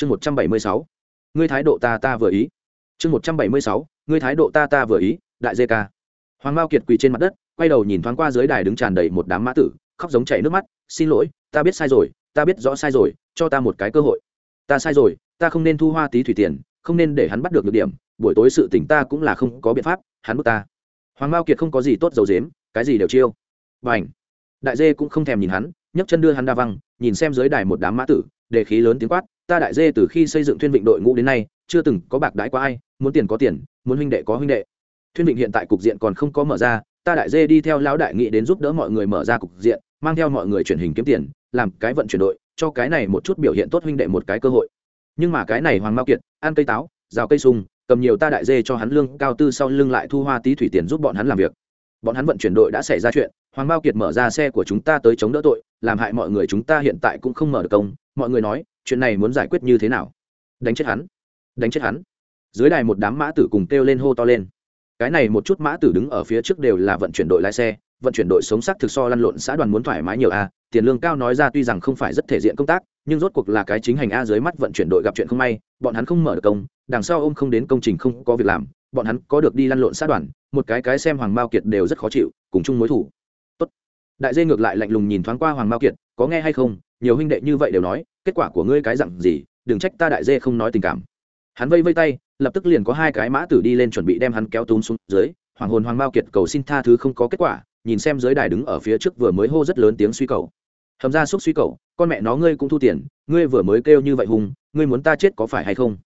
chương một trăm bảy mươi sáu. Ngươi thái độ ta ta vừa ý. Chương một trăm bảy mươi sáu, ngươi thái độ ta ta vừa ý, đại dê ca hoàng mao kiệt quỳ trên mặt đất, quay đầu nhìn thoáng qua dưới đài đứng tràn đầy một đám mã tử, khóc giống chảy nước mắt, xin lỗi, ta biết sai rồi, ta biết rõ sai rồi, cho ta một cái cơ hội. Ta sai rồi, ta không nên thu hoa tí thủy tiền, không nên để hắn bắt được được điểm, buổi tối sự tỉnh ta cũng là không có biện pháp, hắn bức ta. Hoàng mao kiệt không có gì tốt dầu dếm cái gì đều chiêu. Và ảnh đại dê cũng không thèm nhìn hắn, nhấc chân đưa hắn đa văng, nhìn xem dưới đài một đám mã tử đề khí lớn tiếng quát ta đại dê từ khi xây dựng thuyên vịnh đội ngũ đến nay, chưa từng có bạc đãi qua ai, muốn tiền có tiền, muốn huynh đệ có huynh đệ. Thuyên vịnh hiện tại cục diện còn không có mở ra, ta đại dê đi theo lão đại nghị đến giúp đỡ mọi người mở ra cục diện, mang theo mọi người chuyển hình kiếm tiền, làm cái vận chuyển đội, cho cái này một chút biểu hiện tốt huynh đệ một cái cơ hội. Nhưng mà cái này hoàng mao kiệt, ăn cây táo, rào cây sung, cầm nhiều ta đại dê cho hắn lương, cao tư sau lưng lại thu hoa tí thủy tiền giúp bọn hắn làm việc. Bọn hắn vận chuyển đội đã xảy ra chuyện, hoàng mao kiệt mở ra xe của chúng ta tới chống đỡ tội, làm hại mọi người chúng ta hiện tại cũng không mở được công, mọi người nói chuyện này muốn giải quyết như thế nào? Đánh chết hắn. Đánh chết hắn. Dưới đài một đám mã tử cùng kêu lên hô to lên. Cái này một chút mã tử đứng ở phía trước đều là vận chuyển đội lái xe, vận chuyển đội sống sắc thực so lăn lộn xã đoàn muốn thoải mái nhiều a tiền lương cao nói ra tuy rằng không phải rất thể diện công tác, nhưng rốt cuộc là cái chính hành a dưới mắt vận chuyển đội gặp chuyện không may, bọn hắn không mở được công, đằng sau ôm không đến công trình không có việc làm, bọn hắn có được đi lăn lộn xã đoàn, một cái cái xem hoàng mao kiệt đều rất khó chịu, cùng chung mối thủ. Tốt. đại dê ngược lại lạnh lùng nhìn thoáng qua hoàng mao kiệt, có nghe hay không? Nhiều huynh đệ như vậy đều nói kết quả của ngươi cái dặn gì, đừng trách ta đại dê không nói tình cảm. Hắn vây vây tay, lập tức liền có hai cái mã tử đi lên chuẩn bị đem hắn kéo túm xuống dưới, hoàng hồn hoàng mao kiệt cầu xin tha thứ không có kết quả, nhìn xem dưới đài đứng ở phía trước vừa mới hô rất lớn tiếng suy cầu. Hầm ra xúc suy cầu, con mẹ nó ngươi cũng thu tiền, ngươi vừa mới kêu như vậy hùng, ngươi muốn ta chết có phải hay không?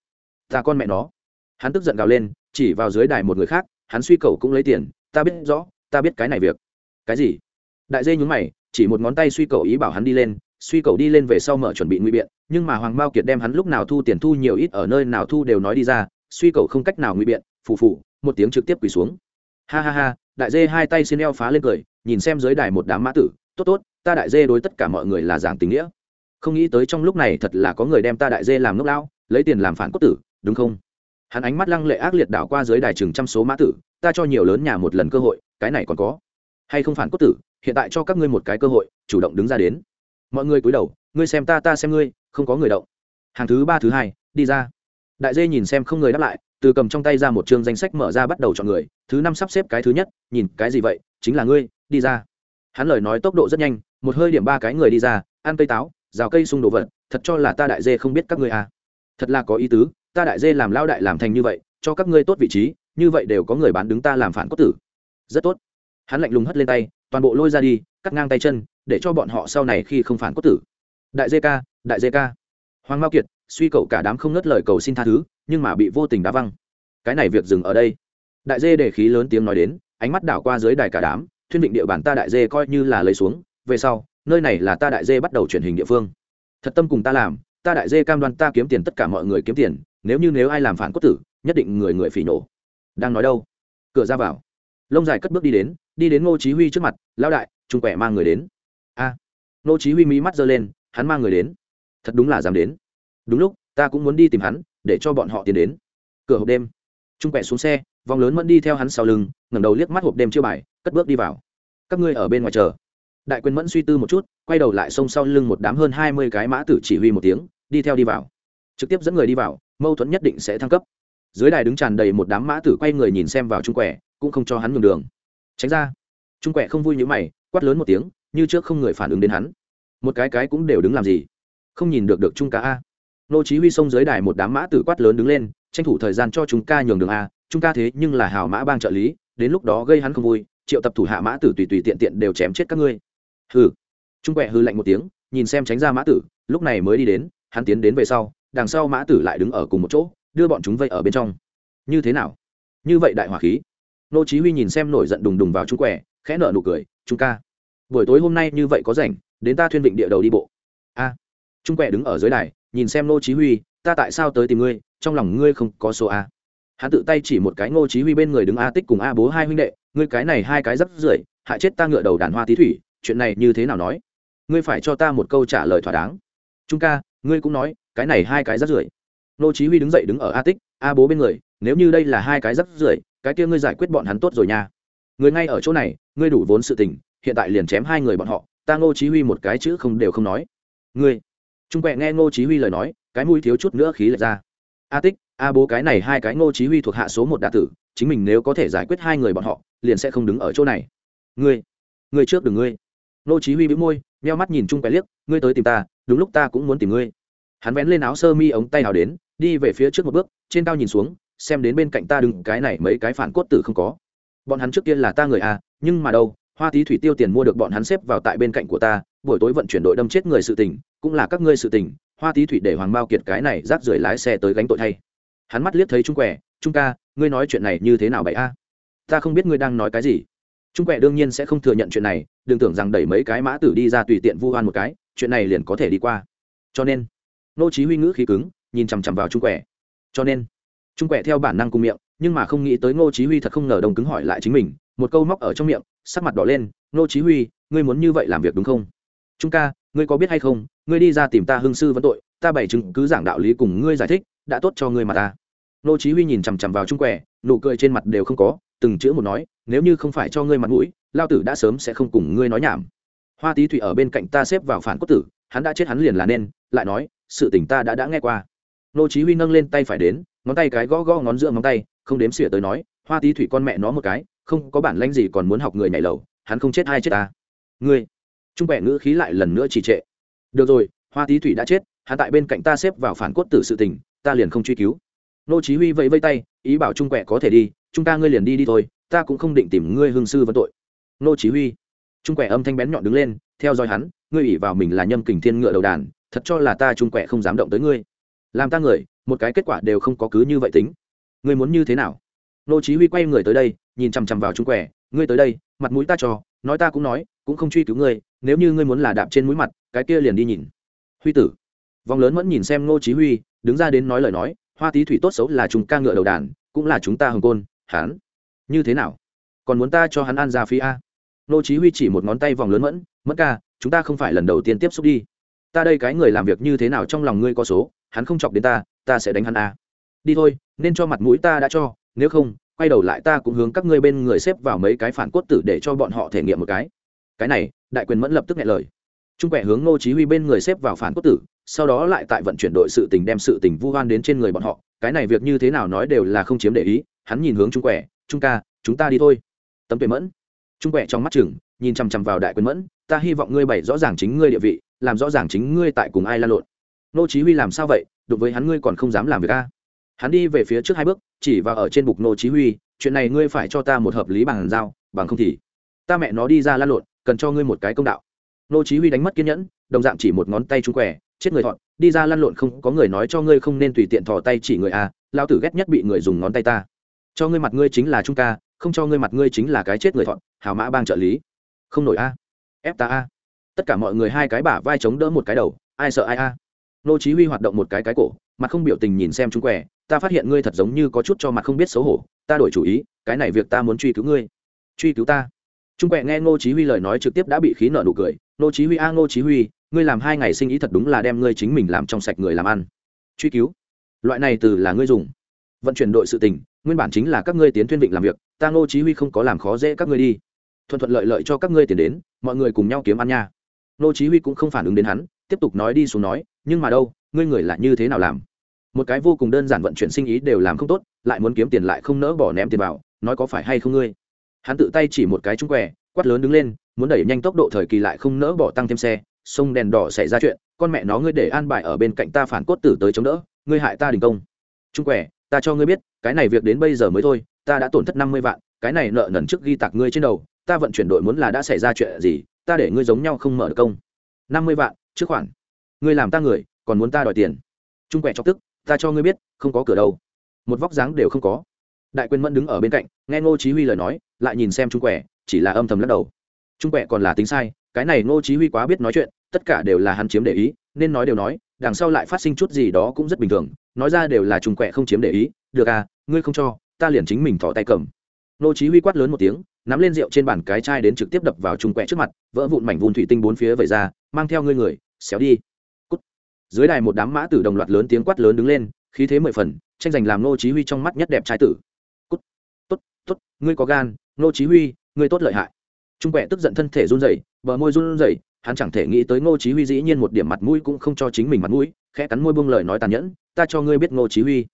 Ta con mẹ nó. Hắn tức giận gào lên, chỉ vào dưới đài một người khác, hắn suy cầu cũng lấy tiền, ta biết rõ, ta biết cái này việc. Cái gì? Đại dê nhún mày, chỉ một ngón tay suy cầu ý bảo hắn đi lên suy cầu đi lên về sau mở chuẩn bị nguy biện, nhưng mà hoàng mao kiệt đem hắn lúc nào thu tiền thu nhiều ít ở nơi nào thu đều nói đi ra, suy cầu không cách nào nguy biện, phù phù, một tiếng trực tiếp quỳ xuống. Ha ha ha, đại dê hai tay xin eo phá lên cười, nhìn xem dưới đài một đám mã tử, tốt tốt, ta đại dê đối tất cả mọi người là giảng tình nghĩa. Không nghĩ tới trong lúc này thật là có người đem ta đại dê làm ngốc lão, lấy tiền làm phản cốt tử, đúng không? Hắn ánh mắt lăng lệ ác liệt đảo qua dưới đài chừng trăm số mã tử, ta cho nhiều lớn nhà một lần cơ hội, cái này còn có. Hay không phản cốt tử, hiện tại cho các ngươi một cái cơ hội, chủ động đứng ra đến mọi người cúi đầu, ngươi xem ta ta xem ngươi, không có người động. Hàng thứ ba, thứ hai, đi ra. Đại dê nhìn xem không người đáp lại, từ cầm trong tay ra một chương danh sách mở ra bắt đầu chọn người, thứ năm sắp xếp cái thứ nhất, nhìn, cái gì vậy? Chính là ngươi, đi ra. Hắn lời nói tốc độ rất nhanh, một hơi điểm ba cái người đi ra, ăn cây táo, rào cây sung đồ vật, thật cho là ta đại dê không biết các ngươi à. thật là có ý tứ, ta đại dê làm lao đại làm thành như vậy, cho các ngươi tốt vị trí, như vậy đều có người bán đứng ta làm phản cốt tử. Rất tốt. Hắn lạnh lùng hất lên tay, toàn bộ lôi ra đi, cắt ngang tay chân để cho bọn họ sau này khi không phản có tử. Đại dê ca, đại dê ca. Hoàng mao kiệt, suy cậu cả đám không ngớt lời cầu xin tha thứ, nhưng mà bị vô tình đá văng. Cái này việc dừng ở đây. Đại dê để khí lớn tiếng nói đến, ánh mắt đảo qua dưới đài cả đám, thuyên định địa bàn ta đại dê coi như là lấy xuống, về sau, nơi này là ta đại dê bắt đầu truyền hình địa phương. Thật tâm cùng ta làm, ta đại dê cam đoan ta kiếm tiền tất cả mọi người kiếm tiền, nếu như nếu ai làm phản có tử, nhất định người người phỉ nổ đang nói đâu? Cửa ra vào. Lông dài cất bước đi đến đi đến ngô chí huy trước mặt, lão đại trung quẻ mang người đến a. Nô chí huy mí mắt giơ lên, hắn mang người đến. Thật đúng là dám đến. Đúng lúc, ta cũng muốn đi tìm hắn, để cho bọn họ tiến đến. Cửa hộp đêm. Trung quẻ xuống xe, vòng lớn mẫn đi theo hắn sau lưng, ngẩng đầu liếc mắt hộp đêm chưa bài, cất bước đi vào. Các ngươi ở bên ngoài chờ. Đại quyền mẫn suy tư một chút, quay đầu lại xông sau lưng một đám hơn hai mươi cái mã tử chỉ huy một tiếng, đi theo đi vào. Trực tiếp dẫn người đi vào, mâu thuẫn nhất định sẽ thăng cấp. Dưới đài đứng tràn đầy một đám mã tử quay người nhìn xem vào trung quẻ, cũng không cho hắn nhường đường. Tránh ra. Trung quẻ không vui như mày, quát lớn một tiếng như trước không người phản ứng đến hắn. Một cái cái cũng đều đứng làm gì? Không nhìn được được trung ca a. Nô chí huy xông dưới đài một đám mã tử quát lớn đứng lên, tranh thủ thời gian cho chúng ca nhường đường a. Chúng ca thế nhưng là hào mã bang trợ lý, đến lúc đó gây hắn không vui, triệu tập thủ hạ mã tử tùy tùy tiện tiện đều chém chết các ngươi. Hừ. Trung quẹ hừ lạnh một tiếng, nhìn xem tránh ra mã tử, lúc này mới đi đến, hắn tiến đến về sau, đằng sau mã tử lại đứng ở cùng một chỗ, đưa bọn chúng vây ở bên trong. Như thế nào? Như vậy đại hỏa khí. Nô chí huy nhìn xem nổi giận đùng đùng vào trung quẹ, khẽ nở nụ cười, trung ca buổi tối hôm nay như vậy có rảnh, đến ta thuyên vịnh địa đầu đi bộ. A. Trung quẹ đứng ở dưới đài, nhìn xem Ngô chí huy, ta tại sao tới tìm ngươi, trong lòng ngươi không có số a. Hắn tự tay chỉ một cái ngô chí huy bên người đứng a tích cùng a bố hai huynh đệ, ngươi cái này hai cái rất rưởi, hại chết ta ngựa đầu đàn hoa tí thủy, chuyện này như thế nào nói? Ngươi phải cho ta một câu trả lời thỏa đáng. Trung ca, ngươi cũng nói, cái này hai cái rất rưởi. Ngô chí huy đứng dậy đứng ở a tích, a bố bên người, nếu như đây là hai cái rất rưởi, cái kia ngươi giải quyết bọn hắn tốt rồi nha. Ngươi ngay ở chỗ này, ngươi đủ vốn sự tình hiện tại liền chém hai người bọn họ, ta ngô chí huy một cái chữ không đều không nói. Ngươi. Trung quẹ nghe ngô chí huy lời nói, cái mũi thiếu chút nữa khí lệch ra. A tích, a bố cái này hai cái ngô chí huy thuộc hạ số một đã tử, chính mình nếu có thể giải quyết hai người bọn họ, liền sẽ không đứng ở chỗ này. Ngươi. Ngươi trước đừng ngươi. Ngô chí huy bĩu môi, meo mắt nhìn trung quẹ liếc, ngươi tới tìm ta, đúng lúc ta cũng muốn tìm ngươi. Hắn vén lên áo sơ mi ống tay nào đến, đi về phía trước một bước, trên cao nhìn xuống, xem đến bên cạnh ta đừng, cái này mấy cái phản cốt tử không có. Bọn hắn trước kia là ta người a, nhưng mà đâu hoa tí thủy tiêu tiền mua được bọn hắn xếp vào tại bên cạnh của ta, buổi tối vận chuyển đội đâm chết người sự tình, cũng là các ngươi sự tình, hoa tí thủy để hoàng bao kiệt cái này rác rưởi lái xe tới gánh tội thay. Hắn mắt liếc thấy trung quẻ, trung ca, ngươi nói chuyện này như thế nào vậy a? Ta không biết ngươi đang nói cái gì. Trung quẻ đương nhiên sẽ không thừa nhận chuyện này, đừng tưởng rằng đẩy mấy cái mã tử đi ra tùy tiện vu oan một cái, chuyện này liền có thể đi qua. Cho nên, nô chí huy ngữ khí cứng, nhìn chằm chằm vào trung quẻ. Cho nên, trung quẻ theo bản năng cung miệng, nhưng mà không nghĩ tới ngô chí huy thật không ngờ đồng cứng hỏi lại chính mình, một câu móc ở trong miệng sắc mặt đỏ lên, nô chí huy, ngươi muốn như vậy làm việc đúng không? Trung ca, ngươi có biết hay không, ngươi đi ra tìm ta hưng sư vấn tội, ta bày chứng cứ giảng đạo lý cùng ngươi giải thích, đã tốt cho ngươi mà ta. Nô chí huy nhìn chằm chằm vào trung quẻ, nụ cười trên mặt đều không có, từng chữ một nói, nếu như không phải cho ngươi mặt mũi, lao tử đã sớm sẽ không cùng ngươi nói nhảm. Hoa tý thủy ở bên cạnh ta xếp vào phản cốt tử, hắn đã chết hắn liền là nên, lại nói, sự tình ta đã đã nghe qua. Nô chí huy nâng lên tay phải đến, ngón tay cái gõ gõ ngón giữa ngón tay, không đếm xỉa tới nói, hoa tý thủy con mẹ nó một cái không có bản lãnh gì còn muốn học người nhảy lầu, hắn không chết hay chết ta. Ngươi, trung bẻ ngữ khí lại lần nữa trì trệ. Được rồi, hoa tí thủy đã chết, hắn tại bên cạnh ta xếp vào phản cốt tử sự tình, ta liền không truy cứu. Nô chí huy vẫy vẫy tay, ý bảo trung quẻ có thể đi, chúng ta ngươi liền đi đi thôi, ta cũng không định tìm ngươi hương sư vấn tội. Nô chí huy, trung quẻ âm thanh bén nhọn đứng lên, theo dõi hắn, ngươi ủy vào mình là nhâm kình thiên ngựa đầu đàn, thật cho là ta trung quẻ không dám động tới ngươi. Làm ta người, một cái kết quả đều không có cứ như vậy tính. Ngươi muốn như thế nào? Nô chí huy quay người tới đây nhìn chằm chằm vào trung quẻ, ngươi tới đây, mặt mũi ta cho, nói ta cũng nói, cũng không truy cứu ngươi, nếu như ngươi muốn là đạp trên mũi mặt, cái kia liền đi nhìn. Huy tử. Vòng lớn vẫn nhìn xem nô chí huy, đứng ra đến nói lời nói, hoa tí thủy tốt xấu là chúng ca ngựa đầu đàn, cũng là chúng ta hồng côn, hắn. Như thế nào? Còn muốn ta cho hắn ăn ra phi a? Nô chí huy chỉ một ngón tay vòng lớn mẫn mất ca, chúng ta không phải lần đầu tiên tiếp xúc đi. Ta đây cái người làm việc như thế nào trong lòng ngươi có số, hắn không chọc đến ta ta sẽ đánh hắn a. Đi thôi, nên cho mặt mũi ta đã cho, nếu không quay đầu lại ta cũng hướng các ngươi bên người xếp vào mấy cái phản cốt tử để cho bọn họ thể nghiệm một cái. Cái này, đại quyền mẫn lập tức nghe lời. Trung quẻ hướng ngô chí huy bên người xếp vào phản cốt tử, sau đó lại tại vận chuyển đội sự tình đem sự tình vu oan đến trên người bọn họ. Cái này việc như thế nào nói đều là không chiếm để ý, hắn nhìn hướng trung quẻ, trung ca, chúng ta đi thôi. Tấm tuệ mẫn. Trung quẻ trong mắt chừng, nhìn chằm chằm vào đại quyền mẫn, ta hy vọng ngươi bày rõ ràng chính ngươi địa vị, làm rõ ràng chính ngươi tại cùng ai la lộn. Ngô chí huy làm sao vậy? Đối với hắn ngươi còn không dám làm việc a? Hắn đi về phía trước hai bước, chỉ vào ở trên bục nô chí huy, chuyện này ngươi phải cho ta một hợp lý bằng giao, bằng không thì ta mẹ nó đi ra la lộn, cần cho ngươi một cái công đạo. Nô chí huy đánh mất kiên nhẫn, đồng dạng chỉ một ngón tay trung quẻ, chết người thọn, đi ra lăn lộn không, có người nói cho ngươi không nên tùy tiện thò tay chỉ người à, a lao tử ghét nhất bị người dùng ngón tay ta. Cho ngươi mặt ngươi chính là trung ca, không cho ngươi mặt ngươi chính là cái chết người thọn hào mã bang trợ lý. Không nổi a, ép ta a. Tất cả mọi người hai cái bả vai chống đỡ một cái đầu, ai sợ ai a? Nô chí huy hoạt động một cái cái cổ, mặt không biểu tình nhìn xem chúng quẻ, ta phát hiện ngươi thật giống như có chút cho mặt không biết xấu hổ, ta đổi chủ ý, cái này việc ta muốn truy cứu ngươi. Truy cứu ta? Trung quẻ nghe nô chí huy lời nói trực tiếp đã bị khí nợ nụ cười. Nô chí huy, a nô chí huy, ngươi làm hai ngày sinh ý thật đúng là đem ngươi chính mình làm trong sạch người làm ăn. Truy cứu? Loại này từ là ngươi dùng. Vận chuyển đội sự tình, nguyên bản chính là các ngươi tiến thuyên vịnh làm việc, ta ngô chí huy không có làm khó dễ các ngươi đi. Thuận thuận lợi lợi cho các ngươi tiền đến, mọi người cùng nhau kiếm ăn nha. Ngô chí huy cũng không phản ứng đến hắn tiếp tục nói đi xuống nói, nhưng mà đâu, ngươi người là như thế nào làm? Một cái vô cùng đơn giản vận chuyển sinh ý đều làm không tốt, lại muốn kiếm tiền lại không nỡ bỏ ném tiền vào, nói có phải hay không ngươi? Hắn tự tay chỉ một cái trúng què quát lớn đứng lên, muốn đẩy nhanh tốc độ thời kỳ lại không nỡ bỏ tăng thêm xe, sông đèn đỏ xảy ra chuyện, con mẹ nó, ngươi để an bài ở bên cạnh ta phản cốt tử tới chống đỡ, ngươi hại ta đình công. Trung quẻ, ta cho ngươi biết, cái này việc đến bây giờ mới thôi, ta đã tổn thất năm mươi vạn, cái này nợ nần trước ghi tạc ngươi trên đầu, ta vận chuyển đội muốn là đã xảy ra chuyện gì, ta để ngươi giống nhau không mở được công. năm mươi vạn trước khoản. Ngươi làm ta người, còn muốn ta đòi tiền. Trung quẻ chọc tức, ta cho ngươi biết, không có cửa đâu. Một vóc dáng đều không có. Đại quyền mẫn đứng ở bên cạnh, nghe ngô chí huy lời nói, lại nhìn xem trung quẻ, chỉ là âm thầm lắc đầu. Trung quẻ còn là tính sai, cái này ngô chí huy quá biết nói chuyện, tất cả đều là hắn chiếm để ý, nên nói đều nói, đằng sau lại phát sinh chút gì đó cũng rất bình thường, nói ra đều là trung quẻ không chiếm để ý, được à ngươi không cho, ta liền chính mình thò tay cầm. Ngô chí huy quát lớn một tiếng, nắm lên rượu trên bàn cái chai đến trực tiếp đập vào trung quẻ trước mặt, vỡ vụn mảnh vụn thủy tinh bốn phía vẩy ra mang theo ngươi người, xéo đi. Cút. dưới đài một đám mã tử đồng loạt lớn tiếng quát lớn đứng lên, khí thế mười phần, tranh giành làm nô chí huy trong mắt nhất đẹp trai tử. Cút. tốt tốt, ngươi có gan nô chí huy, ngươi tốt lợi hại. Trung quẻ tức giận thân thể run rẩy, bờ môi run rẩy, hắn chẳng thể nghĩ tới ngô chí huy dĩ nhiên một điểm mặt mũi cũng không cho chính mình mặt mũi, khẽ cắn môi buông lời nói tàn nhẫn, ta cho ngươi biết ngô chí huy.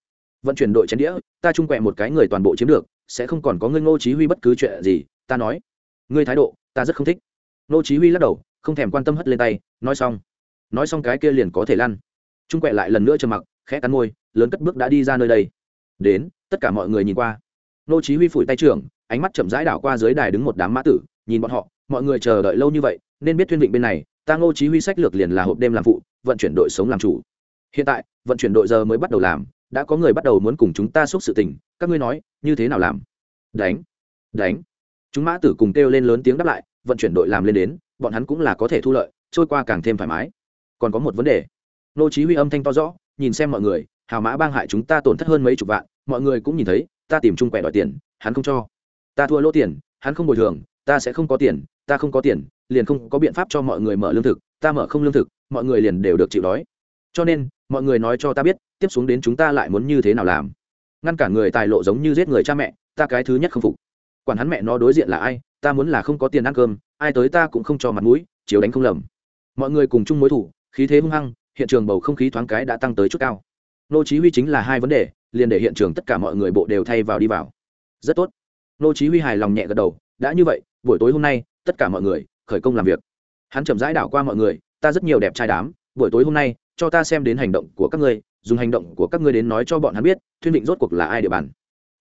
Vận chuyển đội chén đĩa, ta trung quẹ một cái người toàn bộ chiếm được, sẽ không còn có ngươi ngô chí huy bất cứ chuyện gì, ta nói. Ngươi thái độ, ta rất không thích. Ngô chí huy lắc đầu không thèm quan tâm hất lên tay, nói xong. Nói xong cái kia liền có thể lăn. Trung quẹ lại lần nữa trầm mặc, khẽ cắn môi, lớn cất bước đã đi ra nơi đây. Đến, tất cả mọi người nhìn qua. Nô chí huy phủi tay trưởng, ánh mắt chậm rãi đảo qua dưới đài đứng một đám mã tử, nhìn bọn họ, mọi người chờ đợi lâu như vậy, nên biết thuyên vịnh bên này, ta ngô chí huy sách lược liền là hộp đêm làm phụ, vận chuyển đội sống làm chủ. Hiện tại, vận chuyển đội giờ mới bắt đầu làm, đã có người bắt đầu muốn cùng chúng ta xúc sự tình, các ngươi nói, như thế nào làm? Đánh đánh. Chúng mã tử cùng kêu lên lớn tiếng đáp lại, vận chuyển đội làm lên đến bọn hắn cũng là có thể thu lợi, trôi qua càng thêm thoải mái. Còn có một vấn đề. Nô chí huy âm thanh to rõ, nhìn xem mọi người, hào mã bang hại chúng ta tổn thất hơn mấy chục vạn, mọi người cũng nhìn thấy, ta tìm trung quẻ đòi tiền, hắn không cho. Ta thua lỗ tiền, hắn không bồi thường, ta sẽ không có tiền, ta không có tiền, liền không có biện pháp cho mọi người mở lương thực, ta mở không lương thực, mọi người liền đều được chịu đói. Cho nên, mọi người nói cho ta biết, tiếp xuống đến chúng ta lại muốn như thế nào làm. Ngăn cản người tài lộ giống như giết người cha mẹ, ta cái thứ nhất không phục quản hắn mẹ nó đối diện là ai, ta muốn là không có tiền ăn cơm, ai tới ta cũng không cho mặt mũi, chiếu đánh không lầm. Mọi người cùng chung mối thủ, khí thế hung hăng, hiện trường bầu không khí thoáng cái đã tăng tới chút cao. Nô chí huy chính là hai vấn đề, liền để hiện trường tất cả mọi người bộ đều thay vào đi vào. Rất tốt. Nô chí huy hài lòng nhẹ gật đầu, đã như vậy, buổi tối hôm nay, tất cả mọi người, khởi công làm việc. Hắn chậm rãi đảo qua mọi người, ta rất nhiều đẹp trai đám, buổi tối hôm nay, cho ta xem đến hành động của các ngươi, dùng hành động của các ngươi đến nói cho bọn hắn biết, thuyên định rốt cuộc là ai địa bàn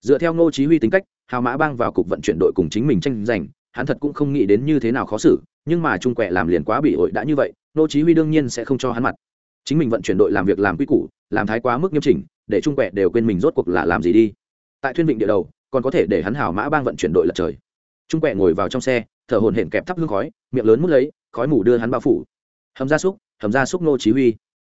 dựa theo ngô chí huy tính cách, hào mã bang vào cục vận chuyển đội cùng chính mình tranh giành, hắn thật cũng không nghĩ đến như thế nào khó xử, nhưng mà trung quẹ làm liền quá bị ổi đã như vậy, ngô chí huy đương nhiên sẽ không cho hắn mặt. Chính mình vận chuyển đội làm việc làm quy củ, làm thái quá mức nghiêm chỉnh, để trung quẹ đều quên mình rốt cuộc là làm gì đi. Tại thuyên vịnh địa đầu, còn có thể để hắn hào mã bang vận chuyển đội lật trời. Trung quẹ ngồi vào trong xe, thở hổn hển kẹp thắp hương khói, miệng lớn mút lấy, khói mù đưa hắn bao phủ. Hầm gia súc, hầm gia súc ngô chí huy.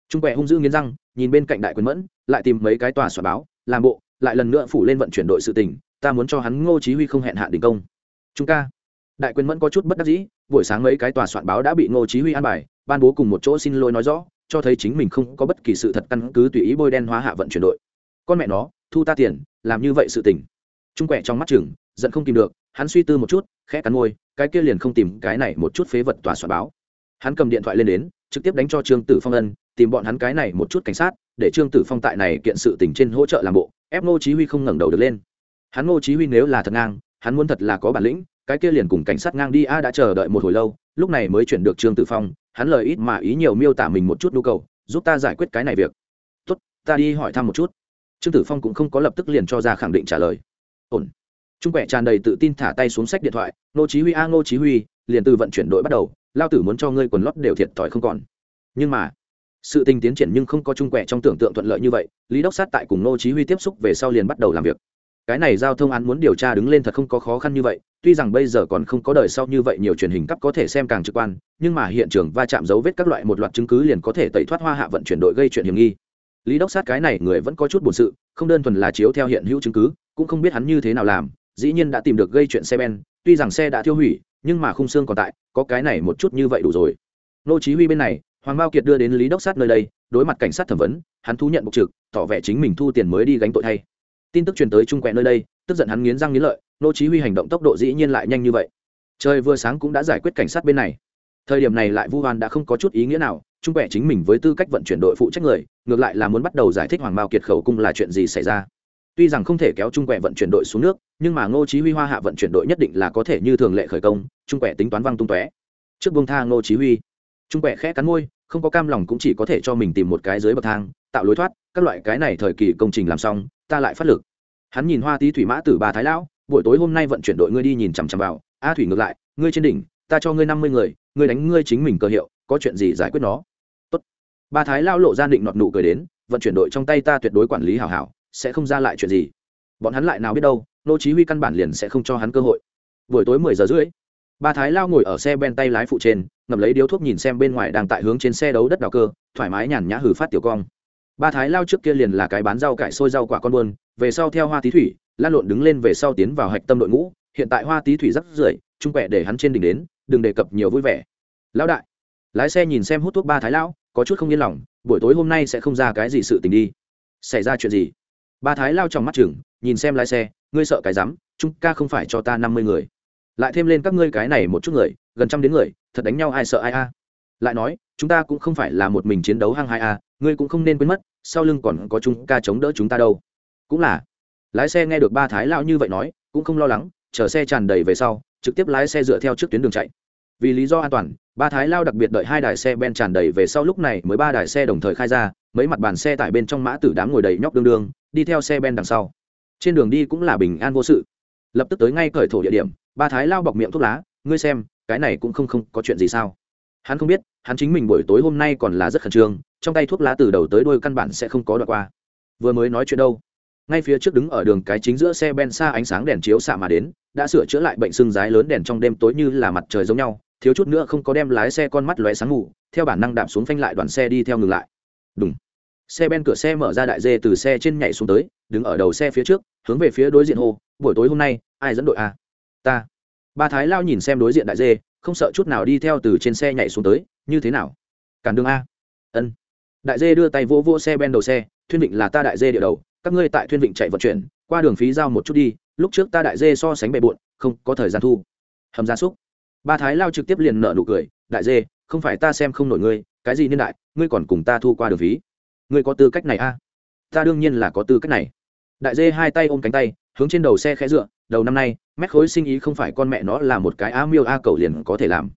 Trung quẹ hung dữ nghiến răng, nhìn bên cạnh đại quyền mẫn, lại tìm mấy cái tòa soạn báo, làm bộ lại lần nữa phủ lên vận chuyển đội sự tình, ta muốn cho hắn ngô chí huy không hẹn hạn đình công. Trung ca. Đại quyền mẫn có chút bất đắc dĩ, buổi sáng mấy cái tòa soạn báo đã bị ngô chí huy an bài, ban bố cùng một chỗ xin lỗi nói rõ, cho thấy chính mình không có bất kỳ sự thật căn cứ tùy ý bôi đen hóa hạ vận chuyển đội. Con mẹ nó, thu ta tiền, làm như vậy sự tình. Trung quẹ trong mắt chừng, giận không kìm được, hắn suy tư một chút, khẽ cắn môi, cái kia liền không tìm cái này một chút phế vật tòa soạn báo. Hắn cầm điện thoại lên đến, trực tiếp đánh cho trương tử phong ân, tìm bọn hắn cái này một chút cảnh sát để trương tử phong tại này kiện sự tình trên hỗ trợ làm bộ, ép ngô chí huy không ngẩng đầu được lên. Hắn ngô chí huy nếu là thật ngang, hắn muốn thật là có bản lĩnh, cái kia liền cùng cảnh sát ngang đi, a, đã chờ đợi một hồi lâu, lúc này mới chuyển được trương tử phong, hắn lời ít mà ý nhiều miêu tả mình một chút nhu cầu, giúp ta giải quyết cái này việc. Tốt, ta đi hỏi thăm một chút. Trương tử phong cũng không có lập tức liền cho ra khẳng định trả lời. Ổn. Trung quẹ tràn đầy tự tin thả tay xuống sách điện thoại, ngô chí huy a, ngô chí huy, liền từ vận chuyển đội bắt đầu, lao tử muốn cho ngươi quần lót đều thiệt thòi không còn. Nhưng mà sự tình tiến triển nhưng không có trung quẹ trong tưởng tượng thuận lợi như vậy, lý đốc sát tại cùng nô chí huy tiếp xúc về sau liền bắt đầu làm việc. Cái này giao thông án muốn điều tra đứng lên thật không có khó khăn như vậy, tuy rằng bây giờ còn không có đời sau như vậy nhiều truyền hình cấp có thể xem càng trực quan, nhưng mà hiện trường va chạm dấu vết các loại một loạt chứng cứ liền có thể tẩy thoát hoa hạ vận chuyển đội gây chuyện hiểm nghi. Lý đốc sát cái này người vẫn có chút buồn sự, không đơn thuần là chiếu theo hiện hữu chứng cứ, cũng không biết hắn như thế nào làm, dĩ nhiên đã tìm được gây chuyện xe ben, tuy rằng xe đã tiêu hủy, nhưng mà khung xương còn tại, có cái này một chút như vậy đủ rồi. Nô chí huy bên này hoàng mao kiệt đưa đến lý đốc sát nơi đây, đối mặt cảnh sát thẩm vấn, hắn thú nhận bục trực, tỏ vẻ chính mình thu tiền mới đi gánh tội thay. Tin tức truyền tới trung quẹ nơi đây, tức giận hắn nghiến răng nghiến lợi, nô chí huy hành động tốc độ dĩ nhiên lại nhanh như vậy. Trời vừa sáng cũng đã giải quyết cảnh sát bên này. Thời điểm này lại vu hoan đã không có chút ý nghĩa nào trung quẹ chính mình với tư cách vận chuyển đội phụ trách người, ngược lại là muốn bắt đầu giải thích hoàng mao kiệt khẩu cung là chuyện gì xảy ra. Tuy rằng không thể kéo trung quẹ vận chuyển đội xuống nước, nhưng mà ngô chí huy hoa hạ vận chuyển đội nhất định là có thể như thường lệ khởi công trung quẹ tính toán văng tung tóe. Trước buông tha ngô chí huy trung quẻ khẽ cắn môi, không có cam lòng cũng chỉ có thể cho mình tìm một cái dưới bậc thang, tạo lối thoát, các loại cái này thời kỳ công trình làm xong, ta lại phát lực. Hắn nhìn hoa tí thủy mã tử bà thái lão, buổi tối hôm nay vận chuyển đội ngươi đi nhìn chằm chằm vào. A thủy ngược lại, ngươi trên đỉnh, ta cho ngươi năm mươi người, ngươi đánh ngươi chính mình cơ hiệu, có chuyện gì giải quyết nó. Tốt. bà thái lão lộ ra định nọt nụ cười đến, vận chuyển đội trong tay ta tuyệt đối quản lý hảo hảo, sẽ không ra lại chuyện gì. Bọn hắn lại nào biết đâu, nô chí huy căn bản liền sẽ không cho hắn cơ hội. Buổi tối mười giờ rưỡi ba thái lao ngồi ở xe ben tay lái phụ trên, ngậm lấy điếu thuốc nhìn xem bên ngoài đang tại hướng trên xe đấu đất đào cơ, thoải mái nhàn nhã hử phát tiểu cong. Ba thái lao trước kia liền là cái bán rau cải xôi rau quả con buôn, về sau theo hoa tí thủy, lan lộn đứng lên về sau tiến vào hạch tâm đội ngũ, hiện tại hoa tí thủy rất rưỡi trung quẹ để hắn trên đỉnh đến, đừng đề cập nhiều vui vẻ. Lão đại, lái xe nhìn xem hút thuốc ba thái lão có chút không yên lòng, buổi tối hôm nay sẽ không ra cái gì sự tình đi. Xảy ra chuyện gì? Ba thái lao trong mắt chừng, nhìn xem lái xe, ngươi sợ cái rắm trung ca không phải cho ta năm mươi người lại thêm lên các ngươi cái này một chút người, gần trăm đến người, thật đánh nhau ai sợ ai a? Lại nói, chúng ta cũng không phải là một mình chiến đấu hăng hai a, ngươi cũng không nên quên mất, sau lưng còn có chúng ca chống đỡ chúng ta đâu. Cũng là. Lái xe nghe được ba thái lao như vậy nói, cũng không lo lắng, chờ xe tràn đầy về sau, trực tiếp lái xe dựa theo trước tuyến đường chạy. Vì lý do an toàn, ba thái lao đặc biệt đợi hai đài xe ben tràn đầy về sau lúc này mới ba đài xe đồng thời khai ra, mấy mặt bàn xe tải bên trong mã tử đám ngồi đầy nhóc đương đương, đi theo xe ben đằng sau. Trên đường đi cũng là bình an vô sự. Lập tức tới ngay cởi thổ địa điểm ba thái lao bọc miệng thuốc lá, ngươi xem, cái này cũng không không có chuyện gì sao? Hắn không biết, hắn chính mình buổi tối hôm nay còn là rất khẩn trương, trong tay thuốc lá từ đầu tới đôi căn bản sẽ không có đoạn qua. Vừa mới nói chuyện đâu? Ngay phía trước đứng ở đường cái chính giữa xe ben xa ánh sáng đèn chiếu xạ mà đến, đã sửa chữa lại bệnh sưng rái lớn đèn trong đêm tối như là mặt trời giống nhau, thiếu chút nữa không có đem lái xe con mắt lóe sáng ngủ, theo bản năng đạp xuống phanh lại đoàn xe đi theo ngừng lại. Đúng xe ben cửa xe mở ra đại dê từ xe trên nhảy xuống tới, đứng ở đầu xe phía trước, hướng về phía đối diện hồ buổi tối hôm nay, ai dẫn đội a ta. Ba thái lao nhìn xem đối diện đại dê, không sợ chút nào đi theo từ trên xe nhảy xuống tới, như thế nào? Cản đường a. Ân. Đại dê đưa tay vỗ vỗ xe ben đầu xe, thuyên vịnh là ta đại dê địa đầu, các ngươi tại thuyên vịnh chạy vận chuyển, qua đường phí giao một chút đi, lúc trước ta đại dê so sánh bề bộn, không có thời gian thu. Hầm gia súc. Ba thái lao trực tiếp liền nợ nụ cười, đại dê, không phải ta xem không nổi ngươi, cái gì niên đại, ngươi còn cùng ta thu qua đường phí. Ngươi có tư cách này a. Ta đương nhiên là có tư cách này. Đại dê hai tay ôm cánh tay hướng trên đầu xe khẽ dựa, đầu năm nay, mét khối sinh ý không phải con mẹ nó là một cái a miêu a cầu liền có thể làm.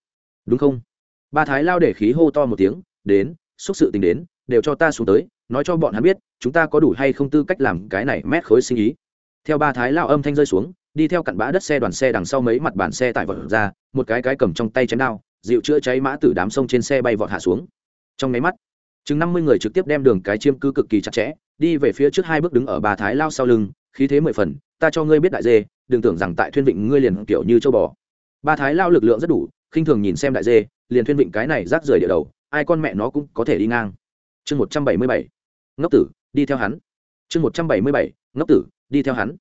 Đúng không? Ba thái lao để khí hô to một tiếng, đến, xúc sự tình đến, đều cho ta xuống tới, nói cho bọn hắn biết, chúng ta có đủ hay không tư cách làm cái này mét khối sinh ý. Theo ba thái lao âm thanh rơi xuống, đi theo cặn bã đất xe đoàn xe đằng sau mấy mặt bàn xe tải vật ra, một cái cái cầm trong tay chém đao, dịu chữa cháy mã tử đám sông trên xe bay vọt hạ xuống. Trong máy mắt, chừng năm mươi người trực tiếp đem đường cái chiêm cư cực kỳ chặt chẽ, đi về phía trước hai bước đứng ở ba thái lao sau lưng, khí thế mười phần ta cho ngươi biết đại dê, đừng tưởng rằng tại thuyên vịnh ngươi liền kiểu như châu bò. Ba thái lao lực lượng rất đủ, khinh thường nhìn xem đại dê, liền thuyên vịnh cái này rác rời địa đầu, ai con mẹ nó cũng có thể đi ngang. Chương một trăm bảy mươi bảy. Ngốc tử, đi theo hắn. Chương một trăm bảy mươi bảy. Ngốc tử, đi theo hắn.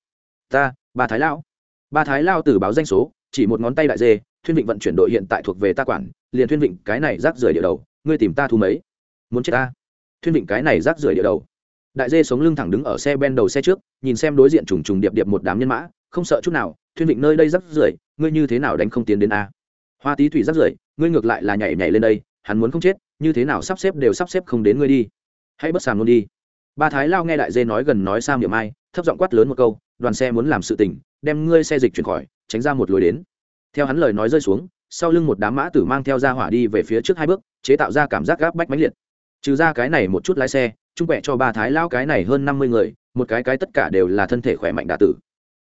Ta, ba thái lao. Ba thái lao tử báo danh số, chỉ một ngón tay đại dê, thuyên vịnh vận chuyển đội hiện tại thuộc về ta quản, liền thuyên vịnh cái này rác rời địa đầu, ngươi tìm ta thu mấy? Muốn chết ta? Thuyên vịnh cái này rác rưởi địa đầu đại dê sống lưng thẳng đứng ở xe ben đầu xe trước, nhìn xem đối diện trùng trùng điệp điệp một đám nhân mã, không sợ chút nào, thuyên vịnh nơi đây rắc rưởi, ngươi như thế nào đánh không tiến đến a? Hoa tí thủy rắc rưởi, ngươi ngược lại là nhảy nhảy lên đây, hắn muốn không chết, như thế nào sắp xếp đều sắp xếp không đến ngươi đi. Hãy bất sàm luôn đi. Ba thái lao nghe đại dê nói gần nói sao miệng ai, thấp giọng quát lớn một câu, đoàn xe muốn làm sự tình, đem ngươi xe dịch chuyển khỏi, tránh ra một lối đến. Theo hắn lời nói rơi xuống, sau lưng một đám mã tử mang theo ra hỏa đi về phía trước hai bước, chế tạo ra cảm giác gáp bách mãnh liệt. Trừ ra cái này một chút lái xe trung quẹ cho ba thái lao cái này hơn năm mươi người, một cái cái tất cả đều là thân thể khỏe mạnh đà tử.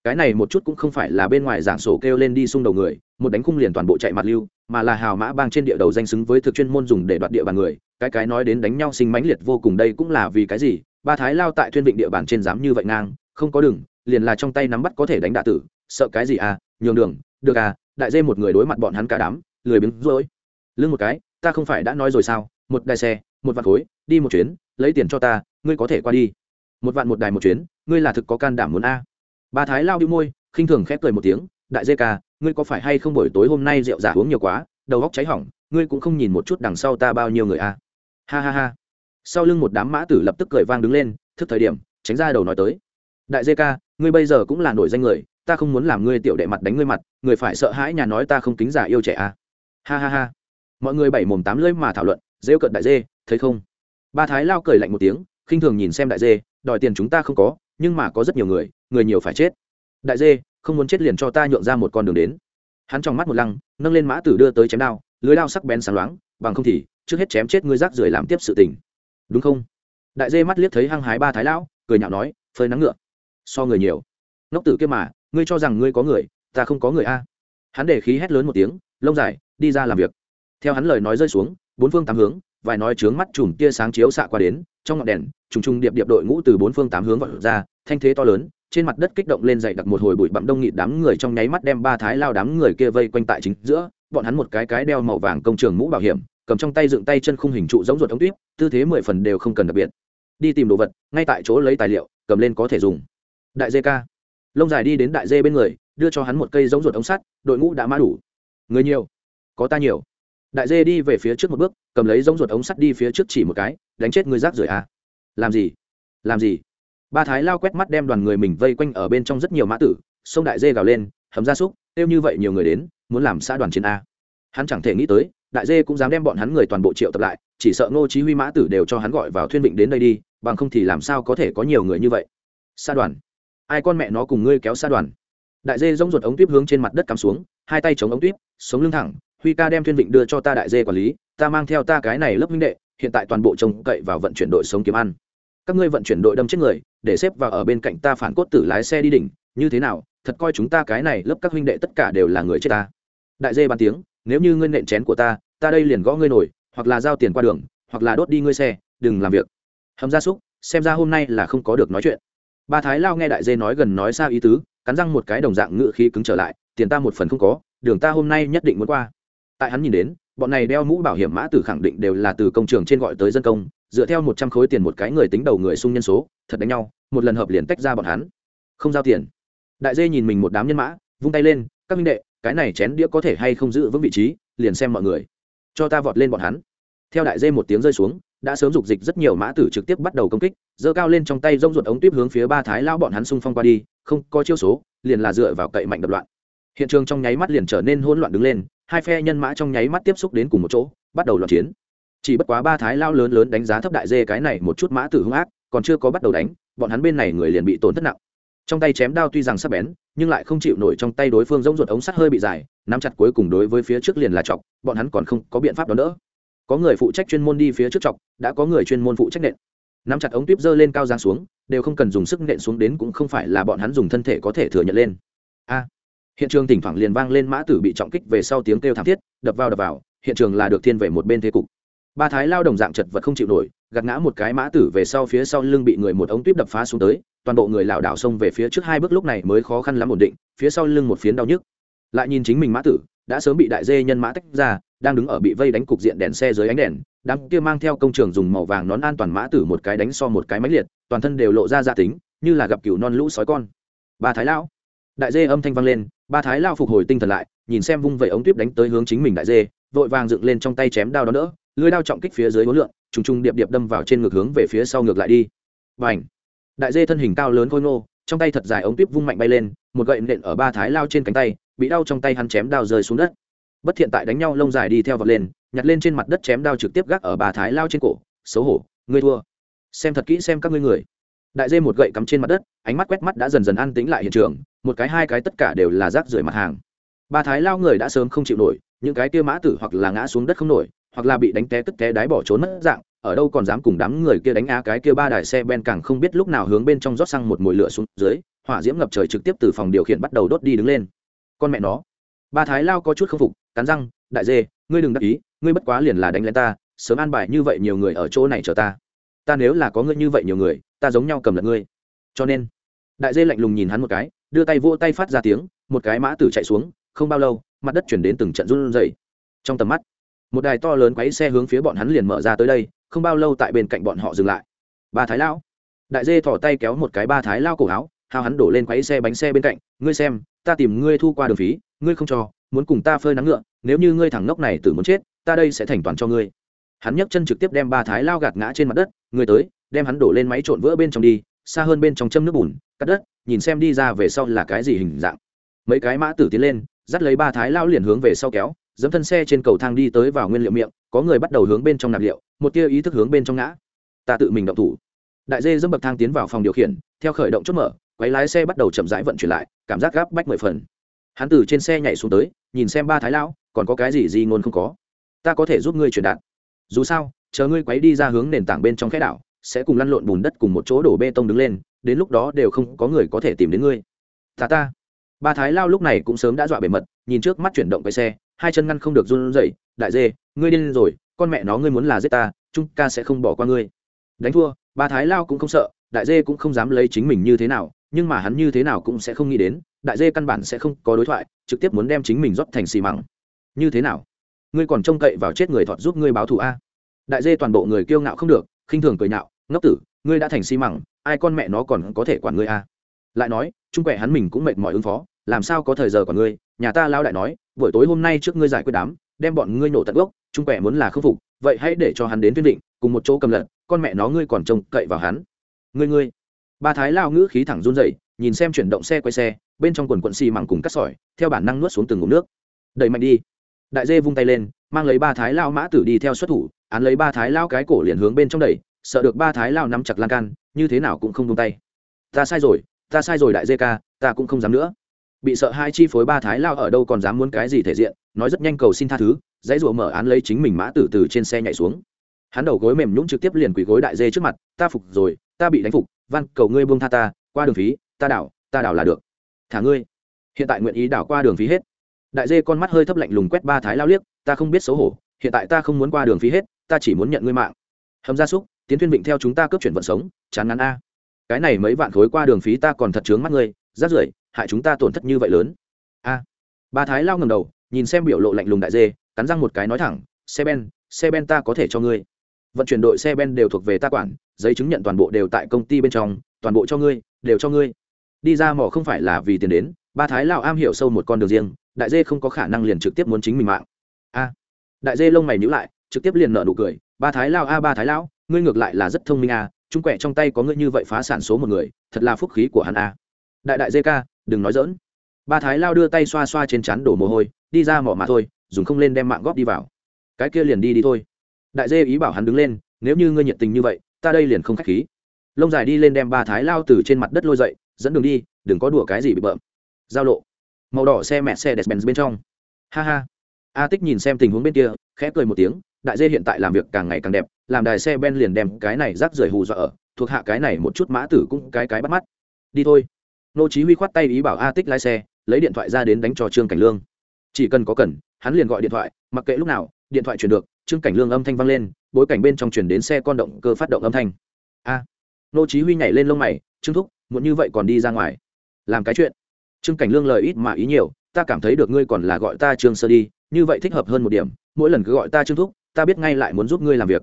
Cái này một chút cũng không phải là bên ngoài giảng sổ kêu lên đi xung đầu người, một đánh khung liền toàn bộ chạy mặt lưu, mà là hào mã bang trên địa đầu danh xứng với thực chuyên môn dùng để đoạt địa bàn người, cái cái nói đến đánh nhau sinh mãnh liệt vô cùng đây cũng là vì cái gì, ba thái lao tại thuyên vịnh địa bàn trên dám như vậy ngang, không có đường, liền là trong tay nắm bắt có thể đánh đạ tử, sợ cái gì à nhường đường, được à đại dê một người đối mặt bọn hắn cả đám, lười biếng rối. Lưng một cái, ta không phải đã nói rồi sao, một đại xe một vạn khối, đi một chuyến, lấy tiền cho ta, ngươi có thể qua đi. Một vạn một đài một chuyến, ngươi là thực có can đảm muốn a. Ba thái lao đĩu môi, khinh thường khép cười một tiếng, đại dê ca, ngươi có phải hay không buổi tối hôm nay rượu giả uống nhiều quá, đầu góc cháy hỏng, ngươi cũng không nhìn một chút đằng sau ta bao nhiêu người a? Ha ha ha. Sau lưng một đám mã tử lập tức cười vang đứng lên, thức thời điểm, tránh ra đầu nói tới, đại dê ca, ngươi bây giờ cũng là nổi danh người, ta không muốn làm ngươi tiểu đệ mặt đánh ngươi mặt, người phải sợ hãi nhà nói ta không kính giả yêu trẻ a. Ha ha ha. Mọi người bảy mồm tám lưỡi mà thảo luận, rêu cận đại dê thấy không? Ba thái lao cười lạnh một tiếng, khinh thường nhìn xem đại dê, đòi tiền chúng ta không có, nhưng mà có rất nhiều người người nhiều phải chết. Đại dê, không muốn chết liền cho ta nhượng ra một con đường đến. Hắn trong mắt một lăng, nâng lên mã tử đưa tới chém đao, lưới lao sắc bén sáng loáng, bằng không thì, trước hết chém chết ngươi rác rưởi làm tiếp sự tình. Đúng không? Đại dê mắt liếc thấy hăng hái ba thái lão, cười nhạo nói, phơi nắng ngựa. So người nhiều. Ngốc tử kia mà, ngươi cho rằng ngươi có người, ta không có người a. Hắn để khí hét lớn một tiếng, lông dài, đi ra làm việc. Theo hắn lời nói rơi xuống, bốn phương tám hướng vài nói trướng mắt chùm tia sáng chiếu xạ qua đến, trong ngọn đèn, trùng trùng điệp điệp đội ngũ từ bốn phương tám hướng vọt ra, thanh thế to lớn, trên mặt đất kích động lên dậy đặt một hồi bụi bặm đông nghịt đám người trong nháy mắt đem ba thái lao đám người kia vây quanh tại chính giữa, bọn hắn một cái cái đeo màu vàng công trường mũ bảo hiểm, cầm trong tay dựng tay chân khung hình trụ giống ruột ống tuyết tư thế mười phần đều không cần đặc biệt. Đi tìm đồ vật, ngay tại chỗ lấy tài liệu, cầm lên có thể dùng. Đại dê ca. Lông dài đi đến đại dê bên người, đưa cho hắn một cây giống ruột ống sắt, đội ngũ đã mã đủ. Người nhiều, có ta nhiều đại dê đi về phía trước một bước, cầm lấy giống ruột ống sắt đi phía trước chỉ một cái, đánh chết người rác rưởi à. làm gì? Làm gì? Ba thái lao quét mắt đem đoàn người mình vây quanh ở bên trong rất nhiều mã tử sông đại dê gào lên, hầm r a súc, kêu như vậy nhiều người đến, muốn làm xã đoàn chiến a. Hắn chẳng thể nghĩ tới, đại dê cũng dám đem bọn hắn người toàn bộ triệu tập lại, chỉ sợ ngô chí huy mã tử đều cho hắn gọi vào thuyên vịnh đến đây đi, bằng không thì làm sao có thể có nhiều người như vậy. Xã đoàn. Ai con mẹ nó cùng ngươi kéo xã đoàn. Đại dê rông ruột ống tuyếp hướng trên mặt đất cắm xuống, hai tay chống ống tuyếp, sống lưng thẳng huy ca đem thiên vịnh đưa cho ta đại dê quản lý, ta mang theo ta cái này lớp huynh đệ, hiện tại toàn bộ trông cậy vào vận chuyển đội sống kiếm ăn. Các ngươi vận chuyển đội đâm chết người, để xếp vào ở bên cạnh ta phản cốt tử lái xe đi đỉnh, như thế nào, thật coi chúng ta cái này lớp các huynh đệ tất cả đều là người chết ta. Đại dê bàn tiếng, nếu như ngươi nện chén của ta ta đây liền gõ ngươi nổi hoặc là giao tiền qua đường, hoặc là đốt đi ngươi xe, đừng làm việc. Hầm gia súc, xem ra hôm nay là không có được nói chuyện. Ba thái lao nghe đại dê nói gần nói xa ý tứ, cắn răng một cái đồng dạng ngự khí cứng trở lại, tiền ta một phần không có, đường ta hôm nay nhất định muốn qua tại hắn nhìn đến, bọn này đeo mũ bảo hiểm mã tử khẳng định đều là từ công trường trên gọi tới dân công, dựa theo một trăm khối tiền một cái người tính đầu người sung nhân số, thật đánh nhau, một lần hợp liền tách ra bọn hắn. Không giao tiền. Đại dê nhìn mình một đám nhân mã, vung tay lên, các minh đệ, cái này chén đĩa có thể hay không giữ vững vị trí, liền xem mọi người. Cho ta vọt lên bọn hắn. Theo đại dê một tiếng rơi xuống, đã sớm dục dịch rất nhiều mã tử trực tiếp bắt đầu công kích, giơ cao lên trong tay rông ruột ống tuyếp hướng phía ba thái lao bọn hắn xung phong qua đi, không có chiêu số, liền là dựa vào cậy mạnh đập loạn hiện trường trong nháy mắt liền trở nên hỗn loạn đứng lên, hai phe nhân mã trong nháy mắt tiếp xúc đến cùng một chỗ, bắt đầu loạn chiến. Chỉ bất quá ba thái lao lớn lớn đánh giá thấp đại dê cái này một chút mã tử hung ác, còn chưa có bắt đầu đánh, bọn hắn bên này người liền bị tổn thất nặng. Trong tay chém đao tuy rằng sắc bén, nhưng lại không chịu nổi trong tay đối phương giống ruột ống sắt hơi bị dài, nắm chặt cuối cùng đối với phía trước liền là chọc, bọn hắn còn không có biện pháp đó nữa có người phụ trách chuyên môn đi phía trước chọc, đã có người chuyên môn phụ trách nện. Nắm chặt ống tuyếp dơ lên cao giang xuống, đều không cần dùng sức nện xuống đến cũng không phải là bọn hắn dùng thân thể có thể thừa nhận lên. A! Hiện trường thỉnh thoảng liền vang lên mã tử bị trọng kích về sau tiếng kêu thảm thiết, đập vào đập vào, hiện trường là được thiên về một bên thế cục. Ba thái lao đồng dạng chật vật không chịu nổi, gạt ngã một cái mã tử về sau phía sau lưng bị người một ống tuyếp đập phá xuống tới, toàn bộ người lảo đảo xông về phía trước hai bước lúc này mới khó khăn lắm ổn định, phía sau lưng một phiến đau nhức. Lại nhìn chính mình mã tử, đã sớm bị đại dê nhân mã tách ra, đang đứng ở bị vây đánh cục diện đèn xe dưới ánh đèn, đám kia mang theo công trường dùng màu vàng nón an toàn mã tử một cái đánh so một cái máy liệt, toàn thân đều lộ ra gia tính, như là gặp cừu non lũ sói con. Ba thái lão đại dê âm thanh vang lên, ba thái lao phục hồi tinh thần lại, nhìn xem vung vẩy ống tuyếp đánh tới hướng chính mình đại dê, vội vàng dựng lên trong tay chém đao đó nữa lưới đao trọng kích phía dưới hối lượng, trùng trùng điệp điệp đâm vào trên ngược hướng về phía sau ngược lại đi. Và ảnh đại dê thân hình cao lớn khôi ngô, trong tay thật dài ống tuyếp vung mạnh bay lên, một gậy nện ở ba thái lao trên cánh tay, bị đau trong tay hắn chém đao rơi xuống đất. Bất thiện tại đánh nhau lông dài đi theo vật lên, nhặt lên trên mặt đất chém đao trực tiếp gác ở bà thái lao trên cổ, xấu hổ, ngươi thua. Xem thật kỹ xem các ngươi người. Đại dê một gậy cắm trên mặt đất, ánh mắt quét mắt đã dần dần an tĩnh lại hiện trường một cái hai cái tất cả đều là rác rưởi mặt hàng. Ba thái lao người đã sớm không chịu nổi, những cái kia mã tử hoặc là ngã xuống đất không nổi, hoặc là bị đánh té tức té đái bỏ trốn mất dạng, ở đâu còn dám cùng đám người kia đánh á cái kia ba đài xe ben càng không biết lúc nào hướng bên trong rót xăng một mùi lửa xuống dưới, hỏa diễm ngập trời trực tiếp từ phòng điều khiển bắt đầu đốt đi đứng lên. Con mẹ nó. Ba thái lao có chút k phục, cắn răng, đại dê, ngươi đừng đắc ý, ngươi bất quá liền là đánh lên ta, sớm an bài như vậy nhiều người ở chỗ này chờ ta. Ta nếu là có ngươi như vậy nhiều người, ta giống nhau cầm lật ngươi. Cho nên, đại dê lạnh lùng nhìn hắn một cái đưa tay vỗ tay phát ra tiếng, một cái mã tử chạy xuống, không bao lâu, mặt đất chuyển đến từng trận run rẩy. Trong tầm mắt, một đài to lớn quấy xe hướng phía bọn hắn liền mở ra tới đây, không bao lâu tại bên cạnh bọn họ dừng lại. Ba thái lao đại dê thỏ tay kéo một cái ba thái lao cổ áo hao hắn đổ lên quấy xe bánh xe bên cạnh, ngươi xem, ta tìm ngươi thu qua đường phí, ngươi không cho, muốn cùng ta phơi nắng ngựa, nếu như ngươi thẳng ngốc này tự muốn chết, ta đây sẽ thành toàn cho ngươi. Hắn nhấc chân trực tiếp đem ba thái lao gạt ngã trên mặt đất ngươi tới, đem hắn đổ lên máy trộn vỡ bên trong đi, xa hơn bên trong châm nước bùn, cắt đất nhìn xem đi ra về sau là cái gì hình dạng. Mấy cái mã tử tiến lên, dắt lấy ba thái lao liền hướng về sau kéo, dẫm thân xe trên cầu thang đi tới vào nguyên liệu miệng, có người bắt đầu hướng bên trong nạp liệu, một tia ý thức hướng bên trong ngã. Ta tự mình động thủ. Đại dê dẫm bậc thang tiến vào phòng điều khiển, theo khởi động chốt mở, quấy lái xe bắt đầu chậm rãi vận chuyển lại, cảm giác gáp bách mười phần. Hắn từ trên xe nhảy xuống tới, nhìn xem ba thái lão, còn có cái gì gì ngôn không có? Ta có thể giúp ngươi truyền đạt. Dù sao, chờ ngươi quấy đi ra hướng nền tảng bên trong khe đảo sẽ cùng lăn lộn bùn đất cùng một chỗ đổ bê tông đứng lên, đến lúc đó đều không có người có thể tìm đến ngươi. Ta ta. Ba thái lao lúc này cũng sớm đã dọa bề mật, nhìn trước mắt chuyển động cái xe, hai chân ngăn không được run rẩy, đại dê, ngươi điên rồi, con mẹ nó ngươi muốn là giết ta trung ca sẽ không bỏ qua ngươi. Đánh thua, ba thái lao cũng không sợ, đại dê cũng không dám lấy chính mình như thế nào, nhưng mà hắn như thế nào cũng sẽ không nghĩ đến, đại dê căn bản sẽ không có đối thoại, trực tiếp muốn đem chính mình rót thành xì măng. Như thế nào? Ngươi còn trông cậy vào chết người thọt giúp ngươi báo thù a? Đại dê toàn bộ người kiêu ngạo không được, khinh thường cười nhạo ngốc tử, ngươi đã thành xi măng, ai con mẹ nó còn có thể quản ngươi à? lại nói trung quẻ hắn mình cũng mệt mỏi ứng phó, làm sao có thời giờ còn ngươi? Nhà ta lao đại nói, buổi tối hôm nay trước ngươi giải quyết đám, đem bọn ngươi nổ tận gốc trung quẻ muốn là khâm phục, vậy hãy để cho hắn đến tuyên định, cùng một chỗ cầm lật, con mẹ nó ngươi còn trông cậy vào hắn. Ngươi ngươi. Ba thái lao ngữ khí thẳng run rẩy, nhìn xem chuyển động xe quay xe, bên trong quần quận xì mẳng cùng cắt sỏi, theo bản năng nuốt xuống từng ngụm nước. Đẩy mạnh đi. Đại dê vung tay lên, mang lấy ba thái lao mã tử đi theo xuất thủ, án lấy ba thái lao cái cổ liền hướng bên trong đẩy sợ được ba thái lao nắm chặt lan can, như thế nào cũng không tung tay. Ta sai rồi, ta sai rồi đại dê ca, ta cũng không dám nữa. Bị sợ hai chi phối ba thái lao ở đâu còn dám muốn cái gì thể diện, nói rất nhanh cầu xin tha thứ, dãy rủa mở án lấy chính mình mã tử từ trên xe nhảy xuống. Hắn đầu gối mềm nhũng trực tiếp liền quỳ gối đại dê trước mặt, ta phục rồi, ta bị đánh phục văn cầu ngươi buông tha ta, qua đường phí, ta đảo ta đảo là được. Thả ngươi. Hiện tại nguyện ý đảo qua đường phí hết. Đại dê con mắt hơi thấp lạnh lùng quét ba thái lao liếc, ta không biết xấu hổ, hiện tại ta không muốn qua đường phí hết, ta chỉ muốn nhận ngươi mạng. Hầm gia súc tiến thuyên vịnh theo chúng ta cướp chuyển vận sống, chán ngắn a. Cái này mấy vạn khối qua đường phí ta còn thật chướng mắt ngươi rát rưởi, hại chúng ta tổn thất như vậy lớn. A. Ba thái lao ngầm đầu, nhìn xem biểu lộ lạnh lùng đại dê, cắn răng một cái nói thẳng, xe ben xe ben ta có thể cho ngươi. Vận chuyển đội xe ben đều thuộc về ta quản, giấy chứng nhận toàn bộ đều tại công ty bên trong, toàn bộ cho ngươi, đều cho ngươi. Đi ra mỏ không phải là vì tiền đến, ba thái lao am hiểu sâu một con đường riêng, đại dê không có khả năng liền trực tiếp muốn chính mình mạng. A. Đại dê lông mày nhữ lại, trực tiếp liền nợ nụ cười, ba thái lao, a, ba thái lão ngươi ngược lại là rất thông minh à, a trung quẹ trong tay có ngươi như vậy phá sản số một người, thật là phúc khí của hắn a đại đại dê ca đừng nói dỡn ba thái lao đưa tay xoa xoa trên chắn đổ mồ hôi, đi ra mỏ mà thôi, dùng không lên đem mạng góp đi vào. Cái kia liền đi đi thôi. Đại dê ý bảo hắn đứng lên, nếu như ngươi nhiệt tình như vậy, ta đây liền không k h á c h khí. Lông dài đi lên đem ba thái lao từ trên mặt đất lôi dậy, dẫn đường đi, đừng có đùa cái gì bị bợm. Giao lộ. Màu đỏ xe mẹ xe despenz bên trong. Ha ha. A tích nhìn xem tình huống bên kia, khẽ cười một tiếng, đại dê hiện tại làm việc càng ngày càng đẹp làm đài xe ben liền đem cái này rác rưởi hù dọa ở, thuộc hạ cái này một chút mã tử cũng cái cái bắt mắt. Đi thôi. Nô chí huy khoát tay ý bảo a tích lái xe, lấy điện thoại ra đến đánh cho trương cảnh lương. Chỉ cần có cần, hắn liền gọi điện thoại, mặc kệ lúc nào, điện thoại truyền được, trương cảnh lương âm thanh vang lên, bối cảnh bên trong truyền đến xe con động cơ phát động âm thanh. A. Nô chí huy nhảy lên lông mày, trương thúc, muộn như vậy còn đi ra ngoài? Làm cái chuyện. Trương cảnh lương lời ít mà ý nhiều, ta cảm thấy được ngươi còn là gọi ta trương sơ đi, như vậy thích hợp hơn một điểm, mỗi lần cứ gọi ta trương thúc, ta biết ngay lại muốn giúp ngươi làm việc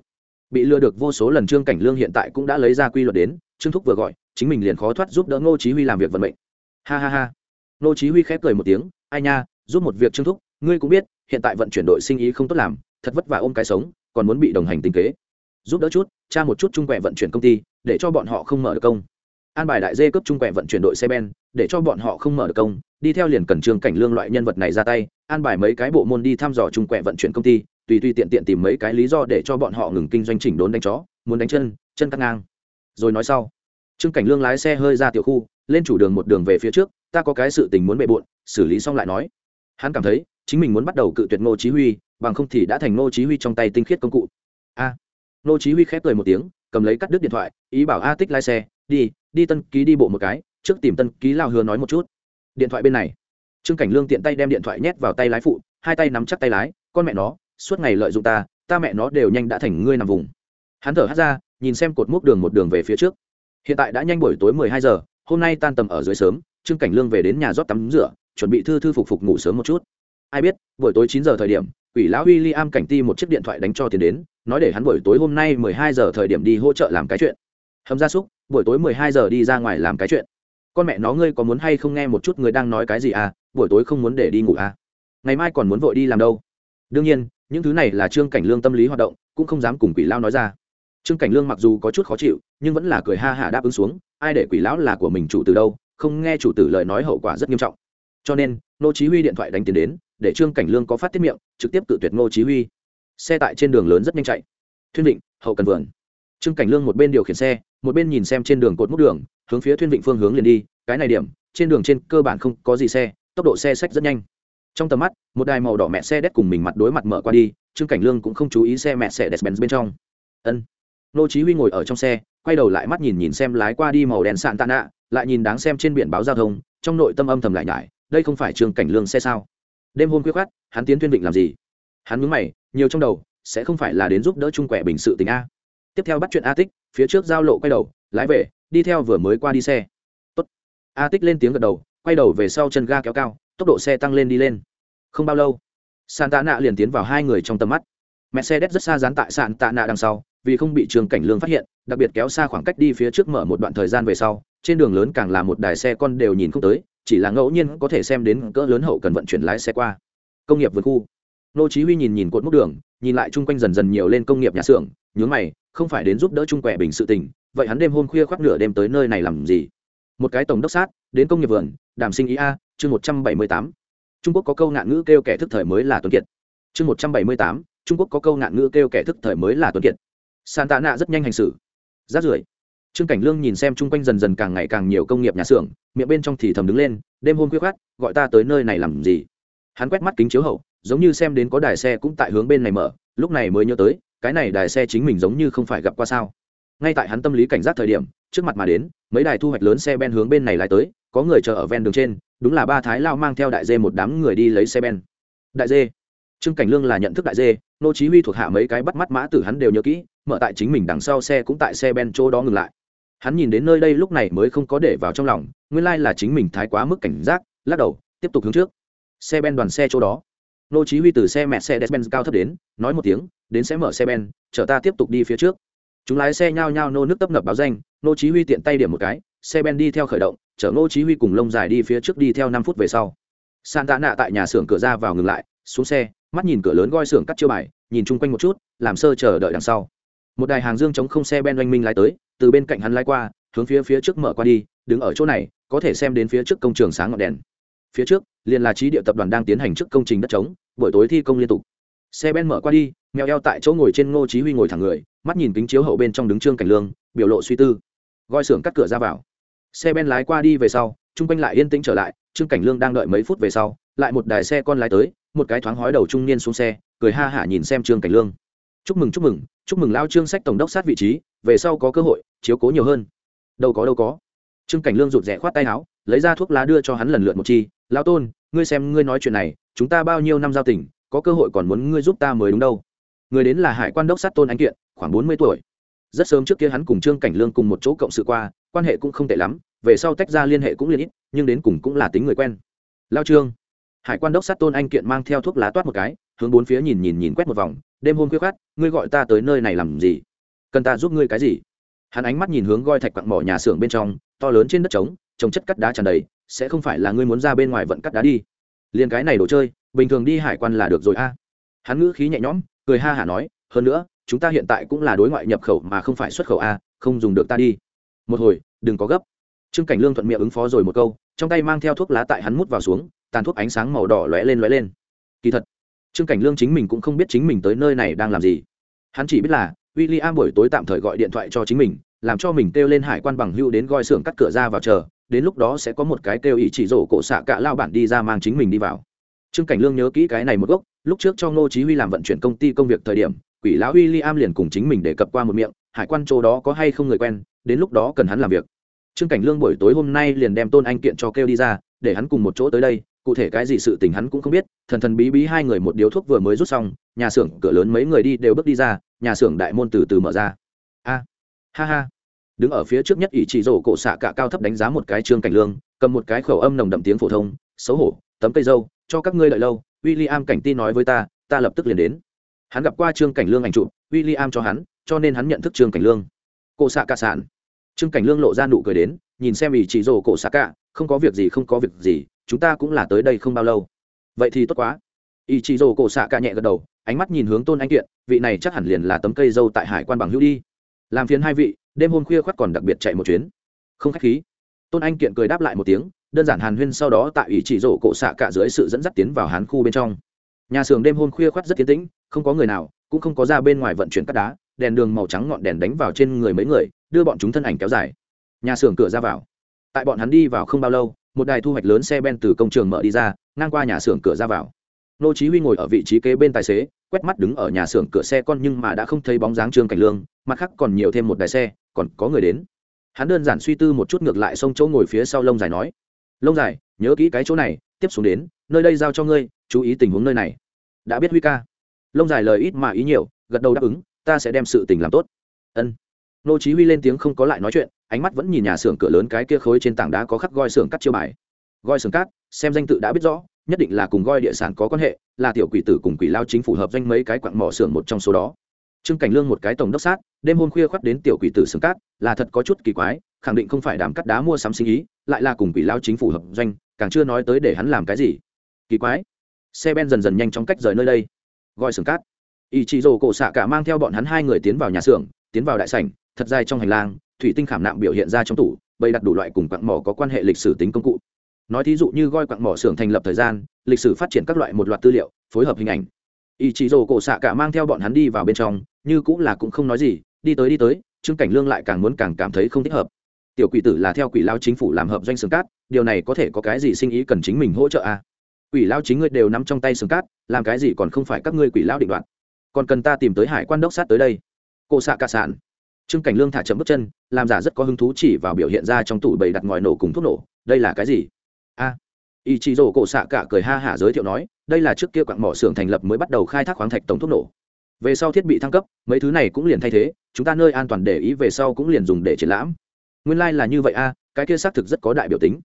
bị lừa được vô số lần trương cảnh lương hiện tại cũng đã lấy ra quy luật đến, trương thúc vừa gọi, chính mình liền khó thoát giúp đỡ ngô chí huy làm việc vận mệnh. Ha ha ha. Ngô chí huy khép cười một tiếng, ai nha, giúp một việc trương thúc, ngươi cũng biết, hiện tại vận chuyển đội sinh ý không tốt làm, thật vất vả ôm cái sống, còn muốn bị đồng hành tính kế. Giúp đỡ chút, tra một chút trung quẹ vận chuyển công ty, để cho bọn họ không mở được công. An bài đại dê cấp trung quẹ vận chuyển đội xe ben, để cho bọn họ không mở được công, đi theo liền cần trương cảnh lương loại nhân vật này ra tay, an bài mấy cái bộ môn đi thăm dò trung quẹ vận chuyển công ty tùy tùy tiện tiện tìm mấy cái lý do để cho bọn họ ngừng kinh doanh chỉnh đốn đánh chó muốn đánh chân chân cắt ngang. Rồi nói sau. Trương cảnh lương lái xe hơi ra tiểu khu lên chủ đường một đường về phía trước ta có cái sự tình muốn bề bộn xử lý xong lại nói. Hắn cảm thấy chính mình muốn bắt đầu cự tuyệt ngô chí huy bằng không thì đã thành ngô chí huy trong tay tinh khiết công cụ. A. À, ngô chí huy khép cười một tiếng cầm lấy cắt đứt điện thoại ý bảo a tích lái xe đi đi tân ký đi bộ một cái trước tìm tân ký lao hứa nói một chút. Điện thoại bên này trương cảnh lương tiện tay đem điện thoại nhét vào tay lái phụ hai tay nắm chắc tay lái con mẹ nó suốt ngày lợi dụng ta ta mẹ nó đều nhanh đã thành ngươi nằm vùng. Hắn thở hắt ra, nhìn xem cột mốc đường một đường về phía trước. Hiện tại đã nhanh buổi tối mười hai giờ, hôm nay tan tầm ở dưới sớm, trương cảnh lương về đến nhà rót tắm rửa, chuẩn bị thư thư phục phục ngủ sớm một chút. Ai biết, buổi tối chín giờ thời điểm, quỷ lão William cảnh ti một chiếc điện thoại đánh cho tiền đến, nói để hắn buổi tối hôm nay mười hai giờ thời điểm đi hỗ trợ làm cái chuyện. Hầm gia súc, buổi tối mười hai giờ đi ra ngoài làm cái chuyện. Con mẹ nó ngươi có muốn hay không nghe một chút người đang nói cái gì à? Buổi tối không muốn để đi ngủ à? Ngày mai còn muốn vội đi làm đâu? Đương nhiên những thứ này là trương cảnh lương tâm lý hoạt động, cũng không dám cùng quỷ lao nói ra. Trương cảnh lương mặc dù có chút khó chịu, nhưng vẫn là cười ha hả đáp ứng xuống, ai để quỷ lão là của mình chủ từ đâu, không nghe chủ tử lời nói hậu quả rất nghiêm trọng. Cho nên nô chí huy điện thoại đánh tiền đến, để trương cảnh lương có phát tiết miệng, trực tiếp tự tuyệt nô chí huy. Xe tại trên đường lớn rất nhanh chạy. Thuyên Vịnh, hậu cần vườn. Trương cảnh lương một bên điều khiển xe, một bên nhìn xem trên đường cột mốc đường, hướng phía thuyên vịnh phương hướng liền đi, cái này điểm, trên đường trên cơ bản không có gì xe, tốc độ xe sách rất nhanh trong tầm mắt, một đài màu đỏ mẹ xe đét cùng mình mặt đối mặt mở qua đi, trương cảnh lương cũng không chú ý xe mẹ xe đét bên trong. Ân. Nô chí huy ngồi ở trong xe, quay đầu lại mắt nhìn nhìn xem lái qua đi màu đen sạn tạ nạ, lại nhìn đáng xem trên biển báo giao thông, trong nội tâm âm thầm lại nhải, đây không phải trương cảnh lương xe sao? Đêm hôm khuya khoát hắn tiến tuyên định làm gì? Hắn nhướng mày, nhiều trong đầu, sẽ không phải là đến giúp đỡ trung quẻ bình sự tình a. Tiếp theo bắt chuyện a tích, phía trước giao lộ quay đầu, lái về, đi theo vừa mới qua đi xe. Tốt. a tích lên tiếng gật đầu, quay đầu về sau chân ga kéo cao tốc độ xe tăng lên đi lên. Không bao lâu sàn tạ nạ liền tiến vào hai người trong tầm mắt. Mercedes rất xa dán tại sàn tạ nạ đằng sau, vì không bị trường cảnh lương phát hiện, đặc biệt kéo xa khoảng cách đi phía trước mở một đoạn thời gian về sau, trên đường lớn càng là một đài xe con đều nhìn không tới, chỉ là ngẫu nhiên có thể xem đến cỡ lớn hậu cần vận chuyển lái xe qua. Công nghiệp vườn khu. Nô chí huy nhìn nhìn cột mốc đường, nhìn lại chung quanh dần dần nhiều lên công nghiệp nhà xưởng, nhướng mày, không phải đến giúp đỡ trung quẻ bình sự tình, vậy hắn đêm hôm khuya khoác nửa đêm tới nơi này làm gì? Một cái tổng đốc sát, đến công nghiệp vườn đàm sinh ý a, chương một trăm bảy mươi tám. Trung quốc có câu ngạn ngữ kêu kẻ thức thời mới là tuấn kiệt. Chương một trăm bảy mươi tám, trung quốc có câu nạn ngữ kêu kẻ thức thời mới là tuấn kiệt. Sàn tạ nạ rất nhanh hành xử. Rát rưởi. Trương cảnh lương nhìn xem chung quanh dần dần càng ngày càng nhiều công nghiệp nhà xưởng, miệng bên trong thì thầm đứng lên, đêm hôm khuya khát gọi ta tới nơi này làm gì? Hắn quét mắt kính chiếu hậu, giống như xem đến có đài xe cũng tại hướng bên này mở, lúc này mới nhớ tới, cái này đài xe chính mình giống như không phải gặp qua sao. Ngay tại hắn tâm lý cảnh giác thời điểm, trước mặt mà đến, mấy đài thu hoạch lớn xe ben hướng bên này lại tới có người chờ ở ven đường trên, đúng là ba thái lao mang theo đại dê một đám người đi lấy xe ben. Đại dê, trương cảnh lương là nhận thức đại dê, nô chí huy thuộc hạ mấy cái bắt mắt mã tử hắn đều nhớ kỹ, mở tại chính mình đằng sau xe cũng tại xe ben chỗ đó ngừng lại. Hắn nhìn đến nơi đây lúc này mới không có để vào trong lòng, nguyên lai là chính mình thái quá mức cảnh giác, lắc đầu, tiếp tục hướng trước. Xe ben đoàn xe chỗ đó. Nô chí huy từ xe mẹ xe despen cao thấp đến, nói một tiếng, đến sẽ mở xe ben, chở ta tiếp tục đi phía trước chúng lái xe nhao nhao nô nước tấp nập báo danh nô chí huy tiện tay điểm một cái, xe ben đi theo khởi động, chở nô chí huy cùng lông dài đi phía trước đi theo 5 phút về sau. San tạ nạ tại nhà xưởng cửa ra vào ngừng lại, xuống xe, mắt nhìn cửa lớn goi xưởng cắt chiêu bài, nhìn chung quanh một chút, làm sơ chờ đợi đằng sau. Một đài hàng dương chống không xe ben oanh minh lái tới, từ bên cạnh hắn lái qua, hướng phía phía trước mở qua đi, đứng ở chỗ này, có thể xem đến phía trước công trường sáng ngọn đèn. Phía trước, liền là trí địa tập đoàn đang tiến hành trước công trình đất trống buổi tối thi công liên tục. Xe ben mở qua đi, mèo eo tại chỗ ngồi trên ngô chí huy ngồi thẳng người mắt nhìn kính chiếu hậu bên trong đứng trương cảnh lương, biểu lộ suy tư. Goi xưởng cắt cửa ra vào. Xe ben lái qua đi về sau trung quanh lại yên tĩnh trở lại, trương cảnh lương đang đợi mấy phút về sau, lại một đài xe con lái tới, một cái thoáng hói đầu trung niên xuống xe, cười ha hả nhìn xem trương cảnh lương. Chúc mừng chúc mừng chúc mừng lao trương sách tổng đốc sát vị trí, về sau có cơ hội, chiếu cố nhiều hơn. Đâu có đâu có. Trương cảnh lương rụt rẽ khoát tay áo, lấy ra thuốc lá đưa cho hắn lần lượt một chi. Lao tôn, ngươi xem, ngươi nói chuyện này, chúng ta bao nhiêu năm giao tình, có cơ hội còn muốn ngươi giúp ta mới đúng đâu. Người đến là hải quan đốc sát tôn anh kiện khoảng bốn mươi tuổi. Rất sớm trước kia hắn cùng trương cảnh lương cùng một chỗ cộng sự qua, quan hệ cũng không tệ lắm, về sau tách ra liên hệ cũng liên ít, nhưng đến cùng cũng là tính người quen. Lao trương, hải quan đốc sát tôn anh kiện mang theo thuốc lá toát một cái, hướng bốn phía nhìn nhìn nhìn quét một vòng, đêm hôm khuya khát ngươi gọi ta tới nơi này làm gì? Cần ta giúp ngươi cái gì? Hắn ánh mắt nhìn hướng goi thạch quặng mỏ nhà xưởng bên trong, to lớn trên đất trống, trồng chất cắt đá tràn đầy, sẽ không phải là ngươi muốn ra bên ngoài vận cắt đá đi. Liền cái này đồ chơi, bình thường đi hải quan là được rồi a. Hắn ngữ khí nhẹ nhõm, cười ha hả nói, hơn nữa chúng ta hiện tại cũng là đối ngoại nhập khẩu mà không phải xuất khẩu a, không dùng được ta đi. Một hồi, đừng có gấp. Trương cảnh lương thuận miệng ứng phó rồi một câu, trong tay mang theo thuốc lá tại hắn mút vào xuống, tàn thuốc ánh sáng màu đỏ lóe lên lóe lên. Kỳ thật, trương cảnh lương chính mình cũng không biết chính mình tới nơi này đang làm gì. Hắn chỉ biết là w i l l i am buổi tối tạm thời gọi điện thoại cho chính mình, làm cho mình kêu lên hải quan bằng hưu đến gọi xưởng cắt cửa ra vào chờ, đến lúc đó sẽ có một cái kêu ý chỉ rổ cổ xạ cả lao bản đi ra mang chính mình đi vào. Trương cảnh lương nhớ kỹ cái này một gốc, lúc trước cho ngô chí huy làm vận chuyển công ty công việc thời điểm quỷ lão w i l l i am liền cùng chính mình đề cập qua một miệng, hải quan chỗ đó có hay không người quen, đến lúc đó cần hắn làm việc. Trương cảnh lương buổi tối hôm nay liền đem tôn anh kiện cho kêu đi ra, để hắn cùng một chỗ tới đây, cụ thể cái gì sự tình hắn cũng không biết, thần thần bí bí hai người một điếu thuốc vừa mới rút xong, nhà xưởng cửa lớn mấy người đi đều bước đi ra, nhà xưởng đại môn từ từ mở ra. A, ha ha. Đứng ở phía trước nhất ỷ chỉ rổ cổ xạ cả cao thấp đánh giá một cái trương cảnh lương, cầm một cái khẩu âm nồng đậm tiếng phổ thông, xấu hổ, tấm cây dâu, cho các ngươi đợi lâu w i l l i am cảnh ti nói với ta ta lập tức liền đến hắn gặp qua trương cảnh lương ảnh chụp w i l l i am cho hắn, cho nên hắn nhận thức trương cảnh lương. Cổ xạ cả sản. Trương cảnh lương lộ ra nụ cười đến, nhìn xem ỷ chỉ rồ cổ xạ cả, không có việc gì, không có việc gì, chúng ta cũng là tới đây không bao lâu. Vậy thì tốt quá. Ý chỉ rồ cổ xạ cả nhẹ gật đầu, ánh mắt nhìn hướng tôn anh kiện, vị này chắc hẳn liền là tấm cây dâu tại hải quan bằng hữu đi. Làm phiền hai vị, đêm hôm khuya khoắt còn đặc biệt chạy một chuyến. Không khách khí. Tôn anh kiện cười đáp lại một tiếng, đơn giản hàn huyên sau đó tại ý chỉ rổ cổ xạ cả dưới sự dẫn dắt tiến vào hán khu bên trong. Nhà xưởng đêm hôm khuya khoắt rất tiến tĩnh không có người nào, cũng không có ra bên ngoài vận chuyển cắt đá, đèn đường màu trắng ngọn đèn đánh vào trên người mấy người, đưa bọn chúng thân ảnh kéo dài. Nhà xưởng cửa ra vào. Tại bọn hắn đi vào không bao lâu, một đài thu hoạch lớn xe ben từ công trường mở đi ra, ngang qua nhà xưởng cửa ra vào. Nô chí huy ngồi ở vị trí kế bên tài xế, quét mắt đứng ở nhà xưởng cửa xe con nhưng mà đã không thấy bóng dáng trương cảnh lương, mặt khác còn nhiều thêm một đài xe, còn có người đến. Hắn đơn giản suy tư một chút ngược lại xông chỗ ngồi phía sau lông dài nói, lông dài, nhớ kỹ cái chỗ này, tiếp xuống đến, nơi đây giao cho ngươi, chú ý tình huống nơi này. Đã biết huy ca lông dài lời ít mà ý nhiều, gật đầu đáp ứng, ta sẽ đem sự tình làm tốt. Ân. Nô chí huy lên tiếng không có lại nói chuyện, ánh mắt vẫn nhìn nhà xưởng cửa lớn cái kia khối trên tảng đá có khắc goi xưởng cắt chiêu bài. Goi xưởng cắt, xem danh tự đã biết rõ, nhất định là cùng goi địa sản có quan hệ, là tiểu quỷ tử cùng quỷ lao chính phủ hợp danh mấy cái quặng mỏ xưởng một trong số đó. Trương cảnh lương một cái tổng đốc sát, đêm hôm khuya khoắt đến tiểu quỷ tử xưởng cát là thật có chút kỳ quái, khẳng định không phải đàm cắt đá mua sắm sinh ý, lại là cùng quỷ lao chính phủ hợp doanh càng chưa nói tới để hắn làm cái gì. Kỳ quái. Xe ben dần dần nhanh chóng cách rời nơi đây gọi xưởng cát. Ý chị rồ cổ xạ cả mang theo bọn hắn hai người tiến vào nhà xưởng, tiến vào đại sảnh, thật dài trong hành lang, thủy tinh khảm nạm biểu hiện ra trong tủ, bày đặt đủ loại cùng quặng mỏ có quan hệ lịch sử tính công cụ. Nói thí dụ như goi quặng mỏ xưởng thành lập thời gian, lịch sử phát triển các loại một loạt tư liệu, phối hợp hình ảnh. Ý chí rồ cổ xạ cả mang theo bọn hắn đi vào bên trong, như cũng là cũng không nói gì, đi tới đi tới, trương cảnh lương lại càng muốn càng cảm thấy không thích hợp. Tiểu quỷ tử là theo quỷ lao chính phủ làm hợp doanh sừng cát, điều này có thể có cái gì sinh ý cần chính mình hỗ trợ à? Quỷ lao chính ngươi đều nắm trong tay sừng cát làm cái gì còn không phải các ngươi quỷ lao định đoạt. Còn cần ta tìm tới hải quan đốc sát tới đây. Cô xạ cả sản. Trương cảnh lương thả chậm bước chân làm giả rất có hứng thú chỉ vào biểu hiện ra trong tủ bầy đặt ngòi nổ cùng thuốc nổ. Đây là cái gì? A. À, ý chị rổ cổ xạ cả cười ha hả giới thiệu nói đây là trước kia quặng mỏ xưởng thành lập mới bắt đầu khai thác khoáng thạch tổng thuốc nổ. Về sau thiết bị thăng cấp mấy thứ này cũng liền thay thế chúng ta nơi an toàn để ý về sau cũng liền dùng để triển lãm. Nguyên lai、like、là như vậy a cái kia xác thực rất có đại biểu tính.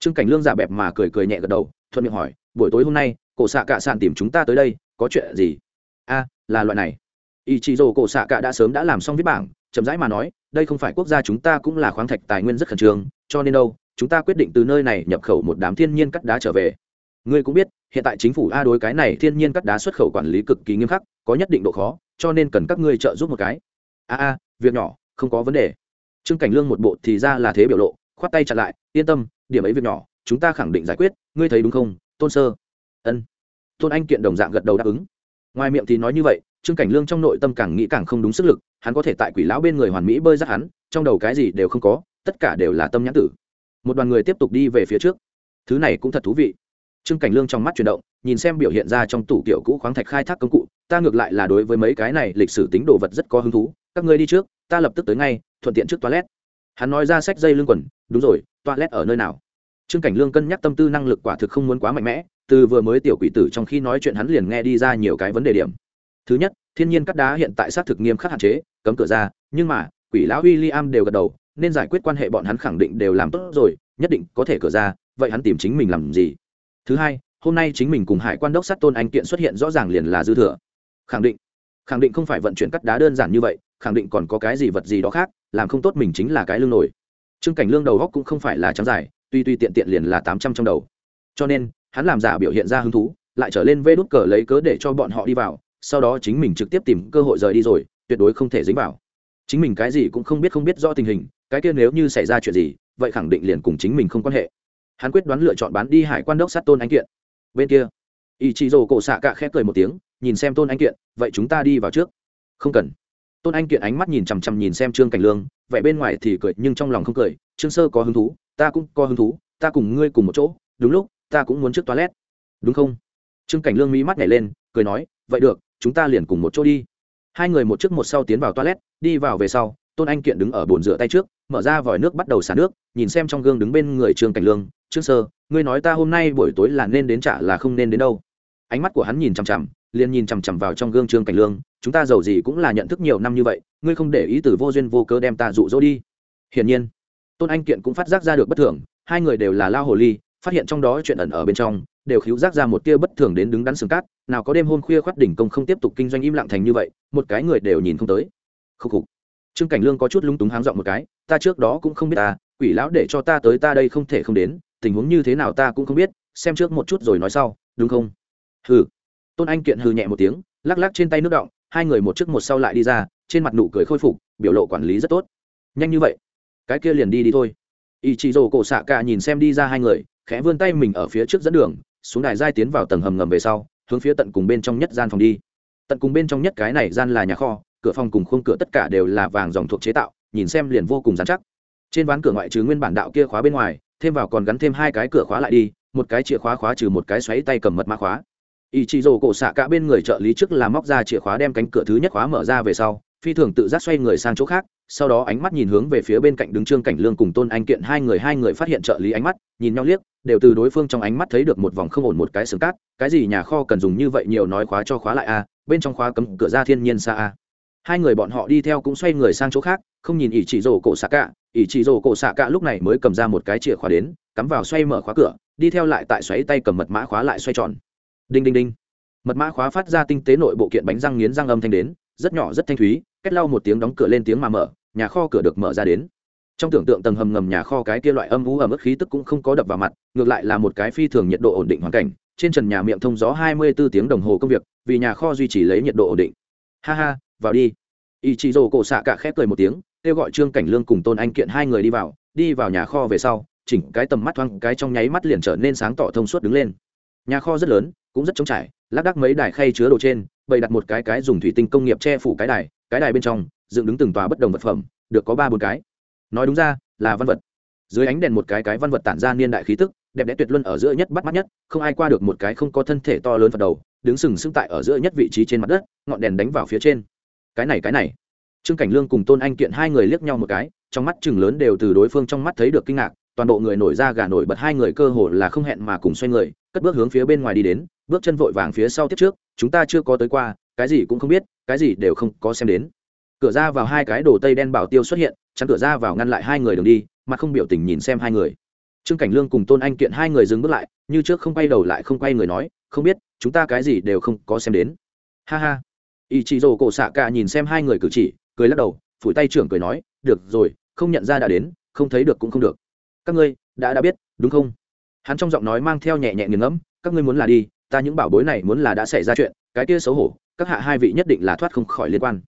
Trương cảnh lương giả bẹp mà cười cười nhẹ gật đầu thuận miệng hỏi buổi tối hôm nay, cổ xạ cạ sạn tìm chúng ta tới đây, có chuyện gì? A, là loại này. Ý chí rồ cổ xạ cạ đã sớm đã làm xong viết bảng, chậm rãi mà nói, đây không phải quốc gia chúng ta cũng là khoáng thạch tài nguyên rất khẩn trương, cho nên đâu, chúng ta quyết định từ nơi này nhập khẩu một đám thiên nhiên cắt đá trở về. Ngươi cũng biết, hiện tại chính phủ a đối cái này thiên nhiên cắt đá xuất khẩu quản lý cực kỳ nghiêm khắc, có nhất định độ khó, cho nên cần các ngươi trợ giúp một cái. A a, việc nhỏ, không có vấn đề. Trương cảnh lương một bộ thì ra là thế biểu lộ, khoát tay chặn lại, yên tâm, điểm ấy việc nhỏ, chúng ta khẳng định giải quyết, ngươi thấy đúng không? Tôn sơ. Ân. Tôn anh kiện đồng dạng gật đầu đáp ứng. Ngoài miệng thì nói như vậy, trương cảnh lương trong nội tâm càng nghĩ càng không đúng sức lực, hắn có thể tại quỷ lão bên người hoàn mỹ bơi ra hắn, trong đầu cái gì đều không có, tất cả đều là tâm nhãn tử. Một đoàn người tiếp tục đi về phía trước. Thứ này cũng thật thú vị. Trương cảnh lương trong mắt chuyển động, nhìn xem biểu hiện ra trong tủ kiểu cũ khoáng thạch khai thác công cụ, ta ngược lại là đối với mấy cái này lịch sử tính đồ vật rất có hứng thú, các ngươi đi trước, ta lập tức tới ngay, thuận tiện trước toilet. Hắn nói ra sách dây lưng quần, đúng rồi, toilet ở nơi nào? Trương cảnh lương cân nhắc tâm tư năng lực quả thực không muốn quá mạnh mẽ, từ vừa mới tiểu quỷ tử trong khi nói chuyện hắn liền nghe đi ra nhiều cái vấn đề điểm. Thứ nhất, thiên nhiên cắt đá hiện tại xác thực nghiêm khắc hạn chế, cấm cửa ra, nhưng mà, quỷ lão William đều gật đầu, nên giải quyết quan hệ bọn hắn khẳng định đều làm tốt rồi, nhất định có thể cửa ra, vậy hắn tìm chính mình làm gì? Thứ hai, hôm nay chính mình cùng hải quan đốc sát tôn anh kiện xuất hiện rõ ràng liền là dư thừa. Khẳng định khẳng định không phải vận chuyển cắt đá đơn giản như vậy, khẳng định còn có cái gì vật gì đó khác, làm không tốt mình chính là cái lương nổi. Trương cảnh lương đầu góc cũng không phải là trắng dài tuy tuy tiện tiện liền là tám trăm trong đầu. Cho nên, hắn làm giả biểu hiện ra hứng thú, lại trở lên vê đút cờ lấy cớ để cho bọn họ đi vào, sau đó chính mình trực tiếp tìm cơ hội rời đi rồi, tuyệt đối không thể dính vào. Chính mình cái gì cũng không biết không biết rõ tình hình, cái kia nếu như xảy ra chuyện gì, vậy khẳng định liền cùng chính mình không quan hệ. Hắn quyết đoán lựa chọn bán đi hải quan đốc sát tôn anh kiện. Bên kia ý chị rồ cổ xạ cạ khẽ cười một tiếng, nhìn xem tôn anh kiện, vậy chúng ta đi vào trước. Không cần. Tôn anh kiện ánh mắt nhìn chằm chằm nhìn xem trương cảnh lương vậy bên ngoài thì cười nhưng trong lòng không cười, trương sơ có hứng thú ta cũng có hứng thú, ta cùng ngươi cùng một chỗ, đúng lúc, ta cũng muốn trước toilet. Đúng không? Trương cảnh lương mỹ mắt nhảy lên, cười nói, vậy được, chúng ta liền cùng một chỗ đi. Hai người một trước một sau tiến vào toilet, đi vào về sau, tôn anh kiện đứng ở bồn rửa tay trước, mở ra vòi nước bắt đầu xả nước, nhìn xem trong gương đứng bên người trương cảnh lương, trương sơ, ngươi nói ta hôm nay buổi tối là nên đến trả là không nên đến đâu? Ánh mắt của hắn nhìn chằm chằm, liền nhìn chằm chằm vào trong gương trương cảnh lương, chúng ta giàu gì cũng là nhận thức nhiều năm như vậy, ngươi không để ý từ vô duyên vô cớ đem ta dụ dỗ đi. Hiển nhiên tôn anh kiện cũng phát giác ra được bất thường, hai người đều là lao hồ ly, phát hiện trong đó chuyện ẩn ở bên trong, đều khiếu giác ra một tia bất thường đến đứng đắn sừng cát, nào có đêm hôm khuya khoát đỉnh công không tiếp tục kinh doanh im lặng thành như vậy, một cái người đều nhìn không tới. Khúc khục. Trương cảnh lương có chút lung túng háng dọn một cái, ta trước đó cũng không biết ta, quỷ lão để cho ta tới ta đây không thể không đến, tình huống như thế nào ta cũng không biết, xem trước một chút rồi nói sau, đúng không? Hừ. Tôn anh kiện hừ nhẹ một tiếng, lắc lắc trên tay nước động, hai người một trước một sau lại đi ra, trên mặt nụ cười khôi phục, biểu lộ quản lý rất tốt. Nhanh như vậy cái kia liền đi đi thôi. Ý chị rồ cổ xạ cả nhìn xem đi ra hai người, khẽ vươn tay mình ở phía trước dẫn đường, xuống đài giai tiến vào tầng hầm ngầm về sau, hướng phía tận cùng bên trong nhất gian phòng đi. Tận cùng bên trong nhất cái này gian là nhà kho, cửa phòng cùng khung cửa tất cả đều là vàng dòng thuộc chế tạo, nhìn xem liền vô cùng dán chắc. Trên ván cửa ngoại trừ nguyên bản đạo kia khóa bên ngoài, thêm vào còn gắn thêm hai cái cửa khóa lại đi, một cái chìa khóa khóa trừ một cái xoáy tay cầm mật mã khóa. Ý chị rồ cổ xạ cả bên người trợ lý trước là móc ra chìa khóa đem cánh cửa thứ nhất khóa mở ra về sau, phi thường tự giác xoay người sang chỗ khác sau đó ánh mắt nhìn hướng về phía bên cạnh đứng trương cảnh lương cùng tôn anh kiện, hai người hai người phát hiện trợ lý ánh mắt, nhìn nhau liếc, đều từ đối phương trong ánh mắt thấy được một vòng không ổn một cái xương cát, cái gì nhà kho cần dùng như vậy nhiều nói khóa cho khóa lại a bên trong khóa cấm cửa ra thiên nhiên xa a hai người bọn họ đi theo cũng xoay người sang chỗ khác, không nhìn ỷ chỉ rổ cổ xạ cạ, ỷ chỉ rổ cổ xạ cạ lúc này mới cầm ra một cái chìa khóa đến, cắm vào xoay mở khóa cửa, đi theo lại tại xoáy tay cầm mật mã khóa lại xoay tròn. Đinh đinh đinh. Mật mã khóa phát ra tinh tế nội bộ kiện bánh răng nghiến răng âm thanh đến, rất nhỏ rất thanh thúy kết lau một tiếng đóng cửa lên tiếng mà mở nhà kho cửa được mở ra đến. Trong tưởng tượng tầng hầm ngầm nhà kho cái kia loại âm u ẩm ức khí tức cũng không có đập vào mặt, ngược lại là một cái phi thường nhiệt độ ổn định hoàn cảnh, trên trần nhà miệng thông gió hai mươi 24 tiếng đồng hồ công việc, vì nhà kho duy trì lấy nhiệt độ ổn định. Ha ha, vào đi. Ý chị rồ cổ xạ cả khép cười một tiếng, kêu gọi trương cảnh lương cùng tôn anh kiện hai người đi vào đi vào nhà kho về sau, chỉnh cái tầm mắt thoáng cái trong nháy mắt liền trở nên sáng tỏ thông suốt đứng lên. Nhà kho rất lớn, cũng rất trống trải, lác đác mấy đài khay chứa đồ trên, bày đặt một cái cái dùng thủy tinh công nghiệp che phủ cái đài cái đài bên trong dựng đứng từng tòa bất đồng vật phẩm, được có ba bốn cái. Nói đúng ra, là văn vật. Dưới ánh đèn một cái cái văn vật tản ra niên đại khí tức, đẹp đẽ tuyệt luân ở giữa nhất bắt mắt nhất, không ai qua được một cái không có thân thể to lớn vào đầu, đứng sừng sững tại ở giữa nhất vị trí trên mặt đất, ngọn đèn đánh vào phía trên. Cái này cái này. Trương cảnh lương cùng tôn anh kiện hai người liếc nhau một cái, trong mắt chừng lớn đều từ đối phương trong mắt thấy được kinh ngạc, toàn bộ người nổi ra gà nổi bật hai người cơ hồ là không hẹn mà cùng xoay người, cất bước hướng phía bên ngoài đi đến, bước chân vội vàng phía sau tiếp trước, chúng ta chưa có tới qua, cái gì cũng không biết, cái gì đều không có xem đến cửa ra vào hai cái đồ tây đen bảo tiêu xuất hiện, chắn cửa ra vào ngăn lại hai người đường đi, mà không biểu tình nhìn xem hai người. Trương cảnh lương cùng tôn anh kiện hai người dừng bước lại, như trước không quay đầu lại không quay người nói, không biết, chúng ta cái gì đều không có xem đến. Ha ha. Ý chị rồ cổ xạ cả nhìn xem hai người cử chỉ, cười lắc đầu, phủi tay trưởng cười nói, được rồi, không nhận ra đã đến, không thấy được cũng không được. Các ngươi, đã đã biết, đúng không? Hắn trong giọng nói mang theo nhẹ nhẹ nghiền ngẫm, các ngươi muốn là đi, ta những bảo bối này muốn là đã xảy ra chuyện, cái kia xấu hổ, các hạ hai vị nhất định là thoát không khỏi liên quan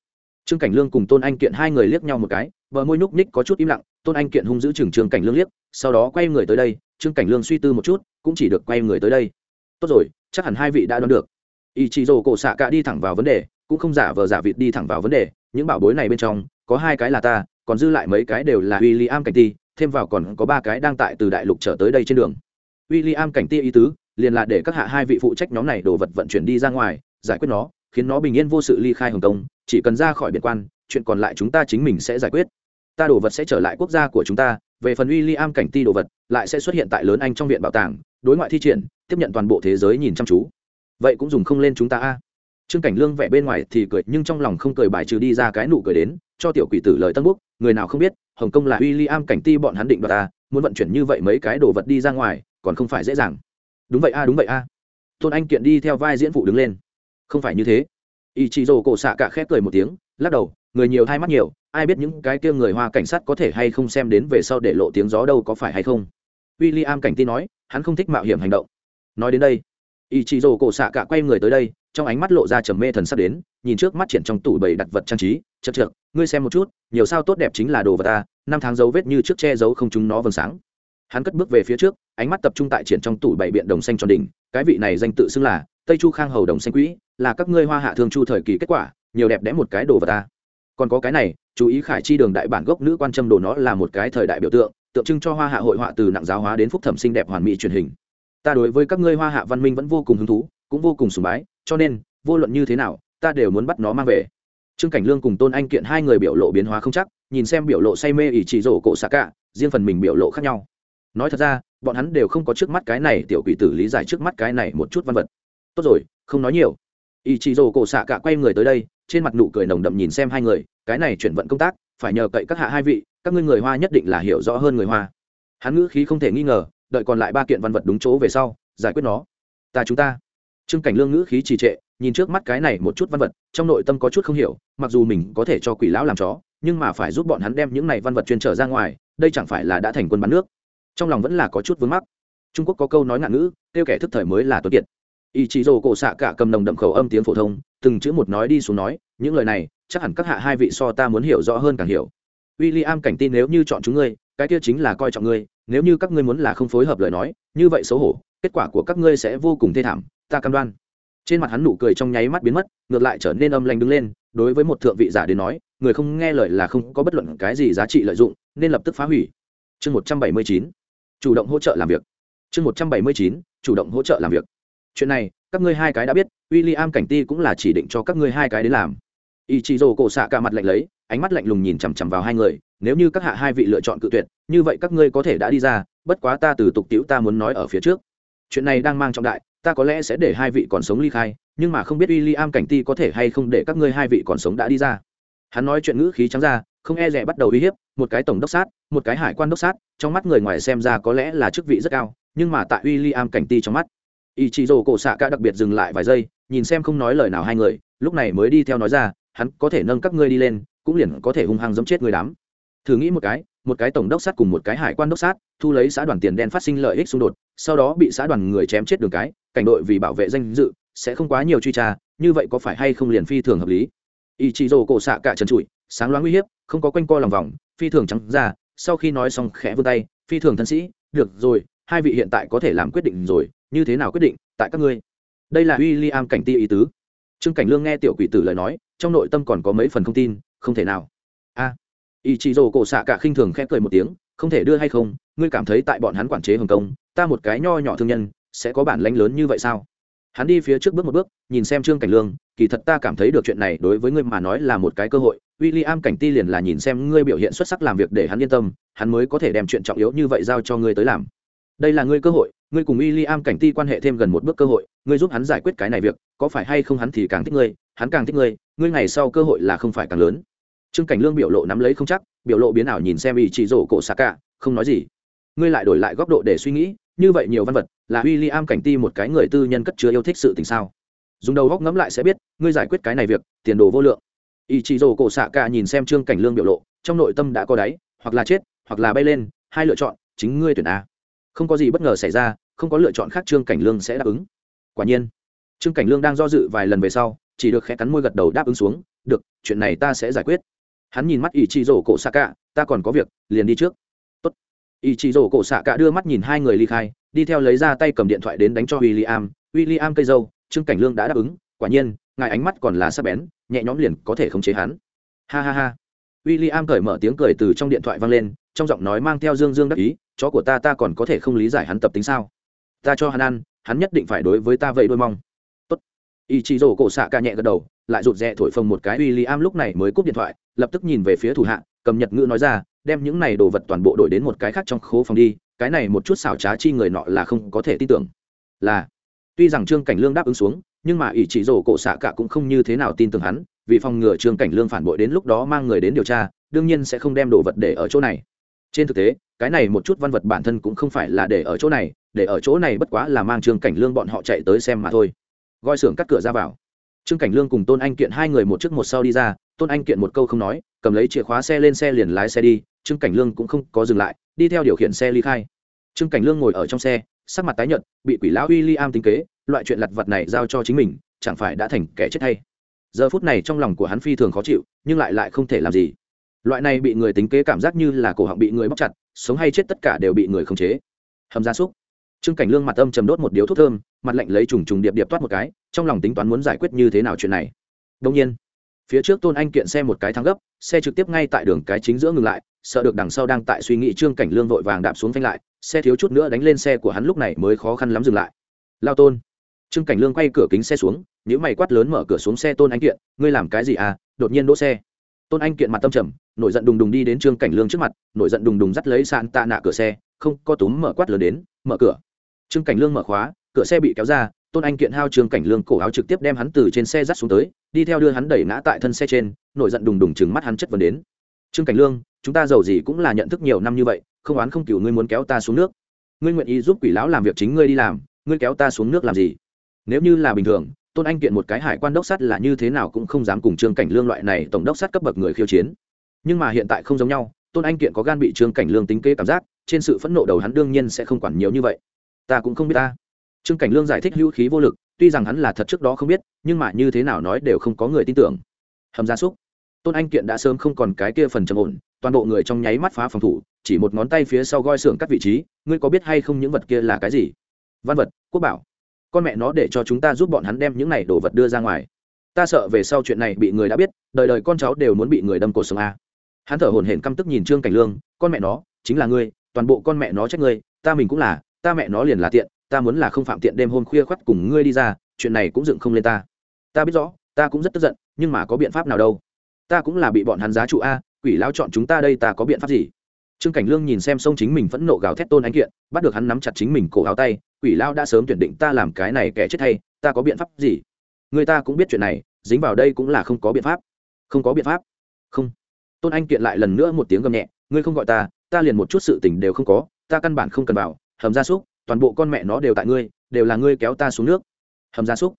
trương cảnh lương cùng tôn anh kiện hai người liếc nhau một cái, bờ môi nhúc ních có chút im lặng, tôn anh kiện hung giữ chừng trương cảnh lương liếc, sau đó quay người tới đây, trương cảnh lương suy tư một chút, cũng chỉ được quay người tới đây. Tốt rồi, chắc hẳn hai vị đã đoán được. Ý chí rồ cổ xạ cả đi thẳng vào vấn đề, cũng không giả vờ giả vịt đi thẳng vào vấn đề, những bảo bối này bên trong, có hai cái là ta, còn dư lại mấy cái đều là w i l l i am cảnh ti, thêm vào còn có ba cái đang tại từ đại lục trở tới đây trên đường. W i l l i am cảnh ti ý tứ, liền là để các hạ hai vị phụ trách nhóm này đồ vật vận chuyển đi ra ngoài, giải quyết nó khiến nó bình yên vô sự ly khai hồng kông, chỉ cần ra khỏi biển quan, chuyện còn lại chúng ta chính mình sẽ giải quyết. Ta đồ vật sẽ trở lại quốc gia của chúng ta, về phần uy ly am cảnh ti đồ vật, lại sẽ xuất hiện tại lớn anh trong viện bảo tàng, đối ngoại thi triển, tiếp nhận toàn bộ thế giới nhìn chăm chú. Vậy cũng dùng không lên chúng ta a. Trương cảnh lương vẽ bên ngoài thì cười, nhưng trong lòng không cười bài trừ đi ra cái nụ cười đến, cho tiểu quỷ tử lời tân quốc người nào không biết, hồng kông là uy ly am cảnh ti bọn hắn định đoạt ta, muốn vận chuyển như vậy mấy cái đồ vật đi ra ngoài, còn không phải dễ dàng. Đúng vậy a, đúng vậy a. Tôn anh kiện đi theo vai diễn vụ đứng lên không phải như thế. Ý chí rồ cổ xạ cả khép cười một tiếng, lắc đầu, người nhiều thay mắt nhiều, ai biết những cái kia người hoa cảnh sát có thể hay không xem đến về sau để lộ tiếng gió đâu có phải hay không. W i l l i am cảnh ti nói, hắn không thích mạo hiểm hành động. Nói đến đây ý chí rồ cổ xạ cả quay người tới đây, trong ánh mắt lộ ra trầm mê thần sắp đến, nhìn trước mắt triển trong tủ bầy đặt vật trang trí chật chật ngươi xem một chút, nhiều sao tốt đẹp chính là đồ vật ta, năm tháng dấu vết như trước che giấu không chúng nó vầng sáng. Hắn cất bước về phía trước, ánh mắt tập trung tại triển trong tủ bảy biện đồng xanh tròn đỉnh, cái vị này danh tự xưng là tây chu khang hầu đồng xanh quỹ là các ngươi hoa hạ thương chu thời kỳ kết quả, nhiều đẹp đẽ một cái đồ vật ta. Còn có cái này, chú ý khải chi đường đại bản gốc nữ quan trâm đồ nó là một cái thời đại biểu tượng tượng trưng cho hoa hạ hội họa từ nặng giáo hóa đến phúc thẩm sinh đẹp hoàn mỹ truyền hình. Ta đối với các ngươi hoa hạ văn minh vẫn vô cùng hứng thú, cũng vô cùng sùng bái, cho nên, vô luận như thế nào, ta đều muốn bắt nó mang về. Trương cảnh lương cùng tôn anh kiện hai người biểu lộ biến hóa không chắc, nhìn xem biểu lộ say mê ỷ chỉ rổ cổ xạ cả, riêng phần mình biểu lộ khác nhau. Nói thật ra, bọn hắn đều không có trước mắt cái này tiểu quỷ tử lý giải trước mắt cái này một chút văn vật tốt rồi, không nói nhiều. Ý chỉ rồ cổ xạ cả quay người tới đây, trên mặt nụ cười nồng đậm nhìn xem hai người, cái này chuyển vận công tác, phải nhờ cậy các hạ hai vị, các ngươi người hoa nhất định là hiểu rõ hơn người hoa. Hắn ngữ khí không thể nghi ngờ, đợi còn lại ba kiện văn vật đúng chỗ về sau, giải quyết nó. Ta chúng ta. Trương cảnh lương ngữ khí trì trệ, nhìn trước mắt cái này một chút văn vật, trong nội tâm có chút không hiểu, mặc dù mình có thể cho quỷ lão làm chó, nhưng mà phải giúp bọn hắn đem những này văn vật chuyên trở ra ngoài, đây chẳng phải là đã thành quân bắn nước. Trong lòng vẫn là có chút vướng mắc. Trung quốc có câu nói ngạn ngữ kêu kẻ thức thời mới là tuấn kiệt ý chí rồ cổ xạ cả cầm nồng đậm khẩu âm tiếng phổ thông, từng chữ một nói đi xuống nói, những lời này, chắc hẳn các hạ hai vị so ta muốn hiểu rõ hơn càng hiểu. W i l l i am cảnh tin nếu như chọn chúng ngươi, cái kia chính là coi trọng ngươi, nếu như các ngươi muốn là không phối hợp lời nói, như vậy xấu hổ, kết quả của các ngươi sẽ vô cùng thê thảm, ta cam đoan. Trên mặt hắn nụ cười trong nháy mắt biến mất, ngược lại trở nên âm lanh đứng lên, đối với một thượng vị giả đến nói, người không nghe lời là không có bất luận cái gì giá trị lợi dụng, nên lập tức phá hủy. Chương một trăm bảy mươi chín, chủ động hỗ trợ làm việc. Chương một trăm bảy mươi chín, chủ động hỗ trợ làm việc chuyện này, các ngươi hai cái đã biết w i l l i am cảnh ti cũng là chỉ định cho các ngươi hai cái đến làm. Ý chí rồ cổ xạ cả mặt lạnh lấy, ánh mắt lạnh lùng nhìn chằm chằm vào hai người, nếu như các hạ hai vị lựa chọn cự tuyệt, như vậy các ngươi có thể đã đi ra, bất quá ta từ tục tiễu ta muốn nói ở phía trước. Chuyện này đang mang trọng đại, ta có lẽ sẽ để hai vị còn sống ly khai, nhưng mà không biết w i l l i am cảnh ti có thể hay không để các ngươi hai vị còn sống đã đi ra. Hắn nói chuyện ngữ khí trắng ra, không e rẻ bắt đầu uy hiếp, một cái tổng đốc sát, một cái hải quan đốc sát, trong mắt người ngoài xem ra có lẽ là chức vị rất cao, nhưng mà tại w i l l i am cảnh ti trong mắt ý chí rồ cổ xạ cả đặc biệt dừng lại vài giây, nhìn xem không nói lời nào hai người, lúc này mới đi theo nói ra, hắn có thể nâng các ngươi đi lên, cũng liền có thể hung hăng giống chết người đám. Thử nghĩ một cái một cái tổng đốc sát cùng một cái hải quan đốc sát, thu lấy xã đoàn tiền đen phát sinh lợi ích xung đột, sau đó bị xã đoàn người chém chết đường cái, cảnh đội vì bảo vệ danh dự, sẽ không quá nhiều truy tra, như vậy có phải hay không liền phi thường hợp lý? Ý chí rồ cổ xạ cả trần trụi, sáng loáng uy hiếp, không có quanh co lòng vòng, phi thường trắng ra, sau khi nói xong khẽ vươn tay, phi thường thân sĩ, được rồi, hai vị hiện tại có thể làm quyết định rồi như thế nào quyết định tại các ngươi? Đây là w i l l i am cảnh ti ý tứ. Trương cảnh lương nghe tiểu quỷ tử lời nói trong nội tâm còn có mấy phần không tin không thể nào. A. À, ý chị rồ cổ xạ cả khinh thường khẽ cười một tiếng không thể đưa hay không ngươi cảm thấy tại bọn hắn quản chế hồng kông ta một cái nho nhỏ thương nhân sẽ có bản lãnh lớn như vậy sao? Hắn đi phía trước bước một bước nhìn xem trương cảnh lương kỳ thật ta cảm thấy được chuyện này đối với ngươi mà nói là một cái cơ hội. W i l l i am cảnh ti liền là nhìn xem ngươi biểu hiện xuất sắc làm việc để hắn yên tâm hắn mới có thể đem chuyện trọng yếu như vậy giao cho ngươi tới làm đây là ngươi cơ hội, ngươi cùng w i l l i am cảnh ti quan hệ thêm gần một bước cơ hội, ngươi giúp hắn giải quyết cái này việc, có phải hay không hắn thì càng thích ngươi, hắn càng thích ngươi ngươi ngày sau cơ hội là không phải càng lớn. Trương cảnh lương biểu lộ nắm lấy không chắc, biểu lộ biến ảo nhìn xem ý chỉ rổ cổ xạ cả không nói gì. Ngươi lại đổi lại góc độ để suy nghĩ, như vậy nhiều văn vật, là w i l l i am cảnh ti một cái người tư nhân cất chứa yêu thích sự tình sao? Dùng đầu góc ngẫm lại sẽ biết, ngươi giải quyết cái này việc, tiền đồ vô lượng. Ý chị rổ cổ xạ cả nhìn xem trương cảnh lương biểu lộ, trong nội tâm đã có đáy, hoặc là chết, hoặc là bay lên, hai lựa chọn, chính ngươi tuyển a không có gì bất ngờ xảy ra, không có lựa chọn khác trương cảnh lương sẽ đáp ứng. Quả nhiên, trương cảnh lương đang do dự vài lần về sau, chỉ được khẽ cắn môi gật đầu đáp ứng xuống, được, chuyện này ta sẽ giải quyết. Hắn nhìn mắt ý chị rổ cổ xạ cả ta còn có việc, liền đi trước. Tốt. ý chị rổ cổ xạ cả đưa mắt nhìn hai người ly khai, đi theo lấy ra tay cầm điện thoại đến đánh cho w i l l i am w i l l i am cây dâu, trương cảnh lương đã đáp ứng. Quả nhiên, ngài ánh mắt còn là sắc bén, nhẹ nhõm liền có thể khống chế hắn. Ha ha ha. W i l l i am cởi mở tiếng cười từ trong điện thoại vang lên trong giọng nói mang theo dương dương đắc ý, chó của ta ta còn có thể không lý giải hắn tập tính sao? Ta cho hắn ăn, hắn nhất định phải đối với ta vậy đôi mong. Tốt. Ý chị rổ cổ xạ ca nhẹ gật đầu, lại rụt rè thổi phồng một cái w i l l i am lúc này mới cúp điện thoại, lập tức nhìn về phía thủ hạ, cầm nhật ngữ nói ra, đem những này đồ vật toàn bộ đổi đến một cái khác trong khố phòng đi, cái này một chút xảo trá chi người nọ là không có thể tin tưởng. Là. Tuy rằng trương cảnh lương đáp ứng xuống, nhưng mà ỷ chỉ rổ cổ xạ cả cũng không như thế nào tin tưởng hắn, vì phòng ngừa trương cảnh lương phản bội đến lúc đó mang người đến điều tra, đương nhiên sẽ không đem đồ vật để ở chỗ này trên thực tế, cái này một chút văn vật bản thân cũng không phải là để ở chỗ này, để ở chỗ này bất quá là mang trương cảnh lương bọn họ chạy tới xem mà thôi. Gọi xưởng cắt cửa ra vào. Trương cảnh lương cùng tôn anh kiện hai người một trước một sau đi ra, tôn anh kiện một câu không nói, cầm lấy chìa khóa xe lên xe liền lái xe đi, trương cảnh lương cũng không có dừng lại, đi theo điều khiển xe ly khai. Trương cảnh lương ngồi ở trong xe, sắc mặt tái nhợt, bị quỷ lão uy i am tính kế, loại chuyện lặt vặt này giao cho chính mình, chẳng phải đã thành kẻ chết hay. Giờ phút này trong lòng của hắn phi thường khó chịu, nhưng lại lại không thể làm gì loại này bị người tính kế cảm giác như là cổ họng bị người bóc chặt, sống hay chết tất cả đều bị người khống chế. Hầm gia súc. Trương cảnh lương mặt âm chầm đốt một điếu thuốc thơm, mặt lạnh lấy trùng trùng điệp điệp toát một cái, trong lòng tính toán muốn giải quyết như thế nào chuyện này. Đông nhiên, phía trước tôn anh kiện xe một cái thắng gấp, xe trực tiếp ngay tại đường cái chính giữa ngừng lại, sợ được đằng sau đang tại suy nghĩ trương cảnh lương vội vàng đạp xuống phanh lại, xe thiếu chút nữa đánh lên xe của hắn lúc này mới khó khăn lắm dừng lại. Lao tôn. Trương cảnh lương quay cửa kính xe xuống những mày quát lớn mở cửa xuống xe tôn anh kiện, ngươi làm cái gì à? Đột nhiên đỗ xe. Tôn anh kiện mặt tâm trầm nổi giận đùng đùng đi đến trương cảnh lương trước mặt, nổi giận đùng đùng dắt lấy sạn tạ nạ cửa xe, không có túm mở quát lớn đến, mở cửa. Trương cảnh lương mở khóa, cửa xe bị kéo ra, tôn anh kiện hao trương cảnh lương cổ áo trực tiếp đem hắn từ trên xe dắt xuống tới, đi theo đưa hắn đẩy ngã tại thân xe trên, nổi giận đùng đùng chừng mắt hắn chất vấn đến. Trương cảnh lương, chúng ta giàu gì cũng là nhận thức nhiều năm như vậy, không oán không cửu ngươi muốn kéo ta xuống nước. Ngươi nguyện ý giúp quỷ lão làm việc chính ngươi đi làm, ngươi kéo ta xuống nước làm gì? Nếu như là bình thường, tôn anh kiện một cái hải quan đốc sắt là như thế nào cũng không dám cùng trương cảnh lương loại này tổng đốc sắt cấp bậc người khiêu chiến nhưng mà hiện tại không giống nhau, tôn anh kiện có gan bị trương cảnh lương tính kế cảm giác, trên sự phẫn nộ đầu hắn đương nhiên sẽ không quản nhiều như vậy. Ta cũng không biết ta. Trương cảnh lương giải thích hữu khí vô lực, tuy rằng hắn là thật trước đó không biết, nhưng mà như thế nào nói đều không có người tin tưởng. Hầm gia súc. Tôn anh kiện đã sớm không còn cái kia phần trầm ổn, toàn bộ người trong nháy mắt phá phòng thủ, chỉ một ngón tay phía sau goi xưởng cắt vị trí, ngươi có biết hay không những vật kia là cái gì? Văn vật, quốc bảo. Con mẹ nó để cho chúng ta giúp bọn hắn đem những này đồ vật đưa ra ngoài. Ta sợ về sau chuyện này bị người đã biết, đời đời con cháu đều muốn bị người đâm cổ sống a hắn thở hổn hển căm tức nhìn trương cảnh lương, con mẹ nó, chính là ngươi, toàn bộ con mẹ nó trách ngươi, ta mình cũng là, ta mẹ nó liền là tiện, ta muốn là không phạm tiện đêm hôm khuya khoắt cùng ngươi đi ra, chuyện này cũng dựng không lên ta. Ta biết rõ, ta cũng rất tức giận, nhưng mà có biện pháp nào đâu? Ta cũng là bị bọn hắn giá trụ a, quỷ lao chọn chúng ta đây ta có biện pháp gì? Trương cảnh lương nhìn xem sông chính mình phẫn nộ gào thét tôn ánh kiện, bắt được hắn nắm chặt chính mình cổ áo tay, quỷ lao đã sớm tuyển định ta làm cái này kẻ chết hay ta có biện pháp gì? Người ta cũng biết chuyện này, dính vào đây cũng là không có biện pháp. Không có biện pháp. Không tôn anh kiện lại lần nữa một tiếng gầm nhẹ, ngươi không gọi ta ta liền một chút sự tình đều không có, ta căn bản không cần vào, hầm gia súc, toàn bộ con mẹ nó đều tại ngươi, đều là ngươi kéo ta xuống nước. Hầm gia súc,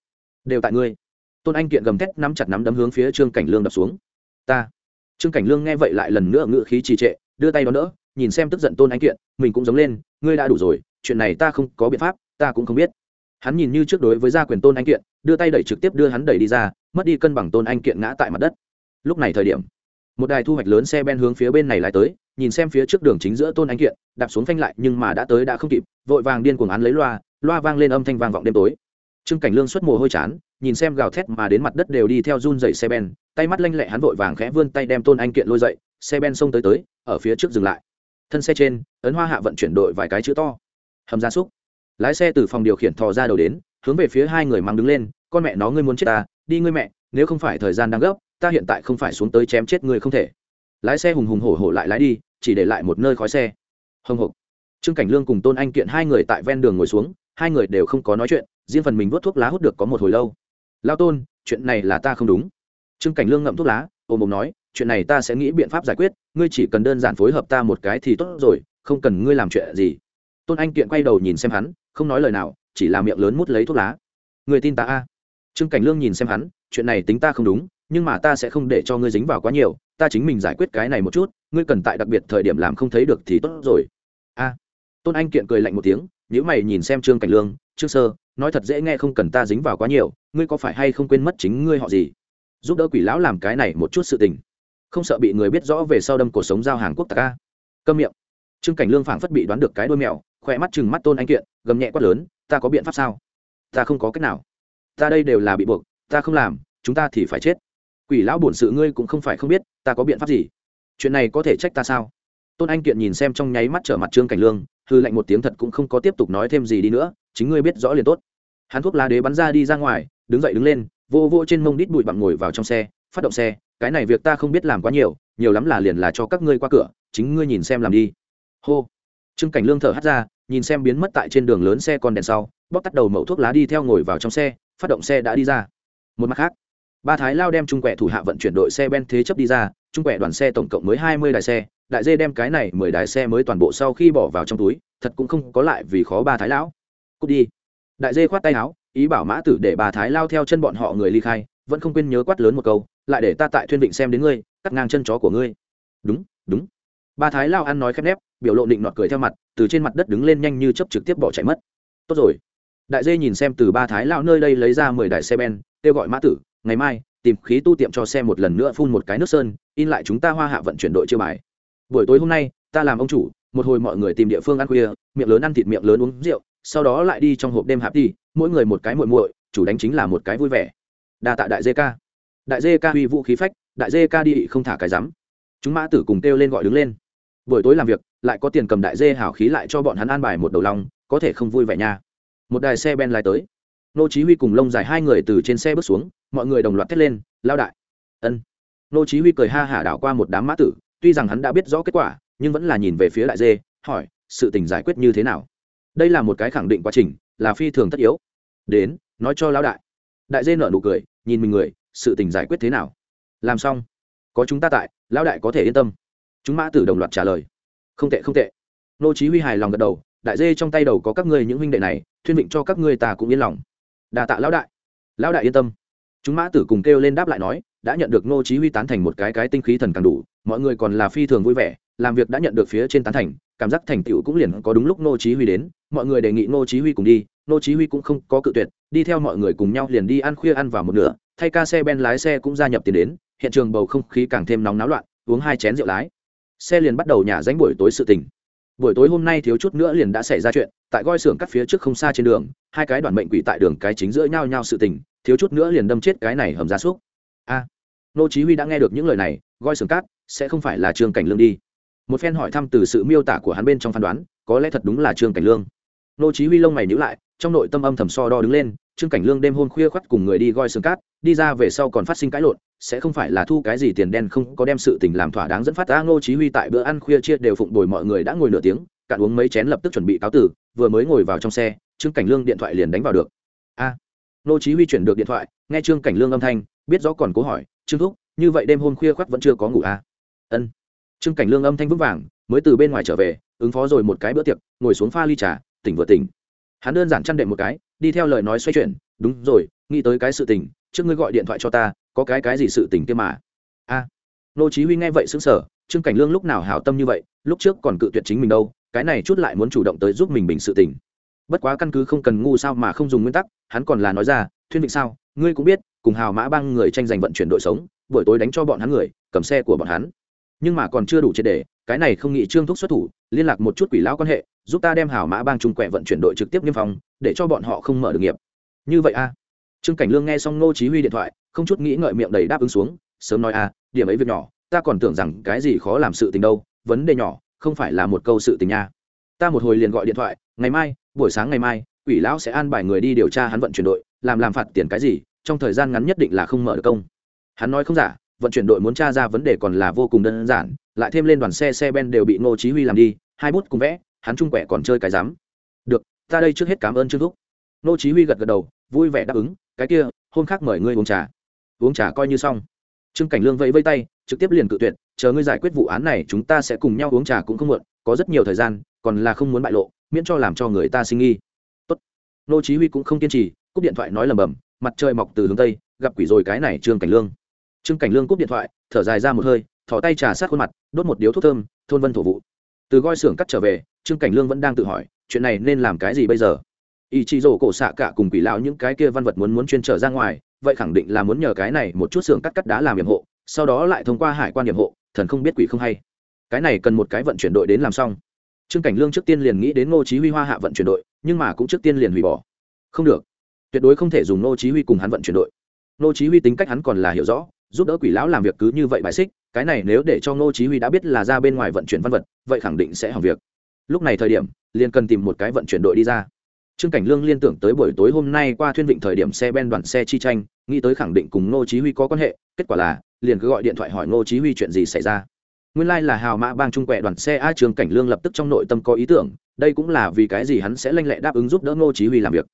đều tại ngươi. Tôn anh kiện gầm thét nắm chặt nắm đấm hướng phía trương cảnh lương đập xuống. Ta. Trương cảnh lương nghe vậy lại lần nữa ngự khí trì trệ, đưa tay đó đỡ, nhìn xem tức giận tôn anh kiện, mình cũng giống lên, ngươi đã đủ rồi, chuyện này ta không có biện pháp, ta cũng không biết. Hắn nhìn như trước đối với gia quyền tôn anh kiện, đưa tay đẩy trực tiếp đưa hắn đẩy đi ra, mất đi cân bằng tôn anh kiện ngã tại mặt đất. Lúc này thời điểm một đài thu hoạch lớn xe ben hướng phía bên này lại tới, nhìn xem phía trước đường chính giữa tôn anh kiện, đạp xuống phanh lại, nhưng mà đã tới đã không kịp, vội vàng điên cuồng án lấy loa loa vang lên âm thanh vang vọng đêm tối. Trương cảnh lương xuất mồ hôi chán, nhìn xem gào thét mà đến mặt đất đều đi theo run dậy xe ben, tay mắt lanh lẹ hắn vội vàng khẽ vươn tay đem tôn anh kiện lôi dậy, xe ben xông tới tới, ở phía trước dừng lại. Thân xe trên, ấn hoa hạ vận chuyển đội vài cái chữ to. Hầm gia súc. Lái xe từ phòng điều khiển thò ra đầu đến, hướng về phía hai người mang đứng lên, con mẹ nó, ngươi muốn chết ta, đi ngươi mẹ, nếu không phải thời gian đang gấp ta hiện tại không phải xuống tới chém chết người không thể. Lái xe hùng hùng hổ hổ lại lái đi, chỉ để lại một nơi khói xe. Hồng hộc. Trương cảnh lương cùng tôn anh kiện hai người tại ven đường ngồi xuống, hai người đều không có nói chuyện, riêng phần mình vớt thuốc lá hút được có một hồi lâu. Lao tôn, chuyện này là ta không đúng. Trương cảnh lương ngậm thuốc lá ôm ôm nói, chuyện này ta sẽ nghĩ biện pháp giải quyết, ngươi chỉ cần đơn giản phối hợp ta một cái thì tốt rồi, không cần ngươi làm chuyện gì. Tôn anh kiện quay đầu nhìn xem hắn, không nói lời nào, chỉ là miệng lớn mút lấy thuốc lá. Người tin ta a? Trương cảnh lương nhìn xem hắn, chuyện này tính ta không đúng nhưng mà ta sẽ không để cho ngươi dính vào quá nhiều, ta chính mình giải quyết cái này một chút, ngươi cần tại đặc biệt thời điểm làm không thấy được thì tốt rồi. A. Tôn anh kiện cười lạnh một tiếng nếu mày nhìn xem trương cảnh lương, trương sơ, nói thật dễ nghe không cần ta dính vào quá nhiều, ngươi có phải hay không quên mất chính ngươi họ gì? Giúp đỡ quỷ lão làm cái này một chút sự tình. Không sợ bị người biết rõ về sau đâm cuộc sống giao hàng quốc tạc a. Câm miệng. Trương cảnh lương phảng phất bị đoán được cái đôi mèo, khỏe mắt chừng mắt tôn anh kiện, gầm nhẹ quát lớn, ta có biện pháp sao? Ta không có cách nào. Ta đây đều là bị buộc, ta không làm, chúng ta thì phải chết quỷ lão bổn sự ngươi cũng không phải không biết, ta có biện pháp gì? Chuyện này có thể trách ta sao? Tôn anh kiện nhìn xem trong nháy mắt trở mặt trương cảnh lương hư lạnh một tiếng thật cũng không có tiếp tục nói thêm gì đi nữa, chính ngươi biết rõ liền tốt. Hắn thuốc lá đế bắn ra đi ra ngoài, đứng dậy đứng lên, vô vô trên mông đít bụi bặm ngồi vào trong xe, phát động xe, cái này việc ta không biết làm quá nhiều nhiều lắm là liền là cho các ngươi qua cửa, chính ngươi nhìn xem làm đi. Hô. Trương cảnh lương thở hắt ra, nhìn xem biến mất tại trên đường lớn xe con đèn sau bóc tắt đầu mẫu thuốc lá đi theo ngồi vào trong xe, phát động xe đã đi ra. Một mặt khác ba thái lao đem trung quẹ thủ hạ vận chuyển đội xe ben thế chấp đi ra, trung quẹ đoàn xe tổng cộng mới hai mươi đài xe, đại dê đem cái này mười đài xe mới toàn bộ sau khi bỏ vào trong túi, thật cũng không có lại vì khó ba thái lão. Cút đi. Đại dê khoát tay áo, ý bảo mã tử để bà thái lao theo chân bọn họ người ly khai, vẫn không quên nhớ quát lớn một câu, lại để ta tại thuyên vịnh xem đến ngươi, cắt ngang chân chó của ngươi. Đúng đúng. Ba thái lao ăn nói khép nép, biểu lộ định nọt cười theo mặt, từ trên mặt đất đứng lên nhanh như chấp trực tiếp bỏ chạy mất. Tốt rồi. Đại dê nhìn xem từ ba thái lao nơi đây lấy ra mười đại xe ben, kêu gọi mã tử ngày mai, tìm khí tu tiệm cho xe một lần nữa phun một cái nước sơn, in lại chúng ta hoa hạ vận chuyển đội chưa bài. Buổi tối hôm nay, ta làm ông chủ, một hồi mọi người tìm địa phương ăn khuya, miệng lớn ăn thịt miệng lớn uống rượu, sau đó lại đi trong hộp đêm hạp đi, mỗi người một cái muội muội, chủ đánh chính là một cái vui vẻ. Đa tạ đại dê ca đại dê ca huy vũ khí phách, đại dê ca đi không thả cái rắm. Chúng mã tử cùng kêu lên gọi đứng lên. Buổi tối làm việc, lại có tiền cầm đại dê hảo khí lại cho bọn hắn an bài một đầu lòng có thể không vui vẻ nha. Một đài xe ben lái tới nô chí huy cùng lông dài hai người từ trên xe bước xuống, mọi người đồng loạt thét lên, lao đại! Ân. Nô chí huy cười ha hả đảo qua một đám mã tử, tuy rằng hắn đã biết rõ kết quả, nhưng vẫn là nhìn về phía đại dê, hỏi, sự tình giải quyết như thế nào? Đây là một cái khẳng định quá trình, là phi thường tất yếu. Đến, nói cho lão đại. Đại dê nở nụ cười, nhìn mình người, sự tình giải quyết thế nào? Làm xong. Có chúng ta tại, lão đại có thể yên tâm. Chúng mã tử đồng loạt trả lời. Không tệ không tệ. Nô chí huy hài lòng gật đầu, đại dê trong tay đầu có các ngươi những huynh đệ này, thuyên vịnh cho các ngươi ta cũng yên lòng đa tạ lão đại. Lão đại yên tâm. Chúng mã tử cùng kêu lên đáp lại nói, đã nhận được nô chí huy tán thành một cái cái tinh khí thần càng đủ, mọi người còn là phi thường vui vẻ, làm việc đã nhận được phía trên tán thành, cảm giác thành tựu cũng liền có đúng lúc nô chí huy đến, mọi người đề nghị nô chí huy cùng đi nô chí huy cũng không có cự tuyệt, đi theo mọi người cùng nhau liền đi ăn khuya ăn vào một nửa, thay ca xe ben lái xe cũng gia nhập tiền đến, hiện trường bầu không khí càng thêm nóng náo loạn, uống hai chén rượu lái. Xe liền bắt đầu nhả ránh buổi tối sự tình buổi tối hôm nay thiếu chút nữa liền đã xảy ra chuyện, tại goi xưởng cắt phía trước không xa trên đường, hai cái đoàn mệnh quỷ tại đường cái chính giữa nhau nhau sự tình, thiếu chút nữa liền đâm chết cái này hầm ra súc. A, nô chí huy đã nghe được những lời này, goi xưởng cắt, sẽ không phải là trương cảnh lương đi. Một phen hỏi thăm từ sự miêu tả của hắn bên trong phán đoán, có lẽ thật đúng là trương cảnh lương. Nô chí huy lông mày nhíu lại, trong nội tâm âm thầm so đo đứng lên, trương cảnh lương đêm hôm khuya khoắt cùng người đi goi xưởng cát đi ra về sau còn phát sinh cãi lộn, sẽ không phải là thu cái gì tiền đen không có đem sự tình làm thỏa đáng dẫn phát a ngô chí huy tại bữa ăn khuya chia đều phụng bồi mọi người đã ngồi nửa tiếng, cạn uống mấy chén lập tức chuẩn bị cáo tử, vừa mới ngồi vào trong xe, trương cảnh lương điện thoại liền đánh vào được. A! Ngô chí huy chuyển được điện thoại, nghe trương cảnh lương âm thanh, biết rõ còn cố hỏi, trương thúc, như vậy đêm hôm khuya khoắt vẫn chưa có ngủ a ân. Trương cảnh lương âm thanh vững vàng, mới từ bên ngoài trở về, ứng phó rồi một cái bữa tiệc, ngồi xuống pha ly trà, tỉnh vừa tỉnh. Hắn đơn giản chăn đệm một cái, đi theo lời nói xoay chuyển, đúng rồi, nghĩ tới cái sự tình trước ngươi gọi điện thoại cho ta có cái cái gì sự tình kia mà? A. Nô chí huy nghe vậy sững sờ trương cảnh lương lúc nào hảo tâm như vậy lúc trước còn cự tuyệt chính mình đâu cái này chút lại muốn chủ động tới giúp mình bình sự tình. Bất quá căn cứ không cần ngu sao mà không dùng nguyên tắc hắn còn là nói ra thuyên vịnh sao ngươi cũng biết cùng hào mã băng người tranh giành vận chuyển đội sống buổi tối đánh cho bọn hắn người cầm xe của bọn hắn. Nhưng mà còn chưa đủ triệt để, cái này không nghĩ trương thúc xuất thủ liên lạc một chút quỷ lão quan hệ giúp ta đem hảo mã bang trung quẹ vận chuyển đội trực tiếp niêm phòng để cho bọn họ không mở được nghiệp. Như vậy a trương cảnh lương nghe xong ngô chí huy điện thoại, không chút nghĩ ngợi miệng đầy đáp ứng xuống, sớm nói à điểm ấy việc nhỏ, ta còn tưởng rằng cái gì khó làm sự tình đâu, vấn đề nhỏ, không phải là một câu sự tình nha. Ta một hồi liền gọi điện thoại, ngày mai, buổi sáng ngày mai, quỷ lão sẽ an bài người đi điều tra hắn vận chuyển đội, làm làm phạt tiền cái gì, trong thời gian ngắn nhất định là không mở được công. Hắn nói, không giả, vận chuyển đội muốn tra ra vấn đề còn là vô cùng đơn giản, lại thêm lên đoàn xe xe ben đều bị ngô chí huy làm đi, hai bút cùng vẽ, hắn trung quẻ còn chơi cái dám được, ta đây trước hết cảm ơn trương thúc. Ngô chí huy gật gật đầu, vui vẻ đáp ứng cái kia, hôm khác mời ngươi uống trà. Uống trà coi như xong. Trương cảnh lương vẫy vẫy tay, trực tiếp liền cự tuyệt, chờ ngươi giải quyết vụ án này, chúng ta sẽ cùng nhau uống trà cũng không muộn, có rất nhiều thời gian, còn là không muốn bại lộ, miễn cho làm cho người ta sinh nghi. Tốt. Nô chí huy cũng không kiên trì, cúp điện thoại nói lầm bầm, mặt trời mọc từ hướng tây, gặp quỷ rồi cái này trương cảnh lương. Trương cảnh lương cúp điện thoại, thở dài ra một hơi, thò tay trà sát khuôn mặt, đốt một điếu thuốc thơm, thôn vân thổ vụ. Từ goi xưởng cắt trở về, trương cảnh lương vẫn đang tự hỏi, chuyện này nên làm cái gì bây giờ? Ý chí rổ cổ xạ cả cùng quỷ lão những cái kia văn vật muốn muốn chuyên trở ra ngoài, vậy khẳng định là muốn nhờ cái này một chút xưởng cắt cắt đá làm nhiệm hộ, sau đó lại thông qua hải quan nhiệm hộ, thần không biết quỷ không hay. Cái này cần một cái vận chuyển đội đến làm xong. Trương cảnh lương trước tiên liền nghĩ đến ngô chí huy hoa hạ vận chuyển đội, nhưng mà cũng trước tiên liền hủy bỏ. Không được. Tuyệt đối không thể dùng ngô chí huy cùng hắn vận chuyển đội. Ngô chí huy tính cách hắn còn là hiểu rõ, giúp đỡ quỷ lão làm việc cứ như vậy bài xích, cái này nếu để cho ngô chí huy đã biết là ra bên ngoài vận chuyển văn vật, vậy khẳng định sẽ hỏng việc. Lúc này thời điểm, liền cần tìm một cái vận chuyển đội đi ra trương cảnh lương liên tưởng tới buổi tối hôm nay qua thuyên vịnh thời điểm xe ben đoàn xe chi tranh, nghĩ tới khẳng định cùng ngô chí huy có quan hệ, kết quả là, liền cứ gọi điện thoại hỏi ngô chí huy chuyện gì xảy ra. Nguyên lai like là hào mã bang trung quẹ đoàn xe a trương cảnh lương lập tức trong nội tâm có ý tưởng, đây cũng là vì cái gì hắn sẽ lanh lẹ đáp ứng giúp đỡ ngô chí huy làm việc.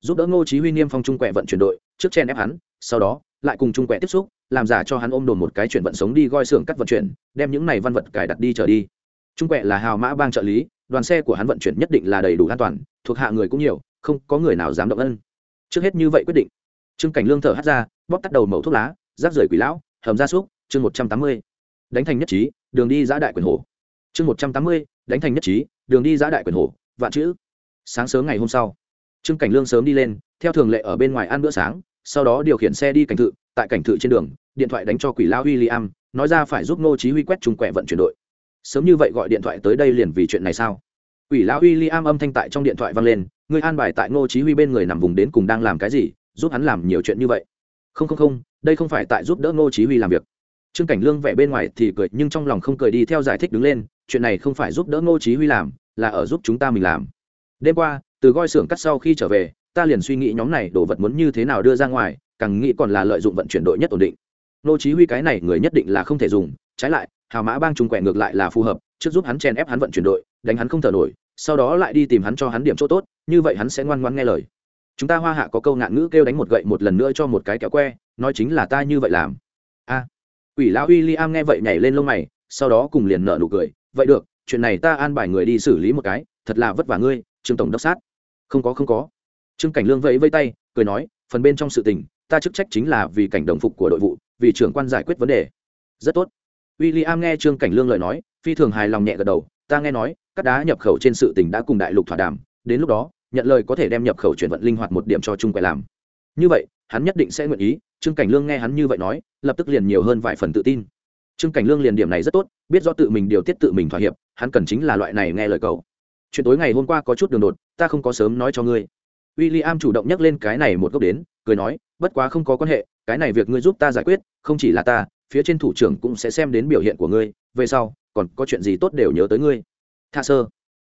Giúp đỡ ngô chí huy niêm phong trung quẹ vận chuyển đội, trước chen ép hắn, sau đó, lại cùng trung quẹ tiếp xúc, làm giả cho hắn ôm đồn một cái chuyển vận sống đi goi xưởng cắt vận chuyển, đem những này văn vật cải đặt đi trở đi. Trung quẹ là hào mã bang trợ lý đoàn xe của hắn vận chuyển nhất định là đầy đủ an toàn thuộc hạ người cũng nhiều không có người nào dám động ân. Trước hết như vậy quyết định. Trương cảnh lương thở hắt ra bóp tắt đầu mẩu thuốc lá rác rời quỷ lão hầm gia súc chương một trăm tám mươi. Đánh thành nhất trí đường đi giã đại quyền hồ chương một trăm tám mươi đánh thành nhất trí đường đi giã đại quyền hồ vạn chữ. Sáng sớm ngày hôm sau trương cảnh lương sớm đi lên theo thường lệ ở bên ngoài ăn bữa sáng sau đó điều khiển xe đi cảnh thự tại cảnh thự trên đường điện thoại đánh cho quỷ lão William, nói ra phải giúp Ngô Chí Huy quét trùng quẹ vận chuyển đội. Sớm như vậy gọi điện thoại tới đây liền vì chuyện này sao? Quỷ lão William âm thanh tại trong điện thoại vang lên, người an bài tại Ngô Chí Huy bên người nằm vùng đến cùng đang làm cái gì, giúp hắn làm nhiều chuyện như vậy. Không không không, đây không phải tại giúp đỡ Ngô Chí Huy làm việc trương cảnh lương vẻ bên ngoài thì cười nhưng trong lòng không cười đi theo giải thích đứng lên chuyện này không phải giúp đỡ ngô chí huy làm là ở giúp chúng ta mình làm đêm qua từ goi xưởng cắt sau khi trở về ta liền suy nghĩ nhóm này đồ vật muốn như thế nào đưa ra ngoài càng nghĩ còn là lợi dụng vận chuyển đội nhất ổn định ngô chí huy cái này người nhất định là không thể dùng trái lại hào mã bang trung quẹ ngược lại là phù hợp trước giúp hắn chen ép hắn vận chuyển đội đánh hắn không thở nổi sau đó lại đi tìm hắn cho hắn điểm chỗ tốt như vậy hắn sẽ ngoan ngoãn nghe lời chúng ta hoa hạ có câu ngạn ngữ kêu đánh một gậy một lần nữa cho một cái kéo que nói chính là ta như vậy làm a Quỷ lão William nghe vậy nhảy lên lông mày, sau đó cùng liền nở nụ cười, "Vậy được, chuyện này ta an bài người đi xử lý một cái, thật là vất vả ngươi, Trương tổng đốc sát." "Không có không có." Trương Cảnh Lương vẫy vẫy tay, cười nói, "Phần bên trong sự tình, ta chức trách chính là vì cảnh đồng phục của đội vụ, vì trưởng quan giải quyết vấn đề." "Rất tốt." William nghe Trương Cảnh Lương lời nói, phi thường hài lòng nhẹ gật đầu, "Ta nghe nói, các đá nhập khẩu trên sự tình đã cùng đại lục thỏa đàm, đến lúc đó, nhận lời có thể đem nhập khẩu chuyển vận linh hoạt một điểm cho Trung quẻ làm." Như vậy, hắn nhất định sẽ nguyện ý, trương cảnh lương nghe hắn như vậy nói lập tức liền nhiều hơn vài phần tự tin. Trương cảnh lương liền điểm này rất tốt biết do tự mình điều tiết tự mình thỏa hiệp hắn cần chính là loại này nghe lời cầu. Chuyện tối ngày hôm qua có chút đường đột ta không có sớm nói cho ngươi. W i l l i am chủ động nhắc lên cái này một gốc đến cười nói bất quá không có quan hệ cái này việc ngươi giúp ta giải quyết không chỉ là ta phía trên thủ trưởng cũng sẽ xem đến biểu hiện của ngươi, về sau, còn có chuyện gì tốt đều nhớ tới ngươi. Tha sơ.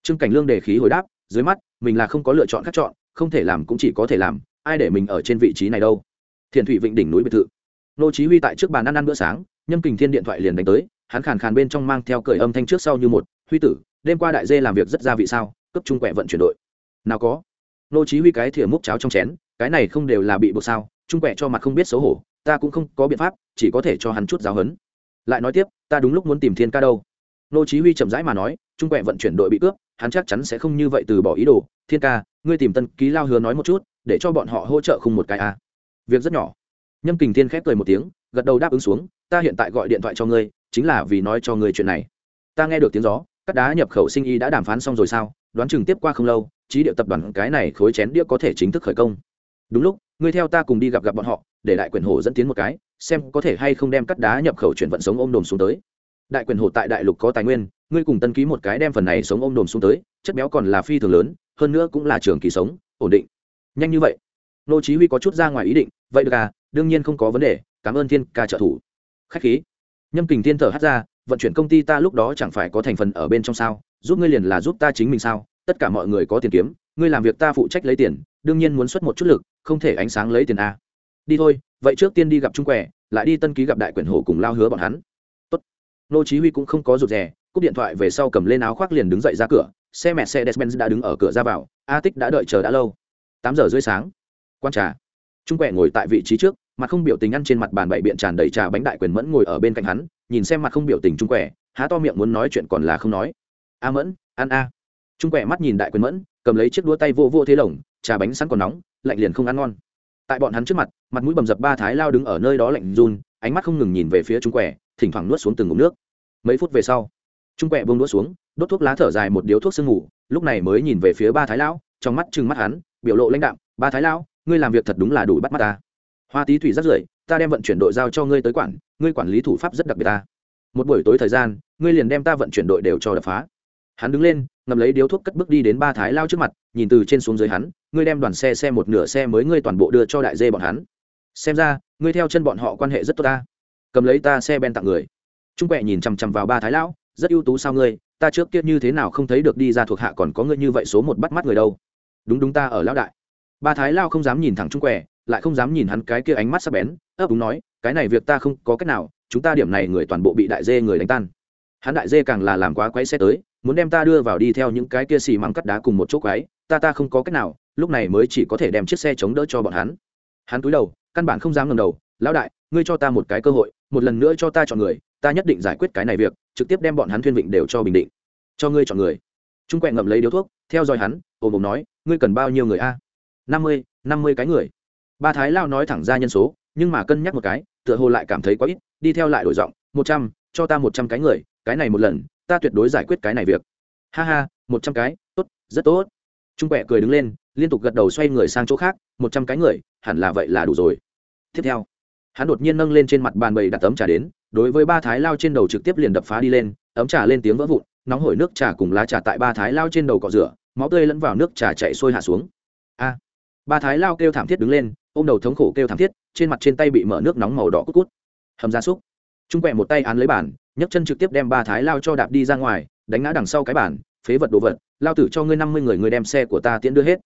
Trương cảnh lương đề khí hồi đáp, dưới mắt, mình là không có lựa chọn khác chọn, không thể làm cũng chỉ có thể làm, ai để mình ở trên vị trí này đâu? Thiền thủy vịnh đỉnh núi biệt thự. Nô chí huy tại trước bàn ăn ăn bữa sáng, nhâm kình thiên điện thoại liền đánh tới, hắn khàn khàn bên trong mang theo cười âm thanh trước sau như một, huy tử, đêm qua đại dê làm việc rất ra vị sao, cấp trung quẹ vận chuyển đội. Nào có. Nô chí huy cái thìa múc cháo trong chén, cái này không đều là bị buộc sao, trung quẹ cho mặt không biết xấu hổ ta cũng không có biện pháp, chỉ có thể cho hắn chút giáo huấn lại nói tiếp, ta đúng lúc muốn tìm thiên ca đâu. Nô chí huy chậm rãi mà nói trung quẹ vận chuyển đội bị cướp, hắn chắc chắn sẽ không như vậy từ bỏ ý đồ. Thiên ca, ngươi tìm tân ký lao hứa nói một chút, để cho bọn họ hỗ trợ khung một cái a việc rất nhỏ. Nhâm kình thiên khép cười một tiếng, gật đầu đáp ứng xuống, ta hiện tại gọi điện thoại cho ngươi, chính là vì nói cho ngươi chuyện này. Ta nghe được tiếng gió các đá nhập khẩu sinh y đã đàm phán xong rồi sao? Đoán chừng tiếp qua không lâu, trí điệu tập đoàn cái này khối chén đĩa có thể chính thức khởi công. Đúng lúc, ngươi theo ta cùng đi gặp gặp bọn họ để đại quyền hồ dẫn tiến một cái, xem có thể hay không đem cắt đá nhập khẩu chuyển vận sống ôm đồm xuống tới. Đại quyền hồ tại đại lục có tài nguyên, ngươi cùng tân ký một cái đem phần này sống ôm đồm xuống tới, chất béo còn là phi thường lớn, hơn nữa cũng là trường kỳ sống, ổn định. Nhanh như vậy. Nô chí huy có chút ra ngoài ý định, vậy được à đương nhiên không có vấn đề, cảm ơn thiên ca trợ thủ. Khách khí. Nhâm kình thiên thở hắt ra, vận chuyển công ty ta lúc đó chẳng phải có thành phần ở bên trong sao, giúp ngươi liền là giúp ta chính mình sao, tất cả mọi người có tiền kiếm, ngươi làm việc ta phụ trách lấy tiền, đương nhiên muốn xuất một chút lực, không thể ánh sáng lấy tiền a đi thôi, vậy trước tiên đi gặp trung quẻ, lại đi tân ký gặp đại quyển hổ cùng lao hứa bọn hắn. Tốt. Nô chí huy cũng không có rụt rè, cúp điện thoại về sau cầm lên áo khoác liền đứng dậy ra cửa. Xe mẹ xe despenz đã đứng ở cửa ra vào, a tích đã đợi chờ đã lâu. Tám giờ rưỡi sáng. Quan trà. Trung quẻ ngồi tại vị trí trước, mặt không biểu tình ăn trên mặt bàn bảy biện tràn đầy trà bánh đại quyền mẫn ngồi ở bên cạnh hắn, nhìn xem mặt không biểu tình trung quẻ, há to miệng muốn nói chuyện còn là không nói. A mẫn, ăn a. Trung quẻ mắt nhìn đại quyền mẫn, cầm lấy chiếc đũa tay vô vô thế lồng, trà bánh sẵn còn nóng, lạnh liền không ăn ngon tại bọn hắn trước mặt mặt mũi bầm dập ba thái lao đứng ở nơi đó lạnh run, ánh mắt không ngừng nhìn về phía trung quẻ, thỉnh thoảng nuốt xuống từng ngụm nước. Mấy phút về sau trung quẻ buông đũa xuống, đốt thuốc lá thở dài một điếu thuốc sương ngủ lúc này mới nhìn về phía ba thái lão, trong mắt trừng mắt hắn, biểu lộ lãnh đạm, ba thái lão, ngươi làm việc thật đúng là đủ bắt mắt ta. Hoa tí thủy rất rưởi ta đem vận chuyển đội giao cho ngươi tới quản, ngươi quản lý thủ pháp rất đặc biệt ta. Một buổi tối thời gian, ngươi liền đem ta vận chuyển đội đều cho đập phá. Hắn đứng lên ngầm lấy điếu thuốc cất bước đi đến ba thái lao trước mặt, nhìn từ trên xuống dưới hắn, ngươi đem đoàn xe xe một nửa xe mới ngươi toàn bộ đưa cho đại dê bọn hắn. Xem ra, ngươi theo chân bọn họ quan hệ rất tốt ta. Cầm lấy ta xe ben tặng người. Trung quẹ nhìn chằm chằm vào ba thái lão, rất ưu tú sao ngươi, ta trước kia như thế nào không thấy được đi ra thuộc hạ còn có ngươi như vậy số một bắt mắt người đâu. Đúng đúng ta ở lão đại. Ba thái lao không dám nhìn thẳng trung quẹ lại không dám nhìn hắn cái kia ánh mắt sắc bén, ấp đúng nói, cái này việc ta không có cách nào, chúng ta điểm này người toàn bộ bị đại dê người đánh tan. Hắn đại dê càng là làm quá quấy xe tới muốn đem ta đưa vào đi theo những cái kia xì măng cắt đá cùng một chỗ quái, ta ta không có cách nào, lúc này mới chỉ có thể đem chiếc xe chống đỡ cho bọn hắn. Hắn cúi đầu, căn bản không dám ngầm đầu, lão đại, ngươi cho ta một cái cơ hội, một lần nữa cho ta chọn người, ta nhất định giải quyết cái này việc, trực tiếp đem bọn hắn thuyên vịnh đều cho bình định. Cho ngươi chọn người. Trung quẹ ngậm lấy điếu thuốc, theo dõi hắn ồ ôm nói, ngươi cần bao nhiêu người a? Năm mươi năm mươi cái người. Ba thái lao nói thẳng ra nhân số, nhưng mà cân nhắc một cái, tựa hồ lại cảm thấy quá ít, đi theo lại đổi giọng, một trăm, cho ta một trăm cái người, cái này một lần ta tuyệt đối giải quyết cái này việc. Ha ha, một trăm cái, tốt, rất tốt. Trung quẹ cười đứng lên, liên tục gật đầu xoay người sang chỗ khác, một trăm cái người, hẳn là vậy là đủ rồi. Tiếp theo, hắn đột nhiên nâng lên trên mặt bàn bầy đặt tấm trà đến, đối với ba thái lao trên đầu trực tiếp liền đập phá đi lên, ấm trà lên tiếng vỡ vụn, nóng hổi nước trà cùng lá trà tại ba thái lao trên đầu cọ rửa, máu tươi lẫn vào nước trà chạy sôi hạ xuống. A, ba thái lao kêu thảm thiết đứng lên, ôm đầu thống khổ kêu thảm thiết, trên mặt trên tay bị mở nước nóng màu đỏ cút cút. Hầm ra súc. Trung quẹ một tay án lấy bàn nhấc chân trực tiếp đem ba thái lao cho đạp đi ra ngoài, đánh ngã đằng sau cái bản phế vật đồ vật, lao tử cho ngươi năm mươi người ngươi đem xe của ta tiễn đưa hết.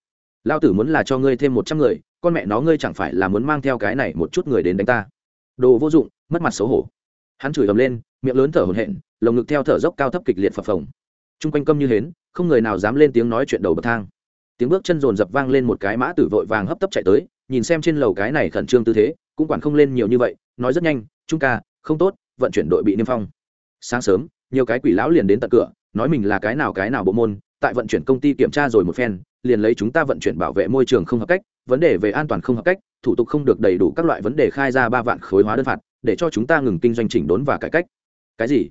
Lao tử muốn là cho ngươi thêm một trăm người, con mẹ nó ngươi chẳng phải là muốn mang theo cái này một chút người đến đánh ta. Đồ vô dụng, mất mặt xấu hổ. Hắn chửi ầm lên, miệng lớn thở hổn hển, lồng ngực theo thở dốc cao thấp kịch liệt phập phồng. T r u n g quanh câm như hến, không người nào dám lên tiếng nói chuyện đầu bậc thang. Tiếng bước chân rồn rập vang lên một cái mã tử vội vàng hấp tấp chạy tới, nhìn xem trên lầu cái này khẩn trương tư thế, cũng quản không lên nhiều như vậy, nói rất nhanh, trung ca, không tốt, vận chuyển đội bị niêm phong sáng sớm, nhiều cái quỷ lão liền đến tận cửa, nói mình là cái nào cái nào bộ môn, tại vận chuyển công ty kiểm tra rồi một phen, liền lấy chúng ta vận chuyển bảo vệ môi trường không hợp cách, vấn đề về an toàn không hợp cách, thủ tục không được đầy đủ các loại vấn đề khai ra ba vạn khối hóa đơn phạt, để cho chúng ta ngừng kinh doanh chỉnh đốn và cải cách. Cái gì?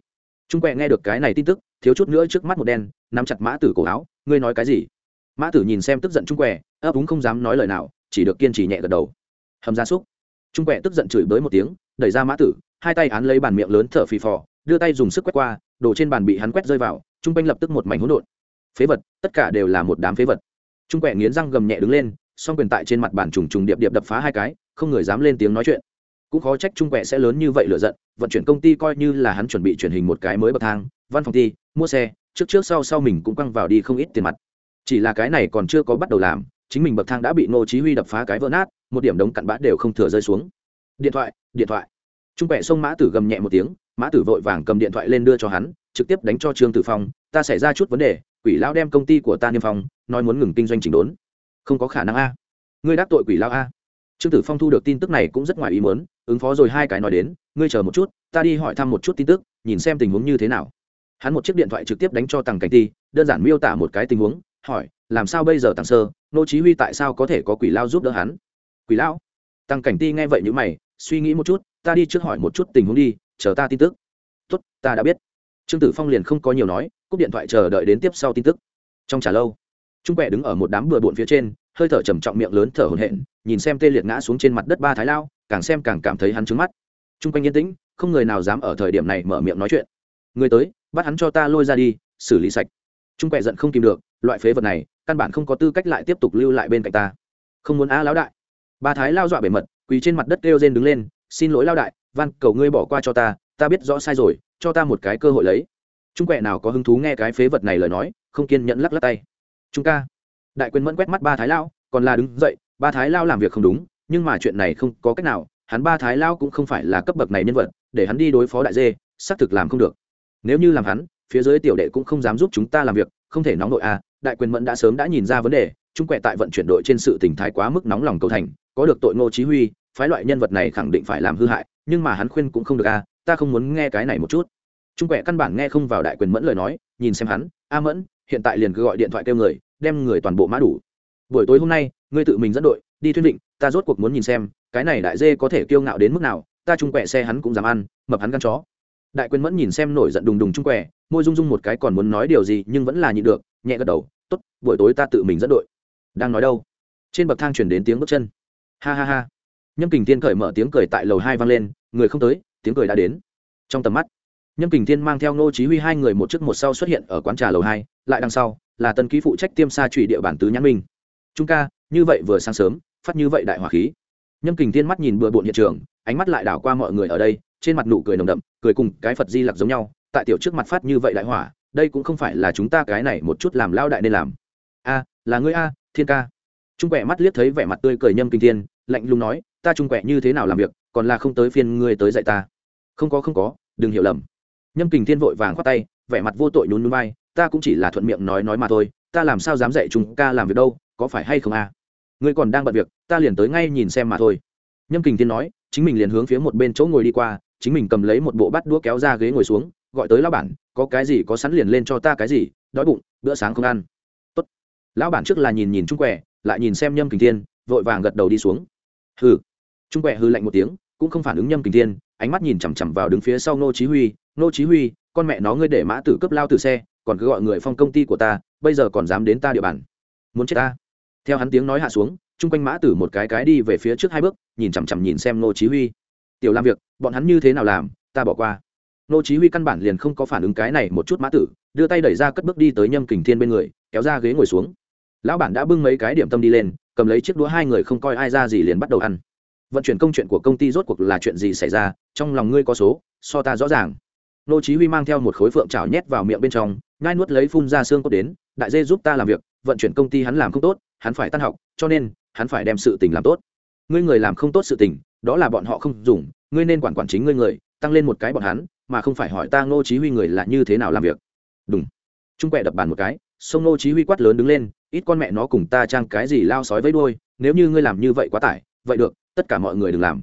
Trung quẹ nghe được cái này tin tức, thiếu chút nữa trước mắt một đen, nắm chặt mã tử cổ áo, ngươi nói cái gì? Mã tử nhìn xem tức giận trung quẹ, ấp úng không dám nói lời nào, chỉ được kiên trì nhẹ gật đầu. Hầm gia súc. Trung quẹ tức giận chửi bới một tiếng, đẩy ra mã tử, hai tay án lấy bàn miệng lớn thở phì phò đưa tay dùng sức quét qua, đồ trên bàn bị hắn quét rơi vào trung quanh lập tức một mảnh hỗn độn. Phế vật, tất cả đều là một đám phế vật. Trung quẹ nghiến răng gầm nhẹ đứng lên, song quyền tại trên mặt bàn trùng trùng điệp điệp đập phá hai cái, không người dám lên tiếng nói chuyện. Cũng khó trách trung quẹ sẽ lớn như vậy lựa giận, vận chuyển công ty coi như là hắn chuẩn bị truyền hình một cái mới bậc thang, văn phòng thi, mua xe, trước trước sau sau mình cũng quăng vào đi không ít tiền mặt. Chỉ là cái này còn chưa có bắt đầu làm, chính mình bậc thang đã bị ngô chí huy đập phá cái vỡ nát, một điểm đống cặn bã đều không thừa rơi xuống. Điện thoại điện thoại. Trung quẹ sông mã tử gầm nhẹ một tiếng mã tử vội vàng cầm điện thoại lên đưa cho hắn, trực tiếp đánh cho trương tử phong, ta xảy ra chút vấn đề, quỷ lão đem công ty của ta niêm phong, nói muốn ngừng kinh doanh chỉnh đốn. Không có khả năng a. Ngươi đắc tội quỷ lão a. Trương tử phong thu được tin tức này cũng rất ngoài ý muốn, ứng phó rồi hai cái nói đến, ngươi chờ một chút, ta đi hỏi thăm một chút tin tức, nhìn xem tình huống như thế nào. Hắn một chiếc điện thoại trực tiếp đánh cho tằng cảnh ti, đơn giản miêu tả một cái tình huống, hỏi, làm sao bây giờ tàng sơ? Nô chí huy tại sao có thể có quỷ lao giúp đỡ hắn? Quỷ lão? Tăng cảnh ti nghe vậy như mày, suy nghĩ một chút, ta đi trước hỏi một chút tình huống đi chờ ta tin tức. Tốt, ta đã biết. Trương tử phong liền không có nhiều nói, cúp điện thoại chờ đợi đến tiếp sau tin tức. Trong trả lâu, trung quẹ đứng ở một đám bừa bộn phía trên, hơi thở trầm trọng miệng lớn thở hổn hển, nhìn xem tê liệt ngã xuống trên mặt đất ba thái lao, càng xem càng cảm thấy hắn trứng mắt. Trung quanh yên tĩnh, không người nào dám ở thời điểm này mở miệng nói chuyện. Người tới, bắt hắn cho ta lôi ra đi, xử lý sạch. Trung quẹ giận không kìm được, loại phế vật này, căn bản không có tư cách lại tiếp tục lưu lại bên cạnh ta. Không muốn á lão đại. Ba thái lao dọa bề mật, quỳ trên mặt đất kêu rên đứng lên, xin lỗi lao đại van cầu ngươi bỏ qua cho ta ta biết rõ sai rồi cho ta một cái cơ hội lấy. Trung quẹ nào có hứng thú nghe cái phế vật này lời nói không kiên nhẫn lắc lắc tay. Trung ca. Đại quyền mẫn quét mắt ba thái lao còn là đứng dậy ba thái lao làm việc không đúng nhưng mà chuyện này không có cách nào hắn ba thái lao cũng không phải là cấp bậc này nhân vật để hắn đi đối phó đại dê xác thực làm không được. Nếu như làm hắn phía dưới tiểu đệ cũng không dám giúp chúng ta làm việc không thể nóng nội à, đại quyền mẫn đã sớm đã nhìn ra vấn đề trung quẹ tại vận chuyển đội trên sự tình thái quá mức nóng lòng cầu thành có được tội ngô chí huy phái loại nhân vật này khẳng định phải làm hư hại nhưng mà hắn khuyên cũng không được a à, ta không muốn nghe cái này một chút. Trung quẹ căn bản nghe không vào đại quyền mẫn lời nói nhìn xem hắn a mẫn hiện tại liền cứ gọi điện thoại kêu người đem người toàn bộ mã đủ. Buổi tối hôm nay ngươi tự mình dẫn đội đi thuyên định ta rốt cuộc muốn nhìn xem cái này đại dê có thể kiêu ngạo đến mức nào ta trung quẹ xe hắn cũng dám ăn mập hắn gan chó. Đại quyền mẫn nhìn xem nổi giận đùng đùng trung quẹ môi rung rung một cái còn muốn nói điều gì nhưng vẫn là nhịn được nhẹ gật đầu tốt buổi tối ta tự mình dẫn đội. Đang nói đâu? Trên bậc thang chuyển đến tiếng bước chân. Ha ha ha. Nhâm kình tiên cởi mở tiếng cười tại lầu hai vang lên người không tới, tiếng cười đã đến. Trong tầm mắt, nhâm kình Thiên mang theo ngô chí huy hai người một trước một sau xuất hiện ở quán trà lầu hai, lại đằng sau là tân ký phụ trách tiêm xa trụy địa bản tứ nhãn minh. Trung ca, như vậy vừa sáng sớm, phát như vậy đại hỏa khí. Nhâm kình Thiên mắt nhìn bừa bộn hiện trường, ánh mắt lại đảo qua mọi người ở đây, trên mặt nụ cười nồng đậm, cười cùng cái phật di lặc giống nhau, tại tiểu trước mặt phát như vậy đại hỏa, đây cũng không phải là chúng ta cái này một chút làm lao đại nên làm. A, là ngươi a, thiên ca. Trung quẹ mắt liếc thấy vẻ mặt tươi cười nhâm kinh thiên, lạnh lùng nói, ta trung quẹ như thế nào làm việc còn là không tới phiên ngươi tới dạy ta. Không có không có, đừng hiểu lầm. Nhâm kình thiên vội vàng khoát tay, vẻ mặt vô tội nhún nhún vai, ta cũng chỉ là thuận miệng nói nói mà thôi, ta làm sao dám dạy chúng ca làm việc đâu, có phải hay không a? Ngươi còn đang bận việc, ta liền tới ngay nhìn xem mà thôi. Nhâm kình thiên nói, chính mình liền hướng phía một bên chỗ ngồi đi qua, chính mình cầm lấy một bộ bát đũa kéo ra ghế ngồi xuống, gọi tới lão bản, có cái gì có sẵn liền lên cho ta cái gì, đói bụng, bữa sáng không ăn. Tốt. Lão bản trước là nhìn nhìn trung quẻ, lại nhìn xem nhâm kình thiên, vội vàng gật đầu đi xuống. Hừ. Trung quẻ hư lạnh một tiếng cũng không phản ứng nhâm kình thiên, ánh mắt nhìn chằm chằm vào đứng phía sau nô chí huy nô chí huy, con mẹ nó ngươi để mã tử cấp lao từ xe, còn cứ gọi người phong công ty của ta, bây giờ còn dám đến ta địa bàn. Muốn chết ta? Theo hắn tiếng nói hạ xuống trung quanh mã tử một cái cái đi về phía trước hai bước, nhìn chằm chằm nhìn xem nô chí huy. Tiểu làm việc, bọn hắn như thế nào làm, ta bỏ qua. Nô chí huy căn bản liền không có phản ứng cái này một chút mã tử, đưa tay đẩy ra cất bước đi tới nhâm kình thiên bên người, kéo ra ghế ngồi xuống. Lão bản đã bưng mấy cái điểm tâm đi lên, cầm lấy chiếc đũa hai người không coi ai ra gì liền bắt đầu ăn vận chuyển công chuyện của công ty rốt cuộc là chuyện gì xảy ra, trong lòng ngươi có số, so ta rõ ràng. Nô chí huy mang theo một khối phượng chảo nhét vào miệng bên trong ngay nuốt lấy phun ra xương cốt đến, đại dê giúp ta làm việc, vận chuyển công ty hắn làm không tốt, hắn phải tan học, cho nên, hắn phải đem sự tình làm tốt. Ngươi người làm không tốt sự tình, đó là bọn họ không dùng, ngươi nên quản quản chính ngươi người, tăng lên một cái bọn hắn, mà không phải hỏi ta Nô chí huy người là như thế nào làm việc. Đúng trung quẹ đập bàn một cái, sông Nô chí huy quát lớn đứng lên, ít con mẹ nó cùng ta trang cái gì lao sói với đuôi, nếu như ngươi làm như vậy quá tải, vậy được tất cả mọi người đừng làm.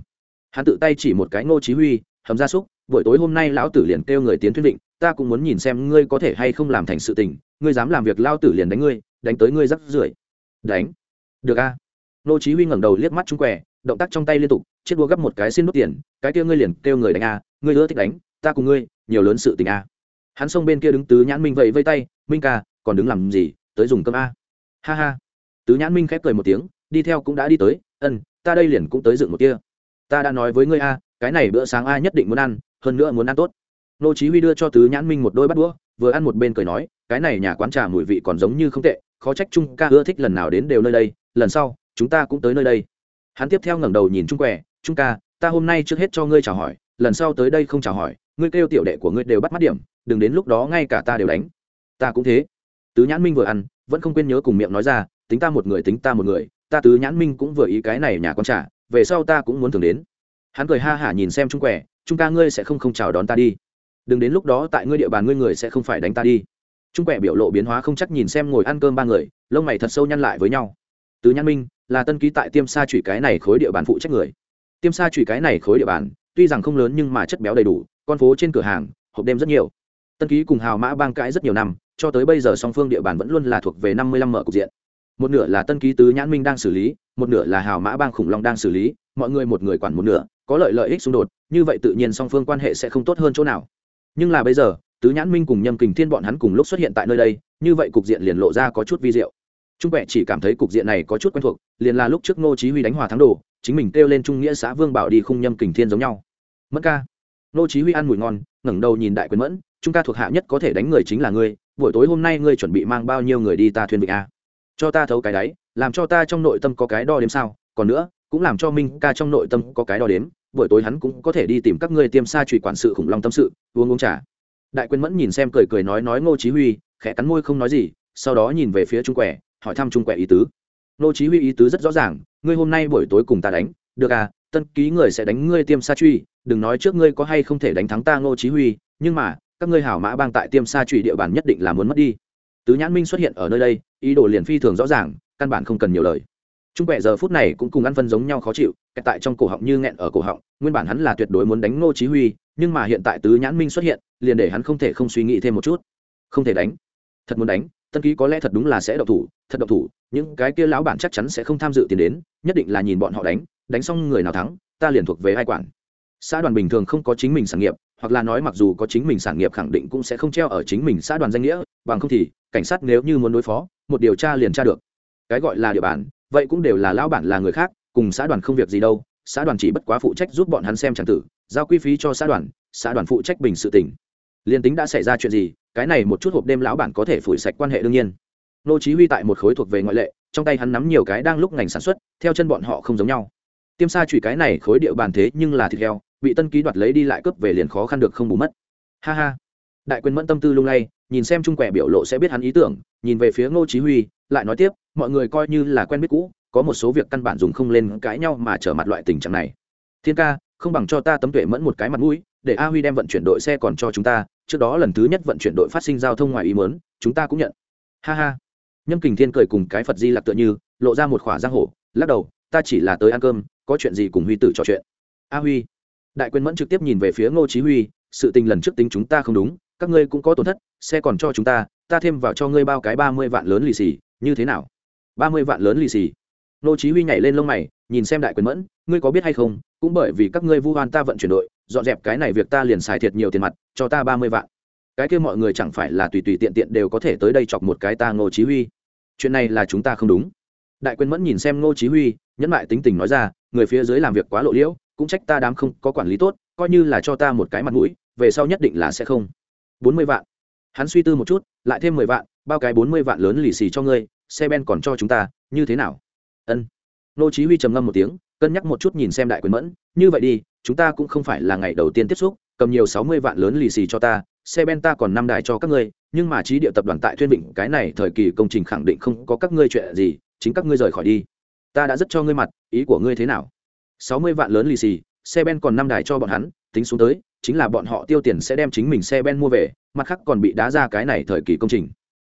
Hắn tự tay chỉ một cái ngô chí huy hầm ra súc buổi tối hôm nay lão tử liền kêu người tiến thuyết định ta cũng muốn nhìn xem ngươi có thể hay không làm thành sự tình ngươi dám làm việc lao tử liền đánh ngươi đánh tới ngươi rắc rưởi. Đánh? Được a. Ngô chí huy ngẩng đầu liếc mắt trung què, động tác trong tay liên tục chiếc búa gấp một cái xin nút tiền cái kia ngươi liền kêu người đánh a ngươi ưa thích đánh ta cùng ngươi nhiều lớn sự tình a. Hắn xông bên kia đứng tứ nhãn minh vậy vây tay minh ca còn đứng làm gì tới dùng cơm a. Ha ha. Tứ nhãn minh khép cười một tiếng đi theo cũng đã đi tới ân ta đây liền cũng tới dựng một kia. Ta đã nói với ngươi a, cái này bữa sáng a nhất định muốn ăn, hơn nữa muốn ăn tốt. Nô chí huy đưa cho tứ nhãn minh một đôi bát đũa, vừa ăn một bên cười nói, cái này nhà quán trà mùi vị còn giống như không tệ, khó trách trung ca ưa thích lần nào đến đều nơi đây, lần sau, chúng ta cũng tới nơi đây. Hắn tiếp theo ngẩng đầu nhìn trung quẻ, trung ca, ta hôm nay trước hết cho ngươi chào hỏi, lần sau tới đây không chào hỏi, ngươi kêu tiểu đệ của ngươi đều bắt mắt điểm, đừng đến lúc đó ngay cả ta đều đánh. Ta cũng thế. Tứ nhãn minh vừa ăn, vẫn không quên nhớ cùng miệng nói ra, tính ta một người, tính ta một người ta tứ nhãn minh cũng vừa ý cái này nhà con trả về sau ta cũng muốn thường đến. Hắn cười ha hả nhìn xem trung quẻ, trung ca ngươi sẽ không không chào đón ta đi. Đừng đến lúc đó tại ngươi địa bàn ngươi người sẽ không phải đánh ta đi. Trung quẻ biểu lộ biến hóa không chắc nhìn xem ngồi ăn cơm ba người, lông mày thật sâu nhăn lại với nhau. Tứ nhãn minh là tân ký tại tiêm sa chủy cái này khối địa bàn phụ trách người. Tiêm sa chủy cái này khối địa bàn, tuy rằng không lớn nhưng mà chất béo đầy đủ, con phố trên cửa hàng, hộp đêm rất nhiều. Tân ký cùng hào mã bang cãi rất nhiều năm, cho tới bây giờ song phương địa bàn vẫn luôn là thuộc về năm mươi lăm mở cục diện một nửa là tân ký tứ nhãn minh đang xử lý, một nửa là hào mã bang khủng long đang xử lý, mọi người một người quản một nửa, có lợi lợi ích xung đột, như vậy tự nhiên song phương quan hệ sẽ không tốt hơn chỗ nào. Nhưng là bây giờ, tứ nhãn minh cùng nhâm kình thiên bọn hắn cùng lúc xuất hiện tại nơi đây, như vậy cục diện liền lộ ra có chút vi diệu. Trung quẹ chỉ cảm thấy cục diện này có chút quen thuộc, liền là lúc trước ngô chí huy đánh hòa thắng đồ, chính mình kêu lên trung nghĩa xã vương bảo đi khung nhâm kình thiên giống nhau. Mất ca. Ngô chí huy ăn mùi ngon, ngẩng đầu nhìn đại quyền mẫn, trung ca thuộc hạ nhất có thể đánh người chính là ngươi, buổi tối hôm nay ngươi chuẩn bị mang bao nhiêu người đi ta thuyền vịnh a? Cho ta thấu cái đáy, làm cho ta trong nội tâm có cái đo đếm sao? Còn nữa, cũng làm cho minh ca trong nội tâm có cái đo đếm, buổi tối hắn cũng có thể đi tìm các ngươi tiêm xa trụy quản sự khủng long tâm sự, uống uống trà. Đại quyền mẫn nhìn xem cười cười nói nói ngô chí huy, khẽ cắn môi không nói gì, sau đó nhìn về phía trung quẻ, hỏi thăm trung quẻ ý tứ. Ngô chí huy ý tứ rất rõ ràng, ngươi hôm nay buổi tối cùng ta đánh, được à? Tân ký người sẽ đánh ngươi tiêm sa truy đừng nói trước ngươi có hay không thể đánh thắng ta ngô chí huy, nhưng mà, các ngươi hảo mã bang tại tiêm sa truy địa bàn nhất định là muốn mất đi tứ nhãn minh xuất hiện ở nơi đây, ý đồ liền phi thường rõ ràng, căn bản không cần nhiều lời. Trung quẹ giờ phút này cũng cùng ăn phân giống nhau khó chịu kẹt tại trong cổ họng như nghẹn ở cổ họng, nguyên bản hắn là tuyệt đối muốn đánh ngô chí huy, nhưng mà hiện tại tứ nhãn minh xuất hiện, liền để hắn không thể không suy nghĩ thêm một chút. Không thể đánh. Thật muốn đánh, tân ký có lẽ thật đúng là sẽ động thủ, thật động thủ, những cái kia lão bản chắc chắn sẽ không tham dự tiền đến, nhất định là nhìn bọn họ đánh đánh xong người nào thắng, ta liền thuộc về hai quản xã đoàn bình thường không có chính mình sản nghiệp, hoặc là nói mặc dù có chính mình sản nghiệp khẳng định cũng sẽ không treo ở chính mình xã đoàn danh nghĩa, bằng không thì, cảnh sát nếu như muốn đối phó, một điều tra liền tra được. Cái gọi là địa bàn, vậy cũng đều là lão bản là người khác, cùng xã đoàn không việc gì đâu, xã đoàn chỉ bất quá phụ trách giúp bọn hắn xem tràng tử, giao quy phí cho xã đoàn xã đoàn phụ trách bình sự tỉnh liên tính đã xảy ra chuyện gì, cái này một chút hộp đêm lão bản có thể phủi sạch quan hệ đương nhiên. Nô chí huy tại một khối thuộc về ngoại lệ, trong tay hắn nắm nhiều cái đang lúc ngành sản xuất, theo chân bọn họ không giống nhau tiêm sa chủy cái này khối địa bàn thế nhưng là thịt heo, bị tân ký đoạt lấy đi lại cướp về liền khó khăn được không bù mất. Ha ha. Đại quyền mẫn tâm tư lung lay, nhìn xem trung quẻ biểu lộ sẽ biết hắn ý tưởng, nhìn về phía ngô chí huy, lại nói tiếp, mọi người coi như là quen biết cũ, có một số việc căn bản dùng không lên cãi nhau mà trở mặt loại tình trạng này. Thiên ca, không bằng cho ta tấm tuệ mẫn một cái mặt mũi, để a huy đem vận chuyển đội xe còn cho chúng ta, trước đó lần thứ nhất vận chuyển đội phát sinh giao thông ngoài ý muốn, chúng ta cũng nhận. Ha ha. Nhâm kình thiên cười cùng cái phật di lặc tựa như, lộ ra một khỏa giang hổ lắc đầu, ta chỉ là tới ăn cơm có chuyện gì cùng huy tử trò chuyện? A huy, đại quyền mẫn trực tiếp nhìn về phía ngô chí huy, sự tình lần trước tính chúng ta không đúng, các ngươi cũng có tổn thất, xe còn cho chúng ta ta thêm vào cho ngươi bao cái ba mươi vạn lớn lì xì, như thế nào? Ba mươi vạn lớn lì xì. Ngô chí huy nhảy lên lông mày, nhìn xem đại quyền mẫn, ngươi có biết hay không, cũng bởi vì các ngươi vu oan ta vận chuyển đội, dọn dẹp cái này việc ta liền xài thiệt nhiều tiền mặt, cho ta ba mươi vạn. Cái kia mọi người chẳng phải là tùy tùy tiện tiện đều có thể tới đây chọc một cái ta ngô chí huy? Chuyện này là chúng ta không đúng. Đại quyền mẫn nhìn xem ngô chí huy, nhẫn lại tính tình nói ra người phía dưới làm việc quá lộ liễu, cũng trách ta đám không có quản lý tốt, coi như là cho ta một cái mặt mũi, về sau nhất định là sẽ không. Bốn mươi vạn. Hắn suy tư một chút, lại thêm mười vạn, bao cái bốn mươi vạn lớn lì xì cho ngươi, xe ben còn cho chúng ta, như thế nào? Ân. Nô chí huy trầm ngâm một tiếng, cân nhắc một chút nhìn xem đại quyền mẫn, như vậy đi, chúng ta cũng không phải là ngày đầu tiên tiếp xúc, cầm nhiều sáu mươi vạn lớn lì xì cho ta, xe ben ta còn năm đài cho các ngươi, nhưng mà trí địa tập đoàn tại thuyên vịnh, cái này thời kỳ công trình khẳng định không có các ngươi chuyện gì, chính các ngươi rời khỏi đi ta đã rất cho ngươi mặt, ý của ngươi thế nào? Sáu mươi vạn lớn lì xì, xe ben còn năm đài cho bọn hắn, tính xuống tới, chính là bọn họ tiêu tiền sẽ đem chính mình xe ben mua về, mặt khác còn bị đá ra cái này thời kỳ công trình.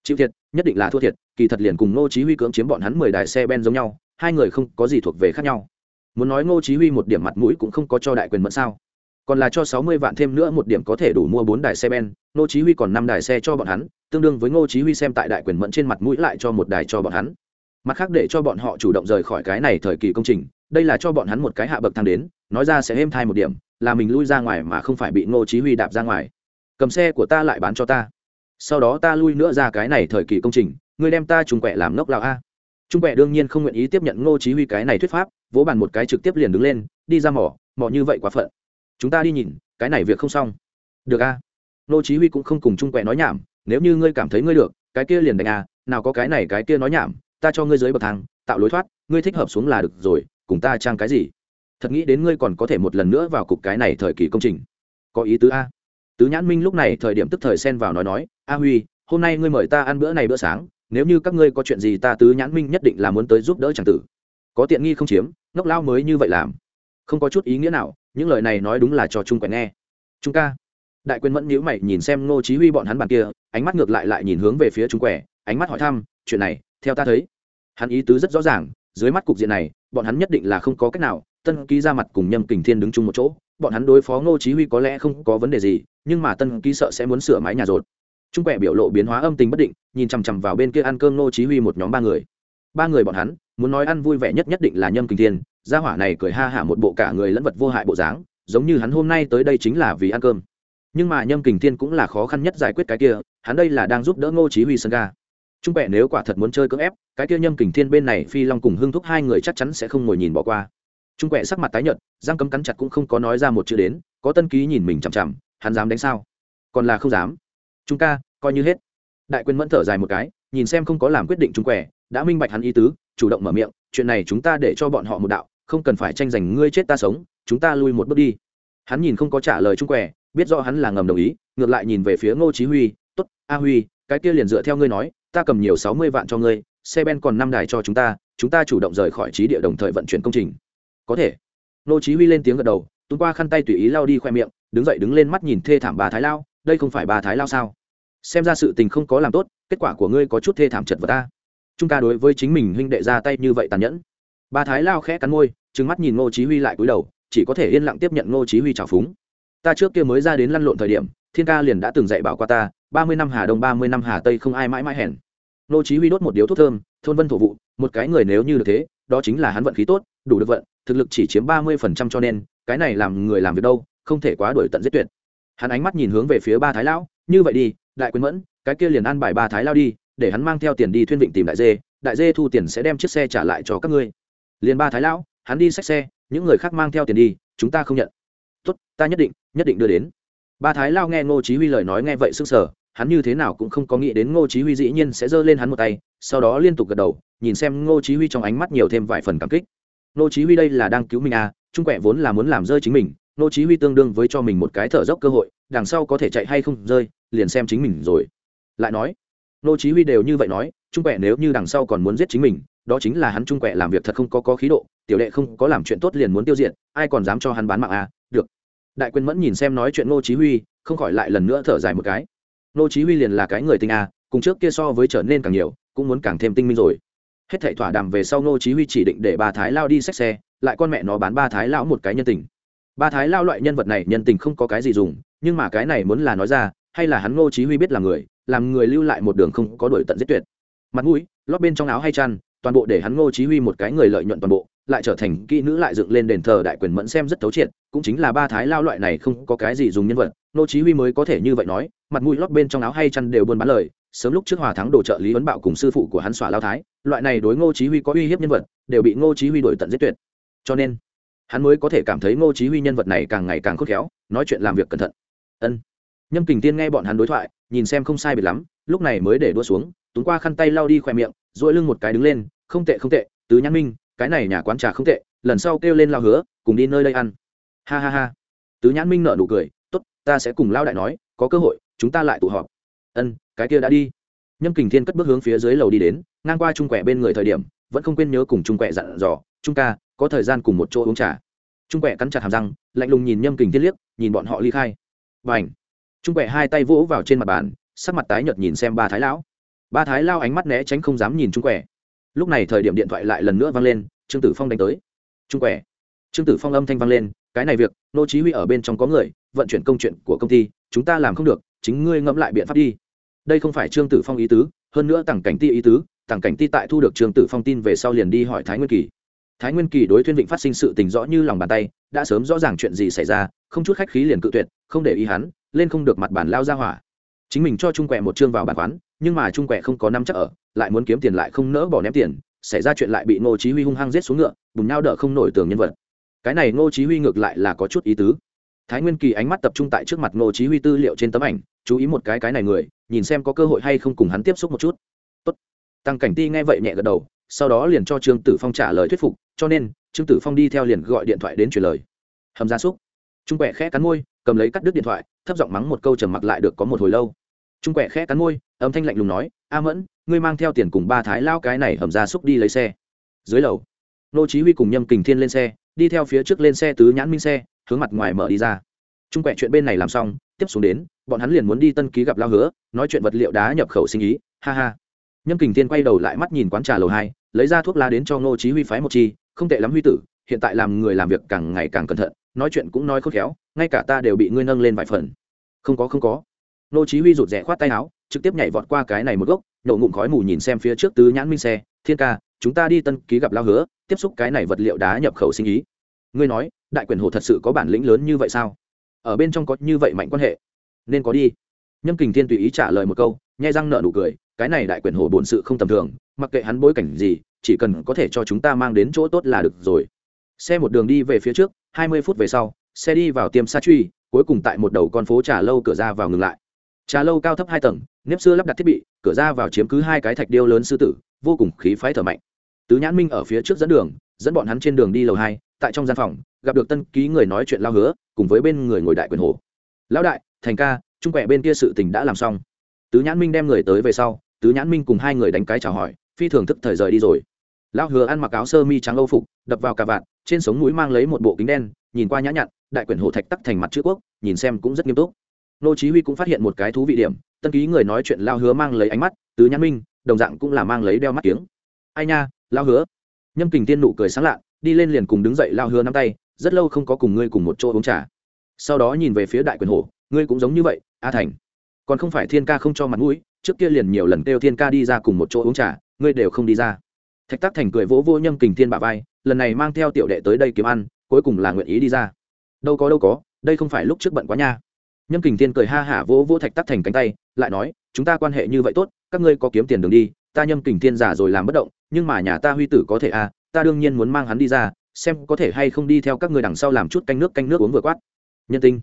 Chịu thiệt, nhất định là thua thiệt, kỳ thật liền cùng ngô chí huy cưỡng chiếm bọn hắn mười đài xe ben giống nhau, hai người không có gì thuộc về khác nhau. Muốn nói ngô chí huy một điểm mặt mũi cũng không có cho đại quyền mẫn sao? Còn là cho sáu mươi vạn thêm nữa một điểm có thể đủ mua bốn đài xe ben, ngô chí huy còn năm đài xe cho bọn hắn, tương đương với ngô chí huy xem tại đại quyền mẫn trên mặt mũi lại cho một đài cho bọn hắn mặt khác để cho bọn họ chủ động rời khỏi cái này thời kỳ công trình, đây là cho bọn hắn một cái hạ bậc thang đến, nói ra sẽ êm thai một điểm, là mình lui ra ngoài mà không phải bị ngô chí huy đạp ra ngoài. Cầm xe của ta lại bán cho ta. Sau đó ta lui nữa ra cái này thời kỳ công trình, ngươi đem ta trùng quẹ làm ngốc lão a. Trung quẹ đương nhiên không nguyện ý tiếp nhận ngô chí huy cái này thuyết pháp, vỗ bàn một cái trực tiếp liền đứng lên, đi ra mỏ mỏ như vậy quá phận. Chúng ta đi nhìn, cái này việc không xong. Được a. Ngô chí huy cũng không cùng trung quẹ nói nhảm, nếu như ngươi cảm thấy ngươi được, cái kia liền đánh a, nào có cái này cái kia nói nhảm ta cho ngươi dưới bậc thang, tạo lối thoát, ngươi thích hợp xuống là được rồi, cùng ta trang cái gì? Thật nghĩ đến ngươi còn có thể một lần nữa vào cục cái này thời kỳ công trình. Có ý tứ a. Tứ nhãn minh lúc này thời điểm tức thời xen vào nói nói, a huy, hôm nay ngươi mời ta ăn bữa này bữa sáng, nếu như các ngươi có chuyện gì ta tứ nhãn minh nhất định là muốn tới giúp đỡ c tử. Có tiện nghi không chiếm, ngốc lao mới như vậy làm. Không có chút ý nghĩa nào, những lời này nói đúng là cho trung quẻ nghe. Trung ca. Đại quyền mẫn nhíu mày nhìn xem ngô chí huy bọn hắn bàn kia, ánh mắt ngược lại lại nhìn hướng về phía trung quẻ, ánh mắt hỏi thăm, chuyện này theo ta thấy, hắn ý tứ rất rõ ràng, dưới mắt cục diện này, bọn hắn nhất định là không có cách nào, tân ký ra mặt cùng nhâm kình thiên đứng chung một chỗ, bọn hắn đối phó ngô chí huy có lẽ không có vấn đề gì, nhưng mà tân ký sợ sẽ muốn sửa mái nhà rột. Trung quẹ biểu lộ biến hóa âm tình bất định, nhìn chằm chằm vào bên kia ăn cơm ngô chí huy một nhóm ba người. Ba người bọn hắn, muốn nói ăn vui vẻ nhất nhất định là nhâm kình thiên, gia hỏa này cười ha hả một bộ cả người lẫn vật vô hại bộ dáng, giống như hắn hôm nay tới đây chính là vì ăn cơm. Nhưng mà nhâm kình thiên cũng là khó khăn nhất giải quyết cái kia, hắn đây là đang giúp đỡ ngô chí huy sân ga trung quẹ nếu quả thật muốn chơi cưỡng ép, cái kia nhâm kình thiên bên này phi long cùng hưng thúc hai người chắc chắn sẽ không ngồi nhìn bỏ qua. Trung quẹ sắc mặt tái nhợt, răng cấm cắn chặt cũng không có nói ra một chữ đến, có tân ký nhìn mình chằm chằm, hắn dám đánh sao? Còn là không dám. Chúng ca, coi như hết. Đại quyền mẫn thở dài một cái, nhìn xem không có làm quyết định trung quẻ đã minh bạch hắn ý tứ, chủ động mở miệng, chuyện này chúng ta để cho bọn họ một đạo, không cần phải tranh giành ngươi chết ta sống, chúng ta lui một bước đi. Hắn nhìn không có trả lời trung quẻ biết rõ hắn là ngầm đồng ý, ngược lại nhìn về phía ngô chí huy, tốt, a huy, cái kia liền dựa theo ngươi nói ta cầm nhiều sáu mươi vạn cho ngươi, xe ben còn năm đài cho chúng ta chúng ta chủ động rời khỏi trí địa đồng thời vận chuyển công trình. Có thể. Ngô chí huy lên tiếng gật đầu tuôn qua khăn tay tùy ý lao đi khoe miệng, đứng dậy đứng lên mắt nhìn thê thảm bà thái lao, đây không phải bà thái lao sao? Xem ra sự tình không có làm tốt, kết quả của ngươi có chút thê thảm chật vật ta. Chúng ta đối với chính mình huynh đệ ra tay như vậy tàn nhẫn. Bà thái lao khẽ cắn môi, trừng mắt nhìn ngô chí huy lại cúi đầu, chỉ có thể yên lặng tiếp nhận ngô chí huy trào phúng. Ta trước kia mới ra đến lăn lộn thời điểm, thiên ca liền đã từng dạy bảo qua ta ba mươi năm hà đông, ba mươi năm hà tây không ai mãi mãi hèn. Ngô chí huy đốt một điếu thuốc thơm, thôn vân thổ vụ, một cái người nếu như được thế, đó chính là hắn vận khí tốt, đủ được vận, thực lực chỉ chiếm ba mươi phần trăm cho nên, cái này làm người làm việc đâu, không thể quá đuổi tận giết tuyệt. Hắn ánh mắt nhìn hướng về phía ba thái lão, như vậy đi, đại quyền mẫn, cái kia liền an bài ba thái lao đi, để hắn mang theo tiền đi thuyên vịnh tìm đại dê đại dê thu tiền sẽ đem chiếc xe trả lại cho các ngươi. Liền ba thái lão, hắn đi xách xe, những người khác mang theo tiền đi, chúng ta không nhận. Tốt, ta nhất định nhất định đưa đến ba thái lao nghe ngô chí huy lời nói nghe vậy sững sờ, hắn như thế nào cũng không có nghĩ đến ngô chí huy dĩ nhiên sẽ giơ lên hắn một tay, sau đó liên tục gật đầu, nhìn xem ngô chí huy trong ánh mắt nhiều thêm vài phần cảm kích. Ngô chí huy đây là đang cứu mình à trung quẹ vốn là muốn làm rơi chính mình, ngô chí huy tương đương với cho mình một cái thở dốc cơ hội, đằng sau có thể chạy hay không rơi, liền xem chính mình rồi. Lại nói, ngô chí huy đều như vậy nói trung quẹ nếu như đằng sau còn muốn giết chính mình, đó chính là hắn trung quẹ làm việc thật không có có khí độ, tiểu đệ không có làm chuyện tốt liền muốn tiêu diệt, ai còn dám cho hắn bán mạng à? Đại quyền mẫn nhìn xem nói chuyện ngô chí huy, không khỏi lại lần nữa thở dài một cái. Ngô chí huy liền là cái người tinh à cùng trước kia so với trở nên càng nhiều, cũng muốn càng thêm tinh minh rồi. Hết thảy thỏa đàm về sau ngô chí huy chỉ định để ba thái lao đi xách xe, lại con mẹ nó bán ba thái lão một cái nhân tình. Ba thái lao loại nhân vật này nhân tình không có cái gì dùng, nhưng mà cái này muốn là nói ra, hay là hắn ngô chí huy biết là người, làm người lưu lại một đường không có đuổi tận giết tuyệt. Mặt mũi, lót bên trong áo hay chăn, toàn bộ để hắn ngô chí huy một cái người lợi nhuận toàn bộ lại trở thành kỹ nữ lại dựng lên đền thờ đại quyền mẫn xem rất thấu triệt, cũng chính là ba thái lao loại này không có cái gì dùng nhân vật ngô chí huy mới có thể như vậy nói, mặt mũi lót bên trong áo hay chăn đều buôn bán lời, sớm lúc trước hòa thắng đồ trợ lý huấn bạo cùng sư phụ của hắn xỏa lao thái, loại này đối ngô chí huy có uy hiếp nhân vật, đều bị ngô chí huy đuổi tận giết tuyệt. Cho nên, hắn mới có thể cảm thấy ngô chí huy nhân vật này càng ngày càng khôn khéo, nói chuyện làm việc cẩn thận. Ân. Nhâm kình tiên nghe bọn hắn đối thoại, nhìn xem không sai biệt lắm, lúc này mới để đua xuống, túm qua khăn tay lau đi khoe miệng, duỗi lưng một cái đứng lên, không tệ không tệ, tứ nhãn minh cái này nhà quán trà không tệ, lần sau kêu lên lao hứa, cùng đi nơi đây ăn. Ha ha ha. Tứ nhãn minh nợ nụ cười, tốt, ta sẽ cùng lao đại nói, có cơ hội, chúng ta lại tụ họp. Ân, cái kia đã đi. Nhâm kình thiên cất bước hướng phía dưới lầu đi đến, ngang qua trung quẹ bên người thời điểm, vẫn không quên nhớ cùng trung quẹ dặn dò, trung ca, có thời gian cùng một chỗ uống trà. Trung quẹ cắn chặt hàm răng, lạnh lùng nhìn nhâm kình thiên liếc, nhìn bọn họ ly khai. Và ảnh trung quẹ hai tay vỗ vào trên mặt bàn, sắc mặt tái nhợt nhìn xem ba thái lão. Ba thái lao ánh mắt né tránh không dám nhìn trung quẹ lúc này thời điểm điện thoại lại lần nữa vang lên, trương tử phong đánh tới. Trung quẻ. Trương tử phong âm thanh vang lên, cái này việc, nô chí huy ở bên trong có người, vận chuyển công chuyện của công ty, chúng ta làm không được, chính ngươi ngẫm lại biện pháp đi. Đây không phải trương tử phong ý tứ, hơn nữa tặng cảnh ti ý tứ, tặng cảnh ti tại thu được trương tử phong tin về sau liền đi hỏi thái nguyên kỳ. Thái nguyên kỳ đối thuyên vịnh phát sinh sự tình rõ như lòng bàn tay, đã sớm rõ ràng chuyện gì xảy ra, không chút khách khí liền cự tuyệt, không để ý hắn, lên không được mặt bản lao ra hỏa. Chính mình cho trung quẹ một chương vào bản quán nhưng mà trung quẹ không có năm chắc ở lại muốn kiếm tiền lại không nỡ bỏ ném tiền, xảy ra chuyện lại bị ngô chí huy hung hăng giết xuống ngựa, bùn nhau đỡ không nổi tường nhân vật. Cái này ngô chí huy ngược lại là có chút ý tứ. Thái nguyên kỳ ánh mắt tập trung tại trước mặt ngô chí huy tư liệu trên tấm ảnh, chú ý một cái cái này người, nhìn xem có cơ hội hay không cùng hắn tiếp xúc một chút. Tốt. Tăng cảnh ti nghe vậy nhẹ gật đầu, sau đó liền cho trương tử phong trả lời thuyết phục, cho nên, trương tử phong đi theo liền gọi điện thoại đến truyền lời. Hầm gia súc. Trung quẹ khẽ cắn môi, cầm lấy cắt đứt điện thoại, thấp giọng mắng một câu trầm mặc lại được có một hồi lâu. Trung quẹ khẽ cắn môi, âm thanh lạnh lùng nói, a mẫn ngươi mang theo tiền cùng ba thái lao cái này hầm ra xúc đi lấy xe. Dưới lầu, nô chí huy cùng nhâm kình thiên lên xe, đi theo phía trước lên xe tứ nhãn minh xe, hướng mặt ngoài mở đi ra. Trung quẹ chuyện bên này làm xong, tiếp xuống đến, bọn hắn liền muốn đi tân ký gặp lao hứa, nói chuyện vật liệu đá nhập khẩu sinh ý, ha ha. Nhâm kình thiên quay đầu lại mắt nhìn quán trà lầu hai, lấy ra thuốc lá đến cho ngô chí huy phái một chi, không tệ lắm huy tử, hiện tại làm người làm việc càng ngày càng cẩn thận, nói chuyện cũng nói khôn khéo, ngay cả ta đều bị ngươi nâng lên vài phần. Không có không có. Ngô chí huy rụt rè khoát tay áo, trực tiếp nhảy vọt qua cái này một gốc nổ ngụm khói mù nhìn xem phía trước tứ nhãn minh xe, thiên ca, chúng ta đi tân ký gặp lao hứa, tiếp xúc cái này vật liệu đá nhập khẩu sinh ý. Ngươi nói, đại quyền hồ thật sự có bản lĩnh lớn như vậy sao? Ở bên trong có như vậy mạnh quan hệ, nên có đi. Nhâm kình thiên tùy ý trả lời một câu nhai răng nợ nụ cười, cái này đại quyền hồ bổn sự không tầm thường, mặc kệ hắn bối cảnh gì, chỉ cần có thể cho chúng ta mang đến chỗ tốt là được rồi. Xe một đường đi về phía trước, hai mươi phút về sau, xe đi vào tiêm sa truy, cuối cùng tại một đầu con phố trà lâu cửa ra vào ngừng lại. Trà lâu cao thấp hai tầng nếp xưa lắp đặt thiết bị, cửa ra vào chiếm cứ hai cái thạch điêu lớn sư tử, vô cùng khí phái thở mạnh. Tứ nhãn minh ở phía trước dẫn đường, dẫn bọn hắn trên đường đi lầu hai, tại trong gian phòng, gặp được tân ký người nói chuyện lao hứa, cùng với bên người ngồi đại quyền hồ. Lão đại, thành ca trung quẹ bên kia sự tình đã làm xong. Tứ nhãn minh đem người tới về sau, tứ nhãn minh cùng hai người đánh cái chào hỏi, phi thường thức thời rời đi rồi. Lão hứa ăn mặc áo sơ mi trắng âu phục, đập vào cà vạt, trên sống mũi mang lấy một bộ kính đen, nhìn qua nhã nhặn, đại quyển hồ thạch tắc thành mặt chữ quốc, nhìn xem cũng rất nghiêm túc nô chí huy cũng phát hiện một cái thú vị điểm, tân ký người nói chuyện lao hứa mang lấy ánh mắt tứ nhãn minh, đồng dạng cũng là mang lấy đeo mắt tiếng ai nha, lao hứa. Nhâm kình tiên nụ cười sáng lạ đi lên liền cùng đứng dậy lao hứa nắm tay, rất lâu không có cùng ngươi cùng một chỗ uống trà. Sau đó nhìn về phía đại quyền hổ, ngươi cũng giống như vậy, a thành. Còn không phải thiên ca không cho mặt mũi, trước kia liền nhiều lần kêu thiên ca đi ra cùng một chỗ uống trà, ngươi đều không đi ra. Thạch tác thành cười vỗ vô nhâm kình thiên bà vai, lần này mang theo tiểu đệ tới đây kiếm ăn, cuối cùng là nguyện ý đi ra. Đâu có đâu có, đây không phải lúc trước bận quá nha nhâm kình thiên cười ha hả vỗ vỗ thạch tắc thành cánh tay, lại nói, chúng ta quan hệ như vậy tốt, các ngươi có kiếm tiền đường đi, ta nhâm kình thiên giả rồi làm bất động, nhưng mà nhà ta huy tử có thể à ta đương nhiên muốn mang hắn đi ra, xem có thể hay không đi theo các ngươi đằng sau làm chút canh nước canh nước uống vừa quát. Nhân tinh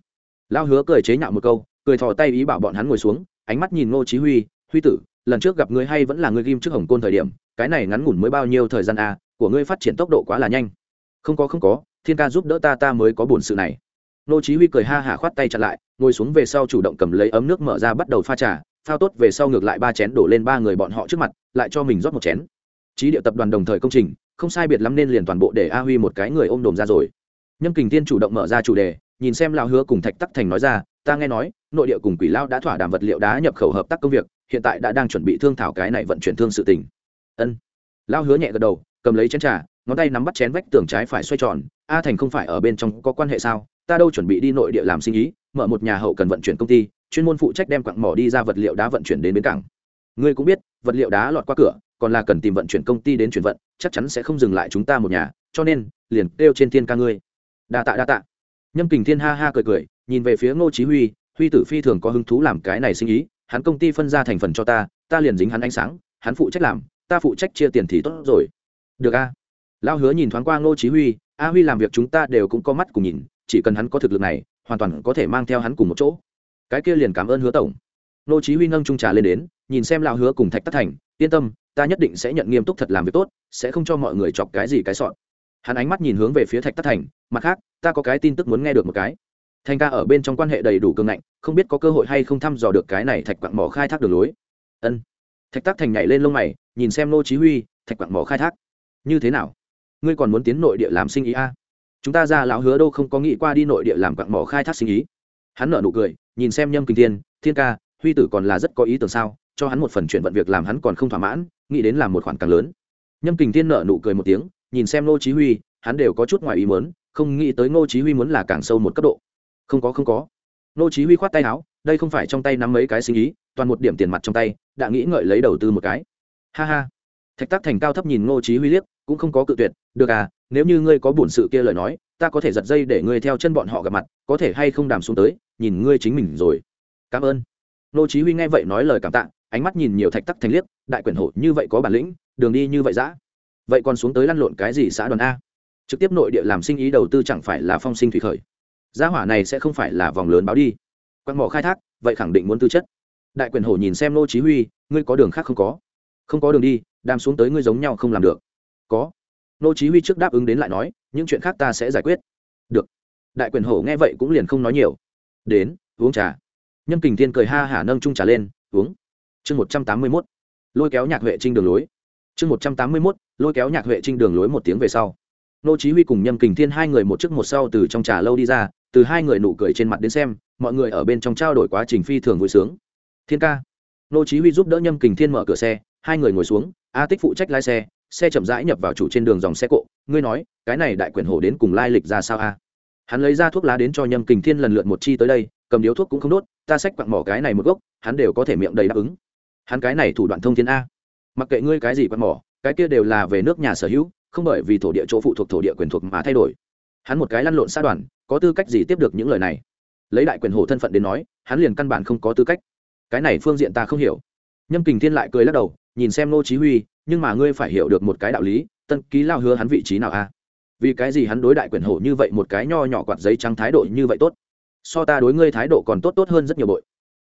lao hứa cười chế nhạo một câu, cười thò tay ý bảo bọn hắn ngồi xuống, ánh mắt nhìn ngô chí huy huy tử, lần trước gặp ngươi hay vẫn là ngươi ghim trước hồng côn thời điểm, cái này ngắn ngủn mới bao nhiêu thời gian à của ngươi phát triển tốc độ quá là nhanh. Không có không có, thiên ca giúp đỡ ta ta mới có buồn sự này. Ngô chí huy cười ha hả khoát tay chặn lại ngồi xuống về sau chủ động cầm lấy ấm nước mở ra bắt đầu pha trà, phao tốt về sau ngược lại ba chén đổ lên ba người bọn họ trước mặt, lại cho mình rót một chén. Trí địa tập đoàn đồng thời công trình, không sai biệt lắm nên liền toàn bộ để a huy một cái người ôm đồm ra rồi. Nhâm kình tiên chủ động mở ra chủ đề, nhìn xem lão hứa cùng thạch tắc thành nói ra, ta nghe nói, nội địa cùng quỷ lao đã thỏa đàm vật liệu đá nhập khẩu hợp tác công việc, hiện tại đã đang chuẩn bị thương thảo cái này vận chuyển thương sự tình. Ân. Lão hứa nhẹ gật đầu, cầm lấy chén trà, ngón tay nắm bắt chén vách tường trái phải xoay tròn, a thành không phải ở bên trong có quan hệ sao? Ta đâu chuẩn bị đi nội địa làm sinh ý, mở một nhà hậu cần vận chuyển công ty, chuyên môn phụ trách đem quặng mỏ đi ra vật liệu đá vận chuyển đến bến cảng. Ngươi cũng biết, vật liệu đá lọt qua cửa, còn là cần tìm vận chuyển công ty đến chuyển vận, chắc chắn sẽ không dừng lại chúng ta một nhà, cho nên, liền kêu trên thiên ca ngươi. Đa tạ đa tạ. Nhâm kình thiên ha ha cười cười, nhìn về phía ngô chí huy huy tử phi thường có hứng thú làm cái này sinh ý, hắn công ty phân ra thành phần cho ta ta liền dính hắn ánh sáng, hắn phụ trách làm, ta phụ trách chia tiền thì tốt rồi. Được a. Lao hứa nhìn thoáng qua ngô chí huy, a huy làm việc chúng ta đều cũng có mắt cùng nhìn chỉ cần hắn có thực lực này, hoàn toàn có thể mang theo hắn cùng một chỗ. Cái kia liền cảm ơn hứa tổng. Nô chí huy nâng trung trà lên đến, nhìn xem lão hứa cùng thạch tắc thành, yên tâm, ta nhất định sẽ nhận nghiêm túc thật làm việc tốt, sẽ không cho mọi người chọc cái gì cái sọn hắn ánh mắt nhìn hướng về phía thạch tắc thành, mặt khác, ta có cái tin tức muốn nghe được một cái. Thành ca ở bên trong quan hệ đầy đủ cường ngạnh, không biết có cơ hội hay không thăm dò được cái này thạch quạng mỏ khai thác đường lối. Ân. Thạch tắc thành nhảy lên lông mày, nhìn xem nô chí huy, thạch quạng mỏ khai thác. Như thế nào? Ngươi còn muốn tiến nội địa làm sinh ý a? à? Chúng ta ra lão hứa đâu không có nghĩ qua đi nội địa làm quặng mỏ khai thác sinh ý. Hắn nở nụ cười, nhìn xem nhâm kinh thiên thiên ca, huy tử còn là rất có ý tưởng sao? Cho hắn một phần chuyện vận việc làm hắn còn không thỏa mãn, nghĩ đến làm một khoản càng lớn. Nhâm kinh thiên nở nụ cười một tiếng, nhìn xem ngô chí huy, hắn đều có chút ngoài ý muốn, không nghĩ tới ngô chí huy muốn là càng sâu một cấp độ. Không có không có. Ngô chí huy khoát tay áo, đây không phải trong tay nắm mấy cái sinh ý, toàn một điểm tiền mặt trong tay, đã nghĩ ngợi lấy đầu tư một cái. Ha ha. Thạch tác thành cao thấp nhìn ngô chí huy liếc cũng không có cự tuyệt, được à nếu như ngươi có bổn sự kia lời nói, ta có thể giật dây để ngươi theo chân bọn họ gặp mặt, có thể hay không đàm xuống tới, nhìn ngươi chính mình rồi. Cảm ơn. Nô chí huy nghe vậy nói lời cảm tạ, ánh mắt nhìn nhiều thạch tắc thành liếc, đại quyền hộ như vậy có bản lĩnh, đường đi như vậy dã. Vậy còn xuống tới lăn lộn cái gì xã đoàn a? Trực tiếp nội địa làm sinh ý đầu tư chẳng phải là phong sinh thủy khởi. Gia hỏa này sẽ không phải là vòng lớn báo đi. Quan mỏ khai thác, vậy khẳng định muốn tư chất. Đại quyền hổ nhìn xem nô chí huy, ngươi có đường khác không có? Không có đường đi, đàm xuống tới ngươi giống nhau không làm được có. Nô chí huy trước đáp ứng đến lại nói, những chuyện khác ta sẽ giải quyết. Được. Đại quyền hổ nghe vậy cũng liền không nói nhiều. Đến, uống trà. Nhân kình thiên cười ha hả nâng chung trà lên, uống. Chương một trăm tám mươi mốt. Lôi kéo nhạc huệ trinh đường lối. Chương một trăm tám mươi mốt, lôi kéo nhạc huệ trinh đường lối một tiếng về sau. Nô chí huy cùng nhâm kình thiên hai người một trước một sau từ trong trà lâu đi ra, từ hai người nụ cười trên mặt đến xem, mọi người ở bên trong trao đổi quá trình phi thường vui sướng. Thiên ca. Nô chí huy giúp đỡ nhâm kình thiên mở cửa xe, hai người ngồi xuống, a tích phụ trách lái xe xe chậm rãi nhập vào chủ trên đường dòng xe cộ, ngươi nói, cái này đại quyền hổ đến cùng lai lịch ra sao a? Hắn lấy ra thuốc lá đến cho nhâm kình thiên lần lượt một chi tới đây, cầm điếu thuốc cũng không đốt, ta xách quặng mỏ cái này một gốc, hắn đều có thể miệng đầy đáp ứng. Hắn cái này thủ đoạn thông thiên a. Mặc kệ ngươi cái gì quặng mỏ, cái kia đều là về nước nhà sở hữu, không bởi vì thổ địa chỗ phụ thuộc thổ địa quyền thuộc mà thay đổi. Hắn một cái lăn lộn xa đoàn, có tư cách gì tiếp được những lời này? Lấy đại quyền hồ thân phận đến nói, hắn liền căn bản không có tư cách. Cái này phương diện ta không hiểu. Nhâm kình thiên lại cười lắc đầu, nhìn xem nô chí huy nhưng mà ngươi phải hiểu được một cái đạo lý, tân ký lao hứa hắn vị trí nào a? Vì cái gì hắn đối đại quyền hổ như vậy một cái nho nhỏ quạt giấy trắng thái độ như vậy tốt? So ta đối ngươi thái độ còn tốt tốt hơn rất nhiều bội.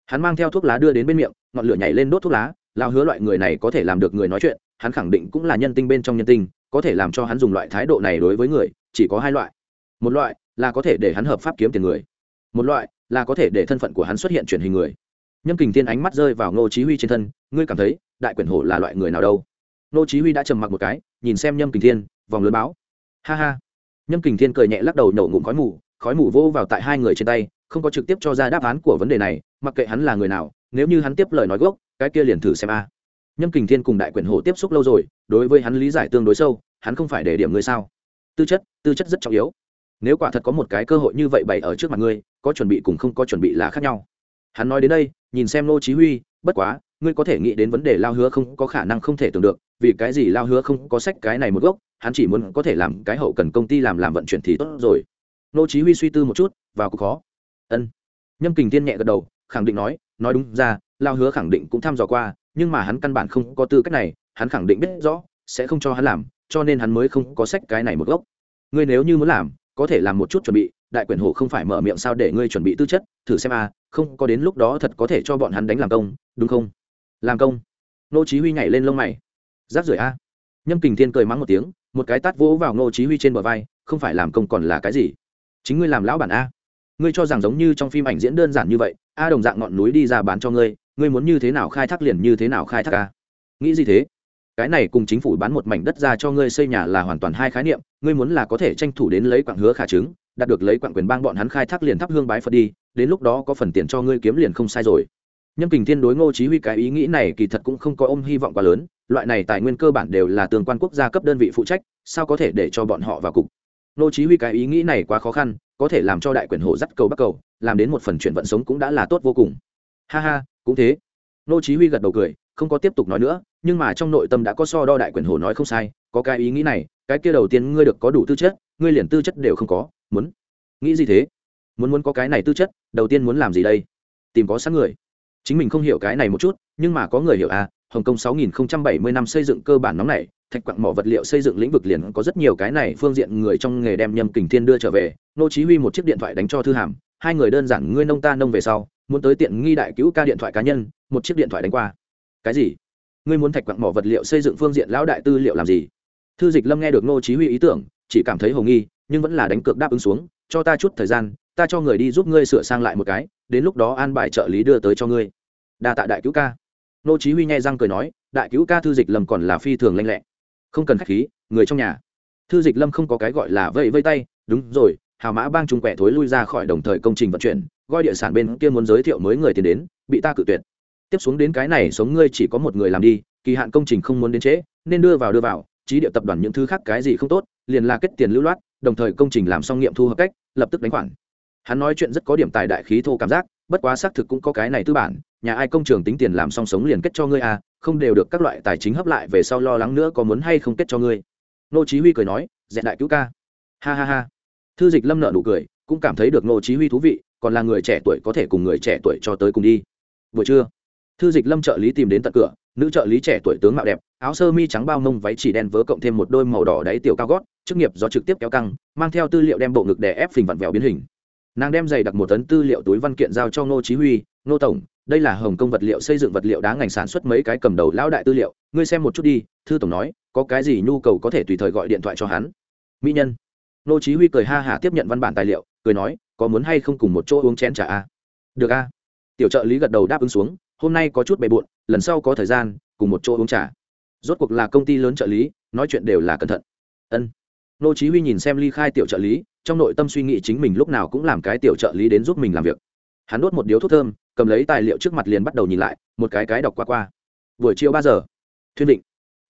Hắn mang theo thuốc lá đưa đến bên miệng, ngọn lửa nhảy lên đốt thuốc lá, lao hứa loại người này có thể làm được người nói chuyện, hắn khẳng định cũng là nhân tinh bên trong nhân tinh, có thể làm cho hắn dùng loại thái độ này đối với người, chỉ có hai loại. Một loại là có thể để hắn hợp pháp kiếm tiền người, một loại là có thể để thân phận của hắn xuất hiện truyền hình người. Nhâm kình thiên ánh mắt rơi vào ngô chí huy trên thân, ngươi cảm thấy đại quyền hổ là loại người nào đâu? Nô chí huy đã trầm mặc một cái, nhìn xem nhâm kình thiên, vòng lớn báo. Ha ha. Nhâm kình thiên cười nhẹ lắc đầu nổ ngụm khói mù khói mù vô vào tại hai người trên tay, không có trực tiếp cho ra đáp án của vấn đề này, mặc kệ hắn là người nào, nếu như hắn tiếp lời nói gốc, cái kia liền thử xem a. Nhâm kình thiên cùng đại quyền hổ tiếp xúc lâu rồi, đối với hắn lý giải tương đối sâu, hắn không phải để điểm người sao? Tư chất tư chất rất trọng yếu. Nếu quả thật có một cái cơ hội như vậy bày ở trước mặt ngươi, có chuẩn bị cùng không có chuẩn bị là khác nhau. Hắn nói đến đây, nhìn xem nô chí huy, bất quá ngươi có thể nghĩ đến vấn đề lao hứa không có khả năng không thể tưởng được, vì cái gì lao hứa không có sách cái này một gốc, hắn chỉ muốn có thể làm cái hậu cần công ty làm làm vận chuyển thì tốt rồi. Nô chí huy suy tư một chút, vào cũng khó. Ân. Nhâm kình tiên nhẹ gật đầu, khẳng định nói nói đúng ra, lao hứa khẳng định cũng thăm dò qua, nhưng mà hắn căn bản không có tư cách này, hắn khẳng định biết rõ, sẽ không cho hắn làm, cho nên hắn mới không có sách cái này một gốc. Ngươi nếu như muốn làm, có thể làm một chút chuẩn bị, đại quyền hổ không phải mở miệng sao để ngươi chuẩn bị tư chất, thử xem a không có đến lúc đó thật có thể cho bọn hắn đánh làm công, đúng không? Làm công. Nô chí huy nhảy lên lông mày. Giáp rưởi a. Nhâm kình thiên cười mắng một tiếng, một cái tát vỗ vào nô chí huy trên bờ vai, không phải làm công còn là cái gì? Chính ngươi làm lão bản a. Ngươi cho rằng giống như trong phim ảnh diễn đơn giản như vậy, a đồng dạng ngọn núi đi ra bán cho ngươi ngươi muốn như thế nào khai thác liền như thế nào khai thác a. Nghĩ gì thế? Cái này cùng chính phủ bán một mảnh đất ra cho ngươi xây nhà là hoàn toàn hai khái niệm, ngươi muốn là có thể tranh thủ đến lấy quặng hứa khả chứng, đạt được lấy quặng quyền bang bọn hắn khai thác liền thắp hương bái phật đi, đến lúc đó có phần tiền cho ngươi kiếm liền không sai rồi nhâm kình thiên đối ngô chí huy cái ý nghĩ này kỳ thật cũng không có ôm hy vọng quá lớn, loại này tài nguyên cơ bản đều là tương quan quốc gia cấp đơn vị phụ trách, sao có thể để cho bọn họ vào cục? Ngô chí huy cái ý nghĩ này quá khó khăn, có thể làm cho đại quyền hộ dắt cầu bắc cầu, làm đến một phần chuyển vận sống cũng đã là tốt vô cùng. Ha ha, cũng thế. Ngô chí huy gật đầu cười, không có tiếp tục nói nữa, nhưng mà trong nội tâm đã có so đo đại quyền hộ nói không sai, có cái ý nghĩ này, cái kia đầu tiên ngươi được có đủ tư chất, ngươi liền tư chất đều không có, muốn? Nghĩ gì thế? Muốn muốn có cái này tư chất, đầu tiên muốn làm gì đây? Tìm có sẵn người chính mình không hiểu cái này một chút, nhưng mà có người hiểu à hồng kông 6070 năm xây dựng cơ bản nóng này thạch quặng mỏ vật liệu xây dựng lĩnh vực liền có rất nhiều cái này phương diện người trong nghề đem nhâm kình thiên đưa trở về, nô chí huy một chiếc điện thoại đánh cho thư hàm, hai người đơn giản ngươi nông ta nông về sau, muốn tới tiện nghi đại cứu ca điện thoại cá nhân, một chiếc điện thoại đánh qua. Cái gì? Ngươi muốn thạch quặng mỏ vật liệu xây dựng phương diện lão đại tư liệu làm gì? Thư dịch lâm nghe được nô chí huy ý tưởng, chỉ cảm thấy hồ nghi, nhưng vẫn là đánh cược đáp ứng xuống, cho ta chút thời gian, ta cho người đi giúp ngươi sửa sang lại một cái, đến lúc đó an bài trợ lý đưa tới cho ngươi đa tạ đại cứu ca. Nô chí huy nghe răng cười nói, đại cứu ca thư dịch lâm còn là phi thường lanh lẹ. Không cần khách khí, người trong nhà. Thư dịch lâm không có cái gọi là vây vây tay, đúng rồi, hào mã bang trung quẹ thối lui ra khỏi đồng thời công trình vận chuyển, gọi địa sản bên kia muốn giới thiệu mới người tiền đến, bị ta cự tuyệt. Tiếp xuống đến cái này sống ngươi chỉ có một người làm đi, kỳ hạn công trình không muốn đến trễ, nên đưa vào đưa vào, trí địa tập đoàn những thứ khác cái gì không tốt, liền là kết tiền lưu loát, đồng thời công trình làm xong nghiệm thu hợp cách, lập tức đánh khoản. Hắn nói chuyện rất có điểm tài đại khí thô cảm giác bất quá xác thực cũng có cái này tư bản, nhà ai công trường tính tiền làm xong sống liền kết cho ngươi à không đều được các loại tài chính hấp lại về sau lo lắng nữa có muốn hay không kết cho ngươi. Nô chí huy cười nói dẹn đại cứu ca. Ha ha ha. Thư dịch lâm nợ nụ cười, cũng cảm thấy được nô chí huy thú vị, còn là người trẻ tuổi có thể cùng người trẻ tuổi cho tới cùng đi. Buổi trưa, thư dịch lâm trợ lý tìm đến tận cửa, nữ trợ lý trẻ tuổi tướng mạo đẹp, áo sơ mi trắng bao mông váy chỉ đen vớ cộng thêm một đôi màu đỏ đáy tiểu cao gót, chức nghiệp do trực tiếp kéo căng, mang theo tư liệu đem bộ ngực đè ép phình vặn vẹo biến hình nàng đem giày đặt một tấn tư liệu túi văn kiện giao cho ngô chí huy, ngô tổng, đây là hồng công vật liệu xây dựng vật liệu đá ngành sản xuất mấy cái cầm đầu lão đại tư liệu, ngươi xem một chút đi, thư tổng nói, có cái gì nhu cầu có thể tùy thời gọi điện thoại cho hắn. Mỹ nhân. Ngô chí huy cười ha ha tiếp nhận văn bản tài liệu, cười nói, có muốn hay không cùng một chỗ uống chén trà a được a tiểu trợ lý gật đầu đáp ứng xuống, hôm nay có chút bề bộn, lần sau có thời gian, cùng một chỗ uống trà. Rốt cuộc là công ty lớn trợ lý, nói chuyện đều là cẩn thận. Ân nô chí huy nhìn xem ly khai tiểu trợ lý, trong nội tâm suy nghĩ chính mình lúc nào cũng làm cái tiểu trợ lý đến giúp mình làm việc. Hắn đốt một điếu thuốc thơm, cầm lấy tài liệu trước mặt liền bắt đầu nhìn lại, một cái cái đọc qua qua. Buổi chiều ba giờ, thuyên định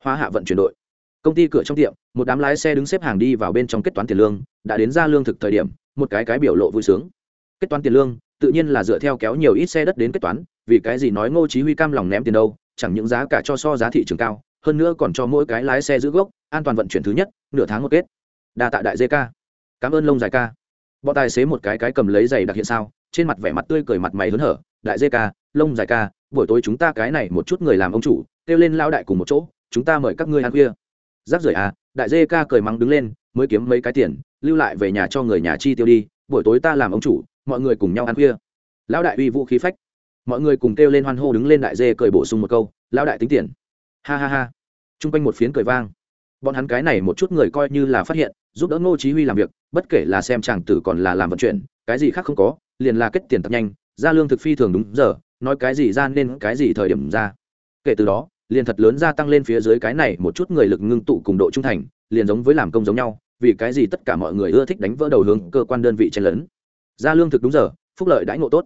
hoa hạ vận chuyển đội. Công ty cửa trong tiệm, một đám lái xe đứng xếp hàng đi vào bên trong kết toán tiền lương, đã đến ra lương thực thời điểm, một cái cái biểu lộ vui sướng. Kết toán tiền lương, tự nhiên là dựa theo kéo nhiều ít xe đất đến kết toán, vì cái gì nói ngô chí huy cam lòng ném tiền đâu, chẳng những giá cả cho so giá thị trường cao, hơn nữa còn cho mỗi cái lái xe giữ gốc, an toàn vận chuyển thứ nhất, nửa tháng một kết đa tạ đại dê ca cảm ơn lông dài ca bọn tài xế một cái cái cầm lấy giày đặc hiện sao, trên mặt vẻ mặt tươi cười mặt mày hớn hở. Đại dê ca lông dài ca buổi tối chúng ta cái này một chút người làm ông chủ, kêu lên lao đại cùng một chỗ, chúng ta mời các ngươi ăn khuya. Rác rưởi à đại dê ca cười mắng đứng lên, mới kiếm mấy cái tiền, lưu lại về nhà cho người nhà chi tiêu đi, buổi tối ta làm ông chủ, mọi người cùng nhau ăn khuya. Lão đại uy vũ khí phách. Mọi người cùng kêu lên hoan hô đứng lên đại dê cười bổ sung một câu, lão đại tính tiền. Ha ha ha. T r u n g quanh một phiến cười vang bọn hắn cái này một chút người coi như là phát hiện, giúp đỡ ngô chí huy làm việc, bất kể là xem chàng tử còn là làm vận chuyển, cái gì khác không có, liền là kết tiền tập nhanh, ra lương thực phi thường đúng giờ, nói cái gì ra nên cái gì thời điểm ra. Kể từ đó, liền thật lớn gia tăng lên phía dưới cái này một chút người lực ngưng tụ cùng độ trung thành, liền giống với làm công giống nhau, vì cái gì tất cả mọi người ưa thích đánh vỡ đầu hướng cơ quan đơn vị chen lấn. Ra lương thực đúng giờ, phúc lợi đãi ngộ tốt.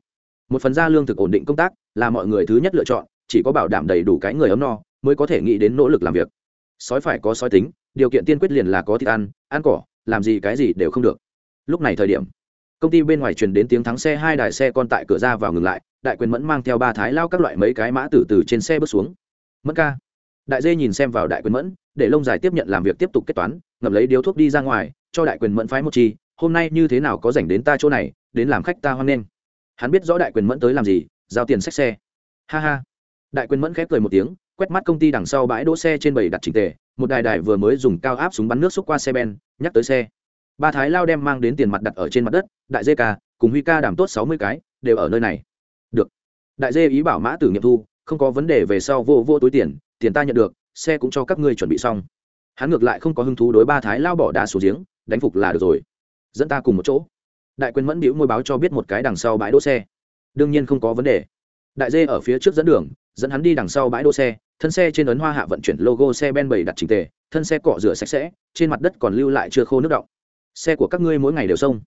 Một phần ra lương thực ổn định công tác, là mọi người thứ nhất lựa chọn, chỉ có bảo đảm đầy đủ cái người ấm no, mới có thể nghĩ đến nỗ lực làm việc sói phải có sói tính, điều kiện tiên quyết liền là có thịt ăn ăn cỏ, làm gì cái gì đều không được. Lúc này thời điểm, công ty bên ngoài truyền đến tiếng thắng xe hai đài xe con tại cửa ra vào ngừng lại, đại quyền mẫn mang theo ba thái lao các loại mấy cái mã tử từ trên xe bước xuống. Mẫn ca. Đại dê nhìn xem vào đại quyền mẫn, để lông dài tiếp nhận làm việc tiếp tục kết toán, ngậm lấy điếu thuốc đi ra ngoài, cho đại quyền mẫn phái một chi, hôm nay như thế nào có dành đến ta chỗ này, đến làm khách ta hoan nghênh. Hắn biết rõ đại quyền mẫn tới làm gì, giao tiền xách xe. Ha ha. Đại quyền mẫn khép cười một tiếng quét mắt công ty đằng sau bãi đỗ xe trên bầy đặt trình tề, một đài đài vừa mới dùng cao áp súng bắn nước xúc qua xe ben, nhắc tới xe. Ba thái lao đem mang đến tiền mặt đặt ở trên mặt đất, đại dê ca, cùng huy ca đảm tốt sáu mươi cái, đều ở nơi này. Được. Đại dê ý bảo mã tử nghiệm thu, không có vấn đề về sau vô vô túi tiền tiền ta nhận được, xe cũng cho các ngươi chuẩn bị xong. Hắn ngược lại không có hứng thú đối ba thái lao bỏ đá xuống giếng, đánh phục là được rồi. Dẫn ta cùng một chỗ. Đại quyền mẫn biểu môi báo cho biết một cái đằng sau bãi đỗ xe. Đương nhiên không có vấn đề. Đại dê ở phía trước dẫn đường dẫn hắn đi đằng sau bãi đỗ xe, thân xe trên ấn hoa hạ vận chuyển logo xe ben bảy đặt trình tề, thân xe cọ rửa sạch sẽ, trên mặt đất còn lưu lại chưa khô nước động xe của các ngươi mỗi ngày đều xông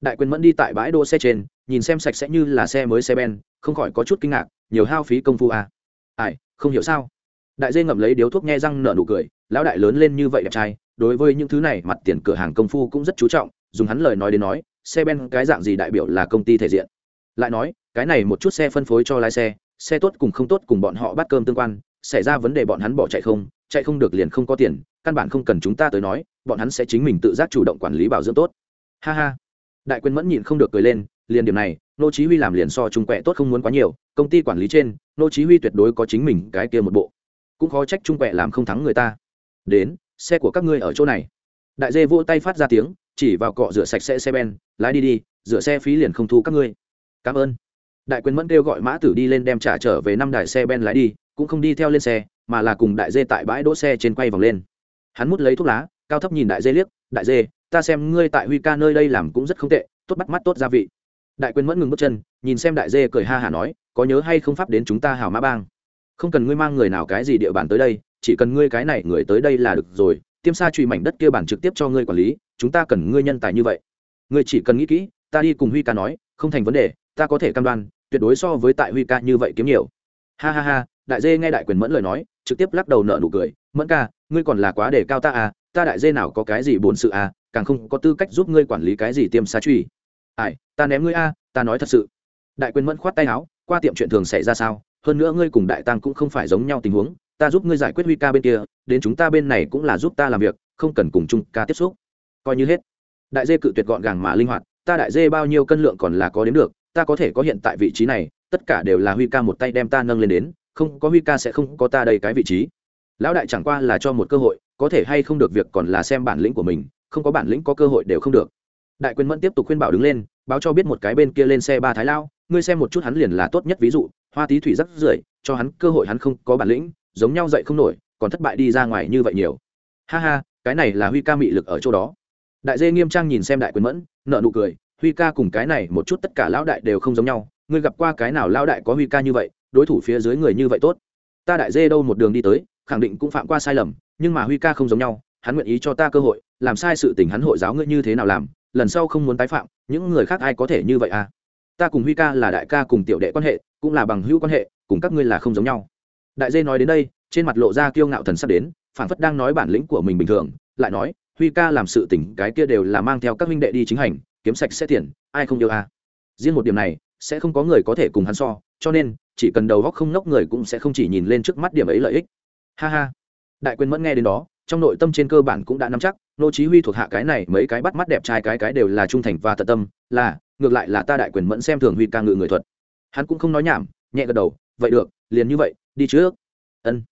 đại quyền mẫn đi tại bãi đỗ xe trên, nhìn xem sạch sẽ như là xe mới xe ben, không khỏi có chút kinh ngạc, nhiều hao phí công phu à. ai, không hiểu sao? Đại dê ngậm lấy điếu thuốc nghe răng nở nụ cười, lão đại lớn lên như vậy đẹp trai, đối với những thứ này, mặt tiền cửa hàng công phu cũng rất chú trọng, dùng hắn lời nói đến nói, xe ben cái dạng gì đại biểu là công ty thể diện. Lại nói, cái này một chút xe phân phối cho lái xe xe tốt cùng không tốt cùng bọn họ bắt cơm tương quan, xảy ra vấn đề bọn hắn bỏ chạy không chạy không được liền không có tiền, căn bản không cần chúng ta tới nói, bọn hắn sẽ chính mình tự giác chủ động quản lý bảo dưỡng tốt. Ha ha. Đại quyền mẫn nhịn không được cười lên, liền điểm này, nô chí huy làm liền so trung quẹ tốt không muốn quá nhiều, công ty quản lý trên, nô chí huy tuyệt đối có chính mình cái kia một bộ. Cũng khó trách trung quẹ làm không thắng người ta. Đến, xe của các ngươi ở chỗ này. Đại dê vỗ tay phát ra tiếng, chỉ vào cọ rửa sạch sẽ xe ben, lái đi đi, rửa xe phí liền không thu các ngươi. Cảm ơn đại quyền mẫn kêu gọi mã tử đi lên đem trả trở về năm đài xe ben lái đi, cũng không đi theo lên xe, mà là cùng đại dê tại bãi đỗ xe trên quay vòng lên. Hắn mút lấy thuốc lá, cao thấp nhìn đại dê liếc, đại dê, ta xem ngươi tại huy ca nơi đây làm cũng rất không tệ, tốt bắt mắt tốt gia vị. Đại quyền mẫn ngừng bước chân, nhìn xem đại dê cười ha hả nói, có nhớ hay không pháp đến chúng ta hào mã bang? Không cần ngươi mang người nào cái gì địa bàn tới đây, chỉ cần ngươi cái này người tới đây là được rồi, tiêm sa truy mảnh đất kia bản trực tiếp cho ngươi quản lý, chúng ta cần ngươi nhân tài như vậy. Ngươi chỉ cần nghĩ kỹ, ta đi cùng huy ca nói, không thành vấn đề, ta có thể cam đoan tuyệt đối so với tại huy ca như vậy kiếm nhiều. Ha ha ha đại dê nghe đại quyền mẫn lời nói trực tiếp lắc đầu nợ nụ cười mẫn ca ngươi còn là quá để cao ta à ta đại dê nào có cái gì buồn sự à càng không có tư cách giúp ngươi quản lý cái gì tiêm xa truy. Ai ta ném ngươi a à, ta nói thật sự. Đại quyền mẫn khoát tay áo qua tiệm chuyện thường xảy ra sao hơn nữa ngươi cùng đại tăng cũng không phải giống nhau tình huống ta giúp ngươi giải quyết huy ca bên kia đến chúng ta bên này cũng là giúp ta làm việc không cần cùng chung ca tiếp xúc. Coi như hết. Đại dê cự tuyệt gọn gàng mà linh hoạt ta đại dê bao nhiêu cân lượng còn là có đến được ta có thể có hiện tại vị trí này, tất cả đều là huy ca một tay đem ta nâng lên đến, không, có huy ca sẽ không có ta đây cái vị trí. Lão đại chẳng qua là cho một cơ hội, có thể hay không được việc còn là xem bản lĩnh của mình, không có bản lĩnh có cơ hội đều không được. Đại quyền mẫn tiếp tục khuyên bảo đứng lên, báo cho biết một cái bên kia lên xe ba thái lao, ngươi xem một chút hắn liền là tốt nhất ví dụ, hoa tí thủy rất rưởi, cho hắn cơ hội hắn không có bản lĩnh, giống nhau dậy không nổi, còn thất bại đi ra ngoài như vậy nhiều. Ha ha, cái này là huy ca mị lực ở chỗ đó. Đại dê nghiêm trang nhìn xem đại quyền mẫn nợ nụ cười huy ca cùng cái này một chút tất cả lão đại đều không giống nhau, ngươi gặp qua cái nào lão đại có huy ca như vậy, đối thủ phía dưới người như vậy tốt. Ta đại dê đâu một đường đi tới, khẳng định cũng phạm qua sai lầm, nhưng mà huy ca không giống nhau, hắn nguyện ý cho ta cơ hội, làm sai sự tình hắn hội giáo ngươi như thế nào làm, lần sau không muốn tái phạm, những người khác ai có thể như vậy à? Ta cùng huy ca là đại ca cùng tiểu đệ quan hệ, cũng là bằng hữu quan hệ, cùng các ngươi là không giống nhau. Đại dê nói đến đây, trên mặt lộ ra kiêu ngạo thần sắp đến phản phất đang nói bản lĩnh của mình bình thường, lại nói, huy ca làm sự tỉnh cái kia đều là mang theo các huynh đệ đi chính hành kiếm sạch sẽ tiền, ai không yêu à riêng một điểm này, sẽ không có người có thể cùng hắn so, cho nên, chỉ cần đầu góc không ngốc người cũng sẽ không chỉ nhìn lên trước mắt điểm ấy lợi ích. Ha ha. Đại quyền mẫn nghe đến đó, trong nội tâm trên cơ bản cũng đã nắm chắc, nô chí huy thuộc hạ cái này, mấy cái bắt mắt đẹp trai cái cái đều là trung thành và tận tâm, là, ngược lại là ta đại quyền mẫn xem thường huy ca ngự người thuật. Hắn cũng không nói nhảm, nhẹ gật đầu, vậy được, liền như vậy, đi trước. Ân.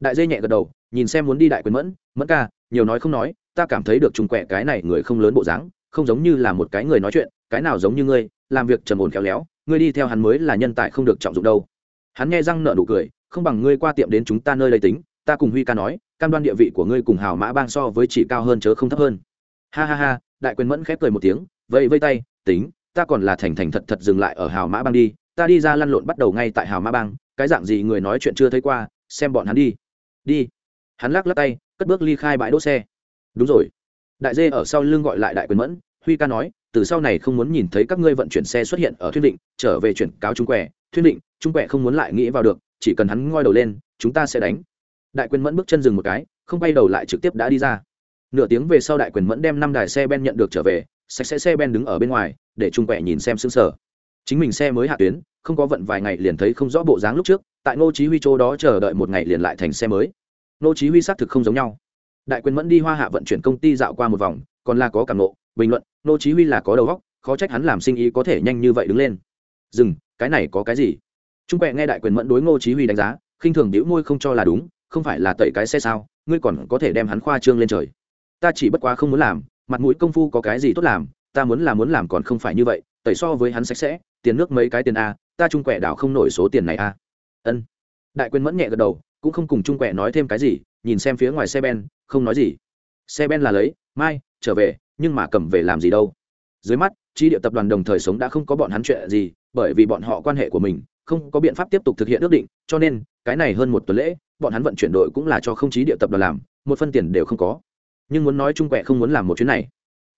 Đại dây nhẹ gật đầu, nhìn xem muốn đi đại quyền mẫn mẫn ca, nhiều nói không nói, ta cảm thấy được trùng quẹ cái này người không lớn bộ dáng không giống như là một cái người nói chuyện, cái nào giống như ngươi, làm việc trầm ổn khéo léo, ngươi đi theo hắn mới là nhân tài không được trọng dụng đâu. Hắn nghe răng nợ nụ cười, không bằng ngươi qua tiệm đến chúng ta nơi lấy tính, ta cùng huy ca nói, cam đoan địa vị của ngươi cùng hào mã bang so với chỉ cao hơn chớ không thấp hơn. Ha ha ha, đại quyền mẫn khép cười một tiếng, vẫy vây tay, tính, ta còn là thành thành thật thật dừng lại ở hào mã bang đi, ta đi ra lăn lộn bắt đầu ngay tại hào mã bang, cái dạng gì người nói chuyện chưa thấy qua, xem bọn hắn đi. Đi. Hắn lắc lắc tay, cất bước ly khai bãi đỗ xe. Đúng rồi. Đại dê ở sau lưng gọi lại đại quyền mẫn huy ca nói, từ sau này không muốn nhìn thấy các ngươi vận chuyển xe xuất hiện ở thuyên định, trở về chuyển cáo trung quẻ. Thuyên định, trung quẻ không muốn lại nghĩ vào được, chỉ cần hắn ngoi đầu lên, chúng ta sẽ đánh. Đại quyền mẫn bước chân dừng một cái, không bay đầu lại trực tiếp đã đi ra. Nửa tiếng về sau đại quyền mẫn đem năm đài xe ben nhận được trở về, sạch sẽ xe ben đứng ở bên ngoài, để trung quẻ nhìn xem xứng sở chính mình xe mới hạ tuyến, không có vận vài ngày liền thấy không rõ bộ dáng lúc trước, tại ngô chí huy chỗ đó chờ đợi một ngày liền lại thành xe mới. Ngô chí huy xác thực không giống nhau. Đại quyền mẫn đi hoa hạ vận chuyển công ty dạo qua một vòng, còn là có cảm ngộ bình luận ngô chí huy là có đầu óc, khó trách hắn làm sinh ý có thể nhanh như vậy đứng lên. Dừng, cái này có cái gì? Trung quẹ nghe đại quyền mẫn đối ngô chí huy đánh giá, khinh thường bĩu môi không cho là đúng, không phải là tẩy cái xe sao, ngươi còn có thể đem hắn khoa trương lên trời. Ta chỉ bất quá không muốn làm, mặt mũi công phu có cái gì tốt làm, ta muốn làm muốn làm còn không phải như vậy, tẩy so với hắn sạch sẽ, tiền nước mấy cái tiền a, ta trung quẹ đảo không nổi số tiền này a. Ân. Đại quyền mẫn nhẹ gật đầu, cũng không cùng trung quẹ nói thêm cái gì, nhìn xem phía ngoài xe ben, không nói gì. Xe ben là lấy, mai, trở về nhưng mà cầm về làm gì đâu. Dưới mắt, chi địa tập đoàn đồng thời sống đã không có bọn hắn chuyện gì, bởi vì bọn họ quan hệ của mình không có biện pháp tiếp tục thực hiện ước định, cho nên, cái này hơn một tuần lễ, bọn hắn vận chuyển đội cũng là cho không chí địa tập đoàn làm, một phân tiền đều không có. Nhưng muốn nói trung quẹ không muốn làm một chuyến này.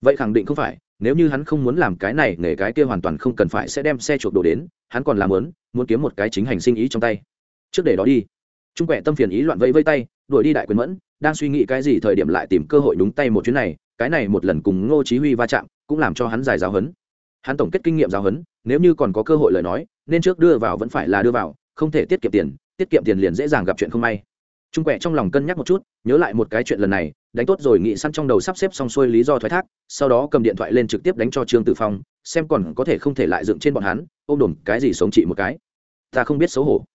Vậy khẳng định không phải, nếu như hắn không muốn làm cái này, nghề cái kia hoàn toàn không cần phải sẽ đem xe chuộc đồ đến, hắn còn làm muốn muốn kiếm một cái chính hành sinh ý trong tay. Trước để đó đi. Trung quẹ tâm phiền ý loạn vẫy vây tay, đuổi đi đại quyền mẫn, đang suy nghĩ cái gì thời điểm lại tìm cơ hội đúng tay một chuyến này cái này một lần cùng ngô chí huy va chạm cũng làm cho hắn dài giáo hấn. Hắn tổng kết kinh nghiệm giáo hấn, nếu như còn có cơ hội lời nói, nên trước đưa vào vẫn phải là đưa vào, không thể tiết kiệm tiền, tiết kiệm tiền liền dễ dàng gặp chuyện không may. Trung quẹ trong lòng cân nhắc một chút, nhớ lại một cái chuyện lần này, đánh tốt rồi nghĩ săn trong đầu sắp xếp xong xuôi lý do thoái thác, sau đó cầm điện thoại lên trực tiếp đánh cho trương tử phong, xem còn có thể không thể lại dựng trên bọn hắn, ôm đồn cái gì sống trị một cái. Ta không biết xấu hổ.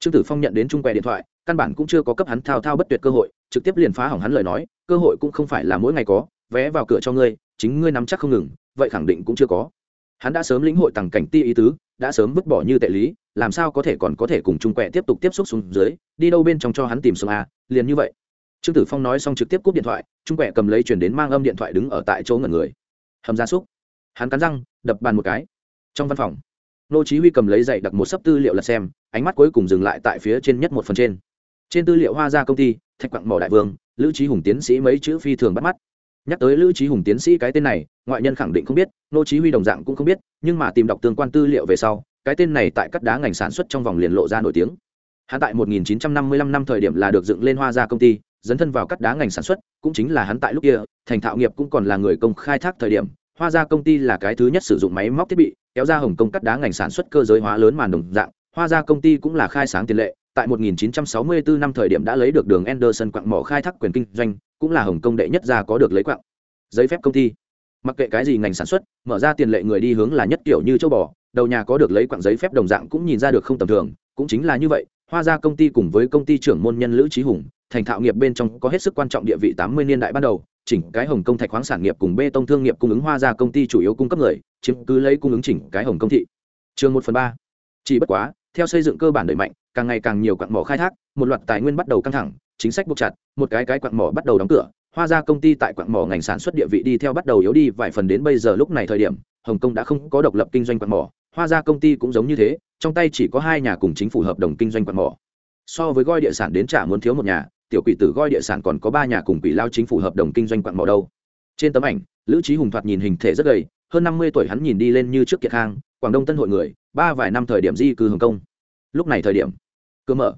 Trương tử phong nhận đến trung quẹ điện thoại, căn bản cũng chưa có cấp hắn thao thao bất tuyệt cơ hội, trực tiếp liền phá hỏng hắn lời nói, cơ hội cũng không phải là mỗi ngày có vé vào cửa cho ngươi, chính ngươi nắm chắc không ngừng, vậy khẳng định cũng chưa có. Hắn đã sớm lĩnh hội tầng cảnh ti ý tứ, đã sớm vứt bỏ như tệ lý, làm sao có thể còn có thể cùng trung quẹ tiếp tục tiếp xúc xuống dưới, đi đâu bên trong cho hắn tìm xuống a, liền như vậy. Trương tử phong nói xong trực tiếp cúp điện thoại trung quẹ cầm lấy chuyển đến mang âm điện thoại đứng ở tại chỗ ngẩn người. Hầm gia súc. Hắn cắn răng, đập bàn một cái. Trong văn phòng, nô chí huy cầm lấy dạy đặt một sấp tư liệu là xem, ánh mắt cuối cùng dừng lại tại phía trên nhất một phần trên. Trên tư liệu hoa gia công ty, thạch quặng mỏ đại vương, lữ trí hùng tiến sĩ mấy chữ phi thường bắt mắt nhắc tới lữ trí hùng tiến sĩ cái tên này, ngoại nhân khẳng định không biết, nô chí huy đồng dạng cũng không biết, nhưng mà tìm đọc tương quan tư liệu về sau, cái tên này tại cắt đá ngành sản xuất trong vòng liền lộ ra nổi tiếng. Hắn tại 1955 năm thời điểm là được dựng lên hoa gia công ty, dấn thân vào cắt đá ngành sản xuất, cũng chính là hắn tại lúc kia, thành thạo nghiệp cũng còn là người công khai thác thời điểm. Hoa gia công ty là cái thứ nhất sử dụng máy móc thiết bị, kéo ra hồng công cắt đá ngành sản xuất cơ giới hóa lớn màn đồng dạng. Hoa gia công ty cũng là khai sáng tiền lệ tại 1964 năm thời điểm đã lấy được đường Anderson quặng mỏ khai thác quyền kinh doanh, cũng là Hồng Kông đệ nhất gia có được lấy quặng. Giấy phép công ty. Mặc kệ cái gì ngành sản xuất, mở ra tiền lệ người đi hướng là nhất kiểu như châu bò, đầu nhà có được lấy quặng giấy phép đồng dạng cũng nhìn ra được không tầm thường, cũng chính là như vậy, Hoa gia công ty cùng với công ty trưởng môn nhân Lữ Chí Hùng, thành thạo nghiệp bên trong có hết sức quan trọng địa vị 80 niên đại ban đầu, chỉnh cái Hồng Kông thạch khoáng sản nghiệp cùng bê tông thương nghiệp cung ứng Hoa gia công ty chủ yếu cung cấp người, chiếm cứ lấy cung ứng chỉnh cái Hồng Kông thị. Chương 1 phần 3. Chỉ bất quá, theo xây dựng cơ bản đẩy mạnh, càng ngày càng nhiều quặng mỏ khai thác một loạt tài nguyên bắt đầu căng thẳng chính sách buộc chặt một cái cái quặng mỏ bắt đầu đóng cửa. Hoa ra công ty tại quặng mỏ ngành sản xuất địa vị đi theo bắt đầu yếu đi vài phần đến bây giờ lúc này thời điểm hồng kông đã không có độc lập kinh doanh quặng mỏ. Hoa ra công ty cũng giống như thế trong tay chỉ có hai nhà cùng chính phủ hợp đồng kinh doanh quặng mỏ. So với goi địa sản đến trả muốn thiếu một nhà tiểu quỷ tử goi địa sản còn có ba nhà cùng quỷ lao chính phủ hợp đồng kinh doanh quặng mỏ đâu. Trên tấm ảnh lữ trí hùng thoạt nhìn hình thể rất gầy hơn năm mươi tuổi hắn nhìn đi lên như trước kiệt khang quảng đông tân hội người ba vài năm thời điểm di cư hồng kông lúc này thời điểm cửa mở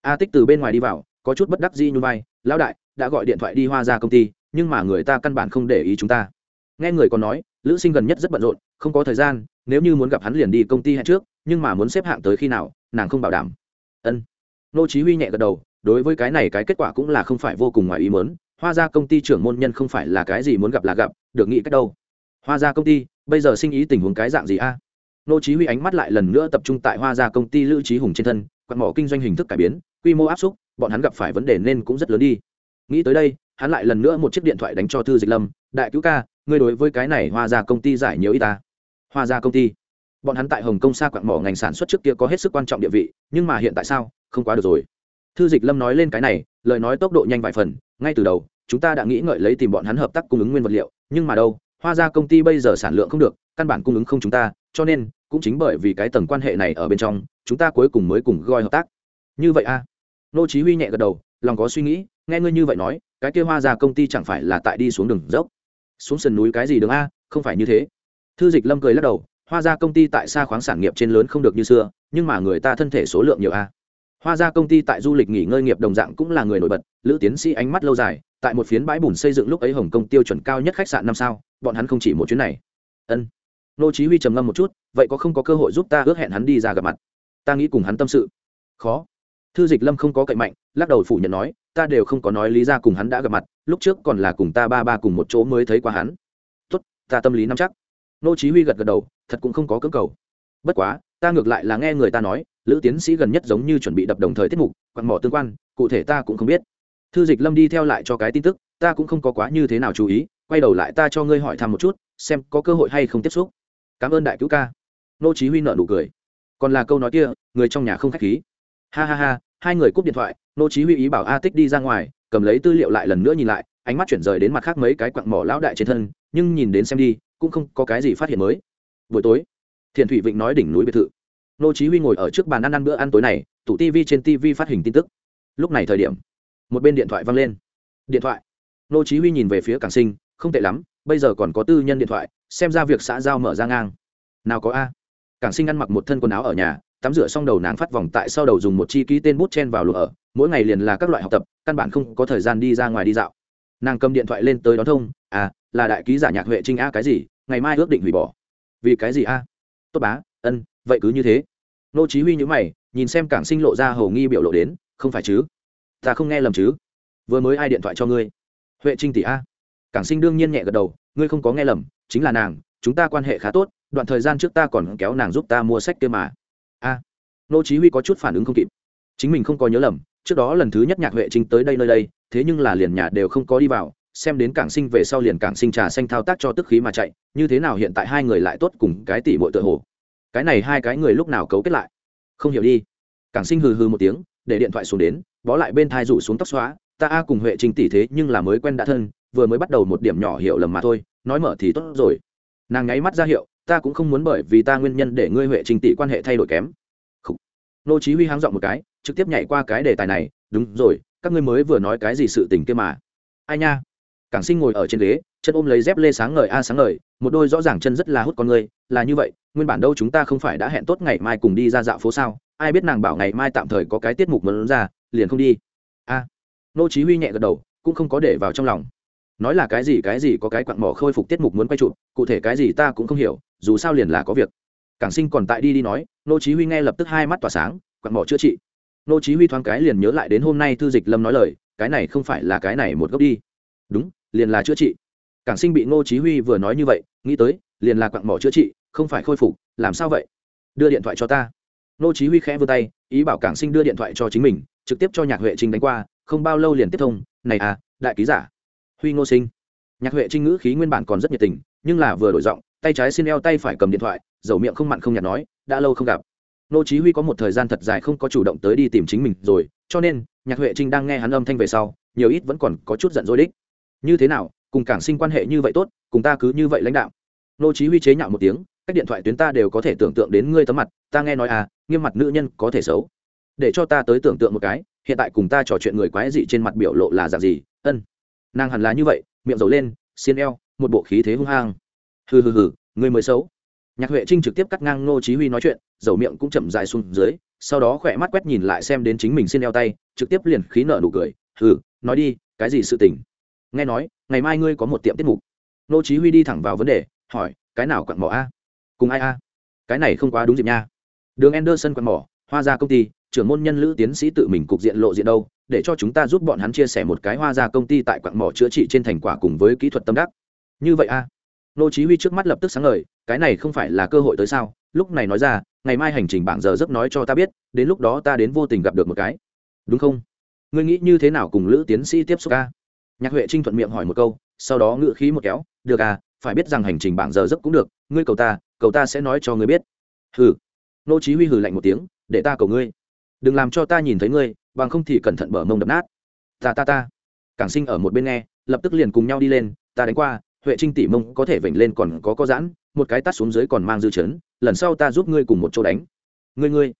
a tích từ bên ngoài đi vào có chút bất đắc dĩ như vai lão đại đã gọi điện thoại đi hoa ra công ty nhưng mà người ta căn bản không để ý chúng ta nghe người còn nói lữ sinh gần nhất rất bận rộn không có thời gian nếu như muốn gặp hắn liền đi công ty hẹn trước nhưng mà muốn xếp hạng tới khi nào nàng không bảo đảm ân nô chí huy nhẹ gật đầu đối với cái này cái kết quả cũng là không phải vô cùng ngoài ý muốn hoa ra công ty trưởng môn nhân không phải là cái gì muốn gặp là gặp được nghĩ cách đâu hoa ra công ty bây giờ sinh ý tình huống cái dạng gì a nô chí huy ánh mắt lại lần nữa tập trung tại hoa Gia công ty lữ trí hùng trên thân quạt mỏ kinh doanh hình thức cải biến, quy mô áp suất, bọn hắn gặp phải vấn đề nên cũng rất lớn đi. Nghĩ tới đây, hắn lại lần nữa một chiếc điện thoại đánh cho thư dịch lâm, đại cứu ca, ngươi đối với cái này hoa Gia công ty giải nhiều ý ta? Hoa Gia công ty? Bọn hắn tại hồng kông xa quạt mỏ ngành sản xuất trước kia có hết sức quan trọng địa vị, nhưng mà hiện tại sao? Không quá được rồi. Thư dịch lâm nói lên cái này, lời nói tốc độ nhanh vài phần, ngay từ đầu, chúng ta đã nghĩ ngợi lấy tìm bọn hắn hợp tác cung ứng nguyên vật liệu, nhưng mà đâu, hoa Gia công ty bây giờ sản lượng không được căn bản cung ứng không chúng ta, cho nên, cũng chính bởi vì cái tầng quan hệ này ở bên trong, chúng ta cuối cùng mới cùng gọi hợp tác. Như vậy a à? nô chí huy nhẹ gật đầu, lòng có suy nghĩ, nghe ngươi như vậy nói, cái kia hoa ra công ty chẳng phải là tại đi xuống đường dốc? Xuống sườn núi cái gì đường a? Không phải như thế. Thư dịch lâm cười lắc đầu, hoa ra công ty tại xa khoáng sản nghiệp trên lớn không được như xưa, nhưng mà người ta thân thể số lượng nhiều a. Hoa ra công ty tại du lịch nghỉ ngơi nghiệp đồng dạng cũng là người nổi bật, lữ tiến sĩ ánh mắt lâu dài, tại một phiến bãi bùn xây dựng lúc ấy hồng kông tiêu chuẩn cao nhất khách sạn năm sao, bọn hắn không chỉ một chuyến này. Ân nô chí huy trầm ngâm một chút, vậy có không có cơ hội giúp ta ước hẹn hắn đi ra gặp mặt? Ta nghĩ cùng hắn tâm sự. Khó. Thư dịch lâm không có cậy mạnh, lắc đầu phủ nhận nói, ta đều không có nói lý ra cùng hắn đã gặp mặt, lúc trước còn là cùng ta ba ba cùng một chỗ mới thấy qua hắn. Tốt, ta tâm lý nắm chắc. Nô chí huy gật gật đầu, thật cũng không có cưỡng cầu. Bất quá, ta ngược lại là nghe người ta nói, lữ tiến sĩ gần nhất giống như chuẩn bị đập đồng thời tiết mục, quặn mỏ tương quan, cụ thể ta cũng không biết. Thư dịch lâm đi theo lại cho cái tin tức, ta cũng không có quá như thế nào chú ý, quay đầu lại ta cho ngươi hỏi thăm một chút, xem có cơ hội hay không tiếp xúc cảm ơn đại cứu ca. Nô chí huy nở nụ cười. Còn là câu nói kia, người trong nhà không khách khí. Ha ha ha, hai người cúp điện thoại, nô chí huy ý bảo a tích đi ra ngoài, cầm lấy tư liệu lại lần nữa nhìn lại, ánh mắt chuyển rời đến mặt khác mấy cái quặng mỏ lão đại trên thân, nhưng nhìn đến xem đi, cũng không có cái gì phát hiện mới. Buổi tối thiền thủy vịnh nói đỉnh núi biệt thự. Nô chí huy ngồi ở trước bàn ăn ăn bữa ăn tối này, tủ tivi trên tivi phát hình tin tức. Lúc này thời điểm, một bên điện thoại vang lên. Điện thoại. Nô chí huy nhìn về phía cảng sinh, không tệ lắm bây giờ còn có tư nhân điện thoại, xem ra việc xã giao mở ra ngang. Nào có a. Cảng sinh ăn mặc một thân quần áo ở nhà, tắm rửa xong đầu nàng phát vòng tại sau đầu dùng một chi ký tên bút chen vào lụa ở, mỗi ngày liền là các loại học tập, căn bản không có thời gian đi ra ngoài đi dạo. Nàng cầm điện thoại lên tới đón thông à là đại ký giả nhạc huệ trinh a cái gì, ngày mai ước định hủy bỏ. Vì cái gì a? Tốt bá, ân, vậy cứ như thế. Nô chí huy nhíu mày, nhìn xem cảng sinh lộ ra hầu nghi biểu lộ đến, không phải chứ? Ta không nghe lầm chứ? Vừa mới ai điện thoại cho ngươi? Huệ trinh tỷ a cảng sinh đương nhiên nhẹ gật đầu, ngươi không có nghe lầm, chính là nàng, chúng ta quan hệ khá tốt, đoạn thời gian trước ta còn kéo nàng giúp ta mua sách kia mà. A. Nô chí huy có chút phản ứng không kịp. Chính mình không có nhớ lầm, trước đó lần thứ nhất nhạc huệ trinh tới đây nơi đây, thế nhưng là liền nhà đều không có đi vào, xem đến cảng sinh về sau liền cảng sinh trà xanh thao tác cho tức khí mà chạy, như thế nào hiện tại hai người lại tốt cùng cái tỷ muội tự hồ. Cái này hai cái người lúc nào cấu kết lại? Không hiểu đi. Cảng sinh hừ hừ một tiếng, để điện thoại xuống đến, bó lại bên thai rủ xuống tóc xóa, ta a cùng huệ trình tỷ thế nhưng là mới quen đã thân vừa mới bắt đầu một điểm nhỏ hiểu lầm mà thôi, nói mở thì tốt rồi. Nàng nháy mắt ra hiệu, ta cũng không muốn bởi vì ta nguyên nhân để ngươi huệ trình tỷ quan hệ thay đổi kém. Nô chí huy háng dọn một cái, trực tiếp nhảy qua cái đề tài này, đúng rồi, các ngươi mới vừa nói cái gì sự tình kia mà. Ai nha? Cảng sinh ngồi ở trên ghế, chân ôm lấy dép lê sáng ngời, a sáng ngời, một đôi rõ ràng chân rất là hút con người, là như vậy, nguyên bản đâu chúng ta không phải đã hẹn tốt ngày mai cùng đi ra dạo phố sao? Ai biết nàng bảo ngày mai tạm thời có cái tiết mục muốn ra, liền không đi. A. Nô chí huy nhẹ gật đầu, cũng không có để vào trong lòng nói là cái gì cái gì có cái quặng mỏ khôi phục tiết mục muốn quay chụp, cụ thể cái gì ta cũng không hiểu, dù sao liền là có việc. Cảng sinh còn tại đi đi nói, nô chí huy nghe lập tức hai mắt tỏa sáng, quặng mỏ chữa trị. Nô chí huy thoáng cái liền nhớ lại đến hôm nay thư dịch lâm nói lời, cái này không phải là cái này một gốc đi. Đúng, liền là chữa trị. Cảng sinh bị nô chí huy vừa nói như vậy, nghĩ tới, liền là quặng mỏ chữa trị, không phải khôi phục, làm sao vậy? Đưa điện thoại cho ta. Nô chí huy khẽ vươn tay, ý bảo cảng sinh đưa điện thoại cho chính mình, trực tiếp cho nhạc huệ trinh đánh qua, không bao lâu liền tiếp thông, này à đại ký giả huy ngô sinh. Nhạc huệ trinh ngữ khí nguyên bản còn rất nhiệt tình, nhưng là vừa đổi giọng, tay trái xin eo tay phải cầm điện thoại, dầu miệng không mặn không nhạt nói, đã lâu không gặp. Nô chí huy có một thời gian thật dài không có chủ động tới đi tìm chính mình rồi, cho nên, nhạc huệ trinh đang nghe hắn âm thanh về sau, nhiều ít vẫn còn có chút giận dỗi đích. Như thế nào, cùng cảng sinh quan hệ như vậy tốt, cùng ta cứ như vậy lãnh đạo. Nô chí huy chế nhạo một tiếng, cách điện thoại tuyến ta đều có thể tưởng tượng đến ngươi tấm mặt, ta nghe nói à nghiêm mặt nữ nhân có thể xấu. Để cho ta tới tưởng tượng một cái, hiện tại cùng ta trò chuyện người quái dị trên mặt biểu lộ là dạng gì, ân nàng hẳn là như vậy, miệng dầu lên, xiên eo, một bộ khí thế hung hăng. Hừ hừ hừ người mới xấu. Nhạc huệ trinh trực tiếp cắt ngang nô chí huy nói chuyện, dầu miệng cũng chậm dài xuống dưới, sau đó khỏe mắt quét nhìn lại xem đến chính mình xiên eo tay, trực tiếp liền khí nở nụ cười. Hừ, nói đi, cái gì sự tình? Nghe nói, ngày mai ngươi có một tiệm tiết mục. Nô chí huy đi thẳng vào vấn đề, hỏi, cái nào quặn mỏ a? Cùng ai a? Cái này không quá đúng dịp nha. Đường anderson quặn mỏ, hoa gia công ty, trưởng môn nhân lữ tiến sĩ tự mình cục diện lộ diện đâu để cho chúng ta giúp bọn hắn chia sẻ một cái hoa gia công ty tại quặng mỏ chữa trị trên thành quả cùng với kỹ thuật tâm đắc. Như vậy a nô chí huy trước mắt lập tức sáng ngời, cái này không phải là cơ hội tới sao? Lúc này nói ra, ngày mai hành trình bảng giờ giấc nói cho ta biết, đến lúc đó ta đến vô tình gặp được một cái. Đúng không? Ngươi nghĩ như thế nào cùng lữ tiến sĩ tiếp xúc a nhạc huệ trinh thuận miệng hỏi một câu, sau đó ngựa khí một kéo, được à phải biết rằng hành trình bảng giờ giấc cũng được, ngươi cầu ta cầu ta sẽ nói cho ngươi biết. Hừ. Nô chí huy hừ lạnh một tiếng, để ta cầu ngươi. Đừng làm cho ta nhìn thấy ngươi bằng không thì cẩn thận bờ mông đập nát. Ta ta ta. Cảng sinh ở một bên nghe, lập tức liền cùng nhau đi lên, ta đánh qua, huệ trinh tỷ mông có thể vểnh lên còn có có giãn, một cái tắt xuống dưới còn mang dư chấn, lần sau ta giúp ngươi cùng một chỗ đánh. Ngươi ngươi.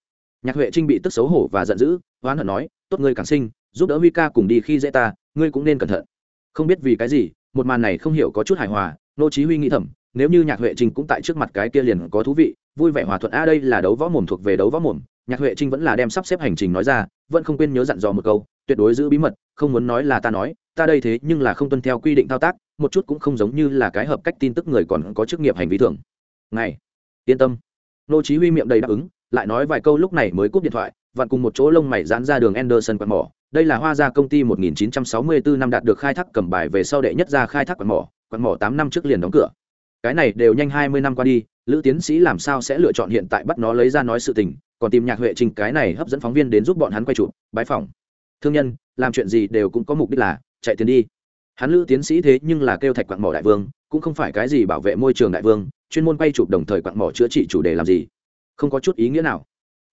Nhạc huệ trinh bị tức xấu hổ và giận dữ, oán hận nói, tốt ngươi cảng sinh, giúp đỡ huy ca cùng đi khi dễ ta, ngươi cũng nên cẩn thận. Không biết vì cái gì, một màn này không hiểu có chút hài hòa, nô chí huy nghĩ thầm, nếu như nhạc huệ trinh cũng tại trước mặt cái kia liền có thú vị, vui vẻ hòa thuận, a, đây là đấu võ mồm thuộc về đấu võ mồm nhạc huệ trinh vẫn là đem sắp xếp hành trình nói ra, vẫn không quên nhớ dặn dò một câu, tuyệt đối giữ bí mật, không muốn nói là ta nói, ta đây thế nhưng là không tuân theo quy định thao tác, một chút cũng không giống như là cái hợp cách tin tức người còn có chức nghiệp hành vi thường. Ngày yên tâm. Nô chí huy miệng đầy đáp ứng, lại nói vài câu lúc này mới cúp điện thoại, vặn cùng một chỗ lông mày giãn ra đường Anderson quạt mỏ. Đây là hoa gia công ty 1964 năm đạt được khai thác cầm bài về sau đệ nhất ra khai thác quạt mỏ quạt mỏ 8 năm trước liền đóng cửa. Cái này đều nhanh 20 năm qua đi, lữ tiến sĩ làm sao sẽ lựa chọn hiện tại bắt nó lấy ra nói sự tình còn tìm nhạc huệ trình cái này hấp dẫn phóng viên đến giúp bọn hắn quay chụp bãi phòng thương nhân, làm chuyện gì đều cũng có mục đích là, chạy tiền đi. Hắn lữ tiến sĩ thế nhưng là kêu thạch quặng mỏ đại vương, cũng không phải cái gì bảo vệ môi trường đại vương, chuyên môn quay chụp đồng thời quặng mỏ chữa trị chủ đề làm gì. Không có chút ý nghĩa nào.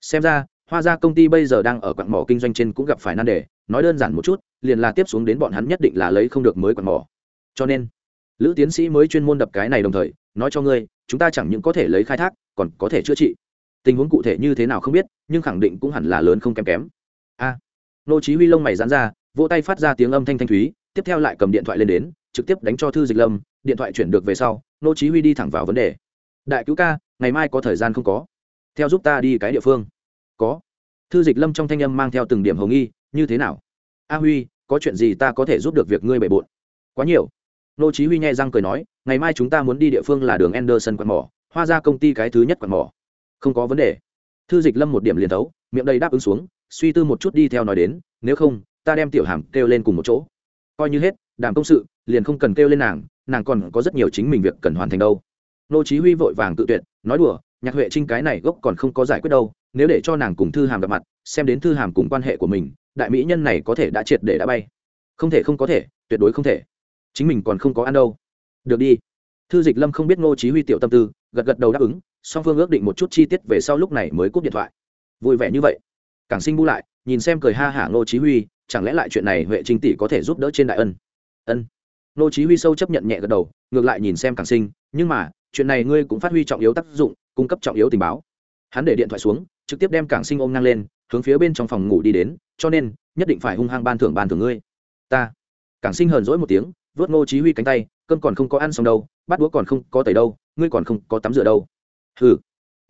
Xem ra, hoa gia công ty bây giờ đang ở quặng mỏ kinh doanh trên cũng gặp phải nan đề, nói đơn giản một chút, liền là tiếp xuống đến bọn hắn nhất định là lấy không được mới quặng mỏ. Cho nên, lữ tiến sĩ mới chuyên môn đập cái này đồng thời, nói cho ngươi, chúng ta chẳng những có thể lấy khai thác, còn có thể chữa trị tình huống cụ thể như thế nào không biết, nhưng khẳng định cũng hẳn là lớn không kém kém. A. Nô chí huy lông mày giãn ra, vỗ tay phát ra tiếng âm thanh thanh thúy, tiếp theo lại cầm điện thoại lên đến, trực tiếp đánh cho thư dịch lâm, điện thoại chuyển được về sau, nô chí huy đi thẳng vào vấn đề. Đại cứu ca, ngày mai có thời gian không có? Theo giúp ta đi cái địa phương. Có. Thư dịch lâm trong thanh âm mang theo từng điểm hồng nghi, như thế nào? A huy, có chuyện gì ta có thể giúp được việc ngươi bể bộn? Quá nhiều. Nô chí huy nhẹ răng cười nói, ngày mai chúng ta muốn đi địa phương là đường Anderson quạt mỏ, hoa ra công ty cái thứ nhất quạt mỏ không có vấn đề. Thư dịch lâm một điểm liền thấu, miệng đầy đáp ứng xuống, suy tư một chút đi theo nói đến, nếu không, ta đem tiểu hàm kêu lên cùng một chỗ. Coi như hết, đàm công sự, liền không cần kêu lên nàng nàng còn có rất nhiều chính mình việc cần hoàn thành đâu. Nô chí huy vội vàng tự tuyệt, nói đùa, nhạc huệ trinh cái này gốc còn không có giải quyết đâu, nếu để cho nàng cùng thư hàm gặp mặt, xem đến thư hàm cùng quan hệ của mình, đại mỹ nhân này có thể đã triệt để đã bay. Không thể không có thể, tuyệt đối không thể. Chính mình còn không có ăn đâu. Được đi. Thư dịch lâm không biết ngô chí huy tiểu tâm tư gật gật đầu đáp ứng, song phương ước định một chút chi tiết về sau lúc này mới cúp điện thoại. Vui vẻ như vậy. Cảng sinh bu lại, nhìn xem cười ha hả ngô chí huy, chẳng lẽ lại chuyện này huệ trinh tỷ có thể giúp đỡ trên đại ân? Ân. Ngô chí huy sâu chấp nhận nhẹ gật đầu, ngược lại nhìn xem cảng sinh, nhưng mà, chuyện này ngươi cũng phát huy trọng yếu tác dụng, cung cấp trọng yếu tình báo. Hắn để điện thoại xuống, trực tiếp đem cảng sinh ôm ngang lên, hướng phía bên trong phòng ngủ đi đến, cho nên, nhất định phải hung hăng ban thưởng ban thưởng ngươi. Ta. Cảng sinh hờn dỗi một tiếng, vớt ngô chí huy cánh tay cơm còn không có ăn xong đâu bát đũa còn không có tẩy đâu ngươi còn không có tắm rửa đâu. Hừ.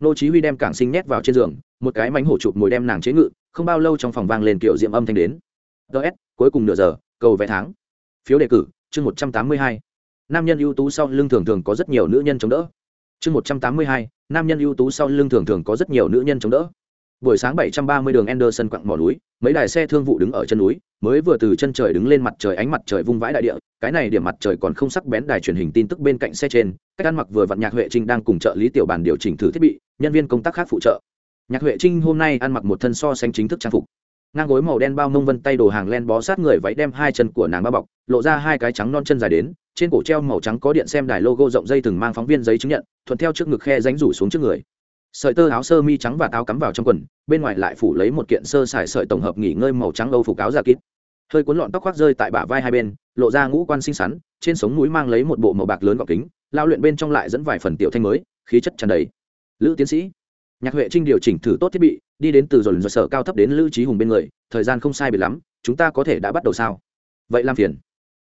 Nô chí huy đem cảng sinh nhét vào trên giường một cái mánh hổ chụp mùi đem nàng chế ngự không bao lâu trong phòng vang lên kiểu diệm âm thanh đến. Ts cuối cùng nửa giờ cầu vẽ tháng. Phiếu đề cử chương 182. nam nhân ưu tú sau lưng thường thường có rất nhiều nữ nhân chống đỡ. Chương 182. nam nhân ưu tú sau lưng thường thường có rất nhiều nữ nhân chống đỡ. Buổi sáng 730 đường Anderson quặng mỏ núi, mấy đài xe thương vụ đứng ở chân núi, mới vừa từ chân trời đứng lên mặt trời ánh mặt trời vung vãi đại địa, cái này điểm mặt trời còn không sắc bén đài truyền hình tin tức bên cạnh xe trên, cách ăn mặc vừa vặn nhạc Huệ Trinh đang cùng trợ lý tiểu bàn điều chỉnh thử thiết bị, nhân viên công tác khác phụ trợ. Nhạc Huệ Trinh hôm nay ăn mặc một thân so sánh chính thức trang phục. Ngang gối màu đen bao mông vân tay đồ hàng len bó sát người váy đem hai chân của nàng bao bọc, lộ ra hai cái trắng non chân dài đến, trên cổ treo màu trắng có điện xem đài logo rộng dây từng mang phóng viên giấy chứng nhận, thuận theo trước ngực khe ránh rủ xuống trước người sợi tơ áo sơ mi trắng và táo cắm vào trong quần, bên ngoài lại phủ lấy một kiện sơ sải sợi tổng hợp nghỉ ngơi màu trắng âu phục áo giả kít hơi cuốn lọn tóc khoác rơi tại bả vai hai bên, lộ ra ngũ quan xinh xắn, trên sống núi mang lấy một bộ màu bạc lớn gọc kính, lao luyện bên trong lại dẫn vài phần tiểu thanh mới, khí chất tràn đầy. Lữ tiến sĩ, nhạc huệ trinh điều chỉnh thử tốt thiết bị, đi đến từ dồn dồn sở cao thấp đến lữ trí hùng bên người, thời gian không sai biệt lắm, chúng ta có thể đã bắt đầu sao? Vậy làm phiền.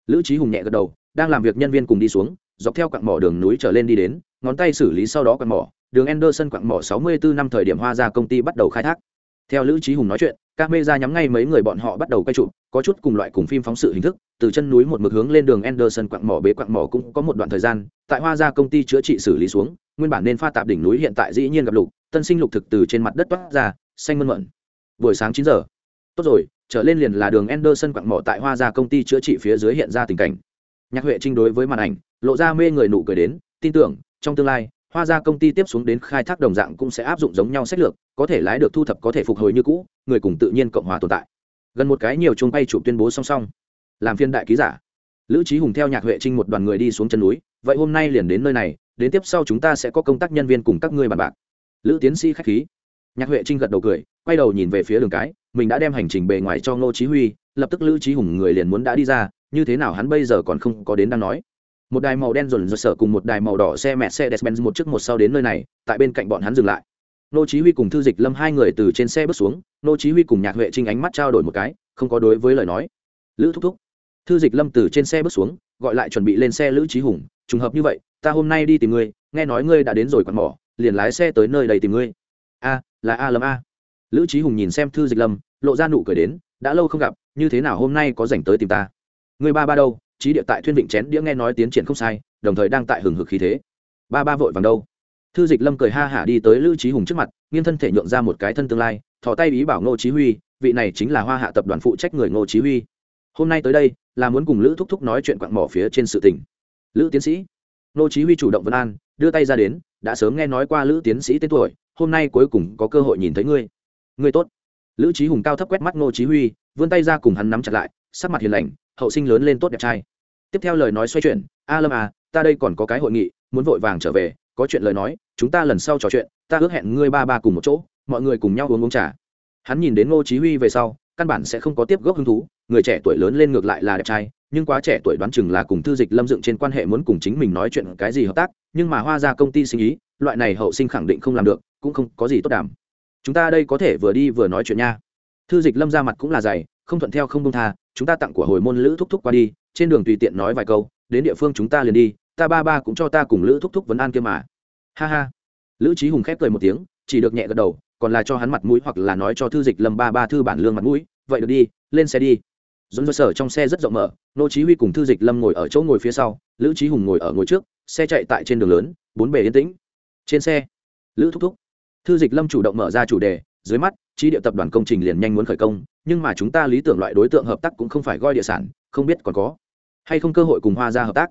Lữ trí hùng nhẹ gật đầu, đang làm việc nhân viên cùng đi xuống, dọc theo quặng mỏ đường núi trở lên đi đến, ngón tay xử lý sau đó quặng mỏ đường Anderson quặng mỏ 64 năm thời điểm hoa gia công ty bắt đầu khai thác. Theo Lữ Chí Hùng nói chuyện, camera nhắm ngay mấy người bọn họ bắt đầu quay chụp, có chút cùng loại cùng phim phóng sự hình thức, từ chân núi một mực hướng lên đường Anderson quặng mỏ bế quặng mỏ cũng có một đoạn thời gian, tại hoa gia công ty chữa trị xử lý xuống, nguyên bản nên pha tạp đỉnh núi hiện tại dĩ nhiên gặp lục, tân sinh lục thực từ trên mặt đất toát ra, xanh mơn mởn. Buổi sáng 9 giờ. Tốt rồi, trở lên liền là đường Anderson quặng mỏ tại hoa gia công ty chữa trị phía dưới hiện ra tình cảnh. Nhạc Huệ Trinh đối với màn ảnh, lộ ra mê người nụ cười đến, tin tưởng, trong tương lai, hoa gia công ty tiếp xuống đến khai thác đồng dạng cũng sẽ áp dụng giống nhau sách lược, có thể lái được thu thập, có thể phục hồi như cũ, người cùng tự nhiên cộng hòa tồn tại. Gần một cái nhiều chung bay chụp tuyên bố song song. Làm phiên đại ký giả. Lữ trí hùng theo nhạc huệ trinh một đoàn người đi xuống chân núi, vậy hôm nay liền đến nơi này, đến tiếp sau chúng ta sẽ có công tác nhân viên cùng các ngươi bàn bạc. Lữ tiến sĩ khách khí. Nhạc huệ trinh gật đầu cười, quay đầu nhìn về phía đường cái, mình đã đem hành trình bề ngoài cho ngô chí huy, lập tức lữ trí hùng người liền muốn đã đi ra, như thế nào hắn bây giờ còn không có đến đang nói một đài màu đen dồn dồn sở cùng một đài màu đỏ xe mẹ xe despen một chiếc một sau đến nơi này, tại bên cạnh bọn hắn dừng lại. Nô chí huy cùng thư dịch lâm hai người từ trên xe bước xuống, nô chí huy cùng nhạc huệ trinh ánh mắt trao đổi một cái, không có đối với lời nói. Lữ thúc thúc. Thư dịch lâm từ trên xe bước xuống, gọi lại chuẩn bị lên xe lữ trí hùng, trùng hợp như vậy, ta hôm nay đi tìm ngươi, nghe nói ngươi đã đến rồi quặn mỏ, liền lái xe tới nơi đây tìm ngươi. A, là a lâm a. Lữ trí hùng nhìn xem thư dịch lâm, lộ ra nụ cười đến, đã lâu không gặp, như thế nào hôm nay có rảnh tới tìm ta? Người ba ba đâu? Trí địa tại thuyên vịnh chén đĩa nghe nói tiến triển không sai, đồng thời đang tại hừng hực khí thế. Ba ba vội vàng đâu? Thư dịch lâm cười ha hả đi tới lữ trí hùng trước mặt, nghiêng thân thể nhượng ra một cái thân tương lai, thò tay ý bảo ngô chí huy, vị này chính là hoa hạ tập đoàn phụ trách người ngô chí huy. Hôm nay tới đây, là muốn cùng lữ thúc thúc nói chuyện quặng mỏ phía trên sự tình. Lữ tiến sĩ. Ngô chí huy chủ động vân an, đưa tay ra đến, đã sớm nghe nói qua lữ tiến sĩ tên tuổi, hôm nay cuối cùng có cơ hội nhìn thấy ngươi. Ngươi tốt. Lữ trí hùng cao thấp quét mắt ngô chí huy, vươn tay ra cùng hắn nắm chặt lại, sắc mặt hiền lành hậu sinh lớn lên tốt đẹp trai. Tiếp theo lời nói xoay chuyển, a lâm à ta đây còn có cái hội nghị, muốn vội vàng trở về, có chuyện lời nói, chúng ta lần sau trò chuyện, ta ước hẹn ngươi ba ba cùng một chỗ, mọi người cùng nhau uống uống trà. Hắn nhìn đến ngô chí huy về sau, căn bản sẽ không có tiếp gốc hứng thú, người trẻ tuổi lớn lên ngược lại là đẹp trai, nhưng quá trẻ tuổi đoán chừng là cùng thư dịch lâm dựng trên quan hệ muốn cùng chính mình nói chuyện cái gì hợp tác, nhưng mà hoa ra công ty sinh ý, loại này hậu sinh khẳng định không làm được, cũng không có gì tốt đảm chúng ta đây có thể vừa đi vừa nói chuyện nha. Thư dịch lâm ra mặt cũng là dày, không thuận theo không công tha chúng ta tặng của hồi môn lữ thúc thúc qua đi, trên đường tùy tiện nói vài câu, đến địa phương chúng ta liền đi, ta ba ba cũng cho ta cùng lữ thúc thúc vấn an kia mà. Ha ha. Lữ trí hùng khép cười một tiếng, chỉ được nhẹ gật đầu, còn là cho hắn mặt mũi hoặc là nói cho thư dịch lâm ba ba thư bản lương mặt mũi, vậy được đi, lên xe đi. Dồn dơ sở trong xe rất rộng mở, nô chí huy cùng thư dịch lâm ngồi ở chỗ ngồi phía sau, lữ trí hùng ngồi ở ngồi trước, xe chạy tại trên đường lớn, bốn bề yên tĩnh. Trên xe, lữ thúc thúc, thư dịch lâm chủ động mở ra chủ đề dưới mắt, trí địa tập đoàn công trình liền nhanh muốn khởi công, nhưng mà chúng ta lý tưởng loại đối tượng hợp tác cũng không phải goi địa sản, không biết còn có hay không cơ hội cùng hoa ra hợp tác.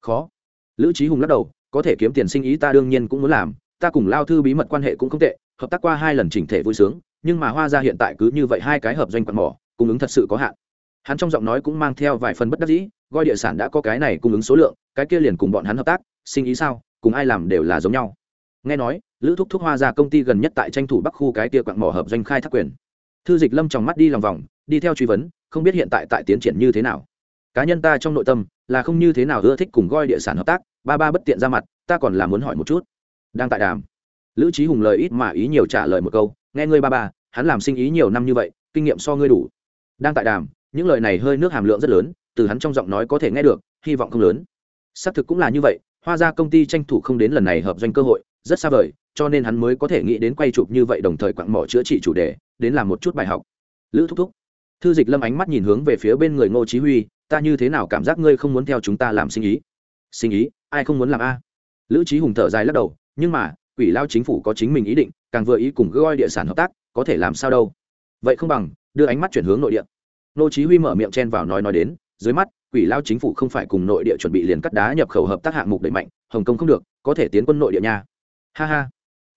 Khó. Lữ trí hùng lắc đầu, có thể kiếm tiền sinh ý ta đương nhiên cũng muốn làm, ta cùng lao thư bí mật quan hệ cũng không tệ, hợp tác qua hai lần chỉnh thể vui sướng, nhưng mà hoa ra hiện tại cứ như vậy hai cái hợp doanh quạt mỏ, cung ứng thật sự có hạn. Hắn trong giọng nói cũng mang theo vài phần bất đắc dĩ, goi địa sản đã có cái này cung ứng số lượng, cái kia liền cùng bọn hắn hợp tác, sinh ý sao, cùng ai làm đều là giống nhau. Nghe nói lữ thúc thúc hoa ra công ty gần nhất tại tranh thủ bắc khu cái kia quặng mỏ hợp doanh khai thác quyền. Thư dịch lâm trong mắt đi lòng vòng, đi theo truy vấn, không biết hiện tại tại tiến triển như thế nào. Cá nhân ta trong nội tâm là không như thế nào ưa thích cùng goi địa sản hợp tác, ba ba bất tiện ra mặt, ta còn là muốn hỏi một chút. Đang tại đàm, lữ trí hùng lời ít mà ý nhiều trả lời một câu, nghe ngươi ba ba, hắn làm sinh ý nhiều năm như vậy, kinh nghiệm so ngươi đủ. Đang tại đàm, những lời này hơi nước hàm lượng rất lớn, từ hắn trong giọng nói có thể nghe được, hy vọng không lớn. Xác thực cũng là như vậy, hoa ra công ty tranh thủ không đến lần này hợp doanh cơ hội rất xa vời, cho nên hắn mới có thể nghĩ đến quay chụp như vậy đồng thời quặng mỏ chữa trị chủ đề, đến làm một chút bài học. Lữ thúc thúc, thư dịch lâm ánh mắt nhìn hướng về phía bên người ngô chí huy, ta như thế nào cảm giác ngươi không muốn theo chúng ta làm sinh ý? Sinh ý? Ai không muốn làm a? Lữ trí hùng thở dài lắc đầu, nhưng mà, quỷ lao chính phủ có chính mình ý định, càng vừa ý cùng goi địa sản hợp tác, có thể làm sao đâu? Vậy không bằng, đưa ánh mắt chuyển hướng nội địa. Ngô chí huy mở miệng chen vào nói nói đến, dưới mắt, quỷ lao chính phủ không phải cùng nội địa chuẩn bị liền cắt đá nhập khẩu hợp tác hạng mục đẩy mạnh, hồng kông không được, có thể tiến quân nội địa nha ha ha.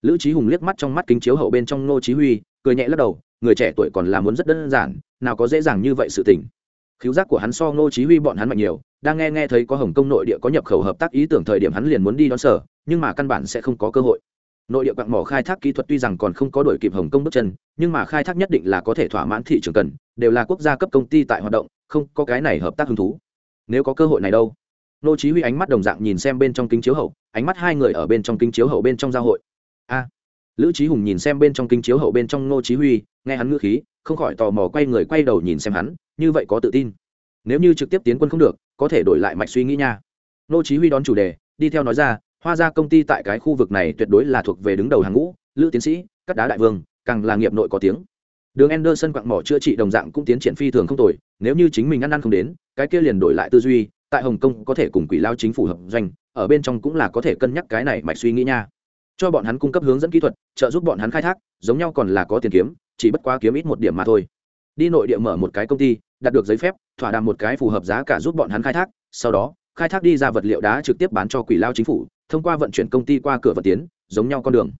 Lữ trí hùng liếc mắt trong mắt kính chiếu hậu bên trong nô chí huy, cười nhẹ lắc đầu, người trẻ tuổi còn là muốn rất đơn giản, nào có dễ dàng như vậy sự tình. Khiếu giác của hắn so nô chí huy bọn hắn mạnh nhiều, đang nghe nghe thấy có hồng kông nội địa có nhập khẩu hợp tác ý tưởng thời điểm hắn liền muốn đi đón sở, nhưng mà căn bản sẽ không có cơ hội. Nội địa quặng mỏ khai thác kỹ thuật tuy rằng còn không có đổi kịp hồng kông bước chân, nhưng mà khai thác nhất định là có thể thỏa mãn thị trường cần, đều là quốc gia cấp công ty tại hoạt động, không có cái này hợp tác hứng thú. Nếu có cơ hội này đâu? Nô chí huy ánh mắt đồng dạng nhìn xem bên trong kính chiếu hậu, ánh mắt hai người ở bên trong kính chiếu hậu bên trong giao hội. A. Lữ chí hùng nhìn xem bên trong kính chiếu hậu bên trong nô chí huy, nghe hắn ngữ khí, không khỏi tò mò quay người quay đầu nhìn xem hắn, như vậy có tự tin. Nếu như trực tiếp tiến quân không được, có thể đổi lại mạch suy nghĩ nha. Nô chí huy đón chủ đề, đi theo nói ra, hoa gia công ty tại cái khu vực này tuyệt đối là thuộc về đứng đầu hàng ngũ, lữ tiến sĩ, cắt đá đại vương, càng là nghiệp nội có tiếng. Đường anderson quặng mỏ chữa trị đồng dạng cũng tiến triển phi thường không tồi, nếu như chính mình ăn ăn không đến, cái kia liền đổi lại tư duy tại hồng kông có thể cùng quỷ lao chính phủ hợp doanh, ở bên trong cũng là có thể cân nhắc cái này mạch suy nghĩ nha. Cho bọn hắn cung cấp hướng dẫn kỹ thuật, trợ giúp bọn hắn khai thác, giống nhau còn là có tiền kiếm, chỉ bất quá kiếm ít một điểm mà thôi. Đi nội địa mở một cái công ty, đạt được giấy phép, thỏa đàm một cái phù hợp giá cả giúp bọn hắn khai thác, sau đó, khai thác đi ra vật liệu đá trực tiếp bán cho quỷ lao chính phủ, thông qua vận chuyển công ty qua cửa vận tiến, giống nhau con đường.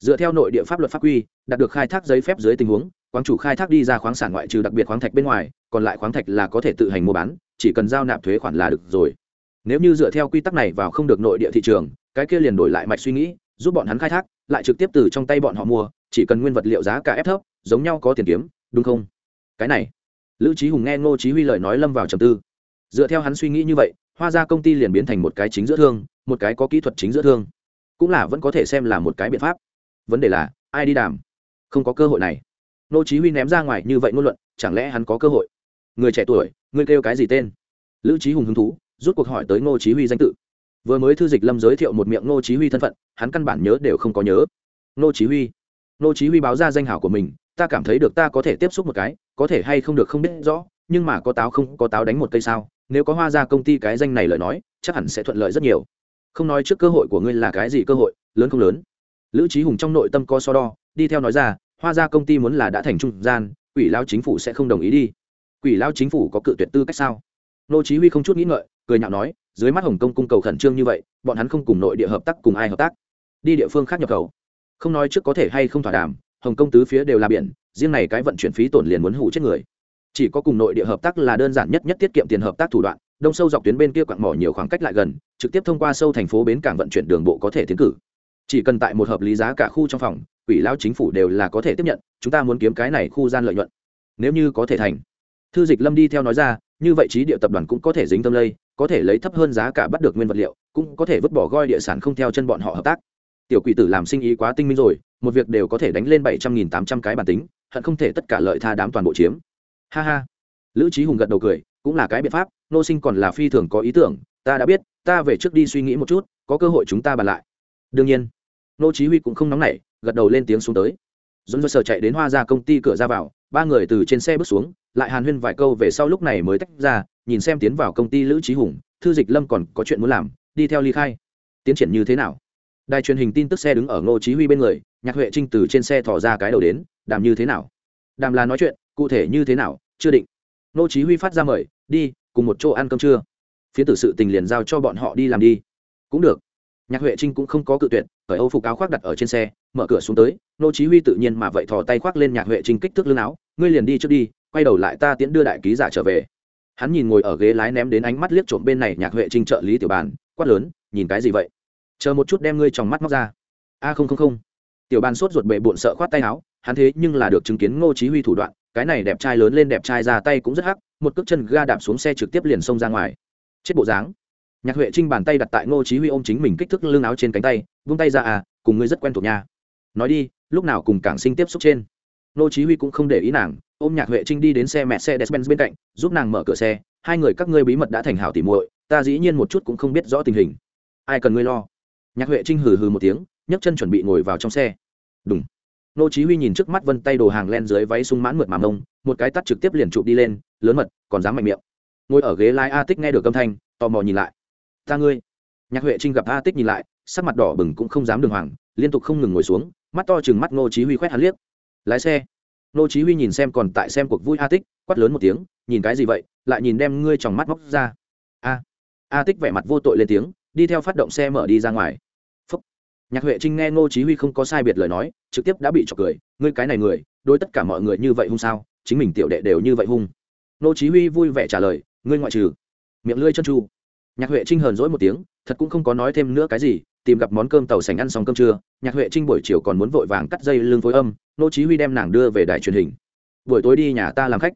Dựa theo nội địa pháp luật pháp quy, đạt được khai thác giấy phép dưới tình huống khoáng chủ khai thác đi ra khoáng sản ngoại trừ đặc biệt khoáng thạch bên ngoài, còn lại khoáng thạch là có thể tự hành mua bán, chỉ cần giao nạp thuế khoản là được rồi. Nếu như dựa theo quy tắc này vào không được nội địa thị trường, cái kia liền đổi lại mạch suy nghĩ, giúp bọn hắn khai thác, lại trực tiếp từ trong tay bọn họ mua, chỉ cần nguyên vật liệu giá cả ép thấp, giống nhau có tiền kiếm, đúng không? Cái này, lữ trí hùng nghe ngô chí huy lời nói lâm vào trầm tư. Dựa theo hắn suy nghĩ như vậy hoa gia công ty liền biến thành một cái chính giữa thương, một cái có kỹ thuật chính giữa thương. Cũng là vẫn có thể xem là một cái biện pháp. Vấn đề là, ai đi đàm? Không có cơ hội này. Nô chí huy ném ra ngoài như vậy ngôn luận, chẳng lẽ hắn có cơ hội? Người trẻ tuổi, ngươi kêu cái gì tên? Lữ trí hùng hứng thú, rút cuộc hỏi tới nô chí huy danh tự. Vừa mới thư dịch lâm giới thiệu một miệng nô chí huy thân phận, hắn căn bản nhớ đều không có nhớ. Nô chí huy. Nô chí huy báo ra danh hảo của mình, ta cảm thấy được ta có thể tiếp xúc một cái, có thể hay không được không biết rõ, nhưng mà có táo không, có táo đánh một cây sao, nếu có hoa ra công ty cái danh này lời nói, chắc hẳn sẽ thuận lợi rất nhiều. Không nói trước cơ hội của ngươi là cái gì cơ hội, lớn không lớn. Lữ trí hùng trong nội tâm có so đo, đi theo nói ra hoa ra công ty muốn là đã thành trung gian, quỷ lao chính phủ sẽ không đồng ý đi. Quỷ lao chính phủ có cự tuyệt tư cách sao? Nô chí huy không chút nghĩ ngợi, cười nhạo nói, dưới mắt hồng kông cung cầu khẩn trương như vậy, bọn hắn không cùng nội địa hợp tác cùng ai hợp tác? Đi địa phương khác nhập khẩu. Không nói trước có thể hay không thỏa đàm, hồng kông tứ phía đều là biển, riêng này cái vận chuyển phí tổn liền muốn hủ chết người. Chỉ có cùng nội địa hợp tác là đơn giản nhất nhất tiết kiệm tiền hợp tác thủ đoạn, đông sâu dọc tuyến bên kia quặng mỏ nhiều khoảng cách lại gần, trực tiếp thông qua sâu thành phố bến cảng vận chuyển đường bộ có thể tiến cử chỉ cần tại một hợp lý giá cả khu trong phòng, quỷ lao chính phủ đều là có thể tiếp nhận, chúng ta muốn kiếm cái này khu gian lợi nhuận. Nếu như có thể thành. Thư dịch lâm đi theo nói ra, như vậy trí địa tập đoàn cũng có thể dính tâm lây, có thể lấy thấp hơn giá cả bắt được nguyên vật liệu, cũng có thể vứt bỏ goi địa sản không theo chân bọn họ hợp tác. Tiểu quỷ tử làm sinh ý quá tinh minh rồi, một việc đều có thể đánh lên bảy trăm nghìn tám trăm cái bản tính, hận không thể tất cả lợi tha đám toàn bộ chiếm. Ha ha. Lữ trí hùng gật đầu cười, cũng là cái biện pháp, nô sinh còn là phi thường có ý tưởng, ta đã biết, ta về trước đi suy nghĩ một chút, có cơ hội chúng ta bàn lại đương nhiên, nô chí huy cũng không nóng nảy, gật đầu lên tiếng xuống tới. Dồn dơ sở chạy đến hoa ra công ty cửa ra vào, ba người từ trên xe bước xuống, lại hàn huyên vài câu về sau lúc này mới tách ra, nhìn xem tiến vào công ty lữ trí hùng, thư dịch lâm còn có chuyện muốn làm, đi theo ly khai. Tiến triển như thế nào? Đài truyền hình tin tức xe đứng ở ngô chí huy bên người, nhạc huệ trinh từ trên xe thò ra cái đầu đến, đàm như thế nào? Đàm là nói chuyện, cụ thể như thế nào? Chưa định. Ngô chí huy phát ra mời, đi, cùng một chỗ ăn cơm trưa. Phía tử sự tình liền giao cho bọn họ đi làm đi. Cũng được nhạc huệ trinh cũng không có cự tuyệt, cởi âu phục áo khoác đặt ở trên xe, mở cửa xuống tới ngô chí huy tự nhiên mà vậy thò tay khoác lên nhạc huệ trinh kích thước lưng áo, ngươi liền đi trước đi, quay đầu lại ta tiễn đưa đại ký giả trở về. Hắn nhìn ngồi ở ghế lái ném đến ánh mắt liếc trộm bên này nhạc huệ trinh trợ lý tiểu bàn, quát lớn, nhìn cái gì vậy? Chờ một chút đem ngươi trong mắt móc ra. A, không không không. Tiểu bàn sốt ruột bệ bụng sợ khoát tay áo, hắn thế nhưng là được chứng kiến ngô chí huy thủ đoạn, cái này đẹp trai lớn lên đẹp trai ra tay cũng rất hắc, một cước chân ga đạp xuống xe trực tiếp liền xông ra ngoài. Chết bộ dáng nhạc huệ trinh bàn tay đặt tại ngô chí huy ôm chính mình kích thước lưng áo trên cánh tay, vung tay ra à cùng ngươi rất quen thuộc nha. Nói đi, lúc nào cùng cảng sinh tiếp xúc trên? Ngô chí huy cũng không để ý nàng, ôm nhạc huệ trinh đi đến xe mẹ xe despenz bên cạnh, giúp nàng mở cửa xe. Hai người các ngươi bí mật đã thành hảo tỉ muội, ta dĩ nhiên một chút cũng không biết rõ tình hình. Ai cần ngươi lo? Nhạc huệ trinh hừ hừ một tiếng, nhấc chân chuẩn bị ngồi vào trong xe. Đúng nô chí huy nhìn trước mắt vân tay đồ hàng len dưới váy sung mãn mượt mà mông, một cái tắt trực tiếp liền chụp đi lên, lớn mật, còn dám mạnh miệng. Ngồi ở ghế lái a tích nghe được âm thanh, tò mò nhìn lại ta ngươi. Nhạc huệ trinh gặp a tích nhìn lại, sắc mặt đỏ bừng cũng không dám đường hoàng, liên tục không ngừng ngồi xuống, mắt to chừng mắt Ngô chí huy khoét hắn liếc. Lái xe. Ngô chí huy nhìn xem còn tại xem cuộc vui a tích, quát lớn một tiếng, nhìn cái gì vậy, lại nhìn đem ngươi tròng mắt móc ra. A. A tích vẻ mặt vô tội lên tiếng, đi theo phát động xe mở đi ra ngoài. Phúc. nhạc huệ trinh nghe ngô chí huy không có sai biệt lời nói, trực tiếp đã bị chọc cười, ngươi cái này người, đối tất cả mọi người như vậy hung sao, chính mình tiểu đệ đều như vậy hung. Ngô chí huy vui vẻ trả lời, ngươi ngoại trừ. Miệng lưỡi chân tru nhạc huệ trinh hờn dỗi một tiếng, thật cũng không có nói thêm nữa cái gì, tìm gặp món cơm tàu sành ăn xong cơm trưa, nhạc huệ trinh buổi chiều còn muốn vội vàng cắt dây lưng phối âm, Nô chí huy đem nàng đưa về đài truyền hình. Buổi tối đi nhà ta làm khách.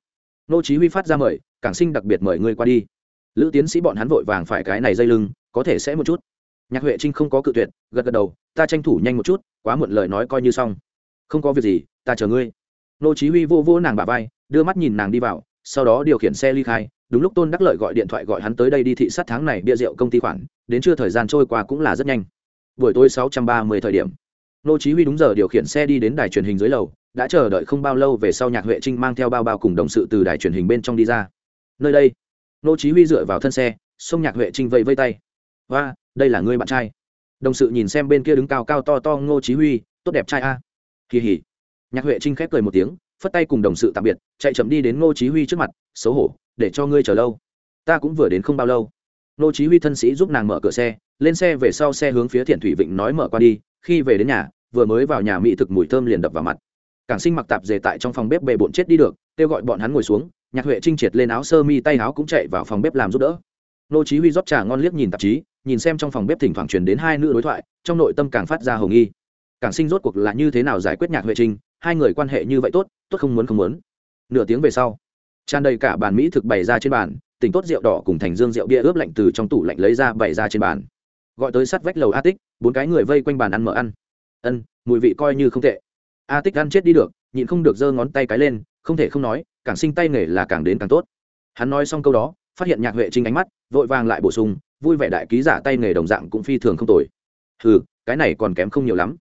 Nô chí huy phát ra mời, cảng sinh đặc biệt mời ngươi qua đi. Lữ tiến sĩ bọn hắn vội vàng phải cái này dây lưng, có thể sẽ một chút. Nhạc huệ trinh không có cự tuyệt, gật gật đầu, ta tranh thủ nhanh một chút, quá muộn lời nói coi như xong. Không có việc gì, ta chờ ngươi. Nô chí huy vô vô nàng bả vai, đưa mắt nhìn nàng đi vào, sau đó điều khiển xe ly khai đúng lúc tôn đắc lợi gọi điện thoại gọi hắn tới đây đi thị sát tháng này bia rượu công ty khoản, đến trưa thời gian trôi qua cũng là rất nhanh. Buổi tối 630 thời điểm, nô chí huy đúng giờ điều khiển xe đi đến đài truyền hình dưới lầu, đã chờ đợi không bao lâu về sau nhạc huệ trinh mang theo bao bao cùng đồng sự từ đài truyền hình bên trong đi ra. Nơi đây, nô chí huy dựa vào thân xe, xông nhạc huệ trinh vẫy vây tay. Và đây là người bạn trai. Đồng sự nhìn xem bên kia đứng cao cao to to ngô chí huy, tốt đẹp trai a. Kỳ hỉ nhạc huệ trinh khép cười một tiếng, phất tay cùng đồng sự tạm biệt, chạy chậm đi đến ngô chí huy trước mặt, xấu hổ để cho ngươi chờ lâu. Ta cũng vừa đến không bao lâu. Nô chí huy thân sĩ giúp nàng mở cửa xe, lên xe về sau xe hướng phía thiện thủy vịnh nói mở qua đi, khi về đến nhà, vừa mới vào nhà mỹ thực mùi thơm liền đập vào mặt. Cảng sinh mặc tạp dề tại trong phòng bếp bề bộn chết đi được, kêu gọi bọn hắn ngồi xuống, nhạc huệ trinh triệt lên áo sơ mi tay áo cũng chạy vào phòng bếp làm giúp đỡ. Nô chí huy rót trà ngon liếc nhìn tạp chí, nhìn xem trong phòng bếp thỉnh thoảng truyền đến hai nữ đối thoại, trong nội tâm càng phát ra hồng nghi. Càng sinh rốt cuộc là như thế nào giải quyết nhạc huệ trinh? Hai người quan hệ như vậy tốt tốt không muốn không muốn. Nửa tiếng về sau tràn đầy cả bàn mỹ thực bày ra trên bàn, tỉnh tốt rượu đỏ cùng thành dương rượu bia ướp lạnh từ trong tủ lạnh lấy ra bày ra trên bàn. Gọi tới sắt vách lầu a tích, bốn cái người vây quanh bàn ăn mở ăn. Ân, mùi vị coi như không tệ. A tích ăn chết đi được, nhịn không được giơ ngón tay cái lên, không thể không nói, càng sinh tay nghề là càng đến càng tốt. Hắn nói xong câu đó, phát hiện nhạc huệ trinh ánh mắt, vội vàng lại bổ sung, vui vẻ đại ký giả tay nghề đồng dạng cũng phi thường không tồi. Ừ cái này còn kém không nhiều lắm.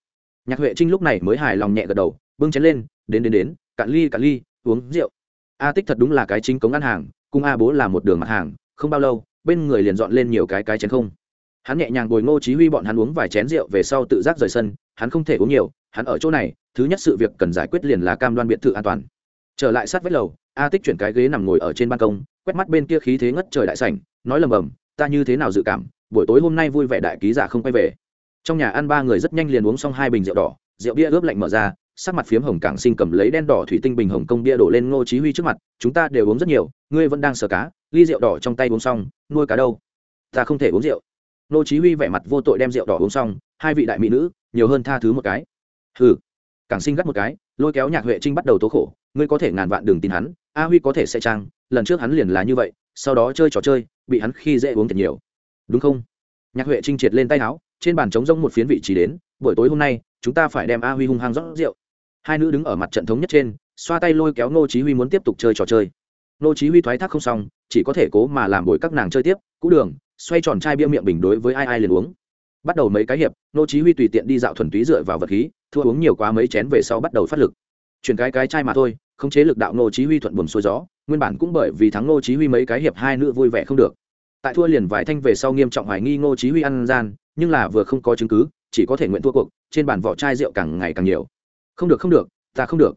Nhạc huệ trinh lúc này mới hài lòng nhẹ gật đầu, bưng chén lên, đến đến đến, cạn ly cạn ly, uống rượu a tích thật đúng là cái chính cống ăn hàng cung a bố là một đường mặt hàng, không bao lâu, bên người liền dọn lên nhiều cái cái chén không. Hắn nhẹ nhàng bồi ngô chí huy bọn hắn uống vài chén rượu về sau tự giác rời sân, hắn không thể uống nhiều, hắn ở chỗ này, thứ nhất sự việc cần giải quyết liền là cam đoan biệt thự an toàn. Trở lại sát vách lầu, a tích chuyển cái ghế nằm ngồi ở trên ban công, quét mắt bên kia khí thế ngất trời đại sảnh, nói lầm bầm, ta như thế nào dự cảm, buổi tối hôm nay vui vẻ đại ký giả không quay về. Trong nhà ăn ba người rất nhanh liền uống xong hai bình rượu đỏ, rượu bia ướp lạnh mở ra sắc mặt phiếm hồng cảng sinh cầm lấy đen đỏ thủy tinh bình hồng công bia đổ lên ngô chí huy trước mặt, chúng ta đều uống rất nhiều, ngươi vẫn đang sờ cá, ly rượu đỏ trong tay uống xong, nuôi cá đâu? Ta không thể uống rượu. Ngô chí huy vẻ mặt vô tội đem rượu đỏ uống xong, hai vị đại mỹ nữ, nhiều hơn tha thứ một cái. Hừ. Cảng sinh gắt một cái, lôi kéo nhạc huệ trinh bắt đầu tố khổ, ngươi có thể ngàn vạn đường tin hắn, a huy có thể sẽ trang, lần trước hắn liền là như vậy, sau đó chơi trò chơi, bị hắn khi dễ uống thật nhiều. Đúng không? Nhạc huệ trinh triệt lên tay áo trên bàn trống rông một phiến vị trí đến, buổi tối hôm nay, chúng ta phải đem a huy hung hăng rót rượu hai nữ đứng ở mặt trận thống nhất trên, xoa tay lôi kéo ngô chí huy muốn tiếp tục chơi trò chơi. Ngô chí huy thoái thác không xong, chỉ có thể cố mà làm bồi các nàng chơi tiếp, cũ đường, xoay tròn chai bia miệng bình đối với ai ai liền uống. Bắt đầu mấy cái hiệp, ngô chí huy tùy tiện đi dạo thuần túy dựa vào vật khí, thua uống nhiều quá mấy chén về sau bắt đầu phát lực. Chuyển cái cái chai mà thôi, không chế lực đạo ngô chí huy thuận buồm xuôi gió, nguyên bản cũng bởi vì thắng ngô chí huy mấy cái hiệp hai nữ vui vẻ không được. Tại thua liền vài thanh về sau nghiêm trọng hoài nghi ngô chí huy ăn gian, nhưng là vừa không có chứng cứ, chỉ có thể nguyện thua cuộc, trên bàn vỏ chai rượu càng ngày càng nhiều không được không được, ta không được.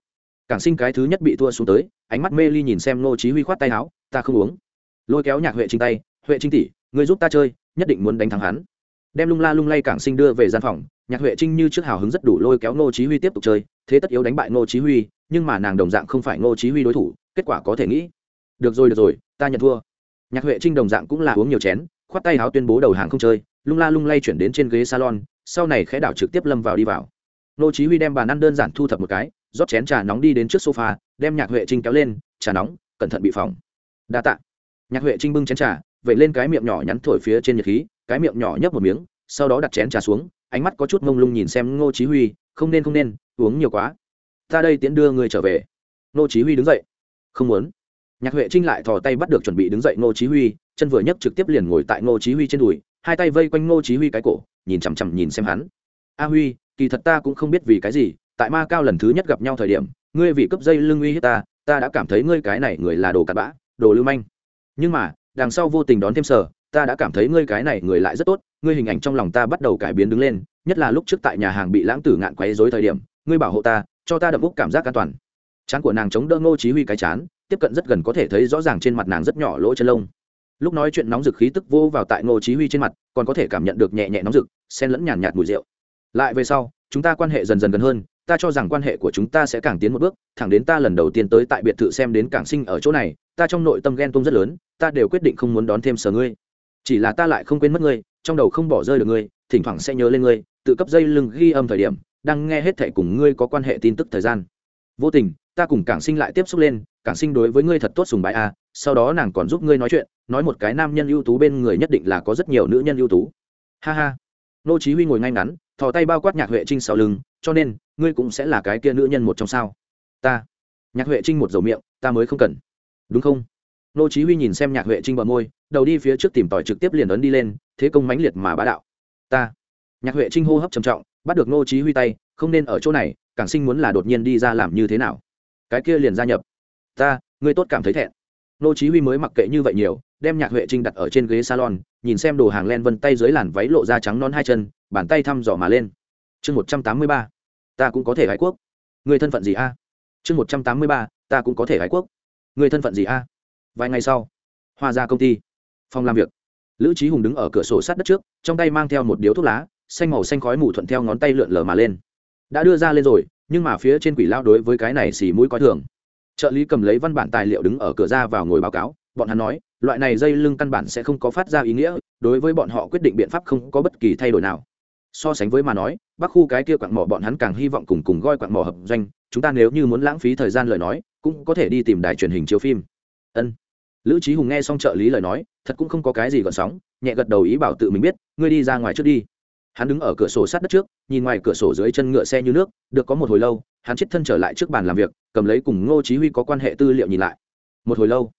Càng sinh cái thứ nhất bị thua xuống tới, ánh mắt mê ly nhìn xem ngô chí huy khoát tay áo, ta không uống. Lôi kéo nhạc huệ trinh tay, huệ trinh tỷ, ngươi giúp ta chơi, nhất định muốn đánh thắng hắn. Đem lung la lung lay cảng sinh đưa về gian phòng, nhạc huệ trinh như trước hào hứng rất đủ lôi kéo ngô chí huy tiếp tục chơi, thế tất yếu đánh bại ngô chí huy, nhưng mà nàng đồng dạng không phải ngô chí huy đối thủ, kết quả có thể nghĩ. Được rồi được rồi, ta nhận thua. Nhạc huệ trinh đồng dạng cũng là uống nhiều chén, khoát tay áo tuyên bố đầu hàng không chơi, lung la lung lay chuyển đến trên ghế salon, sau này khẽ đảo trực tiếp lâm vào đi vào ngô chí huy đem bàn ăn đơn giản thu thập một cái, rót chén trà nóng đi đến trước sofa, đem nhạc huệ trinh kéo lên, trà nóng, cẩn thận bị phỏng. Đa tạ. Nhạc huệ trinh bưng chén trà vậy lên cái miệng nhỏ nhắn thổi phía trên nhiệt khí, cái miệng nhỏ nhấp một miếng, sau đó đặt chén trà xuống, ánh mắt có chút ngông lung nhìn xem ngô chí huy, không nên không nên, uống nhiều quá. Ta đây tiễn đưa người trở về. Ngô chí huy đứng dậy. Không muốn. Nhạc huệ trinh lại thò tay bắt được chuẩn bị đứng dậy ngô chí huy, chân vừa nhấc trực tiếp liền ngồi tại ngô chí huy trên đùi, hai tay vây quanh ngô chí huy cái cổ, nhìn chằm chằm nhìn xem hắn. A huy kỳ thật ta cũng không biết vì cái gì, tại ma cao lần thứ nhất gặp nhau thời điểm, ngươi vì cấp dây lưng uy hiếp ta ta đã cảm thấy ngươi cái này người là đồ cặn bã, đồ lưu manh. Nhưng mà, đằng sau vô tình đón thêm sở ta đã cảm thấy ngươi cái này người lại rất tốt, ngươi hình ảnh trong lòng ta bắt đầu cải biến đứng lên, nhất là lúc trước tại nhà hàng bị lãng tử ngạn quấy rối thời điểm, ngươi bảo hộ ta, cho ta đậm úc cảm giác an toàn. Chán của nàng chống đỡ ngô chí huy cái chán, tiếp cận rất gần có thể thấy rõ ràng trên mặt nàng rất nhỏ lỗ chân lông. Lúc nói chuyện nóng rực khí tức vô vào tại ngô chí huy trên mặt, còn có thể cảm nhận được nhẹ nhẹ nóng rực, xen lẫn nhàn nhạt mùi rượu lại về sau, chúng ta quan hệ dần dần gần hơn, ta cho rằng quan hệ của chúng ta sẽ càng tiến một bước, thẳng đến ta lần đầu tiên tới tại biệt thự xem đến cảng sinh ở chỗ này, ta trong nội tâm ghen tuông rất lớn, ta đều quyết định không muốn đón thêm sở ngươi. Chỉ là ta lại không quên mất ngươi, trong đầu không bỏ rơi được ngươi, thỉnh thoảng sẽ nhớ lên ngươi, tự cấp dây lưng ghi âm thời điểm, đang nghe hết thẻ cùng ngươi có quan hệ tin tức thời gian. Vô tình, ta cùng cảng sinh lại tiếp xúc lên, cảng sinh đối với ngươi thật tốt sùng bái a sau đó nàng còn giúp ngươi nói chuyện, nói một cái nam nhân ưu tú bên người nhất định là có rất nhiều nữ nhân ưu tú. Ha ha nô chí huy ngồi ngay ngắn, thò tay bao quát nhạc huệ trinh sau lưng, cho nên, ngươi cũng sẽ là cái kia nữ nhân một trong sao? Ta. Nhạc huệ trinh một dầu miệng, ta mới không cần. Đúng không? Nô chí huy nhìn xem nhạc huệ trinh bờ môi, đầu đi phía trước tìm tòi trực tiếp liền ấn đi lên, thế công mãnh liệt mà bá đạo. Ta. Nhạc huệ trinh hô hấp trầm trọng, bắt được nô chí huy tay, không nên ở chỗ này, càng sinh muốn là đột nhiên đi ra làm như thế nào? Cái kia liền gia nhập. Ta, ngươi tốt cảm thấy thẹn. Nô chí huy mới mặc kệ như vậy nhiều, đem nhạc huệ trinh đặt ở trên ghế salon nhìn xem đồ hàng len vân tay dưới làn váy lộ ra trắng non hai chân, bàn tay thăm dò mà lên. Chương 183 ta cũng có thể hải quốc. Người thân phận gì a? Chương 183 ta cũng có thể hải quốc. Người thân phận gì a? Vài ngày sau, hoa ra công ty, phòng làm việc. Lữ trí hùng đứng ở cửa sổ sát đất trước, trong tay mang theo một điếu thuốc lá, xanh màu xanh khói mù thuận theo ngón tay lượn lờ mà lên. Đã đưa ra lên rồi, nhưng mà phía trên quỷ lao đối với cái này xì mũi coi thường. Trợ lý cầm lấy văn bản tài liệu đứng ở cửa ra vào ngồi báo cáo, bọn hắn nói loại này dây lưng căn bản sẽ không có phát ra ý nghĩa, đối với bọn họ quyết định biện pháp không có bất kỳ thay đổi nào. So sánh với mà nói, bắc khu cái kia quặng mỏ bọn hắn càng hy vọng cùng cùng goi quặng mỏ hợp doanh, chúng ta nếu như muốn lãng phí thời gian lời nói, cũng có thể đi tìm đài truyền hình chiếu phim. Ân. Lữ trí hùng nghe xong trợ lý lời nói, thật cũng không có cái gì gợn sóng, nhẹ gật đầu ý bảo tự mình biết, ngươi đi ra ngoài trước đi. Hắn đứng ở cửa sổ sát đất trước, nhìn ngoài cửa sổ dưới chân ngựa xe như nước, được có một hồi lâu, hắn chết thân trở lại trước bàn làm việc, cầm lấy cùng ngô chí huy có quan hệ tư liệu nhìn lại. Một hồi lâu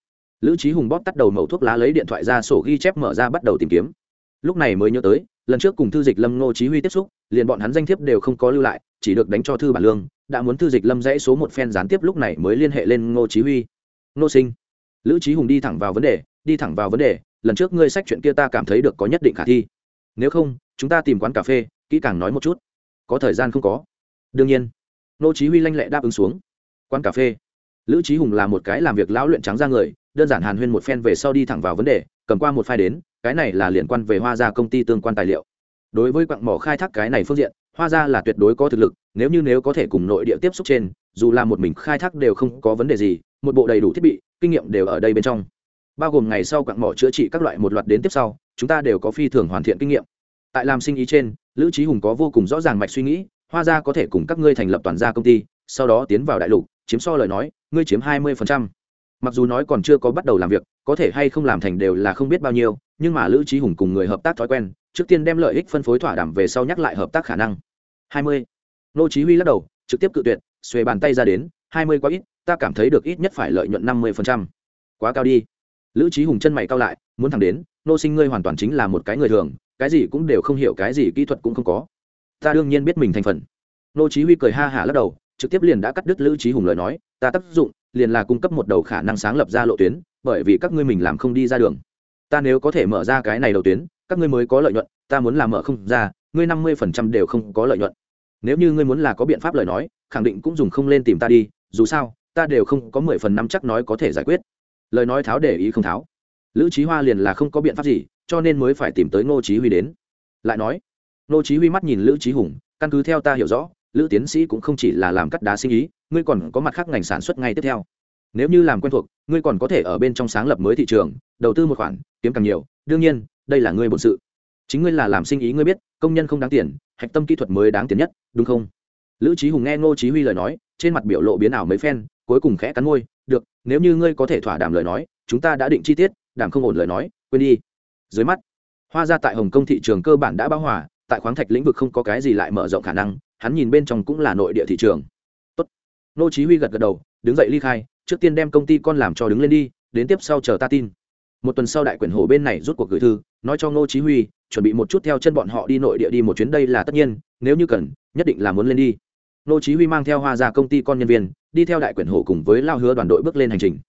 lữ trí hùng bóp tắt đầu mẩu thuốc lá lấy điện thoại ra sổ ghi chép mở ra bắt đầu tìm kiếm. Lúc này mới nhớ tới, lần trước cùng thư dịch lâm, ngô chí huy tiếp xúc, liền bọn hắn danh thiếp đều không có lưu lại, chỉ được đánh cho thư bản lương, đã muốn thư dịch lâm dãy số một phen gián tiếp lúc này mới liên hệ lên ngô chí huy. Ngô sinh. Lữ trí hùng đi thẳng vào vấn đề, đi thẳng vào vấn đề, lần trước ngươi sách chuyện kia ta cảm thấy được có nhất định khả thi. Nếu không, chúng ta tìm quán cà phê, kỹ càng nói một chút. Có thời gian không có. Đương nhiên. Ngô chí huy lanh lẹ đáp ứng xuống. Quán cà phê. Lữ trí hùng là một cái làm việc lão luyện trắng ra người đơn giản hàn huyên một phen về sau đi thẳng vào vấn đề, cầm qua một file đến, cái này là liên quan về hoa gia công ty tương quan tài liệu. Đối với quặng mỏ khai thác cái này phương diện, hoa gia là tuyệt đối có thực lực, nếu như nếu có thể cùng nội địa tiếp xúc trên, dù là một mình khai thác đều không có vấn đề gì, một bộ đầy đủ thiết bị, kinh nghiệm đều ở đây bên trong. Bao gồm ngày sau quặng mỏ chữa trị các loại một loạt đến tiếp sau, chúng ta đều có phi thường hoàn thiện kinh nghiệm. Tại làm sinh ý trên, lữ trí hùng có vô cùng rõ ràng mạch suy nghĩ, hoa gia có thể cùng các ngươi thành lập toàn gia công ty, sau đó tiến vào đại lục, chiếm so lời nói, ngươi chiếm hai mươi phần trăm mặc dù nói còn chưa có bắt đầu làm việc, có thể hay không làm thành đều là không biết bao nhiêu, nhưng mà lữ trí hùng cùng người hợp tác thói quen, trước tiên đem lợi ích phân phối thỏa đảm về sau nhắc lại hợp tác khả năng. Hai mươi. Nô chí huy lắc đầu, trực tiếp cự tuyệt, xuề bàn tay ra đến, hai mươi quá ít, ta cảm thấy được ít nhất phải lợi nhuận năm mươi quá cao đi. Lữ trí hùng chân mày cao lại, muốn thẳng đến, nô sinh ngươi hoàn toàn chính là một cái người thường, cái gì cũng đều không hiểu, cái gì kỹ thuật cũng không có. Ta đương nhiên biết mình thành phần. Nô chí huy cười ha hả lắc đầu, trực tiếp liền đã cắt đứt lữ trí hùng lời nói, ta tác dụng liền là cung cấp một đầu khả năng sáng lập ra lộ tuyến, bởi vì các ngươi mình làm không đi ra đường. Ta nếu có thể mở ra cái này đầu tuyến, các ngươi mới có lợi nhuận, ta muốn làm mở không ra, ngươi năm mươi phần trăm đều không có lợi nhuận. Nếu như ngươi muốn là có biện pháp lời nói, khẳng định cũng dùng không lên tìm ta đi, dù sao, ta đều không có mười phần năm chắc nói có thể giải quyết. Lời nói tháo để ý không tháo. Lữ trí hoa liền là không có biện pháp gì, cho nên mới phải tìm tới ngô trí huy đến. Lại nói, ngô trí huy mắt nhìn lữ trí hùng, căn cứ theo ta hiểu rõ lữ tiến sĩ cũng không chỉ là làm cắt đá sinh ý, ngươi còn có mặt khác ngành sản xuất ngay tiếp theo. Nếu như làm quen thuộc, ngươi còn có thể ở bên trong sáng lập mới thị trường, đầu tư một khoản, kiếm càng nhiều, đương nhiên, đây là ngươi bổn sự. Chính ngươi là làm sinh ý ngươi biết, công nhân không đáng tiền, hạch tâm kỹ thuật mới đáng tiền nhất, đúng không? Lữ trí hùng nghe ngô chí huy lời nói, trên mặt biểu lộ biến ảo mấy phen, cuối cùng khẽ cắn môi, được, nếu như ngươi có thể thỏa đàm lời nói, chúng ta đã định chi tiết, đàm không ổn lời nói, quên đi. Dưới mắt, hoa ra tại hồng kông thị trường cơ bản đã bão hòa, tại khoáng thạch lĩnh vực không có cái gì lại mở rộng khả năng hắn nhìn bên trong cũng là nội địa thị trường. Tốt. Ngô chí huy gật gật đầu, đứng dậy ly khai, trước tiên đem công ty con làm cho đứng lên đi, đến tiếp sau chờ ta tin. Một tuần sau đại quyền hổ bên này rút cuộc gửi thư, nói cho ngô chí huy, chuẩn bị một chút theo chân bọn họ đi nội địa đi một chuyến đây là tất nhiên, nếu như cần, nhất định là muốn lên đi. Ngô chí huy mang theo hoa gia công ty con nhân viên, đi theo đại quyền hổ cùng với lao hứa đoàn đội bước lên hành trình.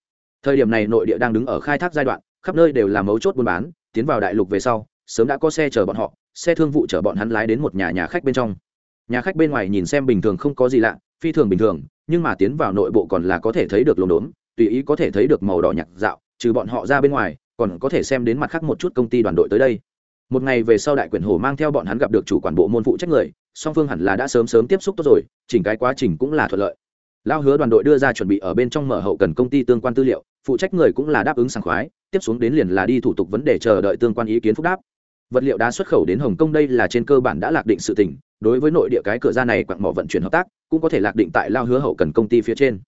Thời điểm này nội địa đang đứng ở khai thác giai đoạn, khắp nơi đều là mấu chốt buôn bán, tiến vào đại lục về sau, sớm đã có xe chờ bọn họ, xe thương vụ chở bọn hắn lái đến một nhà nhà khách bên trong nhà khách bên ngoài nhìn xem bình thường không có gì lạ, phi thường bình thường, nhưng mà tiến vào nội bộ còn là có thể thấy được lồn đốn tùy ý có thể thấy được màu đỏ nhạc dạo, trừ bọn họ ra bên ngoài, còn có thể xem đến mặt khác một chút công ty đoàn đội tới đây. Một ngày về sau đại quyển hồ mang theo bọn hắn gặp được chủ quản bộ môn phụ trách người, song phương hẳn là đã sớm sớm tiếp xúc tốt rồi, chỉnh cái quá trình cũng là thuận lợi. Lao hứa đoàn đội đưa ra chuẩn bị ở bên trong mở hậu cần công ty tương quan tư liệu, phụ trách người cũng là đáp ứng sảng khoái, tiếp xuống đến liền là đi thủ tục vấn đề chờ đợi tương quan ý kiến phúc đáp. Vật liệu đá xuất khẩu đến hồng kông đây là trên cơ bản đã lạc định sự tỉnh đối với nội địa cái cửa ra này quặng mỏ vận chuyển hợp tác, cũng có thể lạc định tại lao hứa hậu cần công ty phía trên.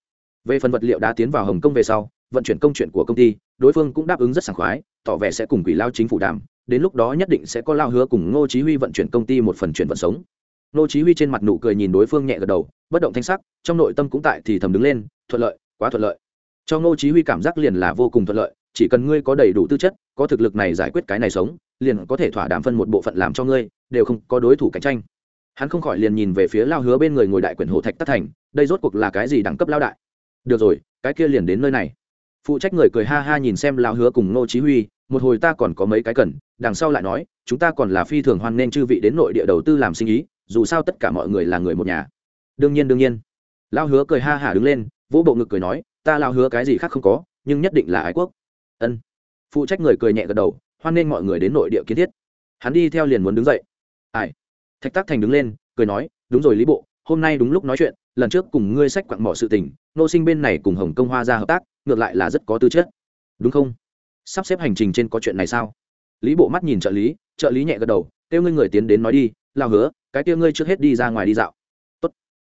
Về phần vật liệu đã tiến vào hồng kông về sau, vận chuyển công chuyện của công ty, đối phương cũng đáp ứng rất sảng khoái, tỏ vẻ sẽ cùng quỷ lao chính phủ đàm, đến lúc đó nhất định sẽ có lao hứa cùng ngô chí huy vận chuyển công ty một phần chuyển vận sống. Ngô chí huy trên mặt nụ cười nhìn đối phương nhẹ gật đầu, bất động thanh sắc, trong nội tâm cũng tại thì thầm đứng lên, thuận lợi, quá thuận lợi. Cho ngô chí huy cảm giác liền là vô cùng thuận lợi, chỉ cần ngươi có đầy đủ tư chất, có thực lực này giải quyết cái này sống, liền có thể thỏa đàm phân một bộ phận làm cho ngươi, đều không có đối thủ cạnh tranh hắn không khỏi liền nhìn về phía lao hứa bên người ngồi đại quyền hồ thạch tắc thành, đây rốt cuộc là cái gì đẳng cấp lao đại? Được rồi, cái kia liền đến nơi này. Phụ trách người cười ha ha nhìn xem lao hứa cùng ngô chí huy, một hồi ta còn có mấy cái cần, đằng sau lại nói, chúng ta còn là phi thường hoan nên chư vị đến nội địa đầu tư làm sinh ý, dù sao tất cả mọi người là người một nhà. Đương nhiên đương nhiên. Lao hứa cười ha hả đứng lên, vỗ bộ ngực cười nói, ta lao hứa cái gì khác không có, nhưng nhất định là ái quốc. Ân. Phụ trách người cười nhẹ gật đầu, hoan nên mọi người đến nội địa kiến thiết. Hắn đi theo liền muốn đứng dậy. Ai? Thạch tác thành đứng lên, cười nói, đúng rồi lý bộ, hôm nay đúng lúc nói chuyện, lần trước cùng ngươi sách quặng mỏ sự tình, nô sinh bên này cùng hồng công hoa ra hợp tác, ngược lại là rất có tư chất. Đúng không? Sắp xếp hành trình trên có chuyện này sao? Lý bộ mắt nhìn trợ lý trợ lý nhẹ gật đầu, kêu ngươi người tiến đến nói đi, lao hứa, cái kia ngươi trước hết đi ra ngoài đi dạo. Tốt.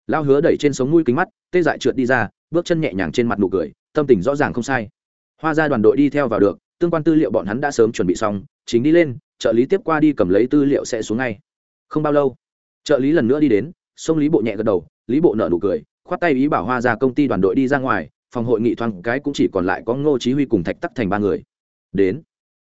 lao hứa đẩy trên sống mũi kính mắt, tê dại trượt đi ra, bước chân nhẹ nhàng trên mặt nụ cười, tâm tình rõ ràng không sai. Hoa ra đoàn đội đi theo vào được, tương quan tư liệu bọn hắn đã sớm chuẩn bị xong, chính đi lên, trợ lý tiếp qua đi cầm lấy tư liệu sẽ xuống ngay không bao lâu, trợ lý lần nữa đi đến, xông lý bộ nhẹ gật đầu, lý bộ nợ nụ cười, khoát tay ý bảo hoa ra công ty đoàn đội đi ra ngoài, phòng hội nghị thoáng cái cũng chỉ còn lại có ngô chí huy cùng thạch tắc thành ba người. Đến,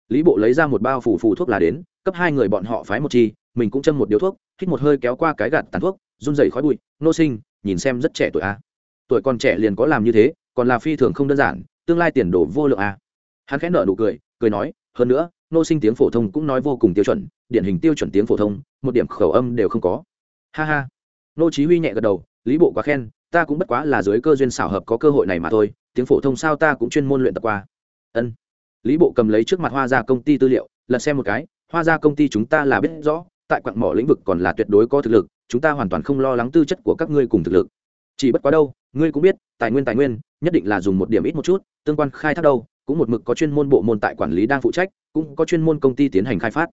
lý bộ lấy ra một bao phủ phủ thuốc là đến, cấp hai người bọn họ phái một chi, mình cũng châm một điếu thuốc, hít một hơi kéo qua cái gạt tàn thuốc, run rẩy khói bụi nô sinh, nhìn xem rất trẻ tuổi a. Tuổi còn trẻ liền có làm như thế, còn là phi thường không đơn giản, tương lai tiền đồ vô lượng a. Hắn khẽ nợ nụ cười cười nói, hơn nữa nô sinh tiếng phổ thông cũng nói vô cùng tiêu chuẩn, điển hình tiêu chuẩn tiếng phổ thông, một điểm khẩu âm đều không có. Ha ha. Nô chí huy nhẹ gật đầu, lý bộ quá khen, ta cũng bất quá là dưới cơ duyên xảo hợp có cơ hội này mà thôi, tiếng phổ thông sao ta cũng chuyên môn luyện tập qua. Ân. Lý bộ cầm lấy trước mặt hoa gia công ty tư liệu, lật xem một cái, hoa gia công ty chúng ta là biết rõ, tại quặng mỏ lĩnh vực còn là tuyệt đối có thực lực, chúng ta hoàn toàn không lo lắng tư chất của các ngươi cùng thực lực. Chỉ bất quá đâu, ngươi cũng biết, tài nguyên tài nguyên, nhất định là dùng một điểm ít một chút, tương quan khai thác đâu cũng một mực có chuyên môn bộ môn tại quản lý đang phụ trách, cũng có chuyên môn công ty tiến hành khai phát.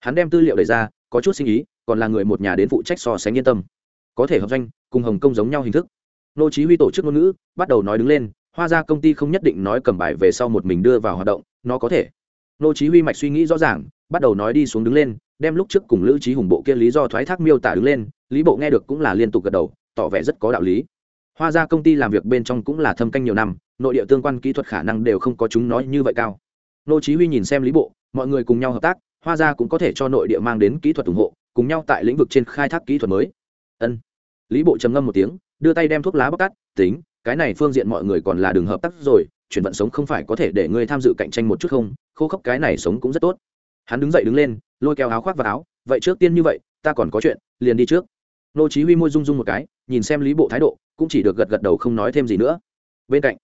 Hắn đem tư liệu đẩy ra, có chút sinh ý còn là người một nhà đến phụ trách so sánh yên tâm. Có thể hợp danh cùng hồng kông giống nhau hình thức. Nô chí huy tổ chức ngôn ngữ, bắt đầu nói đứng lên hoa ra công ty không nhất định nói cầm bài về sau một mình đưa vào hoạt động, nó có thể. Nô chí huy mạch suy nghĩ rõ ràng, bắt đầu nói đi xuống đứng lên, đem lúc trước cùng lữ trí hùng bộ kia lý do thoái thác miêu tả đứng lên, lý bộ nghe được cũng là liên tục gật đầu, tỏ vẻ rất có đạo lý hoa ra công ty làm việc bên trong cũng là thâm canh nhiều năm, nội địa tương quan kỹ thuật khả năng đều không có chúng nói như vậy cao. Nô chí huy nhìn xem lý bộ, mọi người cùng nhau hợp tác, hoa ra cũng có thể cho nội địa mang đến kỹ thuật ủng hộ, cùng nhau tại lĩnh vực trên khai thác kỹ thuật mới. Ân. Lý bộ trầm ngâm một tiếng, đưa tay đem thuốc lá bóc tắt tính, cái này phương diện mọi người còn là đường hợp tác rồi, chuyển vận sống không phải có thể để ngươi tham dự cạnh tranh một chút không? Khô khốc cái này sống cũng rất tốt. Hắn đứng dậy đứng lên, lôi kéo áo khoác vào áo, vậy trước tiên như vậy, ta còn có chuyện, liền đi trước nô chí huy môi rung rung một cái, nhìn xem lý bộ thái độ, cũng chỉ được gật gật đầu không nói thêm gì nữa. Bên cạnh,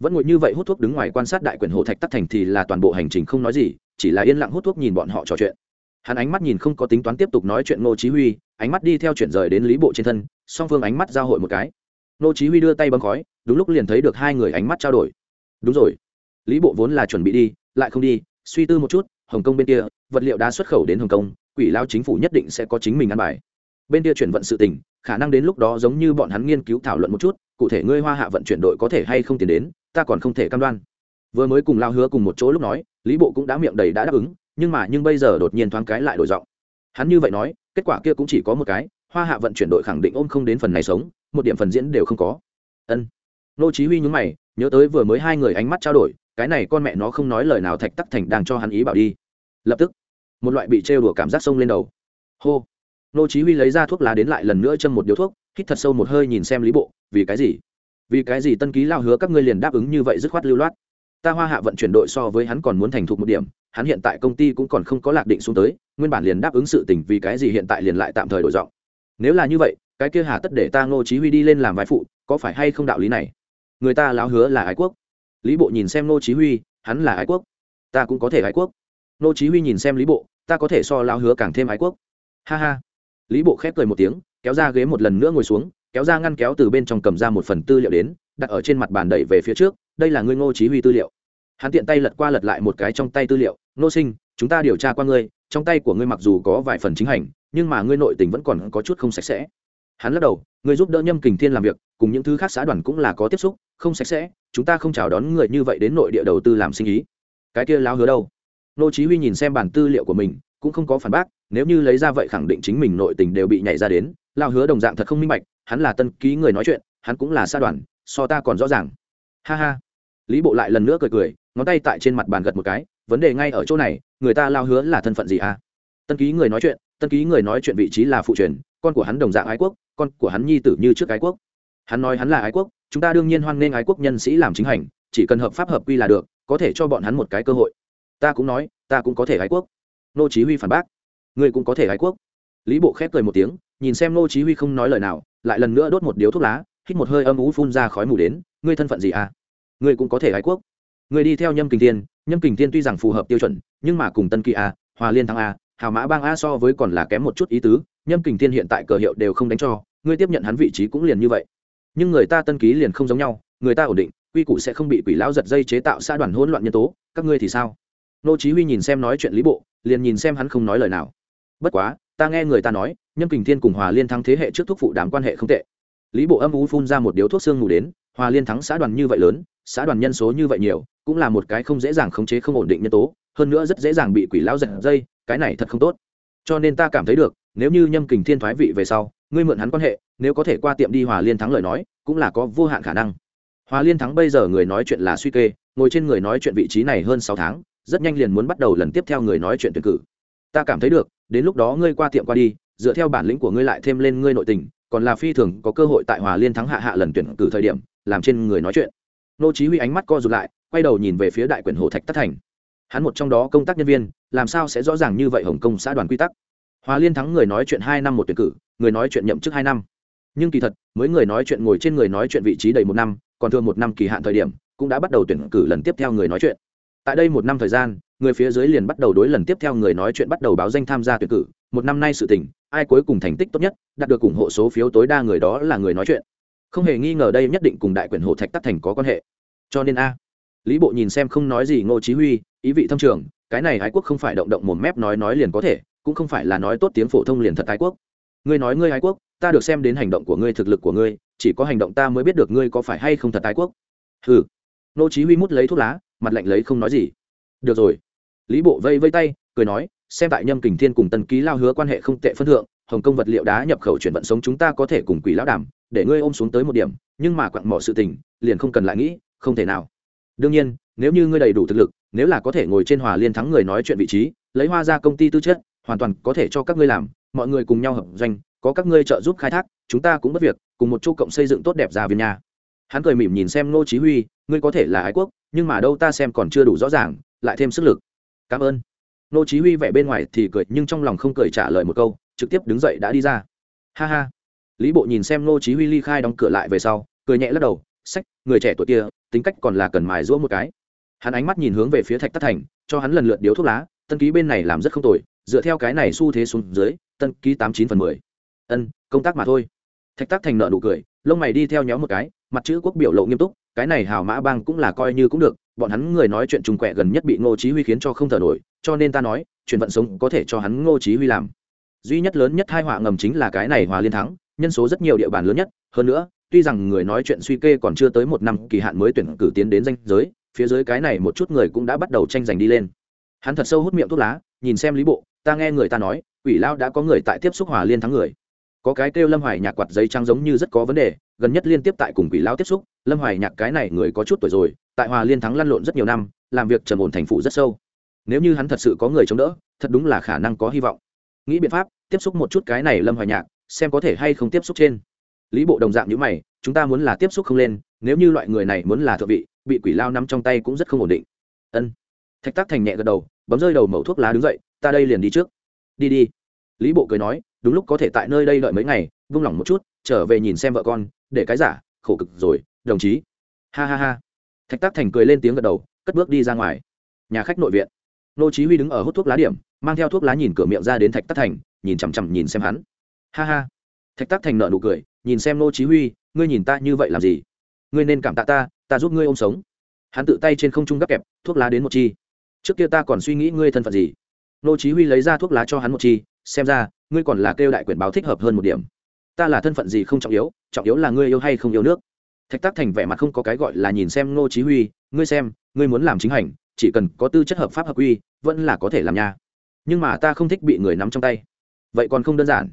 vẫn ngồi như vậy hút thuốc đứng ngoài quan sát đại quyền hồ thạch tắc thành thì là toàn bộ hành trình không nói gì, chỉ là yên lặng hút thuốc nhìn bọn họ trò chuyện. Hắn ánh mắt nhìn không có tính toán tiếp tục nói chuyện nô chí huy, ánh mắt đi theo chuyển rời đến lý bộ trên thân, song phương ánh mắt giao hội một cái. Nô chí huy đưa tay bấm khói, đúng lúc liền thấy được hai người ánh mắt trao đổi. Đúng rồi, lý bộ vốn là chuẩn bị đi, lại không đi, suy tư một chút, hồng kông bên kia, vật liệu đã xuất khẩu đến hồng kông, quỷ lao chính phủ nhất định sẽ có chính mình ăn bài bên kia chuyển vận sự tình, khả năng đến lúc đó giống như bọn hắn nghiên cứu thảo luận một chút, cụ thể ngươi hoa hạ vận chuyển đội có thể hay không tiền đến, ta còn không thể cam đoan. Vừa mới cùng lao hứa cùng một chỗ lúc nói, lý bộ cũng đã miệng đầy đã đáp ứng, nhưng mà nhưng bây giờ đột nhiên thoáng cái lại đổi giọng. Hắn như vậy nói, kết quả kia cũng chỉ có một cái, hoa hạ vận chuyển đội khẳng định ôm không đến phần này sống, một điểm phần diễn đều không có. Ân. Nô chí huy nhướng mày, nhớ tới vừa mới hai người ánh mắt trao đổi, cái này con mẹ nó không nói lời nào thạch tắc thành đang cho hắn ý bảo đi. Lập tức, một loại bị trêu đùa cảm giác sông lên đầu. Hô nô chí huy lấy ra thuốc lá đến lại lần nữa châm một điếu thuốc, hít thật sâu một hơi nhìn xem lý bộ, vì cái gì? Vì cái gì tân ký lao hứa các ngươi liền đáp ứng như vậy dứt khoát lưu loát? Ta hoa hạ vận chuyển đội so với hắn còn muốn thành thục một điểm, hắn hiện tại công ty cũng còn không có lạc định xuống tới, nguyên bản liền đáp ứng sự tình vì cái gì hiện tại liền lại tạm thời đổi giọng. Nếu là như vậy, cái kia hà tất để ta ngô chí huy đi lên làm vai phụ, có phải hay không đạo lý này? Người ta láo hứa là ái quốc. Lý bộ nhìn xem ngô chí huy, hắn là ái quốc. Ta cũng có thể ái quốc. Ngô chí huy nhìn xem lý bộ, ta có thể so láo hứa càng thêm ái quốc. Ha ha lý bộ khép cười một tiếng, kéo ra ghế một lần nữa ngồi xuống, kéo ra ngăn kéo từ bên trong cầm ra một phần tư liệu đến, đặt ở trên mặt bàn đẩy về phía trước, đây là ngươi ngô chí huy tư liệu. Hắn tiện tay lật qua lật lại một cái trong tay tư liệu nô sinh, chúng ta điều tra qua ngươi, trong tay của ngươi mặc dù có vài phần chính hành, nhưng mà ngươi nội tình vẫn còn có chút không sạch sẽ. Hắn lắc đầu, ngươi giúp đỡ nhâm kình thiên làm việc, cùng những thứ khác xã đoàn cũng là có tiếp xúc, không sạch sẽ, chúng ta không chào đón người như vậy đến nội địa đầu tư làm sinh ý. Cái kia láo hứa đâu? Nô chí huy nhìn xem bản tư liệu của mình cũng không có phản bác, nếu như lấy ra vậy khẳng định chính mình nội tình đều bị nhảy ra đến, lao hứa đồng dạng thật không minh bạch, hắn là tân ký người nói chuyện, hắn cũng là sa đoàn, so ta còn rõ ràng. Ha ha. Lý bộ lại lần nữa cười cười, ngón tay tại trên mặt bàn gật một cái, vấn đề ngay ở chỗ này, người ta lao hứa là thân phận gì à? Tân ký người nói chuyện, tân ký người nói chuyện vị trí là phụ truyền, con của hắn đồng dạng ái quốc, con của hắn nhi tử như trước ái quốc. Hắn nói hắn là ái quốc, chúng ta đương nhiên hoan nghênh ái quốc nhân sĩ làm chính hành, chỉ cần hợp pháp hợp quy là được, có thể cho bọn hắn một cái cơ hội. Ta cũng nói, ta cũng có thể ái quốc nô chí huy phản bác. Ngươi cũng có thể ái quốc. Lý bộ khép cười một tiếng, nhìn xem nô chí huy không nói lời nào, lại lần nữa đốt một điếu thuốc lá, hít một hơi âm ú phun ra khói mù đến, ngươi thân phận gì à? Ngươi cũng có thể ái quốc. Ngươi đi theo nhâm kình thiên, nhâm kình thiên tuy rằng phù hợp tiêu chuẩn, nhưng mà cùng tân kỳ a, hòa liên thắng a, hào mã bang a so với còn là kém một chút ý tứ, nhâm kình thiên hiện tại cờ hiệu đều không đánh cho, ngươi tiếp nhận hắn vị trí cũng liền như vậy. Nhưng người ta tân ký liền không giống nhau, người ta ổn định, quy củ sẽ không bị quỷ lão giật dây chế tạo xã đoàn hỗn loạn nhân tố, các ngươi thì sao? Nô chí huy nhìn xem nói chuyện lý bộ, liền nhìn xem hắn không nói lời nào. Bất quá, ta nghe người ta nói Nhân kình thiên cùng hòa liên thắng thế hệ trước thuốc phụ đám quan hệ không tệ. Lý bộ âm u phun ra một điếu thuốc xương ngủ đến, hòa liên thắng xã đoàn như vậy lớn, xã đoàn nhân số như vậy nhiều, cũng là một cái không dễ dàng khống chế không ổn định nhân tố, hơn nữa rất dễ dàng bị quỷ lão giật dây, cái này thật không tốt. Cho nên ta cảm thấy được, nếu như nhâm kình thiên thoái vị về sau, ngươi mượn hắn quan hệ, nếu có thể qua tiệm đi hòa liên thắng lời nói, cũng là có vô hạn khả năng. Hòa liên thắng bây giờ người nói chuyện là suy kê, ngồi trên người nói chuyện vị trí này hơn sáu tháng rất nhanh liền muốn bắt đầu lần tiếp theo người nói chuyện tuyển cử. Ta cảm thấy được, đến lúc đó ngươi qua tiệm qua đi, dựa theo bản lĩnh của ngươi lại thêm lên ngươi nội tình, còn là phi thường có cơ hội tại hòa liên thắng hạ hạ lần tuyển cử thời điểm, làm trên người nói chuyện. Nô chí huy ánh mắt co rụt lại, quay đầu nhìn về phía đại quyền hồ thạch tất thành. Hắn một trong đó công tác nhân viên, làm sao sẽ rõ ràng như vậy hồng kông xã đoàn quy tắc? Hòa liên thắng người nói chuyện hai năm một tuyển cử, người nói chuyện nhậm chức hai năm. Nhưng kỳ thật, mới người nói chuyện ngồi trên người nói chuyện vị trí đầy một năm, còn thường một năm kỳ hạn thời điểm, cũng đã bắt đầu tuyển cử lần tiếp theo người nói chuyện tại đây một năm thời gian, người phía dưới liền bắt đầu đối lần tiếp theo người nói chuyện bắt đầu báo danh tham gia tuyển cử. Một năm nay sự tình, ai cuối cùng thành tích tốt nhất, đạt được ủng hộ số phiếu tối đa người đó là người nói chuyện. Không hề nghi ngờ đây nhất định cùng đại quyền hộ thạch tắc thành có quan hệ. Cho nên a, lý bộ nhìn xem không nói gì ngô chí huy, ý vị thâm trường, cái này ái quốc không phải động động một mép nói nói liền có thể, cũng không phải là nói tốt tiếng phổ thông liền thật ái quốc. Ngươi nói ngươi ái quốc, ta được xem đến hành động của ngươi, thực lực của ngươi, chỉ có hành động ta mới biết được ngươi có phải hay không thật ái quốc. Hừ. Ngô chí huy mút lấy thuốc lá mặt lạnh lấy không nói gì. Được rồi. Lý bộ vây vây tay, cười nói, xem tại nhâm kình thiên cùng tân ký lao hứa quan hệ không tệ phân thượng, hồng kông vật liệu đá nhập khẩu chuyển vận sống chúng ta có thể cùng quỷ lão đàm, để ngươi ôm xuống tới một điểm, nhưng mà quặng mỏ sự tình, liền không cần lại nghĩ, không thể nào. Đương nhiên, nếu như ngươi đầy đủ thực lực, nếu là có thể ngồi trên hòa liên thắng người nói chuyện vị trí, lấy hoa ra công ty tư chất, hoàn toàn có thể cho các ngươi làm, mọi người cùng nhau hợp doanh, có các ngươi trợ giúp khai thác, chúng ta cũng bất việc, cùng một chỗ cộng xây dựng tốt đẹp ra viên nhà. Hắn cười mỉm nhìn xem ngô chí huy, ngươi có thể là ái quốc nhưng mà đâu ta xem còn chưa đủ rõ ràng, lại thêm sức lực. Cảm ơn. Nô chí huy vẻ bên ngoài thì cười, nhưng trong lòng không cười trả lời một câu, trực tiếp đứng dậy đã đi ra. Ha ha. Lý bộ nhìn xem nô chí huy ly khai đóng cửa lại về sau, cười nhẹ lắc đầu, sách, người trẻ tuổi kia, tính cách còn là cần mài rũa một cái. Hắn ánh mắt nhìn hướng về phía thạch tắc thành, cho hắn lần lượt điếu thuốc lá, tân ký bên này làm rất không tồi, dựa theo cái này xu thế xuống dưới, tân ký tám chín phần mười. Ân, công tác mà thôi. Thạch tắc thành nợ nụ cười, lông mày đi theo nhóm một cái, mặt chữ quốc biểu lộ nghiêm túc cái này hào mã bang cũng là coi như cũng được, bọn hắn người nói chuyện trùng quẹ gần nhất bị ngô chí huy khiến cho không thở nổi, cho nên ta nói, chuyện vận sống có thể cho hắn ngô chí huy làm. Duy nhất lớn nhất hai họa ngầm chính là cái này hòa liên thắng, nhân số rất nhiều địa bàn lớn nhất, hơn nữa, tuy rằng người nói chuyện suy kê còn chưa tới một năm kỳ hạn mới tuyển cử tiến đến danh giới, phía dưới cái này một chút người cũng đã bắt đầu tranh giành đi lên. Hắn thật sâu hút miệng thuốc lá, nhìn xem lý bộ, ta nghe người ta nói ủy lao đã có người tại tiếp xúc hòa liên thắng người có cái kêu lâm hoài nhạc quạt giấy trắng giống như rất có vấn đề, gần nhất liên tiếp tại cùng quỷ lao tiếp xúc, lâm hoài nhạc cái này người có chút tuổi rồi, tại hòa liên thắng lăn lộn rất nhiều năm, làm việc trầm ổn thành phụ rất sâu. Nếu như hắn thật sự có người chống đỡ, thật đúng là khả năng có hy vọng. Nghĩ biện pháp, tiếp xúc một chút cái này lâm hoài nhạc, xem có thể hay không tiếp xúc trên. Lý bộ đồng dạng như mày, chúng ta muốn là tiếp xúc không lên, nếu như loại người này muốn là thợ vị, bị quỷ lao nắm trong tay cũng rất không ổn định. Ân. Thạch tác thành nhẹ gật đầu, bấm rơi đầu mẩu thuốc lá đứng dậy, ta đây liền đi trước. Đi đi lý bộ cười nói, đúng lúc có thể tại nơi đây đợi mấy ngày, vung lòng một chút, trở về nhìn xem vợ con, để cái giả, khổ cực rồi, đồng chí. Ha ha ha. Thạch tác thành cười lên tiếng gật đầu, cất bước đi ra ngoài. Nhà khách nội viện. Nô chí huy đứng ở hút thuốc lá điểm, mang theo thuốc lá nhìn cửa miệng ra đến thạch tác thành, nhìn chằm chằm nhìn xem hắn. Ha ha. Thạch tác thành nở nụ cười, nhìn xem nô chí huy, ngươi nhìn ta như vậy làm gì? Ngươi nên cảm tạ ta ta giúp ngươi ôm sống. Hắn tự tay trên không trung gấp kẹp, thuốc lá đến một chi. Trước kia ta còn suy nghĩ ngươi thân phận gì. Nô chí huy lấy ra thuốc lá cho hắn một chi xem ra, ngươi còn là kêu đại quyền báo thích hợp hơn một điểm. Ta là thân phận gì không trọng yếu trọng yếu là ngươi yêu hay không yêu nước. Thạch tác thành vẻ mặt không có cái gọi là nhìn xem nô chí huy, ngươi xem, ngươi muốn làm chính hành, chỉ cần có tư chất hợp pháp hợp quy, vẫn là có thể làm nha. Nhưng mà ta không thích bị người nắm trong tay. Vậy còn không đơn giản.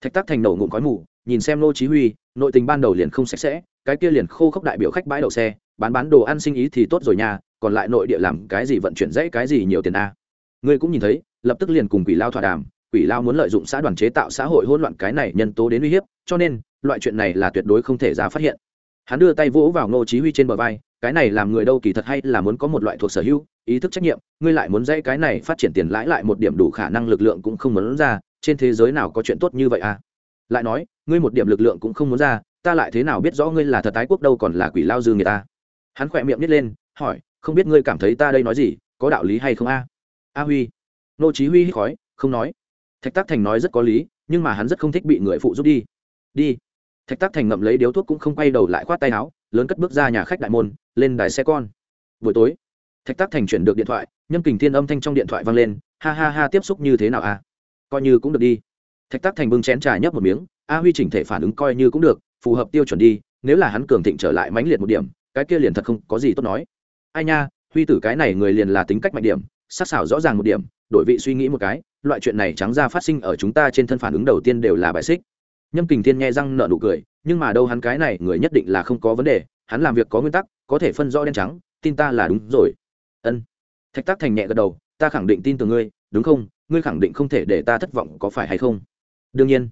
Thạch tác thành nổ ngụm khói mù, nhìn xem nô chí huy, nội tình ban đầu liền không sạch sẽ, cái kia liền khô khốc đại biểu khách bãi đậu xe, bán bán đồ ăn sinh ý thì tốt rồi nha, còn lại nội địa làm cái gì vận chuyển dễ cái gì nhiều tiền a. Ngươi cũng nhìn thấy, lập tức liền cùng quỷ lao thỏa đàm quỷ lao muốn lợi dụng xã đoàn chế tạo xã hội hỗn loạn cái này nhân tố đến uy hiếp, cho nên, loại chuyện này là tuyệt đối không thể ra phát hiện. Hắn đưa tay vỗ vào ngô chí huy trên bờ vai, cái này làm người đâu kỳ thật hay là muốn có một loại thuộc sở hữu, ý thức trách nhiệm, ngươi lại muốn dạy cái này phát triển tiền lãi lại một điểm đủ khả năng lực lượng cũng không muốn ra, trên thế giới nào có chuyện tốt như vậy à? Lại nói, ngươi một điểm lực lượng cũng không muốn ra, ta lại thế nào biết rõ ngươi là thật tái quốc đâu còn là quỷ lao dư người ta? Hắn khoẹt miệng nít lên, hỏi, không biết ngươi cảm thấy ta đây nói gì, có đạo lý hay không a? A huy. Nô chí huy hít khói, không nói thạch tác thành nói rất có lý, nhưng mà hắn rất không thích bị người phụ giúp đi. Đi. Thạch tác thành ngậm lấy điếu thuốc cũng không quay đầu lại khoát tay áo, lớn cất bước ra nhà khách đại môn, lên đài xe con. Buổi tối, thạch tác thành chuyển được điện thoại, nhâm kình thiên âm thanh trong điện thoại vang lên, ha ha ha, tiếp xúc như thế nào à? coi như cũng được đi. Thạch tác thành bưng chén trà nhấp một miếng, a huy chỉnh thể phản ứng coi như cũng được, phù hợp tiêu chuẩn đi, nếu là hắn cường thịnh trở lại mãnh liệt một điểm, cái kia liền thật không có gì tốt nói. Ai nha, huy tử cái này người liền là tính cách mạnh điểm, sắc sảo rõ ràng một điểm đổi vị suy nghĩ một cái, loại chuyện này trắng ra phát sinh ở chúng ta trên thân phản ứng đầu tiên đều là bài xích. Nhâm kình thiên nghe răng nợ nụ cười, nhưng mà đâu hắn cái này người nhất định là không có vấn đề, hắn làm việc có nguyên tắc, có thể phân rõ đen trắng, tin ta là đúng rồi. Ân. Thạch tác thành nhẹ gật đầu, ta khẳng định tin từ ngươi, đúng không? Ngươi khẳng định không thể để ta thất vọng có phải hay không? Đương nhiên.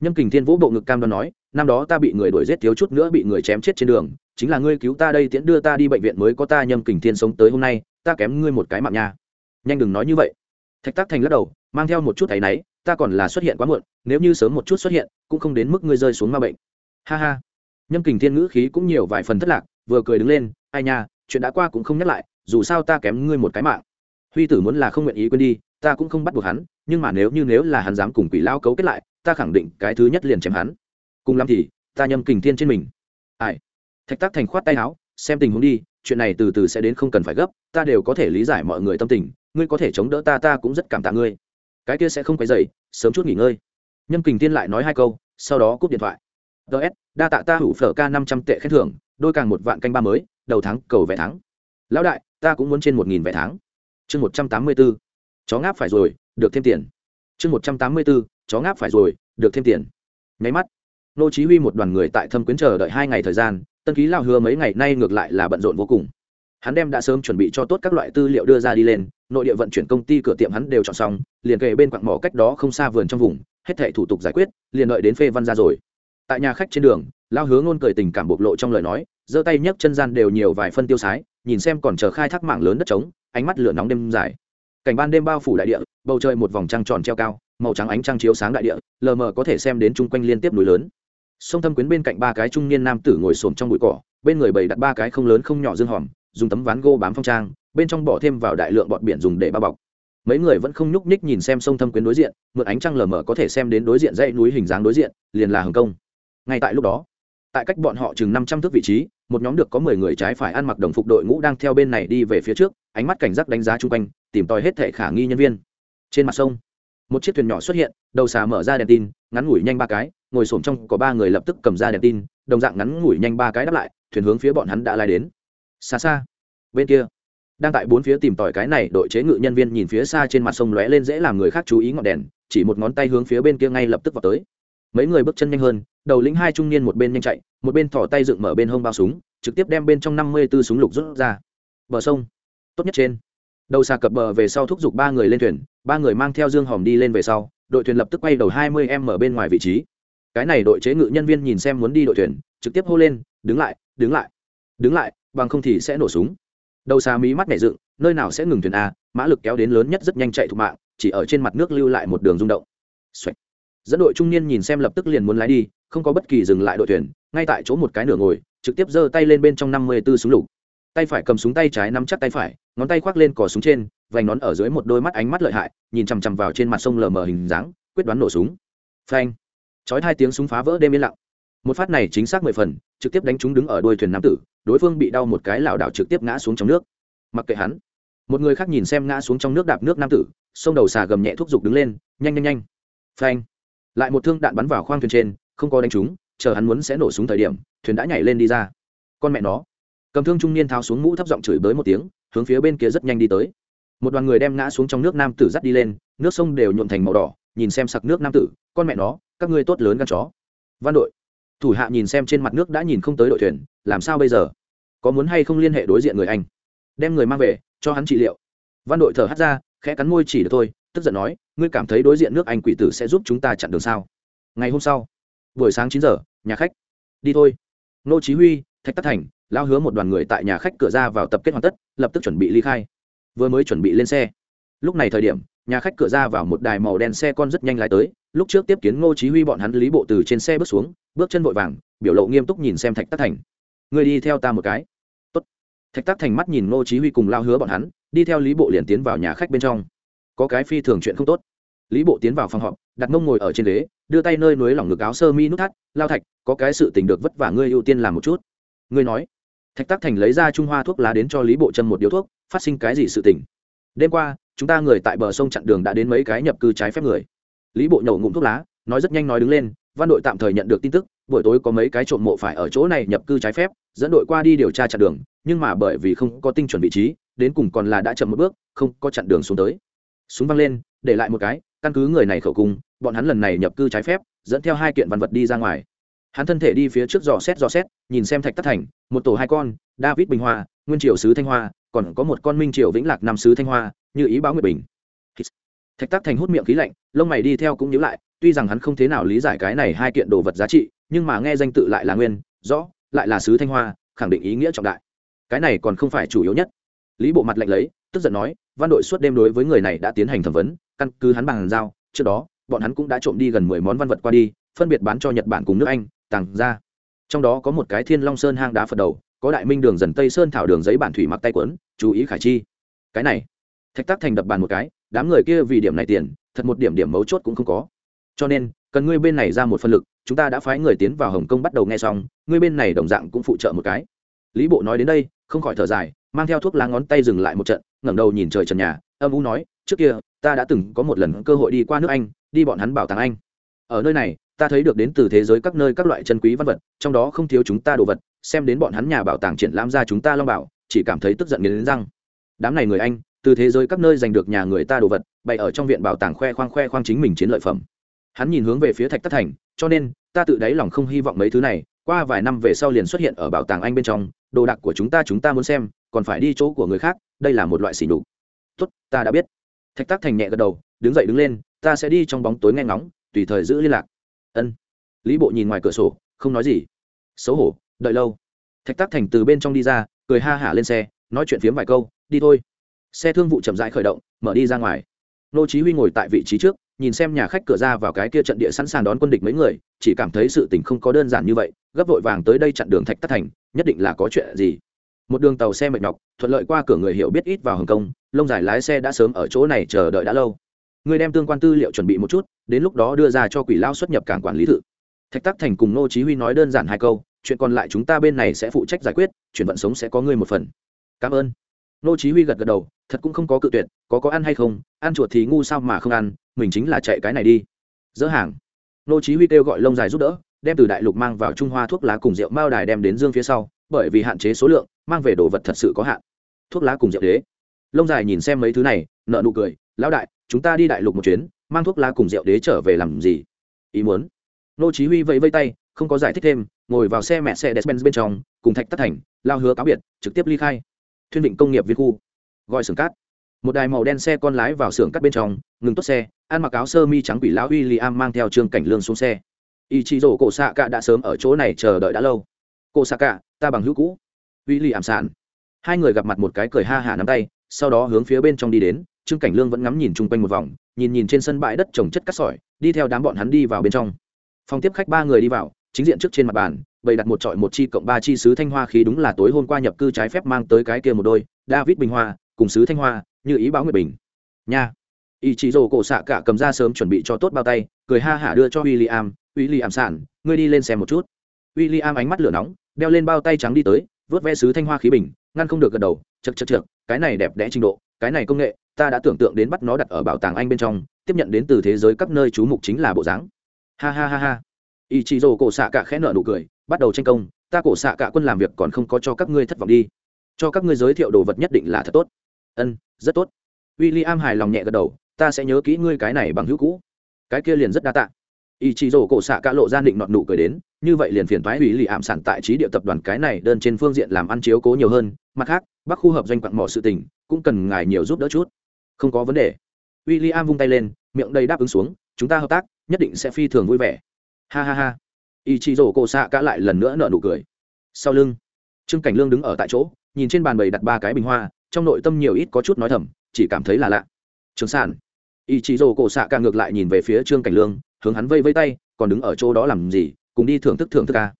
Nhâm kình thiên vũ bộ ngực cam đoan nói, năm đó ta bị người đuổi giết thiếu chút nữa bị người chém chết trên đường, chính là ngươi cứu ta đây tiễn đưa ta đi bệnh viện mới có ta nhâm kình thiên sống tới hôm nay, ta kém ngươi một cái mạng nha. Nhanh đừng nói như vậy thạch tác thành lắc đầu, mang theo một chút thấy náy, ta còn là xuất hiện quá muộn, nếu như sớm một chút xuất hiện, cũng không đến mức ngươi rơi xuống ma bệnh. Ha ha. Nhâm kình thiên ngữ khí cũng nhiều vài phần thất lạc, vừa cười đứng lên, ai nha, chuyện đã qua cũng không nhắc lại, dù sao ta kém ngươi một cái mạng. Huy tử muốn là không nguyện ý quên đi, ta cũng không bắt buộc hắn, nhưng mà nếu như nếu là hắn dám cùng quỷ lao cấu kết lại, ta khẳng định cái thứ nhất liền chém hắn. Cùng lắm thì, ta nhâm kình thiên trên mình. Ai? Thạch tác thành khoát tay áo, xem tình huống đi, chuyện này từ từ sẽ đến không cần phải gấp, ta đều có thể lý giải mọi người tâm tình ngươi có thể chống đỡ ta ta cũng rất cảm tạ ngươi. Cái kia sẽ không quấy dày sớm chút nghỉ ngơi. Nhâm kình tiên lại nói hai câu, sau đó cúp điện thoại. Ts đa tạ ta hủ phở k năm trăm tệ khen thưởng, đôi càng một vạn canh ba mới, đầu tháng, cầu vé tháng. Lão đại, ta cũng muốn trên một nghìn vé tháng. Chương một trăm tám mươi b ố chó ngáp phải rồi, được thêm tiền. Chương một trăm tám mươi b ố chó ngáp phải rồi, được thêm tiền. Nháy mắt, nô chí huy một đoàn người tại thâm quyến chờ đợi hai ngày thời gian, tân ký lao hứa mấy ngày nay ngược lại là bận rộn vô cùng hắn đem đã sớm chuẩn bị cho tốt các loại tư liệu đưa ra đi lên, nội địa vận chuyển công ty cửa tiệm hắn đều chọn xong, liền kề bên quặng mỏ cách đó không xa vườn trong vùng, hết thảy thủ tục giải quyết, liền đợi đến phê văn ra rồi. Tại nhà khách trên đường, lao hứa ngôn cười tình cảm bộc lộ trong lời nói, giơ tay nhấc chân gian đều nhiều vài phân tiêu sái, nhìn xem còn chờ khai thác mảng lớn đất trống, ánh mắt lửa nóng đêm dài. Cảnh ban đêm bao phủ đại địa, bầu trời một vòng trăng tròn treo cao, màu trắng ánh trăng chiếu sáng đại địa, lờ mờ có thể xem đến chung quanh liên tiếp núi lớn. Sông thâm quyến bên cạnh ba cái trung niên nam tử ngồi xổm trong bụi cỏ, bên người bày đặt ba cái không lớn không nhỏ dương hòm dùng tấm ván gỗ bám phong trang, bên trong bỏ thêm vào đại lượng bọt biển dùng để bao bọc. Mấy người vẫn không nhúc nhích nhìn xem sông thâm quyến đối diện, mượn ánh trăng lờ mờ có thể xem đến đối diện dãy núi hình dáng đối diện, liền là hồng kông. Ngay tại lúc đó, tại cách bọn họ chừng năm trăm thước vị trí, một nhóm được có mười người trái phải ăn mặc đồng phục đội ngũ đang theo bên này đi về phía trước, ánh mắt cảnh giác đánh giá chung quanh, tìm tòi hết thệ khả nghi nhân viên. Trên mặt sông, một chiếc thuyền nhỏ xuất hiện, đầu xà mở ra đèn tin, ngắn ngủi nhanh ba cái, ngồi xổm trong có ba người lập tức cầm ra đèn tin, đồng dạng ngắn ngủi nhanh ba cái đáp lại, thuyền hướng phía bọn hắn đã lai đến xa xa. Bên kia. Đang tại bốn phía tìm tòi cái này đội chế ngự nhân viên nhìn phía xa trên mặt sông lóe lên dễ làm người khác chú ý ngọn đèn, chỉ một ngón tay hướng phía bên kia ngay lập tức vào tới. Mấy người bước chân nhanh hơn, đầu lĩnh hai trung niên một bên nhanh chạy, một bên thỏ tay dựng mở bên hông bao súng, trực tiếp đem bên trong năm mươi tư súng lục rút ra. Bờ sông. Tốt nhất trên. Đầu xà cập bờ về sau thúc giục ba người lên thuyền, ba người mang theo dương hòm đi lên về sau, đội thuyền lập tức quay đầu hai mươi em ở bên ngoài vị trí. Cái này đội chế ngự nhân viên nhìn xem muốn đi đội thuyền, trực tiếp hô lên, đứng lại đứng lại đứng lại, bằng không thì sẽ nổ súng. Đầu xà mí mắt nhảy dựng, nơi nào sẽ ngừng thuyền a, mã lực kéo đến lớn nhất rất nhanh chạy thục mạng, chỉ ở trên mặt nước lưu lại một đường rung động、Xoay. dẫn đội trung niên nhìn xem lập tức liền muốn lái đi, không có bất kỳ dừng lại đội thuyền, ngay tại chỗ một cái nửa ngồi, trực tiếp giơ tay lên bên trong năm mươi b ố súng lục. Tay phải cầm súng tay trái nắm chắc tay phải, ngón tay khoác lên cò súng trên, vành nón ở dưới một đôi mắt ánh mắt lợi hại, nhìn chằm chằm vào trên mặt sông lờ mờ hình dáng, quyết đoán nổ súng. Phanh. Chói hai tiếng súng phá vỡ đêm yên lặng. Một phát này chính xác mười phần trực tiếp đánh chúng đứng ở đuôi thuyền nam tử, đối phương bị đau một cái lảo đảo trực tiếp ngã xuống trong nước. Mặc kệ hắn, một người khác nhìn xem ngã xuống trong nước đạp nước nam tử, sông đầu xà gầm nhẹ thúc giục đứng lên, nhanh nhanh nhanh, phanh, lại một thương đạn bắn vào khoang thuyền trên, không có đánh trúng chờ hắn muốn sẽ nổ súng thời điểm, thuyền đã nhảy lên đi ra. Con mẹ nó, cầm thương trung niên tháo xuống mũ thấp giọng chửi bới một tiếng, hướng phía bên kia rất nhanh đi tới. Một đoàn người đem ngã xuống trong nước nam tử dắt đi lên, nước sông đều nhuộn thành màu đỏ, nhìn xem sặc nước nam tử, con mẹ nó, các ngươi tốt lớn gan chó. Văn đội thủ hạ nhìn xem trên mặt nước đã nhìn không tới đội thuyền, làm sao bây giờ? Có muốn hay không liên hệ đối diện người anh? Đem người mang về, cho hắn trị liệu. Văn đội thở hắt ra, khẽ cắn môi chỉ được thôi, tức giận nói, ngươi cảm thấy đối diện nước anh quỷ tử sẽ giúp chúng ta chặn đường sao? Ngày hôm sau, buổi sáng chín giờ, nhà khách. Đi thôi. Nô chí huy, thạch tắc thành lao hứa một đoàn người tại nhà khách cửa ra vào tập kết hoàn tất, lập tức chuẩn bị ly khai. Vừa mới chuẩn bị lên xe. Lúc này thời điểm, nhà khách cửa ra vào một đài màu đen xe con rất nhanh lái tới, lúc trước tiếp kiến ngô chí huy bọn hắn lý bộ từ trên xe bước xuống bước chân vội vàng, biểu lộ nghiêm túc nhìn xem thạch tắc thành. Người đi theo ta một cái. Tốt. Thạch tắc thành mắt nhìn ngô chí huy cùng lao hứa bọn hắn, đi theo lý bộ liền tiến vào nhà khách bên trong. Có cái phi thường chuyện không tốt. Lý bộ tiến vào phòng họp, đặt mông ngồi ở trên ghế, đưa tay nơi núi lỏng ngực áo sơ mi nút thắt, lao thạch, có cái sự tình được vất vả ngươi ưu tiên làm một chút. Ngươi nói. Thạch Tắc thành lấy ra trung hoa thuốc lá đến cho lý bộ chân một điếu thuốc, phát sinh cái gì sự tình? Đêm qua, chúng ta người tại bờ sông chặn đường đã đến mấy cái nhập cư trái phép người. Lý bộ nhổ ngụm thuốc lá, nói rất nhanh nói đứng lên văn đội tạm thời nhận được tin tức, buổi tối có mấy cái trộm mộ phải ở chỗ này nhập cư trái phép, dẫn đội qua đi điều tra chặn đường, nhưng mà bởi vì không có tinh chuẩn vị trí, đến cùng còn là đã chậm một bước, không có chặn đường xuống tới. Súng văng lên, để lại một cái, căn cứ người này khẩu cung, bọn hắn lần này nhập cư trái phép, dẫn theo hai kiện văn vật đi ra ngoài. Hắn thân thể đi phía trước dò xét dò xét, nhìn xem thạch tắc thành, một tổ hai con, david bình hoa, nguyên triều sứ thanh hoa, còn có một con minh triều vĩnh lạc nam sứ thanh hoa, như ý báo nguyệt bình. Thạch tắc thành hút miệng khí lạnh, lông mày đi theo cũng nhíu lại tuy rằng hắn không thế nào lý giải cái này hai kiện đồ vật giá trị, nhưng mà nghe danh tự lại là nguyên, rõ, lại là sứ thanh hoa, khẳng định ý nghĩa trọng đại. Cái này còn không phải chủ yếu nhất. Lý bộ mặt lạnh lấy, tức giận nói, văn đội suốt đêm đối với người này đã tiến hành thẩm vấn, căn cứ hắn bằng giao, trước đó, bọn hắn cũng đã trộm đi gần mười món văn vật qua đi, phân biệt bán cho nhật bản cùng nước anh, tàng ra trong đó có một cái thiên long sơn hang đá phật đầu, có đại minh đường dần tây sơn thảo đường giấy bản thủy mặc tay quấn, chú ý khải chi. Cái này, thạch tác thành đập bàn một cái, đám người kia vì điểm này tiền, thật một điểm điểm mấu chốt cũng không có cho nên, cần ngươi bên này ra một phân lực, chúng ta đã phái người tiến vào hồng kông bắt đầu nghe xong, ngươi bên này đồng dạng cũng phụ trợ một cái. Lý bộ nói đến đây, không khỏi thở dài, mang theo thuốc lá ngón tay dừng lại một trận, ngẩng đầu nhìn trời trần nhà, âm u nói, trước kia, ta đã từng có một lần cơ hội đi qua nước anh, đi bọn hắn bảo tàng anh. Ở nơi này, ta thấy được đến từ thế giới các nơi các loại chân quý văn vật, trong đó không thiếu chúng ta đồ vật, xem đến bọn hắn nhà bảo tàng triển lãm ra chúng ta long bảo, chỉ cảm thấy tức giận nghiến răng. Đám này người anh, từ thế giới các nơi giành được nhà người ta đồ vật, bày ở trong viện bảo tàng khoe khoang khoe khoang chính mình chiến lợi phẩm hắn nhìn hướng về phía thạch tất thành, cho nên, ta tự đáy lòng không hy vọng mấy thứ này, qua vài năm về sau liền xuất hiện ở bảo tàng anh bên trong, đồ đạc của chúng ta chúng ta muốn xem, còn phải đi chỗ của người khác, đây là một loại xỉ đục tốt, ta đã biết. Thạch Tắc thành nhẹ gật đầu, đứng dậy đứng lên, ta sẽ đi trong bóng tối nghe ngóng, tùy thời giữ liên lạc. Ân. Lý bộ nhìn ngoài cửa sổ, không nói gì. Xấu hổ, đợi lâu. Thạch Tắc thành từ bên trong đi ra, cười ha hả lên xe, nói chuyện phiếm vài câu, đi thôi. Xe thương vụ chậm rãi khởi động, mở đi ra ngoài. Nô chí huy ngồi tại vị trí trước nhìn xem nhà khách cửa ra vào cái kia trận địa sẵn sàng đón quân địch mấy người, chỉ cảm thấy sự tình không có đơn giản như vậy, gấp vội vàng tới đây chặn đường thạch tắc thành, nhất định là có chuyện gì. Một đường tàu xe mệt nhọc, thuận lợi qua cửa người hiểu biết ít vào hồng kông, lông dài lái xe đã sớm ở chỗ này chờ đợi đã lâu. Người đem tương quan tư liệu chuẩn bị một chút, đến lúc đó đưa ra cho quỷ lao xuất nhập cảng quản lý thự thạch tắc thành cùng nô chí huy nói đơn giản hai câu, chuyện còn lại chúng ta bên này sẽ phụ trách giải quyết, chuyển vận sống sẽ có ngươi một phần. Cảm ơn. Nô chí huy gật gật đầu, thật cũng không có cự tuyệt, có có ăn hay không, ăn chuột thì ngu sao mà không ăn mình chính là chạy cái này đi. Dỡ hàng. Nô chí huy kêu gọi lông dài giúp đỡ, đem từ đại lục mang vào trung hoa thuốc lá cùng rượu mao đài đem đến dương phía sau, bởi vì hạn chế số lượng, mang về đồ vật thật sự có hạn. Thuốc lá cùng rượu đế. Lông dài nhìn xem mấy thứ này nợ nụ cười, lão đại, chúng ta đi đại lục một chuyến, mang thuốc lá cùng rượu đế trở về làm gì? Ý muốn. Nô chí huy vẫy vẫy tay, không có giải thích thêm, ngồi vào xe mẹ xe despenz bên trong, cùng thạch tắt thành, lao hứa cáo biệt, trực tiếp ly khai. Thuyên vịnh công nghiệp viên khu. Gọi xưởng cát. Một đài màu đen xe con lái vào xưởng cát bên trong, ngừng tốt xe ăn mặc áo sơ mi trắng quỷ lão William mang theo trương cảnh lương xuống xe. Ý chí rổ cổ xạ cả đã sớm ở chỗ này chờ đợi đã lâu. Cổ xạ cả, ta bằng hữu cũ. William sản hai người gặp mặt một cái cười ha hả nắm tay, sau đó hướng phía bên trong đi đến, trương cảnh lương vẫn ngắm nhìn chung quanh một vòng, nhìn nhìn trên sân bãi đất trồng chất cát sỏi, đi theo đám bọn hắn đi vào bên trong. Phòng tiếp khách ba người đi vào, chính diện trước trên mặt bàn, bày đặt một trọi một chi cộng ba chi sứ thanh hoa khí đúng là tối hôm qua nhập cư trái phép mang tới cái kia một đôi, david bình hoa, cùng sứ thanh hoa, như ý báo nguyệt bình. Nha ý chí rồ cổ xạ cả cầm ra sớm chuẩn bị cho tốt bao tay, cười ha hả đưa cho w i l l i am w i l l i am sản ngươi đi lên xem một chút. W i l l i am ánh mắt lửa nóng, đeo lên bao tay trắng đi tới, vớt ve sứ thanh hoa khí bình, ngăn không được gật đầu chật chật chật cái này đẹp đẽ trình độ, cái này công nghệ, ta đã tưởng tượng đến bắt nó đặt ở bảo tàng anh bên trong, tiếp nhận đến từ thế giới các nơi chú mục chính là bộ dáng. Ha ha ha ha. Ý chí rồ cổ xạ cả khẽ nợ nụ cười, bắt đầu tranh công, ta cổ xạ cả quân làm việc còn không có cho các ngươi thất vọng đi. Cho các ngươi giới thiệu đồ vật nhất định là thật tốt. Ân, rất tốt. W i l l i am hài lòng nhẹ gật đầu ta sẽ nhớ kỹ ngươi cái này bằng hữu cũ. Cái kia liền rất đa tạ. Ý chí rổ cổ xạ cả lộ ra định nọn nụ cười đến, như vậy liền phiền thoái ủy lì ảm sản tại trí địa tập đoàn cái này đơn trên phương diện làm ăn chiếu cố nhiều hơn. Mặt khác bắc khu hợp doanh quặng mỏ sự tình, cũng cần ngài nhiều giúp đỡ chút. Không có vấn đề. W i l l i am vung tay lên, miệng đầy đáp ứng xuống, chúng ta hợp tác, nhất định sẽ phi thường vui vẻ. Ha ha ha. Ý chí rổ cổ xạ cả lại lần nữa nợ nụ cười. Sau lưng, trương cảnh lương đứng ở tại chỗ, nhìn trên bàn bày đặt ba cái bình hoa, trong nội tâm nhiều ít có chút nói thầm, chỉ cảm thấy là lạ. Trường sản ý chí rồ cổ xạ càng ngược lại nhìn về phía trương cảnh lương, hướng hắn vây vây tay, còn đứng ở chỗ đó làm gì? Cùng đi thưởng thức thưởng thức ca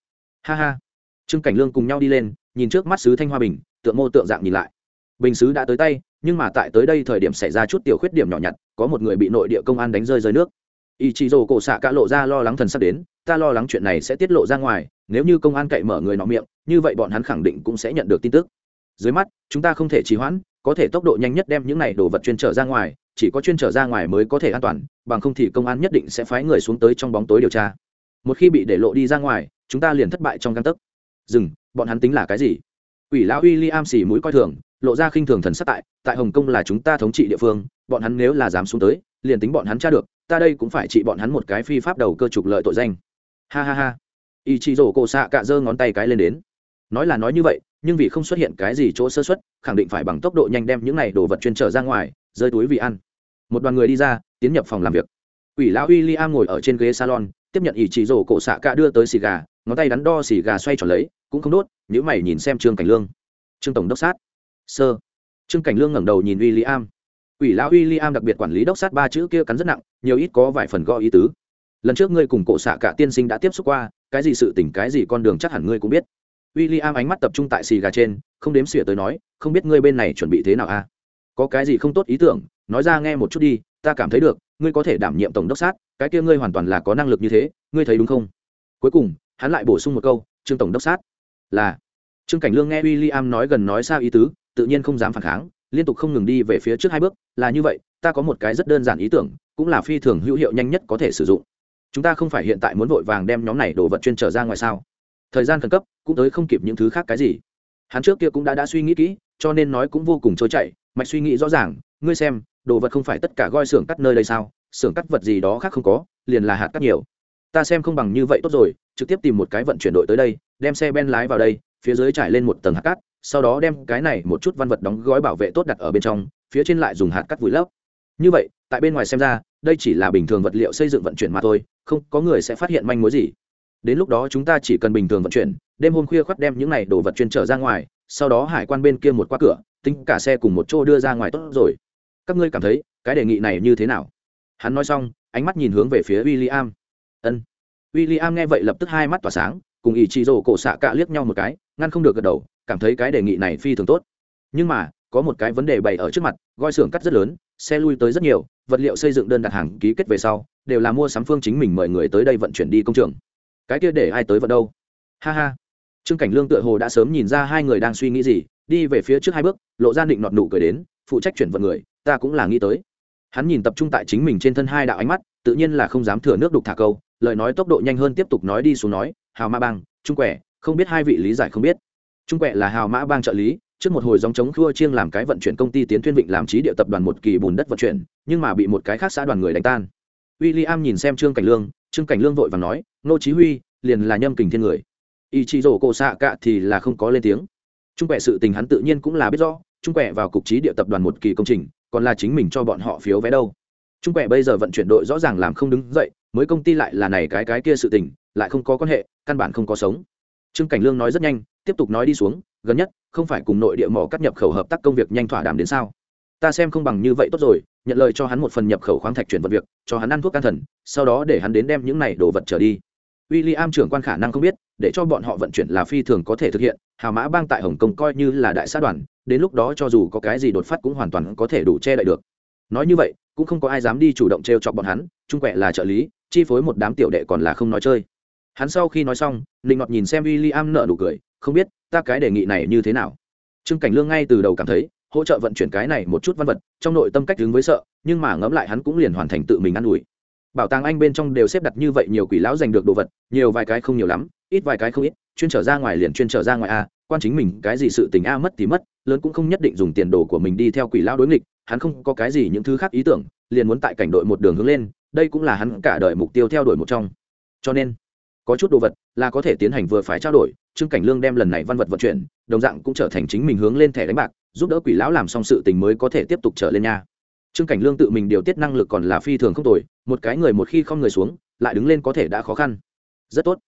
ha ha. Trương cảnh lương cùng nhau đi lên, nhìn trước mắt sứ thanh hoa bình tượng mô tượng dạng nhìn lại. Bình sứ đã tới tay, nhưng mà tại tới đây thời điểm xảy ra chút tiểu khuyết điểm nhỏ nhặt, có một người bị nội địa công an đánh rơi rơi nước. Ý chí rồ cổ xạ cả lộ ra lo lắng thần sắp đến, ta lo lắng chuyện này sẽ tiết lộ ra ngoài, nếu như công an cậy mở người nọ miệng, như vậy bọn hắn khẳng định cũng sẽ nhận được tin tức. Dưới mắt, chúng ta không thể trì hoãn, có thể tốc độ nhanh nhất đem những này đồ vật chuyên trở ra ngoài chỉ có chuyên trở ra ngoài mới có thể an toàn, bằng không thì công an nhất định sẽ phái người xuống tới trong bóng tối điều tra. Một khi bị để lộ đi ra ngoài, chúng ta liền thất bại trong căn tấc. Dừng, bọn hắn tính là cái gì? Ủy lão uy li am xì mũi coi thường, lộ ra khinh thường thần sắc tại tại hồng kông là chúng ta thống trị địa phương, bọn hắn nếu là dám xuống tới, liền tính bọn hắn tra được, ta đây cũng phải trị bọn hắn một cái phi pháp đầu cơ trục lợi tội danh. Ha ha ha. Ý chị rổ cổ xạ cạ giơ ngón tay cái lên đến. Nói là nói như vậy, nhưng vì không xuất hiện cái gì chỗ sơ xuất khẳng định phải bằng tốc độ nhanh đem những này đồ vật chuyên trở ra ngoài, rơi túi vì ăn một đoàn người đi ra, tiến nhập phòng làm việc. Quỷ lão William li am ngồi ở trên ghế salon, tiếp nhận ý chỉ rổ cổ xạ cả đưa tới xì gà, ngón tay đắn đo xì gà xoay tròn lấy, cũng không đốt nếu mày nhìn xem trương cảnh lương. Trương tổng đốc sát. Sơ. Trương cảnh lương ngẩng đầu nhìn w i am lão w i am đặc biệt quản lý đốc sát ba chữ kia cắn rất nặng, nhiều ít có vài phần gõ ý tứ. Lần trước ngươi cùng cổ xạ cả tiên sinh đã tiếp xúc qua, cái gì sự tỉnh cái gì con đường chắc hẳn ngươi cũng biết. W i l am ánh mắt tập trung tại xì gà trên, không đếm xỉa tới nói, không biết ngươi bên này chuẩn bị thế nào a à? có cái gì không tốt ý tưởng nói ra nghe một chút đi, ta cảm thấy được, ngươi có thể đảm nhiệm tổng đốc sát, cái kia ngươi hoàn toàn là có năng lực như thế, ngươi thấy đúng không? Cuối cùng, hắn lại bổ sung một câu, trương tổng đốc sát. Là, trương cảnh lương nghe w i l l i am nói gần nói sao ý tứ, tự nhiên không dám phản kháng, liên tục không ngừng đi về phía trước hai bước, là như vậy, ta có một cái rất đơn giản ý tưởng, cũng là phi thường hữu hiệu nhanh nhất có thể sử dụng. Chúng ta không phải hiện tại muốn vội vàng đem nhóm này đồ vật chuyên trở ra ngoài sao? Thời gian khẩn cấp, cũng tới không kịp những thứ khác cái gì. Hắn trước kia cũng đã đã suy nghĩ kỹ, cho nên nói cũng vô cùng trôi chảy, mạch suy nghĩ rõ ràng, ngươi xem đồ vật không phải tất cả goi xưởng cắt nơi đây sao? Xưởng cắt vật gì đó khác không có, liền là hạt cắt nhiều. Ta xem không bằng như vậy tốt rồi, trực tiếp tìm một cái vận chuyển đội tới đây, đem xe ben lái vào đây, phía dưới trải lên một tầng hạt cát, sau đó đem cái này một chút văn vật đóng gói bảo vệ tốt đặt ở bên trong, phía trên lại dùng hạt cắt vùi lấp. Như vậy, tại bên ngoài xem ra, đây chỉ là bình thường vật liệu xây dựng vận chuyển mà thôi, không có người sẽ phát hiện manh mối gì. Đến lúc đó chúng ta chỉ cần bình thường vận chuyển, đêm hôm khuya khoắt đem những này đồ vật chuyên trở ra ngoài, sau đó hải quan bên kia một qua cửa, tính cả xe cùng một chỗ đưa ra ngoài tốt rồi các ngươi cảm thấy cái đề nghị này như thế nào? Hắn nói xong, ánh mắt nhìn hướng về phía w i l l i am ân. W i l l i am nghe vậy lập tức hai mắt tỏa sáng, cùng ý chị rổ cổ xạ cạ liếc nhau một cái, ngăn không được gật đầu, cảm thấy cái đề nghị này phi thường tốt. Nhưng mà, có một cái vấn đề bày ở trước mặt, goi xưởng cắt rất lớn, xe lui tới rất nhiều, vật liệu xây dựng đơn đặt hàng ký kết về sau, đều là mua sắm phương chính mình mời người tới đây vận chuyển đi công trường. Cái kia để ai tới vận đâu? Ha ha. Trương cảnh lương tựa hồ đã sớm nhìn ra hai người đang suy nghĩ gì, đi về phía trước hai bước, lộ ra định nọt nụ cười đến phụ trách chuyển vận người, ta cũng là nghĩ tới. Hắn nhìn tập trung tại chính mình trên thân hai đạo ánh mắt, tự nhiên là không dám thừa nước đục thả câu, lời nói tốc độ nhanh hơn tiếp tục nói đi xuống nói, hào mã bang, trung quẻ, không biết hai vị lý giải không biết. Trung quẻ là hào mã bang trợ lý, trước một hồi dòng chống khua chiêng làm cái vận chuyển công ty tiến thuyên vịnh làm trí địa tập đoàn một kỳ bùn đất vận chuyển, nhưng mà bị một cái khác xã đoàn người đánh tan. W i l l i am nhìn xem trương cảnh lương, trương cảnh lương vội và nói nô chí huy, liền là nhâm kình thiên người. Ý chị rổ cổ xạ cạ thì là không có lên tiếng. Trung quẻ sự tình hắn tự nhiên cũng là biết rõ trung Quẹ vào cục trí địa tập đoàn một kỳ công trình, còn là chính mình cho bọn họ phiếu vé đâu. Trung Quẹ bây giờ vận chuyển đội rõ ràng làm không đứng dậy, mới công ty lại là này cái cái kia sự tình, lại không có quan hệ, căn bản không có sống. Trương cảnh lương nói rất nhanh, tiếp tục nói đi xuống, gần nhất, không phải cùng nội địa mỏ cắt nhập khẩu hợp tác công việc nhanh thỏa đàm đến sao? Ta xem không bằng như vậy tốt rồi, nhận lời cho hắn một phần nhập khẩu khoáng thạch chuyển vật việc, cho hắn ăn thuốc can thần, sau đó để hắn đến đem những này đồ vật trở đi w i l l i am trưởng quan khả năng không biết, để cho bọn họ vận chuyển là phi thường có thể thực hiện, hào mã bang tại hồng kông coi như là đại sát đoàn, đến lúc đó cho dù có cái gì đột phát cũng hoàn toàn có thể đủ che đậy được. Nói như vậy, cũng không có ai dám đi chủ động t r e o chọc bọn hắn trung quẹ là trợ lý, chi phối một đám tiểu đệ còn là không nói chơi. Hắn sau khi nói xong, linh ngọt nhìn xem w i l l i am nợ nụ cười, không biết, ta cái đề nghị này như thế nào? Trương cảnh lương ngay từ đầu cảm thấy, hỗ trợ vận chuyển cái này một chút văn vật, trong nội tâm cách đứng với sợ, nhưng mà ngẫm lại hắn cũng liền hoàn thành tự mình ă n ủi bảo tàng anh bên trong đều xếp đặt như vậy nhiều quỷ lão giành được đồ vật, nhiều vài cái không nhiều lắm, ít vài cái không ít, chuyên trở ra ngoài liền chuyên trở ra ngoài a, quan chính mình cái gì sự tình a mất thì mất, lớn cũng không nhất định dùng tiền đồ của mình đi theo quỷ lão đối nghịch, hắn không có cái gì những thứ khác ý tưởng, liền muốn tại cảnh đội một đường hướng lên, đây cũng là hắn cả đời mục tiêu theo đuổi một trong. Cho nên, có chút đồ vật là có thể tiến hành vừa phải trao đổi, trương cảnh lương đem lần này văn vật vận chuyển, đồng dạng cũng trở thành chính mình hướng lên thẻ đánh bạc, giúp đỡ quỷ lão làm xong sự tình mới có thể tiếp tục trở lên nha trương cảnh lương tự mình điều tiết năng lực còn là phi thường không tồi một cái người một khi không người xuống lại đứng lên có thể đã khó khăn. Rất tốt.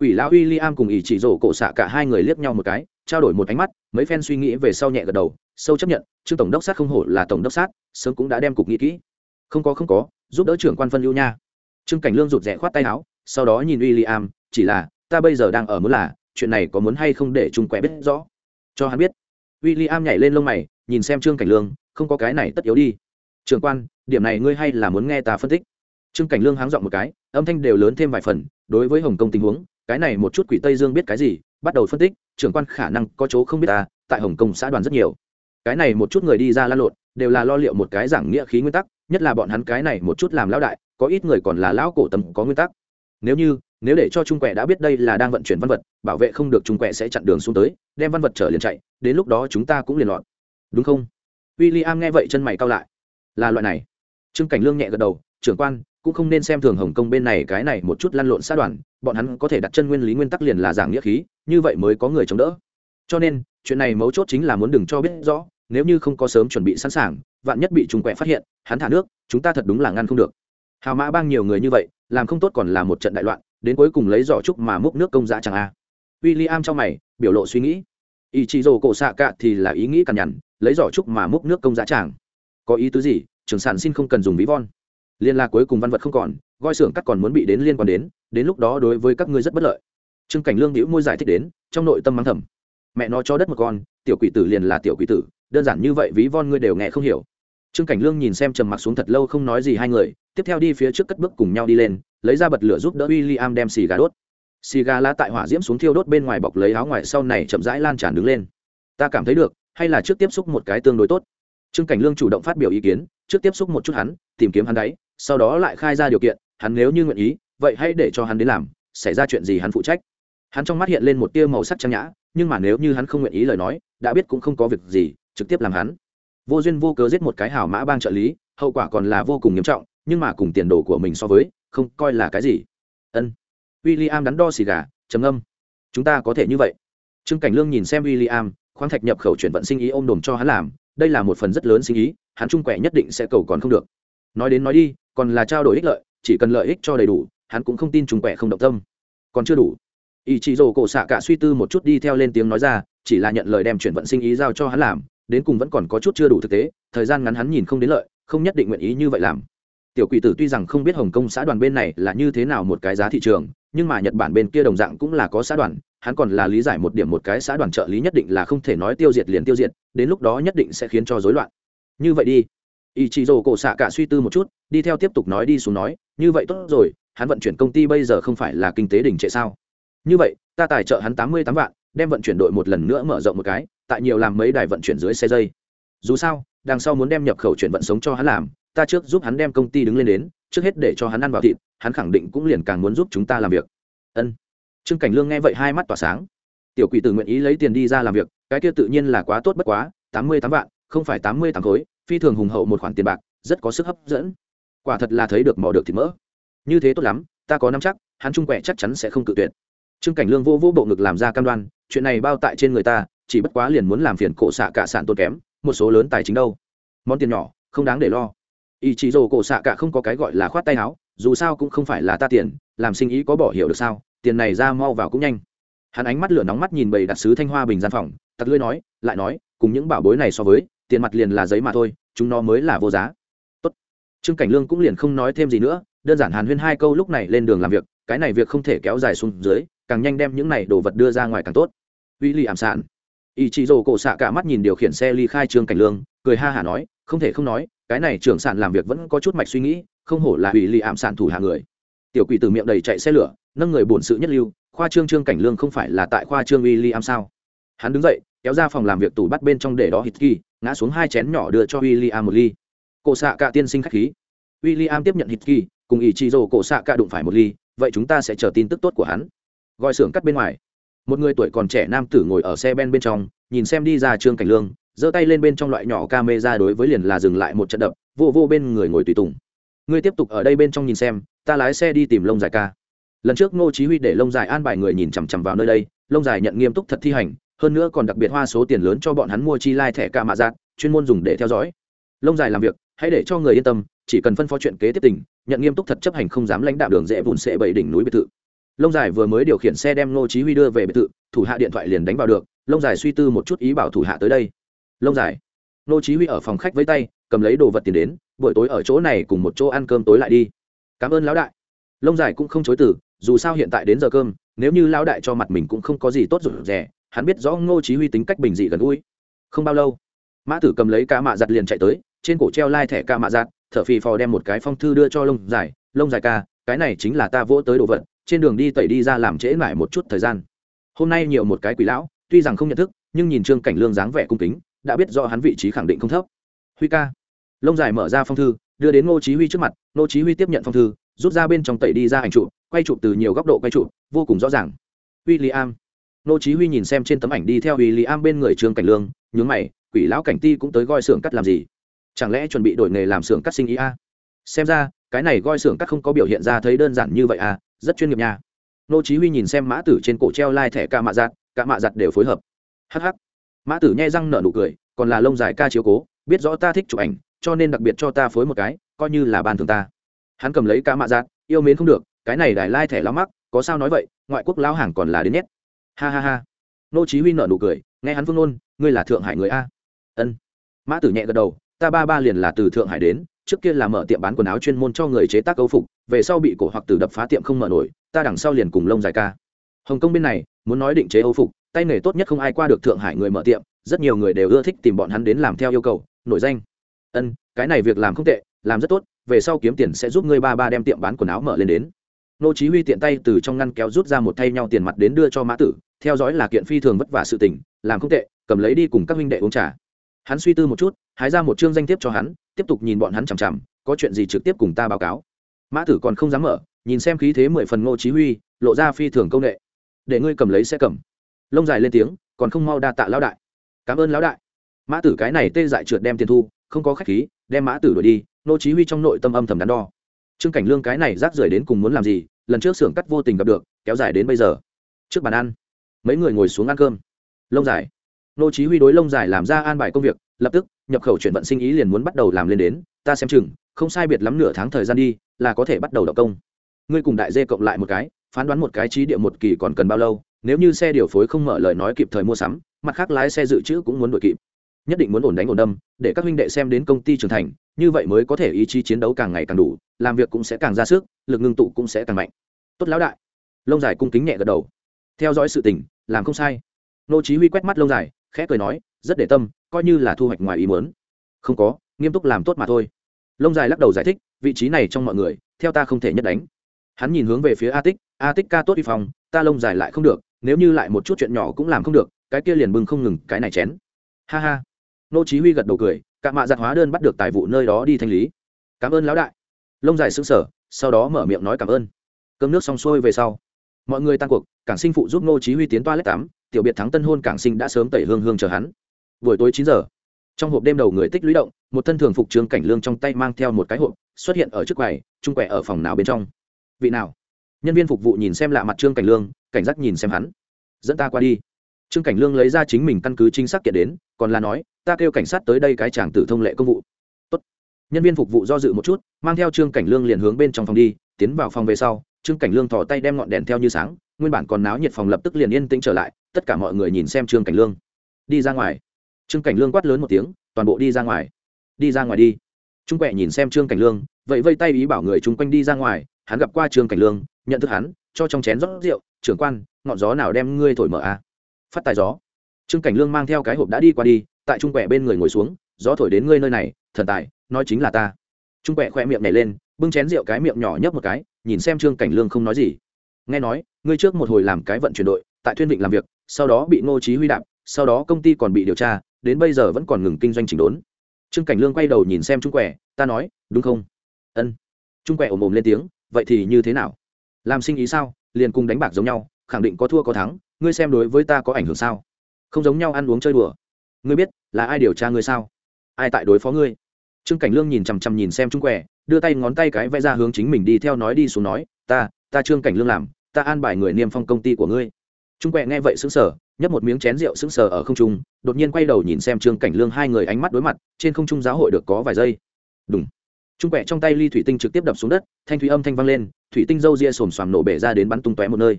Quỷ lão William cùng ỷ chỉ rổ cổ xạ cả hai người liếc nhau một cái trao đổi một ánh mắt mấy phen suy nghĩ về sau nhẹ gật đầu sâu chấp nhận trương tổng đốc sát không hổ là tổng đốc sát sớm cũng đã đem cục nghĩ kỹ. Không có không có giúp đỡ trưởng quan phân ưu nha. Trương cảnh lương rụt rè khoát tay áo sau đó nhìn William, chỉ là ta bây giờ đang ở muốn là chuyện này có muốn hay không để chung quẻ biết rõ. Cho hắn biết. William nhảy lên lông mày nhìn xem trương cảnh lương không có cái này tất yếu đi trường quan, điểm này ngươi hay là muốn nghe ta phân tích. Trương cảnh lương háng dọn một cái, âm thanh đều lớn thêm vài phần, đối với hồng kông tình huống, cái này một chút quỷ tây dương biết cái gì, bắt đầu phân tích trưởng quan khả năng có chỗ không biết ta, tại hồng kông xã đoàn rất nhiều. Cái này một chút người đi ra lan lộn, đều là lo liệu một cái giảng nghĩa khí nguyên tắc, nhất là bọn hắn cái này một chút làm lão đại, có ít người còn là lão cổ tầm có nguyên tắc. Nếu như, nếu để cho trung quẹ đã biết đây là đang vận chuyển văn vật, bảo vệ không được trung quẹ sẽ chặn đường xuống tới, đem văn vật trở liền chạy, đến lúc đó chúng ta cũng liền loạn. Đúng không? W i l l i am nghe vậy chân mày cao lại là loại này. Trương cảnh lương nhẹ gật đầu, trưởng quan, cũng không nên xem thường hồng kông bên này cái này một chút lăn lộn xa đoàn, bọn hắn có thể đặt chân nguyên lý nguyên tắc liền là giảng nghĩa khí, như vậy mới có người chống đỡ. Cho nên, chuyện này mấu chốt chính là muốn đừng cho biết rõ, nếu như không có sớm chuẩn bị sẵn sàng, vạn nhất bị trùng quẹ phát hiện, hắn thả nước, chúng ta thật đúng là ngăn không được. Hào mã bang nhiều người như vậy, làm không tốt còn là một trận đại loạn, đến cuối cùng lấy giỏ trúc mà múc nước công giá chẳng a. W i l l i am trong mày, biểu lộ suy nghĩ. Ý chí rồ cổ xạ cạ thì là ý nghĩ cằn nhằn, lấy giỏ trúc mà múc nước công giá chẳng có ý tứ gì, trường sản xin không cần dùng ví von. Liên la cuối cùng văn vật không còn, goi xưởng cắt còn muốn bị đến liên quan đến đến lúc đó đối với các ngươi rất bất lợi. Trương cảnh lương hữu môi giải thích đến, trong nội tâm mắng thầm. Mẹ nó cho đất một con, tiểu quỷ tử liền là tiểu quỷ tử, đơn giản như vậy ví von ngươi đều nghe không hiểu. Trương cảnh lương nhìn xem trầm mặc xuống thật lâu không nói gì hai người, tiếp theo đi phía trước cất bước cùng nhau đi lên, lấy ra bật lửa giúp đỡ w i l l i am đem xì gà đốt. Xì gà lá tại hỏa diễm xuống thiêu đốt bên ngoài bọc lấy áo ngoài sau này chậm rãi lan tràn đứng lên. Ta cảm thấy được, hay là trước tiếp xúc một cái tương đối tốt trương cảnh lương chủ động phát biểu ý kiến, trước tiếp xúc một chút hắn, tìm kiếm hắn đấy, sau đó lại khai ra điều kiện, hắn nếu như nguyện ý, vậy hãy để cho hắn đến làm, xảy ra chuyện gì hắn phụ trách. Hắn trong mắt hiện lên một tia màu sắc trang nhã, nhưng mà nếu như hắn không nguyện ý lời nói, đã biết cũng không có việc gì, trực tiếp làm hắn. Vô duyên vô cớ giết một cái hảo mã bang trợ lý, hậu quả còn là vô cùng nghiêm trọng, nhưng mà cùng tiền đồ của mình so với, không coi là cái gì. Ân. W i l l i am đắn đo xì gà, trầm âm chúng ta có thể như vậy. Trương cảnh lương nhìn xem w i l l i am khoáng thạch nhập khẩu chuyển vận sinh ý ôm đồm cho hắn làm đây là một phần rất lớn sinh ý, hắn trung quẻ nhất định sẽ cầu còn không được. Nói đến nói đi, còn là trao đổi ích lợi, chỉ cần lợi ích cho đầy đủ, hắn cũng không tin trung quẻ không động tâm. Còn chưa đủ. Ý chị rồ cổ xạ cả suy tư một chút đi theo lên tiếng nói ra, chỉ là nhận lời đem chuyển vận sinh ý giao cho hắn làm, đến cùng vẫn còn có chút chưa đủ thực tế, thời gian ngắn hắn nhìn không đến lợi, không nhất định nguyện ý như vậy làm. Tiểu quỷ tử tuy rằng không biết hồng kông xã đoàn bên này là như thế nào một cái giá thị trường nhưng mà nhật bản bên kia đồng dạng cũng là có xã đoàn, hắn còn là lý giải một điểm một cái xã đoàn trợ lý nhất định là không thể nói tiêu diệt liền tiêu diệt, đến lúc đó nhất định sẽ khiến cho rối loạn. Như vậy đi. Ý chị rồ cổ xạ cả suy tư một chút, đi theo tiếp tục nói đi xuống nói, như vậy tốt rồi, hắn vận chuyển công ty bây giờ không phải là kinh tế đỉnh trệ sao? Như vậy, ta tài trợ hắn tám mươi tám vạn, đem vận chuyển đội một lần nữa mở rộng một cái, tại nhiều làm mấy đài vận chuyển dưới xe dây. Dù sao, đằng sau muốn đem nhập khẩu chuyển vận sống cho hắn làm, ta trước giúp hắn đem công ty đứng lên đến trước hết để cho hắn ăn vào thịt, hắn khẳng định cũng liền càng muốn giúp chúng ta làm việc. Ân. Trương cảnh lương nghe vậy hai mắt tỏa sáng. Tiểu quỷ tử nguyện ý lấy tiền đi ra làm việc, cái kia tự nhiên là quá tốt bất quá, tám mươi tám vạn, không phải tám mươi tám khối, phi thường hùng hậu một khoản tiền bạc, rất có sức hấp dẫn. Quả thật là thấy được mỏ được thịt mỡ. Như thế tốt lắm, ta có nắm chắc, hắn trung Quẹ chắc chắn sẽ không cự tuyệt. Trương cảnh lương vô vô bộ ngực làm ra cam đoan, chuyện này bao tại trên người ta, chỉ bất quá liền muốn làm phiền cổ xạ cả sản tôn kém, một số lớn tài chính đâu. Món tiền nhỏ, không đáng để lo ý chí rồ cổ xạ cả không có cái gọi là khoát tay áo, dù sao cũng không phải là ta tiền, làm sinh ý có bỏ hiểu được sao, tiền này ra mau vào cũng nhanh. Hắn ánh mắt lửa nóng mắt nhìn bầy đặt sứ thanh hoa bình gian phòng tặc lưỡi nói, lại nói, cùng những bảo bối này so với, tiền mặt liền là giấy mà thôi, chúng nó mới là vô giá. Tốt. Trương cảnh lương cũng liền không nói thêm gì nữa, đơn giản hàn huyên hai câu lúc này lên đường làm việc, cái này việc không thể kéo dài xuống dưới, càng nhanh đem những này đồ vật đưa ra ngoài càng tốt. Uy ly ảm sản ý chị rồ cổ xạ cả mắt nhìn điều khiển xe ly khai trương cảnh lương, cười ha hả nói, không thể không nói cái này trưởng sản làm việc vẫn có chút mạch suy nghĩ, không hổ là ủy lì ảm sản thủ hàng người. Tiểu quỷ từ miệng đầy chạy xe lửa, nâng người bổn sự nhất lưu, khoa trương trương cảnh lương không phải là tại khoa trương uy ly am sao? Hắn đứng dậy, kéo ra phòng làm việc tủ bắt bên trong để đó hít kỳ, ngã xuống hai chén nhỏ đưa cho w i l l i am một ly. Cổ xạ cả tiên sinh k h á c h khí. W i l l i am tiếp nhận hít kỳ, cùng ý chí rồ cổ xạ cả đụng phải một ly, vậy chúng ta sẽ chờ tin tức tốt của hắn. Gọi xưởng cắt bên ngoài. Một người tuổi còn trẻ nam tử ngồi ở xe ben bên trong, nhìn xem đi ra trương cảnh lương giơ tay lên bên trong loại nhỏ ca mê ra đối với liền là dừng lại một trận đập, vô vô bên người ngồi tùy tùng. Ngươi tiếp tục ở đây bên trong nhìn xem, ta lái xe đi tìm lông dài ca. Lần trước ngô chí huy để lông dài an bài người nhìn chằm chằm vào nơi đây, lông dài nhận nghiêm túc thật thi hành, hơn nữa còn đặc biệt hoa số tiền lớn cho bọn hắn mua chi lai thẻ ca mạ giác chuyên môn dùng để theo dõi. Lông dài làm việc, hãy để cho người yên tâm, chỉ cần phân phó chuyện kế tiếp tình, nhận nghiêm túc thật chấp hành không dám lãnh đạo đường dễ vụn sệ bảy đỉnh núi biệt thự. Lông dài vừa mới điều khiển xe đem ngô chí huy đưa về biệt thự, thủ hạ điện thoại liền đánh vào được, lông dài suy tư một chút ý bảo thủ hạ tới đây lông dài. Ngô chí huy ở phòng khách với tay, cầm lấy đồ vật tiền đến, buổi tối ở chỗ này cùng một chỗ ăn cơm tối lại đi. Cảm ơn lão đại. Lông dài cũng không chối từ, dù sao hiện tại đến giờ cơm, nếu như lão đại cho mặt mình cũng không có gì tốt rồi rẻ hắn biết rõ ngô chí huy tính cách bình dị gần gũi. Không bao lâu, mã tử cầm lấy ca mạ giặt liền chạy tới, trên cổ treo lai thẻ ca mạ giặt, thở phì phò đem một cái phong thư đưa cho lông dài lông dài ca, cái này chính là ta vỗ tới đồ vật, trên đường đi tẩy đi ra làm trễ lại một chút thời gian. Hôm nay nhiều một cái quỷ lão, tuy rằng không nhận thức, nhưng nhìn trương cảnh lương dáng vẻ cung kính đã biết do hắn vị trí khẳng định không thấp. Huy ca. Lông dài mở ra phong thư đưa đến ngô chí huy trước mặt. Ngô chí huy tiếp nhận phong thư rút ra bên trong tẩy đi ra ảnh chụp, quay chụp từ nhiều góc độ quay chụp vô cùng rõ ràng. William, Ngô chí huy nhìn xem trên tấm ảnh đi theo William bên người trương cảnh lương nhướng mày quỷ lão cảnh ti cũng tới gọi xưởng cắt làm gì? Chẳng lẽ chuẩn bị đổi nghề làm xưởng cắt sinh ý a? Xem ra cái này gọi xưởng cắt không có biểu hiện ra thấy đơn giản như vậy à rất chuyên nghiệp nha. Nô chí huy nhìn xem mã tử trên cổ treo lai thẻ ca mạ giặt ca mạ giặt đều phối hợp. Hắc hắc mã tử nhai răng nở nụ cười, còn là lông dài ca chiếu cố, biết rõ ta thích chụp ảnh, cho nên đặc biệt cho ta phối một cái, coi như là ban thường ta. Hắn cầm lấy ca mạ giác yêu mến không được, cái này đài lai thẻ lao mắc, có sao nói vậy, ngoại quốc lao hàng còn là đến nhét ha ha ha. Nô chí huy nở nụ cười, nghe hắn phương nôn ngươi là thượng hải người a. Ân. Mã tử nhẹ gật đầu, ta ba ba liền là từ thượng hải đến, trước kia là mở tiệm bán quần áo chuyên môn cho người chế tác câu phục, về sau bị cổ hoặc tử đập phá tiệm không mở nổi, ta đằng sau liền cùng lông dài ca. Hồng kông bên này, muốn nói định chế âu phục tay nghề tốt nhất không ai qua được thượng hải người mở tiệm, rất nhiều người đều ưa thích tìm bọn hắn đến làm theo yêu cầu, nổi danh. Ân, cái này việc làm không tệ, làm rất tốt, về sau kiếm tiền sẽ giúp ngươi ba ba đem tiệm bán quần áo mở lên đến. Nô chí huy tiện tay từ trong ngăn kéo rút ra một thay nhau tiền mặt đến đưa cho mã tử, theo dõi là kiện phi thường vất vả sự tình, làm không tệ, cầm lấy đi cùng các huynh đệ uống trà. Hắn suy tư một chút, hái ra một chương danh thiếp cho hắn, tiếp tục nhìn bọn hắn chằm chằm, có chuyện gì trực tiếp cùng ta báo cáo. Mã tử còn không dám mở, nhìn xem khí thế mười phần ngô chí huy, lộ ra phi thường công nghệ. Để ngươi cầm lấy sẽ cầm lông dài lên tiếng, còn không mau đa tạ lão đại. Cảm ơn lão đại. Mã tử cái này tê dại trượt đem tiền thu, không có khách khí, đem mã tử đuổi đi, Nô chí huy trong nội tâm âm thầm đắn đo. Trương cảnh lương cái này rác rưởi đến cùng muốn làm gì, lần trước xưởng cắt vô tình gặp được, kéo dài đến bây giờ. Trước bàn ăn, mấy người ngồi xuống ăn cơm. Lông dài. Nô chí huy đối lông dài làm ra an bài công việc, lập tức, nhập khẩu chuyển vận sinh ý liền muốn bắt đầu làm lên đến, ta xem chừng, không sai biệt lắm nửa tháng thời gian đi, là có thể bắt đầu động công. Ngươi cùng đại dê cộng lại một cái, phán đoán một cái trí địa một kỳ còn cần bao lâu nếu như xe điều phối không mở lời nói kịp thời mua sắm, mặt khác lái xe dự trữ cũng muốn đuổi kịp. Nhất định muốn ổn đánh ổn đâm, để các huynh đệ xem đến công ty trưởng thành, như vậy mới có thể ý chí chiến đấu càng ngày càng đủ, làm việc cũng sẽ càng ra sức, lực ngưng tụ cũng sẽ càng mạnh. Tốt lão đại. Lông dài cung kính nhẹ gật đầu. Theo dõi sự tình, làm không sai. Nô chí huy quét mắt lông dài, khẽ cười nói, rất để tâm, coi như là thu hoạch ngoài ý muốn. Không có, nghiêm túc làm tốt mà thôi. Lông dài lắc đầu giải thích, vị trí này trong mọi người, theo ta không thể nhất đánh. Hắn nhìn hướng về phía a tích a tích ca tốt uy phòng ta lông dài lại không được nếu như lại một chút chuyện nhỏ cũng làm không được, cái kia liền bưng không ngừng cái này chén. Ha ha. Nô chí huy gật đầu cười, cạ mạ giặt hóa đơn bắt được tài vụ nơi đó đi thanh lý. Cảm ơn lão đại. Lông dài sững sờ, sau đó mở miệng nói cảm ơn. Cơm nước xong xuôi về sau, mọi người tan cuộc, cảng sinh phụ giúp nô chí huy tiến toa toilet tắm, tiểu biệt thắng tân hôn cảng sinh đã sớm tẩy hương hương chờ hắn. Buổi tối chín giờ, trong hộp đêm đầu người tích lũy động, một thân thường phục trương cảnh lương trong tay mang theo một cái hộp, xuất hiện ở trước quầy, trung quầy ở phòng nào bên trong. Vị nào? Nhân viên phục vụ nhìn xem lạ mặt trương cảnh lương cảnh giác nhìn xem hắn. Dẫn ta qua đi. Trương cảnh lương lấy ra chính mình căn cứ chính xác kiện đến, còn là nói, ta kêu cảnh sát tới đây cái chàng tử thông lệ công vụ. Tốt. nhân viên phục vụ do dự một chút, mang theo trương cảnh lương liền hướng bên trong phòng đi, tiến vào phòng về sau, trương cảnh lương thò tay đem ngọn đèn theo như sáng, nguyên bản còn náo nhiệt phòng lập tức liền yên tĩnh trở lại, tất cả mọi người nhìn xem trương cảnh lương. Đi ra ngoài. Trương cảnh lương quát lớn một tiếng, toàn bộ đi ra ngoài. Đi ra ngoài đi. Trung quẹ nhìn xem trương cảnh lương vậy vây tay ý bảo người chung quanh đi ra ngoài, hắn gặp qua trương cảnh lương, nhận thức hắn, cho trong chén rót rượu trưởng quan ngọn gió nào đem ngươi thổi mở a à? phát tài gió. Trương cảnh lương mang theo cái hộp đã đi qua đi tại trung quẹ bên người ngồi xuống gió thổi đến ngươi nơi này thần tài nói chính là ta. Trung quẹ khoe miệng nhảy lên bưng chén rượu cái miệng nhỏ nhấp một cái nhìn xem trương cảnh lương không nói gì. Nghe nói ngươi trước một hồi làm cái vận chuyển đội tại thuyên vịnh làm việc sau đó bị ngô trí huy đạp sau đó công ty còn bị điều tra đến bây giờ vẫn còn ngừng kinh doanh chỉnh đốn. Trương cảnh lương quay đầu nhìn xem trung quẹ, ta nói đúng không? Ân. Trung quẹ ồm ồm lên tiếng vậy thì như thế nào? Làm sinh ý sao? Liền cùng đánh bạc giống nhau, khẳng định có thua có thắng, ngươi xem đối với ta có ảnh hưởng sao? Không giống nhau ăn uống chơi đùa. Ngươi biết, là ai điều tra ngươi sao? Ai tại đối phó ngươi? Trương cảnh lương nhìn chằm chằm nhìn xem trung quẻ, đưa tay ngón tay cái vẽ ra hướng chính mình đi theo nói đi xuống nói, ta ta trương cảnh lương làm, ta an bài người niêm phong công ty của ngươi. Trung quẹ nghe vậy sững sờ, nhấp một miếng chén rượu sững sờ ở không trung, đột nhiên quay đầu nhìn xem trương cảnh lương hai người ánh mắt đối mặt, trên không trung giáo hội được có vài giây. Đúng trung quẹ trong tay ly thủy tinh trực tiếp đập xuống đất, thanh thủy âm thanh vang lên, thủy tinh râu ria sồm xoàm nổ bể ra đến bắn tung tóe một nơi.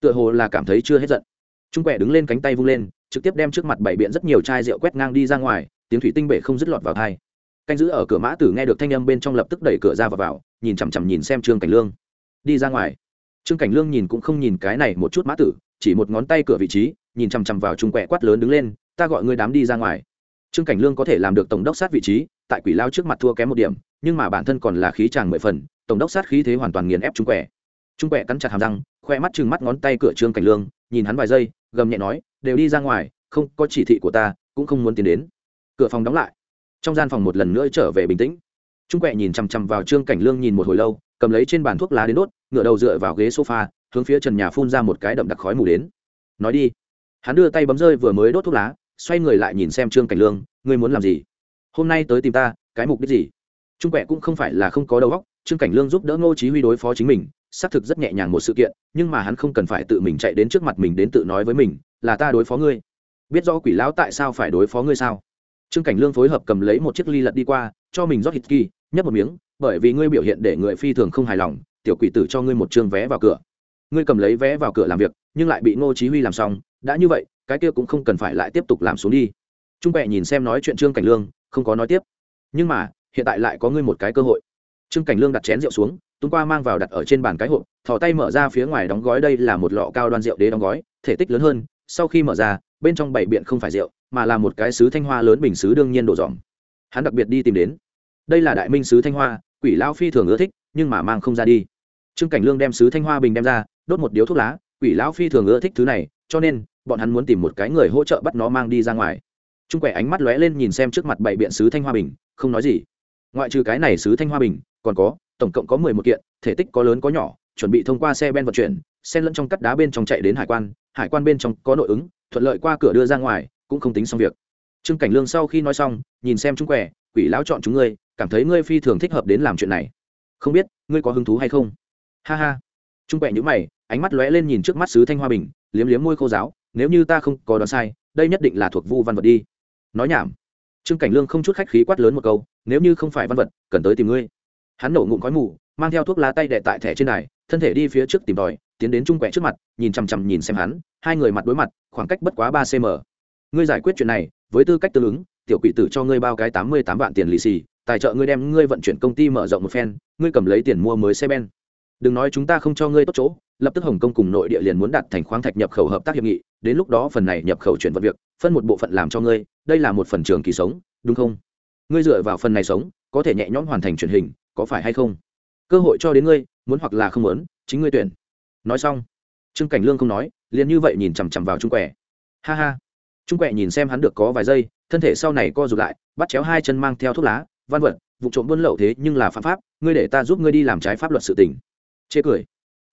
Tựa hồ là cảm thấy chưa hết giận. Trung quẹ đứng lên cánh tay vung lên, trực tiếp đem trước mặt bảy biện rất nhiều chai rượu quét ngang đi ra ngoài, tiếng thủy tinh bể không dứt lọt vào tai. canh giữ ở cửa mã tử nghe được thanh âm bên trong lập tức đẩy cửa ra và vào, nhìn chằm chằm nhìn xem trương cảnh lương. Đi ra ngoài. Trương cảnh lương nhìn cũng không nhìn cái này một chút mã tử, chỉ một ngón tay cửa vị trí, nhìn chằm chằm vào trung quẹ quát lớn đứng lên, ta gọi ngươi đám đi ra ngoài. Trương cảnh lương có thể làm được tổng đốc sát vị trí, tại quỷ lao trước mặt thua kém một điểm nhưng mà bản thân còn là khí tràng mười phần, tổng đốc sát khí thế hoàn toàn nghiền ép trung quẹ trung quẹ cắn chặt hàm răng, khoe mắt chừng mắt ngón tay cửa trương cảnh lương, nhìn hắn vài giây, gầm nhẹ nói, đều đi ra ngoài, không có chỉ thị của ta, cũng không muốn tiến đến. Cửa phòng đóng lại. Trong gian phòng một lần nữa trở về bình tĩnh. Trung quẹ nhìn chằm chằm vào trương cảnh lương nhìn một hồi lâu, cầm lấy trên bàn thuốc lá đến đốt ngựa đầu dựa vào ghế sofa, hướng phía trần nhà phun ra một cái đậm đặc khói mù đến. Nói đi. Hắn đưa tay bấm rơi vừa mới đốt thuốc lá, xoay người lại nhìn xem trương cảnh lương, ngươi muốn làm gì? Hôm nay tới tìm ta, cái mục đích gì? Trung quẹ cũng không phải là không có đầu óc, trương cảnh lương giúp đỡ ngô chí huy đối phó chính mình, xác thực rất nhẹ nhàng một sự kiện, nhưng mà hắn không cần phải tự mình chạy đến trước mặt mình đến tự nói với mình, là ta đối phó ngươi. Biết rõ quỷ lão tại sao phải đối phó ngươi sao? Trương cảnh lương phối hợp cầm lấy một chiếc ly lật đi qua, cho mình rót hít kỳ, nhấp một miếng, bởi vì ngươi biểu hiện để người phi thường không hài lòng, tiểu quỷ tử cho ngươi một trương vé vào cửa. Ngươi cầm lấy vé vào cửa làm việc, nhưng lại bị ngô chí huy làm xong, đã như vậy, cái kia cũng không cần phải lại tiếp tục làm xuống đi. Trung bệ nhìn xem nói chuyện trương cảnh lương, không có nói tiếp. Nhưng mà hiện tại lại có ngươi một cái cơ hội. Trương cảnh lương đặt chén rượu xuống tuấn qua mang vào đặt ở trên bàn cái hộp, thò tay mở ra phía ngoài đóng gói đây là một lọ cao đoan rượu đế đóng gói, thể tích lớn hơn, sau khi mở ra, bên trong bảy biện không phải rượu, mà là một cái sứ thanh hoa lớn bình sứ đương nhiên đổ dòm hắn đặc biệt đi tìm đến. Đây là đại minh sứ thanh hoa, quỷ lão phi thường ưa thích, nhưng mà mang không ra đi. Trương cảnh lương đem sứ thanh hoa bình đem ra, đốt một điếu thuốc lá, quỷ lão phi thường ưa thích thứ này, cho nên, bọn hắn muốn tìm một cái người hỗ trợ bắt nó mang đi ra ngoài. Trung quẻ ánh mắt lóe lên nhìn xem trước mặt bảy biện sứ thanh hoa bình, không nói gì ngoại trừ cái này sứ thanh hoa bình, còn có, tổng cộng có mười một kiện, thể tích có lớn có nhỏ, chuẩn bị thông qua xe ben vận chuyển, xen lẫn trong cắt đá bên trong chạy đến hải quan hải quan bên trong có nội ứng, thuận lợi qua cửa đưa ra ngoài, cũng không tính xong việc. Trương cảnh lương sau khi nói xong, nhìn xem chúng quẻ, quỷ lão chọn chúng ngươi, cảm thấy ngươi phi thường thích hợp đến làm chuyện này. Không biết, ngươi có hứng thú hay không? Ha ha. Trung quẹ nhữ mày, ánh mắt lóe lên nhìn trước mắt sứ thanh hoa bình, liếm liếm môi khô giáo, nếu như ta không có đoán sai, đây nhất định là thuộc vu văn vật đi. Nói nhảm trương cảnh lương không chút khách khí quát lớn một câu, nếu như không phải văn vật, cần tới tìm ngươi. Hắn nổ ngụm khói mù, mang theo thuốc lá tay đệ tại thẻ trên đài, thân thể đi phía trước tìm tòi, tiến đến trung quẹ trước mặt, nhìn chằm chằm nhìn xem hắn, hai người mặt đối mặt, khoảng cách bất quá ba cm ngươi giải quyết chuyện này, với tư cách tương ứng, tiểu quỷ tử cho ngươi bao cái tám mươi tám vạn tiền lì xì, tài trợ ngươi đem ngươi vận chuyển công ty mở rộng một phen, ngươi cầm lấy tiền mua mới xe ben. Đừng nói chúng ta không cho ngươi tốt chỗ lập tức hồng kông cùng nội địa liền muốn đặt thành khoáng thạch nhập khẩu hợp tác hiệp nghị, đến lúc đó phần này nhập khẩu chuyển vận việc, phân một bộ phận làm cho ngươi, đây là một phần trường kỳ sống, đúng không? Ngươi dựa vào phần này sống, có thể nhẹ nhõm hoàn thành truyền hình, có phải hay không? Cơ hội cho đến ngươi, muốn hoặc là không muốn, chính ngươi tuyển. Nói xong, trương cảnh lương không nói, liền như vậy nhìn chằm chằm vào trung quẻ. Ha ha. Trung quẹ nhìn xem hắn được có vài giây, thân thể sau này co rụt lại, bắt chéo hai chân mang theo thuốc lá, văn vật, vụ trộm buôn lậu thế nhưng là phạm pháp, ngươi để ta giúp ngươi đi làm trái pháp luật sự tình. Chê cười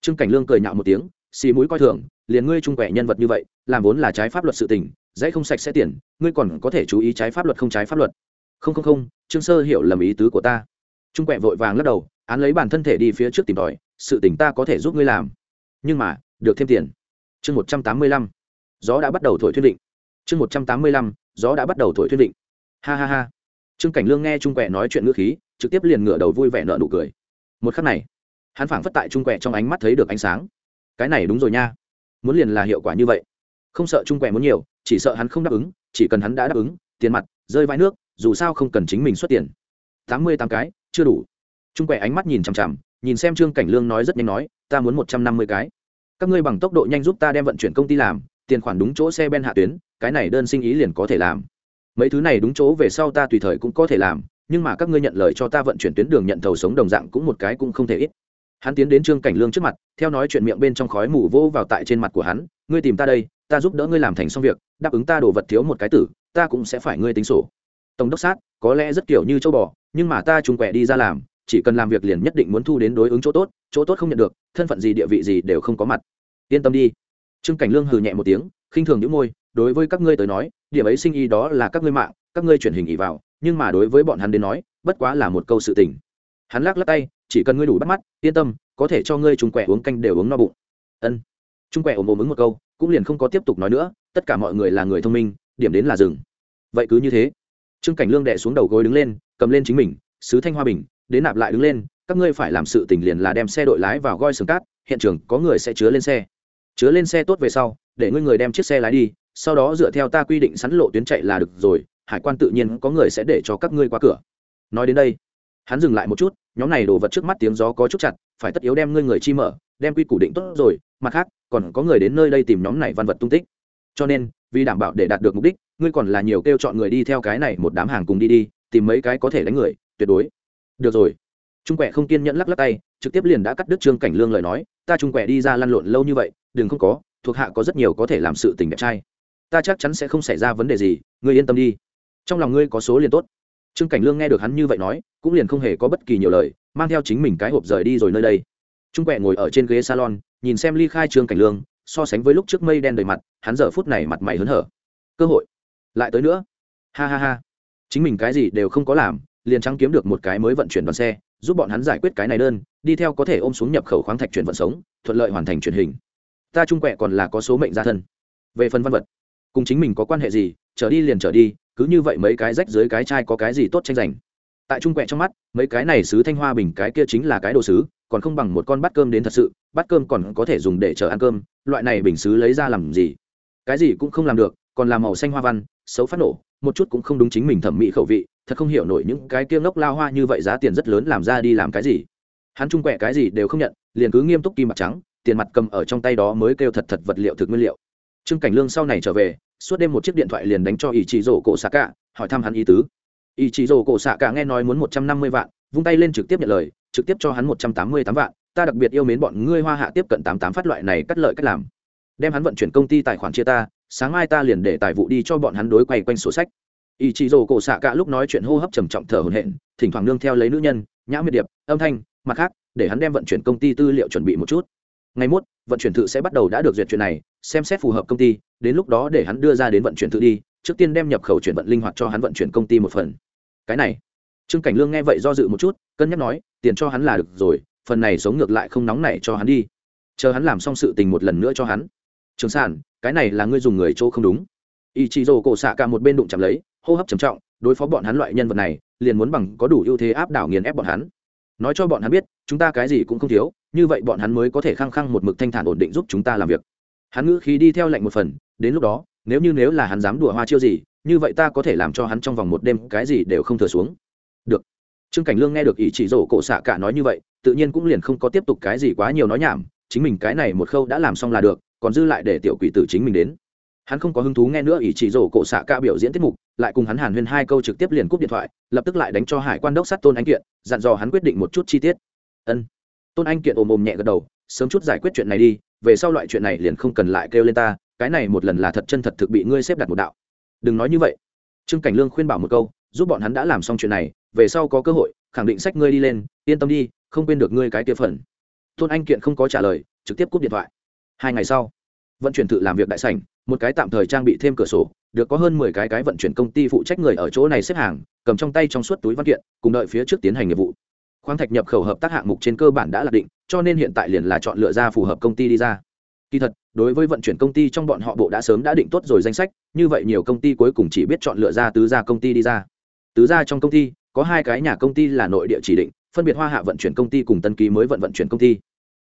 trương cảnh lương cười nhạo một tiếng, xì mũi coi thường, liền ngươi trung quẹ nhân vật như vậy, làm vốn là trái pháp luật sự tình dãy không sạch sẽ tiền, ngươi còn có thể chú ý trái pháp luật không trái pháp luật. Không không không, trương sơ hiểu lầm ý tứ của ta. Trung quẹ vội vàng lắc đầu, án lấy bản thân thể đi phía trước tìm tòi, sự tình ta có thể giúp ngươi làm. Nhưng mà, được thêm tiền. Chương một trăm tám mươi lăm, gió đã bắt đầu thổi thuyết định. Chương một trăm tám mươi lăm, gió đã bắt đầu thổi thuyết định. Ha ha ha. Trương cảnh lương nghe trung quẹ nói chuyện ngữ khí, trực tiếp liền ngửa đầu vui vẻ nợ nụ cười. Một khắc này hắn phảng phất tại trung quẹ trong ánh mắt thấy được ánh sáng. Cái này đúng rồi nha. Muốn liền là hiệu quả như vậy. Không sợ trung quẹ muốn nhiều, chỉ sợ hắn không đáp ứng, chỉ cần hắn đã đáp ứng, tiền mặt, rơi vãi nước, dù sao không cần chính mình xuất tiền. Tám mươi tám cái, chưa đủ. Trung quẹ ánh mắt nhìn chằm chằm, nhìn xem trương cảnh lương nói rất nhanh nói, ta muốn một trăm năm mươi cái. Các ngươi bằng tốc độ nhanh giúp ta đem vận chuyển công ty làm, tiền khoản đúng chỗ xe ben hạ tuyến, cái này đơn sinh ý liền có thể làm. Mấy thứ này đúng chỗ về sau ta tùy thời cũng có thể làm, nhưng mà các ngươi nhận lời cho ta vận chuyển tuyến đường nhận thầu sống đồng dạng cũng một cái cũng không thể ít hắn tiến đến trương cảnh lương trước mặt, theo nói chuyện miệng bên trong khói mù vô vào tại trên mặt của hắn, ngươi tìm ta đây, ta giúp đỡ ngươi làm thành xong việc, đáp ứng ta đồ vật thiếu một cái tử, ta cũng sẽ phải ngươi tính sổ. Tổng đốc sát, có lẽ rất kiểu như châu bò, nhưng mà ta trùng quẹ đi ra làm, chỉ cần làm việc liền nhất định muốn thu đến đối ứng chỗ tốt chỗ tốt không nhận được, thân phận gì địa vị gì đều không có mặt. Yên tâm đi. Trương cảnh lương hừ nhẹ một tiếng, khinh thường những môi, đối với các ngươi tới nói, điểm ấy sinh ý đó là các ngươi mạng, các ngươi chuyển hình ý vào, nhưng mà đối với bọn hắn đến nói, bất quá là một câu sự tình. Hắn lắc lắc tay chỉ cần ngươi đủ bắt mắt, yên tâm, có thể cho ngươi trung quẻ uống canh đều uống no bụng. Ân. Trung quẻ ồm ồm ứng một câu, cũng liền không có tiếp tục nói nữa, tất cả mọi người là người thông minh, điểm đến là rừng vậy cứ như thế. Trương cảnh lương đệ xuống đầu gối đứng lên, cầm lên chính mình, sứ thanh hoa bình, đến nạp lại đứng lên, các ngươi phải làm sự tình liền là đem xe đội lái vào goi sừng cát, hiện trường có người sẽ chứa lên xe. Chứa lên xe tốt về sau, để ngươi người đem chiếc xe lái đi, sau đó dựa theo ta quy định sẵn lộ tuyến chạy là được rồi, hải quan tự nhiên có người sẽ để cho các ngươi qua cửa. Nói đến đây hắn dừng lại một chút, nhóm này đồ vật trước mắt tiếng gió có chút chặt, phải tất yếu đem ngươi người chi mở, đem quy củ định tốt rồi, mặt khác, còn có người đến nơi đây tìm nhóm này văn vật tung tích. Cho nên, vì đảm bảo để đạt được mục đích, ngươi còn là nhiều kêu chọn người đi theo cái này một đám hàng cùng đi đi, tìm mấy cái có thể đánh người, tuyệt đối. Được rồi. Trung quẹ không kiên nhẫn lắc lắc tay, trực tiếp liền đã cắt đứt trương cảnh lương lời nói, ta trung quẹ đi ra lăn lộn lâu như vậy, đừng không có, thuộc hạ có rất nhiều có thể làm sự tình đẹp trai. Ta chắc chắn sẽ không xảy ra vấn đề gì, ngươi yên tâm đi. Trong lòng ngươi có số liền tốt trương cảnh lương nghe được hắn như vậy nói, cũng liền không hề có bất kỳ nhiều lời, mang theo chính mình cái hộp rời đi rồi nơi đây. Trung quẹ ngồi ở trên ghế salon, nhìn xem ly khai trương cảnh lương, so sánh với lúc trước mây đen đầy mặt, hắn giờ phút này mặt mày hớn hở. Cơ hội. Lại tới nữa. Ha ha ha. Chính mình cái gì đều không có làm, liền trắng kiếm được một cái mới vận chuyển đoàn xe, giúp bọn hắn giải quyết cái này đơn, đi theo có thể ôm xuống nhập khẩu khoáng thạch chuyển vận sống, thuận lợi hoàn thành truyền hình. Ta trung quẹ còn là có số mệnh gia thân. Về phần văn vật, cùng chính mình có quan hệ gì, trở đi liền trở đi cứ như vậy mấy cái rách dưới cái chai có cái gì tốt tranh giành. Tại trung quẹ trong mắt, mấy cái này sứ thanh hoa bình cái kia chính là cái đồ sứ, còn không bằng một con bát cơm đến thật sự, bát cơm còn có thể dùng để chở ăn cơm, loại này bình sứ lấy ra làm gì? Cái gì cũng không làm được, còn làm màu xanh hoa văn, xấu phát nổ, một chút cũng không đúng chính mình thẩm mỹ khẩu vị, thật không hiểu nổi những cái kia ngốc lao hoa như vậy giá tiền rất lớn làm ra đi làm cái gì. Hắn trung quẹ cái gì đều không nhận, liền cứ nghiêm túc kim mặt trắng, tiền mặt cầm ở trong tay đó mới kêu thật thật vật liệu thực nguyên liệu trương cảnh lương sau này trở về, suốt đêm một chiếc điện thoại liền đánh cho ý chí rổ cổ xạ cả hỏi thăm hắn ý tứ. Ý chí rổ cổ xạ cả nghe nói muốn một trăm năm mươi vạn, vung tay lên trực tiếp nhận lời, trực tiếp cho hắn một trăm tám mươi tám vạn, ta đặc biệt yêu mến bọn ngươi hoa hạ tiếp cận tám tám phát loại này cắt lợi cách làm. Đem hắn vận chuyển công ty tài khoản chia ta, sáng mai ta liền để tài vụ đi cho bọn hắn đối quay quanh sổ sách. Ý chí rổ cổ xạ cả lúc nói chuyện hô hấp trầm trọng thở hổn hển, thỉnh thoảng nương theo lấy nữ nhân, nhã miệt điệp, âm thanh, mặt khác, để hắn đem vận chuyển công ty tư liệu chuẩn bị một chút ngày mốt, vận chuyển thự sẽ bắt đầu đã được duyệt chuyện này, xem xét phù hợp công ty, đến lúc đó để hắn đưa ra đến vận chuyển thự đi, trước tiên đem nhập khẩu chuyển vận linh hoạt cho hắn vận chuyển công ty một phần. Cái này, trương cảnh lương nghe vậy do dự một chút, cân nhắc nói, tiền cho hắn là được rồi, phần này sống ngược lại không nóng này cho hắn đi. Chờ hắn làm xong sự tình một lần nữa cho hắn. Trường sản cái này là ngươi dùng người chỗ không đúng. Ý chị rồ cổ xạ cả một bên đụng chạm lấy, hô hấp trầm trọng, đối phó bọn hắn loại nhân vật này, liền muốn bằng có đủ ưu thế áp đảo nghiền ép bọn hắn. Nói cho bọn hắn biết, chúng ta cái gì cũng không thiếu như vậy bọn hắn mới có thể khăng khăng một mực thanh thản ổn định giúp chúng ta làm việc. Hắn ngữ khí đi theo lệnh một phần, đến lúc đó, nếu như nếu là hắn dám đùa hoa chiêu gì, như vậy ta có thể làm cho hắn trong vòng một đêm cái gì đều không thừa xuống. Được. Trương cảnh lương nghe được ý chỉ rổ cổ xạ cả nói như vậy, tự nhiên cũng liền không có tiếp tục cái gì quá nhiều nói nhảm, chính mình cái này một khâu đã làm xong là được, còn dư lại để tiểu quỷ tử chính mình đến. Hắn không có hứng thú nghe nữa ý chỉ rổ cổ xạ ca biểu diễn tiết mục, lại cùng hắn hàn huyên hai câu trực tiếp liền cúp điện thoại, lập tức lại đánh cho hải quan đốc sát tôn anh kiện, dặn dò hắn quyết định một chút chi tiết. Ân tôn anh kiện ồm ồm nhẹ gật đầu, sớm chút giải quyết chuyện này đi, về sau loại chuyện này liền không cần lại kêu lên ta, cái này một lần là thật chân thật thực bị ngươi xếp đặt một đạo. Đừng nói như vậy. Trương cảnh lương khuyên bảo một câu, giúp bọn hắn đã làm xong chuyện này, về sau có cơ hội, khẳng định sách ngươi đi lên, yên tâm đi, không quên được ngươi cái kia phần. Tôn anh kiện không có trả lời, trực tiếp cúp điện thoại. Hai ngày sau, vận chuyển tự làm việc đại sảnh, một cái tạm thời trang bị thêm cửa sổ, được có hơn mười cái cái vận chuyển công ty phụ trách người ở chỗ này xếp hàng, cầm trong tay trong suốt túi văn kiện, cùng đợi phía trước tiến hành nghiệp vụ khoáng thạch nhập khẩu hợp tác hạng mục trên cơ bản đã là định, cho nên hiện tại liền là chọn lựa ra phù hợp công ty đi ra. Kỳ thật, đối với vận chuyển công ty trong bọn họ bộ đã sớm đã định tốt rồi danh sách, như vậy nhiều công ty cuối cùng chỉ biết chọn lựa ra tứ gia công ty đi ra. Tứ gia trong công ty, có hai cái nhà công ty là nội địa chỉ định, phân biệt hoa hạ vận chuyển công ty cùng tân ký mới vận vận chuyển công ty.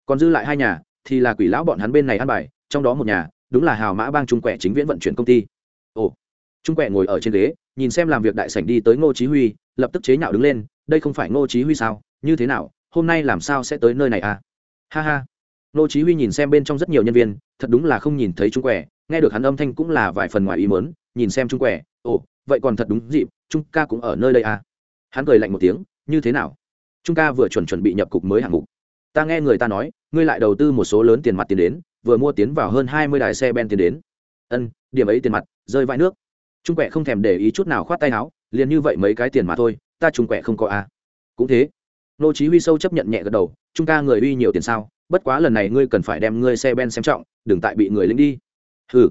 Còn dư lại hai nhà, thì là quỷ lão bọn hắn bên này ăn bài, trong đó một nhà, đúng là hào mã bang trung quẹ chính viễn vận chuyển công ty. Ồ, trung quẹ ngồi ở trên ghế, nhìn xem làm việc đại sảnh đi tới ngô chí huy, lập tức chế nhạo đứng lên, đây không phải ngô chí huy sao? Như thế nào, hôm nay làm sao sẽ tới nơi này à? Ha ha. Nô chí huy nhìn xem bên trong rất nhiều nhân viên, thật đúng là không nhìn thấy trung quẻ, nghe được hắn âm thanh cũng là vài phần ngoài ý muốn, nhìn xem trung quẻ, ồ, vậy còn thật đúng dịp trung ca cũng ở nơi đây à? Hắn cười lạnh một tiếng, như thế nào? Trung ca vừa chuẩn chuẩn bị nhập cục mới hạng mục. Ta nghe người ta nói, ngươi lại đầu tư một số lớn tiền mặt tiền đến, vừa mua tiến vào hơn hai mươi đài xe ben tiền đến. Ân, điểm ấy tiền mặt, rơi vãi nước. Trung quẻ không thèm để ý chút nào khoát tay áo, liền như vậy mấy cái tiền mà thôi, ta trung quẻ không có à. cũng thế nô chí huy sâu chấp nhận nhẹ gật đầu trung ca người uy nhiều tiền sao? Bất quá lần này ngươi cần phải đem ngươi xe ben xem trọng, đừng tại bị người lính đi. Hừ.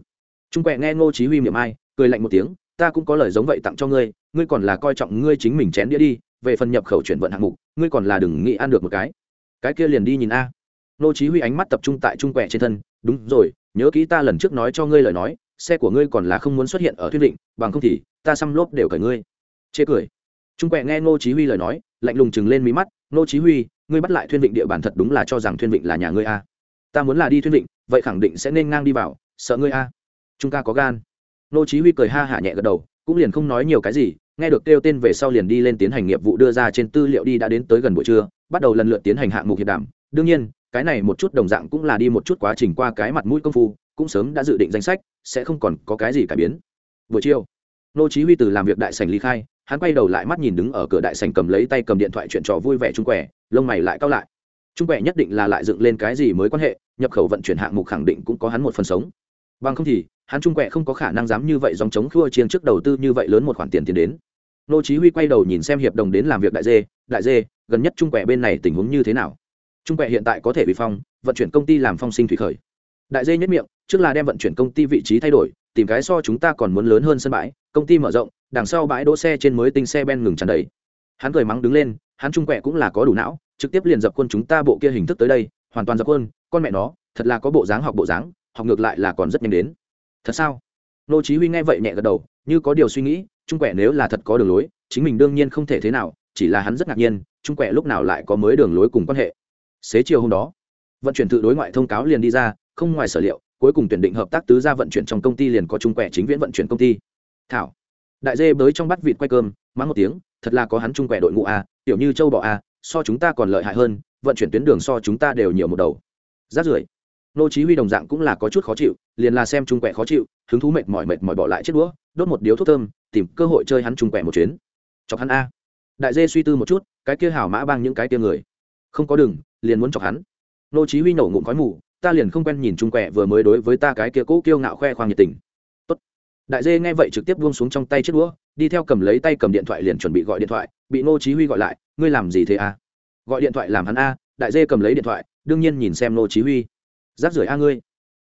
Trung quẹ nghe nô chí huy miệng ai, cười lạnh một tiếng, ta cũng có lời giống vậy tặng cho ngươi ngươi còn là coi trọng ngươi chính mình chén đĩa đi, về phần nhập khẩu chuyển vận hạng mục, ngươi còn là đừng nghĩ ăn được một cái. Cái kia liền đi nhìn a. Nô chí huy ánh mắt tập trung tại trung quẹ trên thân, đúng rồi, nhớ kỹ ta lần trước nói cho ngươi lời nói, xe của ngươi còn là không muốn xuất hiện ở thuyết định, bằng không thì ta xăm lốp đều cởi ngươi. Chê cười trung quẹ nghe Ngô chí huy lời nói, lạnh lùng chừng lên mí mắt, Ngô chí huy, ngươi bắt lại thuyên vịnh địa bàn thật đúng là cho rằng thuyên vịnh là nhà ngươi a. Ta muốn là đi thuyên vịnh, vậy khẳng định sẽ nên ngang đi vào, sợ ngươi a. Trung ca có gan. Ngô chí huy cười ha hả nhẹ gật đầu, cũng liền không nói nhiều cái gì, nghe được kêu tên về sau liền đi lên tiến hành nghiệp vụ đưa ra trên tư liệu đi đã đến tới gần buổi trưa, bắt đầu lần lượt tiến hành hạng mục hiệp đàm. Đương nhiên, cái này một chút đồng dạng cũng là đi một chút quá trình qua cái mặt mũi công phu, cũng sớm đã dự định danh sách, sẽ không còn có cái gì cải biến. Buổi chiều nô chí huy từ làm việc đại sảnh ly khai hắn quay đầu lại mắt nhìn đứng ở cửa đại sảnh cầm lấy tay cầm điện thoại chuyện trò vui vẻ trung quẻ, lông mày lại cao lại. Trung quẻ nhất định là lại dựng lên cái gì mới quan hệ, nhập khẩu vận chuyển hạng mục khẳng định cũng có hắn một phần sống. Bằng không thì, hắn trung quẻ không có khả năng dám như vậy dòng chống khua chiên trước đầu tư như vậy lớn một khoản tiền tiền đến. Nô chí huy quay đầu nhìn xem hiệp đồng đến làm việc đại dê đại dê, gần nhất trung quẻ bên này tình huống như thế nào? Trung quẹ hiện tại có thể bị phong, vận chuyển công ty làm phong sinh thủy khởi. Đại dê nhất miệng, trước là đem vận chuyển công ty vị trí thay đổi, tìm cái so chúng ta còn muốn lớn hơn sân bãi, công ty mở rộng đằng sau bãi đỗ xe trên mới tinh xe ben ngừng tràn đầy. Hắn cười mắng đứng lên, hắn trung quẹ cũng là có đủ não, trực tiếp liền dập quân chúng ta bộ kia hình thức tới đây, hoàn toàn dập quân con mẹ nó, thật là có bộ dáng học bộ dáng, học ngược lại là còn rất nhanh đến. Thật sao? Nô chí huy nghe vậy nhẹ gật đầu, như có điều suy nghĩ, trung quẹ nếu là thật có đường lối, chính mình đương nhiên không thể thế nào, chỉ là hắn rất ngạc nhiên, trung quẹ lúc nào lại có mới đường lối cùng quan hệ. Xế chiều hôm đó, vận chuyển tự đối ngoại thông cáo liền đi ra, không ngoài sở liệu, cuối cùng tuyển định hợp tác tứ gia vận chuyển trong công ty liền có trung quẹ chính viễn vận chuyển công ty. Thảo đại dê bới trong bắt vịt quay cơm mắng một tiếng thật là có hắn chung quẹ đội ngũ a tiểu như châu bò a so chúng ta còn lợi hại hơn vận chuyển tuyến đường so chúng ta đều nhiều một đầu. Rát rưởi. Nô chí huy đồng dạng cũng là có chút khó chịu liền là xem chung quẹ khó chịu hứng thú mệt mỏi mệt mỏi bỏ lại chiếc đũa đốt một điếu thuốc thơm tìm cơ hội chơi hắn chung quẹ một chuyến. Chọc hắn a. Đại dê suy tư một chút cái kia hảo mã bang những cái kia người. Không có đường, liền muốn chọc hắn. Nô chí huy nổ ngụm khói mù ta liền không quen nhìn chung quẹ vừa mới đối với ta cái kia cố kiêu ngạo khoe khoang nhiệt tình đại dê nghe vậy trực tiếp buông xuống trong tay chiếc đũa, đi theo cầm lấy tay cầm điện thoại liền chuẩn bị gọi điện thoại, bị Ngô chí huy gọi lại, ngươi làm gì thế à? gọi điện thoại làm hắn a, đại dê cầm lấy điện thoại, đương nhiên nhìn xem Ngô chí huy. Giáp rưởi a ngươi.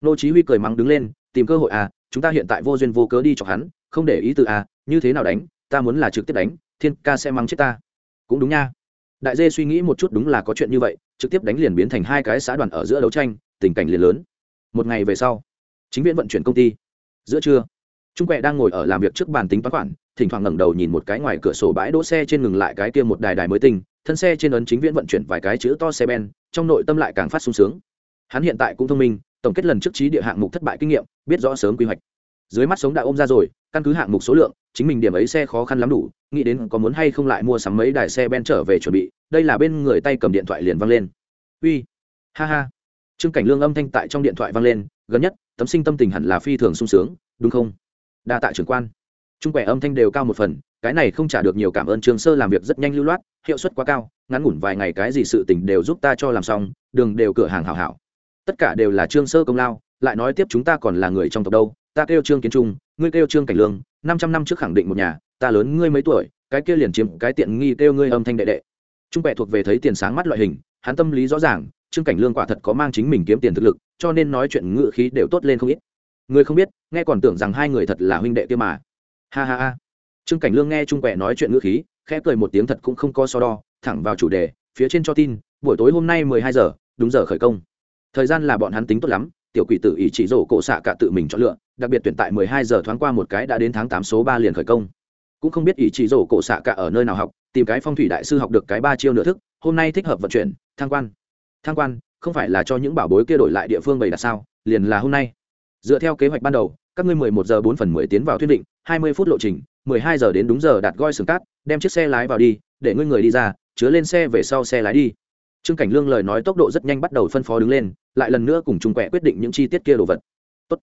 Ngô chí huy cười mắng đứng lên, tìm cơ hội a chúng ta hiện tại vô duyên vô cớ đi chọc hắn, không để ý từ a như thế nào đánh, ta muốn là trực tiếp đánh, thiên ca sẽ mắng chết ta. Cũng đúng nha. Đại dê suy nghĩ một chút đúng là có chuyện như vậy, trực tiếp đánh liền biến thành hai cái xã đoàn ở giữa đấu tranh, tình cảnh liền lớn. Một ngày về sau, chính viện vận chuyển công ty. Giữa trưa trung quẹ đang ngồi ở làm việc trước bàn tính toán khoản, thỉnh thoảng ngẩng đầu nhìn một cái ngoài cửa sổ bãi đỗ xe trên ngừng lại cái kia một đài đài mới tinh, thân xe trên ấn chính viện vận chuyển vài cái chữ to xe ben, trong nội tâm lại càng phát sung sướng. Hắn hiện tại cũng thông minh, tổng kết lần trước trí địa hạng mục thất bại kinh nghiệm, biết rõ sớm quy hoạch. Dưới mắt sống đã ôm ra rồi, căn cứ hạng mục số lượng, chính mình điểm ấy xe khó khăn lắm đủ, nghĩ đến có muốn hay không lại mua sắm mấy đài xe ben trở về chuẩn bị, đây là bên người tay cầm điện thoại liền văng lên. Uy, ha ha. Trương cảnh lương âm thanh tại trong điện thoại vang lên, gần nhất, tấm sinh tâm tình hẳn là phi thường sung sướng, đúng không? Đa tạ trưởng quan. Trung quẻ âm thanh đều cao một phần, cái này không trả được nhiều cảm ơn trường sơ làm việc rất nhanh lưu loát, hiệu suất quá cao, ngắn ngủn vài ngày cái gì sự tình đều giúp ta cho làm xong, đường đều cửa hàng hảo hảo. Tất cả đều là trương sơ công lao, lại nói tiếp chúng ta còn là người trong tộc đâu, ta kêu trương kiến trung, ngươi kêu trương cảnh lương, năm trăm năm trước khẳng định một nhà, ta lớn ngươi mấy tuổi, cái kia liền chiếm cái tiện nghi kêu ngươi âm thanh đệ đệ. Trung quẹ thuộc về thấy tiền sáng mắt loại hình, hắn tâm lý rõ ràng, trương cảnh lương quả thật có mang chính mình kiếm tiền thực lực, cho nên nói chuyện ngự khí đều tốt lên không ít. Người không biết nghe còn tưởng rằng hai người thật là huynh đệ kia mà. Ha ha ha. Trương cảnh lương nghe trung quẹ nói chuyện ngữ khí, khẽ cười một tiếng thật cũng không có so đo, thẳng vào chủ đề, phía trên cho tin, buổi tối hôm nay mười hai giờ, đúng giờ khởi công. Thời gian là bọn hắn tính tốt lắm, tiểu quỷ tử ý chỉ rổ cổ xạ cả tự mình chọn lựa, đặc biệt tuyển tại mười hai giờ thoáng qua một cái đã đến tháng tám số ba liền khởi công. Cũng không biết ý chỉ rổ cổ xạ cả ở nơi nào học, tìm cái phong thủy đại sư học được cái ba chiêu nửa thức, hôm nay thích hợp vận chuyển thang quan. Thang quan, không phải là cho những bảo bối kia đổi lại địa phương bày đặt sao, liền là hôm nay. Dựa theo kế hoạch ban đầu các ngươi mười một giờ bốn phần mười tiến vào thuyết định, hai mươi phút lộ trình, mười hai giờ đến đúng giờ đặt goi sừng cát, đem chiếc xe lái vào đi, để ngươi người đi ra, chứa lên xe về sau xe lái đi. Trương cảnh lương lời nói tốc độ rất nhanh bắt đầu phân phó đứng lên, lại lần nữa cùng trung quẹ quyết định những chi tiết kia đồ vật. Tốt.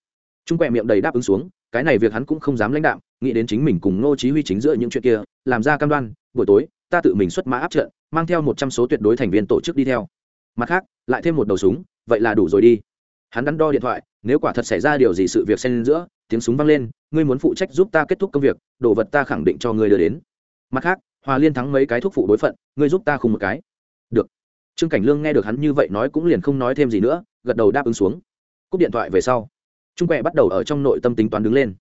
Trung quẹ miệng đầy đáp ứng xuống, cái này việc hắn cũng không dám lãnh đạo nghĩ đến chính mình cùng ngô chí huy chính giữa những chuyện kia, làm ra cam đoan, buổi tối, ta tự mình xuất mã áp trận, mang theo một trăm số tuyệt đối thành viên tổ chức đi theo. Mặt khác, lại thêm một đầu súng, vậy là đủ rồi đi hắn đắn đo điện thoại, nếu quả thật xảy ra điều gì sự việc xen giữa, tiếng súng vang lên, ngươi muốn phụ trách giúp ta kết thúc công việc, đồ vật ta khẳng định cho ngươi đưa đến. Mặt khác, hòa liên thắng mấy cái thuốc phụ đối phận, ngươi giúp ta khung một cái. Được. Trương cảnh lương nghe được hắn như vậy nói cũng liền không nói thêm gì nữa, gật đầu đáp ứng xuống. Cúp điện thoại về sau, trung quẹ bắt đầu ở trong nội tâm tính toán đứng lên.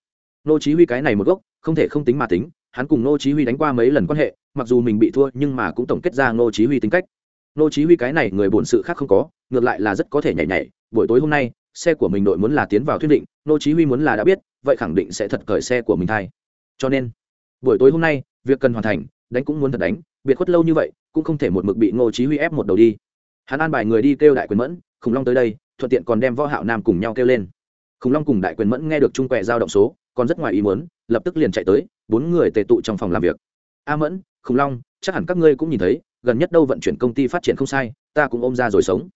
Nô chí huy cái này một gốc, không thể không tính mà tính, hắn cùng nô chí huy đánh qua mấy lần quan hệ, mặc dù mình bị thua nhưng mà cũng tổng kết ra nô chí huy tính cách. Nô chí huy cái này người buồn sự khác không có, ngược lại là rất có thể nhảy nhảy buổi tối hôm nay, xe của mình đội muốn là tiến vào thuyết định, nô chí huy muốn là đã biết, vậy khẳng định sẽ thật cởi xe của mình thay. Cho nên, buổi tối hôm nay, việc cần hoàn thành, đánh cũng muốn thật đánh, biệt khuất lâu như vậy, cũng không thể một mực bị ngô chí huy ép một đầu đi. Hắn an bài người đi kêu đại quyền mẫn, khủng long tới đây, thuận tiện còn đem võ hạo nam cùng nhau kêu lên. Khủng long cùng đại quyền mẫn nghe được trung quẹ giao động số, còn rất ngoài ý muốn, lập tức liền chạy tới, bốn người tề tụ trong phòng làm việc. A mẫn, khủng long, chắc hẳn các ngươi cũng nhìn thấy, gần nhất đâu vận chuyển công ty phát triển không sai, ta cũng ôm ra rồi sống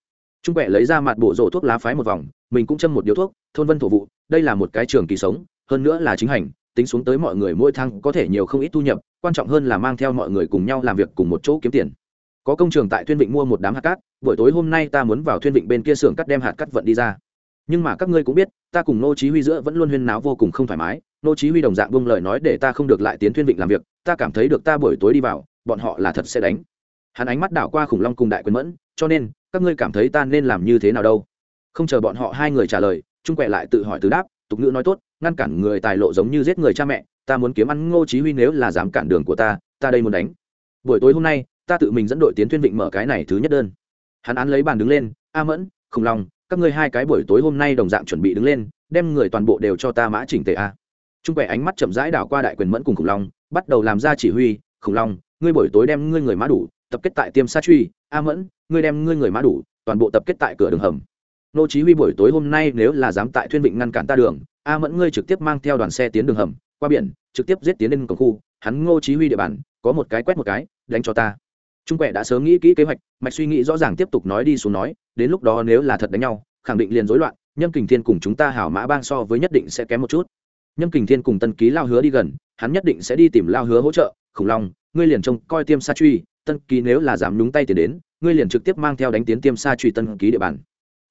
trung quẹ lấy ra mặt bộ rổ thuốc lá phái một vòng, mình cũng châm một điếu thuốc, thôn vân thổ vụ, đây là một cái trường kỳ sống, hơn nữa là chính hành, tính xuống tới mọi người mỗi tháng có thể nhiều không ít thu nhập, quan trọng hơn là mang theo mọi người cùng nhau làm việc cùng một chỗ kiếm tiền. Có công trường tại thuyên vịnh mua một đám hạt cát, buổi tối hôm nay ta muốn vào thuyên vịnh bên kia xưởng cắt đem hạt cát vận đi ra. Nhưng mà các ngươi cũng biết, ta cùng nô chí huy giữa vẫn luôn huyên náo vô cùng không thoải mái, nô chí huy đồng dạng buông lời nói để ta không được lại tiến thuyên vịnh làm việc, ta cảm thấy được ta buổi tối đi vào, bọn họ là thật sẽ đánh. Hắn ánh mắt đảo qua khủng long cùng đại quyền mẫn, cho nên các ngươi cảm thấy ta nên làm như thế nào đâu? Không chờ bọn họ hai người trả lời, trung quẹ lại tự hỏi từ đáp, tục ngữ nói tốt, ngăn cản người tài lộ giống như giết người cha mẹ, ta muốn kiếm ăn ngô chí huy nếu là dám cản đường của ta ta đây muốn đánh. Buổi tối hôm nay, ta tự mình dẫn đội tiến thuyên vịnh mở cái này thứ nhất đơn. Hắn án lấy bàn đứng lên, a mẫn, khủng long, các ngươi hai cái buổi tối hôm nay đồng dạng chuẩn bị đứng lên, đem người toàn bộ đều cho ta mã chỉnh tề a. Trung quẻ ánh mắt chậm rãi đảo qua đại quyền mẫn cùng khủng long, bắt đầu làm ra chỉ huy, khủng long, ngươi buổi tối đem ngươi người mã đủ tập kết tại tiêm sa truy, a mẫn, ngươi đem ngươi người mã đủ, toàn bộ tập kết tại cửa đường hầm. Nô chí huy buổi tối hôm nay nếu là dám tại thuyên vịnh ngăn cản ta đường, a mẫn ngươi trực tiếp mang theo đoàn xe tiến đường hầm, qua biển, trực tiếp giết tiến lên cổng khu, hắn ngô chí huy địa bàn, có một cái quét một cái, đánh cho ta. Trung quẹ đã sớm nghĩ kỹ kế hoạch, mạch suy nghĩ rõ ràng tiếp tục nói đi xuống nói, đến lúc đó nếu là thật đánh nhau, khẳng định liền rối loạn, nhâm kình thiên cùng chúng ta hảo mã bang so với nhất định sẽ kém một chút. Nhâm kình thiên cùng tân ký lao hứa đi gần, hắn nhất định sẽ đi tìm lao hứa hỗ trợ, khủng long, ngươi liền trông coi tiêm sa truy tân ký nếu là dám nhúng tay tiền đến ngươi liền trực tiếp mang theo đánh tiến tiêm xa truy tân ký địa bàn.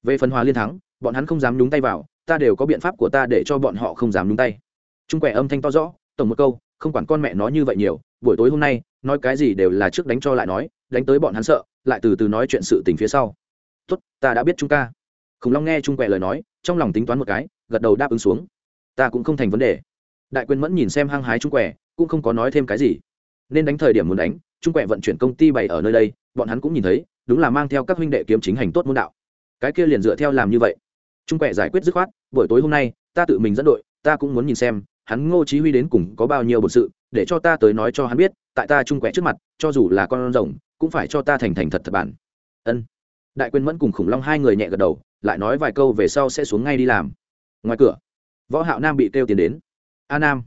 Về phần hòa liên thắng bọn hắn không dám nhúng tay vào ta đều có biện pháp của ta để cho bọn họ không dám nhúng tay. Trung quẻ âm thanh to rõ tổng một câu không quản con mẹ nó như vậy nhiều buổi tối hôm nay nói cái gì đều là trước đánh cho lại nói đánh tới bọn hắn sợ lại từ từ nói chuyện sự tình phía sau. Tốt ta đã biết chúng ta, khủng long nghe trung quẹ lời nói trong lòng tính toán một cái gật đầu đáp ứng xuống. Ta cũng không thành vấn đề. Đại quyền mẫn nhìn xem hăng hái trung quẹ cũng không có nói thêm cái gì. Nên đánh thời điểm muốn đánh trung quẹ vận chuyển công ty bày ở nơi đây, bọn hắn cũng nhìn thấy, đúng là mang theo các huynh đệ kiếm chính hành tốt môn đạo. Cái kia liền dựa theo làm như vậy. Trung quẹ giải quyết dứt khoát, buổi tối hôm nay, ta tự mình dẫn đội, ta cũng muốn nhìn xem, hắn ngô chí huy đến cùng có bao nhiêu bổn sự, để cho ta tới nói cho hắn biết, tại ta trung quẹ trước mặt, cho dù là con rồng, cũng phải cho ta thành thành thật thật bản. Ân. Đại quyền mẫn cùng khủng long hai người nhẹ gật đầu, lại nói vài câu về sau sẽ xuống ngay đi làm. Ngoài cửa, võ hạo nam bị kêu tiền đến. A nam.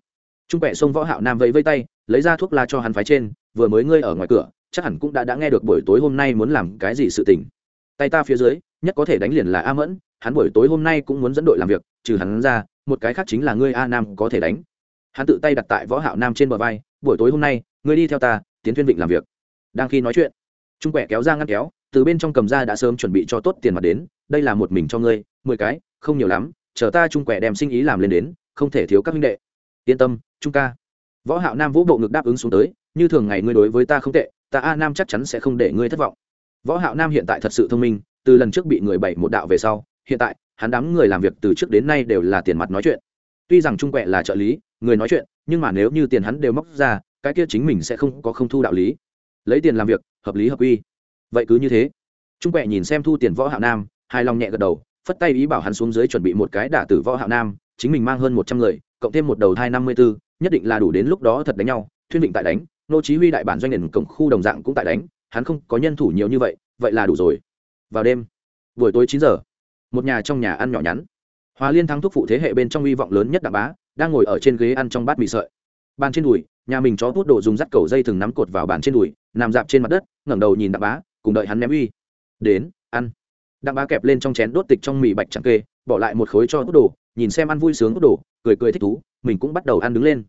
Trung quẹ xông võ hạo nam vẫy vây tay, lấy ra thuốc lá cho hắn phái trên vừa mới ngươi ở ngoài cửa, chắc hẳn cũng đã đã nghe được buổi tối hôm nay muốn làm cái gì sự tình. Tay ta phía dưới, nhất có thể đánh liền là a mẫn, hắn buổi tối hôm nay cũng muốn dẫn đội làm việc, trừ hắn ra, một cái khác chính là ngươi a nam có thể đánh. Hắn tự tay đặt tại võ hạo nam trên bờ vai, buổi tối hôm nay, ngươi đi theo ta, tiến thuyên vịnh làm việc. Đang khi nói chuyện, trung quẻ kéo ra ngăn kéo, từ bên trong cầm ra đã sớm chuẩn bị cho tốt tiền mặt đến, đây là một mình cho ngươi, mười cái, không nhiều lắm, chờ ta trung quẻ đem sinh ý làm lên đến, không thể thiếu các huynh đệ. Yên tâm, trung ca võ hạo nam vũ bộ ngực đáp ứng xuống tới, như thường ngày ngươi đối với ta không tệ, ta a nam chắc chắn sẽ không để ngươi thất vọng. Võ hạo nam hiện tại thật sự thông minh, từ lần trước bị người bảy một đạo về sau, hiện tại, hắn đám người làm việc từ trước đến nay đều là tiền mặt nói chuyện. Tuy rằng trung quẹ là trợ lý, người nói chuyện, nhưng mà nếu như tiền hắn đều móc ra, cái kia chính mình sẽ không có không thu đạo lý. Lấy tiền làm việc, hợp lý hợp quy. Vậy cứ như thế. Trung quẹ nhìn xem thu tiền võ hạo nam hai lòng nhẹ gật đầu, phất tay ý bảo hắn xuống dưới chuẩn bị một cái đả tử võ hạo nam, chính mình mang hơn một trăm người cộng thêm một đầu thai năm mươi 54, nhất định là đủ đến lúc đó thật đánh nhau thuyên định tại đánh nô chí huy đại bản doanh nền cổng khu đồng dạng cũng tại đánh hắn không có nhân thủ nhiều như vậy vậy là đủ rồi. Vào đêm buổi tối chín giờ một nhà trong nhà ăn nhỏ nhắn. Hòa liên thắng thúc phụ thế hệ bên trong hy vọng lớn nhất đặng bá đang ngồi ở trên ghế ăn trong bát mì sợi. Bàn trên đùi nhà mình chó bút đồ dùng dắt cầu dây thừng nắm cột vào bàn trên đùi nằm dạp trên mặt đất ngẩng đầu nhìn đặng bá cùng đợi hắn ném uy. Đến ăn. Đặng bá kẹp lên trong chén đốt tịch trong mì bạch chẳng kê bỏ lại một khối cho bút đồ nhìn xem ăn vui sướng bút đồ cười cười thích thú, mình cũng bắt đầu ăn đứng lên.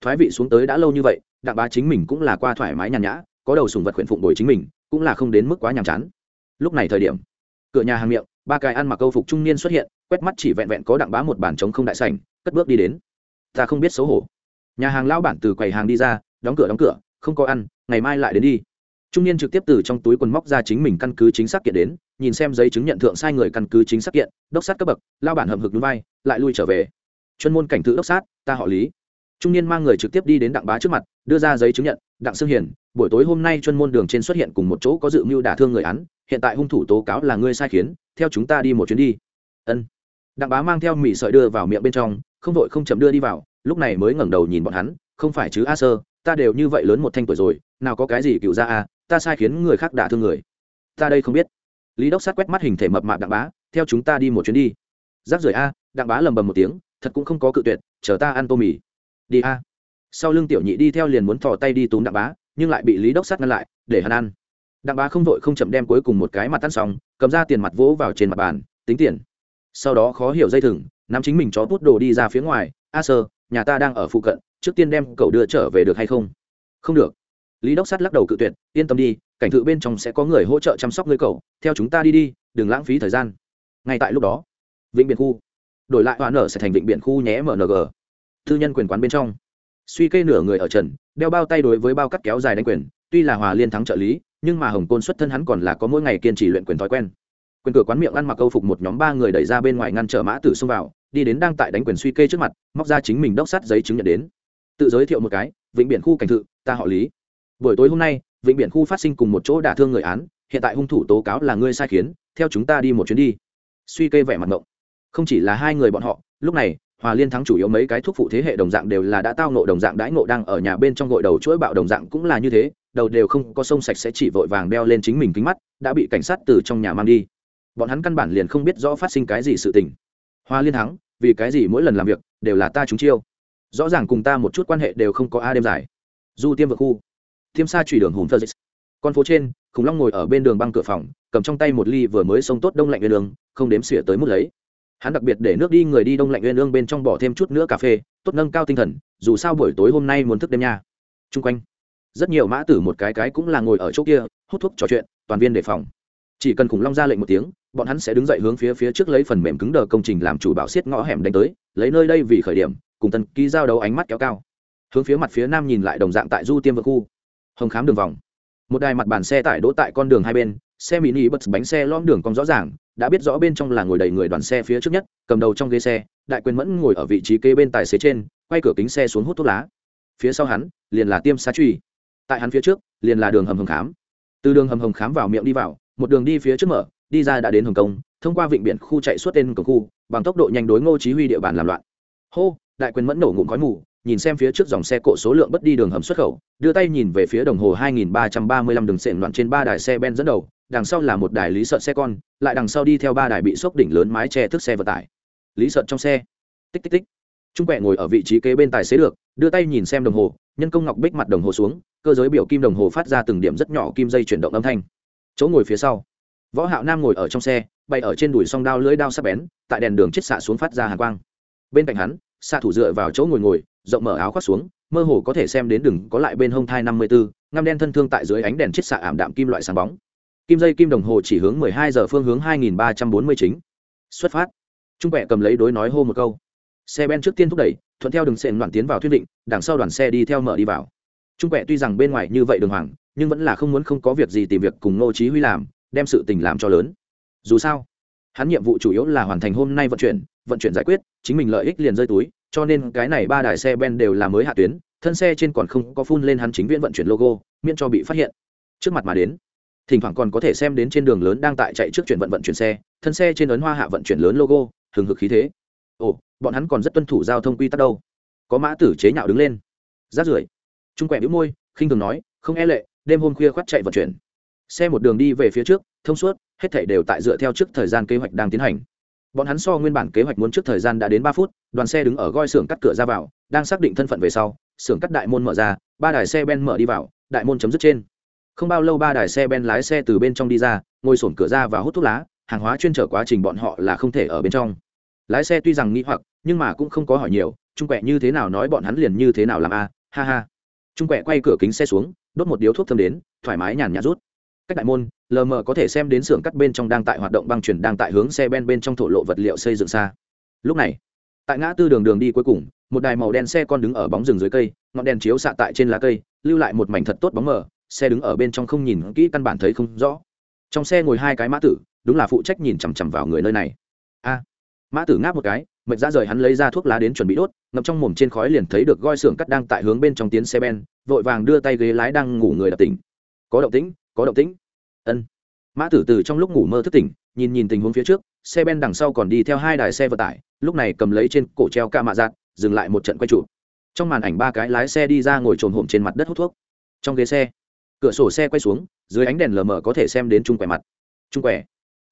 Thoái vị xuống tới đã lâu như vậy, đặng bá chính mình cũng là qua thoải mái nhàn nhã, có đầu sùng vật khuyển phụng bồi chính mình, cũng là không đến mức quá nhàm chán. Lúc này thời điểm, cửa nhà hàng miệng, ba cái ăn mặc câu phục trung niên xuất hiện, quét mắt chỉ vẹn vẹn có đặng bá một bàn trống không đại sảnh, cất bước đi đến. Ta không biết xấu hổ. Nhà hàng lao bản từ quầy hàng đi ra, đóng cửa đóng cửa, không có ăn, ngày mai lại đến đi. Trung niên trực tiếp từ trong túi quần móc ra chính mình căn cứ chính xác kiện đến, nhìn xem giấy chứng nhận thượng sai người căn cứ chính xác kiện, đốc sát cấp bậc lao bản hầm hực núi vai, lại lui trở về chuyên môn cảnh tự đốc sát, ta họ lý. Trung niên mang người trực tiếp đi đến đặng bá trước mặt, đưa ra giấy chứng nhận, đặng sương hiền, buổi tối hôm nay chuyên môn đường trên xuất hiện cùng một chỗ có dự mưu đả thương người án, hiện tại hung thủ tố cáo là ngươi sai khiến, theo chúng ta đi một chuyến đi. Ân. Đặng bá mang theo mì sợi đưa vào miệng bên trong, không vội không chậm đưa đi vào, lúc này mới ngẩng đầu nhìn bọn hắn, không phải chứ a sơ, ta đều như vậy lớn một thanh tuổi rồi, nào có cái gì cựu ra a, ta sai khiến người khác đả thương người. Ta đây không biết. Lý đốc sát quét mắt hình thể mập mạp đặng bá, theo chúng ta đi một chuyến đi. Giáp rời a, đặng bá lầm bầm một tiếng thật cũng không có cự tuyệt, chờ ta ăn tô mì. Đi a. Sau lưng tiểu nhị đi theo liền muốn thò tay đi túm đặng bá, nhưng lại bị lý đốc sát ngăn lại, để hắn ăn. Đặng bá không vội không chậm đem cuối cùng một cái mặt tan xong, cầm ra tiền mặt vỗ vào trên mặt bàn, tính tiền. Sau đó khó hiểu dây thừng, nắm chính mình chó bút đồ đi ra phía ngoài, a sơ, nhà ta đang ở phụ cận, trước tiên đem cậu đưa trở về được hay không? Không được. Lý đốc sát lắc đầu cự tuyệt, yên tâm đi, cảnh thự bên trong sẽ có người hỗ trợ chăm sóc ngươi cậu, theo chúng ta đi đi, đừng lãng phí thời gian. Ngay tại lúc đó vịnh biệt khu đổi lại hoa nở sẽ thành vịnh biển khu nhé mng thư nhân quyền quán bên trong. Suy kê nửa người ở trần, đeo bao tay đối với bao cắt kéo dài đánh quyền, tuy là hòa liên thắng trợ lý, nhưng mà hồng côn xuất thân hắn còn là có mỗi ngày kiên trì luyện quyền thói quen. Quyền cửa quán miệng ăn mặc câu phục một nhóm ba người đẩy ra bên ngoài ngăn trở mã tử xông vào, đi đến đang tại đánh quyền suy kê trước mặt, móc ra chính mình đốc sát giấy chứng nhận đến. Tự giới thiệu một cái, vịnh biển khu cảnh thự, ta họ lý. Buổi tối hôm nay, vịnh biển khu phát sinh cùng một chỗ đả thương người án, hiện tại hung thủ tố cáo là ngươi sai khiến, theo chúng ta đi một chuyến đi. Suy kê vẻ mặt ngộng không chỉ là hai người bọn họ lúc này hòa liên thắng chủ yếu mấy cái thuốc phụ thế hệ đồng dạng đều là đã tao nộ đồng dạng đãi ngộ đang ở nhà bên trong gội đầu chuỗi bạo đồng dạng cũng là như thế đầu đều không có sông sạch sẽ chỉ vội vàng đeo lên chính mình kính mắt đã bị cảnh sát từ trong nhà mang đi. Bọn hắn căn bản liền không biết rõ phát sinh cái gì sự tình. Hoa liên thắng vì cái gì mỗi lần làm việc đều là ta trúng chiêu. Rõ ràng cùng ta một chút quan hệ đều không có a đêm dài. Du tiêm vợ khu. Tiêm xa chủy đường hùng thơ dịch. Con phố trên khủng long ngồi ở bên đường băng cửa phòng cầm trong tay một ly vừa mới sông tốt đông lạnh nguyên đường, không đếm xỉa tới mức lấy hắn đặc biệt để nước đi người đi đông lạnh nguyên ương bên trong bỏ thêm chút nữa cà phê, tốt nâng cao tinh thần, dù sao buổi tối hôm nay muốn thức đêm nha. Chung quanh, rất nhiều mã tử một cái cái cũng là ngồi ở chỗ kia, hút thuốc trò chuyện, toàn viên đề phòng. Chỉ cần khủng long ra lệnh một tiếng, bọn hắn sẽ đứng dậy hướng phía phía trước lấy phần mềm cứng đờ công trình làm chủ bảo xiết ngõ hẻm đánh tới, lấy nơi đây vì khởi điểm, cùng tân ký giao đấu ánh mắt kéo cao. Hướng phía mặt phía nam nhìn lại đồng dạng tại du tiêm vợ khu. Hồng khám đường vòng. Một đài mặt bàn xe tải đỗ tại con đường hai bên xe mini bật bánh xe lom đường cong rõ ràng, đã biết rõ bên trong là ngồi đầy người đoàn xe phía trước nhất, cầm đầu trong ghế xe, đại quyền mẫn ngồi ở vị trí kế bên tài xế trên, quay cửa kính xe xuống hút thuốc lá. Phía sau hắn, liền là tiêm xá truy. Tại hắn phía trước, liền là đường hầm hồng khám. Từ đường hầm hồng khám vào miệng đi vào, một đường đi phía trước mở, đi ra đã đến hồng kông, thông qua vịnh biển khu chạy suốt tên cổng khu, bằng tốc độ nhanh đối ngô chí huy địa bàn làm loạn. Hô, đại quyền mẫn nổ ngụm khói mù, nhìn xem phía trước dòng xe cộ số lượng bất đi đường hầm xuất khẩu, đưa tay nhìn về phía đồng hồ 2335 đường sện loạn trên ba đài xe ben dẫn đầu đằng sau là một đài lý sợ xe con, lại đằng sau đi theo ba đài bị sốc đỉnh lớn mái che thức xe vận tải. Lý sợ trong xe. Tích tích tích. Trung quẹ ngồi ở vị trí kế bên tài xế được, đưa tay nhìn xem đồng hồ, nhân công ngọc bích mặt đồng hồ xuống, cơ giới biểu kim đồng hồ phát ra từng điểm rất nhỏ kim dây chuyển động âm thanh. Chỗ ngồi phía sau. Võ hạo nam ngồi ở trong xe, bay ở trên đùi song đao lưỡi đao sắc bén, tại đèn đường chết xạ xuống phát ra hàn quang. Bên cạnh hắn, xạ thủ dựa vào chỗ ngồi ngồi, rộng mở áo khoác xuống, mơ hồ có thể xem đến đừng có lại bên hông thai năm mươi bốn ngăm đen thân thương tại dưới ánh đèn chết xạ ảm đạm kim loại sáng bóng kim dây kim đồng hồ chỉ hướng mười hai giờ phương hướng hai nghìn ba trăm bốn mươi chính. Xuất phát. Trung quẹ cầm lấy đối nói hô một câu. Xe ben trước tiên thúc đẩy, thuận theo đường sện đoạn tiến vào thuyết định đằng sau đoàn xe đi theo mở đi vào. Trung quẹ tuy rằng bên ngoài như vậy đường hoàng, nhưng vẫn là không muốn không có việc gì tìm việc cùng ngô chí huy làm, đem sự tình làm cho lớn. Dù sao, hắn nhiệm vụ chủ yếu là hoàn thành hôm nay vận chuyển vận chuyển giải quyết, chính mình lợi ích liền rơi túi, cho nên cái này ba đài xe ben đều là mới hạ tuyến, thân xe trên còn không có phun lên hắn chính viễn vận chuyển logo, miễn cho bị phát hiện. Trước mặt mà đến thỉnh thoảng còn có thể xem đến trên đường lớn đang tại chạy trước chuyển vận vận chuyển xe, thân xe trên ấn hoa hạ vận chuyển lớn logo, hừng hực khí thế. Ồ, bọn hắn còn rất tuân thủ giao thông quy tắc đâu. Có mã tử chế nhạo đứng lên. Rát rưởi. Trung quẹ đĩu môi, khinh thường nói, không e lệ, đêm hôm khuya khoắt chạy vận chuyển. Xe một đường đi về phía trước, thông suốt, hết thảy đều tại dựa theo trước thời gian kế hoạch đang tiến hành. Bọn hắn so nguyên bản kế hoạch muốn trước thời gian đã đến ba phút, đoàn xe đứng ở goi xưởng cắt cửa ra vào, đang xác định thân phận về sau, xưởng cắt đại môn mở ra, ba đài xe ben mở đi vào, đại môn chấm dứt trên không bao lâu ba đài xe ben lái xe từ bên trong đi ra, ngồi sổn cửa ra và hút thuốc lá, hàng hóa chuyên trở quá trình bọn họ là không thể ở bên trong. Lái xe tuy rằng nghĩ hoặc, nhưng mà cũng không có hỏi nhiều, trung quẹ như thế nào nói bọn hắn liền như thế nào làm a? Ha ha. Trung quẹ quay cửa kính xe xuống, đốt một điếu thuốc thơm đến, thoải mái nhàn nhạt rút. Cách đại môn, lờ mờ có thể xem đến xưởng cắt bên trong đang tại hoạt động băng chuyển đang tại hướng xe ben bên trong thổ lộ vật liệu xây dựng xa. Lúc này, tại ngã tư đường đường đi cuối cùng, một đài màu đen xe con đứng ở bóng rừng dưới cây, ngọn đèn chiếu xạ tại trên lá cây, lưu lại một mảnh thật tốt bóng mờ xe đứng ở bên trong không nhìn kỹ căn bản thấy không rõ. Trong xe ngồi hai cái mã tử, đúng là phụ trách nhìn chằm chằm vào người nơi này. A, mã tử ngáp một cái, mệt ra rời hắn lấy ra thuốc lá đến chuẩn bị đốt, ngậm trong mồm trên khói liền thấy được goi xưởng cắt đang tại hướng bên trong tiến xe ben, vội vàng đưa tay ghế lái đang ngủ người đập tỉnh. Có động tĩnh, có động tĩnh. Ân. Mã tử từ trong lúc ngủ mơ thức tỉnh, nhìn nhìn tình huống phía trước, xe ben đằng sau còn đi theo hai đài xe vận tải, lúc này cầm lấy trên cổ treo ca mạ giạt dừng lại một trận quay trụ. Trong màn ảnh ba cái lái xe đi ra ngồi trồn hổm trên mặt đất hút thuốc. Trong ghế xe cửa sổ xe quay xuống, dưới ánh đèn lờ mờ có thể xem đến trung quẻ mặt. Trung quẻ.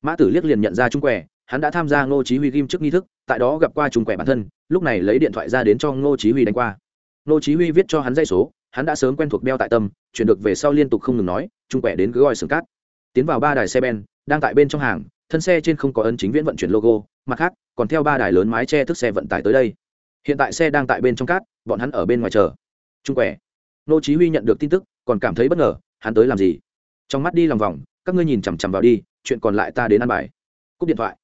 Mã tử liếc liền nhận ra trung quẻ, hắn đã tham gia ngô chí huy ghim trước nghi thức, tại đó gặp qua trung quẻ bản thân, lúc này lấy điện thoại ra đến cho ngô chí huy đánh qua. Ngô chí huy viết cho hắn dây số, hắn đã sớm quen thuộc đeo tại tâm, chuyển được về sau liên tục không ngừng nói, trung quẻ đến cứ gọi sừng cát. Tiến vào ba đài xe ben, đang tại bên trong hàng, thân xe trên không có ấn chính viễn vận chuyển logo, mặt khác, còn theo ba đài lớn mái che thức xe vận tải tới đây. Hiện tại xe đang tại bên trong cát, bọn hắn ở bên ngoài chờ. Trung quẻ. Nô chí huy nhận được tin tức còn cảm thấy bất ngờ, hắn tới làm gì? Trong mắt đi lòng vòng, các ngươi nhìn chằm chằm vào đi, chuyện còn lại ta đến ăn bài. Cúp điện thoại.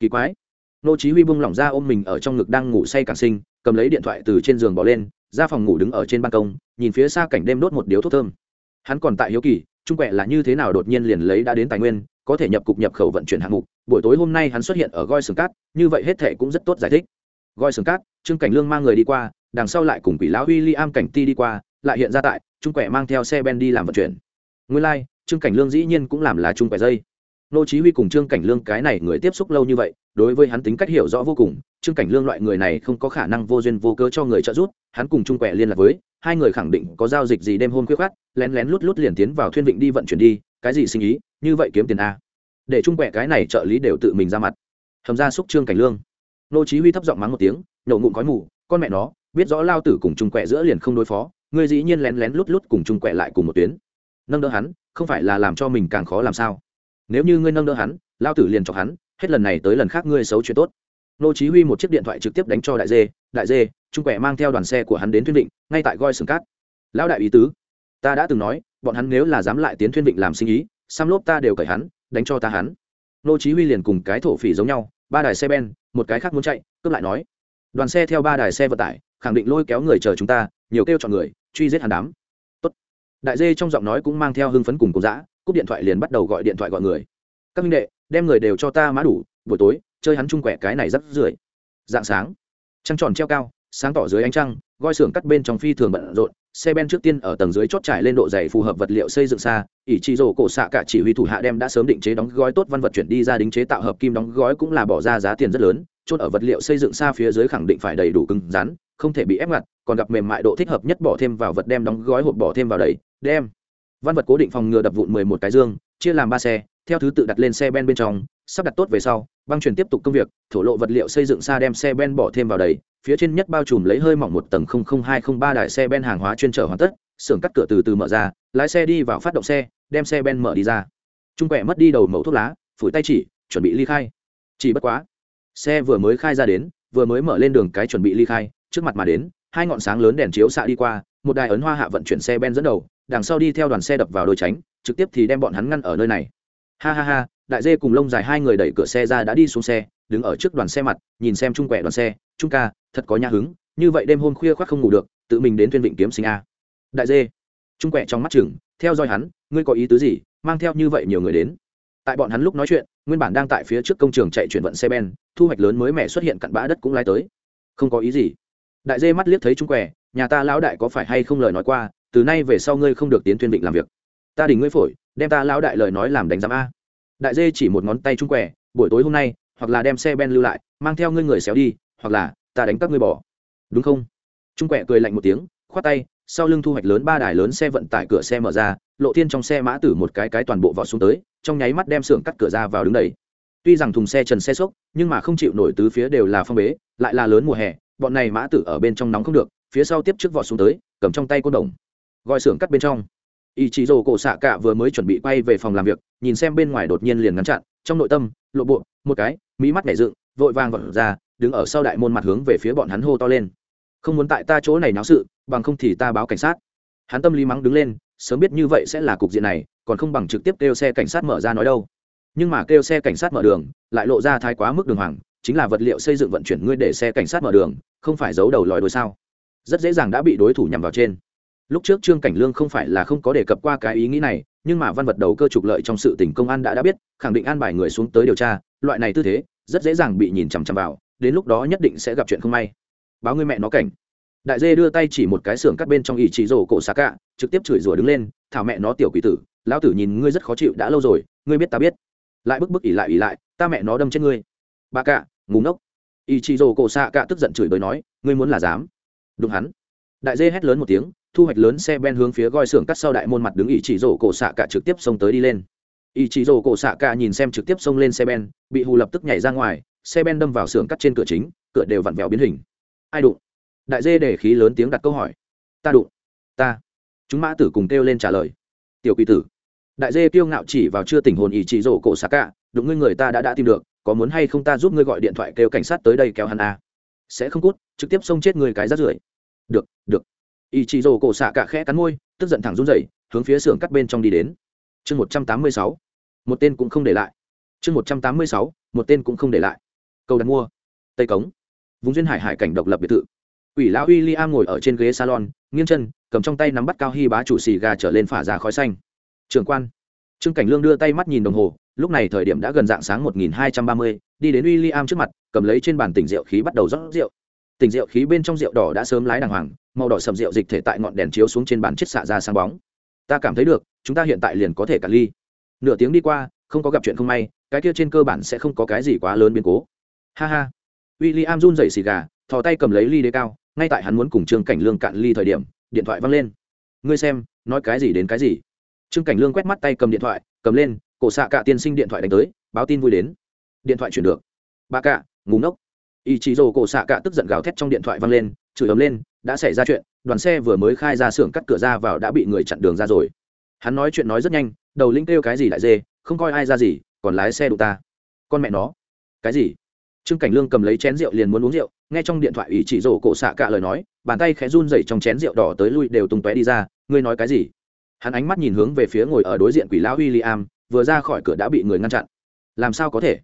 Kỳ quái. Nô chí huy buông lỏng ra ôm mình ở trong ngực đang ngủ say càng sinh, cầm lấy điện thoại từ trên giường bỏ lên, ra phòng ngủ đứng ở trên ban công, nhìn phía xa cảnh đêm đốt một điếu thuốc thơm. Hắn còn tại hiếu kỳ trung quẹ là như thế nào đột nhiên liền lấy đã đến tài nguyên, có thể nhập cục nhập khẩu vận chuyển hạng mục. Buổi tối hôm nay hắn xuất hiện ở goi sừng cát, như vậy hết thề cũng rất tốt giải thích. Goi sừng cát, trương cảnh lương mang người đi qua, đằng sau lại cùng quỷ lão huy i am cảnh ti đi qua lại hiện ra tại trung quẹ mang theo xe ben đi làm vận chuyển. Nguyên lai、like, trương cảnh lương dĩ nhiên cũng làm là trung quẹ dây. Nô chí huy cùng trương cảnh lương cái này người tiếp xúc lâu như vậy đối với hắn tính cách hiểu rõ vô cùng trương cảnh lương loại người này không có khả năng vô duyên vô cớ cho người trợ giúp hắn cùng trung quẹ liên lạc với hai người khẳng định có giao dịch gì đêm hôm khuya khát lén lén lút lút liền tiến vào thuyên vịnh đi vận chuyển đi cái gì sinh ý như vậy kiếm tiền a để trung quẹ cái này trợ lý đều tự mình ra mặt. Hầm ra xúc trương cảnh lương. Nô chí huy thấp giọng mắng một tiếng nhổ ngụm khói mù con mẹ nó biết rõ lao tử cùng trung quẹ giữa liền không đối phó ngươi dĩ nhiên lén lén lút lút cùng Chung quẹ lại cùng một tuyến. Nâng đỡ hắn, không phải là làm cho mình càng khó làm sao? Nếu như ngươi nâng đỡ hắn, lao tử liền cho hắn, hết lần này tới lần khác ngươi xấu chuyện tốt. Nô chí huy một chiếc điện thoại trực tiếp đánh cho đại dê đại dê trung quẹ mang theo đoàn xe của hắn đến thuyên định ngay tại goi sừng cát. Lão đại ý tứ, ta đã từng nói, bọn hắn nếu là dám lại tiến thuyên định làm sinh ý, xăm lốp ta đều cởi hắn, đánh cho ta hắn. Nô chí huy liền cùng cái thổ phỉ giống nhau, ba đài xe ben, một cái khác muốn chạy, cướp lại nói. Đoàn xe theo ba đài xe vận tải khẳng định lôi kéo người chờ chúng ta, nhiều kêu chọn người, truy giết hàn đám. Tốt. Đại dê trong giọng nói cũng mang theo hưng phấn cùng cố dã, cúp điện thoại liền bắt đầu gọi điện thoại gọi người. Các minh đệ, đem người đều cho ta mã đủ, buổi tối, chơi hắn chung quẻ cái này rất rưởi. Dạng sáng. Trăng tròn treo cao, sáng tỏ dưới ánh trăng, goi xưởng cắt bên trong phi thường bận rộn, xe ben trước tiên ở tầng dưới chót trải lên độ dày phù hợp vật liệu xây dựng xa, ỷ trị rổ cổ xạ cả chỉ huy thủ hạ đem đã sớm định chế đóng gói tốt văn vật chuyển đi ra đính chế tạo hợp kim đóng gói cũng là bỏ ra giá tiền rất lớn, chốt ở vật liệu xây dựng xa phía dưới khẳng định phải đầy đủ cứng rắn không thể bị ép ngặt, còn gặp mềm mại độ thích hợp nhất bỏ thêm vào vật đem đóng gói hộp bỏ thêm vào đầy đem. Văn vật cố định phòng ngừa đập vụn mười một cái dương, chia làm ba xe, theo thứ tự đặt lên xe ben bên trong, sắp đặt tốt về sau, băng chuyển tiếp tục công việc, thổ lộ vật liệu xây dựng xa đem xe ben bỏ thêm vào đầy phía trên nhất bao trùm lấy hơi mỏng một tầng không không hai không ba đại xe ben hàng hóa chuyên trở hoàn tất, xưởng cắt cửa từ từ mở ra, lái xe đi vào phát động xe, đem xe ben mở đi ra. Trung quẹ mất đi đầu mẫu thuốc lá, phủi tay chỉ, chuẩn bị ly khai. Chỉ bất quá, xe vừa mới khai ra đến, vừa mới mở lên đường cái chuẩn bị ly khai trước mặt mà đến, hai ngọn sáng lớn đèn chiếu xạ đi qua, một đài ấn hoa hạ vận chuyển xe ben dẫn đầu, đằng sau đi theo đoàn xe đập vào đôi tránh, trực tiếp thì đem bọn hắn ngăn ở nơi này. Ha ha ha, đại dê cùng lông dài hai người đẩy cửa xe ra đã đi xuống xe, đứng ở trước đoàn xe mặt, nhìn xem trung quẹ đoàn xe, trung ca, thật có nhà hứng, như vậy đêm hôm khuya khoác không ngủ được, tự mình đến thuyên vịnh kiếm sinh a. Đại dê trung quẹ trong mắt chừng, theo dõi hắn, ngươi có ý tứ gì, mang theo như vậy nhiều người đến? Tại bọn hắn lúc nói chuyện, nguyên bản đang tại phía trước công trường chạy chuyển vận xe ben, thu hoạch lớn mới mẻ xuất hiện cặn bã đất cũng lai tới. Không có ý gì đại dê mắt liếc thấy trung Quẻ, nhà ta lão đại có phải hay không lời nói qua từ nay về sau ngươi không được tiến thuyên vịnh làm việc. Ta đình ngươi phổi đem ta lão đại lời nói làm đánh giám a. Đại dê chỉ một ngón tay trung Quẻ, buổi tối hôm nay hoặc là đem xe ben lưu lại mang theo ngươi người xéo đi hoặc là ta đánh các ngươi bỏ. Đúng không? Trung quẹ cười lạnh một tiếng khoát tay sau lưng thu hoạch lớn ba đài lớn xe vận tải cửa xe mở ra lộ thiên trong xe mã tử một cái cái toàn bộ vọt xuống tới trong nháy mắt đem xưởng cắt cửa ra vào đứng đầy. Tuy rằng thùng xe trần xe sốc nhưng mà không chịu nổi tứ phía đều là phong bế lại là lớn mùa hè bọn này mã tử ở bên trong nóng không được, phía sau tiếp trước vọt xuống tới, cầm trong tay côn đồng, gọi xưởng cắt bên trong. Ý chí rồ cổ xạ cả vừa mới chuẩn bị quay về phòng làm việc, nhìn xem bên ngoài đột nhiên liền ngăn chặn, trong nội tâm, lộ bộ, một cái mỹ mắt nhảy dựng, vội vàng vọt ra, đứng ở sau đại môn mặt hướng về phía bọn hắn hô to lên. Không muốn tại ta chỗ này náo sự, bằng không thì ta báo cảnh sát. Hắn tâm lý mắng đứng lên, sớm biết như vậy sẽ là cục diện này, còn không bằng trực tiếp kêu xe cảnh sát mở ra nói đâu. Nhưng mà kêu xe cảnh sát mở đường, lại lộ ra thái quá mức đường hoàng chính là vật liệu xây dựng vận chuyển ngươi để xe cảnh sát mở đường, không phải giấu đầu lòi đôi sao? Rất dễ dàng đã bị đối thủ nhằm vào trên. Lúc trước trương cảnh lương không phải là không có đề cập qua cái ý nghĩ này, nhưng mà văn vật đầu cơ trục lợi trong sự tình công an đã đã biết, khẳng định an bài người xuống tới điều tra, loại này tư thế, rất dễ dàng bị nhìn chằm chằm vào, đến lúc đó nhất định sẽ gặp chuyện không may. Báo ngươi mẹ nó cảnh. Đại dê đưa tay chỉ một cái xưởng cắt bên trong ỷ chỉ rổ cổ xà cạ, trực tiếp chửi rủa đứng lên, thảo mẹ nó tiểu quỷ tử, lão tử nhìn ngươi rất khó chịu, đã lâu rồi, ngươi biết ta biết. Lại bức bức ỉ lại ỉ lại, ta mẹ nó đâm chết ngươi. Bà cạ ngủ ngốc. Ý chỉ rồ cổ xạ cạ tức giận chửi bới nói, ngươi muốn là dám? Đúng hắn. Đại dê hét lớn một tiếng, thu hoạch lớn xe ben hướng phía goi xưởng cắt sau đại môn mặt đứng ý chỉ rổ cổ xạ cạ trực tiếp xông tới đi lên. Ý chỉ rổ cổ xạ cạ nhìn xem trực tiếp xông lên xe ben, bị hù lập tức nhảy ra ngoài, xe ben đâm vào xưởng cắt trên cửa chính, cửa đều vặn vẹo biến hình. Ai đụng? Đại dê để khí lớn tiếng đặt câu hỏi. Ta đụng? Ta? Chúng mã tử cùng kêu lên trả lời. Tiểu quỷ tử. Đại dê kiêu ngạo chỉ vào chưa tỉnh hồn ý chỉ rổ cổ xạ cạ đụng ngươi người ta đã đã tìm được có muốn hay không ta giúp ngươi gọi điện thoại kêu cảnh sát tới đây kéo hắn a sẽ không cút, trực tiếp xông chết người cái rát rưởi. Được được. Ý chị rồ cổ xạ cả khẽ cắn môi, tức giận thẳng run rẩy, hướng phía xưởng cắt bên trong đi đến. Chương một trăm tám mươi sáu. Một tên cũng không để lại. Chương một trăm tám mươi sáu, một tên cũng không để lại. Cầu đặt mua. Tây cống. Vùng duyên hải hải cảnh độc lập biệt thự. Ủy lão william am ngồi ở trên ghế salon, nghiêng chân, cầm trong tay nắm bắt cao hy bá chủ xì gà trở lên phả ra khói xanh. Trưởng quan. Trương cảnh lương đưa tay mắt nhìn đồng hồ lúc này thời điểm đã gần dạng sáng một nghìn hai trăm ba mươi, đi đến William trước mặt, cầm lấy trên bàn tỉnh rượu khí bắt đầu rót rượu. Tỉnh rượu khí bên trong rượu đỏ đã sớm lái đàng hoàng, màu đỏ sầm rượu dịch thể tại ngọn đèn chiếu xuống trên bàn chết xạ ra sáng bóng. Ta cảm thấy được, chúng ta hiện tại liền có thể cả ly. Nửa tiếng đi qua, không có gặp chuyện không may, cái kia trên cơ bản sẽ không có cái gì quá lớn biến cố. Ha ha. William run rẩy xì gà, thò tay cầm lấy ly đế cao, ngay tại hắn muốn cùng trương cảnh lương cạn ly thời điểm, điện thoại vang lên. Ngươi xem, nói cái gì đến cái gì? Trương cảnh lương quét mắt tay cầm điện thoại, cầm lên cổ xạ cả tiên sinh điện thoại đánh tới báo tin vui đến. Điện thoại chuyển được. Ba cả, ngủ ngốc. Ý chí rồ cổ xạ cả tức giận gào thét trong điện thoại văng lên chửi ấm lên đã xảy ra chuyện đoàn xe vừa mới khai ra xưởng cắt cửa ra vào đã bị người chặn đường ra rồi. Hắn nói chuyện nói rất nhanh đầu linh kêu cái gì đại dê không coi ai ra gì còn lái xe đụng ta. Con mẹ nó. Cái gì? Trương cảnh lương cầm lấy chén rượu liền muốn uống rượu nghe trong điện thoại ý chỉ rổ cổ xạ cả lời nói bàn tay khẽ run dậy trong chén rượu đỏ tới lui đều tung tóe đi ra ngươi nói cái gì? Hắn ánh mắt nhìn hướng về phía ngồi ở đối diện quỷ lão w i l l i am vừa ra khỏi cửa đã bị người ngăn chặn. Làm sao có thể?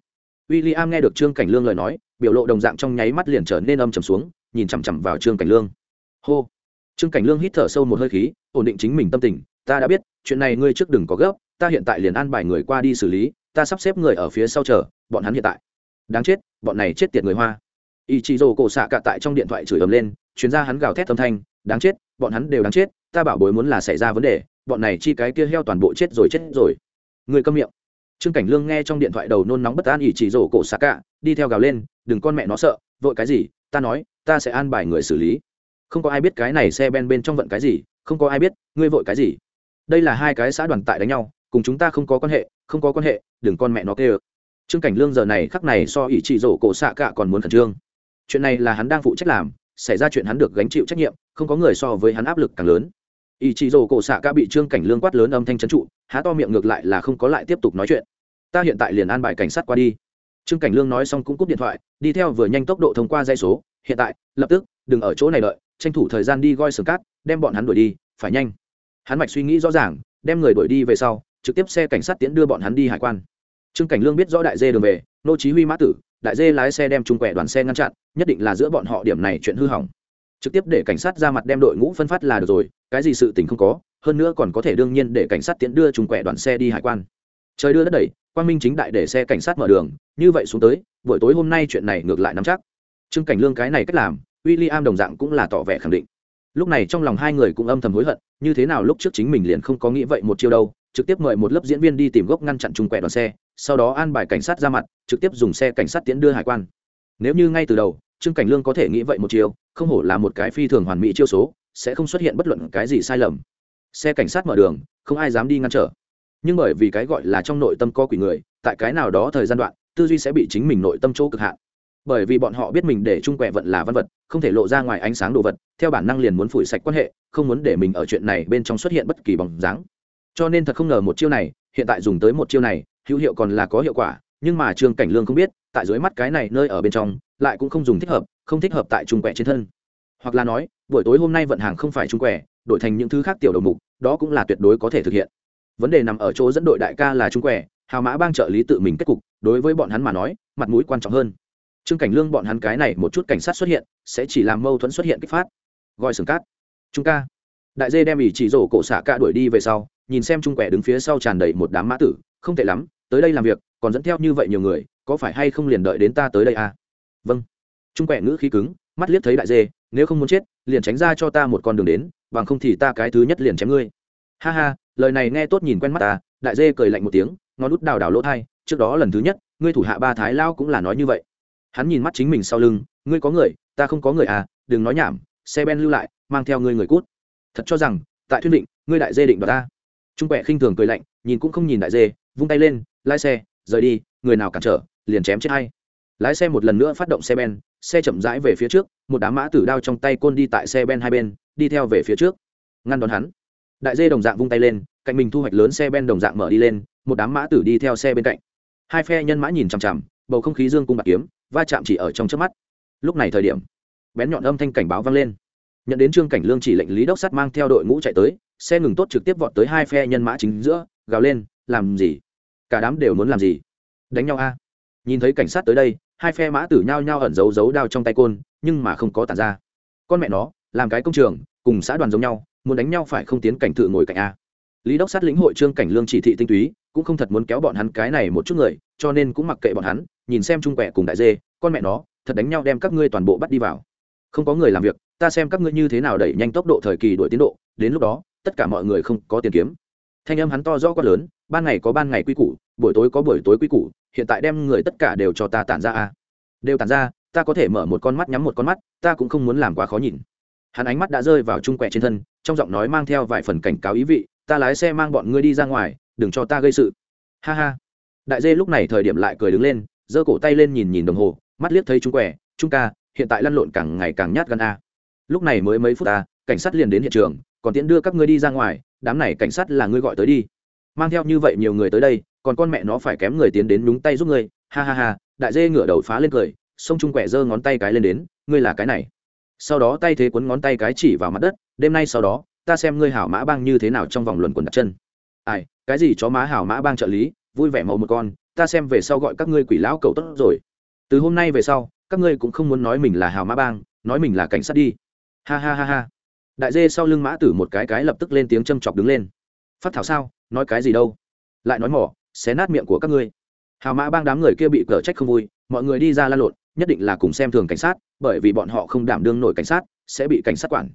W i l l i am nghe được trương cảnh lương lời nói, biểu lộ đồng dạng trong nháy mắt liền trở nên âm trầm xuống, nhìn chằm chằm vào trương cảnh lương. Hô! Trương cảnh lương hít thở sâu một hơi khí, ổn định chính mình tâm tình, ta đã biết, chuyện này ngươi trước đừng có gấp, ta hiện tại liền an bài người qua đi xử lý, ta sắp xếp người ở phía sau chờ, bọn hắn hiện tại. Đáng chết, bọn này chết tiệt người hoa. Ý chị rồ cổ xạ cạ tại trong điện thoại chửi ầm lên truyền ra hắn gào thét âm thanh, đáng chết, bọn hắn đều đáng chết, ta bảo bối muốn là xảy ra vấn đề, bọn này chi cái kia heo toàn bộ chết rồi chết rồi người câm miệng. Trương cảnh lương nghe trong điện thoại đầu nôn nóng bất an ỉ chỉ rổ cổ xạ cạ đi theo gào lên, đừng con mẹ nó sợ, vội cái gì, ta nói, ta sẽ an bài người xử lý. Không có ai biết cái này xe ben bên trong vận cái gì, không có ai biết, ngươi vội cái gì? Đây là hai cái xã đoàn tại đánh nhau, cùng chúng ta không có quan hệ, không có quan hệ, đừng con mẹ nó kê ơ trương cảnh lương giờ này khắc này so ỷ chỉ rổ cổ xạ cạ còn muốn khẩn trương. Chuyện này là hắn đang phụ trách làm, xảy ra chuyện hắn được gánh chịu trách nhiệm, không có người so với hắn áp lực càng lớn. Ỷ chỉ rổ cổ xạ cạ bị trương cảnh lương quát lớn âm thanh trấn trụ há to miệng ngược lại là không có lại tiếp tục nói chuyện. Ta hiện tại liền an bài cảnh sát qua đi. Trương cảnh lương nói xong cũng cúp điện thoại, đi theo vừa nhanh tốc độ thông qua dây số. Hiện tại, lập tức, đừng ở chỗ này đợi, tranh thủ thời gian đi goi sườn cát, đem bọn hắn đuổi đi, phải nhanh. Hắn mạch suy nghĩ rõ ràng, đem người đuổi đi về sau, trực tiếp xe cảnh sát tiễn đưa bọn hắn đi hải quan. Trương cảnh lương biết rõ đại dê đường về, nô chí huy mã tử, đại dê lái xe đem trung quẻ đoàn xe ngăn chặn, nhất định là giữa bọn họ điểm này chuyện hư hỏng. Trực tiếp để cảnh sát ra mặt đem đội ngũ phân phát là được rồi, cái gì sự tình không có hơn nữa còn có thể đương nhiên để cảnh sát tiễn đưa trung quẹ đoàn xe đi hải quan. Trời đưa đất đẩy, quang minh chính đại để xe cảnh sát mở đường, như vậy xuống tới, buổi tối hôm nay chuyện này ngược lại nắm chắc. Trương cảnh lương cái này cách làm, William đồng dạng cũng là tỏ vẻ khẳng định. Lúc này trong lòng hai người cũng âm thầm hối hận, như thế nào lúc trước chính mình liền không có nghĩ vậy một chiêu đâu, trực tiếp mời một lớp diễn viên đi tìm gốc ngăn chặn trung quẹ đoàn xe, sau đó an bài cảnh sát ra mặt, trực tiếp dùng xe cảnh sát tiễn đưa hải quan. Nếu như ngay từ đầu, trương cảnh lương có thể nghĩ vậy một chiêu, không hổ là một cái phi thường hoàn mỹ chiêu số, sẽ không xuất hiện bất luận cái gì sai lầm xe cảnh sát mở đường, không ai dám đi ngăn trở. Nhưng bởi vì cái gọi là trong nội tâm có quỷ người, tại cái nào đó thời gian đoạn, tư duy sẽ bị chính mình nội tâm chỗ cực hạn. Bởi vì bọn họ biết mình để trung quẹ vận là văn vật, không thể lộ ra ngoài ánh sáng đồ vật, theo bản năng liền muốn phủi sạch quan hệ, không muốn để mình ở chuyện này bên trong xuất hiện bất kỳ bóng dáng. Cho nên thật không ngờ một chiêu này, hiện tại dùng tới một chiêu này, hữu hiệu còn là có hiệu quả, nhưng mà trương cảnh lương không biết, tại dưới mắt cái này nơi ở bên trong, lại cũng không dùng thích hợp, không thích hợp tại trung quẹ trên thân. Hoặc là nói, buổi tối hôm nay vận hàng không phải trung quẹ đổi thành những thứ khác tiểu đầu mục đó cũng là tuyệt đối có thể thực hiện. Vấn đề nằm ở chỗ dẫn đội đại ca là trung quẻ, hào mã bang trợ lý tự mình kết cục đối với bọn hắn mà nói mặt mũi quan trọng hơn. Trương cảnh lương bọn hắn cái này một chút cảnh sát xuất hiện sẽ chỉ làm mâu thuẫn xuất hiện kích phát. Gọi sừng cát. Trung ca. Đại dê đem ỷ chỉ rổ cổ xạ ca đuổi đi về sau nhìn xem trung quẻ đứng phía sau tràn đầy một đám mã tử không tệ lắm tới đây làm việc còn dẫn theo như vậy nhiều người có phải hay không liền đợi đến ta tới đây à? Vâng. Trung quẻ ngữ khí cứng mắt liếc thấy đại dê nếu không muốn chết liền tránh ra cho ta một con đường đến bằng không thì ta cái thứ nhất liền chém ngươi. Ha ha, lời này nghe tốt nhìn quen mắt ta, đại dê cười lạnh một tiếng, ngón út đào đào lỗ thai, trước đó lần thứ nhất, ngươi thủ hạ ba thái lao cũng là nói như vậy. Hắn nhìn mắt chính mình sau lưng, ngươi có người, ta không có người à đừng nói nhảm, xe ben lưu lại, mang theo ngươi người cút. Thật cho rằng, tại thuyết định, ngươi đại dê định đoạt ta. Trung quẹ khinh thường cười lạnh, nhìn cũng không nhìn đại dê, vung tay lên, lái xe, rời đi, người nào cản trở, liền chém chết hay lái xe một lần nữa phát động xe ben, xe chậm rãi về phía trước, một đám mã tử đao trong tay côn đi tại xe ben hai bên đi theo về phía trước. Ngăn đón hắn. Đại dê đồng dạng vung tay lên, cạnh mình thu hoạch lớn xe ben đồng dạng mở đi lên, một đám mã tử đi theo xe bên cạnh. Hai phe nhân mã nhìn chằm chằm, bầu không khí dương cung bạc kiếm, va chạm chỉ ở trong trước mắt. Lúc này thời điểm, bén nhọn âm thanh cảnh báo vang lên. Nhận đến trương cảnh lương chỉ lệnh lý đốc sắt mang theo đội ngũ chạy tới, xe ngừng tốt trực tiếp vọt tới hai phe nhân mã chính giữa, gào lên, làm gì? Cả đám đều muốn làm gì? Đánh nhau a? Nhìn thấy cảnh sát tới đây, hai phe mã tử nhao nhao ẩn giấu giấu đao trong tay côn, nhưng mà không có tàn ra. Con mẹ nó làm cái công trường, cùng xã đoàn giống nhau, muốn đánh nhau phải không tiến cảnh thự ngồi cạnh a. Lý đốc sát lĩnh hội trương cảnh lương chỉ thị tinh túy, cũng không thật muốn kéo bọn hắn cái này một chút người, cho nên cũng mặc kệ bọn hắn, nhìn xem trung quẹ cùng đại dê, con mẹ nó, thật đánh nhau đem các ngươi toàn bộ bắt đi vào. Không có người làm việc, ta xem các ngươi như thế nào đẩy nhanh tốc độ thời kỳ đổi tiến độ, đến lúc đó, tất cả mọi người không có tiền kiếm. Thanh âm hắn to rõ quá lớn, ban ngày có ban ngày quy củ, buổi tối có buổi tối quy củ, hiện tại đem người tất cả đều cho ta tản ra a. Đều tản ra, ta có thể mở một con mắt nhắm một con mắt, ta cũng không muốn làm quá khó nhìn hắn ánh mắt đã rơi vào trung quẹ trên thân, trong giọng nói mang theo vài phần cảnh cáo ý vị, ta lái xe mang bọn ngươi đi ra ngoài, đừng cho ta gây sự. Ha ha. Đại dê lúc này thời điểm lại cười đứng lên, giơ cổ tay lên nhìn nhìn đồng hồ, mắt liếc thấy trung quẹ trung ca, hiện tại lăn lộn càng ngày càng nhát gan a. Lúc này mới mấy phút ta, cảnh sát liền đến hiện trường, còn tiễn đưa các ngươi đi ra ngoài, đám này cảnh sát là ngươi gọi tới đi. Mang theo như vậy nhiều người tới đây, còn con mẹ nó phải kém người tiến đến nhúng tay giúp ngươi. Ha ha ha, đại dê ngửa đầu phá lên cười sông trung quẹ giơ ngón tay cái lên đến, ngươi là cái này sau đó tay thế quấn ngón tay cái chỉ vào mặt đất, đêm nay sau đó, ta xem ngươi hảo mã bang như thế nào trong vòng luận quần đặt chân. Ai, cái gì chó má hảo mã bang trợ lý, vui vẻ mẫu một con, ta xem về sau gọi các ngươi quỷ lão cầu tốt rồi. Từ hôm nay về sau, các ngươi cũng không muốn nói mình là hảo mã bang, nói mình là cảnh sát đi. Ha ha ha ha. Đại dê sau lưng mã tử một cái cái lập tức lên tiếng châm chọc đứng lên. Phát thảo sao, nói cái gì đâu? Lại nói mỏ, xé nát miệng của các ngươi. Hào mã bang đám người kia bị cờ trách không vui, mọi người đi ra la lộn nhất định là cùng xem thường cảnh sát bởi vì bọn họ không đảm đương nổi cảnh sát sẽ bị cảnh sát quản.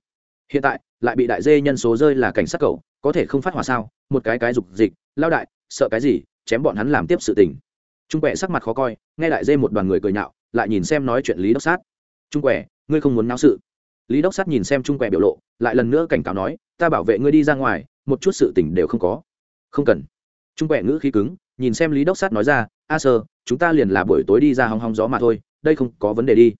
Hiện tại lại bị đại dê nhân số rơi là cảnh sát cậu có thể không phát hỏa sao? Một cái cái dục dịch lao đại sợ cái gì? Chém bọn hắn làm tiếp sự tình. Trung quẻ sắc mặt khó coi nghe đại dê một đoàn người cười nhạo lại nhìn xem nói chuyện lý đốc sát. Trung quẻ, ngươi không muốn náo sự. Lý đốc sát nhìn xem trung quẻ biểu lộ lại lần nữa cảnh cáo nói ta bảo vệ ngươi đi ra ngoài một chút sự tình đều không có. Không cần. Trung quẻ ngữ khí cứng nhìn xem lý đốc sát nói ra a sơ chúng ta liền là buổi tối đi ra hong hong gió mà thôi đây không có vấn đề đi.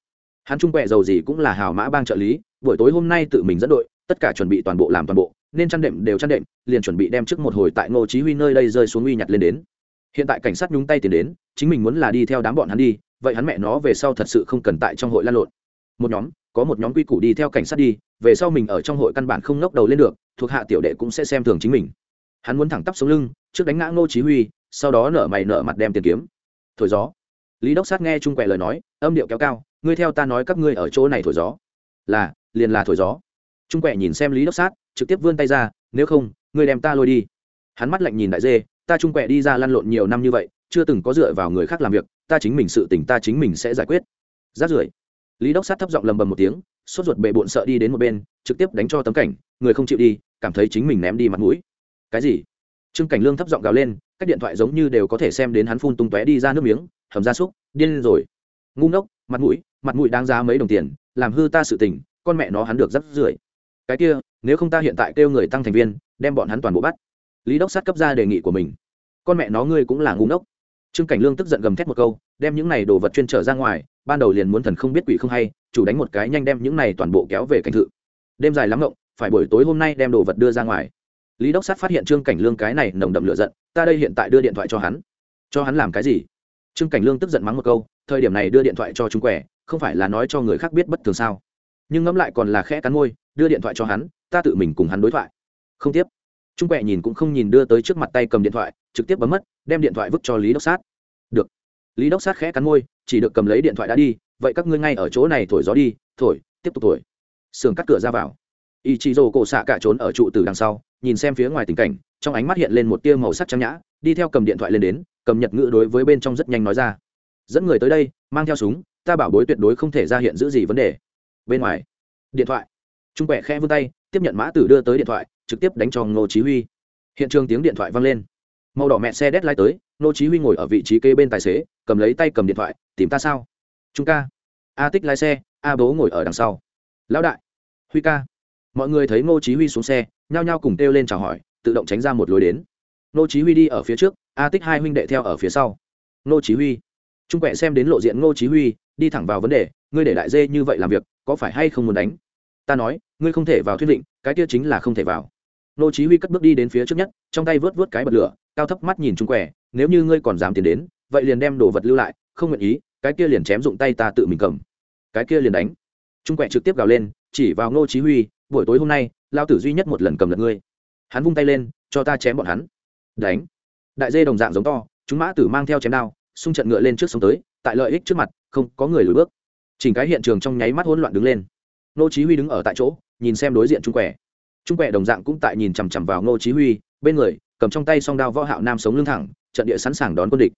Hắn trung quẹ giàu gì cũng là hào mã bang trợ lý, buổi tối hôm nay tự mình dẫn đội, tất cả chuẩn bị toàn bộ làm toàn bộ, nên chăn đệm đều chăn đệm, liền chuẩn bị đem trước một hồi tại ngô chí huy nơi đây rơi xuống uy nhặt lên đến. Hiện tại cảnh sát nhúng tay tiền đến, chính mình muốn là đi theo đám bọn hắn đi, vậy hắn mẹ nó về sau thật sự không cần tại trong hội lan lộn. Một nhóm, có một nhóm quy củ đi theo cảnh sát đi, về sau mình ở trong hội căn bản không ngóc đầu lên được, thuộc hạ tiểu đệ cũng sẽ xem thường chính mình. Hắn muốn thẳng tắp xuống lưng, trước đánh ngã ngô chí huy, sau đó nở mày nở mặt đem tiền kiếm. Thổi gió lý đốc sát nghe trung quẹ lời nói, âm điệu kéo cao, ngươi theo ta nói các ngươi ở chỗ này thổi gió. Là, liền là thổi gió. Trung quẹ nhìn xem lý đốc sát, trực tiếp vươn tay ra, nếu không, ngươi đem ta lôi đi. Hắn mắt lạnh nhìn đại dê, ta trung quẹ đi ra lăn lộn nhiều năm như vậy, chưa từng có dựa vào người khác làm việc, ta chính mình sự tình ta chính mình sẽ giải quyết. Rát rưởi, lý đốc sát thấp giọng lầm bầm một tiếng, sốt ruột bệ bộn sợ đi đến một bên, trực tiếp đánh cho tấm cảnh, người không chịu đi, cảm thấy chính mình ném đi mặt mũi. Cái gì? Trương cảnh lương thấp giọng gào lên, các điện thoại giống như đều có thể xem đến hắn phun tung tóe đi ra nước miếng hầm ra súc, điên rồi. Ngu ngốc, mặt mũi mặt mũi đáng giá mấy đồng tiền, làm hư ta sự tình, con mẹ nó hắn được rất rưởi. Cái kia, nếu không ta hiện tại kêu người tăng thành viên, đem bọn hắn toàn bộ bắt. Lý đốc sát cấp ra đề nghị của mình. Con mẹ nó ngươi cũng là ngu ngốc. Trương cảnh lương tức giận gầm thét một câu, đem những này đồ vật chuyên trở ra ngoài, ban đầu liền muốn thần không biết quỷ không hay, chủ đánh một cái nhanh đem những này toàn bộ kéo về cảnh thự. Đêm dài lắm ngộng, phải buổi tối hôm nay đem đồ vật đưa ra ngoài. Lý đốc sát phát hiện trương cảnh lương cái này nồng đậm lửa giận, ta đây hiện tại đưa điện thoại cho hắn. Cho hắn làm cái gì? Trương cảnh lương tức giận mắng một câu, thời điểm này đưa điện thoại cho chúng quẻ, không phải là nói cho người khác biết bất thường sao? Nhưng ngẫm lại còn là khẽ cắn môi, đưa điện thoại cho hắn, ta tự mình cùng hắn đối thoại. Không tiếp. Trung quẹ nhìn cũng không nhìn đưa tới trước mặt tay cầm điện thoại, trực tiếp bấm mất, đem điện thoại vứt cho lý đốc sát. Được. Lý đốc sát khẽ cắn môi, chỉ được cầm lấy điện thoại đã đi, vậy các ngươi ngay ở chỗ này thổi gió đi, thổi, tiếp tục thổi. Sườn cắt cửa ra vào. Y chị rồ cổ xạ cả trốn ở trụ từ đằng sau, nhìn xem phía ngoài tình cảnh, trong ánh mắt hiện lên một tia màu sắc trắng nhã, đi theo cầm điện thoại lên đến cầm nhật ngữ đối với bên trong rất nhanh nói ra. Dẫn người tới đây, mang theo súng, ta bảo bối tuyệt đối không thể ra hiện giữ gì vấn đề. Bên ngoài, điện thoại. Trung quẹ khe vươn tay, tiếp nhận mã tử đưa tới điện thoại, trực tiếp đánh cho ngô chí huy. Hiện trường tiếng điện thoại vang lên. Màu đỏ mẹ xe đét lái tới, ngô chí huy ngồi ở vị trí kế bên tài xế, cầm lấy tay cầm điện thoại, tìm ta sao? Trung ca. A tích lái xe, a bố ngồi ở đằng sau. Lão đại. Huy ca. Mọi người thấy ngô chí huy xuống xe, nhao nhao cùng kêu lên chào hỏi, tự động tránh ra một lối đến. Nô chí huy đi ở phía trước, a tích hai huynh đệ theo ở phía sau. Nô chí huy. Trung quẹ xem đến lộ diện Nô chí huy, đi thẳng vào vấn đề, ngươi để đại dê như vậy làm việc, có phải hay không muốn đánh? Ta nói, ngươi không thể vào thuyết định, cái kia chính là không thể vào. Nô chí huy cất bước đi đến phía trước nhất, trong tay vớt vớt cái bật lửa, cao thấp mắt nhìn trung quẻ, nếu như ngươi còn dám tiến đến, vậy liền đem đồ vật lưu lại, không nguyện ý, cái kia liền chém dụng tay ta tự mình cầm. Cái kia liền đánh. Trung quẻ trực tiếp gào lên, chỉ vào nô chí huy, buổi tối hôm nay, lao tử duy nhất một lần cầm lật ngươi. Hắn vung tay lên, cho ta chém bọn hắn đánh. Đại dê đồng dạng giống to, chúng mã tử mang theo chém đao, xung trận ngựa lên trước sông tới, tại lợi ích trước mặt, không có người lùi bước. Chỉnh cái hiện trường trong nháy mắt hỗn loạn đứng lên. Nô chí huy đứng ở tại chỗ, nhìn xem đối diện trung quẻ. Trung quẻ đồng dạng cũng tại nhìn chằm chằm vào nô chí huy, bên người, cầm trong tay song đao võ hạo nam sống lưng thẳng, trận địa sẵn sàng đón quân địch.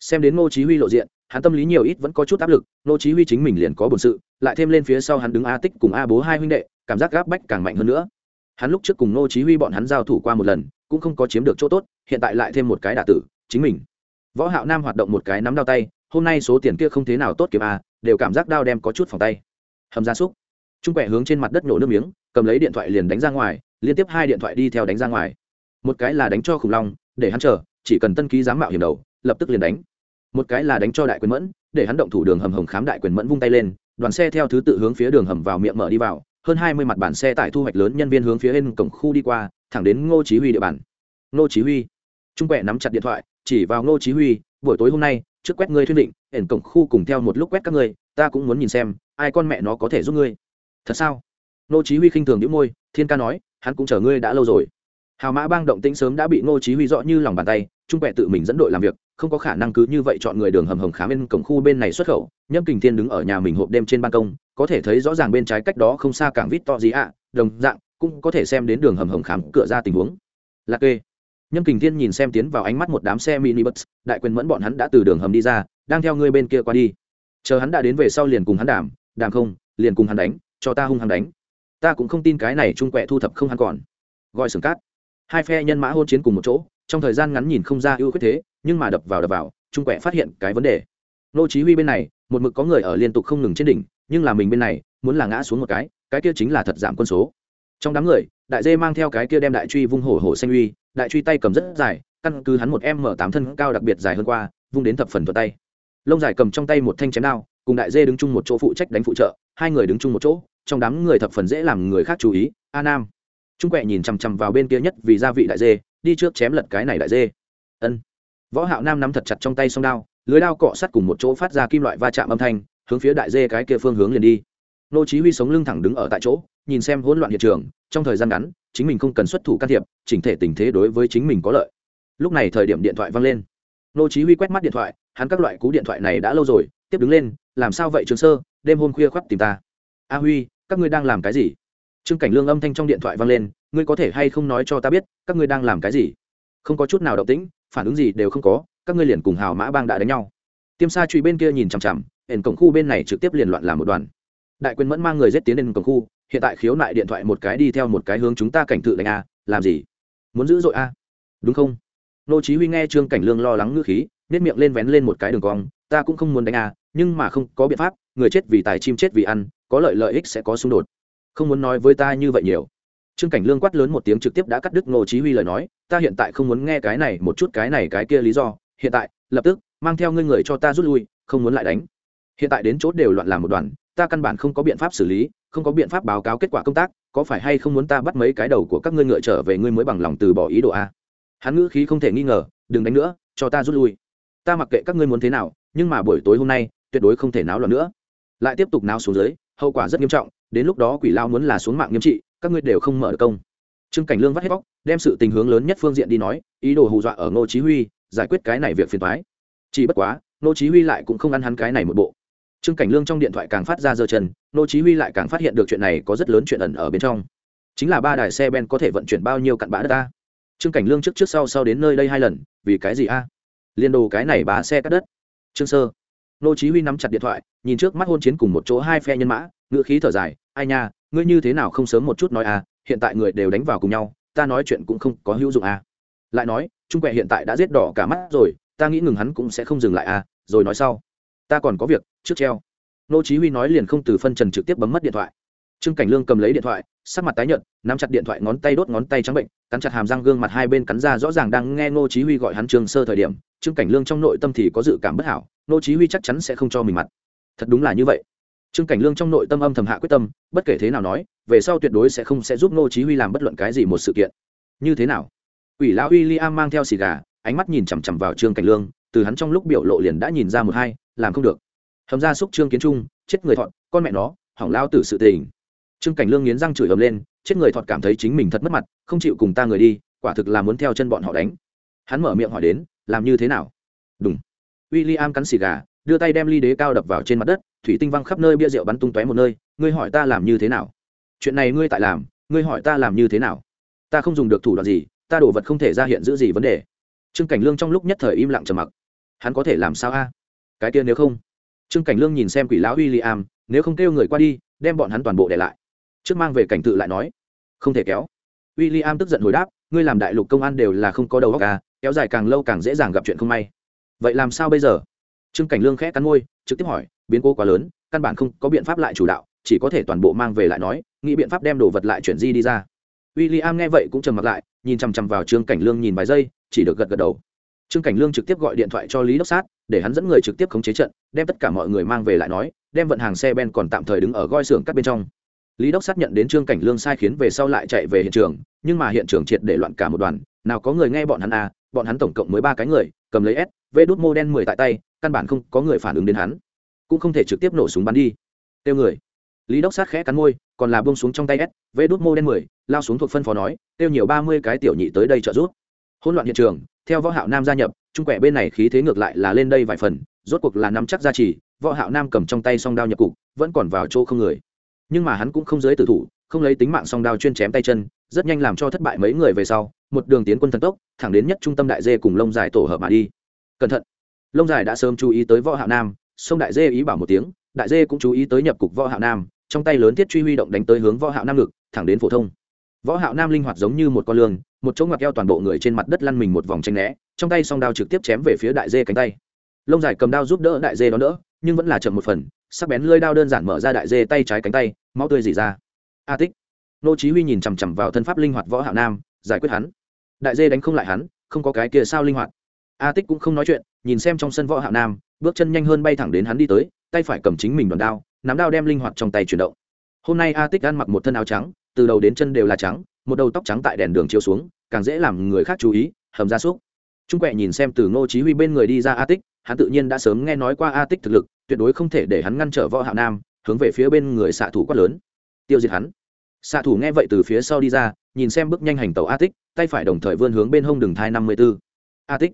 Xem đến ngô chí huy lộ diện, hắn tâm lý nhiều ít vẫn có chút áp lực, ngô chí huy chính mình liền có buồn sự, lại thêm lên phía sau hắn đứng a tích cùng a bố hai huynh đệ, cảm giác gáp bách càng mạnh hơn nữa. Hắn lúc trước cùng ngô chí huy bọn hắn giao thủ qua một lần cũng không có chiếm được chỗ tốt hiện tại lại thêm một cái đả tử chính mình. Võ hạo nam hoạt động một cái nắm đao tay hôm nay số tiền kia không thế nào tốt kiếm à, đều cảm giác đao đem có chút phòng tay. Hầm ra súc. Trung quẻ hướng trên mặt đất nổ nước miếng cầm lấy điện thoại liền đánh ra ngoài liên tiếp hai điện thoại đi theo đánh ra ngoài. Một cái là đánh cho khủng long để hắn chờ chỉ cần tân ký dám mạo hiểm đầu lập tức liền đánh. Một cái là đánh cho đại quyền mẫn để hắn động thủ đường hầm hồng khám đại quyền mẫn vung tay lên đoàn xe theo thứ tự hướng phía đường hầm vào miệng mở đi vào hơn hai mươi mặt bản xe tải thu hoạch lớn nhân viên hướng phía bên cổng khu đi qua thẳng đến ngô chí huy địa bàn. Ngô chí huy. Trung quẹ nắm chặt điện thoại, chỉ vào ngô chí huy, buổi tối hôm nay, trước quét ngươi thuyên định, ẩn cổng khu cùng theo một lúc quét các ngươi, ta cũng muốn nhìn xem, ai con mẹ nó có thể giúp ngươi. Thật sao? Ngô chí huy khinh thường nhíu môi, thiên ca nói, hắn cũng chờ ngươi đã lâu rồi. Hào mã bang động tĩnh sớm đã bị ngô chí huy rõ như lòng bàn tay, trung quẹ tự mình dẫn đội làm việc, không có khả năng cứ như vậy chọn người đường hầm hầm khá bên cổng khu bên này xuất khẩu. Nhâm kình thiên đứng ở nhà mình hộp đêm trên ban công, có thể thấy rõ ràng bên trái cách đó không xa cảng vít to gì ạ, đồng dạng cũng có thể xem đến đường hầm hầm khám cửa ra tình huống. Lạc kê. Nhâm kình thiên nhìn xem tiến vào ánh mắt một đám xe mini bus đại quyền mẫn bọn hắn đã từ đường hầm đi ra, đang theo ngươi bên kia qua đi. Chờ hắn đã đến về sau liền cùng hắn đàm đàm không, liền cùng hắn đánh, cho ta hung hắn đánh. Ta cũng không tin cái này trung quẹ thu thập không hắn còn. Gọi sừng cát. Hai phe nhân mã hôn chiến cùng một chỗ, trong thời gian ngắn nhìn không ra ưu khuyết thế, nhưng mà đập vào đập vào, trung quẹ phát hiện cái vấn đề. Nô chí huy bên này, một mực có người ở liên tục không ngừng trên đỉnh, nhưng là mình bên này, muốn là ngã xuống một cái cái kia chính là thật giảm quân số trong đám người, đại dê mang theo cái kia đem đại truy vung hổ hổ xanh uy, đại truy tay cầm rất dài, căn cứ hắn một m tám thân cao đặc biệt dài hơn qua, vung đến thập phần thuận tay. Lông dài cầm trong tay một thanh chém đao, cùng đại dê đứng chung một chỗ phụ trách đánh phụ trợ, hai người đứng chung một chỗ, trong đám người thập phần dễ làm người khác chú ý, a nam. Trung quẹ nhìn chằm chằm vào bên kia nhất vì gia vị đại dê, đi trước chém lật cái này đại dê. Ân. Võ hạo nam nắm thật chặt trong tay song đao, lưới đao cọ sát cùng một chỗ phát ra kim loại va chạm âm thanh, hướng phía đại dê cái kia phương hướng liền đi. Nô chí huy sống lưng thẳng đứng ở tại chỗ nhìn xem hỗn loạn hiện trường, trong thời gian ngắn, chính mình không cần xuất thủ can thiệp, chỉnh thể tình thế đối với chính mình có lợi. Lúc này thời điểm điện thoại vang lên. Nô chí huy quét mắt điện thoại, hắn các loại cú điện thoại này đã lâu rồi, tiếp đứng lên, làm sao vậy, trường sơ? Đêm hôm khuya khoắt tìm ta. A huy, các ngươi đang làm cái gì? Trương cảnh lương âm thanh trong điện thoại vang lên, ngươi có thể hay không nói cho ta biết, các ngươi đang làm cái gì? Không có chút nào động tĩnh, phản ứng gì đều không có, các ngươi liền cùng hào mã bang đã đánh nhau. Tiêm sa truy bên kia nhìn chằm chằm, ẩn cổng khu bên này trực tiếp liền loạn làm một đoàn. Đại quyền mẫn mang người giết tiến lên cổng khu hiện tại khiếu nại điện thoại một cái đi theo một cái hướng chúng ta cảnh tự đánh a, làm gì? Muốn giữ dội a? Đúng không? Nô chí huy nghe trương cảnh lương lo lắng ngữ khí, nét miệng lên vén lên một cái đường cong, ta cũng không muốn đánh a, nhưng mà không có biện pháp, người chết vì tài chim chết vì ăn, có lợi lợi ích sẽ có xung đột. Không muốn nói với ta như vậy nhiều. Trương cảnh lương quát lớn một tiếng trực tiếp đã cắt đứt nô chí huy lời nói, ta hiện tại không muốn nghe cái này một chút cái này cái kia lý do, hiện tại, lập tức, mang theo ngươi người cho ta rút lui, không muốn lại đánh. Hiện tại đến chốt đều loạn làm một đoàn, ta căn bản không có biện pháp xử lý không có biện pháp báo cáo kết quả công tác, có phải hay không muốn ta bắt mấy cái đầu của các ngươi ngựa trở về ngươi mới bằng lòng từ bỏ ý đồ a? Hắn ngữ khí không thể nghi ngờ, đừng đánh nữa, cho ta rút lui. Ta mặc kệ các ngươi muốn thế nào, nhưng mà buổi tối hôm nay, tuyệt đối không thể náo loạn nữa. Lại tiếp tục náo xuống dưới, hậu quả rất nghiêm trọng, đến lúc đó quỷ lao muốn là xuống mạng nghiêm trị, các ngươi đều không mở được công. Trương cảnh lương vắt hết bóc, đem sự tình hướng lớn nhất phương diện đi nói, ý đồ hù dọa ở ngô chí huy, giải quyết cái này việc phiền toái. Chỉ bất quá, ngô chí huy lại cũng không ăn hắn cái này một bộ trương cảnh lương trong điện thoại càng phát ra dơ chân, nô chí huy lại càng phát hiện được chuyện này có rất lớn chuyện ẩn ở bên trong. Chính là ba đài xe ben có thể vận chuyển bao nhiêu cặn bã đất ta? Trương cảnh lương trước trước sau sau đến nơi đây hai lần, vì cái gì a? Liên đồ cái này bá xe cắt đất. Trương sơ. Nô chí huy nắm chặt điện thoại, nhìn trước mắt hôn chiến cùng một chỗ hai phe nhân mã ngựa khí thở dài, ai nha, ngươi như thế nào không sớm một chút nói à hiện tại người đều đánh vào cùng nhau, ta nói chuyện cũng không có hữu dụng à. Lại nói, trung quẹ hiện tại đã giết đỏ cả mắt rồi, ta nghĩ ngừng hắn cũng sẽ không dừng lại à rồi nói sau ta còn có việc, trước treo. Nô chí huy nói liền không từ phân trần trực tiếp bấm mất điện thoại. Trương cảnh lương cầm lấy điện thoại, sắc mặt tái nhợt, nắm chặt điện thoại ngón tay đốt ngón tay trắng bệnh, cắn chặt hàm răng gương mặt hai bên cắn ra rõ ràng đang nghe nô chí huy gọi hắn trương sơ thời điểm, trương cảnh lương trong nội tâm thì có dự cảm bất hảo, nô chí huy chắc chắn sẽ không cho mình mặt. Thật đúng là như vậy. Trương cảnh lương trong nội tâm âm thầm hạ quyết tâm, bất kể thế nào nói, về sau tuyệt đối sẽ không sẽ giúp nô chí huy làm bất luận cái gì một sự kiện. Như thế nào? Ủy lão William mang theo xì gà, ánh mắt nhìn chằm chằm vào trương cảnh lương, từ hắn trong lúc biểu lộ liền đã nhìn ra một hai làm không được. Hầm ra xúc trương kiến trung, chết người thọn con mẹ nó, hỏng lao tử sự tình. Trương cảnh lương nghiến răng chửi ầm lên, chết người thọt cảm thấy chính mình thật mất mặt, không chịu cùng ta người đi, quả thực là muốn theo chân bọn họ đánh. Hắn mở miệng hỏi đến, làm như thế nào? Đúng William cắn xì gà, đưa tay đem ly đế cao đập vào trên mặt đất, thủy tinh văng khắp nơi, bia rượu bắn tung tóe một nơi, ngươi hỏi ta làm như thế nào? Chuyện này ngươi tại làm, ngươi hỏi ta làm như thế nào? Ta không dùng được thủ đoạn gì, ta đồ vật không thể ra hiện giữ gì vấn đề. Trương cảnh lương trong lúc nhất thời im lặng trầm mặc. Hắn có thể làm sao a? Cái kia nếu không. Trương cảnh lương nhìn xem quỷ lão w i l l i am nếu không kêu người qua đi, đem bọn hắn toàn bộ để lại. Trước mang về cảnh tự lại nói, không thể kéo. W i l l i am tức giận hồi đáp, ngươi làm đại lục công an đều là không có đầu óc à kéo dài càng lâu càng dễ dàng gặp chuyện không may. Vậy làm sao bây giờ? Trương cảnh lương khẽ cắn môi, trực tiếp hỏi, biến cố quá lớn, căn bản không có biện pháp lại chủ đạo, chỉ có thể toàn bộ mang về lại nói, nghĩ biện pháp đem đồ vật lại chuyển di đi ra. W i l l i am nghe vậy cũng trầm mặt lại, nhìn chằm chằm vào trương cảnh lương nhìn vài giây, chỉ được gật gật đầu. Trương cảnh lương trực tiếp gọi điện thoại cho lý đốc sát để hắn dẫn người trực tiếp khống chế trận, đem tất cả mọi người mang về lại nói, đem vận hàng xe ben còn tạm thời đứng ở goi xưởng các bên trong. Lý đốc sát nhận đến trương cảnh lương sai khiến về sau lại chạy về hiện trường, nhưng mà hiện trường triệt để loạn cả một đoàn, nào có người nghe bọn hắn à bọn hắn tổng cộng mới ba cái người, cầm lấy s vê đút mô đen mười tại tay, căn bản không có người phản ứng đến hắn, cũng không thể trực tiếp nổ súng bắn đi. Tiêu người. Lý đốc sát khẽ cắn môi, còn là bông xuống trong tay s vê đút mô đen mười, lao xuống thuộc phân phó nói, tiêu nhiều ba mươi cái tiểu nhị tới đây trợ giúp. Hỗn loạn hiện trường, theo võ hạo nam gia nhập trung quẻ bên này khí thế ngược lại là lên đây vài phần, rốt cuộc là nắm chắc gia trì, võ hạo nam cầm trong tay song đao nhập cục, vẫn còn vào chỗ không người. Nhưng mà hắn cũng không giới tử thủ, không lấy tính mạng song đao chuyên chém tay chân, rất nhanh làm cho thất bại mấy người về sau, một đường tiến quân thần tốc, thẳng đến nhất trung tâm đại dê cùng lông dài tổ hợp mà đi. Cẩn thận! Lông dài đã sớm chú ý tới võ hạo nam, sông đại dê ý bảo một tiếng, đại dê cũng chú ý tới nhập cục võ hạo nam, trong tay lớn thiết truy huy động đánh tới hướng võ hạo nam ngực, thẳng đến phổ thông. Võ hạo nam linh hoạt giống như một con lươn một chỗ ngoặc keo toàn bộ người trên mặt đất lăn mình một vòng tranh né, trong tay song đao trực tiếp chém về phía đại dê cánh tay. Lông dài cầm đao giúp đỡ đại dê đó đỡ, nhưng vẫn là chậm một phần, sắc bén lơi đao đơn giản mở ra đại dê tay trái cánh tay, máu tươi dỉ ra. A tích. Nô chí huy nhìn chằm chằm vào thân pháp linh hoạt võ hạo nam, giải quyết hắn. Đại dê đánh không lại hắn, không có cái kia sao linh hoạt. A tích cũng không nói chuyện, nhìn xem trong sân võ hạo nam, bước chân nhanh hơn bay thẳng đến hắn đi tới, tay phải cầm chính mình đòn đao, nắm đao đem linh hoạt trong tay chuyển động. Hôm nay a tích ăn mặc một thân áo trắng từ đầu đến chân đều là trắng, một đầu tóc trắng tại đèn đường chiếu xuống, càng dễ làm người khác chú ý, hầm ra súc. Trung quẹ nhìn xem từ ngô chí huy bên người đi ra a tích, hắn tự nhiên đã sớm nghe nói qua a tích thực lực, tuyệt đối không thể để hắn ngăn trở võ hạo nam, hướng về phía bên người xạ thủ quát lớn. Tiêu diệt hắn. Xạ thủ nghe vậy từ phía sau đi ra, nhìn xem bước nhanh hành tàu a tích, tay phải đồng thời vươn hướng bên hông đường thai năm mươi 54. a tích.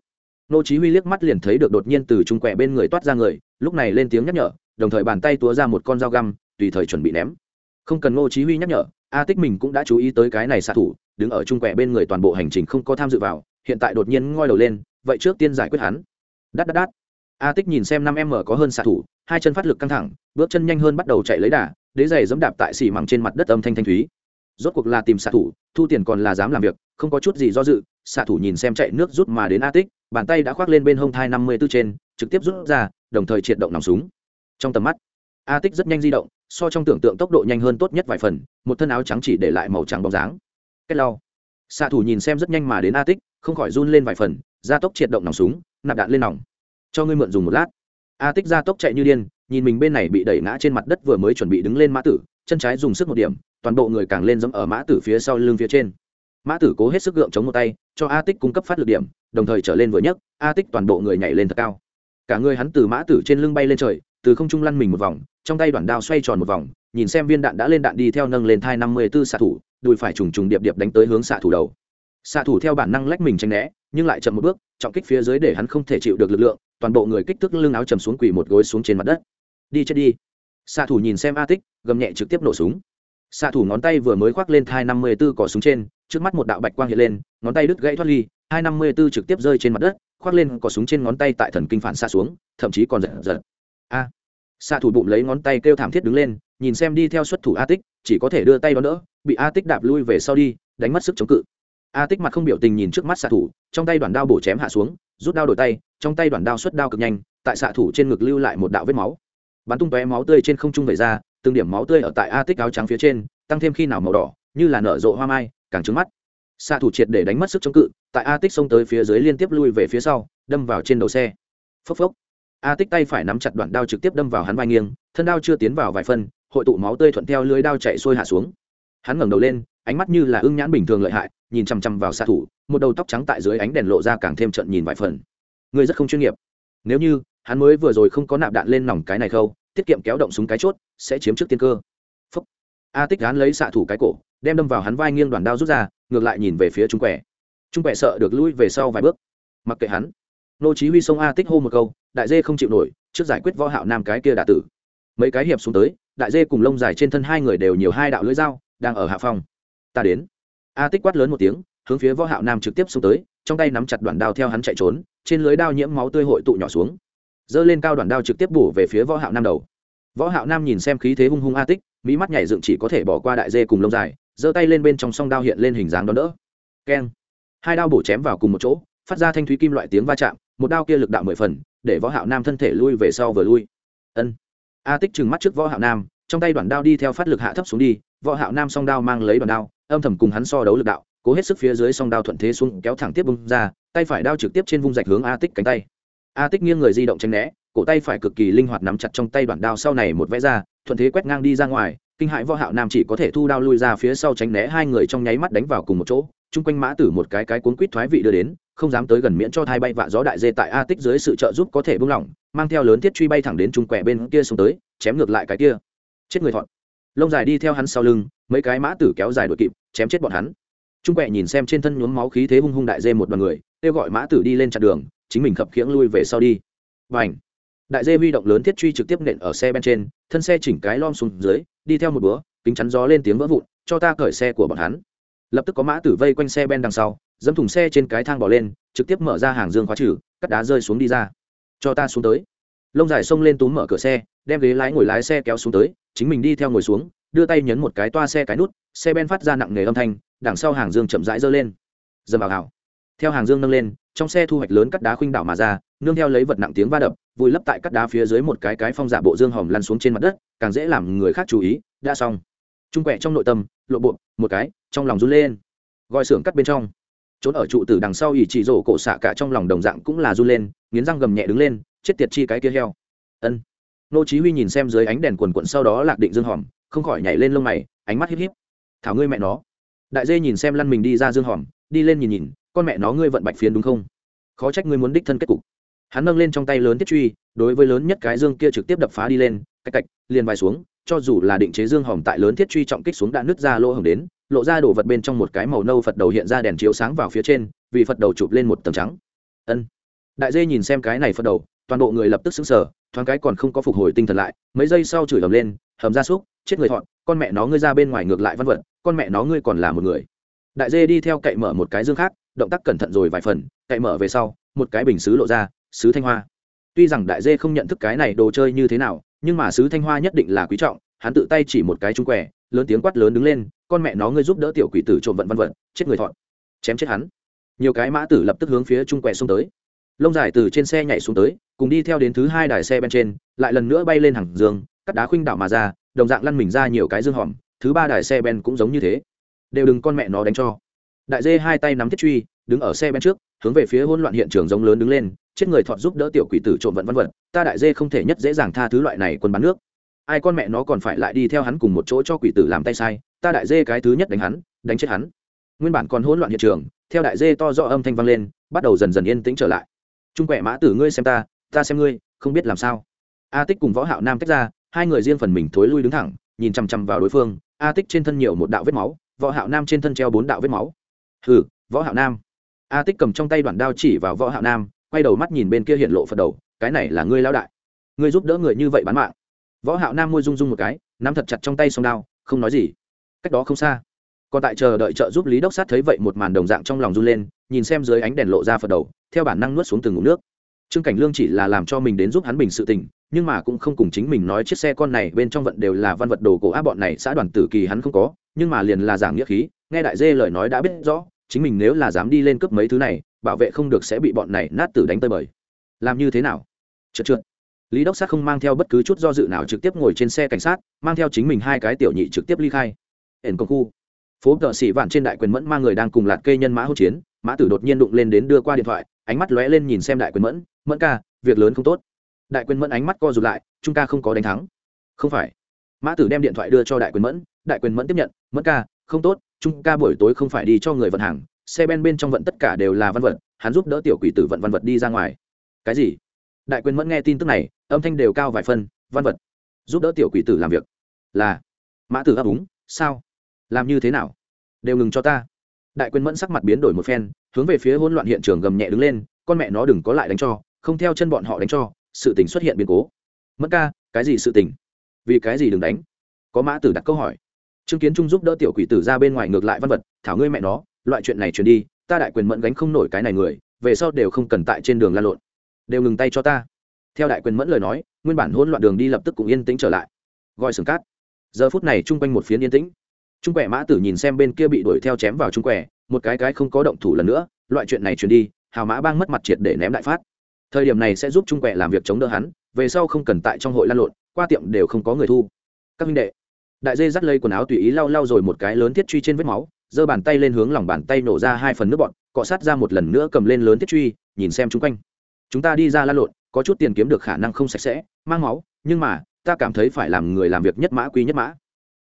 Nô chí huy liếc mắt liền thấy được đột nhiên từ trung quẹ bên người toát ra người, lúc này lên tiếng nhắc nhở, đồng thời bàn tay túa ra một con dao găm, tùy thời chuẩn bị ném. Không cần nô chí huy nhắc nhở a tích mình cũng đã chú ý tới cái này xạ thủ, đứng ở trung quẹ bên người toàn bộ hành trình không có tham dự vào, hiện tại đột nhiên ngoi đầu lên, vậy trước tiên giải quyết hắn. Đát đát đát. A tích nhìn xem năm em mở có hơn xạ thủ, hai chân phát lực căng thẳng, bước chân nhanh hơn bắt đầu chạy lấy đà, đế giày dẫm đạp tại xỉ mẳng trên mặt đất âm thanh thanh thúy. Rốt cuộc là tìm xạ thủ, thu tiền còn là dám làm việc, không có chút gì do dự, xạ thủ nhìn xem chạy nước rút mà đến a tích, bàn tay đã khoác lên bên hông thai năm mươi b ố trên, trực tiếp rút ra, đồng thời triệt động nòng súng. Trong tầm mắt, a tích rất nhanh di động so trong tưởng tượng tốc độ nhanh hơn tốt nhất vài phần, một thân áo trắng chỉ để lại màu trắng bóng dáng. Cách lau. Xạ thủ nhìn xem rất nhanh mà đến a tích, không khỏi run lên vài phần, gia tốc triệt động nòng súng, nạp đạn lên nòng. Cho ngươi mượn dùng một lát. A tích gia tốc chạy như điên, nhìn mình bên này bị đẩy ngã trên mặt đất vừa mới chuẩn bị đứng lên mã tử, chân trái dùng sức một điểm, toàn bộ người càng lên dẫm ở mã tử phía sau lưng phía trên. Mã tử cố hết sức gượng chống một tay, cho a tích cung cấp phát lực điểm, đồng thời trở lên vừa nhấc, a tích toàn bộ người nhảy lên thật cao. Cả người hắn từ mã tử trên lưng bay lên trời từ không trung lăn mình một vòng, trong tay đoạn đao xoay tròn một vòng, nhìn xem viên đạn đã lên đạn đi theo nâng lên thai năm mươi b ố xạ thủ, đùi phải trùng trùng điệp điệp đánh tới hướng xạ thủ đầu. Xạ thủ theo bản năng lách mình tranh né, nhưng lại chậm một bước, trọng kích phía dưới để hắn không thể chịu được lực lượng, toàn bộ người kích thước lưng áo chầm xuống quỳ một gối xuống trên mặt đất. Đi chết đi. Xạ thủ nhìn xem a tích, gầm nhẹ trực tiếp nổ súng. Xạ thủ ngón tay vừa mới khoác lên thai năm mươi b ố cỏ súng trên, trước mắt một đạo bạch quang hiện lên, ngón tay đứt gãy thoát ly hai năm mươi b ố trực tiếp rơi trên mặt đất, khoác lên cỏ súng trên ngón tay tại thần kinh phản xạ xuống, thậm chí còn giật giật a. Xạ thủ bụng lấy ngón tay kêu thảm thiết đứng lên, nhìn xem đi theo xuất thủ a tích, chỉ có thể đưa tay đón đỡ, bị a tích đạp lui về sau đi, đánh mất sức chống cự. A tích mặt không biểu tình nhìn trước mắt xạ thủ, trong tay đoàn đao bổ chém hạ xuống, rút đao đổi tay, trong tay đoàn đao xuất đao cực nhanh, tại xạ thủ trên ngực lưu lại một đạo vết máu. Bắn tung tóe máu tươi trên không trung về ra, từng điểm máu tươi ở tại a tích áo trắng phía trên, tăng thêm khi nào màu đỏ, như là nở rộ hoa mai, càng trứng mắt. Xạ thủ triệt để đánh mất sức chống cự, tại a tích xông tới phía dưới liên tiếp lui về phía sau, đâm vào trên đầu xe. Phốc phốc a tích tay phải nắm chặt đoạn đao trực tiếp đâm vào hắn vai nghiêng, thân đao chưa tiến vào vài phân, hội tụ máu tươi thuận theo lưới đao chạy xuôi hạ xuống. Hắn ngẩng đầu lên, ánh mắt như là ưng nhãn bình thường lợi hại, nhìn chằm chằm vào xạ thủ, một đầu tóc trắng tại dưới ánh đèn lộ ra càng thêm trận nhìn vài phần. Người rất không chuyên nghiệp. Nếu như, hắn mới vừa rồi không có nạp đạn lên nòng cái này khâu, tiết kiệm kéo động súng cái chốt, sẽ chiếm trước tiên cơ. Phúc. a tích gán lấy xạ thủ cái cổ, đem đâm vào hắn vai nghiêng đoàn đao rút ra, ngược lại nhìn về phía trung quẻ. Trung quẻ sợ được lui về sau vài bước. Mặc kệ hắn nô chí huy sông a tích hô một câu, đại dê không chịu nổi, trước giải quyết võ hạo nam cái kia đả tử. Mấy cái hiệp xuống tới, đại dê cùng lông dài trên thân hai người đều nhiều hai đạo lưỡi dao, đang ở hạ phòng. Ta đến. A tích quát lớn một tiếng, hướng phía võ hạo nam trực tiếp xuống tới, trong tay nắm chặt đoạn đao theo hắn chạy trốn, trên lưới đao nhiễm máu tươi hội tụ nhỏ xuống. Dơ lên cao đoạn đao trực tiếp bổ về phía võ hạo nam đầu. Võ hạo nam nhìn xem khí thế hung hung a tích, mỹ mắt nhảy dựng chỉ có thể bỏ qua đại dê cùng lông dài, giơ tay lên bên trong song đao hiện lên hình dáng đón đỡ. Keng. Hai đao bổ chém vào cùng một chỗ, phát ra thanh thúy kim loại tiếng va chạm một đao kia lực đạo mười phần, để võ hạo nam thân thể lui về sau vừa lui. Ân. A tích trừng mắt trước võ hạo nam, trong tay đoạn đao đi theo phát lực hạ thấp xuống đi, võ hạo nam song đao mang lấy đoạn đao, âm thầm cùng hắn so đấu lực đạo, cố hết sức phía dưới song đao thuận thế xuống, kéo thẳng tiếp bung ra, tay phải đao trực tiếp trên vung rạch hướng a tích cánh tay. A tích nghiêng người di động tránh né, cổ tay phải cực kỳ linh hoạt nắm chặt trong tay đoạn đao sau này một vẽ ra, thuận thế quét ngang đi ra ngoài, kinh hãi võ hạo nam chỉ có thể thu đao lui ra phía sau tránh né, hai người trong nháy mắt đánh vào cùng một chỗ, chung quanh mã tử một cái cái cuốn quýt thoái vị đưa đến không dám tới gần miễn cho thai bay vạ gió đại dê tại a tích dưới sự trợ giúp có thể buông lỏng, mang theo lớn thiết truy bay thẳng đến trung quẻ bên kia xuống tới, chém ngược lại cái kia. Chết người thọn. Lông dài đi theo hắn sau lưng, mấy cái mã tử kéo dài đội kịp, chém chết bọn hắn. Trung quẹ nhìn xem trên thân nhuốm máu khí thế hung hung đại dê một đoàn người, kêu gọi mã tử đi lên chặn đường, chính mình khập khiễng lui về sau đi. Và ảnh đại dê huy động lớn thiết truy trực tiếp nện ở xe bên trên, thân xe chỉnh cái lom xuống dưới, đi theo một bữa, kính chắn gió lên tiếng vỡ vụn, cho ta cởi xe của bọn hắn lập tức có mã tử vây quanh xe ben đằng sau, dẫm thùng xe trên cái thang bỏ lên, trực tiếp mở ra hàng dương khóa trừ, cắt đá rơi xuống đi ra. Cho ta xuống tới. Lông dài xông lên túm mở cửa xe, đem ghế lái ngồi lái xe kéo xuống tới, chính mình đi theo ngồi xuống, đưa tay nhấn một cái toa xe cái nút, xe ben phát ra nặng nề âm thanh, đằng sau hàng dương chậm rãi dơ lên. Dầm vào hảo theo hàng dương nâng lên, trong xe thu hoạch lớn cắt đá khuynh đảo mà ra, nương theo lấy vật nặng tiếng va đập, vùi lấp tại cắt đá phía dưới một cái cái phong giả bộ dương hòm lăn xuống trên mặt đất, càng dễ làm người khác chú ý, đã xong. Trung quẹ trong nội tâm, lộ bộ, một cái trong lòng run lên. Gọi xưởng cắt bên trong. Trốn ở trụ tử đằng sau ỷ chỉ rổ cổ xạ cả trong lòng đồng dạng cũng là run lên, nghiến răng gầm nhẹ đứng lên, chết tiệt chi cái kia heo. Ân. Nô chí huy nhìn xem dưới ánh đèn quần cuộn sau đó lạc định dương hòm, không khỏi nhảy lên lông mày, ánh mắt híp híp. Thảo ngươi mẹ nó. Đại dê nhìn xem lăn mình đi ra dương hòm, đi lên nhìn nhìn, con mẹ nó ngươi vận bạch phiến đúng không? Khó trách ngươi muốn đích thân kết cục. Hắn nâng lên trong tay lớn tiết truy, đối với lớn nhất cái dương kia trực tiếp đập phá đi lên, cách cạch liền vai xuống, cho dù là định chế dương hòm tại lớn thiết truy trọng kích xuống đã nứt ra lỗ hổng đến lộ ra đồ vật bên trong một cái màu nâu phật đầu hiện ra đèn chiếu sáng vào phía trên, vì phật đầu chụp lên một tầng trắng. Ân. Đại dê nhìn xem cái này phật đầu, toàn bộ người lập tức xứng sở thoáng cái còn không có phục hồi tinh thần lại, mấy giây sau chửi ầm lên, hầm ra súc, chết người thọn, con mẹ nó ngươi ra bên ngoài ngược lại văn vật, con mẹ nó ngươi còn là một người. Đại dê đi theo cậy mở một cái dương khác, động tác cẩn thận rồi vài phần, cậy mở về sau, một cái bình xứ lộ ra, xứ thanh hoa. Tuy rằng đại dê không nhận thức cái này đồ chơi như thế nào, nhưng mà xứ thanh hoa nhất định là quý trọng, hắn tự tay chỉ một cái trung quẻ, lớn tiếng quát lớn đứng lên con mẹ nó ngươi giúp đỡ tiểu quỷ tử trộm vận văn vân, chết người thọn chém chết hắn. Nhiều cái mã tử lập tức hướng phía trung quẻ xông tới. Lông dài từ trên xe nhảy xuống tới cùng đi theo đến thứ hai đài xe bên trên lại lần nữa bay lên hàng giường cắt đá khuynh đảo mà ra đồng dạng lăn mình ra nhiều cái dương hòm thứ ba đài xe ben cũng giống như thế. Đều đừng con mẹ nó đánh cho. Đại dê hai tay nắm thiết truy đứng ở xe bên trước hướng về phía hỗn loạn hiện trường giống lớn đứng lên chết người thọt giúp đỡ tiểu quỷ tử trộm vận văn vật ta đại dê không thể nhất dễ dàng tha thứ loại này quân bán nước. Ai con mẹ nó còn phải lại đi theo hắn cùng một chỗ cho quỷ tử làm tay sai ta đại dê cái thứ nhất đánh hắn, đánh chết hắn. Nguyên bản còn hỗn loạn hiện trường, theo đại dê to do âm thanh vang lên, bắt đầu dần dần yên tĩnh trở lại. Trung quẹ mã tử ngươi xem ta ta xem ngươi, không biết làm sao. A tích cùng võ hạo nam tách ra, hai người riêng phần mình thối lui đứng thẳng, nhìn chằm chằm vào đối phương. A tích trên thân nhiều một đạo vết máu, võ hạo nam trên thân treo bốn đạo vết máu. Hừ, võ hạo nam. A tích cầm trong tay đoạn đao chỉ vào võ hạo nam, quay đầu mắt nhìn bên kia hiện lộ phật đầu, cái này là ngươi lão đại. Ngươi giúp đỡ người như vậy bán mạng. Võ hạo nam môi rung rung một cái, nắm thật chặt trong tay song đao, không nói gì cách đó không xa. Còn tại chờ đợi trợ giúp lý đốc sát thấy vậy một màn đồng dạng trong lòng run lên, nhìn xem dưới ánh đèn lộ ra phật đầu, theo bản năng nuốt xuống từng ngụm nước. Trương cảnh lương chỉ là làm cho mình đến giúp hắn bình sự tình, nhưng mà cũng không cùng chính mình nói chiếc xe con này bên trong vận đều là văn vật đồ cổ á bọn này, xã đoàn tử kỳ hắn không có, nhưng mà liền là giảng nghĩa khí, nghe đại dê lời nói đã biết rõ, chính mình nếu là dám đi lên cướp mấy thứ này, bảo vệ không được sẽ bị bọn này nát tử đánh tơi bời. Làm như thế nào? Trượt trượt lý đốc sát không mang theo bất cứ chút do dự nào trực tiếp ngồi trên xe cảnh sát, mang theo chính mình hai cái tiểu nhị trực tiếp ly khai ẩn công khu. Phố tợ sĩ vạn trên đại quyền mẫn mang người đang cùng lạt cây nhân mã hỗn chiến, mã tử đột nhiên đụng lên đến đưa qua điện thoại, ánh mắt lóe lên nhìn xem đại quyền mẫn mẫn ca, việc lớn không tốt. Đại quyền mẫn ánh mắt co rụt lại, chúng ca không có đánh thắng. Không phải. Mã tử đem điện thoại đưa cho đại quyền mẫn, đại quyền mẫn tiếp nhận, mẫn ca, không tốt, chúng ca buổi tối không phải đi cho người vận hàng, xe ben bên trong vận tất cả đều là văn vật, hắn giúp đỡ tiểu quỷ tử vận văn vật đi ra ngoài. Cái gì? Đại quyền mẫn nghe tin tức này, âm thanh đều cao vài phân, văn vật, giúp đỡ tiểu quỷ tử làm việc. Là. Mã tử ấp úng sao? Làm như thế nào? Đều ngừng cho ta. Đại quyền mẫn sắc mặt biến đổi một phen, hướng về phía hỗn loạn hiện trường gầm nhẹ đứng lên, con mẹ nó đừng có lại đánh cho, không theo chân bọn họ đánh cho, sự tình xuất hiện biến cố. Mất ca, cái gì sự tình? Vì cái gì đừng đánh? Có mã tử đặt câu hỏi. Trương kiến trung giúp đỡ tiểu quỷ tử ra bên ngoài ngược lại văn vật, thảo ngươi mẹ nó, loại chuyện này truyền đi, ta đại quyền mẫn gánh không nổi cái này người, về sau đều không cần tại trên đường lan lộn. Đều ngừng tay cho ta. Theo đại quyền mẫn lời nói, nguyên bản hỗn loạn đường đi lập tức cũng yên tĩnh trở lại. Gọi sừng cát. Giờ phút này chung quanh một phiến yên tĩnh trung quẻ mã tử nhìn xem bên kia bị đuổi theo chém vào trung quẻ, một cái cái không có động thủ lần nữa, loại chuyện này truyền đi, hào mã bang mất mặt triệt để ném đại phát. Thời điểm này sẽ giúp trung quẻ làm việc chống đỡ hắn, về sau không cần tại trong hội lan lộn, qua tiệm đều không có người thu. Các minh đệ, đại dê dắt lây quần áo tùy ý lau lau rồi một cái lớn thiết truy trên vết máu, giơ bàn tay lên hướng lòng bàn tay nổ ra hai phần nước bọn cọ sát ra một lần nữa cầm lên lớn thiết truy, nhìn xem chung quanh. Chúng ta đi ra lan lộn, có chút tiền kiếm được khả năng không sạch sẽ, mang máu, nhưng mà, ta cảm thấy phải làm người làm việc nhất mã quý nhất mã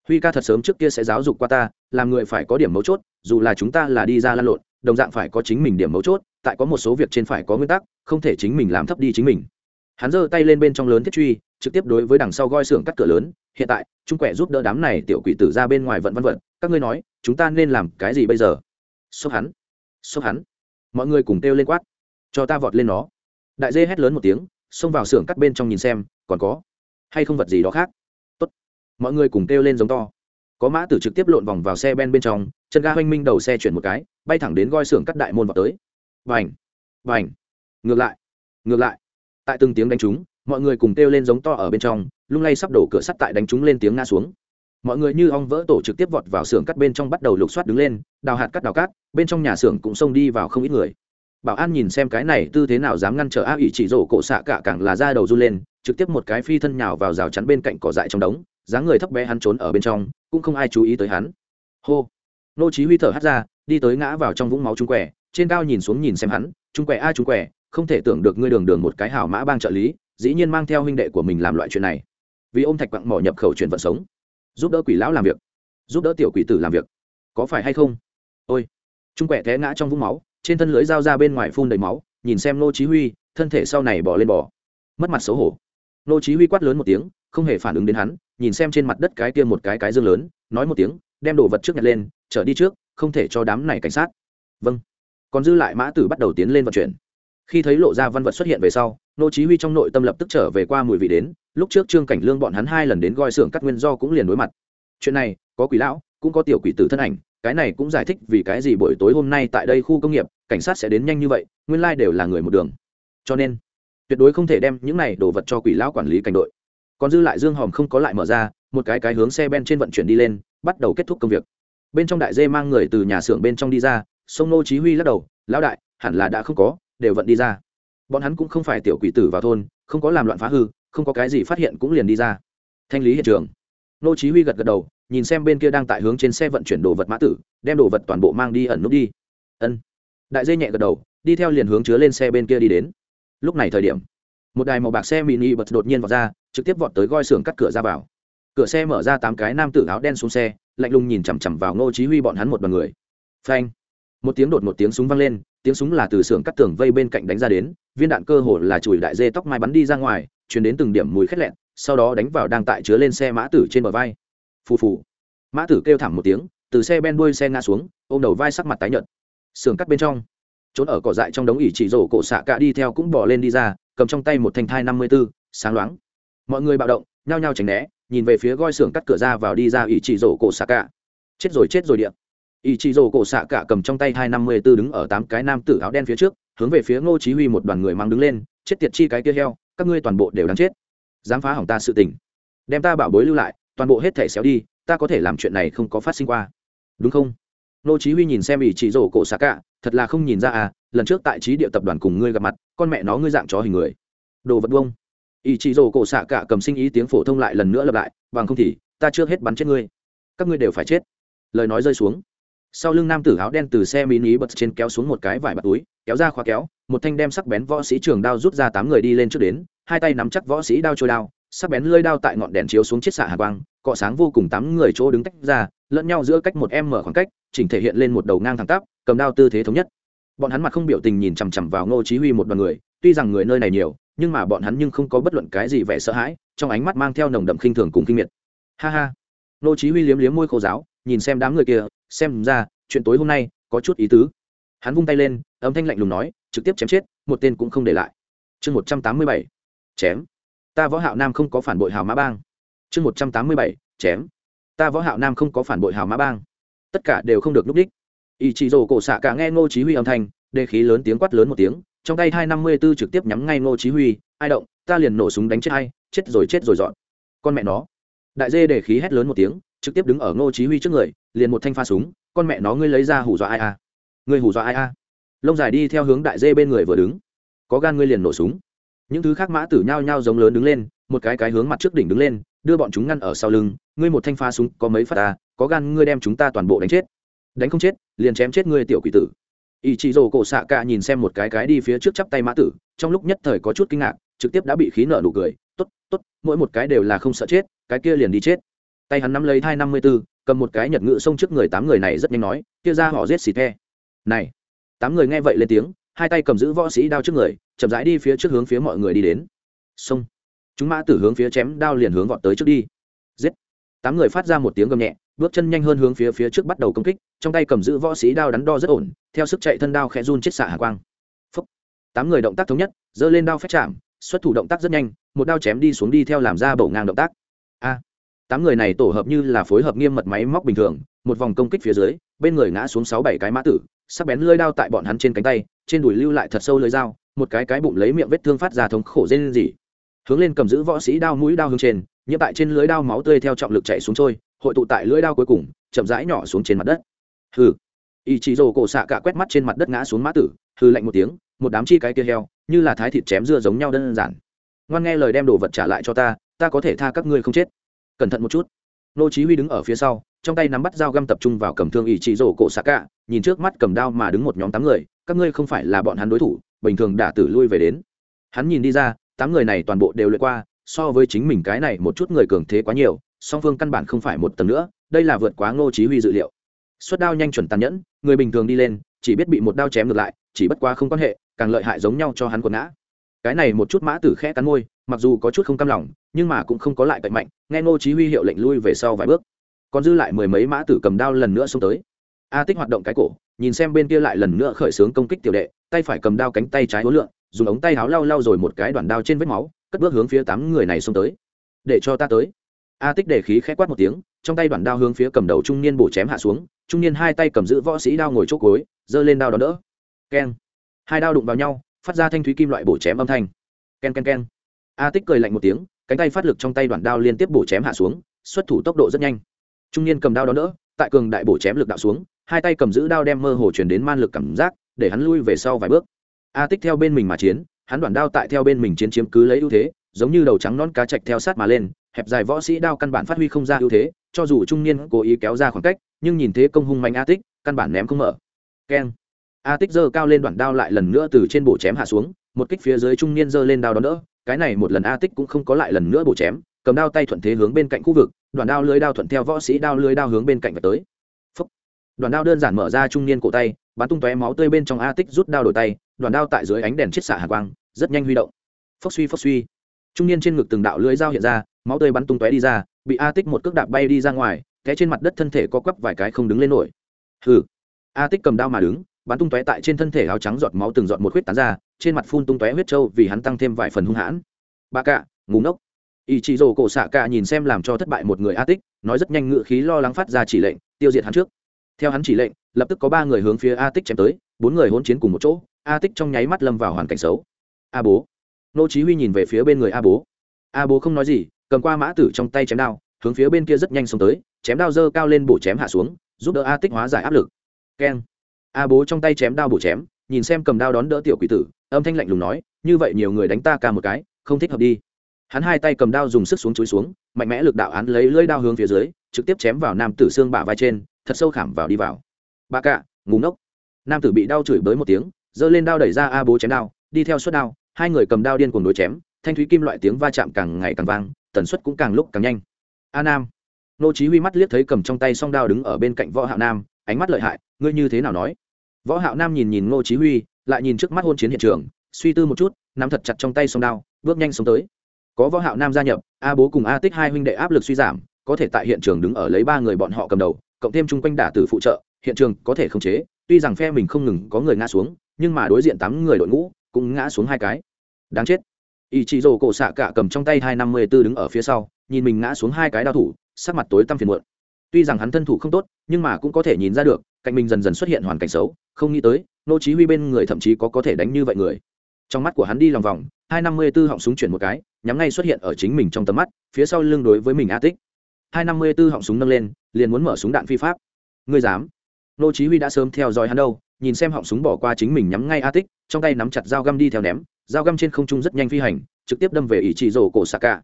huy ca thật sớm trước kia sẽ giáo dục qua ta, làm người phải có điểm mấu chốt, dù là chúng ta là đi ra lan lộn, đồng dạng phải có chính mình điểm mấu chốt, tại có một số việc trên phải có nguyên tắc, không thể chính mình làm thấp đi chính mình. Hắn giơ tay lên bên trong lớn thiết truy, trực tiếp đối với đằng sau goi xưởng cắt cửa lớn, hiện tại trung quẻ giúp đỡ đám này tiểu quỷ tử ra bên ngoài vận văn vận các ngươi nói, chúng ta nên làm cái gì bây giờ? Xúc hắn xúc hắn. Mọi người cùng kêu lên quát, cho ta vọt lên nó. Đại dê hét lớn một tiếng, xông vào xưởng cắt bên trong nhìn xem, còn có hay không vật gì đó khác? Mọi người cùng kêu lên giống to. Có mã tử trực tiếp lộn vòng vào xe ben bên trong, chân ga hoanh minh đầu xe chuyển một cái, bay thẳng đến goi xưởng cắt đại môn vào tới. Vành vành. Ngược lại ngược lại. Tại từng tiếng đánh trúng, mọi người cùng kêu lên giống to ở bên trong, lung lay sắp đổ cửa sắt tại đánh trúng lên tiếng ngã xuống. Mọi người như ong vỡ tổ trực tiếp vọt vào xưởng cắt bên trong bắt đầu lục soát đứng lên, đào hạt cắt, đào cát, bên trong nhà xưởng cũng xông đi vào không ít người. Bảo an nhìn xem cái này, tư thế nào dám ngăn trở a ỉ chỉ rổ cổ xạ cả càng là ra đầu run lên, trực tiếp một cái phi thân nhào vào rào chắn bên cạnh cỏ dại trong đống dáng người thấp bé hắn trốn ở bên trong, cũng không ai chú ý tới hắn. Hô. Nô chí huy thở hắt ra, đi tới ngã vào trong vũng máu trung quẻ, trên cao nhìn xuống nhìn xem hắn trung quẻ a trung quẻ, không thể tưởng được ngươi đường đường một cái hảo mã bang trợ lý, dĩ nhiên mang theo huynh đệ của mình làm loại chuyện này. Vì ôm thạch quặng mỏ nhập khẩu chuyển vận sống. Giúp đỡ quỷ lão làm việc. Giúp đỡ tiểu quỷ tử làm việc. Có phải hay không? Ôi. Trung quẻ té ngã trong vũng máu, trên thân lưới dao ra bên ngoài phun đầy máu, nhìn xem nô chí huy, thân thể sau này bỏ lên bỏ mất mặt xấu hổ. Nô chí huy quát lớn một tiếng, không hề phản ứng đến hắn nhìn xem trên mặt đất cái kia một cái cái dương lớn, nói một tiếng, đem đồ vật trước nhặt lên, trở đi trước, không thể cho đám này cảnh sát. Vâng. Còn dư lại mã tử bắt đầu tiến lên vận chuyển. Khi thấy lộ ra văn vật xuất hiện về sau, nô chí huy trong nội tâm lập tức trở về qua mùi vị đến, lúc trước trương cảnh lương bọn hắn hai lần đến goi xưởng cắt nguyên do cũng liền đối mặt. Chuyện này, có quỷ lão, cũng có tiểu quỷ tử thân ảnh, cái này cũng giải thích vì cái gì buổi tối hôm nay tại đây khu công nghiệp, cảnh sát sẽ đến nhanh như vậy, nguyên lai like đều là người một đường. Cho nên, tuyệt đối không thể đem những này đồ vật cho quỷ lão quản lý cảnh đội còn dư lại dương hòm không có lại mở ra, một cái cái hướng xe ben trên vận chuyển đi lên, bắt đầu kết thúc công việc. Bên trong đại dê mang người từ nhà xưởng bên trong đi ra, sông nô chí huy lắc đầu, lão đại, hẳn là đã không có, đều vận đi ra. Bọn hắn cũng không phải tiểu quỷ tử vào thôn, không có làm loạn phá hư, không có cái gì phát hiện cũng liền đi ra. Thanh lý hiện trường. Nô chí huy gật gật đầu, nhìn xem bên kia đang tại hướng trên xe vận chuyển đồ vật mã tử, đem đồ vật toàn bộ mang đi ẩn nút đi. Ân. Đại dây nhẹ gật đầu, đi theo liền hướng chứa lên xe bên kia đi đến. Lúc này thời điểm một đài màu bạc xe mini bật đột nhiên vào ra, trực tiếp vọt tới goi xưởng cắt cửa ra vào. Cửa xe mở ra tám cái nam tử áo đen xuống xe, lạnh lùng nhìn chằm chằm vào ngô chí huy bọn hắn một đoàn người. Phanh! Một tiếng đột một tiếng súng vang lên, tiếng súng là từ xưởng cắt tường vây bên cạnh đánh ra đến, viên đạn cơ hồ là chùi đại dê tóc mai bắn đi ra ngoài truyền đến từng điểm mùi khét lẹn sau đó đánh vào đang tại chứa lên xe mã tử trên bờ vai. Phù phù! Mã tử kêu thảm một tiếng, từ xe ben đuôi xe ngã xuống, ôm đầu vai sắc mặt tái nhợt. Xưởng cắt bên trong, trốn ở cỏ dại trong đống ỉ chỉ rổ cổ xạ cả đi theo cũng bỏ lên đi ra cầm trong tay một thanh thai năm mươi 54, sáng loáng. Mọi người bạo động nhao nhao tránh né nhìn về phía goi xưởng cắt cửa ra vào đi ra ỉ chỉ rổ cổ xạ cả chết rồi chết rồi điện ỷ chỉ rổ cổ xạ cả cầm trong tay hai năm mươi b ố đứng ở tám cái nam tử áo đen phía trước hướng về phía ngô chí huy một đoàn người mang đứng lên chết tiệt chi cái kia heo các ngươi toàn bộ đều đáng chết. Dám phá hỏng ta sự tình. Đem ta bảo bối lưu lại toàn bộ hết thể xéo đi ta có thể làm chuyện này không có phát sinh qua. Đúng không? Ngô chí huy nhìn xem ỷ chỉ rổ cổ xạ cả thật là không nhìn ra à lần trước tại trí địa tập đoàn cùng ngươi gặp mặt, con mẹ nó ngươi dạng chó hình người. Đồ vật buông. Ý chí rồ cổ xạ cả cầm sinh ý tiếng phổ thông lại lần nữa lặp lại, bằng không thì, ta chưa hết bắn chết ngươi. Các ngươi đều phải chết. Lời nói rơi xuống. Sau lưng nam tử áo đen từ xe mini bật trên kéo xuống một cái vải bạt túi, kéo ra khóa kéo, một thanh đem sắc bén võ sĩ trường đao rút ra tám người đi lên trước đến, hai tay nắm chắc võ sĩ đao trôi đao, sắc bén lơi đao tại ngọn đèn chiếu xuống chiết xạ hà quang, cọ sáng vô cùng tám người chỗ đứng tách ra, lẫn nhau giữa cách một em mở khoảng cách, chỉnh thể hiện lên một đầu ngang thẳng tắp, cầm đao tư thế thống nhất bọn hắn mặt không biểu tình nhìn chằm chằm vào ngô chí huy một đoàn người, tuy rằng người nơi này nhiều, nhưng mà bọn hắn nhưng không có bất luận cái gì vẻ sợ hãi, trong ánh mắt mang theo nồng đậm khinh thường cùng kinh miệt. Ha ha. Ngô chí huy liếm liếm môi khô giáo, nhìn xem đám người kia, xem ra, chuyện tối hôm nay có chút ý tứ. Hắn vung tay lên, âm thanh lạnh lùng nói, trực tiếp chém chết, một tên cũng không để lại. Chương một trăm tám mươi bảy, chém. Ta võ hạo nam không có phản bội hào mã bang. Chương một trăm tám mươi bảy, chém. Ta võ hạo nam không có phản bội hào mã bang. Tất cả đều không được núp đích ý chị rổ cổ xạ cả nghe ngô chí huy âm thanh, đề khí lớn tiếng quát lớn một tiếng, trong tay hai năm mươi tư trực tiếp nhắm ngay ngô chí huy, ai động, ta liền nổ súng đánh chết hay chết rồi chết rồi dọn. Con mẹ nó. Đại dê đề khí hét lớn một tiếng, trực tiếp đứng ở ngô chí huy trước người, liền một thanh pha súng, con mẹ nó, ngươi lấy ra hù dọa ai a ngươi hù dọa ai a lông dài đi theo hướng đại dê bên người vừa đứng. Có gan ngươi liền nổ súng. Những thứ khác mã tử nhao nhao giống lớn đứng lên, một cái cái hướng mặt trước đỉnh đứng lên, đưa bọn chúng ngăn ở sau lưng, ngươi một thanh pha súng, có mấy phát ta có gan ngươi đem chúng ta toàn bộ đánh chết đánh không chết, liền chém chết ngươi tiểu quỷ tử. Ý chị rồ cổ xạ cả nhìn xem một cái cái đi phía trước chắp tay mã tử, trong lúc nhất thời có chút kinh ngạc, trực tiếp đã bị khí nợ nụ cười t ố t t ố t mỗi một cái đều là không sợ chết, cái kia liền đi chết. Tay hắn nắm lấy thai năm mươi b ố cầm một cái nhật ngự xông trước người tám người này rất nhanh nói, kia ra họ giết xì the. Này. Tám người nghe vậy lên tiếng, hai tay cầm giữ võ sĩ đao trước người, chậm rãi đi phía trước hướng phía mọi người đi đến. Xông. Chúng mã tử hướng phía chém đao liền hướng vọt tới trước đi. Giết. Tám người phát ra một tiếng gầm nhẹ bước chân nhanh hơn hướng phía phía trước bắt đầu công kích, trong tay cầm giữ võ sĩ đao đắn đo rất ổn, theo sức chạy thân đao khẽ run chết xạ hạ quang. Phúc. tám người động tác thống nhất, giơ lên đao phép chạm, xuất thủ động tác rất nhanh, một đao chém đi xuống đi theo làm ra bổ ngang động tác. A. Tám người này tổ hợp như là phối hợp nghiêm mật máy móc bình thường, một vòng công kích phía dưới, bên người ngã xuống sáu bảy cái mã tử, sắc bén lưỡi đao tại bọn hắn trên cánh tay, trên đùi lưu lại thật sâu lưỡi dao, một cái cái bụng lấy miệng vết thương phát ra thống khổ rên rỉ. Hướng lên cầm giữ võ sĩ đao mũi đao hướng trên nhiễm tại trên lưới đao máu tươi theo trọng lực chạy xuống trôi hội tụ tại lưỡi đao cuối cùng, chậm rãi nhỏ xuống trên mặt đất. Hừ. Ý chí rồ cổ xạ cả quét mắt trên mặt đất ngã xuống mã tử, hừ lạnh một tiếng, một đám chi cái kia heo, như là thái thịt chém dưa giống nhau đơn giản. Ngoan nghe lời đem đồ vật trả lại cho ta ta có thể tha các ngươi không chết. Cẩn thận một chút. Nô chí huy đứng ở phía sau, trong tay nắm bắt dao găm tập trung vào cầm thương ý chí rồ cổ xạ cả nhìn trước mắt cầm đao mà đứng một nhóm tám người, các ngươi không phải là bọn hắn đối thủ, bình thường đả tử lui về đến. Hắn nhìn đi ra, tám người này toàn bộ đều luyện qua, so với chính mình cái này một chút người cường thế quá nhiều song phương căn bản không phải một tầng nữa, đây là vượt quá ngô chí huy dự liệu. Xuất đao nhanh chuẩn tàn nhẫn, người bình thường đi lên, chỉ biết bị một đao chém ngược lại, chỉ bất quá không quan hệ, càng lợi hại giống nhau cho hắn quần ngã. Cái này một chút mã tử khẽ cắn môi, mặc dù có chút không cam lòng, nhưng mà cũng không có lại cậy mạnh, nghe ngô chí huy hiệu lệnh lui về sau vài bước. Còn dư lại mười mấy mã tử cầm đao lần nữa xông tới. A tích hoạt động cái cổ, nhìn xem bên kia lại lần nữa khởi sướng công kích tiểu đệ, tay phải cầm đao cánh tay trái hối lượng, dùng ống tay áo lau lau rồi một cái đoạn đao trên vết máu, cất bước hướng phía tám người này xông tới. Để cho ta tới a tích để khí khẽ quát một tiếng, trong tay đoạn đao hướng phía cầm đầu trung niên bổ chém hạ xuống, trung niên hai tay cầm giữ võ sĩ đao ngồi chốt cối, giơ lên đao đón đỡ. Keng. Hai đao đụng vào nhau, phát ra thanh thúy kim loại bổ chém âm thanh. Ken ken ken a tích cười lạnh một tiếng, cánh tay phát lực trong tay đoạn đao liên tiếp bổ chém hạ xuống, xuất thủ tốc độ rất nhanh. Trung niên cầm đao đón đỡ, tại cường đại bổ chém lực đạo xuống, hai tay cầm giữ đao đem mơ hồ chuyển đến man lực cảm giác, để hắn lui về sau vài bước. A tích theo bên mình mà chiến, hắn đoạn đao tại theo bên mình chiến chiếm cứ lấy ưu thế giống như đầu trắng non cá chạch theo sát mà lên, hẹp dài võ sĩ đao căn bản phát huy không ra ưu thế, cho dù trung niên cố ý kéo ra khoảng cách, nhưng nhìn thế công hung mạnh a tích, căn bản ném không mở. Keng. A tích giơ cao lên đoạn đao lại lần nữa từ trên bổ chém hạ xuống, một kích phía dưới trung niên giơ lên đao đón đỡ, cái này một lần a tích cũng không có lại lần nữa bổ chém, cầm đao tay thuận thế hướng bên cạnh khu vực, đoạn đao lưới đao thuận theo võ sĩ đao lưới đao hướng bên cạnh và tới. Phúc. đoạn đao đơn giản mở ra trung niên cổ tay, bắn tung tóe máu tươi bên trong a tích rút đao đổi tay, đoạn đao tại dưới ánh đèn chiết xạ hạ quang, rất nhanh huy động. Phốc suy phốc suy trung niên trên ngực từng đạo lưới dao hiện ra, máu tươi bắn tung tóe đi ra, bị a tích một cước đạp bay đi ra ngoài, té trên mặt đất thân thể co quắp vài cái không đứng lên nổi. Hừ. A tích cầm đao mà đứng, bắn tung tóe tại trên thân thể áo trắng giọt máu từng giọt một huyết tán ra, trên mặt phun tung tóe huyết trâu vì hắn tăng thêm vài phần hung hãn. Ba cạ ngủ ngốc. Ý chị rồ cổ xạ cạ nhìn xem làm cho thất bại một người a tích, nói rất nhanh ngự khí lo lắng phát ra chỉ lệnh, tiêu diệt hắn trước. Theo hắn chỉ lệnh, lập tức có ba người hướng phía a tích chém tới, bốn người hỗn chiến cùng một chỗ, a tích trong nháy mắt lâm vào hoàn cảnh xấu. A bố nô chí huy nhìn về phía bên người a bố. A bố không nói gì, cầm qua mã tử trong tay chém đao, hướng phía bên kia rất nhanh xông tới, chém đao dơ cao lên bổ chém hạ xuống, giúp đỡ a tích hóa giải áp lực. Keng. A bố trong tay chém đao bổ chém, nhìn xem cầm đao đón đỡ tiểu quỷ tử, âm thanh lạnh lùng nói, như vậy nhiều người đánh ta ca một cái, không thích hợp đi. Hắn hai tay cầm đao dùng sức xuống chuối xuống, mạnh mẽ lực đạo án lấy lưỡi đao hướng phía dưới, trực tiếp chém vào nam tử xương bả vai trên, thật sâu khảm vào đi vào. Ba cạ ngủ ngốc. Nam tử bị đau chửi bới một tiếng, giơ lên đao đẩy ra a bố chém đao, đi theo suất đao hai người cầm đao điên cuồng đối chém, thanh thúy kim loại tiếng va chạm càng ngày càng vang, tần suất cũng càng lúc càng nhanh. A nam. Nô chí huy mắt liếc thấy cầm trong tay song đao đứng ở bên cạnh võ hạo nam, ánh mắt lợi hại, ngươi như thế nào nói? Võ hạo nam nhìn nhìn nô chí huy, lại nhìn trước mắt hôn chiến hiện trường, suy tư một chút, nắm thật chặt trong tay song đao, bước nhanh xuống tới. Có võ hạo nam gia nhập, a bố cùng a tích hai huynh đệ áp lực suy giảm, có thể tại hiện trường đứng ở lấy ba người bọn họ cầm đầu, cộng thêm chung quanh đả tử phụ trợ, hiện trường có thể khống chế, tuy rằng phe mình không ngừng có người ngã xuống, nhưng mà đối diện tám người đội ngũ cũng ngã xuống hai cái. Đáng chết. Ý chị rổ cổ xạ cả cầm trong tay hai năm mươi b ố đứng ở phía sau, nhìn mình ngã xuống hai cái đao thủ, sắc mặt tối tăm phiền muộn. Tuy rằng hắn thân thủ không tốt, nhưng mà cũng có thể nhìn ra được, cạnh mình dần dần xuất hiện hoàn cảnh xấu, không nghĩ tới, nô chí huy bên người thậm chí có có thể đánh như vậy người. Trong mắt của hắn đi lòng vòng, hai năm mươi 254 họng súng chuyển một cái, nhắm ngay xuất hiện ở chính mình trong tầm mắt, phía sau lưng đối với mình a tích. hai năm mươi 254 họng súng nâng lên, liền muốn mở súng đạn phi pháp. Ngươi dám? Nô chí huy đã sớm theo dõi hắn đâu nhìn xem họng súng bỏ qua chính mình nhắm ngay a tích, trong tay nắm chặt dao găm đi theo ném, dao găm trên không trung rất nhanh phi hành, trực tiếp đâm về ý chỉ rổ cổ xạ cả.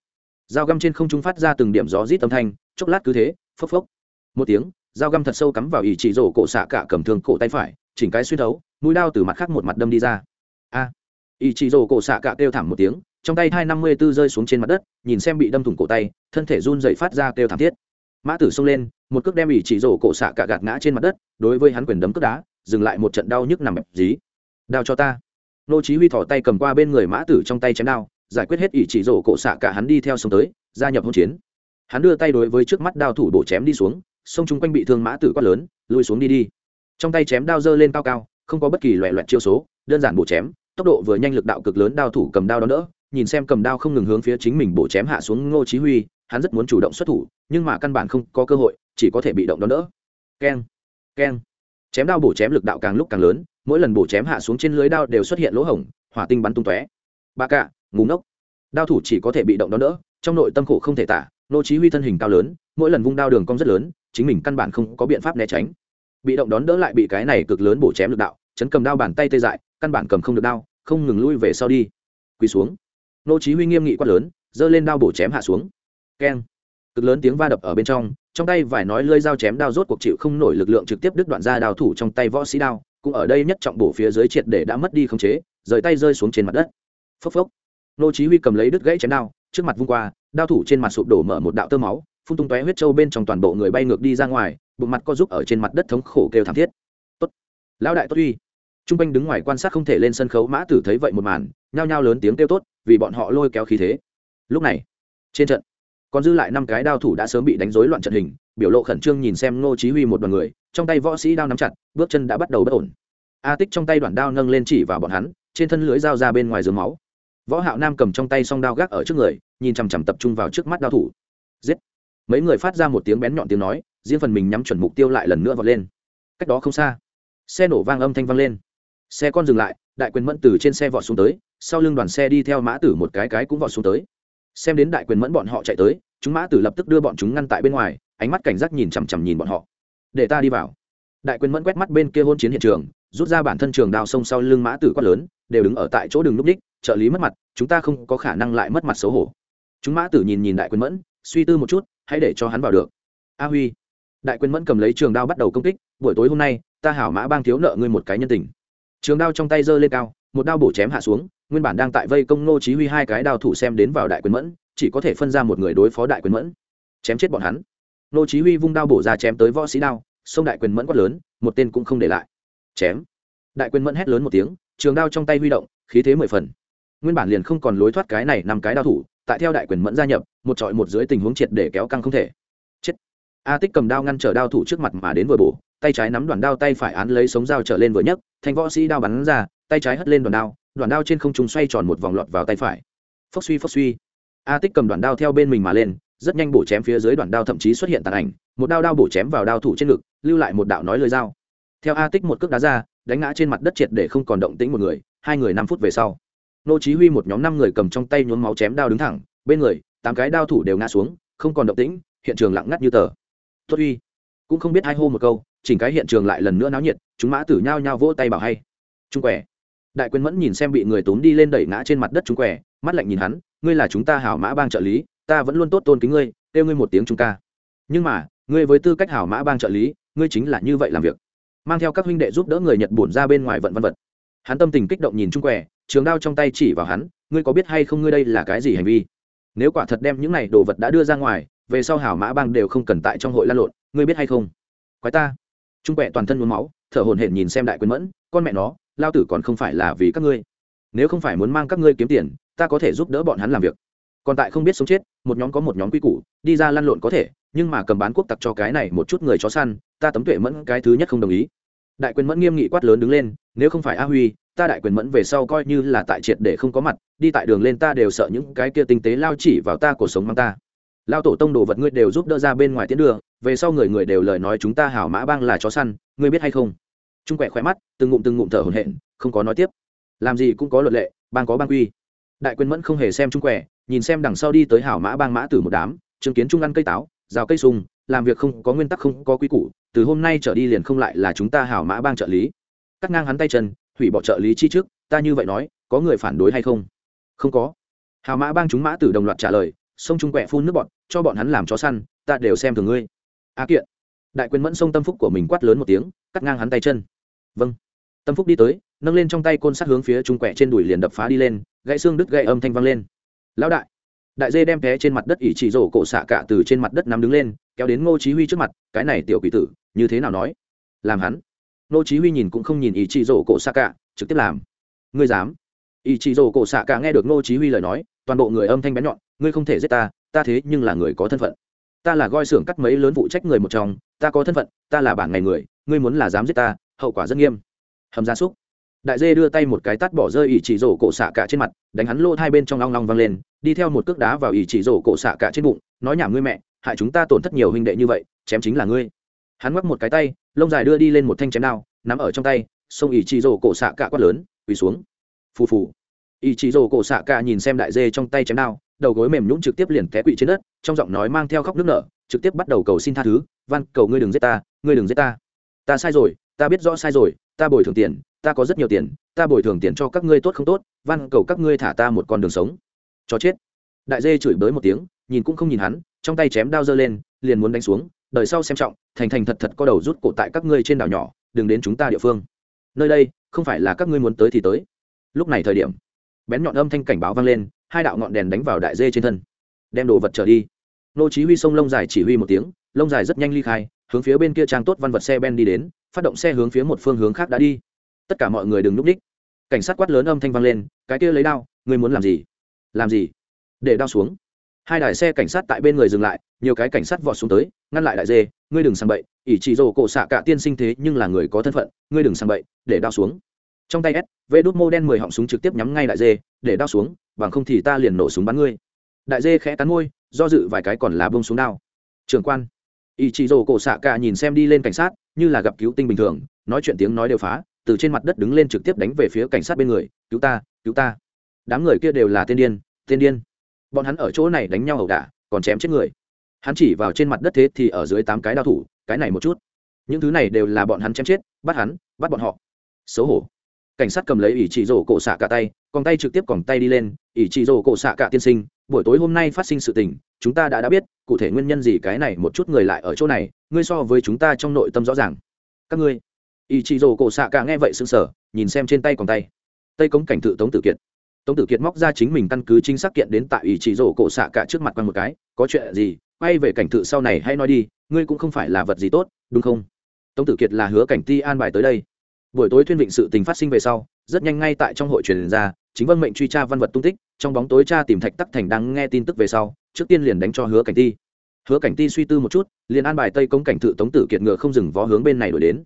Dao găm trên không trung phát ra từng điểm gió rít âm thanh, chốc lát cứ thế, phốc phốc. Một tiếng, dao găm thật sâu cắm vào ý chỉ rổ cổ xạ cả cầm thương cổ tay phải, chỉnh cái xuyên thấu mũi đao từ mặt khác một mặt đâm đi ra. A! Ý chỉ rổ cổ xạ cả kêu thảm một tiếng, trong tay hai năm mươi tư rơi xuống trên mặt đất, nhìn xem bị đâm thủng cổ tay, thân thể run dậy phát ra kêu thảm thiết. Mã tử xông lên, một cước đem ỷ chỉ rổ cổ xạ cả gạt ngã trên mặt đất, đối với hắn quyền đấm cước đá dừng lại một trận đau nhức nằm bẹp dí. Đao cho ta. Nô chí huy thò tay cầm qua bên người mã tử trong tay chém đao, giải quyết hết ý chỉ rổ cổ xạ cả hắn đi theo sông tới, gia nhập hỗn chiến. Hắn đưa tay đối với trước mắt đao thủ bổ chém đi xuống, sông trung quanh bị thương mã tử quát lớn lùi xuống đi đi. Trong tay chém đao dơ lên cao cao, không có bất kỳ loẹ loẹt chiêu số, đơn giản bổ chém, tốc độ vừa nhanh lực đạo cực lớn đao thủ cầm đao đó đỡ nhìn xem cầm đao không ngừng hướng phía chính mình bổ chém hạ xuống ngô chí huy, hắn rất muốn chủ động xuất thủ, nhưng mà căn bản không có cơ hội, chỉ có thể bị động đó đỡ keng keng chém đao bổ chém lực đạo càng lúc càng lớn, mỗi lần bổ chém hạ xuống trên lưới đao đều xuất hiện lỗ hổng, hỏa tinh bắn tung tóe. Ba cạ ngủ ngốc. Đao thủ chỉ có thể bị động đón đỡ, trong nội tâm khổ không thể tả, nô chí huy thân hình cao lớn, mỗi lần vung đao đường cong rất lớn, chính mình căn bản không có biện pháp né tránh. Bị động đón đỡ lại bị cái này cực lớn bổ chém lực đạo, chấn cầm đao bàn tay tê dại, căn bản cầm không được đao, không ngừng lui về sau đi. Quỳ xuống. Nô chí huy nghiêm nghị quát lớn, giơ lên đao bổ chém hạ xuống. Keng. Cực lớn tiếng va đập ở bên trong trong tay vài nói lưỡi dao chém đao rốt cuộc chịu không nổi lực lượng trực tiếp đứt đoạn ra đao thủ trong tay võ sĩ đao, cũng ở đây nhất trọng bổ phía dưới triệt để đã mất đi khống chế, rời tay rơi xuống trên mặt đất. Phốc phốc. Nô chí huy cầm lấy đứt gãy chém đao, trước mặt vung qua, đao thủ trên mặt sụp đổ mở một đạo tơ máu, phun tung tóe huyết châu bên trong toàn bộ người bay ngược đi ra ngoài, bụng mặt co giúp ở trên mặt đất thống khổ kêu thảm thiết. Tốt. Lão đại tốt uy. Trung quanh đứng ngoài quan sát không thể lên sân khấu, mã tử thấy vậy một màn, nhao nhao lớn tiếng kêu tốt, vì bọn họ lôi kéo khí thế. Lúc này, trên trận còn dư lại năm cái đao thủ đã sớm bị đánh rối loạn trận hình, biểu lộ khẩn trương nhìn xem ngô chí huy một đoàn người, trong tay võ sĩ đao nắm chặt, bước chân đã bắt đầu bất ổn. A tích trong tay đoạn đao nâng lên chỉ vào bọn hắn, trên thân lưỡi dao ra bên ngoài giường máu. Võ hạo nam cầm trong tay song đao gác ở trước người, nhìn chằm chằm tập trung vào trước mắt đao thủ. Giết! Mấy người phát ra một tiếng bén nhọn tiếng nói, riêng phần mình nhắm chuẩn mục tiêu lại lần nữa vọt lên. Cách đó không xa, xe nổ vang âm thanh vang lên. Xe con dừng lại, đại quyền mẫn từ trên xe vọt xuống tới, sau lưng đoàn xe đi theo mã tử một cái cái cũng vọt xuống tới xem đến đại quyền mẫn bọn họ chạy tới, chúng mã tử lập tức đưa bọn chúng ngăn tại bên ngoài, ánh mắt cảnh giác nhìn chằm chằm nhìn bọn họ. Để ta đi vào. Đại quyền mẫn quét mắt bên kia hôn chiến hiện trường, rút ra bản thân trường đao sông sau lưng mã tử quát lớn, đều đứng ở tại chỗ đường núp đích, trợ lý mất mặt, chúng ta không có khả năng lại mất mặt xấu hổ. Chúng mã tử nhìn nhìn đại quyền mẫn, suy tư một chút, hãy để cho hắn vào được. A huy. Đại quyền mẫn cầm lấy trường đao bắt đầu công kích, buổi tối hôm nay, ta hảo mã bang thiếu nợ ngươi một cái nhân tình. Trường đao trong tay giơ lên cao, một đao bổ chém hạ xuống nguyên bản đang tại vây công nô chí huy hai cái đao thủ xem đến vào đại quyền mẫn, chỉ có thể phân ra một người đối phó đại quyền mẫn. Chém chết bọn hắn. Nô chí huy vung đao bổ ra chém tới võ sĩ đao, xông đại quyền mẫn quát lớn, một tên cũng không để lại. Chém. Đại quyền mẫn hét lớn một tiếng, trường đao trong tay huy động, khí thế mười phần. Nguyên bản liền không còn lối thoát cái này năm cái đao thủ, tại theo đại quyền mẫn gia nhập, một trọi một dưới tình huống triệt để kéo căng không thể. Chết. A tích cầm đao ngăn trở đao thủ trước mặt mà đến vừa bổ, tay trái nắm đoàn đao tay phải án lấy sống dao trở lên vừa nhấc, thanh võ sĩ đao bắn ra, tay trái hất lên đoàn đao đoàn đao trên không trung xoay tròn một vòng lọt vào tay phải. Phốc suy phốc suy. A tích cầm đoàn đao theo bên mình mà lên, rất nhanh bổ chém phía dưới đoàn đao thậm chí xuất hiện tàn ảnh. Một đao đao bổ chém vào đao thủ trên ngực, lưu lại một đạo nói lời dao theo a tích một cước đá ra, đánh ngã trên mặt đất triệt để không còn động tĩnh một người. Hai người năm phút về sau, nô chí huy một nhóm năm người cầm trong tay nhuốm máu chém đao đứng thẳng, bên người, tám cái đao thủ đều ngã xuống, không còn động tĩnh, hiện trường lặng ngắt như tờ. Tốt huy cũng không biết hai hô một câu, chỉnh cái hiện trường lại lần nữa náo nhiệt, chúng mã tử nhao nhao vỗ tay bảo hay. Trung quẻ đại quyền mẫn nhìn xem bị người tốn đi lên đẩy ngã trên mặt đất trung quẻ, mắt lạnh nhìn hắn, ngươi là chúng ta hảo mã bang trợ lý, ta vẫn luôn tốt tôn kính ngươi, kêu ngươi một tiếng chúng ta. nhưng mà, ngươi với tư cách hảo mã bang trợ lý, ngươi chính là như vậy làm việc. Mang theo các huynh đệ giúp đỡ người nhật bổn ra bên ngoài vận văn vật. Hắn tâm tình kích động nhìn trung quẻ, trường đao trong tay chỉ vào hắn, ngươi có biết hay không ngươi đây là cái gì hành vi? Nếu quả thật đem những này đồ vật đã đưa ra ngoài, về sau hảo mã bang đều không cần tại trong hội lan lộn, ngươi biết hay không? Quái ta. Trung quẹ toàn thân muốn máu, thở hổn hển nhìn xem đại quyền mẫn, con mẹ nó lao tử còn không phải là vì các ngươi. Nếu không phải muốn mang các ngươi kiếm tiền, ta có thể giúp đỡ bọn hắn làm việc. Còn tại không biết sống chết, một nhóm có một nhóm quy củ, đi ra lăn lộn có thể, nhưng mà cầm bán quốc tặc cho cái này một chút người chó săn, ta tấm tuệ mẫn cái thứ nhất không đồng ý. Đại quyền mẫn nghiêm nghị quát lớn đứng lên, nếu không phải a huy, ta đại quyền mẫn về sau coi như là tại triệt để không có mặt, đi tại đường lên ta đều sợ những cái kia tinh tế lao chỉ vào ta cuộc sống mang ta. Lao tổ tông đồ vật ngươi đều giúp đỡ ra bên ngoài tiến đường, về sau người người đều lời nói chúng ta hảo mã bang là chó săn, ngươi biết hay không? Trung quẹ khỏe mắt, từng ngụm từng ngụm thở hổn hển, không có nói tiếp. Làm gì cũng có luật lệ, bang có bang quy. Đại quyền mẫn không hề xem trung quẹ nhìn xem đằng sau đi tới hảo mã bang mã tử một đám, chứng kiến trung ăn cây táo, rào cây sùng, làm việc không có nguyên tắc không có quy củ, từ hôm nay trở đi liền không lại là chúng ta hảo mã bang trợ lý. Cắt ngang hắn tay chân, hủy bỏ trợ lý chi trước, ta như vậy nói, có người phản đối hay không? Không có. Hào mã bang chúng mã tử đồng loạt trả lời, sông trung quẹ phun nước bọn cho bọn hắn làm chó săn, ta đều xem thường ngươi. A kiện. Đại quyền mẫn sông tâm phúc của mình quát lớn một tiếng, cắt ngang hắn tay chân vâng. Tâm phúc đi tới, nâng lên trong tay côn sắt hướng phía trung quẹ trên đùi liền đập phá đi lên, gãy xương đứt gãy âm thanh vang lên. Lão đại. Đại dê đem té trên mặt đất ỉ chỉ rổ cổ xạ cả từ trên mặt đất nằm đứng lên, kéo đến ngô chí huy trước mặt, cái này tiểu quỷ tử, như thế nào nói? Làm hắn. Ngô chí huy nhìn cũng không nhìn ỉ chỉ rổ cổ xạ cả, trực tiếp làm. Ngươi dám? Ỉ chỉ rổ cổ xạ cả nghe được ngô chí huy lời nói, toàn bộ người âm thanh bén nhọn, ngươi không thể giết ta ta thế nhưng là người có thân phận. Ta là goi xưởng cắt mấy lớn vụ trách người một trong, ta có thân phận, ta là bản ngày người, ngươi muốn là dám giết ta hậu quả rất nghiêm. Hầm gia súc. Đại dê đưa tay một cái tát bỏ rơi ỷ chỉ rổ cổ xạ cả trên mặt, đánh hắn lô hai bên trong long long văng lên, đi theo một cước đá vào ỷ chỉ rổ cổ xạ cả trên bụng, nói nhảm ngươi mẹ, hại chúng ta tổn thất nhiều huynh đệ như vậy, chém chính là ngươi. Hắn ngoắc một cái tay, lông dài đưa đi lên một thanh chém đao, nắm ở trong tay, xông ỷ chỉ rổ cổ xạ cả quát lớn, quỳ xuống. Phù phù. Ỷ chỉ rổ cổ xạ cả nhìn xem đại dê trong tay chém đao, đầu gối mềm nhũng trực tiếp liền té quỵ trên đất, trong giọng nói mang theo khóc nước nở, trực tiếp bắt đầu cầu xin tha thứ van cầu ngươi đừng giết ta, ngươi đừng giết ta. Ta sai rồi ta biết rõ sai rồi, ta bồi thường tiền, ta có rất nhiều tiền, ta bồi thường tiền cho các ngươi tốt không tốt, van cầu các ngươi thả ta một con đường sống. Cho chết. Đại dê chửi bới một tiếng, nhìn cũng không nhìn hắn, trong tay chém đao giơ lên, liền muốn đánh xuống đợi sau xem trọng, thành thành thật thật có đầu rút cổ tại các ngươi trên đảo nhỏ, đừng đến chúng ta địa phương. Nơi đây, không phải là các ngươi muốn tới thì tới. Lúc này thời điểm, bén nhọn âm thanh cảnh báo vang lên, hai đạo ngọn đèn đánh vào đại dê trên thân. Đem đồ vật trở đi. Nô chí huy sông lông dài chỉ huy một tiếng, lông dài rất nhanh ly khai, hướng phía bên kia trang tốt văn vật xe ben đi đến phát động xe hướng phía một phương hướng khác đã đi. Tất cả mọi người đừng núp đích. Cảnh sát quát lớn âm thanh vang lên, cái kia lấy đao, ngươi muốn làm gì? Làm gì? Để đao xuống. Hai đài xe cảnh sát tại bên người dừng lại, nhiều cái cảnh sát vọt xuống tới, ngăn lại đại dê, ngươi đừng sang bậy, ỷ chỉ rồ cổ xạ cả tiên sinh thế nhưng là người có thân phận, ngươi đừng sang bậy, để đao xuống. Trong tay s vê đốt mô đen mười họng súng trực tiếp nhắm ngay đại dê, để đao xuống, bằng không thì ta liền nổ súng bắn ngươi. Đại dê khẽ cắn môi, do dự vài cái còn là bông xuống đao. Trường quan. Ỷ chỉ rồ cổ xạ cả nhìn xem đi lên cảnh sát như là gặp cứu tinh bình thường, nói chuyện tiếng nói đều phá, từ trên mặt đất đứng lên trực tiếp đánh về phía cảnh sát bên người, cứu ta cứu ta. Đám người kia đều là tên điên tên điên. Bọn hắn ở chỗ này đánh nhau ẩu đả, còn chém chết người. Hắn chỉ vào trên mặt đất thế thì ở dưới tám cái đao thủ, cái này một chút. Những thứ này đều là bọn hắn chém chết, bắt hắn, bắt bọn họ. Xấu hổ. Cảnh sát cầm lấy ỷ chỉ rổ cổ xạ cả tay, còn tay trực tiếp còn tay đi lên, ỷ chỉ rổ cổ xạ cả tiên sinh buổi tối hôm nay phát sinh sự tình, chúng ta đã đã biết, cụ thể nguyên nhân gì cái này một chút người lại ở chỗ này, ngươi so với chúng ta trong nội tâm rõ ràng. Các ngươi. Ỷ chỉ rổ cổ xạ cả nghe vậy sững sờ, nhìn xem trên tay còn tay. Tây cống cảnh tự tống tử kiệt. Tống tử kiệt móc ra chính mình căn cứ chính xác kiện đến tại ỷ chỉ rổ cổ xạ cả trước mặt quan một cái, có chuyện gì? Quay về cảnh tự sau này hay nói đi, ngươi cũng không phải là vật gì tốt, đúng không? Tống tử kiệt là hứa cảnh ti an bài tới đây. Buổi tối thuyên vịnh sự tình phát sinh về sau, rất nhanh ngay tại trong hội truyền ra chính vân mệnh truy tra văn vật tung tích, trong bóng tối cha tìm thạch tắc thành đang nghe tin tức về sau, trước tiên liền đánh cho hứa cảnh ti. Hứa cảnh ti suy tư một chút, liền an bài tây công cảnh tự tống tử kiệt ngựa không dừng vó hướng bên này đổi đến.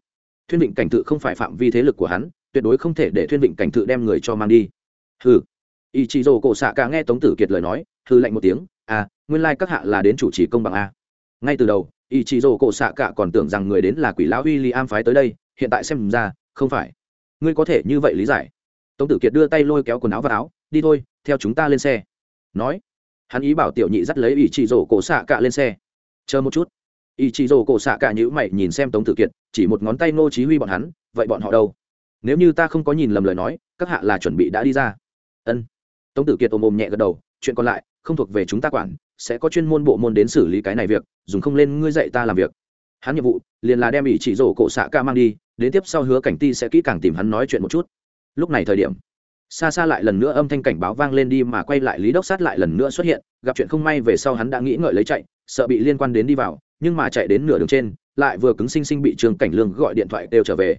Thuyên vịnh cảnh tự không phải phạm vi thế lực của hắn, tuyệt đối không thể để thuyên vịnh cảnh tự đem người cho mang đi. Hừ. Ý chị rồ cổ xạ cả nghe tống tử kiệt lời nói hư lạnh một tiếng à nguyên lai các hạ là đến chủ trì công bằng a. Ngay từ đầu ý chị rồ cổ xạ cả còn tưởng rằng người đến là quỷ lão uy li am phái tới đây, hiện tại xem ra, không phải. Ngươi có thể như vậy lý giải tống tử kiệt đưa tay lôi kéo quần áo và áo, đi thôi, theo chúng ta lên xe. Nói, hắn ý bảo tiểu nhị dắt lấy ý chị rổ cổ xạ cả lên xe. Chờ một chút. Ý chị rổ cổ xạ cả nhữ mày nhìn xem tống tử kiệt, chỉ một ngón tay nô chí huy bọn hắn, vậy bọn họ đâu? Nếu như ta không có nhìn lầm lời nói, các hạ là chuẩn bị đã đi ra. Ân. Tống tử kiệt ôm ôm nhẹ gật đầu, chuyện còn lại, không thuộc về chúng ta quản, sẽ có chuyên môn bộ môn đến xử lý cái này việc, dùng không lên ngươi dạy ta làm việc. Hắn nhiệm vụ liền là đem ý chỉ rổ cổ xạ ca mang đi, đến tiếp sau hứa cảnh ti sẽ kỹ càng tìm hắn nói chuyện một chút lúc này thời điểm, xa xa lại lần nữa âm thanh cảnh báo vang lên đi mà quay lại lý đốc sát lại lần nữa xuất hiện, gặp chuyện không may về sau hắn đã nghĩ ngợi lấy chạy, sợ bị liên quan đến đi vào, nhưng mà chạy đến nửa đường trên, lại vừa cứng sinh sinh bị trường cảnh lương gọi điện thoại đều trở về.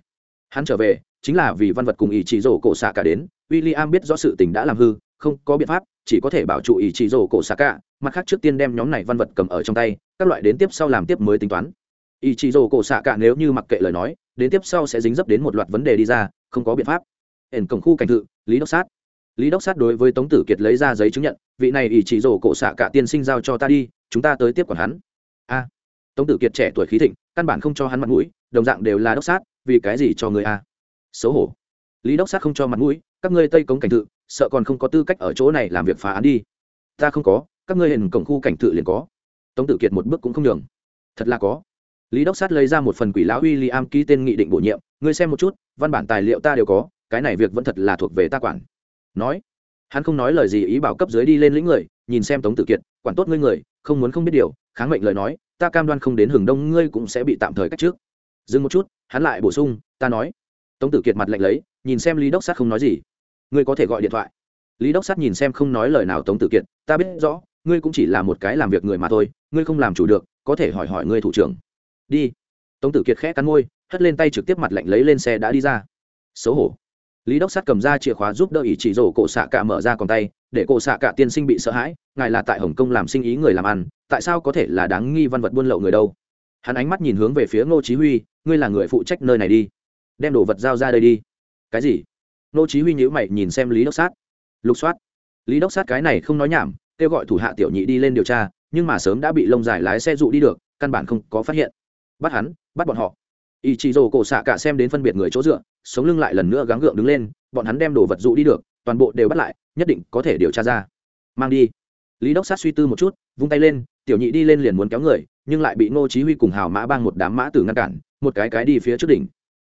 Hắn trở về, chính là vì văn vật cùng ý chí rổ cổ xạ cả đến w i l l i am biết rõ sự tình đã làm hư, không có biện pháp, chỉ có thể bảo trụ ý chí rổ cổ xạ cả, mặt khác trước tiên đem nhóm này văn vật cầm ở trong tay, các loại đến tiếp sau làm tiếp mới tính toán. Ý chí rổ cổ xạ cả nếu như mặc kệ lời nói, đến tiếp sau sẽ dính dấp đến một loạt vấn đề đi ra, không có biện pháp ẩn cổng khu cảnh thự, lý đốc sát. Lý đốc sát đối với tống tử kiệt lấy ra giấy chứng nhận, vị này ỷ chỉ rổ cổ xạ cả tiên sinh giao cho ta đi, chúng ta tới tiếp quản hắn. A. Tống tử kiệt trẻ tuổi khí thịnh, căn bản không cho hắn mặt mũi, đồng dạng đều là đốc sát, vì cái gì cho người a? Xấu hổ. Lý đốc sát không cho mặt mũi, các ngươi tây cống cảnh thự, sợ còn không có tư cách ở chỗ này làm việc phá án đi. Ta không có, các ngươi hình cổng khu cảnh thự liền có. Tống tử kiệt một bước cũng không nhường. Thật là có. Lý đốc sát lấy ra một phần quỷ lão uy li am ký tên nghị định bổ nhiệm, ngươi xem một chút, văn bản tài liệu ta đều có cái này việc vẫn thật là thuộc về ta quản. Nói, hắn không nói lời gì, ý bảo cấp dưới đi lên lĩnh người, nhìn xem tống tử kiệt, quản tốt ngươi người, không muốn không biết điều, kháng mệnh lời nói, ta cam đoan không đến hưởng đông, ngươi cũng sẽ bị tạm thời cách trước. Dừng một chút, hắn lại bổ sung, ta nói. Tống tử kiệt mặt lạnh lấy, nhìn xem lý đốc sát không nói gì. Ngươi có thể gọi điện thoại. Lý đốc sát nhìn xem không nói lời nào tống tử kiệt, ta biết rõ, ngươi cũng chỉ là một cái làm việc người mà thôi, ngươi không làm chủ được, có thể hỏi hỏi ngươi thủ trưởng. Đi. Tống tử kiệt khẽ cắn môi, hất lên tay trực tiếp mặt lạnh lấy lên xe đã đi ra. Xấu hổ lý đốc sát cầm ra chìa khóa giúp đỡ ý chỉ rổ cổ xạ cả mở ra còn tay, để cổ xạ cả tiên sinh bị sợ hãi, ngài là tại hồng kông làm sinh ý người làm ăn, tại sao có thể là đáng nghi văn vật buôn lậu người đâu? Hắn ánh mắt nhìn hướng về phía ngô chí huy, ngươi là người phụ trách nơi này đi. Đem đồ vật giao ra đây đi. Cái gì? Ngô chí huy nhíu mày nhìn xem lý đốc sát. Lục soát. Lý đốc sát cái này không nói nhảm, kêu gọi thủ hạ tiểu nhị đi lên điều tra, nhưng mà sớm đã bị lông dài lái xe dụ đi được, căn bản không có phát hiện. Bắt hắn, bắt bọn họ ý chỉ rồ cổ xạ cả xem đến phân biệt người chỗ dựa, sống lưng lại lần nữa gắng gượng đứng lên, bọn hắn đem đồ vật dụ đi được, toàn bộ đều bắt lại, nhất định có thể điều tra ra. Mang đi. Lý đốc sát suy tư một chút, vung tay lên, tiểu nhị đi lên liền muốn kéo người, nhưng lại bị ngô chí huy cùng hào mã bang một đám mã tử ngăn cản, một cái cái đi phía trước đỉnh.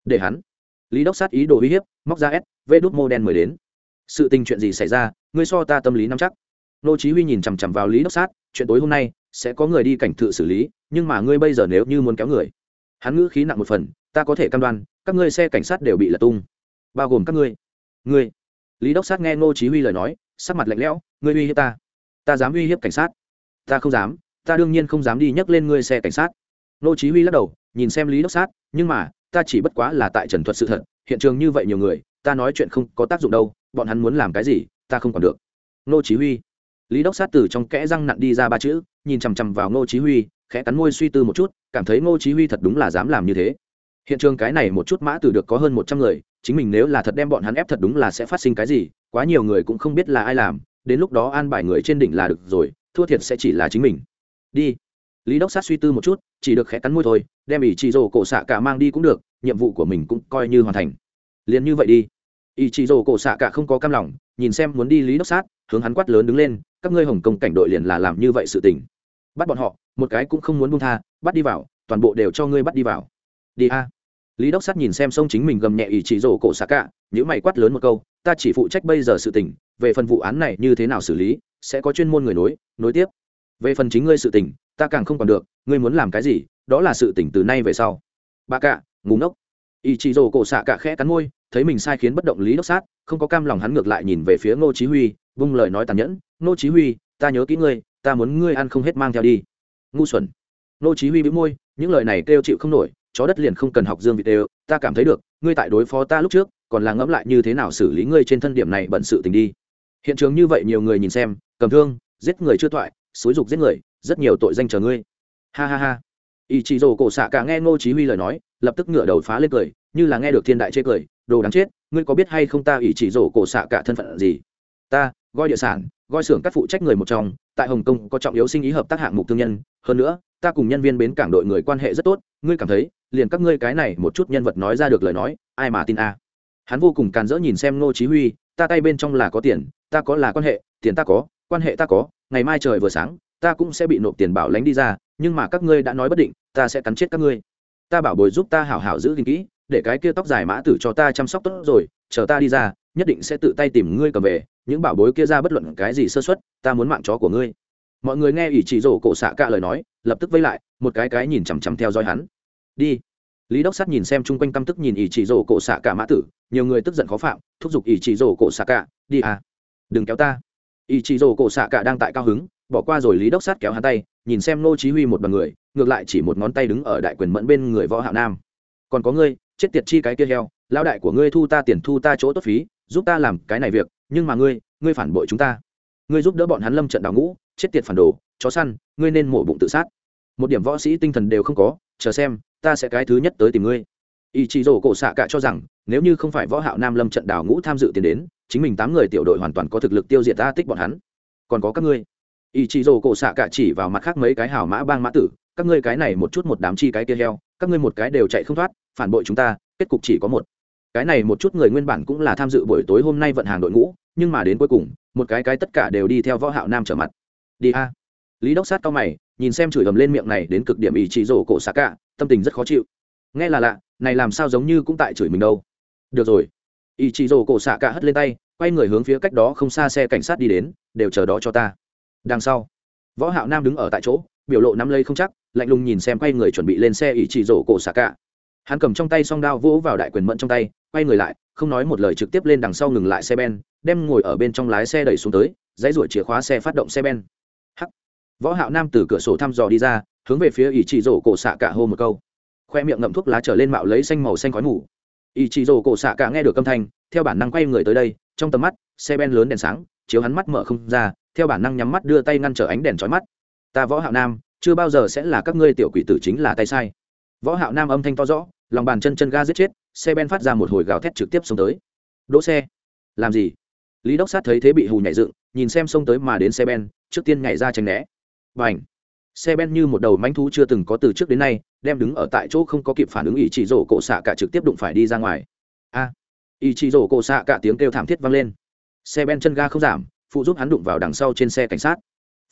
Để hắn. Lý đốc sát ý đồ uy hiếp, móc ra s vê đút mô đen mời đến. Sự tình chuyện gì xảy ra, ngươi so ta tâm lý nắm chắc. Ngô chí huy nhìn chằm chằm vào lý đốc sát, chuyện tối hôm nay, sẽ có người đi cảnh thự xử lý, nhưng mà ngươi bây giờ nếu như muốn kéo người hắn ngữ khí nặng một phần, ta có thể cam đoan, các ngươi xe cảnh sát đều bị lật tung. Bao gồm các ngươi. Ngươi? Lý đốc sát nghe ngô chí huy lời nói, sắc mặt lạnh lẽo, ngươi uy hiếp ta? Ta dám uy hiếp cảnh sát? Ta không dám, ta đương nhiên không dám đi nhấc lên ngươi xe cảnh sát. Ngô chí huy lắc đầu, nhìn xem lý đốc sát, nhưng mà, ta chỉ bất quá là tại trần thuật sự thật, hiện trường như vậy nhiều người, ta nói chuyện không có tác dụng đâu, bọn hắn muốn làm cái gì, ta không còn được. Ngô chí huy, lý đốc sát từ trong kẽ răng nặn đi ra ba chữ, nhìn chằm chằm vào ngô chí huy khẽ cắn môi suy tư một chút, cảm thấy ngô chí huy thật đúng là dám làm như thế. Hiện trường cái này một chút mã từ được có hơn một trăm người, chính mình nếu là thật đem bọn hắn ép thật đúng là sẽ phát sinh cái gì, quá nhiều người cũng không biết là ai làm, đến lúc đó an bài người trên đỉnh là được rồi, thua thiệt sẽ chỉ là chính mình. Đi. Lý đốc sát suy tư một chút, chỉ được khẽ cắn môi thôi, đem ỷ chỉ rồ cổ xạ cả mang đi cũng được, nhiệm vụ của mình cũng coi như hoàn thành. Liền như vậy đi. Ỷ chỉ rồ cổ xạ cả không có cam lòng, nhìn xem muốn đi lý đốc sát, hướng hắn quát lớn đứng lên, các ngươi hồng công cảnh đội liền là làm như vậy sự tình. Bắt bọn họ một cái cũng không muốn buông tha bắt đi vào toàn bộ đều cho ngươi bắt đi vào. Đi a. Lý đốc sát nhìn xem sông chính mình gầm nhẹ ý chỉ rổ cổ xạ cả những mày quát lớn một câu ta chỉ phụ trách bây giờ sự tình về phần vụ án này như thế nào xử lý sẽ có chuyên môn người nối nối tiếp. Về phần chính ngươi sự tình ta càng không còn được ngươi muốn làm cái gì đó là sự tỉnh từ nay về sau. Bà cạ, ngủ ngốc. Ý chỉ rổ cổ xạ cả khẽ cắn môi thấy mình sai khiến bất động lý đốc sát không có cam lòng hắn ngược lại nhìn về phía ngô chí huy vung lời nói tàn nhẫn ngô chí huy ta nhớ kỹ ngươi ta muốn ngươi ăn không hết mang theo đi ngu xuẩn. Ngô chí huy bĩu môi, những lời này kêu chịu không nổi, chó đất liền không cần học dương vị đều, ta cảm thấy được, ngươi tại đối phó ta lúc trước, còn là ngẫm lại như thế nào xử lý ngươi trên thân điểm này bận sự tình đi. Hiện trường như vậy nhiều người nhìn xem, cầm thương, giết người chưa thoại, xúi dục giết người, rất nhiều tội danh chờ ngươi. Ha ha ha. Ý chị rồ cổ xạ cả nghe ngô chí huy lời nói, lập tức ngửa đầu phá lên cười, như là nghe được thiên đại chê cười, đồ đáng chết, ngươi có biết hay không ta ý chỉ rổ cổ xạ cả thân phận gì? Ta, gọi địa sản, gọi xưởng các phụ trách người một trong tại hồng kông có trọng yếu sinh ý hợp tác hạng mục thương nhân. Hơn nữa, ta cùng nhân viên bến cảng đội người quan hệ rất tốt, ngươi cảm thấy, liền các ngươi cái này một chút nhân vật nói ra được lời nói, ai mà tin a? Hắn vô cùng càn rỡ nhìn xem ngô chí huy, ta tay bên trong là có tiền, ta có là quan hệ, tiền ta có, quan hệ ta có, ngày mai trời vừa sáng, ta cũng sẽ bị nộp tiền bảo lãnh đi ra, nhưng mà các ngươi đã nói bất định, ta sẽ cắn chết các ngươi. Ta bảo bồi giúp ta hảo hảo giữ gìn kỹ, để cái kia tóc dài mã tử cho ta chăm sóc tốt rồi, chờ ta đi ra nhất định sẽ tự tay tìm ngươi cầm về, những bảo bối kia ra bất luận cái gì sơ xuất ta muốn mạng chó của ngươi. Mọi người nghe ỷ chỉ rổ cổ xạ cả lời nói, lập tức vây lại, một cái cái nhìn chằm chằm theo dõi hắn. Đi. Lý đốc sắt nhìn xem chung quanh căm tức nhìn ỷ chỉ rổ cổ xạ cả mã tử, nhiều người tức giận khó phạm, thúc giục ỷ chỉ rổ cổ xạ cả đi à đừng kéo ta. Ỷ chỉ rổ cổ xạ cả đang tại cao hứng, bỏ qua rồi lý đốc sắt kéo hắn tay, nhìn xem nô chí huy một bằng người, ngược lại chỉ một ngón tay đứng ở đại quyền mẫn bên người võ hạo nam. Còn có ngươi, chết tiệt chi cái kia heo lão đại của ngươi thu ta tiền thu ta chỗ tốt phí, giúp ta làm cái này việc, nhưng mà ngươi ngươi phản bội chúng ta. Ngươi giúp đỡ bọn hắn lâm trận đào ngũ, chết tiệt phản đồ, chó săn, ngươi nên mổ bụng tự sát. Một điểm võ sĩ tinh thần đều không có, chờ xem, ta sẽ cái thứ nhất tới tìm ngươi. Ý chí rổ cổ xạ cả cho rằng, nếu như không phải võ hạo nam lâm trận đào ngũ tham dự tiền đến, chính mình tám người tiểu đội hoàn toàn có thực lực tiêu diệt ta tích bọn hắn. Còn có các ngươi. Ý chí rổ cổ xạ cả chỉ vào mặt khác mấy cái hào mã bang mã tử, các ngươi cái này một chút một đám chi cái kia heo, các ngươi một cái đều chạy không thoát, phản bội chúng ta, kết cục chỉ có một cái này một chút người nguyên bản cũng là tham dự buổi tối hôm nay vận hàng đội ngũ, nhưng mà đến cuối cùng, một cái cái tất cả đều đi theo võ hạo nam trở mặt. Đi a. Lý đốc sát cao mày, nhìn xem chửi ầm lên miệng này đến cực điểm ý chỉ rổ cổ xạ cả, tâm tình rất khó chịu. Nghe là lạ, này làm sao giống như cũng tại chửi mình đâu. Được rồi. Ý chỉ rổ cổ xạ cả hất lên tay, quay người hướng phía cách đó không xa xe cảnh sát đi đến, đều chờ đó cho ta. Đằng sau, võ hạo nam đứng ở tại chỗ, biểu lộ nắm lấy không chắc, lạnh lùng nhìn xem quay người chuẩn bị lên xe ý chỉ rổ cổ xạ cả. Hắn cầm trong tay song đao vỗ vào đại quyền mẫn trong tay quay người lại, không nói một lời trực tiếp lên đằng sau ngừng lại xe ben, đem ngồi ở bên trong lái xe đẩy xuống tới, dãy ruổi chìa khóa xe phát động xe ben. Hắc. Võ hạo nam từ cửa sổ thăm dò đi ra, hướng về phía ỷ chỉ rổ cổ xạ cả hô một câu. Khoe miệng ngậm thuốc lá trở lên mạo lấy xanh màu xanh khói mù. Ỷ chỉ rổ cổ xạ cả nghe được âm thanh, theo bản năng quay người tới đây, trong tầm mắt, xe ben lớn đèn sáng, chiếu hắn mắt mở không ra, theo bản năng nhắm mắt đưa tay ngăn trở ánh đèn chói mắt. Ta võ hạo nam, chưa bao giờ sẽ là các ngươi tiểu quỷ tử chính là tay sai. Võ hạo nam âm thanh to rõ, lòng bàn chân chân ga giết chết xe ben phát ra một hồi gào thét trực tiếp xuống tới. Đỗ xe. Làm gì? Lý đốc sát thấy thế bị hù nhảy dựng nhìn xem xông tới mà đến xe ben trước tiên nhảy ra tránh né. Và ảnh xe ben như một đầu manh thú chưa từng có từ trước đến nay đem đứng ở tại chỗ không có kịp phản ứng ý chỉ rổ cổ xạ cả trực tiếp đụng phải đi ra ngoài. A! À, ý chỉ rổ cổ xạ cả tiếng kêu thảm thiết vang lên. Xe ben chân ga không giảm phụ giúp hắn đụng vào đằng sau trên xe cảnh sát.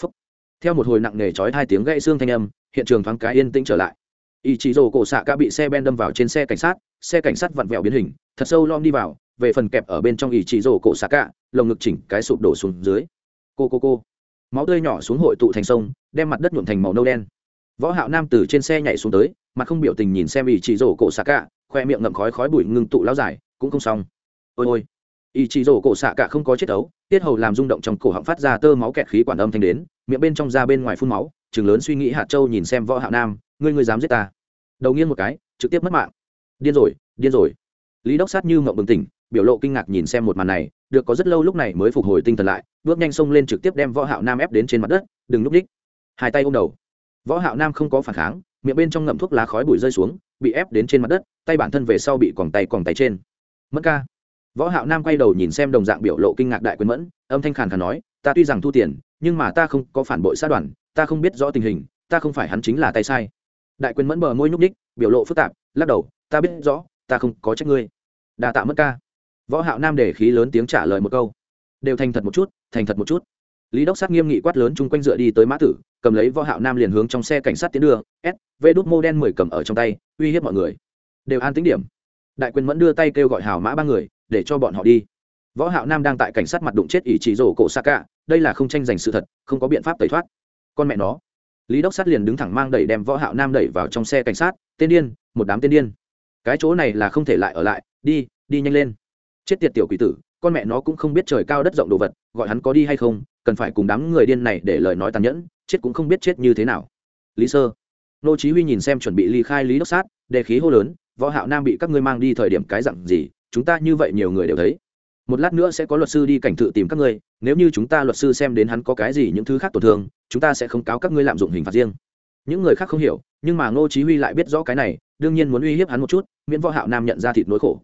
Phúc. theo một hồi nặng nề chói hai tiếng gãy xương thanh âm hiện trường thoáng cái yên tĩnh trở lại. Ý chỉ rổ cổ xạ cả bị xe ben đâm vào trên xe cảnh sát xe cảnh sát vặn vẹo biến hình, thật sâu lom đi vào, về phần kẹp ở bên trong ý chỉ rổ cổ xạ cả lồng ngực chỉnh cái sụp đổ xuống dưới. Cô cô cô. Máu tươi nhỏ xuống hội tụ thành sông, đem mặt đất nhuộm thành màu nâu đen. Võ hạo nam từ trên xe nhảy xuống tới, mặt không biểu tình nhìn xem ý chỉ rổ cổ xạ cả khoe miệng ngậm khói khói bụi ngưng tụ lao dài, cũng không xong. Ôi ôi. Ý chỉ rổ cổ xạ cả không có chết ấu tiết hầu làm rung động trong cổ họng phát ra tơ máu kẹt khí quản âm thanh đến, miệng bên trong ra bên ngoài phun máu chừng lớn suy nghĩ hạt châu nhìn xem võ hạo nam, ngươi ngươi dám giết ta? Đầu nghiêng một cái, trực tiếp mất mạng điên rồi điên rồi. Lý đốc sát như mộng bừng tỉnh, biểu lộ kinh ngạc nhìn xem một màn này, được có rất lâu lúc này mới phục hồi tinh thần lại, bước nhanh xông lên trực tiếp đem võ hạo nam ép đến trên mặt đất, đừng núp đích. Hai tay ôm đầu. Võ hạo nam không có phản kháng, miệng bên trong ngậm thuốc lá khói bụi rơi xuống, bị ép đến trên mặt đất, tay bản thân về sau bị quòng tay quòng tay trên. Mất ca. Võ hạo nam quay đầu nhìn xem đồng dạng biểu lộ kinh ngạc đại quyền mẫn, âm thanh khàn khàn nói, ta tuy rằng thu tiền, nhưng mà ta không có phản bội sát đoàn, ta không biết rõ tình hình, ta không phải hắn chính là tay sai. Đại quyền mẫn bờ môi nhúc nhích, biểu lộ phức tạp, lắc đầu ta biết rõ ta không có trách ngươi. Đa tạ mất ca. Võ hạo nam để khí lớn tiếng trả lời một câu. Đều thành thật một chút thành thật một chút. Lý đốc sát nghiêm nghị quát lớn chung quanh dựa đi tới mã tử cầm lấy võ hạo nam liền hướng trong xe cảnh sát tiến đường, s v đút mô đen mười cầm ở trong tay uy hiếp mọi người. Đều an tính điểm. Đại quyền mẫn đưa tay kêu gọi hào mã ba người để cho bọn họ đi. Võ hạo nam đang tại cảnh sát mặt đụng chết ý chỉ rổ cổ xa cả, đây là không tranh giành sự thật không có biện pháp tẩy thoát. Con mẹ nó. Lý đốc sát liền đứng thẳng mang đẩy đem võ hạo nam đẩy vào trong xe cảnh sát tên điên một đám tên điên cái chỗ này là không thể lại ở lại, đi đi nhanh lên. Chết tiệt tiểu quỷ tử, con mẹ nó cũng không biết trời cao đất rộng đồ vật, gọi hắn có đi hay không, cần phải cùng đám người điên này để lời nói tàn nhẫn, chết cũng không biết chết như thế nào. Lý sơ. Nô chí huy nhìn xem chuẩn bị ly khai lý đốc sát, đề khí hô lớn, võ hạo nam bị các ngươi mang đi thời điểm cái dạng gì, chúng ta như vậy nhiều người đều thấy. Một lát nữa sẽ có luật sư đi cảnh tự tìm các ngươi, nếu như chúng ta luật sư xem đến hắn có cái gì những thứ khác tổn thương, chúng ta sẽ không cáo các ngươi lạm dụng hình phạt riêng. Những người khác không hiểu, nhưng mà ngô chí huy lại biết rõ cái này đương nhiên muốn uy hiếp hắn một chút, miễn võ hạo nam nhận ra thịt nỗi khổ.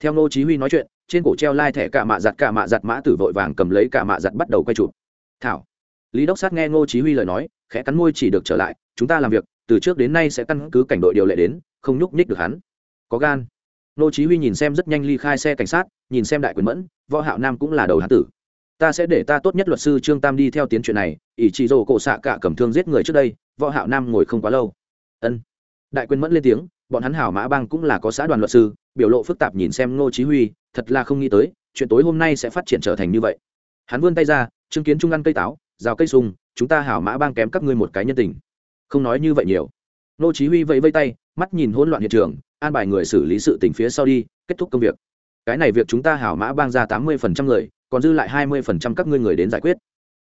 Theo ngô chí huy nói chuyện, trên cổ treo lai thẻ cả mạ giặt, cả mạ giặt mã tử vội vàng cầm lấy cả mạ giặt bắt đầu quay chụp. Thảo. Lý đốc sát nghe ngô chí huy lời nói, khẽ cắn môi chỉ được trở lại, chúng ta làm việc, từ trước đến nay sẽ căn cứ cảnh đội điều lệ đến, không nhúc nhích được hắn. Có gan. Ngô chí huy nhìn xem rất nhanh ly khai xe cảnh sát, nhìn xem đại quyền mẫn, võ hạo nam cũng là đầu hán tử. Ta sẽ để ta tốt nhất luật sư trương tam đi theo tiến chuyện này, ỷ chỉ rồ cổ xạ cả cầm thương giết người trước đây, võ hạo nam ngồi không quá lâu. Ân. Đại quyền mẫn lên tiếng bọn hắn hảo mã bang cũng là có xã đoàn luật sư, biểu lộ phức tạp nhìn xem ngô chí huy, thật là không nghĩ tới, chuyện tối hôm nay sẽ phát triển trở thành như vậy. Hắn vươn tay ra, chứng kiến trung ăn cây táo, rào cây sung chúng ta hảo mã bang kém các ngươi một cái nhân tình. Không nói như vậy nhiều. Ngô chí huy vẫy vẫy tay, mắt nhìn hỗn loạn hiện trường, an bài người xử lý sự tình phía sau đi, kết thúc công việc. Cái này việc chúng ta hảo mã bang ra tám mươi phần trăm người, còn dư lại hai mươi phần trăm các ngươi người đến giải quyết.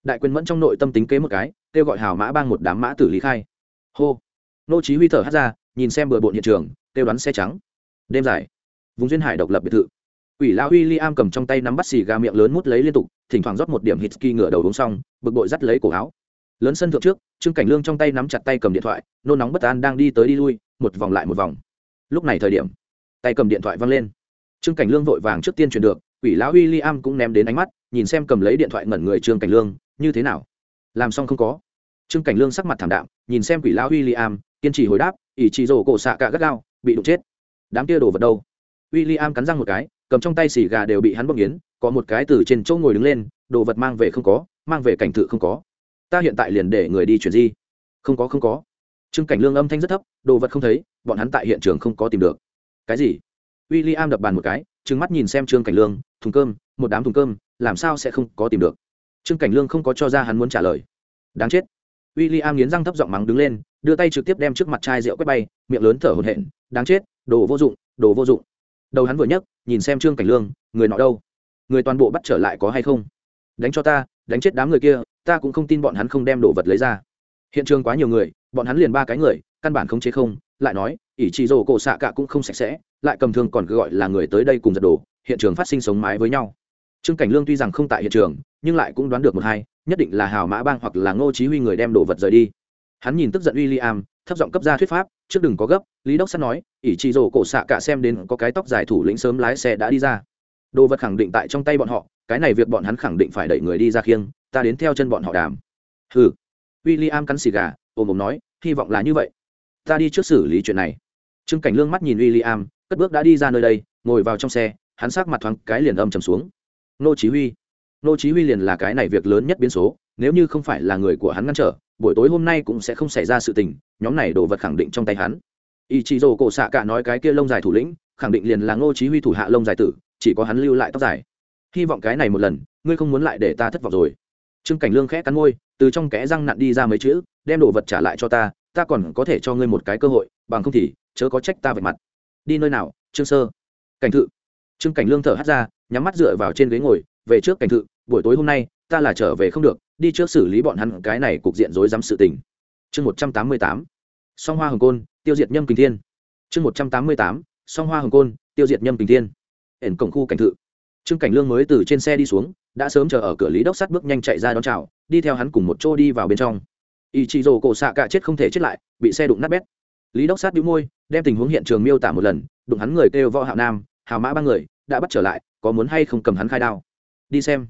Đại quyền mẫn trong nội tâm tính kế một cái, kêu gọi hảo mã bang một đám mã tử lý khai. Hô. Nô chí huy thở hắt ra nhìn xem bừa bộn hiện trường kêu đoán xe trắng đêm dài vùng duyên hải độc lập biệt thự Quỷ lão William cầm trong tay nắm bắt xì gà miệng lớn mút lấy liên tục, thỉnh thoảng rót một điểm hít kỳ ngửa đầu uống xong, bực bội dắt lấy cổ áo. Lớn sân thượng trước, Trương Cảnh Lương trong tay nắm chặt tay cầm điện thoại, nôn nóng bất an đang đi tới đi lui, một vòng lại một vòng. Lúc này thời điểm, tay cầm điện thoại văng lên. Trương Cảnh Lương vội vàng trước tiên truyền được, Quỷ lão William cũng ném đến ánh mắt, nhìn xem cầm lấy điện thoại ngẩn người Trương Cảnh Lương, như thế nào? Làm xong không có? trương cảnh lương sắc mặt thảm đạm nhìn xem quỷ lao William am kiên trì hồi đáp ỷ trị rổ cổ xạ cả gắt gao, bị đụng chết. Đám kia đổ vật đâu? W i l l i am cắn răng một cái, cầm trong tay xì gà đều bị hắn bóc nghiến, có một cái từ trên chỗ ngồi đứng lên, đồ vật mang về không có, mang về cảnh thự không có. Ta hiện tại liền để người đi chuyển di. Không có không có. Trương cảnh lương âm thanh rất thấp, đồ vật không thấy, bọn hắn tại hiện trường không có tìm được. Cái gì? W i l l i am đập bàn một cái, trừng mắt nhìn xem trương cảnh lương, thùng cơm, một đám thùng cơm, làm sao sẽ không có tìm được? Trương cảnh lương không có cho ra hắn muốn trả lời. Đáng chết w i l l i am nghiến răng thấp giọng mắng đứng lên, đưa tay trực tiếp đem trước mặt chai rượu quét bay, miệng lớn thở hổn hển, đáng chết, đồ vô dụng, đồ vô dụng. Đầu hắn vừa nhấc, nhìn xem trương cảnh lương, người nọ đâu? Người toàn bộ bắt trở lại có hay không? Đánh cho ta, đánh chết đám người kia, ta cũng không tin bọn hắn không đem đồ vật lấy ra. Hiện trường quá nhiều người, bọn hắn liền ba cái người, căn bản không chế không, lại nói ỷ trị rồ cổ xạ cả cũng không sạch sẽ, lại cầm thương còn cứ gọi là người tới đây cùng giật đồ, hiện trường phát sinh sống mái với nhau. Trương cảnh lương tuy rằng không tại hiện trường, nhưng lại cũng đoán được một hai nhất định là hào mã bang hoặc là ngô chí huy người đem đồ vật rời đi. Hắn nhìn tức giận William, thấp giọng cấp ra thuyết pháp trước đừng có gấp. Lý đốc sắt nói ỷ trị rồ cổ xạ cả xem đến có cái tóc dài thủ lĩnh sớm lái xe đã đi ra. Đồ vật khẳng định tại trong tay bọn họ cái này việc bọn hắn khẳng định phải đẩy người đi ra khiêng ta đến theo chân bọn họ đàm. Hừ. William cắn xì gà ôm ôm nói hy vọng là như vậy. Ta đi trước xử lý chuyện này. Trương cảnh lương mắt nhìn William, cất bước đã đi ra nơi đây ngồi vào trong xe hắn sắc mặt thoáng cái liền âm trầm xuống. Nô chí huy nô chí huy liền là cái này việc lớn nhất biến số, nếu như không phải là người của hắn ngăn trở, buổi tối hôm nay cũng sẽ không xảy ra sự tình, nhóm này đồ vật khẳng định trong tay hắn. Ý chí rồ cổ xạ cả nói cái kia lông dài thủ lĩnh, khẳng định liền là ngô chí huy thủ hạ lông dài tử, chỉ có hắn lưu lại tóc dài. Hy vọng cái này một lần, ngươi không muốn lại để ta thất vọng rồi. Trương cảnh lương khẽ cắn môi, từ trong kẽ răng nặn đi ra mấy chữ, đem đồ vật trả lại cho ta ta còn có thể cho ngươi một cái cơ hội, bằng không thì, chớ có trách ta về mặt. Đi nơi nào, trương sơ? Cảnh thự. Trương cảnh lương thở hắt ra, nhắm mắt dựa vào trên ghế ngồi, về trước cảnh thự buổi tối hôm nay, ta là trở về không được, đi trước xử lý bọn hắn cái này cục diện rối rắm sự tình. Chương một trăm tám mươi tám, song hoa hồng côn, tiêu diệt nhâm kình thiên. Chương một trăm tám mươi tám, song hoa hồng côn, tiêu diệt nhâm kình thiên. Ẩn cổng khu cảnh thự. Trương cảnh lương mới từ trên xe đi xuống, đã sớm chờ ở cửa lý đốc sắt bước nhanh chạy ra đón chào, đi theo hắn cùng một chỗ đi vào bên trong. Ý chị rồ cổ xạ cả chết không thể chết lại, bị xe đụng nát bét. Lý đốc sát đĩu môi, đem tình huống hiện trường miêu tả một lần, đụng hắn người kêu võ hạo nam, hào mã ba người, đã bắt trở lại, có muốn hay không cầm hắn khai đao. Đi xem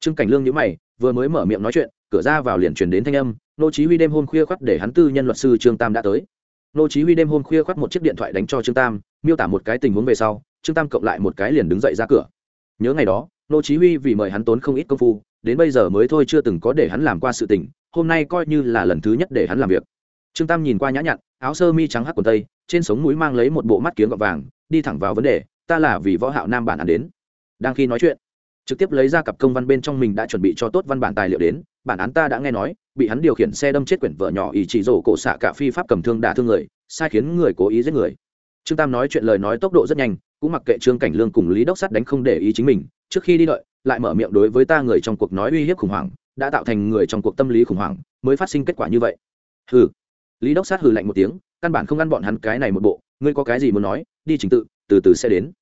trương cảnh lương nhíu mày, vừa mới mở miệng nói chuyện, cửa ra vào liền truyền đến thanh âm, nô chí huy đêm hôm khuya khoắt để hắn tư nhân luật sư trương tam đã tới. Nô chí huy đêm hôm khuya khoắt một chiếc điện thoại đánh cho trương tam, miêu tả một cái tình huống về sau, trương tam cộng lại một cái liền đứng dậy ra cửa. Nhớ ngày đó, nô chí huy vì mời hắn tốn không ít công phu, đến bây giờ mới thôi chưa từng có để hắn làm qua sự tình, hôm nay coi như là lần thứ nhất để hắn làm việc. Trương tam nhìn qua nhã nhặn, áo sơ mi trắng hắc quần tây, trên sống mũi mang lấy một bộ mắt kiếng gọt vàng, đi thẳng vào vấn đề, ta là vì võ hạo nam bản án đến. Đang khi nói chuyện trực tiếp lấy ra cặp công văn bên trong mình đã chuẩn bị cho tốt văn bản tài liệu đến, bản án ta đã nghe nói, bị hắn điều khiển xe đâm chết quyển vợ nhỏ ý chỉ rổ cổ xạ cả phi pháp cầm thương đả thương người, sai khiến người cố ý giết người. Trương tam nói chuyện lời nói tốc độ rất nhanh, cũng mặc kệ trương cảnh lương cùng lý đốc sắt đánh không để ý chính mình, trước khi đi đợi, lại mở miệng đối với ta người trong cuộc nói uy hiếp khủng hoảng, đã tạo thành người trong cuộc tâm lý khủng hoảng, mới phát sinh kết quả như vậy. Hừ. Lý đốc sát hừ lạnh một tiếng, căn bản không ăn bọn hắn cái này một bộ, ngươi có cái gì muốn nói, đi trình tự, từ từ sẽ đến.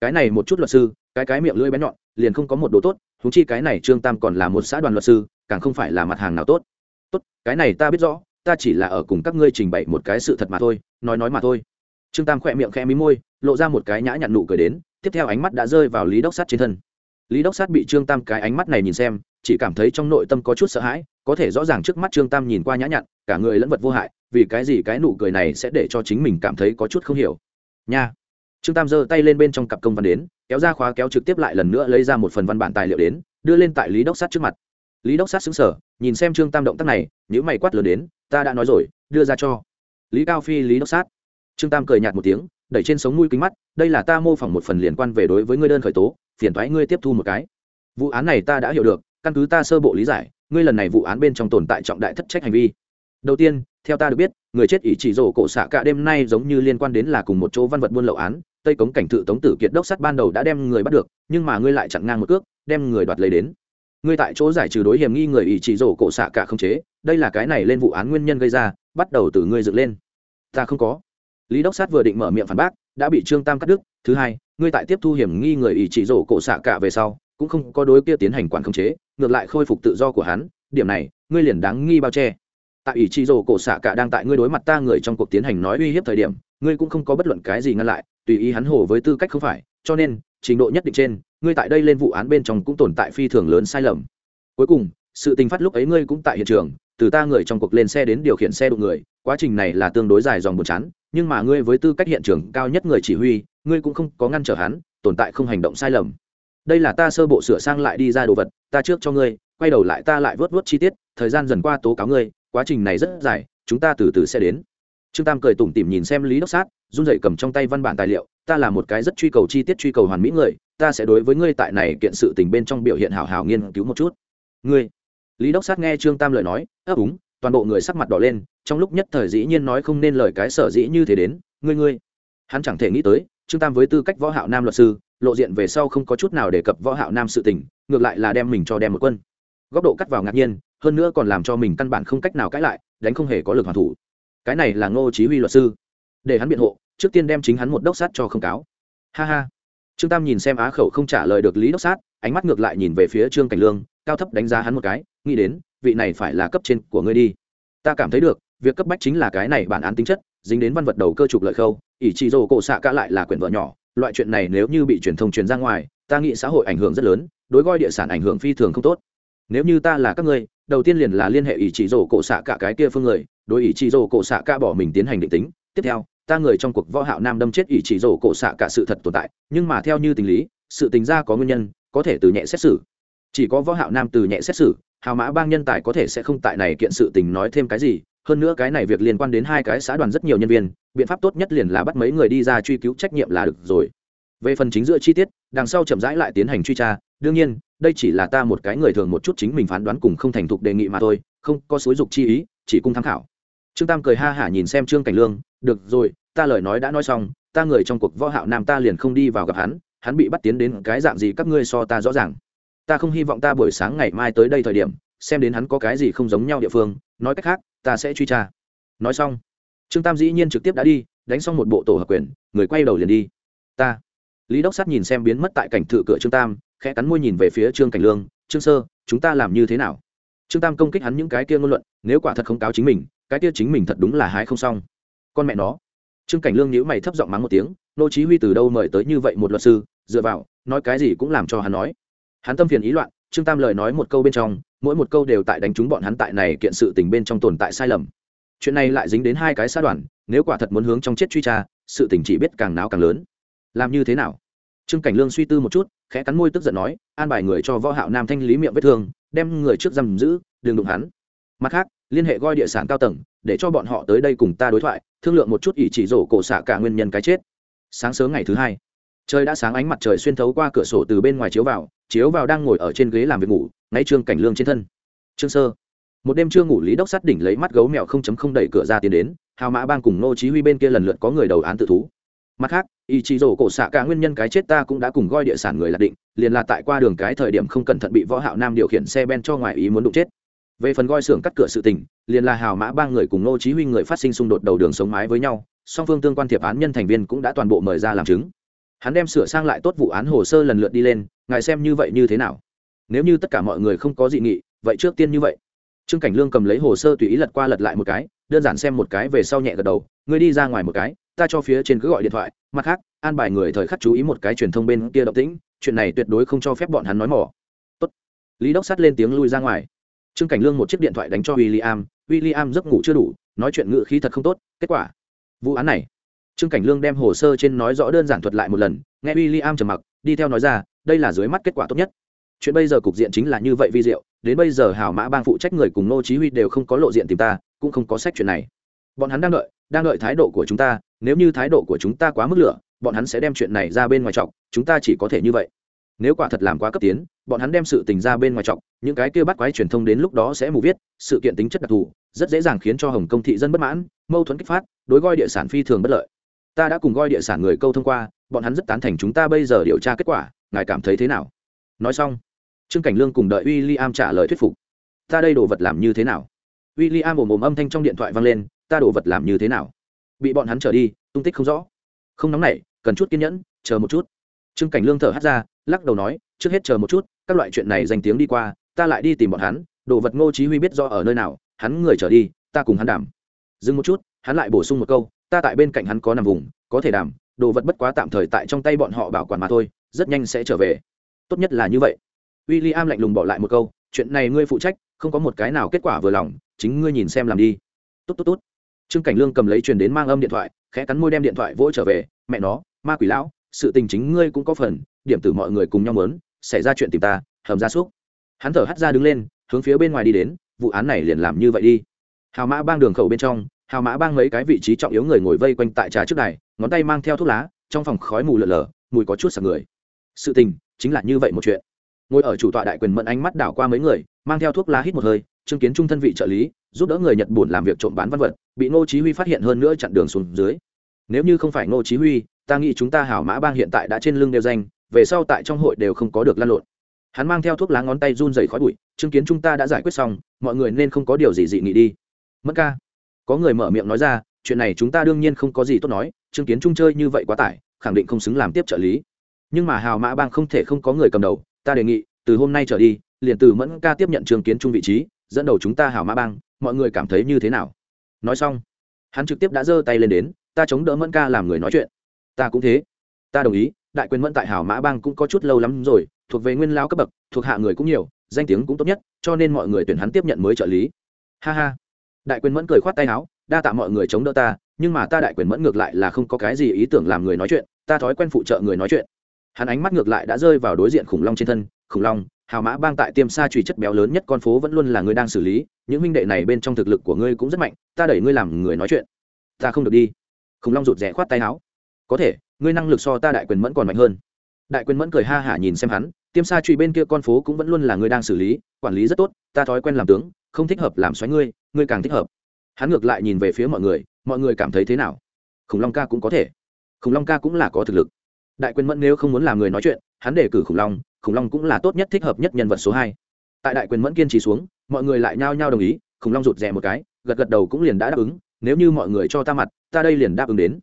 Cái này một chút luật sư, cái cái miệng lưỡi bé nhọn liền không có một đồ tốt thúng chi cái này trương tam còn là một xã đoàn luật sư, càng không phải là mặt hàng nào tốt. Tốt, cái này ta biết rõ, ta chỉ là ở cùng các ngươi trình bày một cái sự thật mà thôi, nói nói mà thôi. Trương tam khỏe miệng khẽ mí môi, lộ ra một cái nhã nhặn nụ cười đến, tiếp theo ánh mắt đã rơi vào lý đốc sát trên thân. Lý đốc sát bị trương tam cái ánh mắt này nhìn xem, chỉ cảm thấy trong nội tâm có chút sợ hãi, có thể rõ ràng trước mắt trương tam nhìn qua nhã nhặn, cả người lẫn vật vô hại, vì cái gì cái nụ cười này sẽ để cho chính mình cảm thấy có chút không hiểu. Nha! Trương tam giơ tay lên bên trong cặp công văn đến, kéo ra khóa kéo trực tiếp lại lần nữa lấy ra một phần văn bản tài liệu đến, đưa lên tại lý đốc sát trước mặt. Lý đốc sát xứng sở nhìn xem trương tam động tác này nếu mày quát lớn đến, ta đã nói rồi, đưa ra cho. Lý cao phi, lý đốc sát. Trương tam cười nhạt một tiếng, đẩy trên sống mũi kính mắt, đây là ta mô phỏng một phần liên quan về đối với ngươi đơn khởi tố, phiền thoái ngươi tiếp thu một cái. Vụ án này ta đã hiểu được, căn cứ ta sơ bộ lý giải, ngươi lần này vụ án bên trong tồn tại trọng đại thất trách hành vi. Đầu tiên, theo ta được biết, người chết ỷ chỉ rổ cổ xạ cả đêm nay giống như liên quan đến là cùng một chỗ văn vật buôn lậu án tây cống cảnh thự tống tử kiệt đốc sắt ban đầu đã đem người bắt được, nhưng mà ngươi lại chặn ngang một cước, đem người đoạt lấy đến. Ngươi tại chỗ giải trừ đối hiểm nghi người ỷ chỉ rổ cổ xạ cả không chế, đây là cái này lên vụ án nguyên nhân gây ra, bắt đầu từ ngươi dựng lên. Ta không có. Lý đốc sát vừa định mở miệng phản bác, đã bị trương tam cắt đứt. Thứ hai, ngươi tại tiếp thu hiểm nghi người ỷ chỉ rổ cổ xạ cả về sau, cũng không có đối kia tiến hành quản khống chế, ngược lại khôi phục tự do của hắn. Điểm này, ngươi liền đáng nghi bao che. Tại ủy chỉ rổ cổ xạ cả đang tại ngươi đối mặt ta người trong cuộc tiến hành nói uy hiếp thời điểm ngươi cũng không có bất luận cái gì ngăn lại, tùy ý hắn hồ với tư cách không phải, cho nên, trình độ nhất định trên, ngươi tại đây lên vụ án bên trong cũng tồn tại phi thường lớn sai lầm. Cuối cùng, sự tình phát lúc ấy ngươi cũng tại hiện trường, từ ta người trong cuộc lên xe đến điều khiển xe đụng người, quá trình này là tương đối dài dòng buồn chán, nhưng mà ngươi với tư cách hiện trường cao nhất người chỉ huy, ngươi cũng không có ngăn trở hắn, tồn tại không hành động sai lầm. Đây là ta sơ bộ sửa sang lại đi ra đồ vật, ta trước cho ngươi, quay đầu lại ta lại vớt vớt chi tiết, thời gian dần qua tố cáo ngươi, quá trình này rất dài, chúng ta từ từ sẽ đến trương tam cười tủm tỉm nhìn xem lý đốc sát, run dậy cầm trong tay văn bản tài liệu, ta là một cái rất truy cầu chi tiết truy cầu hoàn mỹ người, ta sẽ đối với ngươi tại này kiện sự tình bên trong biểu hiện hào hào nghiên cứu một chút. Ngươi? Lý đốc sát nghe trương tam lời nói, ấp úng, toàn bộ người sắc mặt đỏ lên, trong lúc nhất thời dĩ nhiên nói không nên lời cái sở dĩ như thế đến, ngươi ngươi. Hắn chẳng thể nghĩ tới, trương tam với tư cách võ hạo nam luật sư, lộ diện về sau không có chút nào đề cập võ hạo nam sự tình, ngược lại là đem mình cho đem một quân. Góc độ cắt vào ngạc nhiên, hơn nữa còn làm cho mình căn bản không cách nào cãi lại, đánh không hề có lực hoàn thủ cái này là ngô chí huy luật sư, để hắn biện hộ, trước tiên đem chính hắn một đốc sát cho không cáo. Ha ha. Trương tam nhìn xem á khẩu không trả lời được lý đốc sát, ánh mắt ngược lại nhìn về phía trương cảnh lương, cao thấp đánh giá hắn một cái, nghĩ đến, vị này phải là cấp trên của ngươi đi. Ta cảm thấy được, việc cấp bách chính là cái này bản án tính chất, dính đến văn vật đầu cơ trục lợi khâu, ỷ trị rồ cổ xạ cả lại là quyển vợ nhỏ, loại chuyện này nếu như bị truyền thông truyền ra ngoài, ta nghĩ xã hội ảnh hưởng rất lớn, đối goi địa sản ảnh hưởng phi thường không tốt. Nếu như ta là các ngươi đầu tiên liền là liên hệ ý chí rổ cổ xạ cả cái kia phương người, đối ý chí rổ cổ xạ cả bỏ mình tiến hành định tính. Tiếp theo, ta người trong cuộc võ hạo nam đâm chết ý chí rổ cổ xạ cả sự thật tồn tại, nhưng mà theo như tình lý, sự tình ra có nguyên nhân, có thể từ nhẹ xét xử. Chỉ có võ hạo nam từ nhẹ xét xử, hào mã bang nhân tài có thể sẽ không tại này kiện sự tình nói thêm cái gì. Hơn nữa cái này việc liên quan đến hai cái xã đoàn rất nhiều nhân viên, biện pháp tốt nhất liền là bắt mấy người đi ra truy cứu trách nhiệm là được rồi. Về phần chính giữa chi tiết, đằng sau chậm rãi lại tiến hành truy tra, đương nhiên đây chỉ là ta một cái người thường một chút chính mình phán đoán cùng không thành thục đề nghị mà thôi, không có xúi dục chi ý, chỉ cung tham khảo. Trương tam cười ha hả nhìn xem trương cảnh lương, được rồi, ta lời nói đã nói xong, ta người trong cuộc võ hạo nam ta liền không đi vào gặp hắn hắn bị bắt tiến đến cái dạng gì các ngươi so ta rõ ràng. Ta không hy vọng ta buổi sáng ngày mai tới đây thời điểm, xem đến hắn có cái gì không giống nhau địa phương, nói cách khác, ta sẽ truy tra. Nói xong, trương tam dĩ nhiên trực tiếp đã đi, đánh xong một bộ tổ hợp quyền, người quay đầu liền đi. Ta. Lý đốc sát nhìn xem biến mất tại cảnh thự cửa trương tam khẽ cắn môi nhìn về phía trương cảnh lương, trương sơ, chúng ta làm như thế nào? Trương tam công kích hắn những cái kia ngôn luận, nếu quả thật không cáo chính mình, cái kia chính mình thật đúng là hái không xong. Con mẹ nó. Trương cảnh lương nhữ mày thấp giọng mắng một tiếng, nô chí huy từ đâu mời tới như vậy một luật sư, dựa vào, nói cái gì cũng làm cho hắn nói. Hắn tâm phiền ý loạn, trương tam lời nói một câu bên trong, mỗi một câu đều tại đánh trúng bọn hắn tại này kiện sự tình bên trong tồn tại sai lầm. Chuyện này lại dính đến hai cái xã đoàn, nếu quả thật muốn hướng trong chết truy tra, sự tình chỉ biết càng náo càng lớn. Làm như thế nào? Trương cảnh lương suy tư một chút, khẽ cắn môi tức giận nói, an bài người cho võ hạo nam thanh lý miệng vết thương, đem người trước giam giữ, đừng đụng hắn. Mặt khác, liên hệ gọi địa sản cao tầng, để cho bọn họ tới đây cùng ta đối thoại, thương lượng một chút ỷ chỉ rổ cổ xạ cả nguyên nhân cái chết. Sáng sớm ngày thứ hai, trời đã sáng ánh mặt trời xuyên thấu qua cửa sổ từ bên ngoài chiếu vào chiếu vào đang ngồi ở trên ghế làm việc ngủ, ngay trương cảnh lương trên thân. Trương sơ, một đêm chưa ngủ lý đốc sát đỉnh lấy mắt gấu mèo không chấm không đẩy cửa ra tiến đến, hào mã bang cùng nô chí huy bên kia lần lượt có người đầu án tự thú mặt khác, ý chí rổ cổ xạ cả nguyên nhân cái chết ta cũng đã cùng goi địa sản người là định, liền là tại qua đường cái thời điểm không cẩn thận bị võ hạo nam điều khiển xe ben cho ngoài ý muốn đụng chết. Về phần goi xưởng cắt cửa sự tình, liền là hào mã ba người cùng nô chí huy người phát sinh xung đột đầu đường sống mái với nhau, song phương tương quan thiệp án nhân thành viên cũng đã toàn bộ mời ra làm chứng. Hắn đem sửa sang lại tốt vụ án hồ sơ lần lượt đi lên, ngài xem như vậy như thế nào? Nếu như tất cả mọi người không có dị nghị, vậy trước tiên như vậy. Trương cảnh lương cầm lấy hồ sơ tùy ý lật qua lật lại một cái, đơn giản xem một cái về sau nhẹ gật đầu, ngươi đi ra ngoài một cái ta cho phía trên cứ gọi điện thoại, mặt khác, an bài người thời khắc chú ý một cái truyền thông bên kia động tĩnh, chuyện này tuyệt đối không cho phép bọn hắn nói mỏ. Tốt. lý đốc sắt lên tiếng lui ra ngoài. Trương cảnh lương một chiếc điện thoại đánh cho w i l l i am w i l l i am giấc ngủ chưa đủ, nói chuyện ngự khí thật không tốt, kết quả. Vụ án này. Trương cảnh lương đem hồ sơ trên nói rõ đơn giản thuật lại một lần, nghe w i l l i am trầm mặc, đi theo nói ra, đây là dưới mắt kết quả tốt nhất. Chuyện bây giờ cục diện chính là như vậy vi diệu, đến bây giờ hào mã bang phụ trách người cùng nô chí huy đều không có lộ diện tìm ta, cũng không có sách chuyện này. Bọn hắn đang đợi đang đợi thái độ của chúng ta nếu như thái độ của chúng ta quá mức lửa, bọn hắn sẽ đem chuyện này ra bên ngoài trọng, chúng ta chỉ có thể như vậy. Nếu quả thật làm quá cấp tiến, bọn hắn đem sự tình ra bên ngoài trọng, những cái kia bắt quái truyền thông đến lúc đó sẽ mù viết, sự kiện tính chất đặc thù, rất dễ dàng khiến cho hồng công thị dân bất mãn, mâu thuẫn kích phát, đối goi địa sản phi thường bất lợi. Ta đã cùng goi địa sản người câu thông qua, bọn hắn rất tán thành chúng ta bây giờ điều tra kết quả, ngài cảm thấy thế nào? Nói xong, trương cảnh lương cùng đợi w i l l i am trả lời thuyết phục. Ta đây đồ vật làm như thế nào? W i l l i am ồm ồm âm thanh trong điện thoại vang lên, ta đồ vật làm như thế nào? Bị bọn hắn trở đi, tung tích không rõ. Không nóng nảy, cần chút kiên nhẫn, chờ một chút. Trương cảnh lương thở hắt ra, lắc đầu nói, trước hết chờ một chút, các loại chuyện này danh tiếng đi qua, ta lại đi tìm bọn hắn, đồ vật ngô chí huy biết do ở nơi nào, hắn người trở đi, ta cùng hắn đảm dừng một chút, hắn lại bổ sung một câu, ta tại bên cạnh hắn có nằm vùng, có thể đảm đồ vật bất quá tạm thời tại trong tay bọn họ bảo quản mà thôi, rất nhanh sẽ trở về. Tốt nhất là như vậy. W i l l i am lạnh lùng bỏ lại một câu, chuyện này ngươi phụ trách, không có một cái nào kết quả vừa lòng, chính ngươi nhìn xem làm đi. Tốt tốt tốt trương cảnh lương cầm lấy truyền đến mang âm điện thoại, khẽ cắn môi đem điện thoại vỗ trở về, mẹ nó, ma quỷ lão, sự tình chính ngươi cũng có phần, điểm tử mọi người cùng nhau mớn xảy ra chuyện tìm ta, hầm ra súc. Hắn thở hắt ra đứng lên, hướng phía bên ngoài đi đến, vụ án này liền làm như vậy đi. Hào mã bang đường khẩu bên trong, hào mã bang mấy cái vị trí trọng yếu người ngồi vây quanh tại trà trước này ngón tay mang theo thuốc lá, trong phòng khói mù lợn lờ mùi có chút sạc người. Sự tình chính là như vậy một chuyện. Ngồi ở chủ tọa đại quyền mẫn ánh mắt đảo qua mấy người, mang theo thuốc lá hít một hơi chứng kiến trung thân vị trợ lý giúp đỡ người nhật buồn làm việc trộm bán văn vật, bị ngô chí huy phát hiện hơn nữa chặn đường xuống dưới. Nếu như không phải ngô chí huy, ta nghĩ chúng ta hảo mã bang hiện tại đã trên lưng đều danh, về sau tại trong hội đều không có được lan lộn. Hắn mang theo thuốc lá ngón tay run rẩy khói bụi, chứng kiến chúng ta đã giải quyết xong, mọi người nên không có điều gì dị nghị đi. Mất ca. Có người mở miệng nói ra, chuyện này chúng ta đương nhiên không có gì tốt nói, chứng kiến trung chơi như vậy quá tải, khẳng định không xứng làm tiếp trợ lý. Nhưng mà hào mã bang không thể không có người cầm đầu, ta đề nghị, từ hôm nay trở đi, liền từ mẫn ca tiếp nhận trường kiến trung vị trí, dẫn đầu chúng ta hào mã bang mọi người cảm thấy như thế nào? Nói xong, hắn trực tiếp đã giơ tay lên đến, ta chống đỡ mẫn ca làm người nói chuyện. Ta cũng thế. Ta đồng ý, đại quyền mẫn tại Hảo mã bang cũng có chút lâu lắm rồi, thuộc về nguyên lao cấp bậc, thuộc hạ người cũng nhiều, danh tiếng cũng tốt nhất, cho nên mọi người tuyển hắn tiếp nhận mới trợ lý. Ha ha. Đại quyền mẫn cười khoát tay áo, đa tạ mọi người chống đỡ ta, nhưng mà ta đại quyền mẫn ngược lại là không có cái gì ý tưởng làm người nói chuyện, ta thói quen phụ trợ người nói chuyện. Hắn ánh mắt ngược lại đã rơi vào đối diện khủng long trên thân, khủng long hào mã bang tại tiêm sa truy chất béo lớn nhất con phố vẫn luôn là người đang xử lý, những huynh đệ này bên trong thực lực của ngươi cũng rất mạnh, ta đẩy ngươi làm người nói chuyện. Ta không được đi. Khủng long rụt rẽ khoát tay áo. Có thể, ngươi năng lực so ta đại quyền mẫn còn mạnh hơn. Đại quyền mẫn cười ha hả nhìn xem hắn, tiêm sa truy bên kia con phố cũng vẫn luôn là ngươi đang xử lý, quản lý rất tốt, ta thói quen làm tướng, không thích hợp làm xoáy ngươi ngươi càng thích hợp. Hắn ngược lại nhìn về phía mọi người mọi người cảm thấy thế nào? Khủng long ca cũng có thể. Khủng long ca cũng là có thực lực. Đại quyền mẫn nếu không muốn làm người nói chuyện hắn đề cử khủng long khủng long cũng là tốt nhất thích hợp nhất nhân vật số hai. Tại đại quyền mẫn kiên trì xuống, mọi người lại nhao nhao đồng ý, khủng long rụt rè một cái, gật gật đầu cũng liền đã đáp ứng, nếu như mọi người cho ta mặt, ta đây liền đáp ứng đến.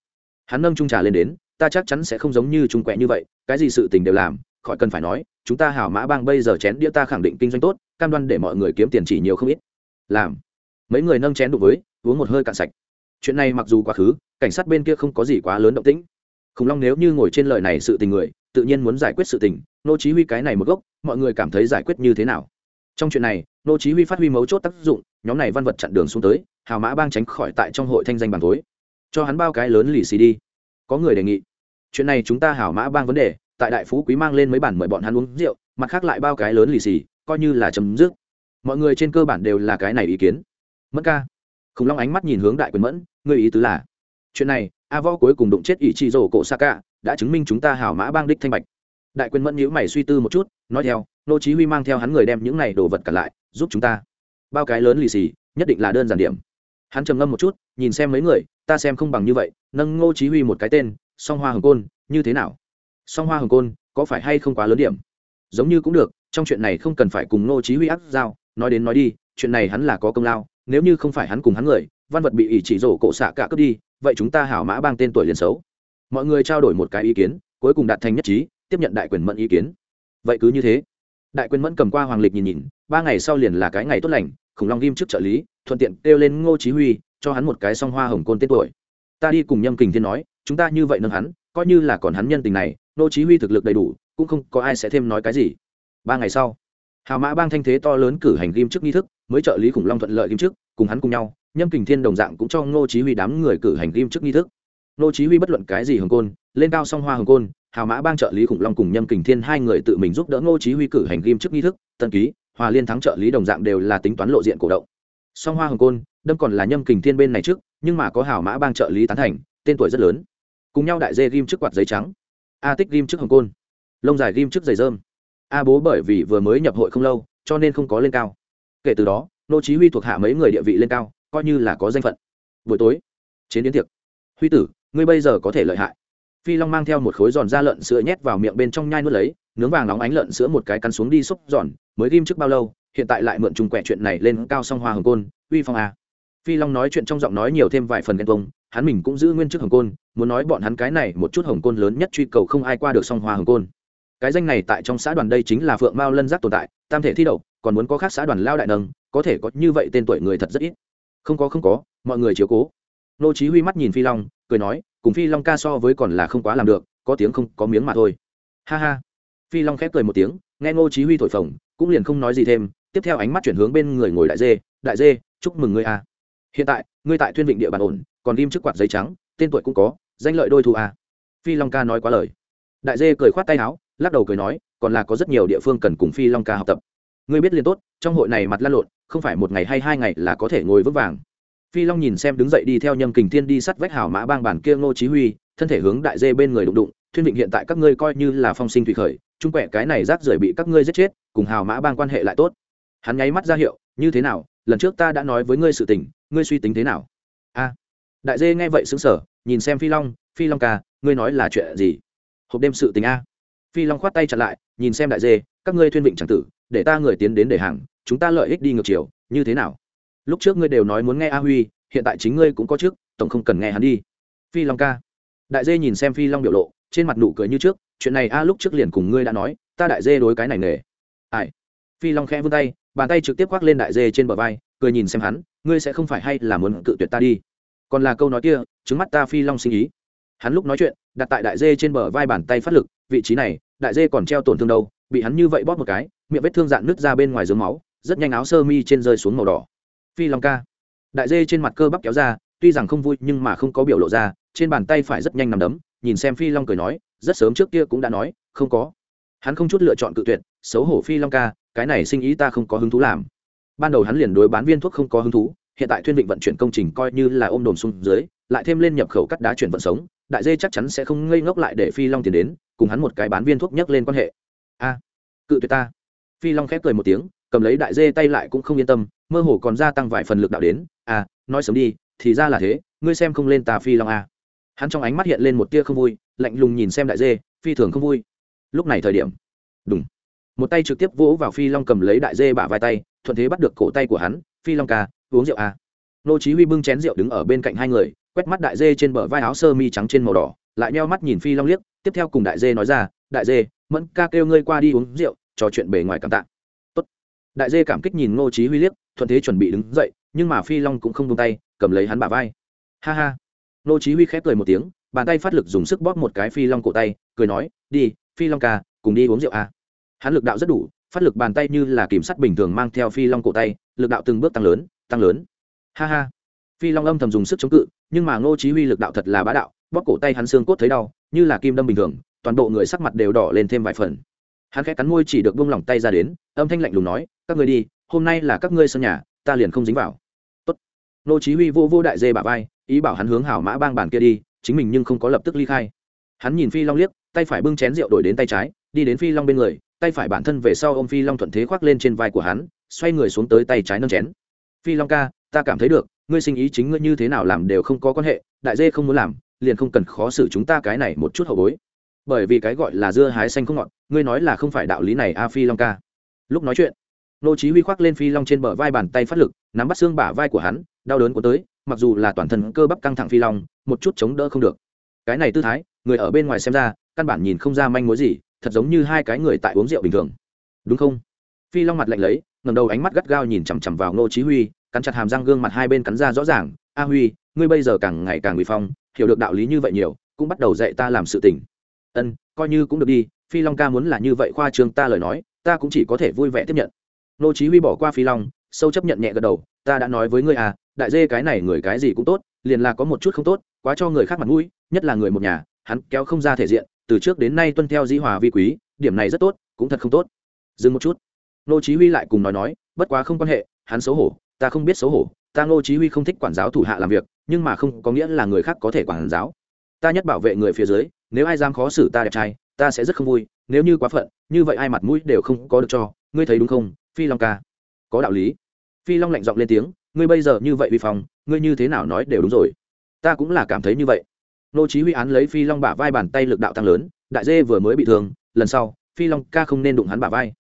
Hắn nâng trung trà lên đến, ta chắc chắn sẽ không giống như trung quẹ như vậy, cái gì sự tình đều làm, khỏi cần phải nói, chúng ta hảo mã bang bây giờ chén đĩa ta khẳng định kinh doanh tốt, cam đoan để mọi người kiếm tiền chỉ nhiều không ít. Làm. Mấy người nâng chén đụng với, uống một hơi cạn sạch. Chuyện này mặc dù quá khứ, cảnh sát bên kia không có gì quá lớn động tĩnh. Khủng long nếu như ngồi trên lời này sự tình người tự nhiên muốn giải quyết sự tình, nô chí huy cái này một gốc, mọi người cảm thấy giải quyết như thế nào? Trong chuyện này, nô chí huy phát huy mấu chốt tác dụng, nhóm này văn vật chặn đường xuống tới, hào mã bang tránh khỏi tại trong hội thanh danh bàn tối cho hắn bao cái lớn lì xì đi. Có người đề nghị, chuyện này chúng ta hào mã bang vấn đề, tại đại phú quý mang lên mấy bản mời bọn hắn uống rượu, mặt khác lại bao cái lớn lì xì, coi như là chấm dứt. Mọi người trên cơ bản đều là cái này ý kiến. Mẫn ca, khủng long ánh mắt nhìn hướng đại quyền mẫn người ý tứ là, chuyện này a võ cuối cùng đụng chết ỷ trị rổ cổ xa cả đã chứng minh chúng ta hảo mã bang đích thanh bạch. Đại quyền mẫn nhữ mày suy tư một chút, nói theo, nô chí huy mang theo hắn người đem những này đồ vật cả lại, giúp chúng ta. Bao cái lớn lì xì, nhất định là đơn giản điểm. Hắn trầm ngâm một chút, nhìn xem mấy người, ta xem không bằng như vậy, nâng ngô chí huy một cái tên, song hoa hồng côn, như thế nào? Song hoa hồng côn, có phải hay không quá lớn điểm? Giống như cũng được, trong chuyện này không cần phải cùng ngô chí huy áp giao, nói đến nói đi, chuyện này hắn là có công lao, nếu như không phải hắn cùng hắn người, văn vật bị ỷ chỉ rổ cổ xạ cả cướp đi vậy chúng ta hảo mã bang tên tuổi liền xấu. Mọi người trao đổi một cái ý kiến, cuối cùng đạt thành nhất trí, tiếp nhận đại quyền mẫn ý kiến. Vậy cứ như thế. Đại quyền mẫn cầm qua hoàng lịch nhìn nhìn, ba ngày sau liền là cái ngày tốt lành, khủng long ghim trước trợ lý, thuận tiện kêu lên ngô chí huy, cho hắn một cái song hoa hồng côn tên tuổi. Ta đi cùng nhâm kình thiên nói, chúng ta như vậy nâng hắn, coi như là còn hắn nhân tình này, ngô chí huy thực lực đầy đủ, cũng không có ai sẽ thêm nói cái gì. Ba ngày sau, hào mã bang thanh thế to lớn cử hành ghim trước nghi thức, mới trợ lý khủng long thuận lợi ghim trước cùng hắn cùng nhau nhâm kình thiên đồng dạng cũng cho ngô chí huy đám người cử hành ghim trước nghi thức. Ngô chí huy bất luận cái gì hồng côn, lên cao song hoa hồng côn, hào mã bang trợ lý khủng long cùng nhâm kình thiên hai người tự mình giúp đỡ ngô chí huy cử hành ghim trước nghi thức, tân ký, hòa liên thắng trợ lý đồng dạng đều là tính toán lộ diện cổ động. Song hoa hồng côn, đâm còn là nhâm kình thiên bên này trước, nhưng mà có hào mã bang trợ lý tán thành, tên tuổi rất lớn. Cùng nhau đại dê ghim trước quạt giấy trắng. A tích ghim trước hồng côn. Lông dài ghim trước giày dơm a bố bởi vì vừa mới nhập hội không lâu, cho nên không có lên cao. Kể từ đó nô chí huy thuộc hạ mấy người địa vị lên cao coi như là có danh phận. Buổi tối, chiến đến tiệc. Huy tử, ngươi bây giờ có thể lợi hại. Phi long mang theo một khối giòn da lợn sữa nhét vào miệng bên trong nhai nuốt lấy, nướng vàng nóng ánh lợn sữa một cái cắn xuống đi xúc giòn, mới ghim trước bao lâu, hiện tại lại mượn trùng quẹ chuyện này lên cao song hoa hồng côn, uy phong à phi long nói chuyện trong giọng nói nhiều thêm vài phần ghen công hắn mình cũng giữ nguyên chức hồng côn, muốn nói bọn hắn cái này một chút hồng côn lớn nhất truy cầu không ai qua được song hoa hồng côn. Cái danh này tại trong xã đoàn đây chính là phượng mao lân giác tồn tại, tam thể thi đậu, còn muốn có khác xã đoàn lao đại nâng, có thể có như vậy tên tuổi người thật rất ít không có không có, mọi người chiếu cố. Nô chí huy mắt nhìn phi long, cười nói, cùng phi long ca so với còn là không quá làm được, có tiếng không, có miếng mà thôi. Ha ha. Phi long khép cười một tiếng, nghe nô chí huy thổi phồng, cũng liền không nói gì thêm, tiếp theo ánh mắt chuyển hướng bên người ngồi đại dê đại dê, chúc mừng ngươi a. Hiện tại, ngươi tại Thuyên vịnh địa bàn ổn, còn ghim chức quạt giấy trắng, tên tuổi cũng có, danh lợi đôi thù a. Phi long ca nói quá lời. Đại dê cười khoát tay áo, lắc đầu cười nói, còn là có rất nhiều địa phương cần cùng phi long ca học tập ngươi biết liền tốt, trong hội này mặt lăn lộn, không phải một ngày hay hai ngày là có thể ngồi vững vàng. Phi long nhìn xem đứng dậy đi theo nhâm kình thiên đi sắt vách hảo mã bang bản kia ngô chí huy, thân thể hướng đại dê bên người đụng đụng thuyên vịnh hiện tại các ngươi coi như là phong sinh thủy khởi trung quẹ cái này rác rưởi bị các ngươi giết chết, cùng hào mã bang quan hệ lại tốt. Hắn nháy mắt ra hiệu, như thế nào, lần trước ta đã nói với ngươi sự tình, ngươi suy tính thế nào? A. Đại dê nghe vậy sững sờ, nhìn xem phi long phi long ca, ngươi nói là chuyện gì? Hộp đêm sự tình a. Phi long khoát tay chặn lại, nhìn xem đại dê các ngươi thuyên vịnh chẳng tử, để ta người tiến đến để hàng, chúng ta lợi ích đi ngược chiều, như thế nào? Lúc trước ngươi đều nói muốn nghe a huy, hiện tại chính ngươi cũng có trước, tổng không cần nghe hắn đi. Phi long ca. Đại dê nhìn xem phi long biểu lộ, trên mặt nụ cười như trước, chuyện này a lúc trước liền cùng ngươi đã nói, ta đại dê đối cái này nghề. Ai? Phi long khẽ vươn tay, bàn tay trực tiếp khoác lên đại dê trên bờ vai, cười nhìn xem hắn, ngươi sẽ không phải hay là muốn cự tuyệt ta đi? Còn là câu nói kia, trứng mắt ta phi long sinh ý. Hắn lúc nói chuyện, đặt tại đại dê trên bờ vai bàn tay phát lực, vị trí này, đại dê còn treo tổn thương đâu bị hắn như vậy bóp một cái, miệng vết thương dạn nứt ra bên ngoài dưới máu, rất nhanh áo sơ mi trên rơi xuống màu đỏ. Phi long ca. Đại dê trên mặt cơ bắp kéo ra, tuy rằng không vui nhưng mà không có biểu lộ ra, trên bàn tay phải rất nhanh nằm đấm, nhìn xem phi long cười nói, rất sớm trước kia cũng đã nói, không có. Hắn không chút lựa chọn cự tuyệt, xấu hổ phi long ca, cái này sinh ý ta không có hứng thú làm. Ban đầu hắn liền đối bán viên thuốc không có hứng thú, hiện tại thuyên vịnh vận chuyển công trình coi như là ôm đồn xuống dưới, lại thêm lên nhập khẩu cắt đá chuyển vận sống, đại dê chắc chắn sẽ không ngây ngốc lại để phi long tiền đến, cùng hắn một cái bán viên thuốc nhắc lên quan hệ a, cự tuyệt ta. Phi long khép cười một tiếng, cầm lấy đại dê tay lại cũng không yên tâm, mơ hồ còn gia tăng vài phần lực đạo đến. À nói sớm đi, thì ra là thế, ngươi xem không lên tà phi long a. Hắn trong ánh mắt hiện lên một tia không vui, lạnh lùng nhìn xem đại dê, phi thường không vui. Lúc này thời điểm đúng một tay trực tiếp vỗ vào phi long cầm lấy đại dê bả vai tay, thuận thế bắt được cổ tay của hắn. Phi long ca, uống rượu à. nô chí huy bưng chén rượu đứng ở bên cạnh hai người, quét mắt đại dê trên bờ vai áo sơ mi trắng trên màu đỏ, lại nheo mắt nhìn phi long liếc, tiếp theo cùng đại dê nói ra đại dê, mẫn ca kêu ngươi qua đi uống rượu, trò chuyện bề ngoài cảm tạ. Tốt. Đại dê cảm kích nhìn Ngô chí huy liếc, thuận thế chuẩn bị đứng dậy, nhưng mà phi long cũng không buông tay, cầm lấy hắn bả vai. Ha ha. Ngô chí huy khép cười một tiếng, bàn tay phát lực dùng sức bóp một cái phi long cổ tay, cười nói, đi, phi long ca, cùng đi uống rượu à. hắn lực đạo rất đủ, phát lực bàn tay như là kìm sắt bình thường mang theo phi long cổ tay, lực đạo từng bước tăng lớn tăng lớn. Ha ha. Phi long âm thầm dùng sức chống cự, nhưng mà ngô chí huy lực đạo thật là bá đạo, bóp cổ tay hắn xương cốt thấy đau, như là kim đâm bình thường toàn bộ người sắc mặt đều đỏ lên thêm vài phần. Hắn khẽ cắn môi chỉ được buông lỏng tay ra đến, âm thanh lạnh lùng nói, các ngươi đi, hôm nay là các ngươi sân nhà, ta liền không dính vào. Tốt. Nô chí huy vô vô đại dê bả vai, ý bảo hắn hướng hảo mã bang bản kia đi, chính mình nhưng không có lập tức ly khai. Hắn nhìn phi long liếc, tay phải bưng chén rượu đổi đến tay trái, đi đến phi long bên người, tay phải bản thân về sau ôm phi long thuận thế khoác lên trên vai của hắn, xoay người xuống tới tay trái nâng chén. Phi long ca, ta cảm thấy được, ngươi sinh ý chính ngươi như thế nào làm đều không có quan hệ, đại dê không muốn làm, liền không cần khó xử chúng ta cái này một chút hậu bối bởi vì cái gọi là dưa hái xanh không ngọt, ngươi nói là không phải đạo lý này a, phi long ca. Lúc nói chuyện, nô chí huy khoác lên phi long trên bờ vai bàn tay phát lực, nắm bắt xương bả vai của hắn, đau đớn của tới, mặc dù là toàn thân cơ bắp căng thẳng phi long, một chút chống đỡ không được. Cái này tư thái, người ở bên ngoài xem ra, căn bản nhìn không ra manh mối gì, thật giống như hai cái người tại uống rượu bình thường. Đúng không? Phi long mặt lạnh lấy, ngẩng đầu ánh mắt gắt gao nhìn chằm chằm vào Nô chí huy, cắn chặt hàm răng gương mặt hai bên cắn ra rõ ràng, a huy, ngươi bây giờ càng ngày càng bị phong, hiểu được đạo lý như vậy nhiều, cũng bắt đầu dạy ta làm sự tình ân, coi như cũng được đi, phi long ca muốn là như vậy khoa trương ta lời nói, ta cũng chỉ có thể vui vẻ tiếp nhận. Nô chí huy bỏ qua phi long, sâu chấp nhận nhẹ gật đầu, ta đã nói với ngươi à đại dê cái này người cái gì cũng tốt, liền là có một chút không tốt, quá cho người khác mặt mũi, nhất là người một nhà, hắn kéo không ra thể diện, từ trước đến nay tuân theo Di hòa vi quý, điểm này rất tốt, cũng thật không tốt. Dừng một chút. Nô chí huy lại cùng nói nói, bất quá không quan hệ, hắn xấu hổ, ta không biết xấu hổ, ta nô chí huy không thích quản giáo thủ hạ làm việc, nhưng mà không có nghĩa là người khác có thể quản giáo ta nhất bảo vệ người phía dưới, nếu ai dám khó xử ta đẹp trai, ta sẽ rất không vui, nếu như quá phận, như vậy ai mặt mũi đều không có được cho, ngươi thấy đúng không, phi long ca? Có đạo lý. Phi long lạnh giọng lên tiếng, ngươi bây giờ như vậy vi phong, ngươi như thế nào nói đều đúng rồi. Ta cũng là cảm thấy như vậy. Nô chí huy án lấy phi long bả vai bàn tay lực đạo tăng lớn, đại dê vừa mới bị thương, lần sau, phi long ca không nên đụng hắn bả vai.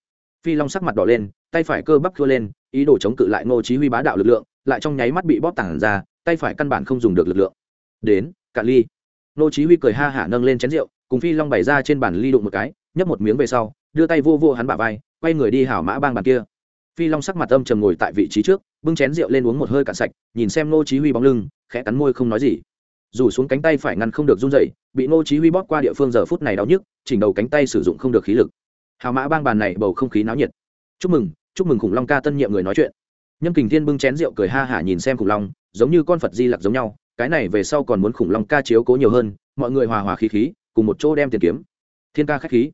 Phi long sắc mặt đỏ lên, tay phải cơ bắp thua lên, ý đồ chống cự lại nô chí huy bá đạo lực lượng, lại trong nháy mắt bị bóp tảng ra, tay phải căn bản không dùng được lực lượng. Đến, cạn ly nô chí huy cười ha hả nâng lên chén rượu cùng phi long bày ra trên bàn ly đụng một cái nhấp một miếng về sau đưa tay vô vô hắn bả vai quay người đi hảo mã bang bàn kia. Phi long sắc mặt âm trầm ngồi tại vị trí trước bưng chén rượu lên uống một hơi cạn sạch nhìn xem nô chí huy bóng lưng khẽ cắn môi không nói gì. Dù xuống cánh tay phải ngăn không được run rẩy, bị Nô chí huy bóp qua địa phương giờ phút này đau nhức chỉnh đầu cánh tay sử dụng không được khí lực. Hào mã bang bàn này bầu không khí náo nhiệt. Chúc mừng chúc mừng khủng long ca tân nhiệm người nói chuyện. Nhâm kình thiên bưng chén rượu cười ha hả nhìn xem khủng long giống như con phật di lặc giống nhau cái này về sau còn muốn khủng long ca chiếu cố nhiều hơn, mọi người hòa hòa khí khí, cùng một chỗ đem tiền kiếm. Thiên ca k h á c h khí.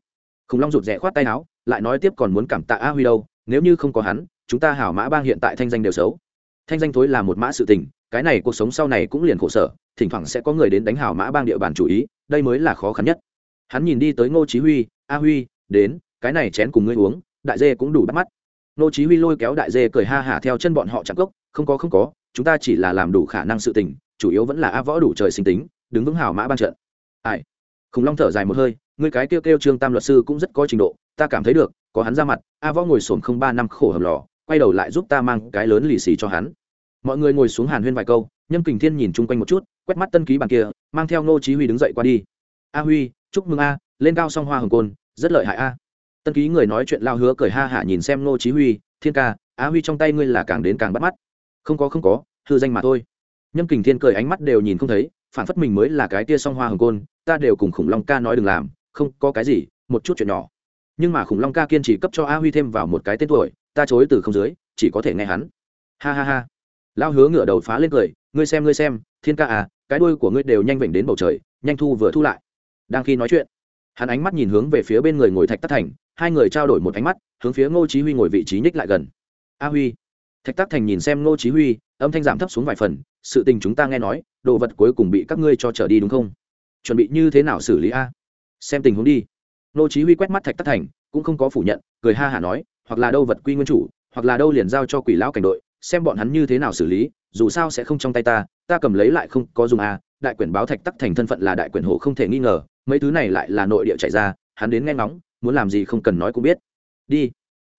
Khủng long rụt rẽ khoát tay áo, lại nói tiếp còn muốn cảm tạ a huy đâu, nếu như không có hắn, chúng ta hảo mã bang hiện tại thanh danh đều xấu. Thanh danh thối là một mã sự tình, cái này cuộc sống sau này cũng liền khổ sở, thỉnh thoảng sẽ có người đến đánh hảo mã bang địa bàn chủ ý, đây mới là khó khăn nhất. Hắn nhìn đi tới ngô chí huy, a huy, đến, cái này chén cùng ngươi uống, đại dê cũng đủ bắt mắt. Ngô chí huy lôi kéo đại dê cười ha hả theo chân bọn họ chạm cốc, không có không có, chúng ta chỉ là làm đủ khả năng sự tình chủ yếu vẫn là a võ đủ trời sinh tính, đứng vững hảo mã ban trận. Ai? Khủng long thở dài một hơi người cái kêu kêu trương tam luật sư cũng rất có trình độ, ta cảm thấy được, có hắn ra mặt, a võ ngồi xổm không ba năm khổ hầm lò, quay đầu lại giúp ta mang cái lớn lì xì cho hắn. Mọi người ngồi xuống hàn huyên vài câu, nhâm kình thiên nhìn chung quanh một chút, quét mắt tân ký bàn kia, mang theo ngô chí huy đứng dậy qua đi. A huy, chúc mừng a, lên cao song hoa hồng côn, rất lợi hại a. Tân ký người nói chuyện lao hứa cười ha hả nhìn xem ngô chí huy, thiên ca, a huy trong tay ngươi là càng đến càng bắt mắt. Không có không có, hư danh mà thôi nhâm kình thiên cười ánh mắt đều nhìn không thấy phản phất mình mới là cái tia song hoa hồng côn, ta đều cùng khủng long ca nói đừng làm, không, có cái gì, một chút chuyện nhỏ. Nhưng mà khủng long ca kiên trì cấp cho a huy thêm vào một cái tên tuổi, ta chối từ không dưới, chỉ có thể nghe hắn. Ha ha ha. Lao hứa ngửa đầu phá lên cười, ngươi xem ngươi xem, thiên ca à cái đuôi của ngươi đều nhanh vểnh đến bầu trời, nhanh thu vừa thu lại. Đang khi nói chuyện, hắn ánh mắt nhìn hướng về phía bên người ngồi thạch tắc thành, hai người trao đổi một ánh mắt, hướng phía ngô chí huy ngồi vị trí nhích lại gần. A huy. Thạch tắc thành nhìn xem ngô chí huy, âm thanh giảm thấp xuống vài phần sự tình chúng ta nghe nói, đồ vật cuối cùng bị các ngươi cho trở đi đúng không? Chuẩn bị như thế nào xử lý a? Xem tình huống đi. Nô chí huy quét mắt thạch tắc thành, cũng không có phủ nhận, cười ha hà nói, hoặc là đâu vật quy nguyên chủ, hoặc là đâu liền giao cho quỷ lão cảnh đội, xem bọn hắn như thế nào xử lý, dù sao sẽ không trong tay ta ta cầm lấy lại không có dùng a. Đại quyển báo thạch tắc thành thân phận là đại quyển hộ không thể nghi ngờ, mấy thứ này lại là nội địa chạy ra, hắn đến nghe ngóng, muốn làm gì không cần nói cũng biết. Đi.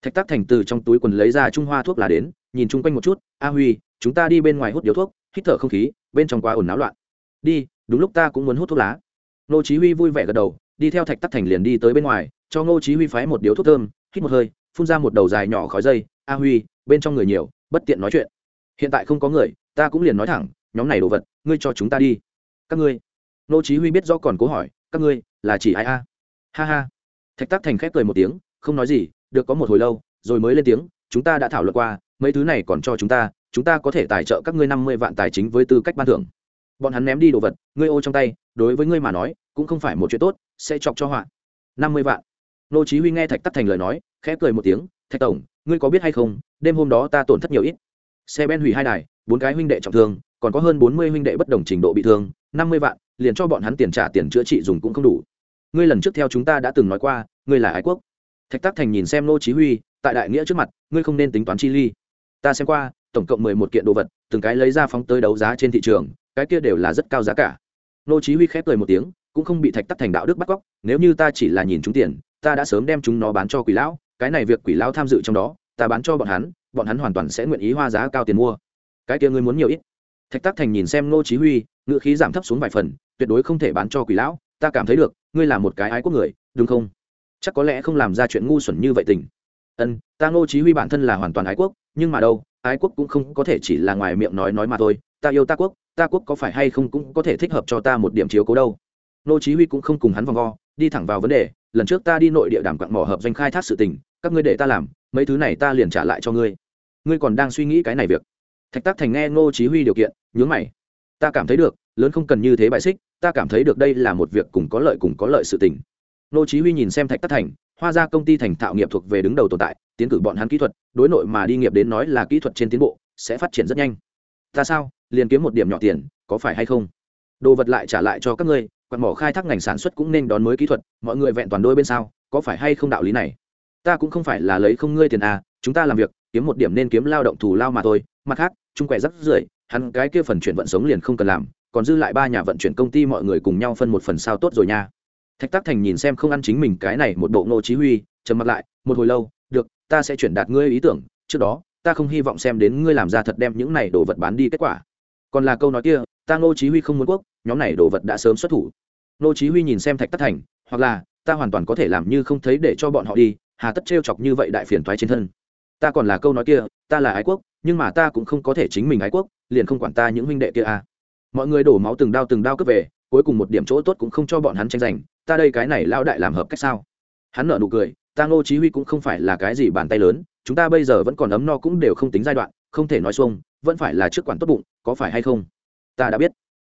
Thạch tắc thành từ trong túi quần lấy ra trung hoa thuốc là đến, nhìn chung quanh một chút, a huy, chúng ta đi bên ngoài hút điếu thuốc hít thở không khí, bên trong quá ồn náo loạn. Đi, đúng lúc ta cũng muốn hút thuốc lá. Ngô chí huy vui vẻ gật đầu, đi theo thạch tắc thành liền đi tới bên ngoài, cho Ngô chí huy phái một điếu thuốc thơm, hít một hơi, phun ra một đầu dài nhỏ khói dây. A huy, bên trong người nhiều, bất tiện nói chuyện. Hiện tại không có người, ta cũng liền nói thẳng, nhóm này đồ vật, ngươi cho chúng ta đi. Các ngươi. Ngô chí huy biết rõ còn cố hỏi, các ngươi, là chỉ ai a? Ha ha. Thạch Tắc thành khép cười một tiếng, không nói gì, được có một hồi lâu, rồi mới lên tiếng, chúng ta đã thảo luận qua, mấy thứ này còn cho chúng ta chúng ta có thể tài trợ các ngươi năm mươi vạn tài chính với tư cách ban thưởng. Bọn hắn ném đi đồ vật, ngươi ô trong tay, đối với ngươi mà nói, cũng không phải một chuyện tốt, sẽ chọc cho họa. Năm mươi vạn. Nô chí huy nghe thạch tắc thành lời nói, khẽ cười một tiếng, thạch tổng, ngươi có biết hay không, đêm hôm đó ta tổn thất nhiều ít. Xe ben hủy hai đài, bốn cái huynh đệ trọng thương, còn có hơn bốn mươi huynh đệ bất đồng trình độ bị thương, năm mươi vạn, liền cho bọn hắn tiền trả tiền chữa trị dùng cũng không đủ. Ngươi lần trước theo chúng ta đã từng nói qua, ngươi là ái quốc. Thạch tắc thành nhìn xem nô chí huy, tại đại nghĩa trước mặt, ngươi không nên tính toán chi ly. Ta xem qua tổng cộng mười một kiện đồ vật, từng cái lấy ra phóng tới đấu giá trên thị trường, cái kia đều là rất cao giá cả. Nô chí huy khép cười một tiếng, cũng không bị thạch tắc thành đạo đức bắt cóc, nếu như ta chỉ là nhìn chúng tiền, ta đã sớm đem chúng nó bán cho quỷ lão, cái này việc quỷ lão tham dự trong đó, ta bán cho bọn hắn bọn hắn hoàn toàn sẽ nguyện ý hoa giá cao tiền mua. Cái kia ngươi muốn nhiều ít? Thạch tắc thành nhìn xem nô chí huy ngựa khí giảm thấp xuống vài phần, tuyệt đối không thể bán cho quỷ lão, ta cảm thấy được, ngươi là một cái ái quốc người, đúng không? Chắc có lẽ không làm ra chuyện ngu xuẩn như vậy tình. Ân, ta ngô chí huy bản thân là hoàn toàn ái quốc, nhưng mà đâu ái quốc cũng không có thể chỉ là ngoài miệng nói nói mà thôi, ta yêu ta quốc ta quốc có phải hay không cũng có thể thích hợp cho ta một điểm chiếu cố đâu. Ngô chí huy cũng không cùng hắn vòng vo, đi thẳng vào vấn đề, lần trước ta đi nội địa đàm quặng mỏ hợp doanh khai thác sự tình, các ngươi để ta làm, mấy thứ này ta liền trả lại cho ngươi. Ngươi còn đang suy nghĩ cái này việc. Thạch tác thành nghe ngô chí huy điều kiện, nhướng mày. Ta cảm thấy được, lớn không cần như thế bại xích, ta cảm thấy được đây là một việc cùng có lợi cùng có lợi sự tình. Ngô chí huy nhìn xem thạch tác thành hoa gia công ty thành thạo nghiệp thuộc về đứng đầu tồn tại, tiến cử bọn hắn kỹ thuật, đối nội mà đi nghiệp đến nói là kỹ thuật trên tiến bộ, sẽ phát triển rất nhanh. Ta sao? Liền kiếm một điểm nhỏ tiền, có phải hay không? Đồ vật lại trả lại cho các ngươi, quạt mỏ khai thác ngành sản xuất cũng nên đón mới kỹ thuật, mọi người vẹn toàn đôi bên sao, có phải hay không đạo lý này? Ta cũng không phải là lấy không ngươi tiền à chúng ta làm việc, kiếm một điểm nên kiếm lao động thù lao mà thôi. Mặt khác, chung quẻ rất rưởi, hắn cái kia phần chuyển vận sống liền không cần làm, còn dư lại ba nhà vận chuyển công ty mọi người cùng nhau phân một phần sao tốt rồi nha thạch tác thành nhìn xem không ăn chính mình cái này một bộ nô chí huy, trầm mặt lại, một hồi lâu, được, ta sẽ chuyển đạt ngươi ý tưởng, trước đó, ta không hy vọng xem đến ngươi làm ra thật đem những này đồ vật bán đi kết quả. Còn là câu nói kia, ta nô chí huy không muốn quốc, nhóm này đồ vật đã sớm xuất thủ. Nô chí huy nhìn xem thạch tác thành, hoặc là, ta hoàn toàn có thể làm như không thấy để cho bọn họ đi, hà tất Treo chọc như vậy đại phiền toái trên thân. Ta còn là câu nói kia, ta là ái quốc, nhưng mà ta cũng không có thể chính mình ái quốc, liền không quản ta những huynh đệ kia à. Mọi người đổ máu từng đao từng đao cướp về, cuối cùng một điểm chỗ tốt cũng không cho bọn hắn tranh giành ta đây cái này lao đại làm hợp cách sao? Hắn nợ nụ cười, ta ngô chí huy cũng không phải là cái gì bàn tay lớn, chúng ta bây giờ vẫn còn ấm no cũng đều không tính giai đoạn, không thể nói xuông, vẫn phải là trước quản tốt bụng, có phải hay không? Ta đã biết.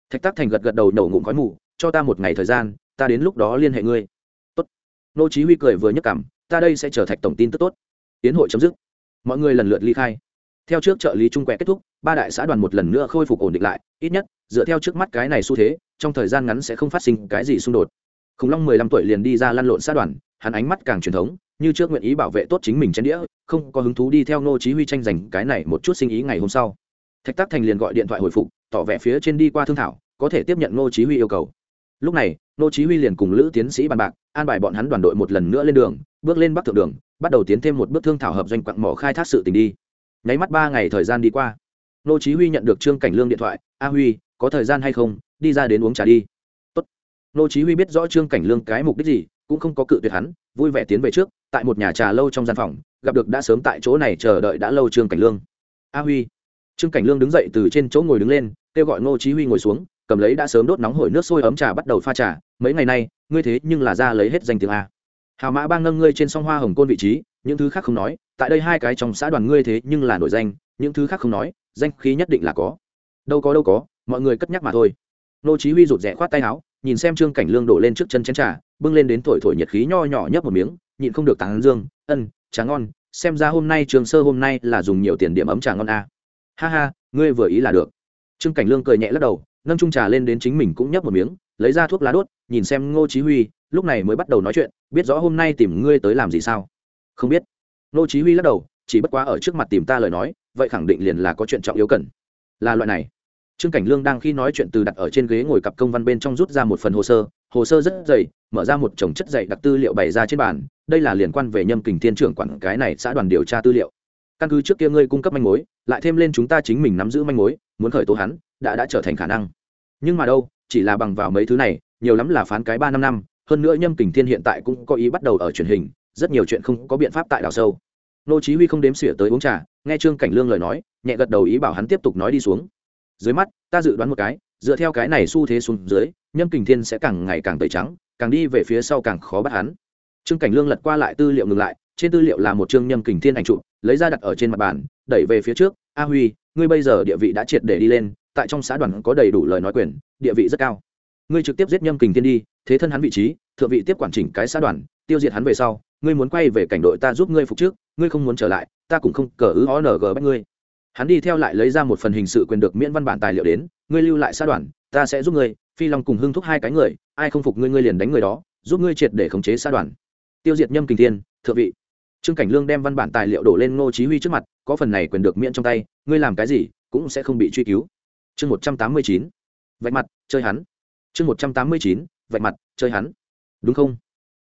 Thạch tác thành gật gật đầu nổ ngụm khói mù, cho ta một ngày thời gian, ta đến lúc đó liên hệ ngươi. Tốt. Nô chí huy cười vừa nhấc cảm ta đây sẽ trở thạch tổng tin tức tốt. Tiến hội chấm dứt. Mọi người lần lượt ly khai. Theo trước trợ lý trung quẹ kết thúc, ba đại xã đoàn một lần nữa khôi phục ổn định lại, ít nhất, dựa theo trước mắt cái này xu thế, trong thời gian ngắn sẽ không phát sinh cái gì xung đột khủng long mười lăm tuổi liền đi ra lăn lộn xã đoàn, hắn ánh mắt càng truyền thống, như trước nguyện ý bảo vệ tốt chính mình trên đĩa, không có hứng thú đi theo nô chí huy tranh giành cái này một chút sinh ý ngày hôm sau. Thạch tác thành liền gọi điện thoại hồi phục, tỏ vẻ phía trên đi qua thương thảo, có thể tiếp nhận nô chí huy yêu cầu. Lúc này nô chí huy liền cùng lữ tiến sĩ bàn bạc, an bài bọn hắn đoàn đội một lần nữa lên đường, bước lên bắc thượng đường, bắt đầu tiến thêm một bước thương thảo hợp doanh quặng mỏ khai thác sự tình đi. Nháy mắt ba ngày thời gian đi qua nô chí huy nhận được trương cảnh lương điện thoại, a huy, có thời gian hay không? Đi ra đến uống trà đi nô chí huy biết rõ trương cảnh lương cái mục đích gì, cũng không có cự tuyệt hắn, vui vẻ tiến về trước, tại một nhà trà lâu trong gian phòng, gặp được đã sớm tại chỗ này chờ đợi đã lâu trương cảnh lương. A huy. Trương cảnh lương đứng dậy từ trên chỗ ngồi đứng lên, kêu gọi nô chí huy ngồi xuống, cầm lấy đã sớm đốt nóng hổi nước sôi ấm trà bắt đầu pha trà, mấy ngày nay, ngươi thế nhưng là ra lấy hết danh tiếng a. Hào mã bang nâng ngươi trên song hoa hồng côn vị trí, những thứ khác không nói, tại đây hai cái trong xã đoàn ngươi thế nhưng là nổi danh, những thứ khác không nói, danh khí nhất định là có. Đâu có đâu có, mọi người cất nhắc mà thôi. Nô chí huy rụt rè khoát tay áo nhìn xem trương cảnh lương đổ lên trước chân chén trà, bưng lên đến thổi thổi nhiệt khí nho nhỏ nhấp một miếng, nhịn không được tán dương, ân, trà ngon, xem ra hôm nay trường sơ hôm nay là dùng nhiều tiền điểm ấm trà ngon a. À. ha ha, ngươi vừa ý là được. Trương cảnh lương cười nhẹ lắc đầu, nâng chung trà lên đến chính mình cũng nhấp một miếng, lấy ra thuốc lá đốt, nhìn xem ngô chí huy, lúc này mới bắt đầu nói chuyện, biết rõ hôm nay tìm ngươi tới làm gì sao? Không biết. Ngô chí huy lắc đầu, chỉ bất quá ở trước mặt tìm ta lời nói, vậy khẳng định liền là có chuyện trọng yếu cần. Là loại này trương cảnh lương đang khi nói chuyện từ đặt ở trên ghế ngồi cặp công văn bên trong rút ra một phần hồ sơ hồ sơ rất dày, mở ra một chồng chất dày đặc tư liệu bày ra trên bàn, đây là liên quan về nhâm kình thiên trưởng quản cái này xã đoàn điều tra tư liệu. Căn cứ trước kia ngươi cung cấp manh mối, lại thêm lên chúng ta chính mình nắm giữ manh mối, muốn khởi tố hắn, đã đã trở thành khả năng. Nhưng mà đâu, chỉ là bằng vào mấy thứ này, nhiều lắm là phán cái ba năm năm, hơn nữa nhâm kình thiên hiện tại cũng có ý bắt đầu ở truyền hình, rất nhiều chuyện không có biện pháp tại đào sâu. Nô chí huy không đếm xỉa tới uống trà, nghe trương cảnh lương lời nói, nhẹ gật đầu ý bảo hắn tiếp tục nói đi xuống dưới mắt, ta dự đoán một cái, dựa theo cái này xu thế xuống dưới, nhâm kình thiên sẽ càng ngày càng tẩy trắng, càng đi về phía sau càng khó bắt hắn. Trương cảnh lương lật qua lại tư liệu ngừng lại, trên tư liệu là một trương nhâm kình thiên ảnh trụ lấy ra đặt ở trên mặt bàn, đẩy về phía trước, a huy, ngươi bây giờ địa vị đã triệt để đi lên, tại trong xã đoàn có đầy đủ lời nói quyền, địa vị rất cao. Ngươi trực tiếp giết nhâm kình thiên đi, thế thân hắn vị trí, thượng vị tiếp quản chỉnh cái xã đoàn, tiêu diệt hắn về sau, ngươi muốn quay về cảnh đội ta giúp ngươi phục trước, ngươi không muốn trở lại, ta cũng không cờ ứ ó ng bắt ngươi hắn đi theo lại lấy ra một phần hình sự quyền được miễn văn bản tài liệu đến, ngươi lưu lại xã đoàn, ta sẽ giúp ngươi, phi long cùng hưng thúc hai cái người, ai không phục ngươi ngươi liền đánh người đó, giúp ngươi triệt để khống chế xã đoàn. Tiêu diệt nhâm kình thiên, thượng vị. Trương cảnh lương đem văn bản tài liệu đổ lên ngô chí huy trước mặt, có phần này quyền được miễn trong tay, ngươi làm cái gì cũng sẽ không bị truy cứu. Chương một trăm tám mươi chín, vạch mặt, chơi hắn. Chương một trăm tám mươi chín, vạch mặt, chơi hắn. Đúng không?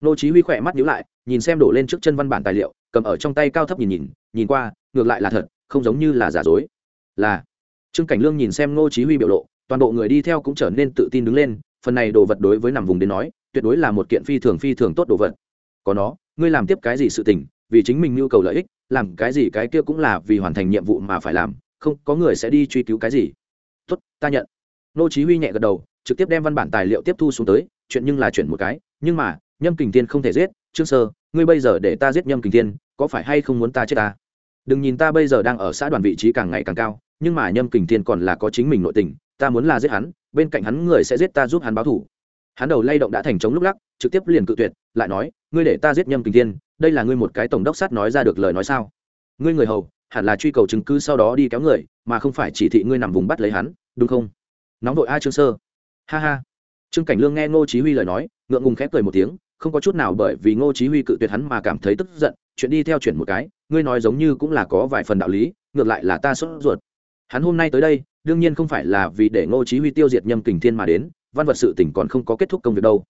Nô chí huy khỏe mắt nhíu lại, nhìn xem đổ lên trước chân văn bản tài liệu, cầm ở trong tay cao thấp nhìn nhìn nhìn qua, ngược lại là thật không giống như là giả dối. Là, trương cảnh lương nhìn xem ngô chí huy biểu lộ, toàn bộ người đi theo cũng trở nên tự tin đứng lên, phần này đồ vật đối với nằm vùng đến nói, tuyệt đối là một kiện phi thường phi thường tốt đồ vật. Có nó, ngươi làm tiếp cái gì sự tình, vì chính mình nhu cầu lợi ích, làm cái gì cái kia cũng là vì hoàn thành nhiệm vụ mà phải làm, không, có người sẽ đi truy cứu cái gì. Tốt, ta nhận. Ngô chí huy nhẹ gật đầu, trực tiếp đem văn bản tài liệu tiếp thu xuống tới, chuyện nhưng là chuyện một cái, nhưng mà, nhâm kình tiên không thể giết, trương sơ, ngươi bây giờ để ta giết nhâm kình tiên có phải hay không muốn ta chết ta? Đừng nhìn ta bây giờ đang ở xã đoàn vị trí càng ngày càng cao, nhưng mà nhâm kình tiên còn là có chính mình nội tình, ta muốn là giết hắn, bên cạnh hắn người sẽ giết ta giúp hắn báo thù hắn đầu lay động đã thành chống lúc lắc, trực tiếp liền cự tuyệt, lại nói, ngươi để ta giết nhâm kình tiên đây là ngươi một cái tổng đốc sát nói ra được lời nói sao? Ngươi người hầu, hẳn là truy cầu chứng cứ sau đó đi kéo người, mà không phải chỉ thị ngươi nằm vùng bắt lấy hắn, đúng không? Nóng vội a trương sơ. Ha ha. Trương cảnh lương nghe ngô chí huy lời nói, ngượng ngùng khép cười một tiếng, không có chút nào bởi vì ngô chí huy cự tuyệt hắn mà cảm thấy tức giận, chuyện đi theo chuyển một cái ngươi nói giống như cũng là có vài phần đạo lý, ngược lại là ta sốt ruột. Hắn hôm nay tới đây, đương nhiên không phải là vì để ngô chí huy tiêu diệt nhâm kình thiên mà đến, văn vật sự tình còn không có kết thúc công việc đâu.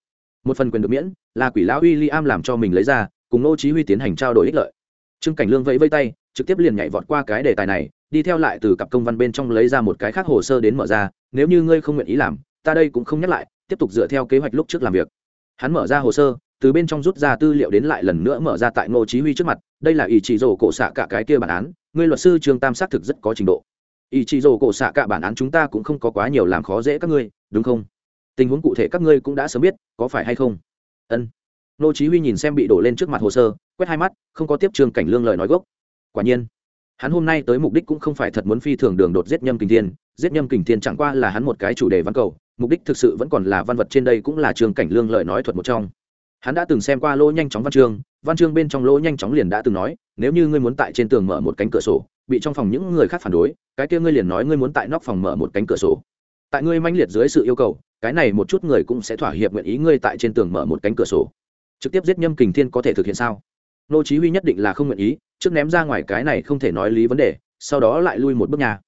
Một phần quyền được miễn, là quỷ lão uy liam làm cho mình lấy ra, cùng ngô chí huy tiến hành trao đổi ích lợi. Trương cảnh lương vẫy vẫy tay, trực tiếp liền nhảy vọt qua cái đề tài này, đi theo lại từ cặp công văn bên trong lấy ra một cái khác hồ sơ đến mở ra, nếu như ngươi không nguyện ý làm, ta đây cũng không nhắc lại, tiếp tục dựa theo kế hoạch lúc trước làm việc. Hắn mở ra hồ sơ từ bên trong rút ra tư liệu đến lại lần nữa mở ra tại ngô chí huy trước mặt, đây là ý chỉ rổ cổ xạ cả cái kia bản án, ngươi luật sư trương tam xác thực rất có trình độ. Ý chỉ rổ cổ xạ cả bản án chúng ta cũng không có quá nhiều làm khó dễ các ngươi, đúng không? Tình huống cụ thể các ngươi cũng đã sớm biết, có phải hay không? Ân. Ngô chí huy nhìn xem bị đổ lên trước mặt hồ sơ, quét hai mắt, không có tiếp trương cảnh lương lời nói gốc. Quả nhiên, hắn hôm nay tới mục đích cũng không phải thật muốn phi thường đường đột giết nhâm kình thiên, giết nhâm kình thiên chẳng qua là hắn một cái chủ đề văn cầu, mục đích thực sự vẫn còn là văn vật trên đây cũng là trường cảnh lương lợi nói thuật một trong hắn đã từng xem qua lỗ nhanh chóng văn chương văn chương bên trong lỗ nhanh chóng liền đã từng nói, nếu như ngươi muốn tại trên tường mở một cánh cửa sổ, bị trong phòng những người khác phản đối, cái kia ngươi liền nói ngươi muốn tại nóc phòng mở một cánh cửa sổ. Tại ngươi manh liệt dưới sự yêu cầu, cái này một chút người cũng sẽ thỏa hiệp nguyện ý ngươi tại trên tường mở một cánh cửa sổ. Trực tiếp giết nhâm kình thiên có thể thực hiện sao? Nô chí huy nhất định là không nguyện ý, trước ném ra ngoài cái này không thể nói lý vấn đề, sau đó lại lui một bước nhà.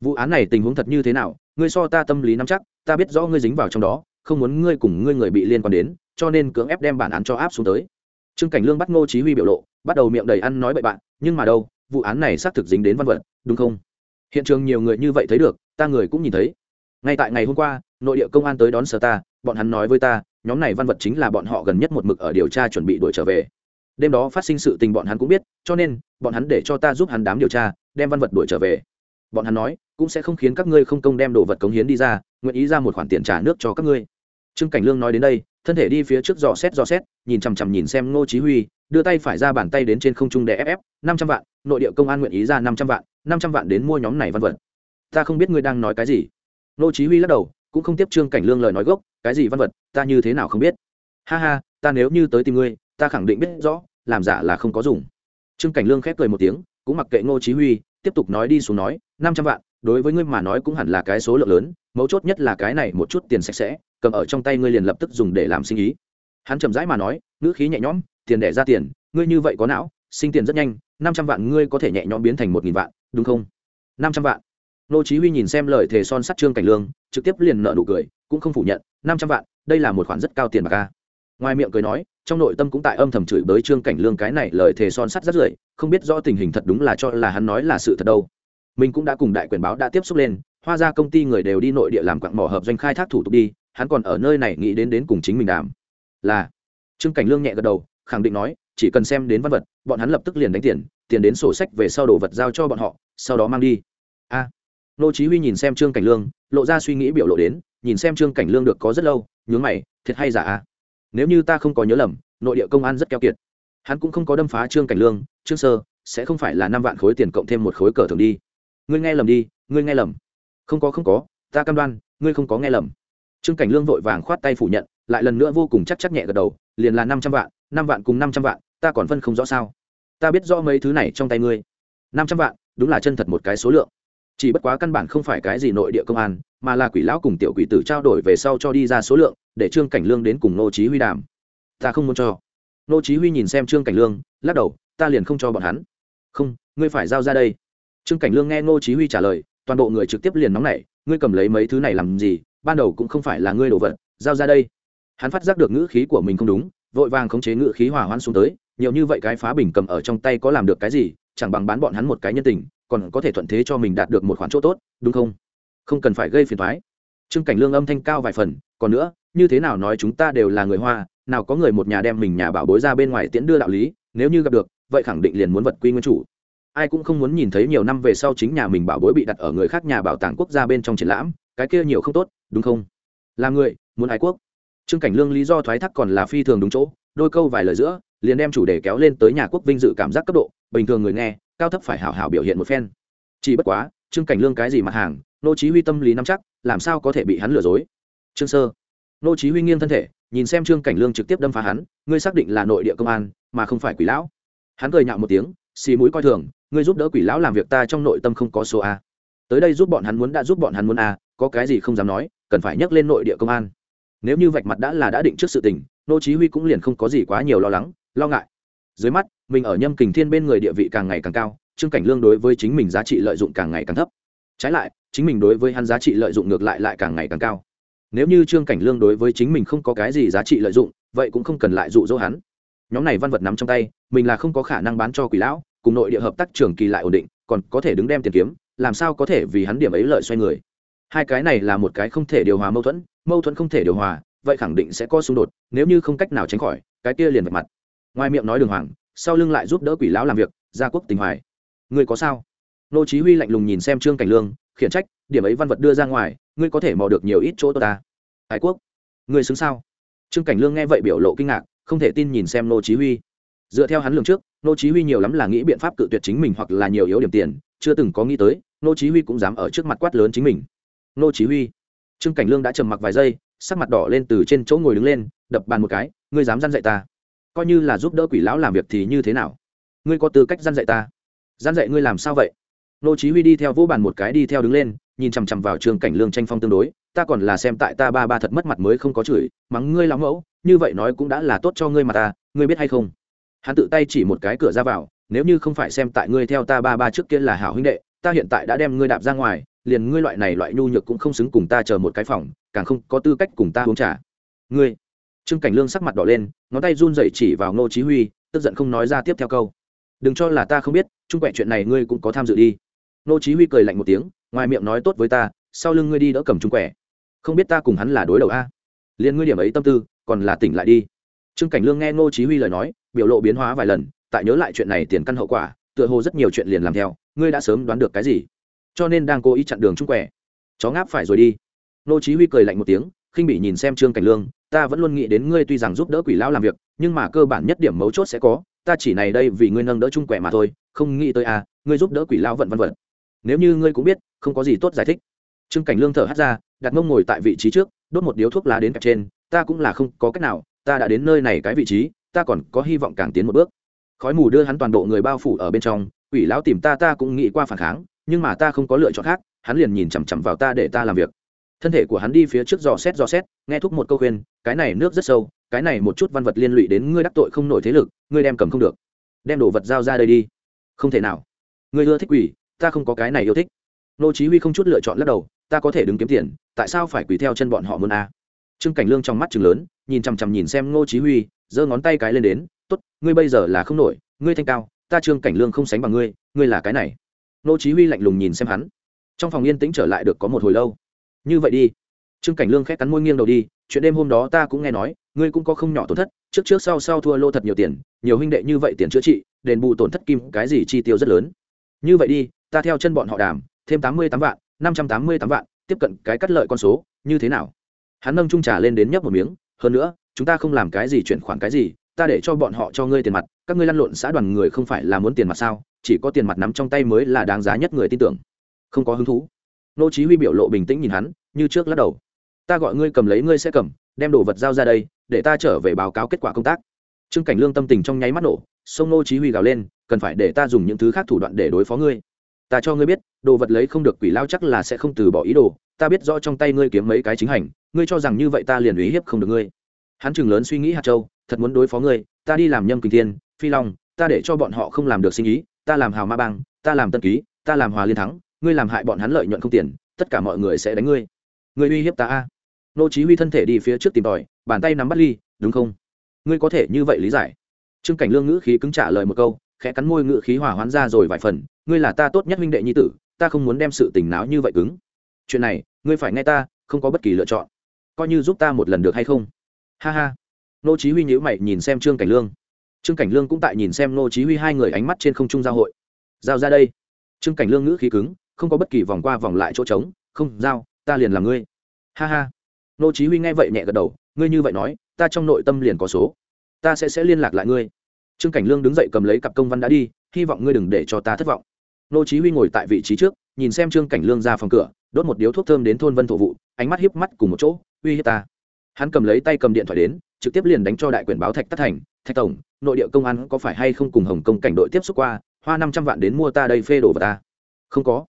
Vụ án này tình huống thật như thế nào? Ngươi so ta tâm lý nắm chắc, ta biết rõ ngươi dính vào trong đó, không muốn ngươi cùng ngươi người bị liên quan đến cho nên cưỡng ép đem bản án cho áp xuống tới. Trương cảnh lương bắt ngô chí huy biểu lộ, bắt đầu miệng đầy ăn nói bậy bạn, nhưng mà đâu, vụ án này xác thực dính đến văn vật, đúng không? Hiện trường nhiều người như vậy thấy được, ta người cũng nhìn thấy. Ngay tại ngày hôm qua, nội địa công an tới đón sở ta, bọn hắn nói với ta, nhóm này văn vật chính là bọn họ gần nhất một mực ở điều tra chuẩn bị đuổi trở về. Đêm đó phát sinh sự tình bọn hắn cũng biết, cho nên, bọn hắn để cho ta giúp hắn đám điều tra, đem văn vật đuổi trở về. Bọn hắn nói, cũng sẽ không khiến các ngươi không công đem đồ vật cống hiến đi ra, nguyện ý ra một khoản tiền trả nước cho các ngươi. Trương cảnh lương nói đến đây thân thể đi phía trước dò xét dò xét, nhìn chằm chằm nhìn xem ngô chí huy, đưa tay phải ra bàn tay đến trên không trung để ép ép, năm trăm vạn, nội địa công an nguyện ý ra năm trăm vạn, năm trăm vạn đến mua nhóm này văn vật. Ta không biết ngươi đang nói cái gì. Ngô chí huy lắc đầu, cũng không tiếp trương cảnh lương lời nói gốc, cái gì văn vật, ta như thế nào không biết. Ha ha, ta nếu như tới tìm ngươi, ta khẳng định biết rõ, làm giả là không có dùng. Trương cảnh lương khép cười một tiếng, cũng mặc kệ ngô chí huy, tiếp tục nói đi xuống nói, năm trăm vạn, đối với ngươi mà nói cũng hẳn là cái số lượng lớn, mấu chốt nhất là cái này một chút tiền sạch sẽ cầm ở trong tay ngươi liền lập tức dùng để làm sinh ý. Hắn chậm rãi mà nói, ngữ khí nhẹ nhõm, tiền đẻ ra tiền, ngươi như vậy có não, sinh tiền rất nhanh, năm trăm vạn ngươi có thể nhẹ nhõm biến thành một nghìn vạn, đúng không? Năm trăm vạn. Nô chí huy nhìn xem lời thề son sắt trương cảnh lương, trực tiếp liền nợ nụ cười, cũng không phủ nhận, năm trăm vạn, đây là một khoản rất cao tiền bạc ca ngoài miệng cười nói, trong nội tâm cũng tại âm thầm chửi bới trương cảnh lương cái này lời thề son sắt rất rưởi, không biết rõ tình hình thật đúng là cho là hắn nói là sự thật đâu. Mình cũng đã cùng đại quyền báo đã tiếp xúc lên hoa ra công ty người đều đi nội địa làm quặng mỏ hợp doanh khai thác thủ tục đi hắn còn ở nơi này nghĩ đến đến cùng chính mình đàm. Là. Trương cảnh lương nhẹ gật đầu, khẳng định nói, chỉ cần xem đến văn vật, bọn hắn lập tức liền đánh tiền tiền đến sổ sách về sau đồ vật giao cho bọn họ, sau đó mang đi. A. Nô chí huy nhìn xem trương cảnh lương, lộ ra suy nghĩ biểu lộ đến, nhìn xem trương cảnh lương được có rất lâu, nhướng mày, thiệt hay giả a. Nếu như ta không có nhớ lầm, nội địa công an rất keo kiệt. Hắn cũng không có đâm phá trương cảnh lương, trương sơ, sẽ không phải là năm vạn khối tiền cộng thêm một khối cờ thường đi. Ngươi nghe lầm đi, ngươi nghe lầm. Không có không có, ta cam đoan, ngươi không có nghe lầm trương cảnh lương vội vàng khoát tay phủ nhận, lại lần nữa vô cùng chắc chắc nhẹ gật đầu, liền là năm trăm vạn, năm vạn cùng năm trăm vạn, ta còn phân không rõ sao? Ta biết rõ mấy thứ này trong tay ngươi. Năm trăm vạn, đúng là chân thật một cái số lượng. Chỉ bất quá căn bản không phải cái gì nội địa công an, mà là quỷ lão cùng tiểu quỷ tử trao đổi về sau cho đi ra số lượng, để trương cảnh lương đến cùng nô chí huy đàm. Ta không muốn cho. Nô chí huy nhìn xem trương cảnh lương, lắc đầu, ta liền không cho bọn hắn. Không, ngươi phải giao ra đây. Trương cảnh lương nghe nô chí huy trả lời, toàn bộ người trực tiếp liền nóng nảy, ngươi cầm lấy mấy thứ này làm gì ban đầu cũng không phải là ngươi đồ vật, giao ra đây. Hắn phát giác được ngữ khí của mình không đúng, vội vàng khống chế ngữ khí hòa hoãn xuống tới, nhiều như vậy cái phá bình cầm ở trong tay có làm được cái gì, chẳng bằng bán bọn hắn một cái nhân tình, còn có thể thuận thế cho mình đạt được một khoản chỗ tốt, đúng không? Không cần phải gây phiền toái. Trương cảnh lương âm thanh cao vài phần, còn nữa, như thế nào nói chúng ta đều là người hoa, nào có người một nhà đem mình nhà bảo bối ra bên ngoài tiễn đưa đạo lý, nếu như gặp được, vậy khẳng định liền muốn vật quy nguyên chủ. Ai cũng không muốn nhìn thấy nhiều năm về sau chính nhà mình bảo bối bị đặt ở người khác nhà bảo tàng quốc gia bên trong triển lãm cái kia nhiều không tốt, đúng không? Là người, muốn ái quốc. Trương cảnh lương lý do thoái thác còn là phi thường đúng chỗ, đôi câu vài lời giữa, liền đem chủ đề kéo lên tới nhà quốc vinh dự cảm giác cấp độ, bình thường người nghe, cao thấp phải hảo hảo biểu hiện một phen. Chỉ bất quá, trương cảnh lương cái gì mặt hàng, nô chí huy tâm lý nắm chắc, làm sao có thể bị hắn lừa dối? Trương sơ. Nô chí huy nghiêng thân thể, nhìn xem trương cảnh lương trực tiếp đâm phá hắn, ngươi xác định là nội địa công an, mà không phải quỷ lão. Hắn cười nhạo một tiếng, xì mũi coi thường, ngươi giúp đỡ quỷ lão làm việc ta trong nội tâm không có số a. Tới đây giúp bọn hắn muốn đã giúp bọn hắn muốn a có cái gì không dám nói, cần phải nhắc lên nội địa công an. Nếu như vạch mặt đã là đã định trước sự tình, nô chí huy cũng liền không có gì quá nhiều lo lắng, lo ngại. Dưới mắt, mình ở nhâm kình thiên bên người địa vị càng ngày càng cao, trương cảnh lương đối với chính mình giá trị lợi dụng càng ngày càng thấp. Trái lại, chính mình đối với hắn giá trị lợi dụng ngược lại lại càng ngày càng cao. Nếu như trương cảnh lương đối với chính mình không có cái gì giá trị lợi dụng, vậy cũng không cần lại dụ dỗ hắn. Nhóm này văn vật nắm trong tay, mình là không có khả năng bán cho quỷ lão, cùng nội địa hợp tác trường kỳ lại ổn định, còn có thể đứng đem tiền kiếm, làm sao có thể vì hắn điểm ấy lợi xoay người hai cái này là một cái không thể điều hòa mâu thuẫn mâu thuẫn không thể điều hòa, vậy khẳng định sẽ có xung đột, nếu như không cách nào tránh khỏi, cái kia liền vạch mặt. Ngoài miệng nói đường hoàng, sau lưng lại giúp đỡ quỷ lão làm việc, gia quốc tình hoài. Ngươi có sao? Nô chí huy lạnh lùng nhìn xem trương cảnh lương, khiển trách, điểm ấy văn vật đưa ra ngoài, ngươi có thể mò được nhiều ít chỗ tốt ta. Hải quốc, ngươi xứng sao? Trương cảnh lương nghe vậy biểu lộ kinh ngạc, không thể tin nhìn xem nô chí huy. Dựa theo hắn lường trước, nô chí huy nhiều lắm là nghĩ biện pháp cự tuyệt chính mình hoặc là nhiều yếu điểm tiền, chưa từng có nghĩ tới, nô chí huy cũng dám ở trước mặt quát lớn chính mình nô chí huy. Trương cảnh lương đã trầm mặc vài giây, sắc mặt đỏ lên từ trên chỗ ngồi đứng lên, đập bàn một cái, ngươi dám dăn dạy ta? Coi như là giúp đỡ quỷ lão làm việc thì như thế nào? Ngươi có tư cách dăn dạy ta? Dăn dạy ngươi làm sao vậy? Nô chí huy đi theo vỗ bàn một cái đi theo đứng lên, nhìn chăm chăm vào trương cảnh lương tranh phong tương đối, ta còn là xem tại ta ba ba thật mất mặt mới không có chửi, mắng ngươi lão mẫu, như vậy nói cũng đã là tốt cho ngươi mà ta, ngươi biết hay không? Hắn tự tay chỉ một cái cửa ra vào, nếu như không phải xem tại ngươi theo ta ba ba trước kia là hảo huynh đệ ta hiện tại đã đem ngươi đạp ra ngoài, liền ngươi loại này loại nhu nhược cũng không xứng cùng ta chờ một cái phòng, càng không có tư cách cùng ta uống trà. Ngươi. Trương cảnh lương sắc mặt đỏ lên, ngón tay run rẩy chỉ vào ngô chí huy, tức giận không nói ra tiếp theo câu. Đừng cho là ta không biết, chung quẹ chuyện này ngươi cũng có tham dự đi. Ngô chí huy cười lạnh một tiếng, ngoài miệng nói tốt với ta, sau lưng ngươi đi đỡ cầm chung quẹ không biết ta cùng hắn là đối đầu a? Liền ngươi điểm ấy tâm tư, còn là tỉnh lại đi. Trương cảnh lương nghe ngô chí huy lời nói, biểu lộ biến hóa vài lần, tại nhớ lại chuyện này tiền căn hậu quả, tựa hồ rất nhiều chuyện liền làm theo ngươi đã sớm đoán được cái gì? Cho nên đang cố ý chặn đường trung quẻ. Chó ngáp phải rồi đi. Nô chí huy cười lạnh một tiếng, khinh bỉ nhìn xem trương cảnh lương, ta vẫn luôn nghĩ đến ngươi tuy rằng giúp đỡ quỷ lão làm việc, nhưng mà cơ bản nhất điểm mấu chốt sẽ có, ta chỉ này đây vì ngươi nâng đỡ trung quẻ mà thôi, không nghĩ tới à ngươi giúp đỡ quỷ lão vận vân vân nếu như ngươi cũng biết, không có gì tốt giải thích. Trương cảnh lương thở hắt ra, đặt mông ngồi tại vị trí trước, đốt một điếu thuốc lá đến cạnh trên, ta cũng là không có cách nào, ta đã đến nơi này cái vị trí, ta còn có hy vọng càng tiến một bước. Khói mù đưa hắn toàn bộ người bao phủ ở bên trong quỷ lão tìm ta ta cũng nghĩ qua phản kháng, nhưng mà ta không có lựa chọn khác, hắn liền nhìn chằm chằm vào ta để ta làm việc. Thân thể của hắn đi phía trước dò xét dò xét, nghe thúc một câu khuyên, cái này nước rất sâu, cái này một chút văn vật liên lụy đến ngươi đắc tội không nổi thế lực, ngươi đem cầm không được. Đem đồ vật giao ra đây đi. Không thể nào. Ngươi ưa thích quỷ, ta không có cái này yêu thích. Nô chí huy không chút lựa chọn lắc đầu, ta có thể đứng kiếm tiền, tại sao phải quỳ theo chân bọn họ muốn a? Trương cảnh lương trong mắt trừng lớn, nhìn chằm chằm nhìn xem ngô chí huy, giơ ngón tay cái lên đến, tốt, ngươi bây giờ là không nổi, ngươi thanh cao ta trương cảnh lương không sánh bằng ngươi ngươi là cái này. Nô chí huy lạnh lùng nhìn xem hắn. Trong phòng yên tĩnh trở lại được có một hồi lâu. Như vậy đi. Trương cảnh lương khẽ cắn môi nghiêng đầu đi, chuyện đêm hôm đó ta cũng nghe nói, ngươi cũng có không nhỏ tổn thất, trước trước sau sau thua lô thật nhiều tiền, nhiều huynh đệ như vậy tiền chữa trị, đền bù tổn thất kim, cái gì chi tiêu rất lớn. Như vậy đi, ta theo chân bọn họ đàm, thêm tám mươi tám vạn, năm trăm tám mươi tám vạn, tiếp cận cái cắt lợi con số, như thế nào? Hắn nâng trung trà lên đến nhấp một miếng, hơn nữa, chúng ta không làm cái gì chuyển khoản cái gì ta để cho bọn họ cho ngươi tiền mặt, các ngươi lăn lộn xã đoàn người không phải là muốn tiền mặt sao? Chỉ có tiền mặt nắm trong tay mới là đáng giá nhất người tin tưởng. Không có hứng thú. Nô chí huy biểu lộ bình tĩnh nhìn hắn, như trước lắc đầu. Ta gọi ngươi cầm lấy ngươi sẽ cầm, đem đồ vật giao ra đây, để ta trở về báo cáo kết quả công tác. Trương cảnh lương tâm tình trong nháy mắt nổ, sông nô chí huy gào lên, cần phải để ta dùng những thứ khác thủ đoạn để đối phó ngươi. Ta cho ngươi biết, đồ vật lấy không được quỷ lao chắc là sẽ không từ bỏ ý đồ. Ta biết rõ trong tay ngươi kiếm mấy cái chính hành, ngươi cho rằng như vậy ta liền ý hiếp không được ngươi hắn chừng lớn suy nghĩ hạt châu, thật muốn đối phó ngươi, ta đi làm nhâm kinh thiên, phi long, ta để cho bọn họ không làm được sinh ý, ta làm hào ma bang, ta làm tân ký, ta làm hòa liên thắng, ngươi làm hại bọn hắn lợi nhuận không tiền, tất cả mọi người sẽ đánh ngươi. Ngươi uy hiếp ta a. Nô chí huy thân thể đi phía trước tìm tòi, bàn tay nắm bắt ly, đúng không? Ngươi có thể như vậy lý giải. Trương cảnh lương ngữ khí cứng trả lời một câu, khẽ cắn môi ngữ khí hòa hoãn ra rồi vài phần, ngươi là ta tốt nhất huynh đệ nhi tử, ta không muốn đem sự tình náo như vậy cứng. Chuyện này, ngươi phải nghe ta, không có bất kỳ lựa chọn. Coi như giúp ta một lần được hay không? Ha ha. Nô chí huy nhíu mày nhìn xem trương cảnh lương. Trương cảnh lương cũng tại nhìn xem nô chí huy hai người ánh mắt trên không trung giao hội. Giao ra đây. Trương cảnh lương ngữ khí cứng, không có bất kỳ vòng qua vòng lại chỗ trống. Không, giao, ta liền làm ngươi. Ha ha. Nô chí huy nghe vậy nhẹ gật đầu, ngươi như vậy nói, ta trong nội tâm liền có số. Ta sẽ sẽ liên lạc lại ngươi. Trương cảnh lương đứng dậy cầm lấy cặp công văn đã đi, hy vọng ngươi đừng để cho ta thất vọng. Nô chí huy ngồi tại vị trí trước, nhìn xem trương cảnh lương ra phòng cửa, đốt một điếu thuốc thơm đến thôn vân thổ vụ, ánh mắt hiếp mắt cùng một chỗ, uy hiếp ta hắn cầm lấy tay cầm điện thoại đến, trực tiếp liền đánh cho đại quyền báo thạch tất thành, thạch tổng, nội địa công an có phải hay không cùng hồng công cảnh đội tiếp xúc qua, hoa năm trăm vạn đến mua ta đây phê đồ vào ta? Không có.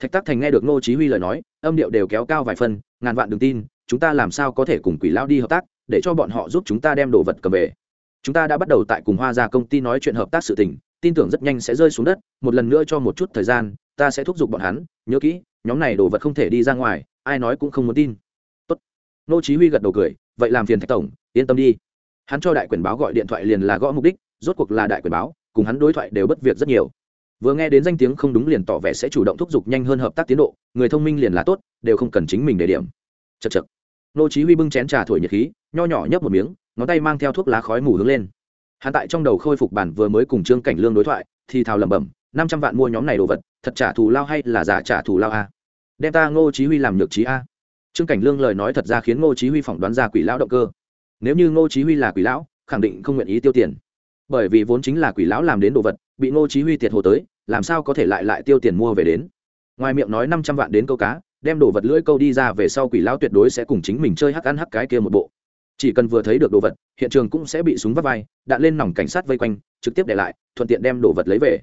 Thạch tắc thành nghe được ngô chí huy lời nói, âm điệu đều kéo cao vài phần ngàn vạn đừng tin, chúng ta làm sao có thể cùng quỷ lao đi hợp tác, để cho bọn họ giúp chúng ta đem đồ vật cầm về. Chúng ta đã bắt đầu tại cùng hoa gia công ty nói chuyện hợp tác sự tình, tin tưởng rất nhanh sẽ rơi xuống đất, một lần nữa cho một chút thời gian, ta sẽ thúc giục bọn hắn, nhớ kỹ, nhóm này đồ vật không thể đi ra ngoài, ai nói cũng không muốn tin nô chí huy gật đầu cười, vậy làm phiền thạch tổng, yên tâm đi. Hắn cho đại quyền báo gọi điện thoại liền là gõ mục đích, rốt cuộc là đại quyền báo, cùng hắn đối thoại đều bất việc rất nhiều. Vừa nghe đến danh tiếng không đúng liền tỏ vẻ sẽ chủ động thúc giục nhanh hơn hợp tác tiến độ, người thông minh liền là tốt, đều không cần chính mình để điểm. Chật chật nô chí huy bưng chén trà thổi nhiệt khí, nho nhỏ nhấp một miếng, ngón tay mang theo thuốc lá khói mù hướng lên. Hắn tại trong đầu khôi phục bản vừa mới cùng trương cảnh lương đối thoại, thì thào lẩm bẩm, năm trăm vạn mua nhóm này đồ vật, thật trả thù lao hay là giả trả thù lao a? Đem ta ngô chí huy làm nhược trí a? Trương cảnh lương lời nói thật ra khiến ngô chí huy phỏng đoán ra quỷ lão động cơ. Nếu như ngô chí huy là quỷ lão, khẳng định không nguyện ý tiêu tiền. Bởi vì vốn chính là quỷ lão làm đến đồ vật, bị ngô chí huy tiệt hồ tới, làm sao có thể lại lại tiêu tiền mua về đến? Ngoài miệng nói năm trăm vạn đến câu cá, đem đồ vật lưỡi câu đi ra về sau quỷ lão tuyệt đối sẽ cùng chính mình chơi hắc ăn hắc cái kia một bộ. Chỉ cần vừa thấy được đồ vật, hiện trường cũng sẽ bị súng vắt vai, đạn lên nòng cảnh sát vây quanh, trực tiếp để lại, thuận tiện đem đồ vật lấy về.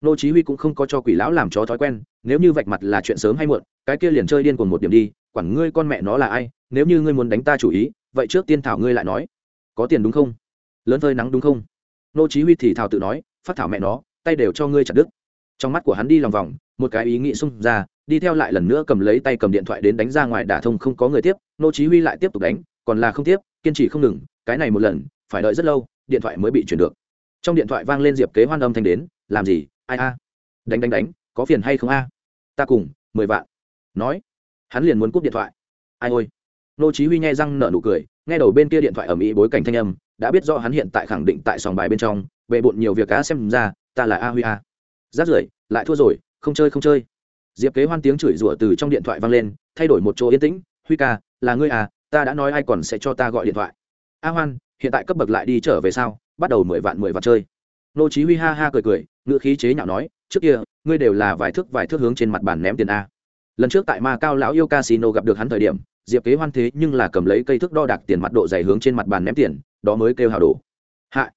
Nô chí huy cũng không có cho quỷ lão làm chó thói quen, nếu như vạch mặt là chuyện sớm hay muộn, cái kia liền chơi điên cuồng một điểm đi quản ngươi con mẹ nó là ai, nếu như ngươi muốn đánh ta chủ ý, vậy trước tiên thảo ngươi lại nói. Có tiền đúng không? Lớn phơi nắng đúng không? Nô chí huy thì thảo tự nói, phát thảo mẹ nó, tay đều cho ngươi chặt đứt. Trong mắt của hắn đi lòng vòng, một cái ý nghĩ xung ra, đi theo lại lần nữa cầm lấy tay cầm điện thoại đến đánh ra ngoài đả thông không có người tiếp, nô chí huy lại tiếp tục đánh, còn là không tiếp, kiên trì không ngừng, cái này một lần, phải đợi rất lâu, điện thoại mới bị chuyển được. Trong điện thoại vang lên diệp kế hoan âm thanh đến, làm gì, ai a? Đánh đánh đánh, có phiền hay không a? Ta cùng, mười vạn. Nói hắn liền muốn cúp điện thoại. Ai ôi. Nô chí huy nhay răng nở nụ cười, nghe đầu bên kia điện thoại ở mỹ bối cảnh thanh âm, đã biết rõ hắn hiện tại khẳng định tại sòng bài bên trong về bộn nhiều việc cá xem ra, ta là a huy a. Rát rưởi, lại thua rồi, không chơi không chơi. Diệp kế hoan tiếng chửi rủa từ trong điện thoại vang lên, thay đổi một chỗ yên tĩnh, huy ca, là ngươi à ta đã nói ai còn sẽ cho ta gọi điện thoại. A hoan, hiện tại cấp bậc lại đi trở về sau bắt đầu mười vạn mười vạn chơi. Nô chí huy ha ha cười cười ngựa khí chế nhạo nói, trước kia, ngươi đều là vài thước vài thước hướng trên mặt bàn ném tiền a lần trước tại ma cao lão yêu casino gặp được hắn thời điểm, diệp kế hoan thế nhưng là cầm lấy cây thước đo đạc tiền mặt độ dày hướng trên mặt bàn ném tiền, đó mới kêu hào đồ. Hạ.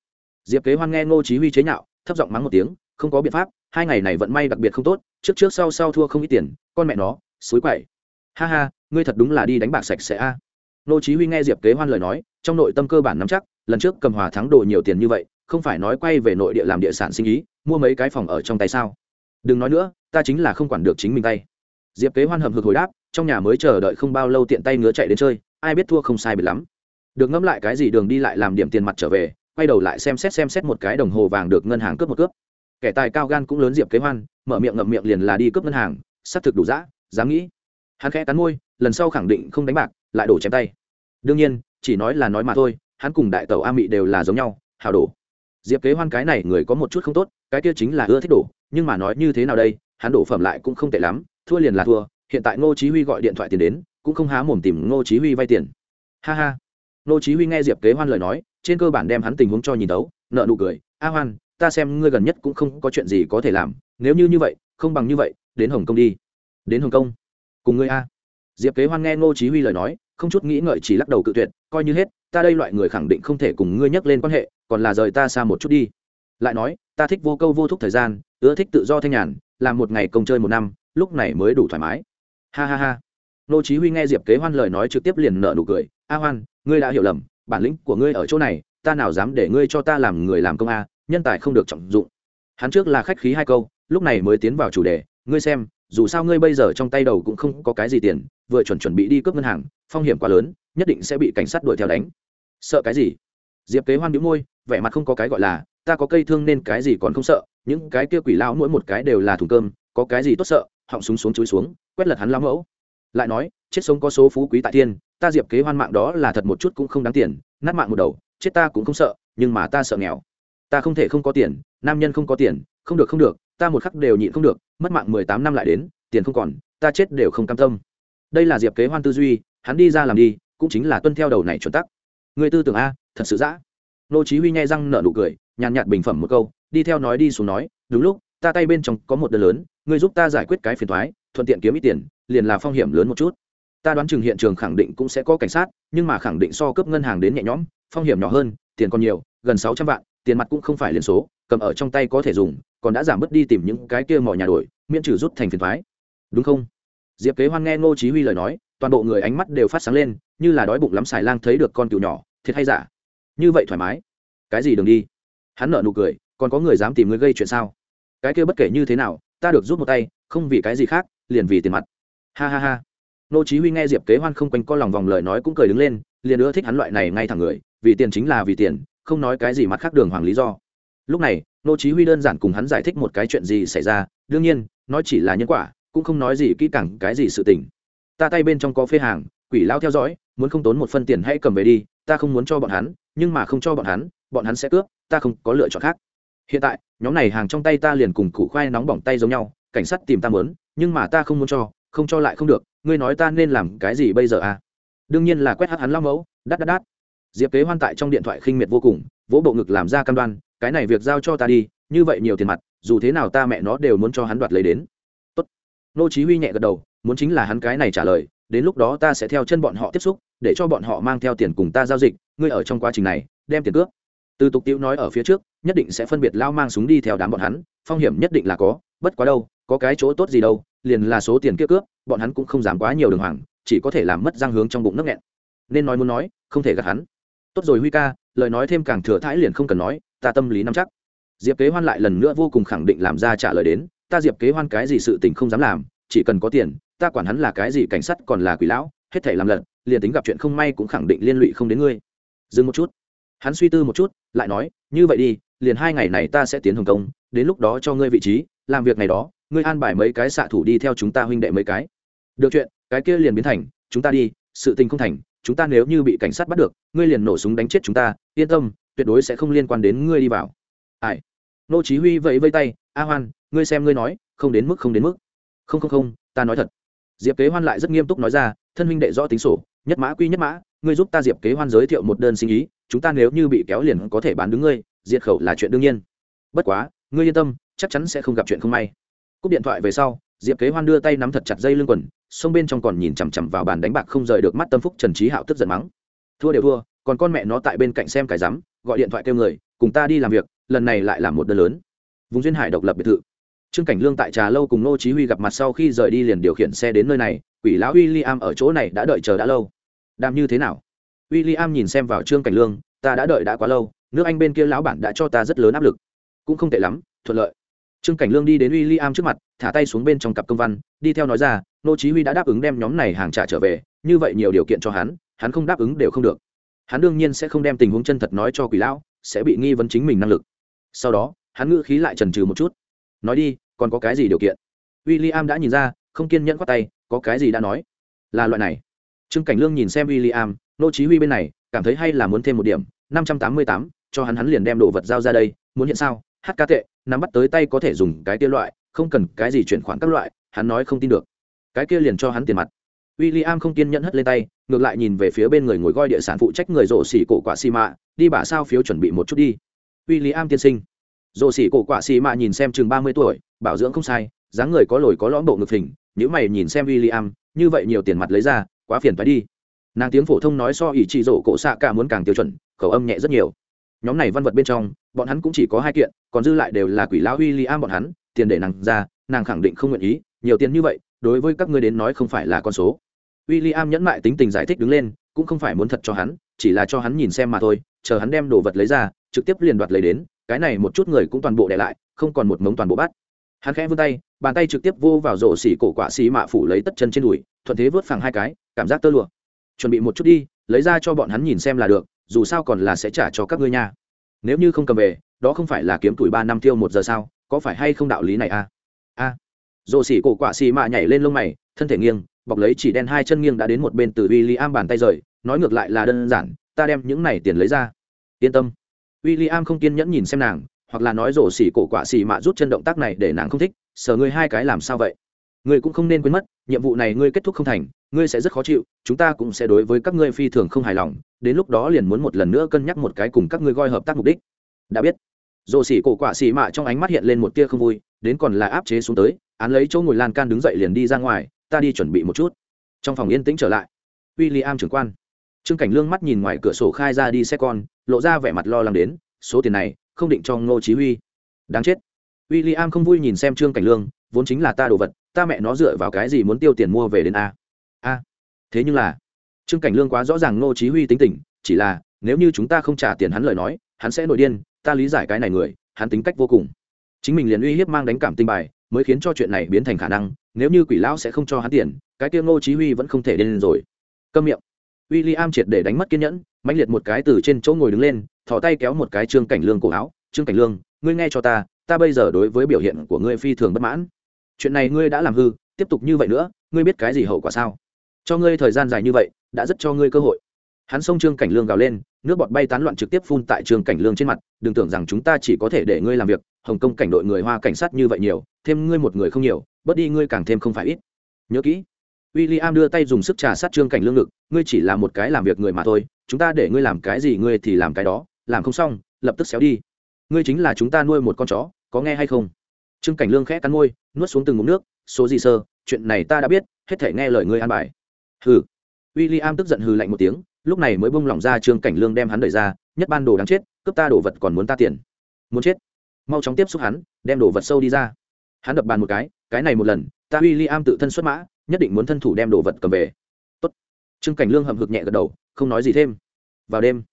Diệp kế hoan nghe ngô chí huy chế nhạo, thấp giọng mắng một tiếng, không có biện pháp, hai ngày này vận may đặc biệt không tốt, trước trước sau sau thua không ít tiền, con mẹ nó suối quậy. Ha ha, ngươi thật đúng là đi đánh bạc sạch sẽ a. Ngô chí huy nghe diệp kế hoan lời nói, trong nội tâm cơ bản nắm chắc, lần trước cầm hòa thắng đồ nhiều tiền như vậy, không phải nói quay về nội địa làm địa sản sinh ý, mua mấy cái phòng ở trong tay sao? Đừng nói nữa, ta chính là không quản được chính mình tay diệp kế hoan hầm hực hồi đáp, trong nhà mới chờ đợi không bao lâu tiện tay ngứa chạy đến chơi, ai biết thua không sai biệt lắm. Được ngẫm lại cái gì đường đi lại làm điểm tiền mặt trở về, quay đầu lại xem xét xem xét một cái đồng hồ vàng được ngân hàng cướp một cướp. Kẻ tài cao gan cũng lớn diệp kế hoan, mở miệng ngậm miệng liền là đi cướp ngân hàng, xác thực đủ dã, dám nghĩ. Hắn khẽ cắn môi, lần sau khẳng định không đánh bạc, lại đổ chém tay. Đương nhiên, chỉ nói là nói mà thôi, hắn cùng đại tàu a mị đều là giống nhau, hào đổ. Diệp kế hoan cái này người có một chút không tốt, cái kia chính là ưa thích đổ, nhưng mà nói như thế nào đây hắn đổ phẩm lại cũng không tệ lắm, thua liền là thua, hiện tại ngô chí huy gọi điện thoại tiền đến, cũng không há mồm tìm ngô chí huy vay tiền. Ha ha. Ngô chí huy nghe diệp kế hoan lời nói, trên cơ bản đem hắn tình huống cho nhìn đấu nợ nụ cười, a hoan, ta xem ngươi gần nhất cũng không có chuyện gì có thể làm, nếu như như vậy, không bằng như vậy, đến hồng kông đi. Đến hồng kông? Cùng ngươi a? Diệp kế hoan nghe ngô chí huy lời nói, không chút nghĩ ngợi chỉ lắc đầu cự tuyệt, coi như hết, ta đây loại người khẳng định không thể cùng ngươi nhắc lên quan hệ, còn là rời ta xa một chút đi. Lại nói, ta thích vô câu vô thúc thời gian, ưa thích tự do thanh nhàn làm một ngày công chơi một năm, lúc này mới đủ thoải mái. Ha ha ha. Nô chí huy nghe diệp kế hoan lời nói trực tiếp liền nở nụ cười. A hoan, ngươi đã hiểu lầm, bản lĩnh của ngươi ở chỗ này, ta nào dám để ngươi cho ta làm người làm công a, nhân tài không được trọng dụng. Hắn trước là khách khí hai câu, lúc này mới tiến vào chủ đề. Ngươi xem, dù sao ngươi bây giờ trong tay đầu cũng không có cái gì tiền, vừa chuẩn chuẩn bị đi cướp ngân hàng, phong hiểm quá lớn, nhất định sẽ bị cảnh sát đuổi theo đánh. Sợ cái gì? Diệp kế hoan nhíu môi, vẻ mặt không có cái gọi là ta có cây thương nên cái gì còn không sợ, những cái kia quỷ lão mỗi một cái đều là thùng cơm, có cái gì tốt sợ, họng súng xuống chúi xuống, quét lật hắn lao mẫu. Lại nói, chết sống có số phú quý tại thiên, ta diệp kế hoan mạng đó là thật một chút cũng không đáng tiền, nát mạng một đầu, chết ta cũng không sợ, nhưng mà ta sợ nghèo. Ta không thể không có tiền, nam nhân không có tiền, không được không được, ta một khắc đều nhịn không được, mất mạng mười tám năm lại đến, tiền không còn, ta chết đều không cam tâm. Đây là diệp kế hoan tư duy, hắn đi ra làm đi, cũng chính là tuân theo đầu này chuẩn tắc. Người tư tưởng a, thật sự dã. Nô chí huy nhai răng nở nụ cười nhàn nhạt bình phẩm một câu, đi theo nói đi xuống nói, đúng lúc, ta tay bên trong có một đơn lớn, ngươi giúp ta giải quyết cái phiền toái thuận tiện kiếm ít tiền, liền là phong hiểm lớn một chút. Ta đoán chừng hiện trường khẳng định cũng sẽ có cảnh sát, nhưng mà khẳng định so cướp ngân hàng đến nhẹ nhõm, phong hiểm nhỏ hơn, tiền còn nhiều, gần sáu trăm vạn, tiền mặt cũng không phải liền số, cầm ở trong tay có thể dùng, còn đã giảm bớt đi tìm những cái kia mỏ nhà đổi, miễn trừ rút thành phiền toái đúng không? Diệp kế hoan nghe ngô chí huy lời nói, toàn bộ người ánh mắt đều phát sáng lên, như là đói bụng lắm xài lang thấy được con cừu nhỏ, thiệt hay giả? Như vậy thoải mái. Cái gì đừng đi? Hắn nở nụ cười, còn có người dám tìm ngươi gây chuyện sao? Cái kia bất kể như thế nào, ta được rút một tay, không vì cái gì khác, liền vì tiền mặt. Ha ha ha. Nô chí huy nghe diệp kế hoan không quanh co lòng vòng lời nói cũng cười đứng lên, liền ưa thích hắn loại này ngay thẳng người, vì tiền chính là vì tiền, không nói cái gì mặt khác đường hoàng lý do. Lúc này, nô chí huy đơn giản cùng hắn giải thích một cái chuyện gì xảy ra, đương nhiên, nói chỉ là nhân quả, cũng không nói gì kỹ càng cái gì sự tình. Ta tay bên trong có phê hàng, quỷ lao theo dõi, muốn không tốn một phân tiền hãy cầm về đi ta không muốn cho bọn hắn, nhưng mà không cho bọn hắn bọn hắn sẽ cướp, ta không có lựa chọn khác. Hiện tại, nhóm này hàng trong tay ta liền cùng củ khoai nóng bỏng tay giống nhau, cảnh sát tìm ta muốn nhưng mà ta không muốn cho, không cho lại không được, ngươi nói ta nên làm cái gì bây giờ à? Đương nhiên là quét hát hắn lao mẫu, đắt đắt đắt. Diệp kế hoan tại trong điện thoại khinh miệt vô cùng, vỗ bộ ngực làm ra cam đoan, cái này việc giao cho ta đi, như vậy nhiều tiền mặt, dù thế nào ta mẹ nó đều muốn cho hắn đoạt lấy đến. Tốt. Nô chí huy nhẹ gật đầu, muốn chính là hắn cái này trả lời đến lúc đó ta sẽ theo chân bọn họ tiếp xúc, để cho bọn họ mang theo tiền cùng ta giao dịch, ngươi ở trong quá trình này, đem tiền cướp. Từ tục tiêu nói ở phía trước, nhất định sẽ phân biệt lao mang súng đi theo đám bọn hắn, phong hiểm nhất định là có, bất quá đâu, có cái chỗ tốt gì đâu, liền là số tiền kia cướp, bọn hắn cũng không dám quá nhiều đường hoàng, chỉ có thể làm mất răng hướng trong bụng nước nghẹn. Nên nói muốn nói, không thể gạt hắn. Tốt rồi huy ca, lời nói thêm càng thừa thãi liền không cần nói, ta tâm lý nắm chắc. Diệp kế hoan lại lần nữa vô cùng khẳng định làm ra trả lời đến, ta diệp kế hoan cái gì sự tình không dám làm, chỉ cần có tiền ta quản hắn là cái gì cảnh sát còn là quỷ lão, hết thể làm lận, liền tính gặp chuyện không may cũng khẳng định liên lụy không đến ngươi. Dừng một chút. Hắn suy tư một chút, lại nói, như vậy đi, liền hai ngày này ta sẽ tiến hồng kông, đến lúc đó cho ngươi vị trí, làm việc này đó, ngươi an bài mấy cái xạ thủ đi theo chúng ta huynh đệ mấy cái. Được chuyện, cái kia liền biến thành, chúng ta đi, sự tình không thành, chúng ta nếu như bị cảnh sát bắt được, ngươi liền nổ súng đánh chết chúng ta, yên tâm, tuyệt đối sẽ không liên quan đến ngươi đi vào. Ai? Nô chí huy vẫy vây tay, a hoan, ngươi xem ngươi nói, không đến mức, không đến mức. Không không không, ta nói thật diệp kế hoan lại rất nghiêm túc nói ra, thân huynh đệ rõ tính sổ, nhất mã quy nhất mã, ngươi giúp ta diệp kế hoan giới thiệu một đơn sinh ý, chúng ta nếu như bị kéo liền có thể bán đứng ngươi, diệt khẩu là chuyện đương nhiên. Bất quá, ngươi yên tâm, chắc chắn sẽ không gặp chuyện không may. Cúp điện thoại về sau, diệp kế hoan đưa tay nắm thật chặt dây lưng quần, sông bên trong còn nhìn chằm chằm vào bàn đánh bạc không rời được mắt tâm phúc trần trí hạo tức giận mắng. Thua đều thua, còn con mẹ nó tại bên cạnh xem cái rắm, gọi điện thoại kêu người, cùng ta đi làm việc, lần này lại là một đơn lớn. Vùng duyên hải độc lập biệt thự trương cảnh lương tại trà lâu cùng nô chí huy gặp mặt sau khi rời đi liền điều khiển xe đến nơi này, quỷ lão William ở chỗ này đã đợi chờ đã lâu. Đam như thế nào? William nhìn xem vào trương cảnh lương, ta đã đợi đã quá lâu, nước anh bên kia lão bản đã cho ta rất lớn áp lực. Cũng không tệ lắm, thuận lợi. Trương cảnh lương đi đến William trước mặt, thả tay xuống bên trong cặp công văn, đi theo nói ra nô chí huy đã đáp ứng đem nhóm này hàng trả trở về, như vậy nhiều điều kiện cho hắn hắn không đáp ứng đều không được. Hắn đương nhiên sẽ không đem tình huống chân thật nói cho quỷ lão, sẽ bị nghi vấn chính mình năng lực. Sau đó, hắn ngữ khí lại trần trừ một chút nói đi còn có cái gì điều kiện? William đã nhìn ra không kiên nhẫn quát tay có cái gì đã nói? Là loại này. Trương cảnh lương nhìn xem William, nô chí huy bên này cảm thấy hay là muốn thêm một điểm năm trăm tám mươi tám cho hắn hắn liền đem đồ vật giao ra đây muốn hiện sao? Hát ca tệ nắm bắt tới tay có thể dùng cái kia loại không cần cái gì chuyển khoản các loại hắn nói không tin được. Cái kia liền cho hắn tiền mặt. William không kiên nhẫn hất lên tay, ngược lại nhìn về phía bên người ngồi coi địa sản phụ trách người rổ xỉ cổ quả xì mạ, đi bả sao phiếu chuẩn bị một chút đi. William tiên sinh. Rồ xỉ cổ quả xì mạ nhìn xem chừng mươi tuổi, bảo dưỡng không sai, dáng người có lồi có lõm bộ ngực phình, nếu mày nhìn xem William, như vậy nhiều tiền mặt lấy ra, quá phiền phải đi. Nàng tiếng phổ thông nói so ỷ chỉ rổ cổ xạ cả muốn càng tiêu chuẩn, khẩu âm nhẹ rất nhiều. Nhóm này văn vật bên trong, bọn hắn cũng chỉ có hai kiện, còn dư lại đều là quỷ lão William bọn hắn, tiền để nàng ra, nàng khẳng định không nguyện ý, nhiều tiền như vậy, đối với các ngươi đến nói không phải là con số. William nhẫn mại tính tình giải thích đứng lên, cũng không phải muốn thật cho hắn, chỉ là cho hắn nhìn xem mà thôi, chờ hắn đem đồ vật lấy ra, trực tiếp liền đoạt lấy đến, cái này một chút người cũng toàn bộ để lại, không còn một mống toàn bộ bắt. Hắn khẽ vươn tay, bàn tay trực tiếp vô vào rổ xỉ cổ quả xỉ mạ phủ lấy tất chân trên đùi, thuận thế vớt phẳng hai cái, cảm giác tơ lụa. Chuẩn bị một chút đi, lấy ra cho bọn hắn nhìn xem là được, dù sao còn là sẽ trả cho các ngươi nha. Nếu như không cầm về, đó không phải là kiếm tuổi ba năm tiêu một giờ sao, có phải hay không đạo lý này à? a? A. À. Rổ xỉ cổ quả xỉ mạ nhảy lên lông mày, thân thể nghiêng, bọc lấy chỉ đen hai chân nghiêng đã đến một bên từ William bàn tay rời, nói ngược lại là đơn giản, ta đem những này tiền lấy ra. Yên tâm. William không kiên nhẫn nhìn xem nàng, hoặc là nói rổ xỉ cổ quả xỉ mạ rút chân động tác này để nàng không thích, sở ngươi hai cái làm sao vậy? Ngươi cũng không nên quên mất, nhiệm vụ này ngươi kết thúc không thành, ngươi sẽ rất khó chịu, chúng ta cũng sẽ đối với các ngươi phi thường không hài lòng, đến lúc đó liền muốn một lần nữa cân nhắc một cái cùng các ngươi goi hợp tác mục đích. Đã biết. Rổ xỉ cổ quả xỉ mạ trong ánh mắt hiện lên một tia không vui, đến còn là áp chế xuống tới, án lấy chỗ ngồi lan can đứng dậy liền đi ra ngoài, ta đi chuẩn bị một chút trong phòng yên tĩnh trở lại w i l l i am trưởng quan trương cảnh lương mắt nhìn ngoài cửa sổ khai ra đi xe con, lộ ra vẻ mặt lo lắng đến, số tiền này, không định cho ngô chí huy. Đáng chết. W i l l i am không vui nhìn xem trương cảnh lương, vốn chính là ta đồ vật, ta mẹ nó dựa vào cái gì muốn tiêu tiền mua về đến a. A. Thế nhưng là, trương cảnh lương quá rõ ràng ngô chí huy tính tình, chỉ là, nếu như chúng ta không trả tiền hắn lời nói, hắn sẽ nổi điên, ta lý giải cái này người, hắn tính cách vô cùng. Chính mình liền uy hiếp mang đánh cảm tinh bài, mới khiến cho chuyện này biến thành khả năng, nếu như quỷ lão sẽ không cho hắn tiền, cái kia ngô chí huy vẫn không thể lên rồi. Câm miệng. William triệt để đánh mất kiên nhẫn, mãnh liệt một cái từ trên chỗ ngồi đứng lên, thò tay kéo một cái trương cảnh lương cổ áo. Trương cảnh lương, ngươi nghe cho ta ta bây giờ đối với biểu hiện của ngươi phi thường bất mãn. Chuyện này ngươi đã làm hư, tiếp tục như vậy nữa, ngươi biết cái gì hậu quả sao? Cho ngươi thời gian dài như vậy, đã rất cho ngươi cơ hội. Hắn xông trương cảnh lương gào lên, nước bọt bay tán loạn trực tiếp phun tại trương cảnh lương trên mặt. Đừng tưởng rằng chúng ta chỉ có thể để ngươi làm việc, hồng kông cảnh đội người hoa cảnh sát như vậy nhiều, thêm ngươi một người không nhiều, bớt đi ngươi càng thêm không phải ít. Nhớ kỹ w i l l i am đưa tay dùng sức trà sát trương cảnh lương ngực, ngươi chỉ là một cái làm việc người mà thôi, chúng ta để ngươi làm cái gì ngươi thì làm cái đó, làm không xong, lập tức xéo đi. Ngươi chính là chúng ta nuôi một con chó, có nghe hay không? Trương cảnh lương khẽ cắn môi, nuốt xuống từng ngụm nước, số gì sơ, chuyện này ta đã biết, hết thể nghe lời ngươi an bài. Hừ. W i l l i am tức giận hừ lạnh một tiếng, lúc này mới bung lỏng ra trương cảnh lương đem hắn đẩy ra, nhất ban đồ đáng chết, cướp ta đồ vật còn muốn ta tiền. Muốn chết? Mau chóng tiếp xúc hắn, đem đồ vật sâu đi ra. Hắn đập bàn một cái cái này một lần, ta w i l l i am tự thân xuất mã nhất định muốn thân thủ đem đồ vật cầm về. Tốt. trương cảnh lương hậm hực nhẹ gật đầu, không nói gì thêm. Vào đêm,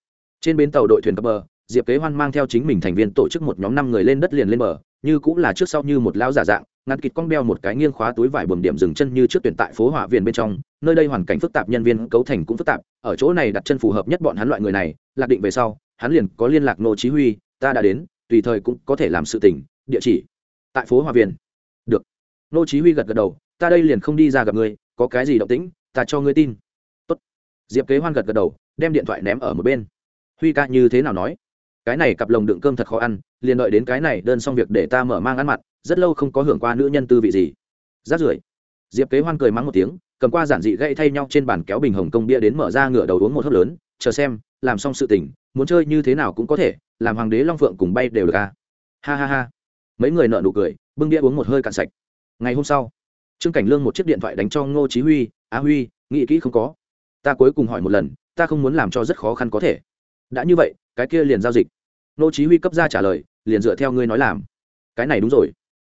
trên bến tàu đội thuyền cập bờ, diệp kế hoan mang theo chính mình thành viên tổ chức một nhóm năm người lên đất liền lên bờ, như cũng là trước sau như một lão giả dạng, ngăn kịt cong beo một cái nghiêng khóa túi vải bầm điểm dừng chân như trước tuyển tại phố hỏa viện bên trong, nơi đây hoàn cảnh phức tạp, nhân viên cấu thành cũng phức tạp, ở chỗ này đặt chân phù hợp nhất bọn hắn loại người này, lạc định về sau, hắn liền có liên lạc nô chí huy, ta đã đến, tùy thời cũng có thể làm sự tình, địa chỉ, tại phố hòa viện được. Nô chí huy gật gật đầu ta đây liền không đi ra gặp ngươi có cái gì động tĩnh ta cho ngươi tin. Tốt. Diệp kế hoan gật gật đầu đem điện thoại ném ở một bên. Huy ca như thế nào nói? Cái này cặp lồng đựng cơm thật khó ăn liền đợi đến cái này đơn xong việc để ta mở mang ăn mặt, rất lâu không có hưởng qua nữ nhân tư vị gì. Rát rưởi. Diệp kế hoan cười mắng một tiếng cầm qua giản dị gãy thay nhau trên bàn kéo bình hồng công bia đến mở ra ngửa đầu uống một hớp lớn chờ xem làm xong sự tình muốn chơi như thế nào cũng có thể làm hoàng đế long phượng cùng bay đều được ca ha ha ha. Mấy người nợ nụ cười bưng bia uống một hơi cạn sạch. Ngày hôm sau trương cảnh lương một chiếc điện thoại đánh cho ngô chí huy á huy, nghĩ kỹ không có. Ta cuối cùng hỏi một lần, ta không muốn làm cho rất khó khăn có thể. Đã như vậy, cái kia liền giao dịch. Ngô chí huy cấp ra trả lời, liền dựa theo ngươi nói làm. Cái này đúng rồi.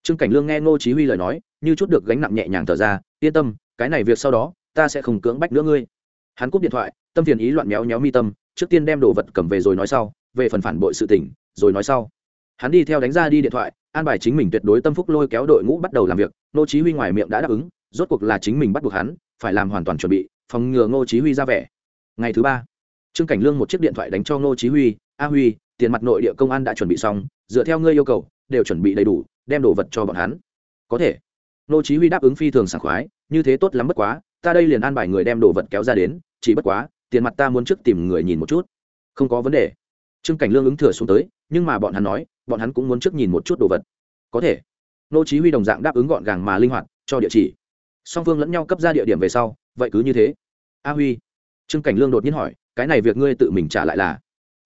Trương cảnh lương nghe ngô chí huy lời nói, như chút được gánh nặng nhẹ nhàng thở ra, yên tâm, cái này việc sau đó, ta sẽ không cưỡng bách nữa ngươi. Hắn cúp điện thoại, tâm phiền ý loạn méo méo mi tâm, trước tiên đem đồ vật cầm về rồi nói sau, về phần phản bội sự tình, rồi nói sau hắn đi theo đánh ra đi điện thoại, an bài chính mình tuyệt đối tâm phúc lôi kéo đội ngũ bắt đầu làm việc. Ngô chí huy ngoài miệng đã đáp ứng, rốt cuộc là chính mình bắt buộc hắn, phải làm hoàn toàn chuẩn bị, phòng ngừa ngô chí huy ra vẻ. Ngày thứ ba, trương cảnh lương một chiếc điện thoại đánh cho ngô chí huy, a huy, tiền mặt nội địa công an đã chuẩn bị xong, dựa theo ngươi yêu cầu, đều chuẩn bị đầy đủ, đem đồ vật cho bọn hắn. Có thể. Ngô chí huy đáp ứng phi thường sảng khoái, như thế tốt lắm bất quá, ta đây liền an bài người đem đồ vật kéo ra đến, chỉ bất quá, tiền mặt ta muốn trước tìm người nhìn một chút. Không có vấn đề. Trương cảnh lương ứng thừa xuống tới, nhưng mà bọn hắn nói bọn hắn cũng muốn trước nhìn một chút đồ vật. Có thể. Nô chí huy đồng dạng đáp ứng gọn gàng mà linh hoạt cho địa chỉ. Song phương lẫn nhau cấp ra địa điểm về sau vậy cứ như thế. A huy. Trương cảnh lương đột nhiên hỏi cái này việc ngươi tự mình trả lại là?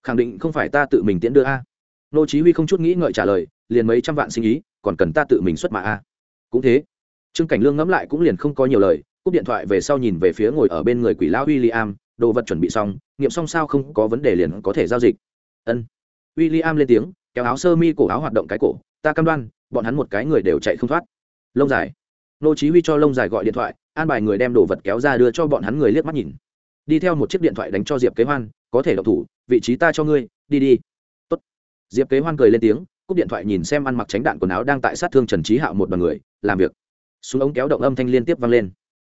Khẳng định không phải ta tự mình tiễn đưa a. Nô chí huy không chút nghĩ ngợi trả lời liền mấy trăm vạn sinh ý còn cần ta tự mình xuất mã a? Cũng thế. Trương cảnh lương ngẫm lại cũng liền không có nhiều lời cúp điện thoại về sau nhìn về phía ngồi ở bên người quỷ lão William, đồ vật chuẩn bị xong nghiệm xong sao không có vấn đề liền có thể giao dịch. Ân. William lên tiếng kéo áo sơ mi cổ áo hoạt động cái cổ, ta cam đoan, bọn hắn một cái người đều chạy không thoát. Lông dài. Nô chí huy cho lông dài gọi điện thoại, an bài người đem đồ vật kéo ra đưa cho bọn hắn người liếc mắt nhìn. Đi theo một chiếc điện thoại đánh cho diệp kế hoan, có thể độc thủ, vị trí ta cho ngươi, đi đi. Tốt. Diệp kế hoan cười lên tiếng, cúp điện thoại nhìn xem ăn mặc tránh đạn quần áo đang tại sát thương trần trí hạo một đoàn người, làm việc. Xuống ống kéo động âm thanh liên tiếp vang lên.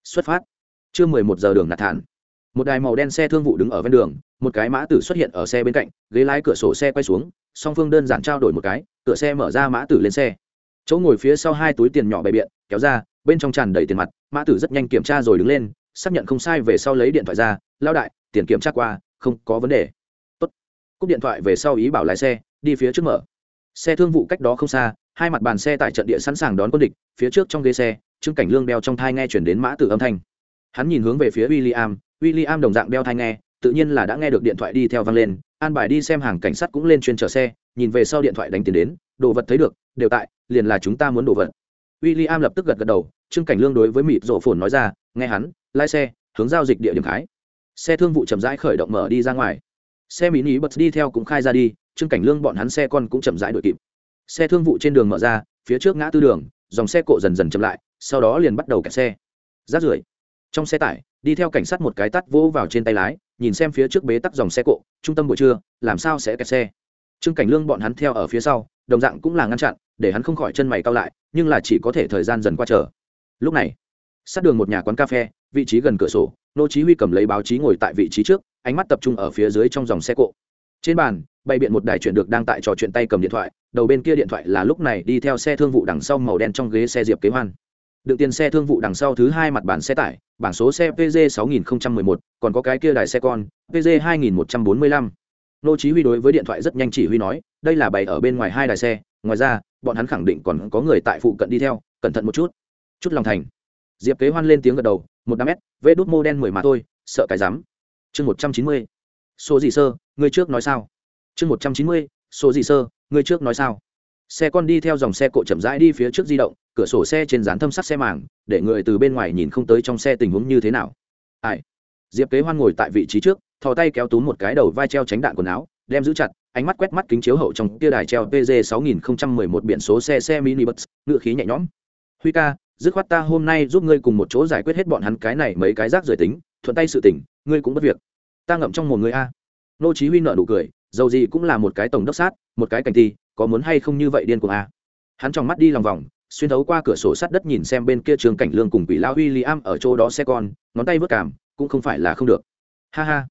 Xuất phát. Chưa mười một giờ đường nạt thản một đài màu đen xe thương vụ đứng ở ven đường, một cái mã tử xuất hiện ở xe bên cạnh, ghế lái cửa sổ xe quay xuống, song phương đơn giản trao đổi một cái, cửa xe mở ra mã tử lên xe. Chỗ ngồi phía sau hai túi tiền nhỏ bày biện, kéo ra, bên trong tràn đầy tiền mặt, mã tử rất nhanh kiểm tra rồi đứng lên, xác nhận không sai về sau lấy điện thoại ra lao đại, tiền kiểm tra qua, không có vấn đề. Tốt. Cúp điện thoại về sau ý bảo lái xe, đi phía trước mở. Xe thương vụ cách đó không xa, hai mặt bàn xe tại trận địa sẵn sàng đón quân địch, phía trước trong ghế xe, trương cảnh lương đeo trong thai nghe chuyển đến mã tử âm thanh. Hắn nhìn hướng về phía w i l l i am w i l l i am đồng dạng đeo thai nghe, tự nhiên là đã nghe được điện thoại đi theo vang lên, an bài đi xem hàng cảnh sát cũng lên chuyên chở xe, nhìn về sau điện thoại đánh tiền đến, đồ vật thấy được, đều tại, liền là chúng ta muốn đồ vật. W i l l i am lập tức gật gật đầu, trương cảnh lương đối với mịt rộ phồn nói ra, nghe hắn, lái xe, hướng giao dịch địa điểm khái. Xe thương vụ chậm rãi khởi động mở đi ra ngoài. Xe mỹ ní bật đi theo cũng khai ra đi, trương cảnh lương bọn hắn xe con cũng chậm rãi đuổi kịp. Xe thương vụ trên đường mở ra, phía trước ngã tư đường, dòng xe cộ dần dần chậm lại, sau đó liền bắt đầu kẹt xe. Rát rưởi. Trong xe tải đi theo cảnh sát một cái tắt vỗ vào trên tay lái, nhìn xem phía trước bế tắc dòng xe cộ, trung tâm buổi trưa, làm sao sẽ kẹt xe. Trương cảnh lương bọn hắn theo ở phía sau, đồng dạng cũng là ngăn chặn, để hắn không khỏi chân mày cao lại, nhưng là chỉ có thể thời gian dần qua chờ. Lúc này, sát đường một nhà quán cà phê, vị trí gần cửa sổ, nô chí huy cầm lấy báo chí ngồi tại vị trí trước, ánh mắt tập trung ở phía dưới trong dòng xe cộ. Trên bàn, bày biện một đài chuyển được đang tại trò chuyện tay cầm điện thoại, đầu bên kia điện thoại là lúc này đi theo xe thương vụ đằng sau màu đen trong ghế xe diệp kế hoan đựng tiền xe thương vụ đằng sau thứ hai mặt bản xe tải bảng số xe pg 6011, còn có cái kia đài xe con pg 2145. nô chí huy đối với điện thoại rất nhanh chỉ huy nói đây là bày ở bên ngoài hai đài xe ngoài ra bọn hắn khẳng định còn có người tại phụ cận đi theo cẩn thận một chút. Chút lòng thành. Diệp kế hoan lên tiếng gật đầu một đám mét vê đốt mô đen mười mà thôi sợ cái dám chương một trăm chín mươi. Số gì sơ ngươi trước nói sao? Chương một trăm chín mươi. Số gì sơ ngươi trước nói sao? Xe con đi theo dòng xe cộ chậm rãi đi phía trước di động, cửa sổ xe trên dán thâm sắc xe màng, để người từ bên ngoài nhìn không tới trong xe tình huống như thế nào. Ai? Diệp kế hoan ngồi tại vị trí trước, thò tay kéo túm một cái đầu vai treo tránh đạn quần áo, đem giữ chặt, ánh mắt quét mắt kính chiếu hậu trong tia đài treo pg 6011 biển số xe xe mini bus, ngựa khí nhẹ nhõm. Huy ca, dứt khoát ta hôm nay giúp ngươi cùng một chỗ giải quyết hết bọn hắn cái này mấy cái rác rời tính, thuận tay sự tỉnh ngươi cũng bất việc. Ta ngậm trong một người a. Nô chí huy nợ nụ cười, dầu gì cũng là một cái tổng đốc sát, một cái cảnh ti có muốn hay không như vậy điên cuồng à? hắn trong mắt đi lòng vòng, xuyên thấu qua cửa sổ sắt đất nhìn xem bên kia trường cảnh lương cùng quỷ lão William ở chỗ đó xe con, ngón tay vớt cảm, cũng không phải là không được. Ha ha.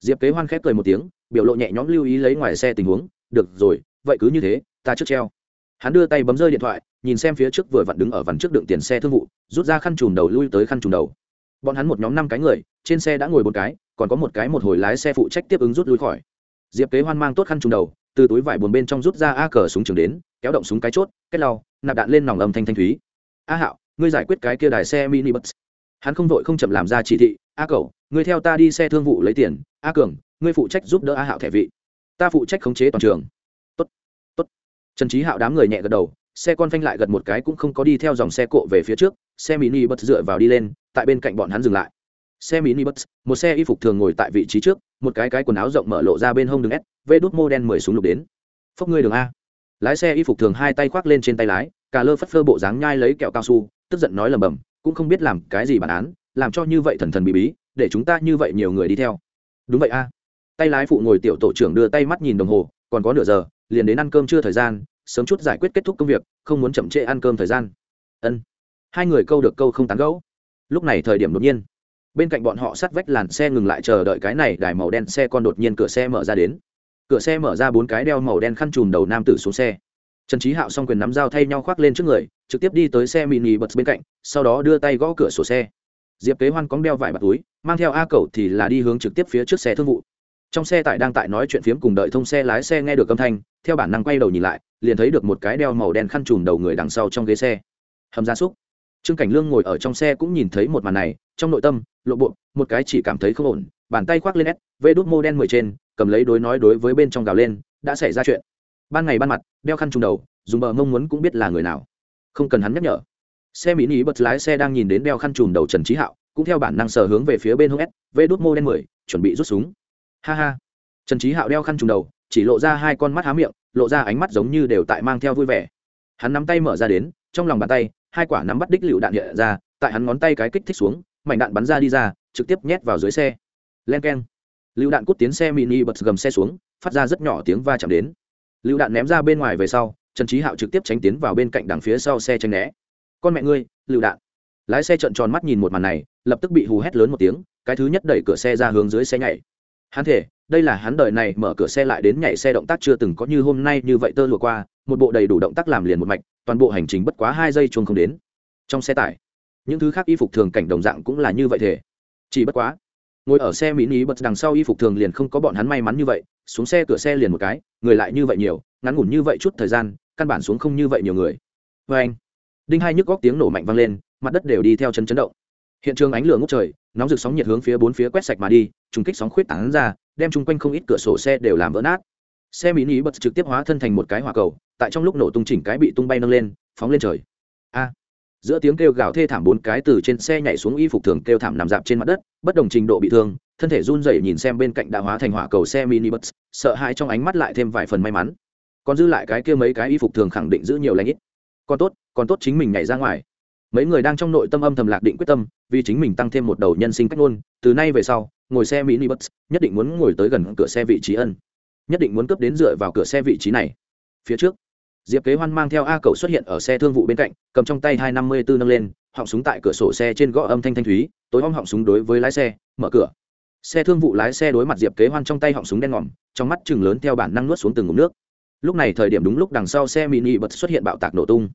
Diệp kế hoan khép cười một tiếng, biểu lộ nhẹ nhõm lưu ý lấy ngoài xe tình huống, được rồi, vậy cứ như thế, ta trước treo. Hắn đưa tay bấm rơi điện thoại, nhìn xem phía trước vừa vặn đứng ở vằn trước đựng tiền xe thương vụ, rút ra khăn chùm đầu lui tới khăn chùm đầu. Bọn hắn một nhóm năm cái người, trên xe đã ngồi một cái, còn có một cái một hồi lái xe phụ trách tiếp ứng rút lui khỏi. Diệp kế hoan mang tốt khăn chùm đầu từ túi vải buồn bên trong rút ra a cờ súng trường đến kéo động súng cái chốt kết lau nạp đạn lên nòng âm thanh thanh thúy. A hạo ngươi giải quyết cái kia đài xe mini bus. Hắn không vội không chậm làm ra chỉ thị a cầu ngươi theo ta đi xe thương vụ lấy tiền a cường ngươi phụ trách giúp đỡ a hạo thẻ vị. Ta phụ trách khống chế toàn trường. Tốt, tốt. trần trí hạo đám người nhẹ gật đầu xe con phanh lại gật một cái cũng không có đi theo dòng xe cộ về phía trước xe mini bus dựa vào đi lên tại bên cạnh bọn hắn dừng lại. Xe mini bus một xe y phục thường ngồi tại vị trí trước một cái cái quần áo rộng mở lộ ra bên hông đường s vê đút mô đen mười súng lục đến. Phốc ngươi đường a. Lái xe y phục thường hai tay khoác lên trên tay lái cà lơ phất phơ bộ dáng nhai lấy kẹo cao su, tức giận nói lầm bầm cũng không biết làm cái gì bản án, làm cho như vậy thần thần bí bí, để chúng ta như vậy nhiều người đi theo. Đúng vậy a. Tay lái phụ ngồi tiểu tổ trưởng đưa tay mắt nhìn đồng hồ, còn có nửa giờ, liền đến ăn cơm chưa thời gian, sớm chút giải quyết kết thúc công việc, không muốn chậm trễ ăn cơm thời gian. Ân. Hai người câu được câu không tán gẫu. Lúc này thời điểm đột nhiên bên cạnh bọn họ sát vách làn xe ngừng lại chờ đợi cái này đài màu đen xe con đột nhiên cửa xe mở ra đến. Cửa xe mở ra bốn cái đeo màu đen khăn trùm đầu nam tử xuống xe. Trần trí hạo s o n g quyền nắm dao thay nhau khoác lên trước người, trực tiếp đi tới xe mini bật bên cạnh, sau đó đưa tay gõ cửa sổ xe. Diệp kế hoan cóng đeo vải bạt túi, mang theo a cầu thì là đi hướng trực tiếp phía trước xe thương vụ. Trong xe tải đang tại nói chuyện phiếm cùng đợi thông xe lái xe nghe được âm thanh, theo bản năng quay đầu nhìn lại, liền thấy được một cái đeo màu đen khăn trùm đầu người đằng sau trong ghế xe. Hầm gia súc trương cảnh lương ngồi ở trong xe cũng nhìn thấy một màn này, trong nội tâm, lộ bộ, một cái chỉ cảm thấy không ổn, bàn tay khoác lên s, vê đốt mô đen mười trên, cầm lấy đối nói đối với bên trong gào lên, đã xảy ra chuyện. Ban ngày ban mặt, đeo khăn trùng đầu, dùng bờ mông muốn cũng biết là người nào. Không cần hắn nhắc nhở. Xe mỹ ý bật lái xe đang nhìn đến đeo khăn trùm đầu trần trí hạo, cũng theo bản năng sờ hướng về phía bên hông s, vê đốt mô đen mười, chuẩn bị rút súng. Ha ha. Trần trí hạo đeo khăn trùm đầu, chỉ lộ ra hai con mắt há miệng, lộ ra ánh mắt giống như đều tại mang theo vui vẻ. Hắn nắm tay mở ra đến, trong lòng bàn tay hai quả nắm bắt đích lựu đạn hiện ra, tại hắn ngón tay cái kích thích xuống, mảnh đạn bắn ra đi ra, trực tiếp nhét vào dưới xe. Len k e n lựu đạn cút tiến xe mini bật gầm xe xuống, phát ra rất nhỏ tiếng va chạm đến. Lựu đạn ném ra bên ngoài về sau, trần trí hạo trực tiếp tránh tiến vào bên cạnh đằng phía sau xe tranh né. Con mẹ ngươi, lựu đạn. Lái xe trợn tròn mắt nhìn một màn này, lập tức bị hù hét lớn một tiếng, cái thứ nhất đẩy cửa xe ra hướng dưới xe nhảy. Hắn thể đây là hắn đời này mở cửa xe lại đến nhảy xe động tác chưa từng có như hôm nay như vậy tơ lụa qua, một bộ đầy đủ động tác làm liền một mạch toàn bộ hành trình bất quá hai giây chuông không đến. Trong xe tải, những thứ khác y phục thường cảnh đồng dạng cũng là như vậy thể chỉ bất quá, ngồi ở xe mỹ ní bật đằng sau y phục thường liền không có bọn hắn may mắn như vậy, xuống xe cửa xe liền một cái, người lại như vậy nhiều, ngắn ngủn như vậy chút thời gian, căn bản xuống không như vậy nhiều người. Vê anh, đinh hai nhức góc tiếng nổ mạnh vang lên, mặt đất đều đi theo chân chấn động. Hiện trường ánh lửa ngốc trời, nóng rực sóng nhiệt hướng phía bốn phía quét sạch mà đi, trùng kích sóng khuyết tán ra, đem chung quanh không ít cửa sổ xe đều làm vỡ nát xe mỹ ní bật trực tiếp hóa thân thành một cái hỏa cầu, tại trong lúc nổ tung chỉnh cái bị tung bay nâng lên, phóng lên trời. A! Giữa tiếng kêu gào thê thảm bốn cái từ trên xe nhảy xuống y phục thường kêu thảm nằm dạp trên mặt đất, bất đồng trình độ bị thương, thân thể run rẩy nhìn xem bên cạnh đã hóa thành hỏa cầu xe mini bus, sợ hãi trong ánh mắt lại thêm vài phần may mắn. Còn dư lại cái kia mấy cái y phục thường khẳng định giữ nhiều lãnh ít. Còn tốt còn tốt chính mình nhảy ra ngoài. Mấy người đang trong nội tâm âm thầm lạc định quyết tâm, vì chính mình tăng thêm một đầu nhân sinh cách ngôn, từ nay về sau, ngồi xe mini bus, nhất định muốn ngồi tới gần cửa xe vị trí ân nhất định muốn cướp đến dựa vào cửa xe vị trí này. Phía trước, diệp kế hoan mang theo a cầu xuất hiện ở xe thương vụ bên cạnh, cầm trong tay hai năm mươi bốn nâng lên, họng súng tại cửa sổ xe trên gõ âm thanh thanh thúy, tối om họng súng đối với lái xe, mở cửa. Xe thương vụ lái xe đối mặt diệp kế hoan trong tay họng súng đen ngòm, trong mắt chừng lớn theo bản năng nuốt xuống từng ngụm nước. Lúc này thời điểm đúng lúc đằng sau xe mini bật xuất hiện bạo tạc nổ tung.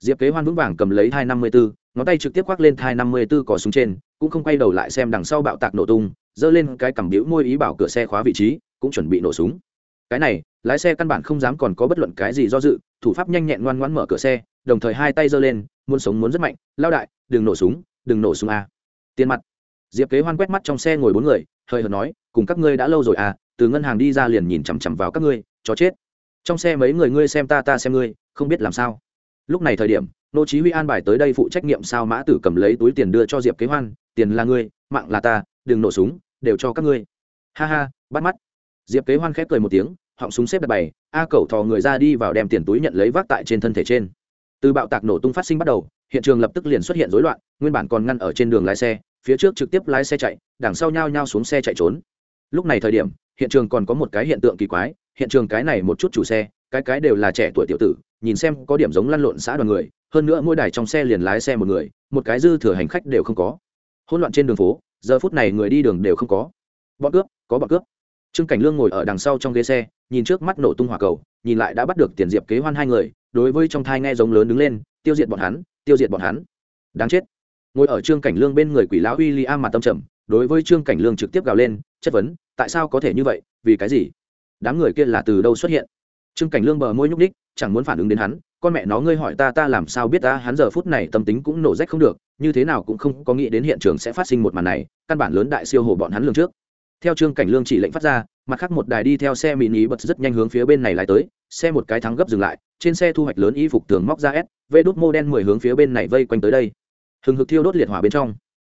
Diệp kế hoan vững vàng cầm lấy hai năm mươi bốn ngón tay trực tiếp khoác lên hai năm mươi bốn cò súng trên, cũng không quay đầu lại xem đằng sau bạo tạc nổ tung, giơ lên cái cầm biễu môi ý bảo cửa xe khóa vị trí, cũng chuẩn bị nổ súng cái này, lái xe căn bản không dám còn có bất luận cái gì do dự, thủ pháp nhanh nhẹn ngoan ngoãn mở cửa xe, đồng thời hai tay giơ lên, muốn sống muốn rất mạnh lao đại, đừng nổ súng, đừng nổ súng a. Tiền mặt. Diệp kế hoan quét mắt trong xe ngồi bốn người, hơi hợt nói, cùng các ngươi đã lâu rồi à từ ngân hàng đi ra liền nhìn chằm chằm vào các ngươi cho chết. Trong xe mấy người, ngươi xem ta ta xem ngươi, không biết làm sao. Lúc này thời điểm, nô chí huy an bài tới đây phụ trách nhiệm sao mã tử cầm lấy túi tiền đưa cho diệp kế hoan, tiền là ngươi, mạng là ta, đừng nổ súng, đều cho các ngươi. Ha ha, bắt mắt diệp kế hoan khép cười một tiếng, họng súng xếp đặt bày, a cẩu thò người ra đi vào đem tiền túi nhận lấy vác tại trên thân thể trên. Từ bạo tạc nổ tung phát sinh bắt đầu, hiện trường lập tức liền xuất hiện rối loạn, nguyên bản còn ngăn ở trên đường lái xe, phía trước trực tiếp lái xe chạy, đằng sau nhao nhao xuống xe chạy trốn. Lúc này thời điểm, hiện trường còn có một cái hiện tượng kỳ quái, hiện trường cái này một chút chủ xe, cái cái đều là trẻ tuổi tiểu tử, nhìn xem có điểm giống lăn lộn xã đoàn người, hơn nữa mỗi đài trong xe liền lái xe một người, một cái dư thừa hành khách đều không có. Hỗn loạn trên đường phố, giờ phút này người đi đường đều không có. Bọn cướp, có bọn cướp trương cảnh lương ngồi ở đằng sau trong ghế xe, nhìn trước mắt nổ tung hỏa cầu, nhìn lại đã bắt được tiền diệp kế hoan hai người, đối với trong thai nghe giống lớn đứng lên, tiêu diệt bọn hắn, tiêu diệt bọn hắn. Đáng chết. Ngồi ở trương cảnh lương bên người quỷ lão uy li am mặt tâm trầm, đối với trương cảnh lương trực tiếp gào lên, chất vấn, tại sao có thể như vậy, vì cái gì? Đám người kia là từ đâu xuất hiện? Trương cảnh lương bờ môi nhúc ních chẳng muốn phản ứng đến hắn, con mẹ nó ngươi hỏi ta ta làm sao biết ta, hắn giờ phút này tâm tính cũng nổ rách không được, như thế nào cũng không có nghĩ đến hiện trường sẽ phát sinh một màn này, căn bản lớn đại siêu hồ bọn hắn lường trước theo trương cảnh lương chỉ lệnh phát ra, mặt khác một đài đi theo xe mini bật rất nhanh hướng phía bên này lái tới, xe một cái thắng gấp dừng lại, trên xe thu hoạch lớn y phục tường móc ra s vê đốt mô đen mười hướng phía bên này vây quanh tới đây. Hừng hực thiêu đốt liệt hỏa bên trong.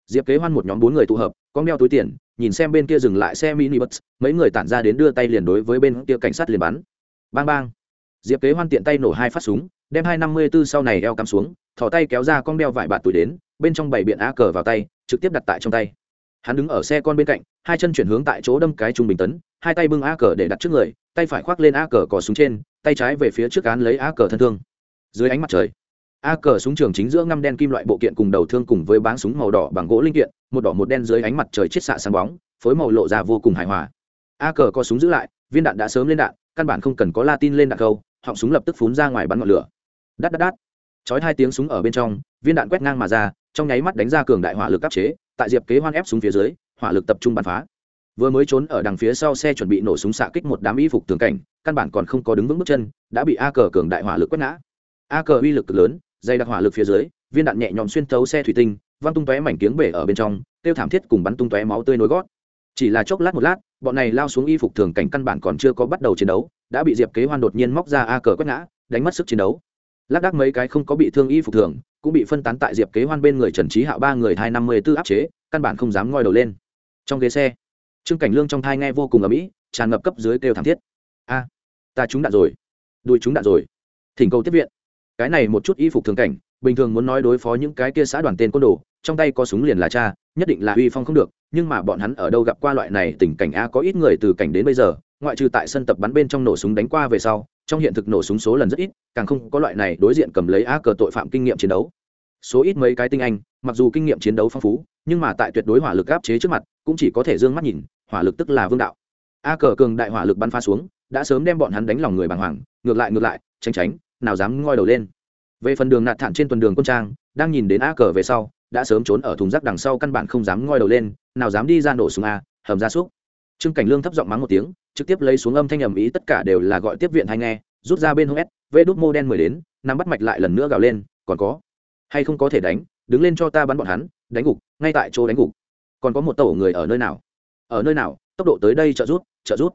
Diệp kế hoan một nhóm bốn người tụ hợp con đeo túi tiền, nhìn xem bên kia dừng lại xe mini bus, mấy người tản ra đến đưa tay liền đối với bên kia cảnh sát liền bắn. Bang bang. Diệp kế hoan tiện tay nổ hai phát súng, đem hai năm mươi b ố sau này eo cắm xuống thỏ tay kéo ra con đeo vải bạt tuổi đến, bên trong bảy biện á cờ vào tay, trực tiếp đặt tại trong tay. Hắn đứng ở xe con bên cạnh hai chân chuyển hướng tại chỗ đâm cái trung bình tấn, hai tay bưng a cờ để đặt trước người, tay phải khoác lên a cờ cò súng trên, tay trái về phía trước án lấy a cờ thân thương. Dưới ánh mặt trời, a cờ súng trường chính giữa ngăm đen kim loại bộ kiện cùng đầu thương cùng với báng súng màu đỏ bằng gỗ linh kiện, một đỏ một đen dưới ánh mặt trời chiết xạ sáng bóng, phối màu lộ ra vô cùng hài hòa. A cờ có súng giữ lại, viên đạn đã sớm lên đạn, căn bản không cần có latin lên đạn câu họng súng lập tức phún ra ngoài bắn ngọn lửa. Đắt đắt đắt chói hai tiếng súng ở bên trong, viên đạn quét ngang mà ra, trong nháy mắt đánh ra cường đại hỏa lực áp chế, tại diệp kế hoan ép xuống phía dưới hỏa lực tập trung bắn phá. Vừa mới trốn ở đằng phía sau xe chuẩn bị nổ súng xạ kích một đám y phục tường cảnh, căn bản còn không có đứng vững bước chân, đã bị a cờ cường đại hỏa lực quét ngã. A cờ uy lực cực lớn, dày đặc hỏa lực phía dưới, viên đạn nhẹ nhõm xuyên thấu xe thủy tinh, văng tung tóe mảnh kiếng bể ở bên trong, tiêu thảm thiết cùng bắn tung tóe máu tươi nối gót. Chỉ là chốc lát một lát, bọn này lao xuống y phục thường cảnh căn bản còn chưa có bắt đầu chiến đấu, đã bị diệp kế hoan đột nhiên móc ra a cờ quét ngã, đánh mất sức chiến đấu. Lác đác mấy cái không có bị thương y phục thường, cũng bị phân tán tại diệp kế hoan bên người trần trí hạo ba người hai năm mươi b ố áp chế, căn bản không dám ngoi đầu lên trong ghế xe, trương cảnh lương trong thai nghe vô cùng ở mỹ tràn ngập cấp dưới kêu thảm thiết. A, ta trúng đạn rồi. Đuổi trúng đạn rồi. Thỉnh cầu tiếp viện. Cái này một chút y phục thường cảnh, bình thường muốn nói đối phó những cái kia xã đoàn tên côn đồ, trong tay có súng liền là cha, nhất định là uy phong không được, nhưng mà bọn hắn ở đâu gặp qua loại này tình cảnh a, có ít người từ cảnh đến bây giờ, ngoại trừ tại sân tập bắn bên trong nổ súng đánh qua về sau, trong hiện thực nổ súng số lần rất ít, càng không có loại này đối diện cầm lấy a cờ tội phạm kinh nghiệm chiến đấu số ít mấy cái tinh anh, mặc dù kinh nghiệm chiến đấu phong phú, nhưng mà tại tuyệt đối hỏa lực áp chế trước mặt, cũng chỉ có thể d ư ơ n g mắt nhìn, hỏa lực tức là vương đạo. A cờ cường đại hỏa lực bắn phá xuống, đã sớm đem bọn hắn đánh lòng người bàng hoàng, ngược lại ngược lại, tránh tránh, nào dám ngoi đầu lên. Về phần đường nạt thản trên tuần đường quân trang, đang nhìn đến a cờ về sau, đã sớm trốn ở thùng rác đằng sau căn bản không dám ngoi đầu lên, nào dám đi ra nổ súng a, hầm ra súc. Trương cảnh lương thấp giọng mắng một tiếng, trực tiếp lấy xuống âm thanh ầm ý tất cả đều là gọi tiếp viện hay nghe, rút ra bên hông s vê đốt mô đen mười đến, nắm bắt mạch lại lần nữa gào lên, còn có hay không có thể đánh, đứng lên cho ta bắn bọn hắn, đánh gục, ngay tại chỗ đánh gục. Còn có một tổ người ở nơi nào? Ở nơi nào? Tốc độ tới đây trợ rút trợ rút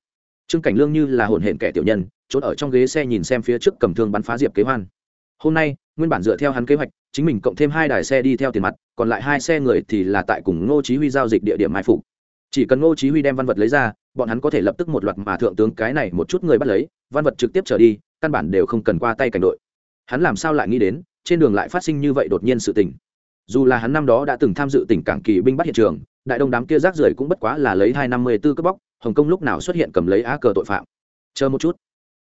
trương cảnh lương như là hồn hển kẻ tiểu nhân, trốn ở trong ghế xe nhìn xem phía trước cầm thương bắn phá diệp kế hoan. Hôm nay, nguyên bản dựa theo hắn kế hoạch, chính mình cộng thêm hai đài xe đi theo tiền mặt, còn lại hai xe người thì là tại cùng ngô chí huy giao dịch địa điểm mai phục. Chỉ cần ngô chí huy đem văn vật lấy ra, bọn hắn có thể lập tức một loạt mà thượng tướng cái này một chút người bắt lấy, văn vật trực tiếp trở đi, căn bản đều không cần qua tay cảnh đội hắn làm sao lại nghĩ đến, trên đường lại phát sinh như vậy đột nhiên sự tình. Dù là hắn năm đó đã từng tham dự tỉnh cảng kỳ binh bắt hiện trường, đại đông đám kia rác rưởi cũng bất quá là lấy hai năm mươi tư cướp bóc, hồng kông lúc nào xuất hiện cầm lấy á cờ tội phạm. Chờ một chút.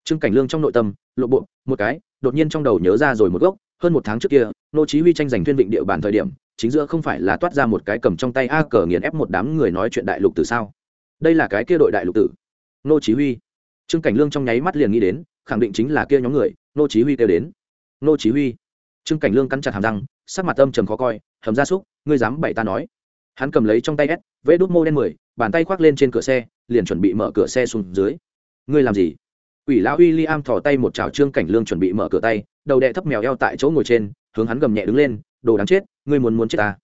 Trương cảnh lương trong nội tâm, lộ bộ, một cái, đột nhiên trong đầu nhớ ra rồi một gốc, hơn một tháng trước kia, nô chí huy tranh giành tuyên vịnh địa bàn thời điểm, chính giữa không phải là toát ra một cái cầm trong tay a cờ nghiền ép một đám người nói chuyện đại lục từ sao? Đây là cái kia đội đại lục tử. Nô chí huy. Trương cảnh lương trong nháy mắt liền nghĩ đến, khẳng định chính là kia nhóm người, nô chí huy kêu đến nô chí huy. Trương cảnh lương cắn chặt hàm răng, sắc mặt âm trầm khó coi, hầm ra súc, ngươi dám bậy ta nói. Hắn cầm lấy trong tay s vẽ đốt mô đen mười, bàn tay khoác lên trên cửa xe, liền chuẩn bị mở cửa xe xuống dưới. Ngươi làm gì? Ủy lão uy li am thò tay một chảo trương cảnh lương chuẩn bị mở cửa tay, đầu đệ thấp mèo eo tại chỗ ngồi trên, hướng hắn gầm nhẹ đứng lên, đồ đáng chết, ngươi muốn muốn chết ta?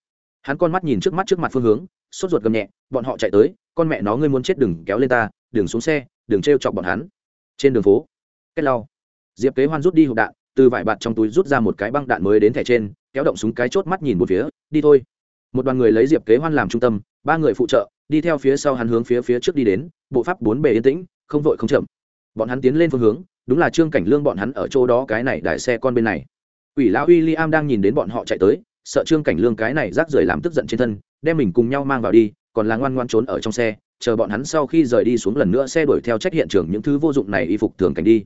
Hắn con mắt nhìn trước mắt trước mặt phương hướng, sốt ruột gầm nhẹ, bọn họ chạy tới, con mẹ nó ngươi muốn chết đừng kéo lên ta, đừng xuống xe, đừng t chọc bọn hắn. Trên đường phố cách lau diệp kế hoan rút đi hộp đạn từ vải bạt trong túi rút ra một cái băng đạn mới đến thẻ trên, kéo động súng cái chốt mắt nhìn một phía, đi thôi. Một đoàn người lấy diệp kế hoan làm trung tâm, ba người phụ trợ, đi theo phía sau hắn hướng phía phía trước đi đến, bộ pháp bốn bề yên tĩnh, không vội không chậm. Bọn hắn tiến lên phương hướng, đúng là trương cảnh lương bọn hắn ở chỗ đó cái này đại xe con bên này. Ủy lão william đang nhìn đến bọn họ chạy tới, sợ trương cảnh lương cái này rác rưởi làm tức giận trên thân, đem mình cùng nhau mang vào đi, còn là ngoan ngoan trốn ở trong xe, chờ bọn hắn sau khi rời đi xuống lần nữa xe đuổi theo trách hiện trường những thứ vô dụng này y phục thường cảnh đi.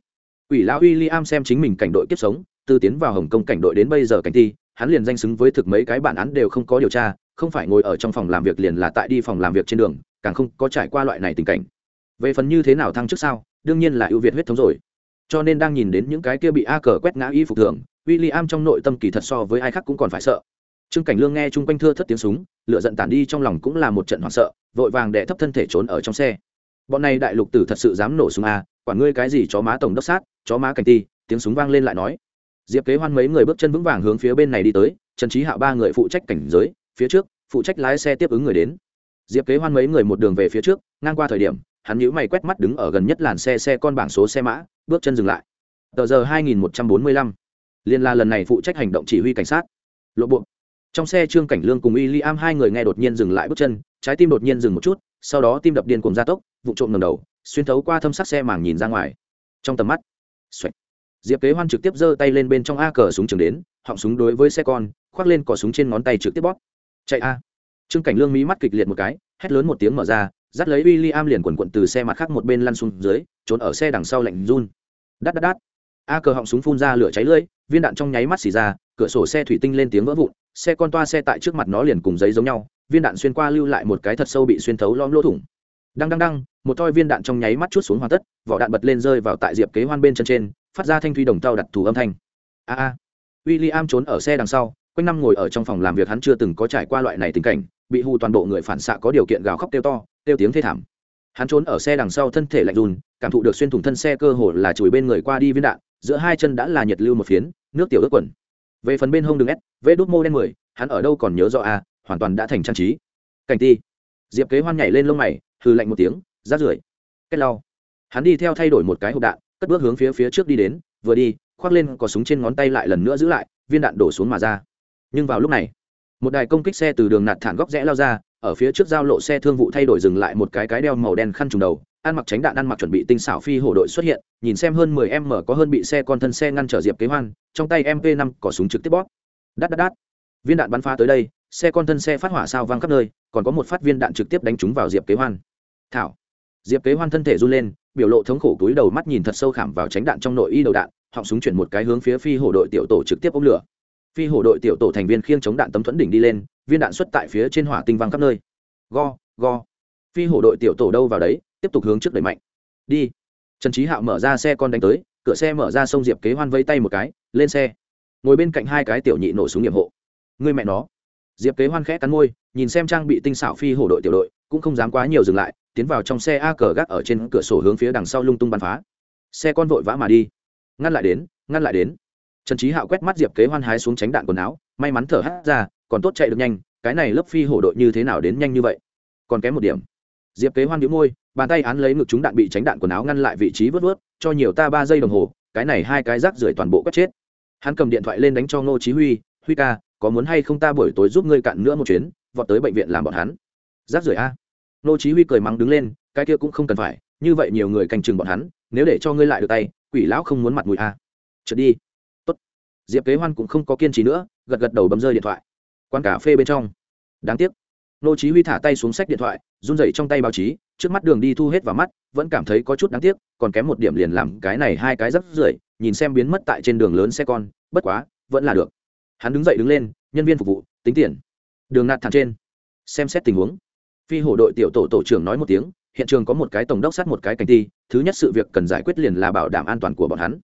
Quỷ lão William xem chính mình cảnh đội kiếp sống, từ tiến vào hồng kông cảnh đội đến bây giờ cảnh thi, hắn liền danh xứng với thực mấy cái bản án đều không có điều tra, không phải ngồi ở trong phòng làm việc liền là tại đi phòng làm việc trên đường, càng không có trải qua loại này tình cảnh. Về phần như thế nào thăng trước sao, đương nhiên là ưu việt huyết thống rồi. Cho nên đang nhìn đến những cái kia bị a cờ quét ngã y phục thường, William trong nội tâm kỳ thật so với ai khác cũng còn phải sợ. Trương cảnh lương nghe chung quanh thưa thất tiếng súng lựa giận tản đi trong lòng cũng là một trận hoảng sợ, vội vàng đè thấp thân thể trốn ở trong xe bọn này đại lục tử thật sự dám nổ súng à? quản ngươi cái gì chó má tổng đốc sát, chó má cảnh ti, tiếng súng vang lên lại nói. Diệp kế hoan mấy người bước chân vững vàng hướng phía bên này đi tới, trần trí hạo ba người phụ trách cảnh giới, phía trước, phụ trách lái xe tiếp ứng người đến. Diệp kế hoan mấy người một đường về phía trước, ngang qua thời điểm, hắn nhíu mày quét mắt đứng ở gần nhất làn xe xe con bảng số xe mã, bước chân dừng lại. Tờ giờ hai nghìn một trăm bốn mươi lăm. Liên la lần này phụ trách hành động chỉ huy cảnh sát. Lộ buộc trong xe trương cảnh lương cùng y li am hai người nghe đột nhiên dừng lại bước chân, trái tim đột nhiên dừng một chút, sau đó tim đập điên cùng gia tốc vụ trộm ngầm đầu, xuyên thấu qua thâm sắc xe màng nhìn ra ngoài. Trong tầm mắt diệp kế hoan trực tiếp giơ tay lên bên trong a cờ súng trường đến, họng súng đối với xe con, khoác lên cỏ súng trên ngón tay trực tiếp bóp. Chạy a. Trương cảnh lương mỹ mắt kịch liệt một cái, hét lớn một tiếng mở ra, dắt lấy w i l l i am liền quần quận từ xe mặt khác một bên lăn xuống dưới, trốn ở xe đằng sau lạnh run. Đắt đắt đắt. A cờ họng súng phun ra lửa cháy lưỡi, viên đạn trong nháy mắt xì ra, cửa sổ xe thủy tinh lên tiếng vỡ vụn, xe con toa xe tại trước mặt nó liền cùng giấy giống nhau, viên đạn xuyên qua lưu lại một cái thật sâu bị xuyên thấu lom lỗ thủng đăng đăng đăng, một toi viên đạn trong nháy mắt chút xuống hoàn tất, vỏ đạn bật lên rơi vào tại diệp kế hoan bên chân trên, phát ra thanh thuy đồng tàu đặt thủ âm thanh. A a. W i l l i am trốn ở xe đằng sau, quanh năm ngồi ở trong phòng làm việc hắn chưa từng có trải qua loại này tình cảnh, bị hù toàn bộ người phản xạ có điều kiện gào khóc kêu to, kêu tiếng thê thảm. Hắn trốn ở xe đằng sau thân thể lạnh run cảm thụ được xuyên thủng thân xe cơ hồ là chùi bên người qua đi viên đạn, giữa hai chân đã là nhiệt lưu một phiến, nước tiểu ướt quần. Về phần bên hông đường s vê đốt mô đen mười, hắn ở đâu còn nhớ rõ a, hoàn toàn đã thành trang trí. Cảnh ti. Diệp kế hoan nhảy lên lông mày hư lạnh một tiếng, rát rưởi. Cách lau. Hắn đi theo thay đổi một cái hộp đạn, cất bước hướng phía phía trước đi đến, vừa đi, khoác lên có súng trên ngón tay lại lần nữa giữ lại, viên đạn đổ xuống mà ra. Nhưng vào lúc này, một đài công kích xe từ đường nạt thản góc rẽ lao ra, ở phía trước giao lộ xe thương vụ thay đổi dừng lại một cái cái đeo màu đen khăn trùng đầu, ăn mặc tránh đạn ăn mặc chuẩn bị tinh xảo phi hổ đội xuất hiện, nhìn xem hơn mười em mở có hơn bị xe con thân xe ngăn trở diệp kế hoan, trong tay mp năm cỏ súng trực tiếp bóp. Đắt đắt đắt. Viên đạn bắn phá tới đây, xe con thân xe phát hỏa sao vang khắp nơi, còn có một phát viên đạn trực tiếp đánh trúng vào diệp kế hoan thảo. Diệp kế hoan thân thể run lên, biểu lộ thống khổ túi đầu mắt nhìn thật sâu khảm vào tránh đạn trong nội y đầu đạn, họng súng chuyển một cái hướng phía phi hổ đội tiểu tổ trực tiếp ôm lửa. Phi hổ đội tiểu tổ thành viên khiêng chống đạn tấm thuẫn đỉnh đi lên, viên đạn xuất tại phía trên hỏa tinh văng khắp nơi. Go go. Phi hổ đội tiểu tổ đâu vào đấy, tiếp tục hướng trước đẩy mạnh. Đi. Trần trí hạo mở ra xe con đánh tới, cửa xe mở ra sông diệp kế hoan vây tay một cái, lên xe. Ngồi bên cạnh hai cái tiểu nhị nổ súng nghiệp hộ. Người mẹ nó. Diệp kế hoan khẽ cắn môi, nhìn xem trang bị tinh xảo phi hổ đội tiểu đội, cũng không dám quá nhiều dừng lại tiến vào trong xe a cờ gác ở trên cửa sổ hướng phía đằng sau lung tung bắn phá. Xe con vội vã mà đi. Ngăn lại đến, ngăn lại đến. Trần trí hạo quét mắt diệp kế hoan hái xuống tránh đạn quần áo, may mắn thở hắt ra, còn tốt chạy được nhanh, cái này lớp phi hổ đội như thế nào đến nhanh như vậy? Còn kém một điểm. Diệp kế hoan đĩu môi, bàn tay án lấy ngực chúng đạn bị tránh đạn quần áo ngăn lại vị trí vớt vớt, cho nhiều ta ba giây đồng hồ, cái này hai cái rác rưởi toàn bộ cất chết. Hắn cầm điện thoại lên đánh cho ngô chí huy huy ca, có muốn hay không ta buổi tối giúp ngươi cạn nữa một chuyến, vọt tới bệnh viện làm bọn hắn. Rác rưởi a? Nô chí huy cười mắng đứng lên, cái kia cũng không cần phải, như vậy nhiều người canh chừng bọn hắn, nếu để cho ngươi lại được tay, quỷ lão không muốn mặt mũi a. Trượt đi. Tốt. Diệp kế hoan cũng không có kiên trì nữa, gật gật đầu bấm rơi điện thoại. Quán cà phê bên trong. Đáng tiếc. Nô chí huy thả tay xuống sách điện thoại, run rẩy trong tay báo chí, trước mắt đường đi thu hết vào mắt, vẫn cảm thấy có chút đáng tiếc, còn kém một điểm liền làm cái này hai cái rất rưởi, nhìn xem biến mất tại trên đường lớn xe con, bất quá, vẫn là được. Hắn đứng dậy đứng lên, nhân viên phục vụ, tính tiền. Đường nạt thẳng trên, xem xét tình huống phi hổ đội tiểu tổ tổ trưởng nói một tiếng hiện trường có một cái tổng đốc sát một cái cảnh ti thứ nhất sự việc cần giải quyết liền là bảo đảm an toàn của bọn hắn.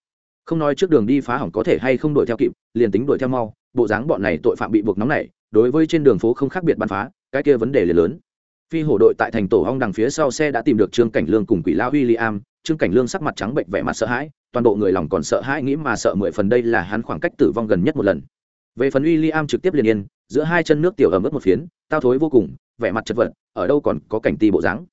Không nói trước đường đi phá hỏng có thể hay không đuổi theo kịp liền tính đuổi theo mau bộ dáng bọn này tội phạm bị buộc nóng này đối với trên đường phố không khác biệt bắn phá cái kia vấn đề liền lớn. Phi hổ đội tại thành tổ hong đằng phía sau xe đã tìm được trương cảnh lương cùng quỷ lao William, trương cảnh lương sắc mặt trắng bệnh vẻ mặt sợ hãi toàn bộ người lòng còn sợ hãi nghĩ mà sợ mười phần đây là hắn khoảng cách tử vong gần nhất một lần. Về phần William trực tiếp liền yên giữa hai chân nước tiểu ẩm ướt một phiến tao thối vô cùng vẻ mặt chật vật, ở đâu còn có cảnh ti bộ dáng.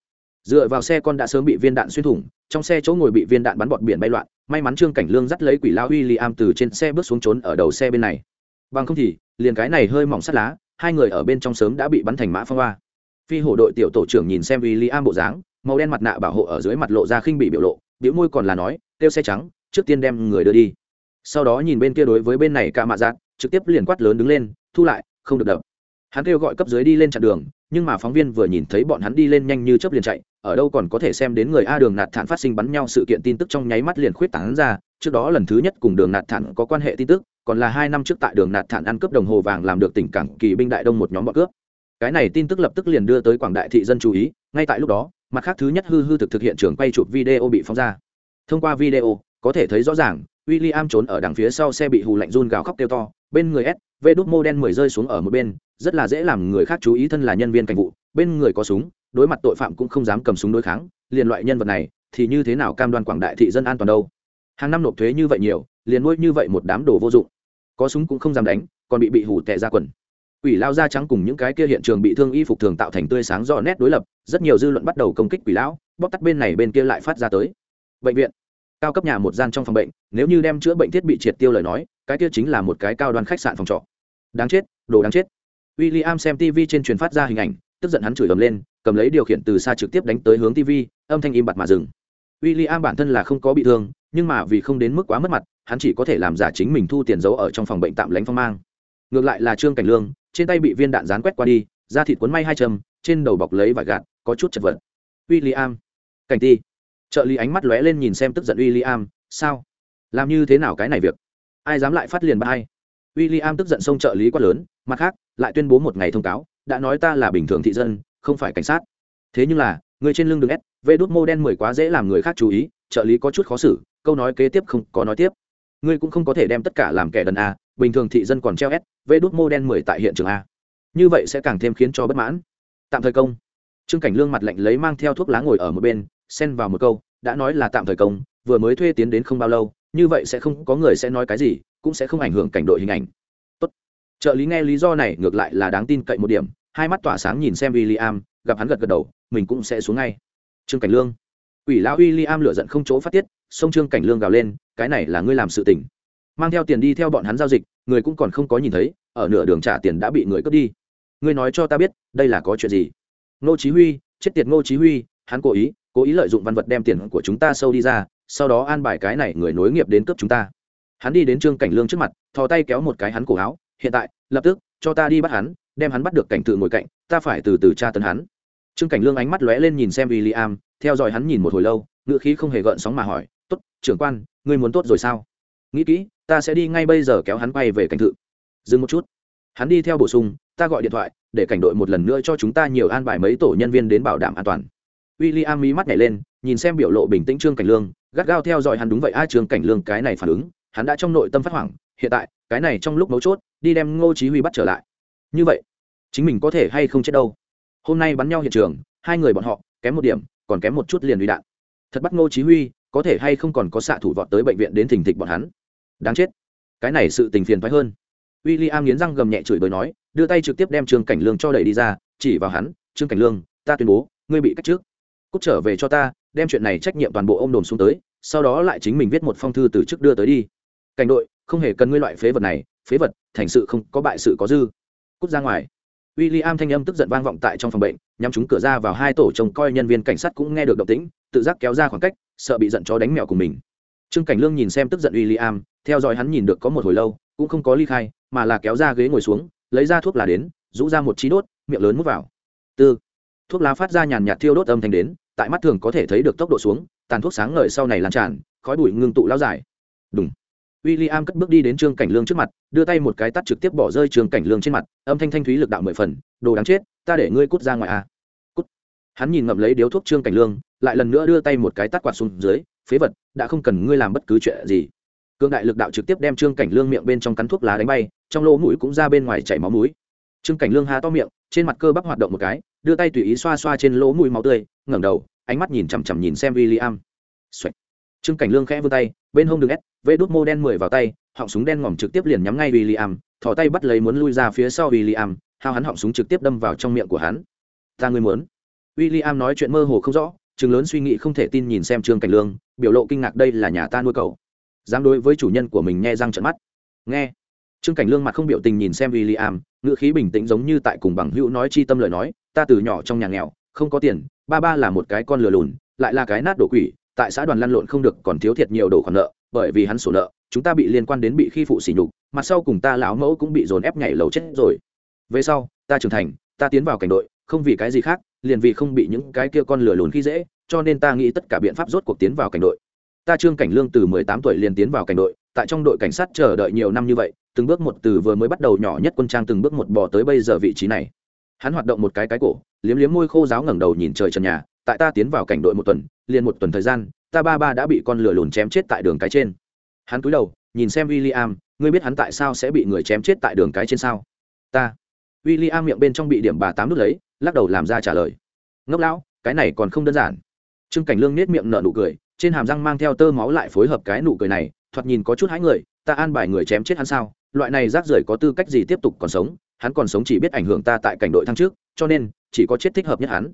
Dựa vào xe con đã sớm bị viên đạn xuyên thủng, trong xe chỗ ngồi bị viên đạn bắn bọt biển bay loạn, may mắn trương cảnh lương dắt lấy quỷ lao uy li am từ trên xe bước xuống trốn ở đầu xe bên này. Bằng không thì, liền cái này hơi mỏng sắt lá, hai người ở bên trong sớm đã bị bắn thành mã phong hoa. Phi hổ đội tiểu tổ trưởng nhìn xem uy li am bộ dáng, màu đen mặt nạ bảo hộ ở dưới mặt lộ ra khinh bị biểu lộ biểu môi còn là nói kêu xe trắng, trước tiên đem người đưa đi. Sau đó nhìn bên kia đối với bên này cả mạ giác trực tiếp liền quát lớn đứng lên, thu lại, không được đập hắn kêu gọi cấp dưới đi lên chặn đường, nhưng mà phóng viên vừa nhìn thấy bọn hắn đi lên nhanh như chớp liền chạy, ở đâu còn có thể xem đến người a đường nạt thản phát sinh bắn nhau sự kiện tin tức trong nháy mắt liền khuyết tán ra, trước đó lần thứ nhất cùng đường nạt thản có quan hệ tin tức, còn là hai năm trước tại đường nạt thản ăn cướp đồng hồ vàng làm được tỉnh cảng kỳ binh đại đông một nhóm bọn cướp. Cái này tin tức lập tức liền đưa tới quảng đại thị dân chú ý, ngay tại lúc đó, mặt khác thứ nhất hư hư thực thực hiện trường quay chụp video bị phóng ra. Thông qua video, có thể thấy rõ ràng, William trốn ở đằng phía sau xe bị hù lạnh run gào khóc kêu to bên người s, v đúc mô đen mười rơi xuống ở một bên, rất là dễ làm người khác chú ý thân là nhân viên cảnh vụ, bên người có súng, đối mặt tội phạm cũng không dám cầm súng đối kháng, liền loại nhân vật này, thì như thế nào cam đoan quảng đại thị dân an toàn đâu? Hàng năm nộp thuế như vậy nhiều, liền nuôi như vậy một đám đồ vô dụng. Có súng cũng không dám đánh, còn bị bị hủ tệ ra quần. Quỷ lao da trắng cùng những cái kia hiện trường bị thương y phục thường tạo thành tươi sáng rõ nét đối lập, rất nhiều dư luận bắt đầu công kích quỷ lão bóc tắt bên này bên kia lại phát ra tới. Bệnh viện cao cấp nhà một gian trong phòng bệnh, nếu như đem chữa bệnh thiết bị triệt tiêu lời nói, cái kia chính là một cái cao đoàn khách sạn phòng trọ. Đáng chết, đồ đáng chết. W i l l i am xem tv trên truyền phát ra hình ảnh, tức giận hắn chửi ầm lên, cầm lấy điều khiển từ xa trực tiếp đánh tới hướng tv, âm thanh im bặt mà dừng. W i l l i am bản thân là không có bị thương, nhưng mà vì không đến mức quá mất mặt, hắn chỉ có thể làm giả chính mình thu tiền giấu ở trong phòng bệnh tạm lánh phong mang. Ngược lại là trương cảnh lương, trên tay bị viên đạn rán quét qua đi, da thịt cuốn may hai châm, trên đầu bọc lấy vải gạt, có chút chật vật. W i l l i am cảnh ti trợ lý ánh mắt lóe lên nhìn xem tức giận w i l l i am sao? Làm như thế nào cái này việc? Ai dám lại phát liền ba ai? w i l l i am tức giận xông trợ lý quát lớn, mặt khác, lại tuyên bố một ngày thông cáo, đã nói ta là bình thường thị dân, không phải cảnh sát. Thế nhưng là, người trên lưng đường s vê đốt mô đen mười quá dễ làm người khác chú ý, trợ lý có chút khó xử, câu nói kế tiếp không có nói tiếp. Ngươi cũng không có thể đem tất cả làm kẻ đần a, bình thường thị dân còn treo s vê đốt mô đen mười tại hiện trường a. Như vậy sẽ càng thêm khiến cho bất mãn. Tạm thời công. Trương cảnh lương mặt lạnh lấy mang theo thuốc lá ngồi ở một bên xen vào một câu, đã nói là tạm thời công, vừa mới thuê tiến đến không bao lâu, như vậy sẽ không có người sẽ nói cái gì, cũng sẽ không ảnh hưởng cảnh đội hình ảnh. Tốt. trợ lý nghe lý do này, ngược lại là đáng tin cậy một điểm, hai mắt tỏa sáng nhìn xem w i l l i am gặp hắn gật gật đầu, mình cũng sẽ xuống ngay. Trương cảnh lương. Ủy lão w i l l i am lựa giận không chỗ phát tiết, xông trương cảnh lương gào lên, cái này là ngươi làm sự tình. Mang theo tiền đi theo bọn hắn giao dịch, người cũng còn không có nhìn thấy, ở nửa đường trả tiền đã bị người cướp đi. Ngươi nói cho ta biết, đây là có chuyện gì? Ngô chí huy, chết tiệt ngô chí huy, hắn cố ý cố ý lợi dụng văn vật đem tiền của chúng ta sâu đi ra, sau đó an bài cái này người nối nghiệp đến cướp chúng ta. Hắn đi đến trương cảnh lương trước mặt, thò tay kéo một cái hắn cổ áo, hiện tại, lập tức, cho ta đi bắt hắn, đem hắn bắt được cảnh tự ngồi cạnh, ta phải từ từ tra tấn hắn. Trương cảnh lương ánh mắt lóe lên nhìn xem w i l l i am theo dõi hắn nhìn một hồi lâu ngựa khí không hề gợn sóng mà hỏi t ố t trưởng quan, ngươi muốn tốt rồi sao? Nghĩ kỹ, ta sẽ đi ngay bây giờ kéo hắn quay về cảnh tự dừng một chút. Hắn đi theo bổ sung, ta gọi điện thoại, để cảnh đội một lần nữa cho chúng ta nhiều an bài mấy tổ nhân viên đến bảo đảm an toàn w i l l i am mí mắt nhảy lên, nhìn xem biểu lộ bình tĩnh trương cảnh lương, gắt gao theo dõi hắn đúng vậy ai trương cảnh lương cái này phản ứng, hắn đã trong nội tâm phát hoảng, hiện tại, cái này trong lúc mấu chốt, đi đem ngô chí huy bắt trở lại. Như vậy, chính mình có thể hay không chết đâu? Hôm nay bắn nhau hiện trường, hai người bọn họ, kém một điểm, còn kém một chút liền uy đạn. Thật bắt ngô chí huy, có thể hay không còn có xạ thủ vọt tới bệnh viện đến thình thịch bọn hắn? Đáng chết. Cái này sự tình phiền phái hơn. William nghiến răng gầm nhẹ chửi bới nói, đưa tay trực tiếp đem trương cảnh lương cho đẩy đi ra, chỉ vào hắn, trương cảnh lương, ta tuyên bố, ngươi bị cách trước cút trở về cho ta, đem chuyện này trách nhiệm toàn bộ ôm đồm xuống tới, sau đó lại chính mình viết một phong thư từ chức đưa tới đi. Cảnh đội, không hề cần ngươi loại phế vật này, phế vật, thành sự không có bại sự có dư. Cút ra ngoài. W i l l i am thanh âm tức giận vang vọng tại trong phòng bệnh, nhắm chúng cửa ra vào hai tổ trông coi nhân viên cảnh sát cũng nghe được động tĩnh, tự giác kéo ra khoảng cách, sợ bị giận chó đánh mèo của mình. Trương cảnh lương nhìn xem tức giận w i l l i am theo dõi hắn nhìn được có một hồi lâu, cũng không có ly khai, mà là kéo ra ghế ngồi xuống, lấy ra thuốc là đến, rũ ra một trí đốt, miệng lớn mút vào. Tư. Thuốc lá phát ra nhàn nhạt thiêu đốt âm thanh đến tại mắt thường có thể thấy được tốc độ xuống tàn thuốc sáng ngời sau này lan tràn khói bụi ngưng tụ lao dài đúng William cất bước đi đến Trương Cảnh Lương trước mặt, đưa tay một cái tát trực tiếp bỏ rơi Trương Cảnh Lương trên mặt, âm thanh thanh thúy lực đạo mười phần, "Đồ đáng chết, ta để ngươi cút ra ngoài à?" Cút. Hắn nhìn ngậm lấy điếu thuốc Trương Cảnh Lương, lại lần nữa đưa tay một cái tát quạt xuống dưới, "Phế vật, đã không cần ngươi làm bất cứ chuyện gì." Cương đại lực đạo trực tiếp đem Trương Cảnh Lương miệng bên trong cắn thuốc lá đánh bay, trong lỗ mũi cũng ra bên ngoài chảy máu mũi. Trương Cảnh Lương há to miệng, trên mặt cơ bắp hoạt động một cái, đưa tay tùy ý xoa xoa trên lỗ mũi máu tươi, ngẩng đầu, ánh mắt nhìn chằm chằm nhìn xem William. Xoẹt. Trương Cảnh Lương khẽ vươn tay, bên hông đường S, vê đốt mô đen mười vào tay, họng súng đen ngòm trực tiếp liền nhắm ngay William, thò tay bắt lấy muốn lui ra phía sau William, hao hắn họng súng trực tiếp đâm vào trong miệng của hắn. Ta ngươi muốn? William nói chuyện mơ hồ không rõ, Trừng lớn suy nghĩ không thể tin nhìn xem trương cảnh lương biểu lộ kinh ngạc đây là nhà ta nuôi cậu dám đối với chủ nhân của mình nghe răng trợn mắt nghe trương cảnh lương mặt không biểu tình nhìn xem William, ngữ khí bình tĩnh giống như tại cùng bằng hữu nói chi tâm lời nói ta từ nhỏ trong nhà nghèo không có tiền ba ba là một cái con lừa lùn, lại là cái nát đổ quỷ, tại xã đoàn lăn lộn không được còn thiếu thiệt nhiều đồ khoản nợ, bởi vì hắn sổ nợ, chúng ta bị liên quan đến bị khi phụ sỉ nhục mặt sau cùng ta lão mẫu cũng bị dồn ép nhảy lầu chết rồi. Về sau, ta trưởng thành, ta tiến vào cảnh đội, không vì cái gì khác, liền vì không bị những cái kia con lừa lùn khi dễ, cho nên ta nghĩ tất cả biện pháp rốt cuộc tiến vào cảnh đội. Ta trương cảnh lương từ mười tám tuổi liền tiến vào cảnh đội, tại trong đội cảnh sát chờ đợi nhiều năm như vậy, từng bước một từ vừa mới bắt đầu nhỏ nhất quân trang, từng bước một bỏ tới bây giờ vị trí này. Hắn hoạt động một cái cái cổ liếm liếm môi khô giáo ngẩng đầu nhìn trời trần nhà, tại ta tiến vào cảnh đội một tuần, liền một tuần thời gian, ta ba ba đã bị con lửa lùn chém chết tại đường cái trên. Hắn cúi đầu, nhìn xem w i l l i am ngươi biết hắn tại sao sẽ bị người chém chết tại đường cái trên sao? Ta. W i l l i am miệng bên trong bị điểm bà tám nút lấy, lắc đầu làm ra trả lời. Ngốc lão, cái này còn không đơn giản. Trương cảnh lương nết miệng nở nụ cười, trên hàm răng mang theo tơ máu lại phối hợp cái nụ cười này, thoạt nhìn có chút hãi người, ta an bài người chém chết hắn sao? Loại này rác rưởi có tư cách gì tiếp tục còn sống? Hắn còn sống chỉ biết ảnh hưởng ta tại cảnh đội thăng trước, cho nên chỉ có chết thích hợp nhất hắn.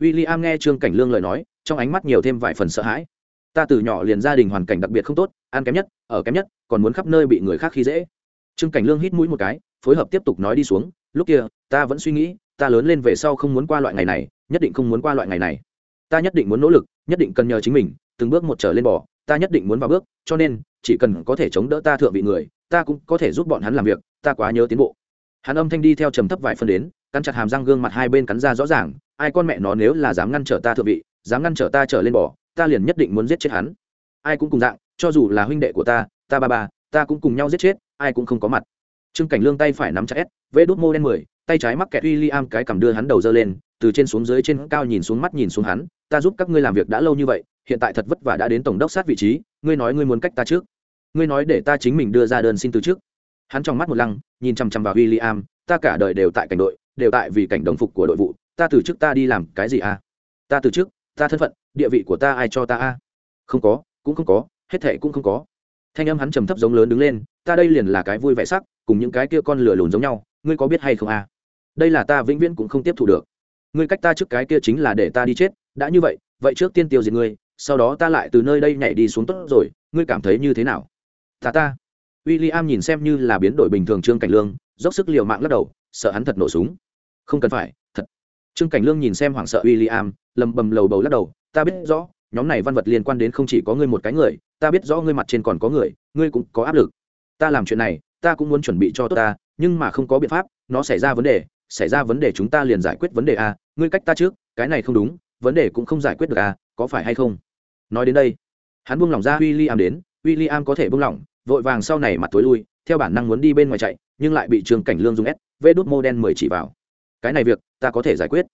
W i l l i am nghe trương cảnh lương lời nói, trong ánh mắt nhiều thêm vài phần sợ hãi. Ta từ nhỏ liền gia đình hoàn cảnh đặc biệt không tốt, ăn kém nhất, ở kém nhất, còn muốn khắp nơi bị người khác khi dễ. Trương cảnh lương hít mũi một cái, phối hợp tiếp tục nói đi xuống, lúc kia, ta vẫn suy nghĩ, ta lớn lên về sau không muốn qua loại ngày này, nhất định không muốn qua loại ngày này. Ta nhất định muốn nỗ lực, nhất định cần nhờ chính mình, từng bước một trở lên bỏ ta nhất định muốn vào bước, cho nên, chỉ cần có thể chống đỡ ta thượng vị người, ta cũng có thể giúp bọn hắn làm việc, ta quá nhớ tiến bộ. Hắn âm thanh đi theo trầm thấp vài phân đến cắn chặt hàm răng gương mặt hai bên cắn ra rõ ràng, ai con mẹ nó nếu là dám ngăn trở ta thượng vị, dám ngăn trở ta trở lên bỏ ta liền nhất định muốn giết chết hắn. Ai cũng cùng dạng, cho dù là huynh đệ của ta ta ba ba, ta cũng cùng nhau giết chết, ai cũng không có mặt. Trương cảnh lương tay phải nắm chặt s vê đốt mô đen mười, tay trái mắc kẹt w i am cái cầm đưa hắn đầu dơ lên, từ trên xuống dưới trên cao nhìn xuống mắt nhìn xuống hắn, ta giúp các ngươi làm việc đã lâu như vậy, hiện tại thật vất vả đã đến tổng đốc sát vị trí, ngươi nói ngươi muốn cách ta trước. Ngươi nói để ta chính mình đưa ra đơn xin từ trước. Hắn trong mắt một lăng, nhìn chằm chằm vào w i am ta cả đời đều tại cảnh đội đều tại vì cảnh đồng phục của đội vụ, ta từ trước ta đi làm cái gì à? Ta từ trước, ta thân phận, địa vị của ta ai cho ta à? Không có, cũng không có, hết thệ cũng không có. Thanh âm hắn trầm thấp giống lớn đứng lên, ta đây liền là cái vui vẻ sắc, cùng những cái kia con lửa lùn giống nhau, ngươi có biết hay không à? Đây là ta vĩnh viễn cũng không tiếp thu được. Ngươi cách ta trước cái kia chính là để ta đi chết, đã như vậy vậy trước tiên tiêu diệt ngươi, sau đó ta lại từ nơi đây nhảy đi xuống tốt rồi, ngươi cảm thấy như thế nào? Ta ta. W i l l i am nhìn xem như là biến đổi bình thường trương cảnh lương, dốc sức l i ề u mạng lắc đầu, sợ hắn thật nổ súng không cần phải, thật. Trương cảnh lương nhìn xem hoảng sợ w i l l i am lầm bầm lầu bầu lắc đầu, ta biết rõ, nhóm này văn vật liên quan đến không chỉ có ngươi một cái người, ta biết rõ ngươi mặt trên còn có người, ngươi cũng có áp lực. Ta làm chuyện này, ta cũng muốn chuẩn bị cho tốt ta, nhưng mà không có biện pháp, nó xảy ra vấn đề, xảy ra vấn đề chúng ta liền giải quyết vấn đề a, ngươi cách ta trước, cái này không đúng, vấn đề cũng không giải quyết được a, có phải hay không? Nói đến đây, hắn buông lỏng ra w i l l i am đến w i l l i am có thể buông lỏng, vội vàng sau này mặt tối lui, theo bản năng muốn đi bên ngoài chạy, nhưng lại bị trương cảnh lương dùng ép vê đốt mô đen mười chỉ vào cái này việc, ta có thể giải quyết.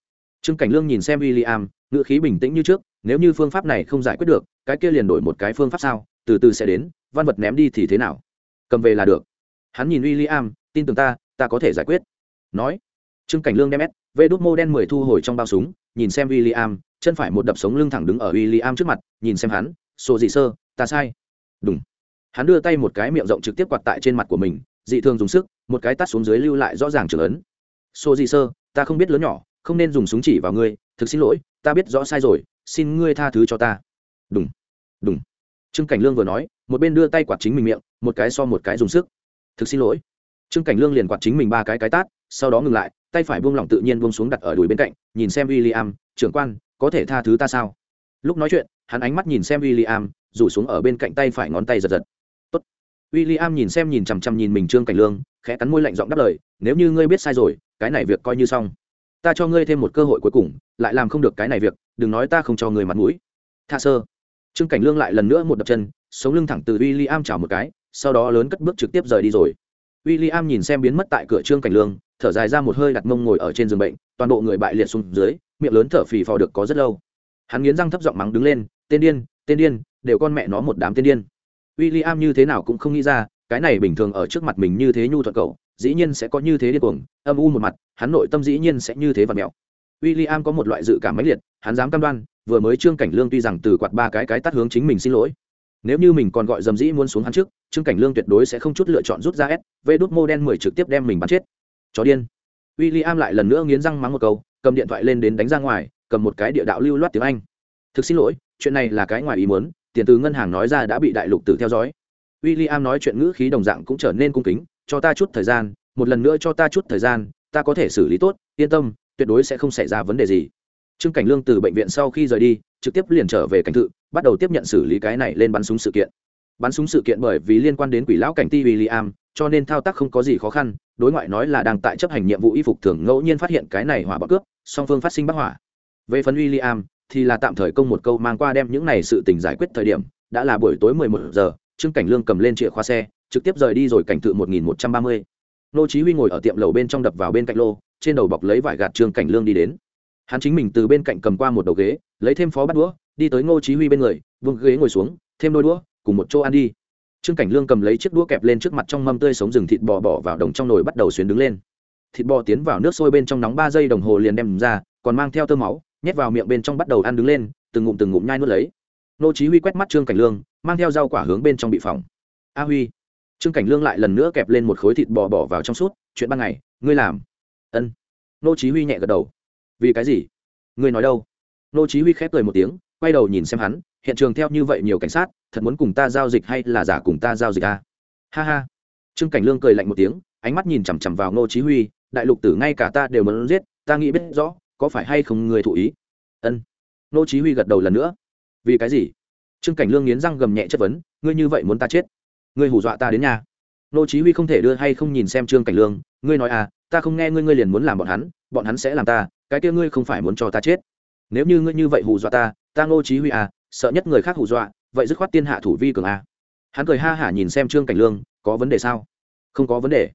Trương cảnh lương nhìn xem w i l l i am ngữ khí bình tĩnh như trước, nếu như phương pháp này không giải quyết được, cái kia liền đổi một cái phương pháp sao, từ từ sẽ đến, văn vật ném đi thì thế nào? Cầm về là được. Hắn nhìn w i l l i am tin tưởng ta ta có thể giải quyết. Nói. Trương cảnh lương đem s vê đốt mô đen mười thu hồi trong bao súng, nhìn xem w i l l i am chân phải một đập sống lưng thẳng đứng ở w i l l i am trước mặt, nhìn xem hắn, sổ dị sơ, ta sai. Đúng hắn đưa tay một cái miệng rộng trực tiếp quạt tại trên mặt của mình, dị thường dùng sức, một cái tắt xuống dưới lưu lại rõ ràng trưởng ấn sổ gì sơ, ta không biết lớn nhỏ, không nên dùng súng chỉ vào ngươi, thực xin lỗi, ta biết rõ sai rồi, xin ngươi tha thứ cho ta. Đúng đúng trương cảnh lương vừa nói, một bên đưa tay quạt chính mình miệng, một cái so một cái dùng sức. Thực xin lỗi. Trương cảnh lương liền quạt chính mình ba cái cái tát, sau đó ngừng lại, tay phải buông lỏng tự nhiên buông xuống đặt ở đùi bên cạnh, nhìn xem w i l l i am trưởng quan, có thể tha thứ ta sao? Lúc nói chuyện, hắn ánh mắt nhìn xem w i l l i am rủ xuống ở bên cạnh tay phải ngón tay giật giật. Tốt. w i l l i am nhìn xem nhìn chằm chằm nhìn mình trương cảnh lương khẽ cắn môi lạnh giọng đáp lời, nếu như ngươi biết sai rồi, cái này việc coi như xong. Ta cho ngươi thêm một cơ hội cuối cùng, lại làm không được cái này việc, đừng nói ta không cho người mặt mũi. Tha sơ. Trương cảnh lương lại lần nữa một đập chân, sống lưng thẳng từ w i l l i am chào một cái, sau đó lớn cất bước trực tiếp rời đi rồi. W i l l i am nhìn xem biến mất tại cửa trương cảnh lương, thở dài ra một hơi đặt mông ngồi ở trên giường bệnh, toàn bộ người bại liệt xuống dưới, miệng lớn thở phì phò được có rất lâu. Hắn nghiến răng thấp giọng mắng đứng lên, tên điên tên điên, đều con mẹ nó một đám tên điên. W i l l i am như thế nào cũng không nghĩ ra cái này bình thường ở trước mặt mình như thế nhu thuận cậu, dĩ nhiên sẽ có như thế điên cuồng, âm u một mặt, hắn nội tâm dĩ nhiên sẽ như thế và mẹo w i l l i am có một loại dự cảm mãnh liệt, hắn dám cam đoan, vừa mới trương cảnh lương tuy rằng từ quạt ba cái cái tắt hướng chính mình xin lỗi, nếu như mình còn gọi dầm dĩ muốn xuống hắn trước, trương cảnh lương tuyệt đối sẽ không chút lựa chọn rút ra s vê đốt mô đen mười trực tiếp đem mình bắn chết. Chó điên. W i l l i am lại lần nữa nghiến răng mắng một câu, cầm điện thoại lên đến đánh ra ngoài, cầm một cái địa đạo lưu loát tiếng anh. Thực xin lỗi, chuyện này là cái ngoài ý muốn, tiền từ ngân hàng nói ra đã bị đại lục tử theo dõi w i l l i am nói chuyện ngữ khí đồng dạng cũng trở nên cung kính cho ta chút thời gian một lần nữa cho ta chút thời gian ta có thể xử lý tốt yên tâm tuyệt đối sẽ không xảy ra vấn đề gì trương cảnh lương từ bệnh viện sau khi rời đi trực tiếp liền trở về cảnh thự bắt đầu tiếp nhận xử lý cái này lên bắn súng sự kiện bắn súng sự kiện bởi vì liên quan đến quỷ lão cảnh ti William, cho nên thao tác không có gì khó khăn, đối ngoại nói là đang tại chấp hành nhiệm vụ y phục thường ngẫu nhiên phát hiện cái này hỏa bạo cướp, song phương phát sinh bắc hỏa. Về phần William, thì là tạm thời công một câu mang qua đem những này sự tình giải quyết thời điểm, đã là buổi tối 11 giờ, Trương Cảnh Lương cầm lên chìa khóa xe, trực tiếp rời đi rồi cảnh tự 1130. Nô Chí Huy ngồi ở tiệm lầu bên trong đập vào bên cạnh lô, trên đầu bọc lấy vải gạt Trương Cảnh Lương đi đến. Hắn chính mình từ bên cạnh cầm qua một đầu ghế, lấy thêm phó bắt đũa, đi tới Ngô Chí Huy bên người, vương ghế ngồi xuống, thêm đôi đũa, cùng một chỗ ăn đi trương cảnh lương cầm lấy chiếc đũa kẹp lên trước mặt trong mâm tươi sống rừng thịt bò bỏ vào đồng trong nồi bắt đầu xuyến đứng lên thịt bò tiến vào nước sôi bên trong nóng ba giây đồng hồ liền đem ra còn mang theo tơ máu nhét vào miệng bên trong bắt đầu ăn đứng lên từng ngụm từng ngụm nhai nuốt lấy nô chí huy quét mắt trương cảnh lương mang theo rau quả hướng bên trong bị phòng a huy. Trương cảnh lương lại lần nữa kẹp lên một khối thịt bò bỏ vào trong suốt, chuyện ban ngày, ngươi làm. Ân. Nô chí huy nhẹ gật đầu. Vì cái gì? Ngươi nói đâu? Nô chí huy khép cười một tiếng, quay đầu nhìn xem hắn, hiện trường theo như vậy nhiều cảnh sát, thật muốn cùng ta giao dịch hay là giả cùng ta giao dịch à? ha ha. Trương cảnh lương cười lạnh một tiếng, ánh mắt nhìn chằm chằm vào Nô chí huy, đại lục tử ngay cả ta đều muốn giết, ta nghĩ biết rõ, có phải hay không người thụ ý? Ân. Nô chí huy gật đầu lần nữa. Vì cái gì? Trương cảnh lương nghiến răng gầm nhẹ chất vấn, ngươi như vậy muốn ta chết? Ngươi hù dọa ta đến nhà? Ngô chí huy không thể đưa hay không nhìn xem trương cảnh lương, ngươi nói à ta không nghe ngươi ngươi liền muốn làm bọn hắn bọn hắn sẽ làm ta, cái kia ngươi không phải muốn cho ta chết. Nếu như ngươi như vậy hù dọa ta ta ngô chí huy à sợ nhất người khác hù dọa, vậy dứt khoát tiên hạ thủ vi cường à? hắn cười ha hả nhìn xem trương cảnh lương, có vấn đề sao? Không có vấn đề.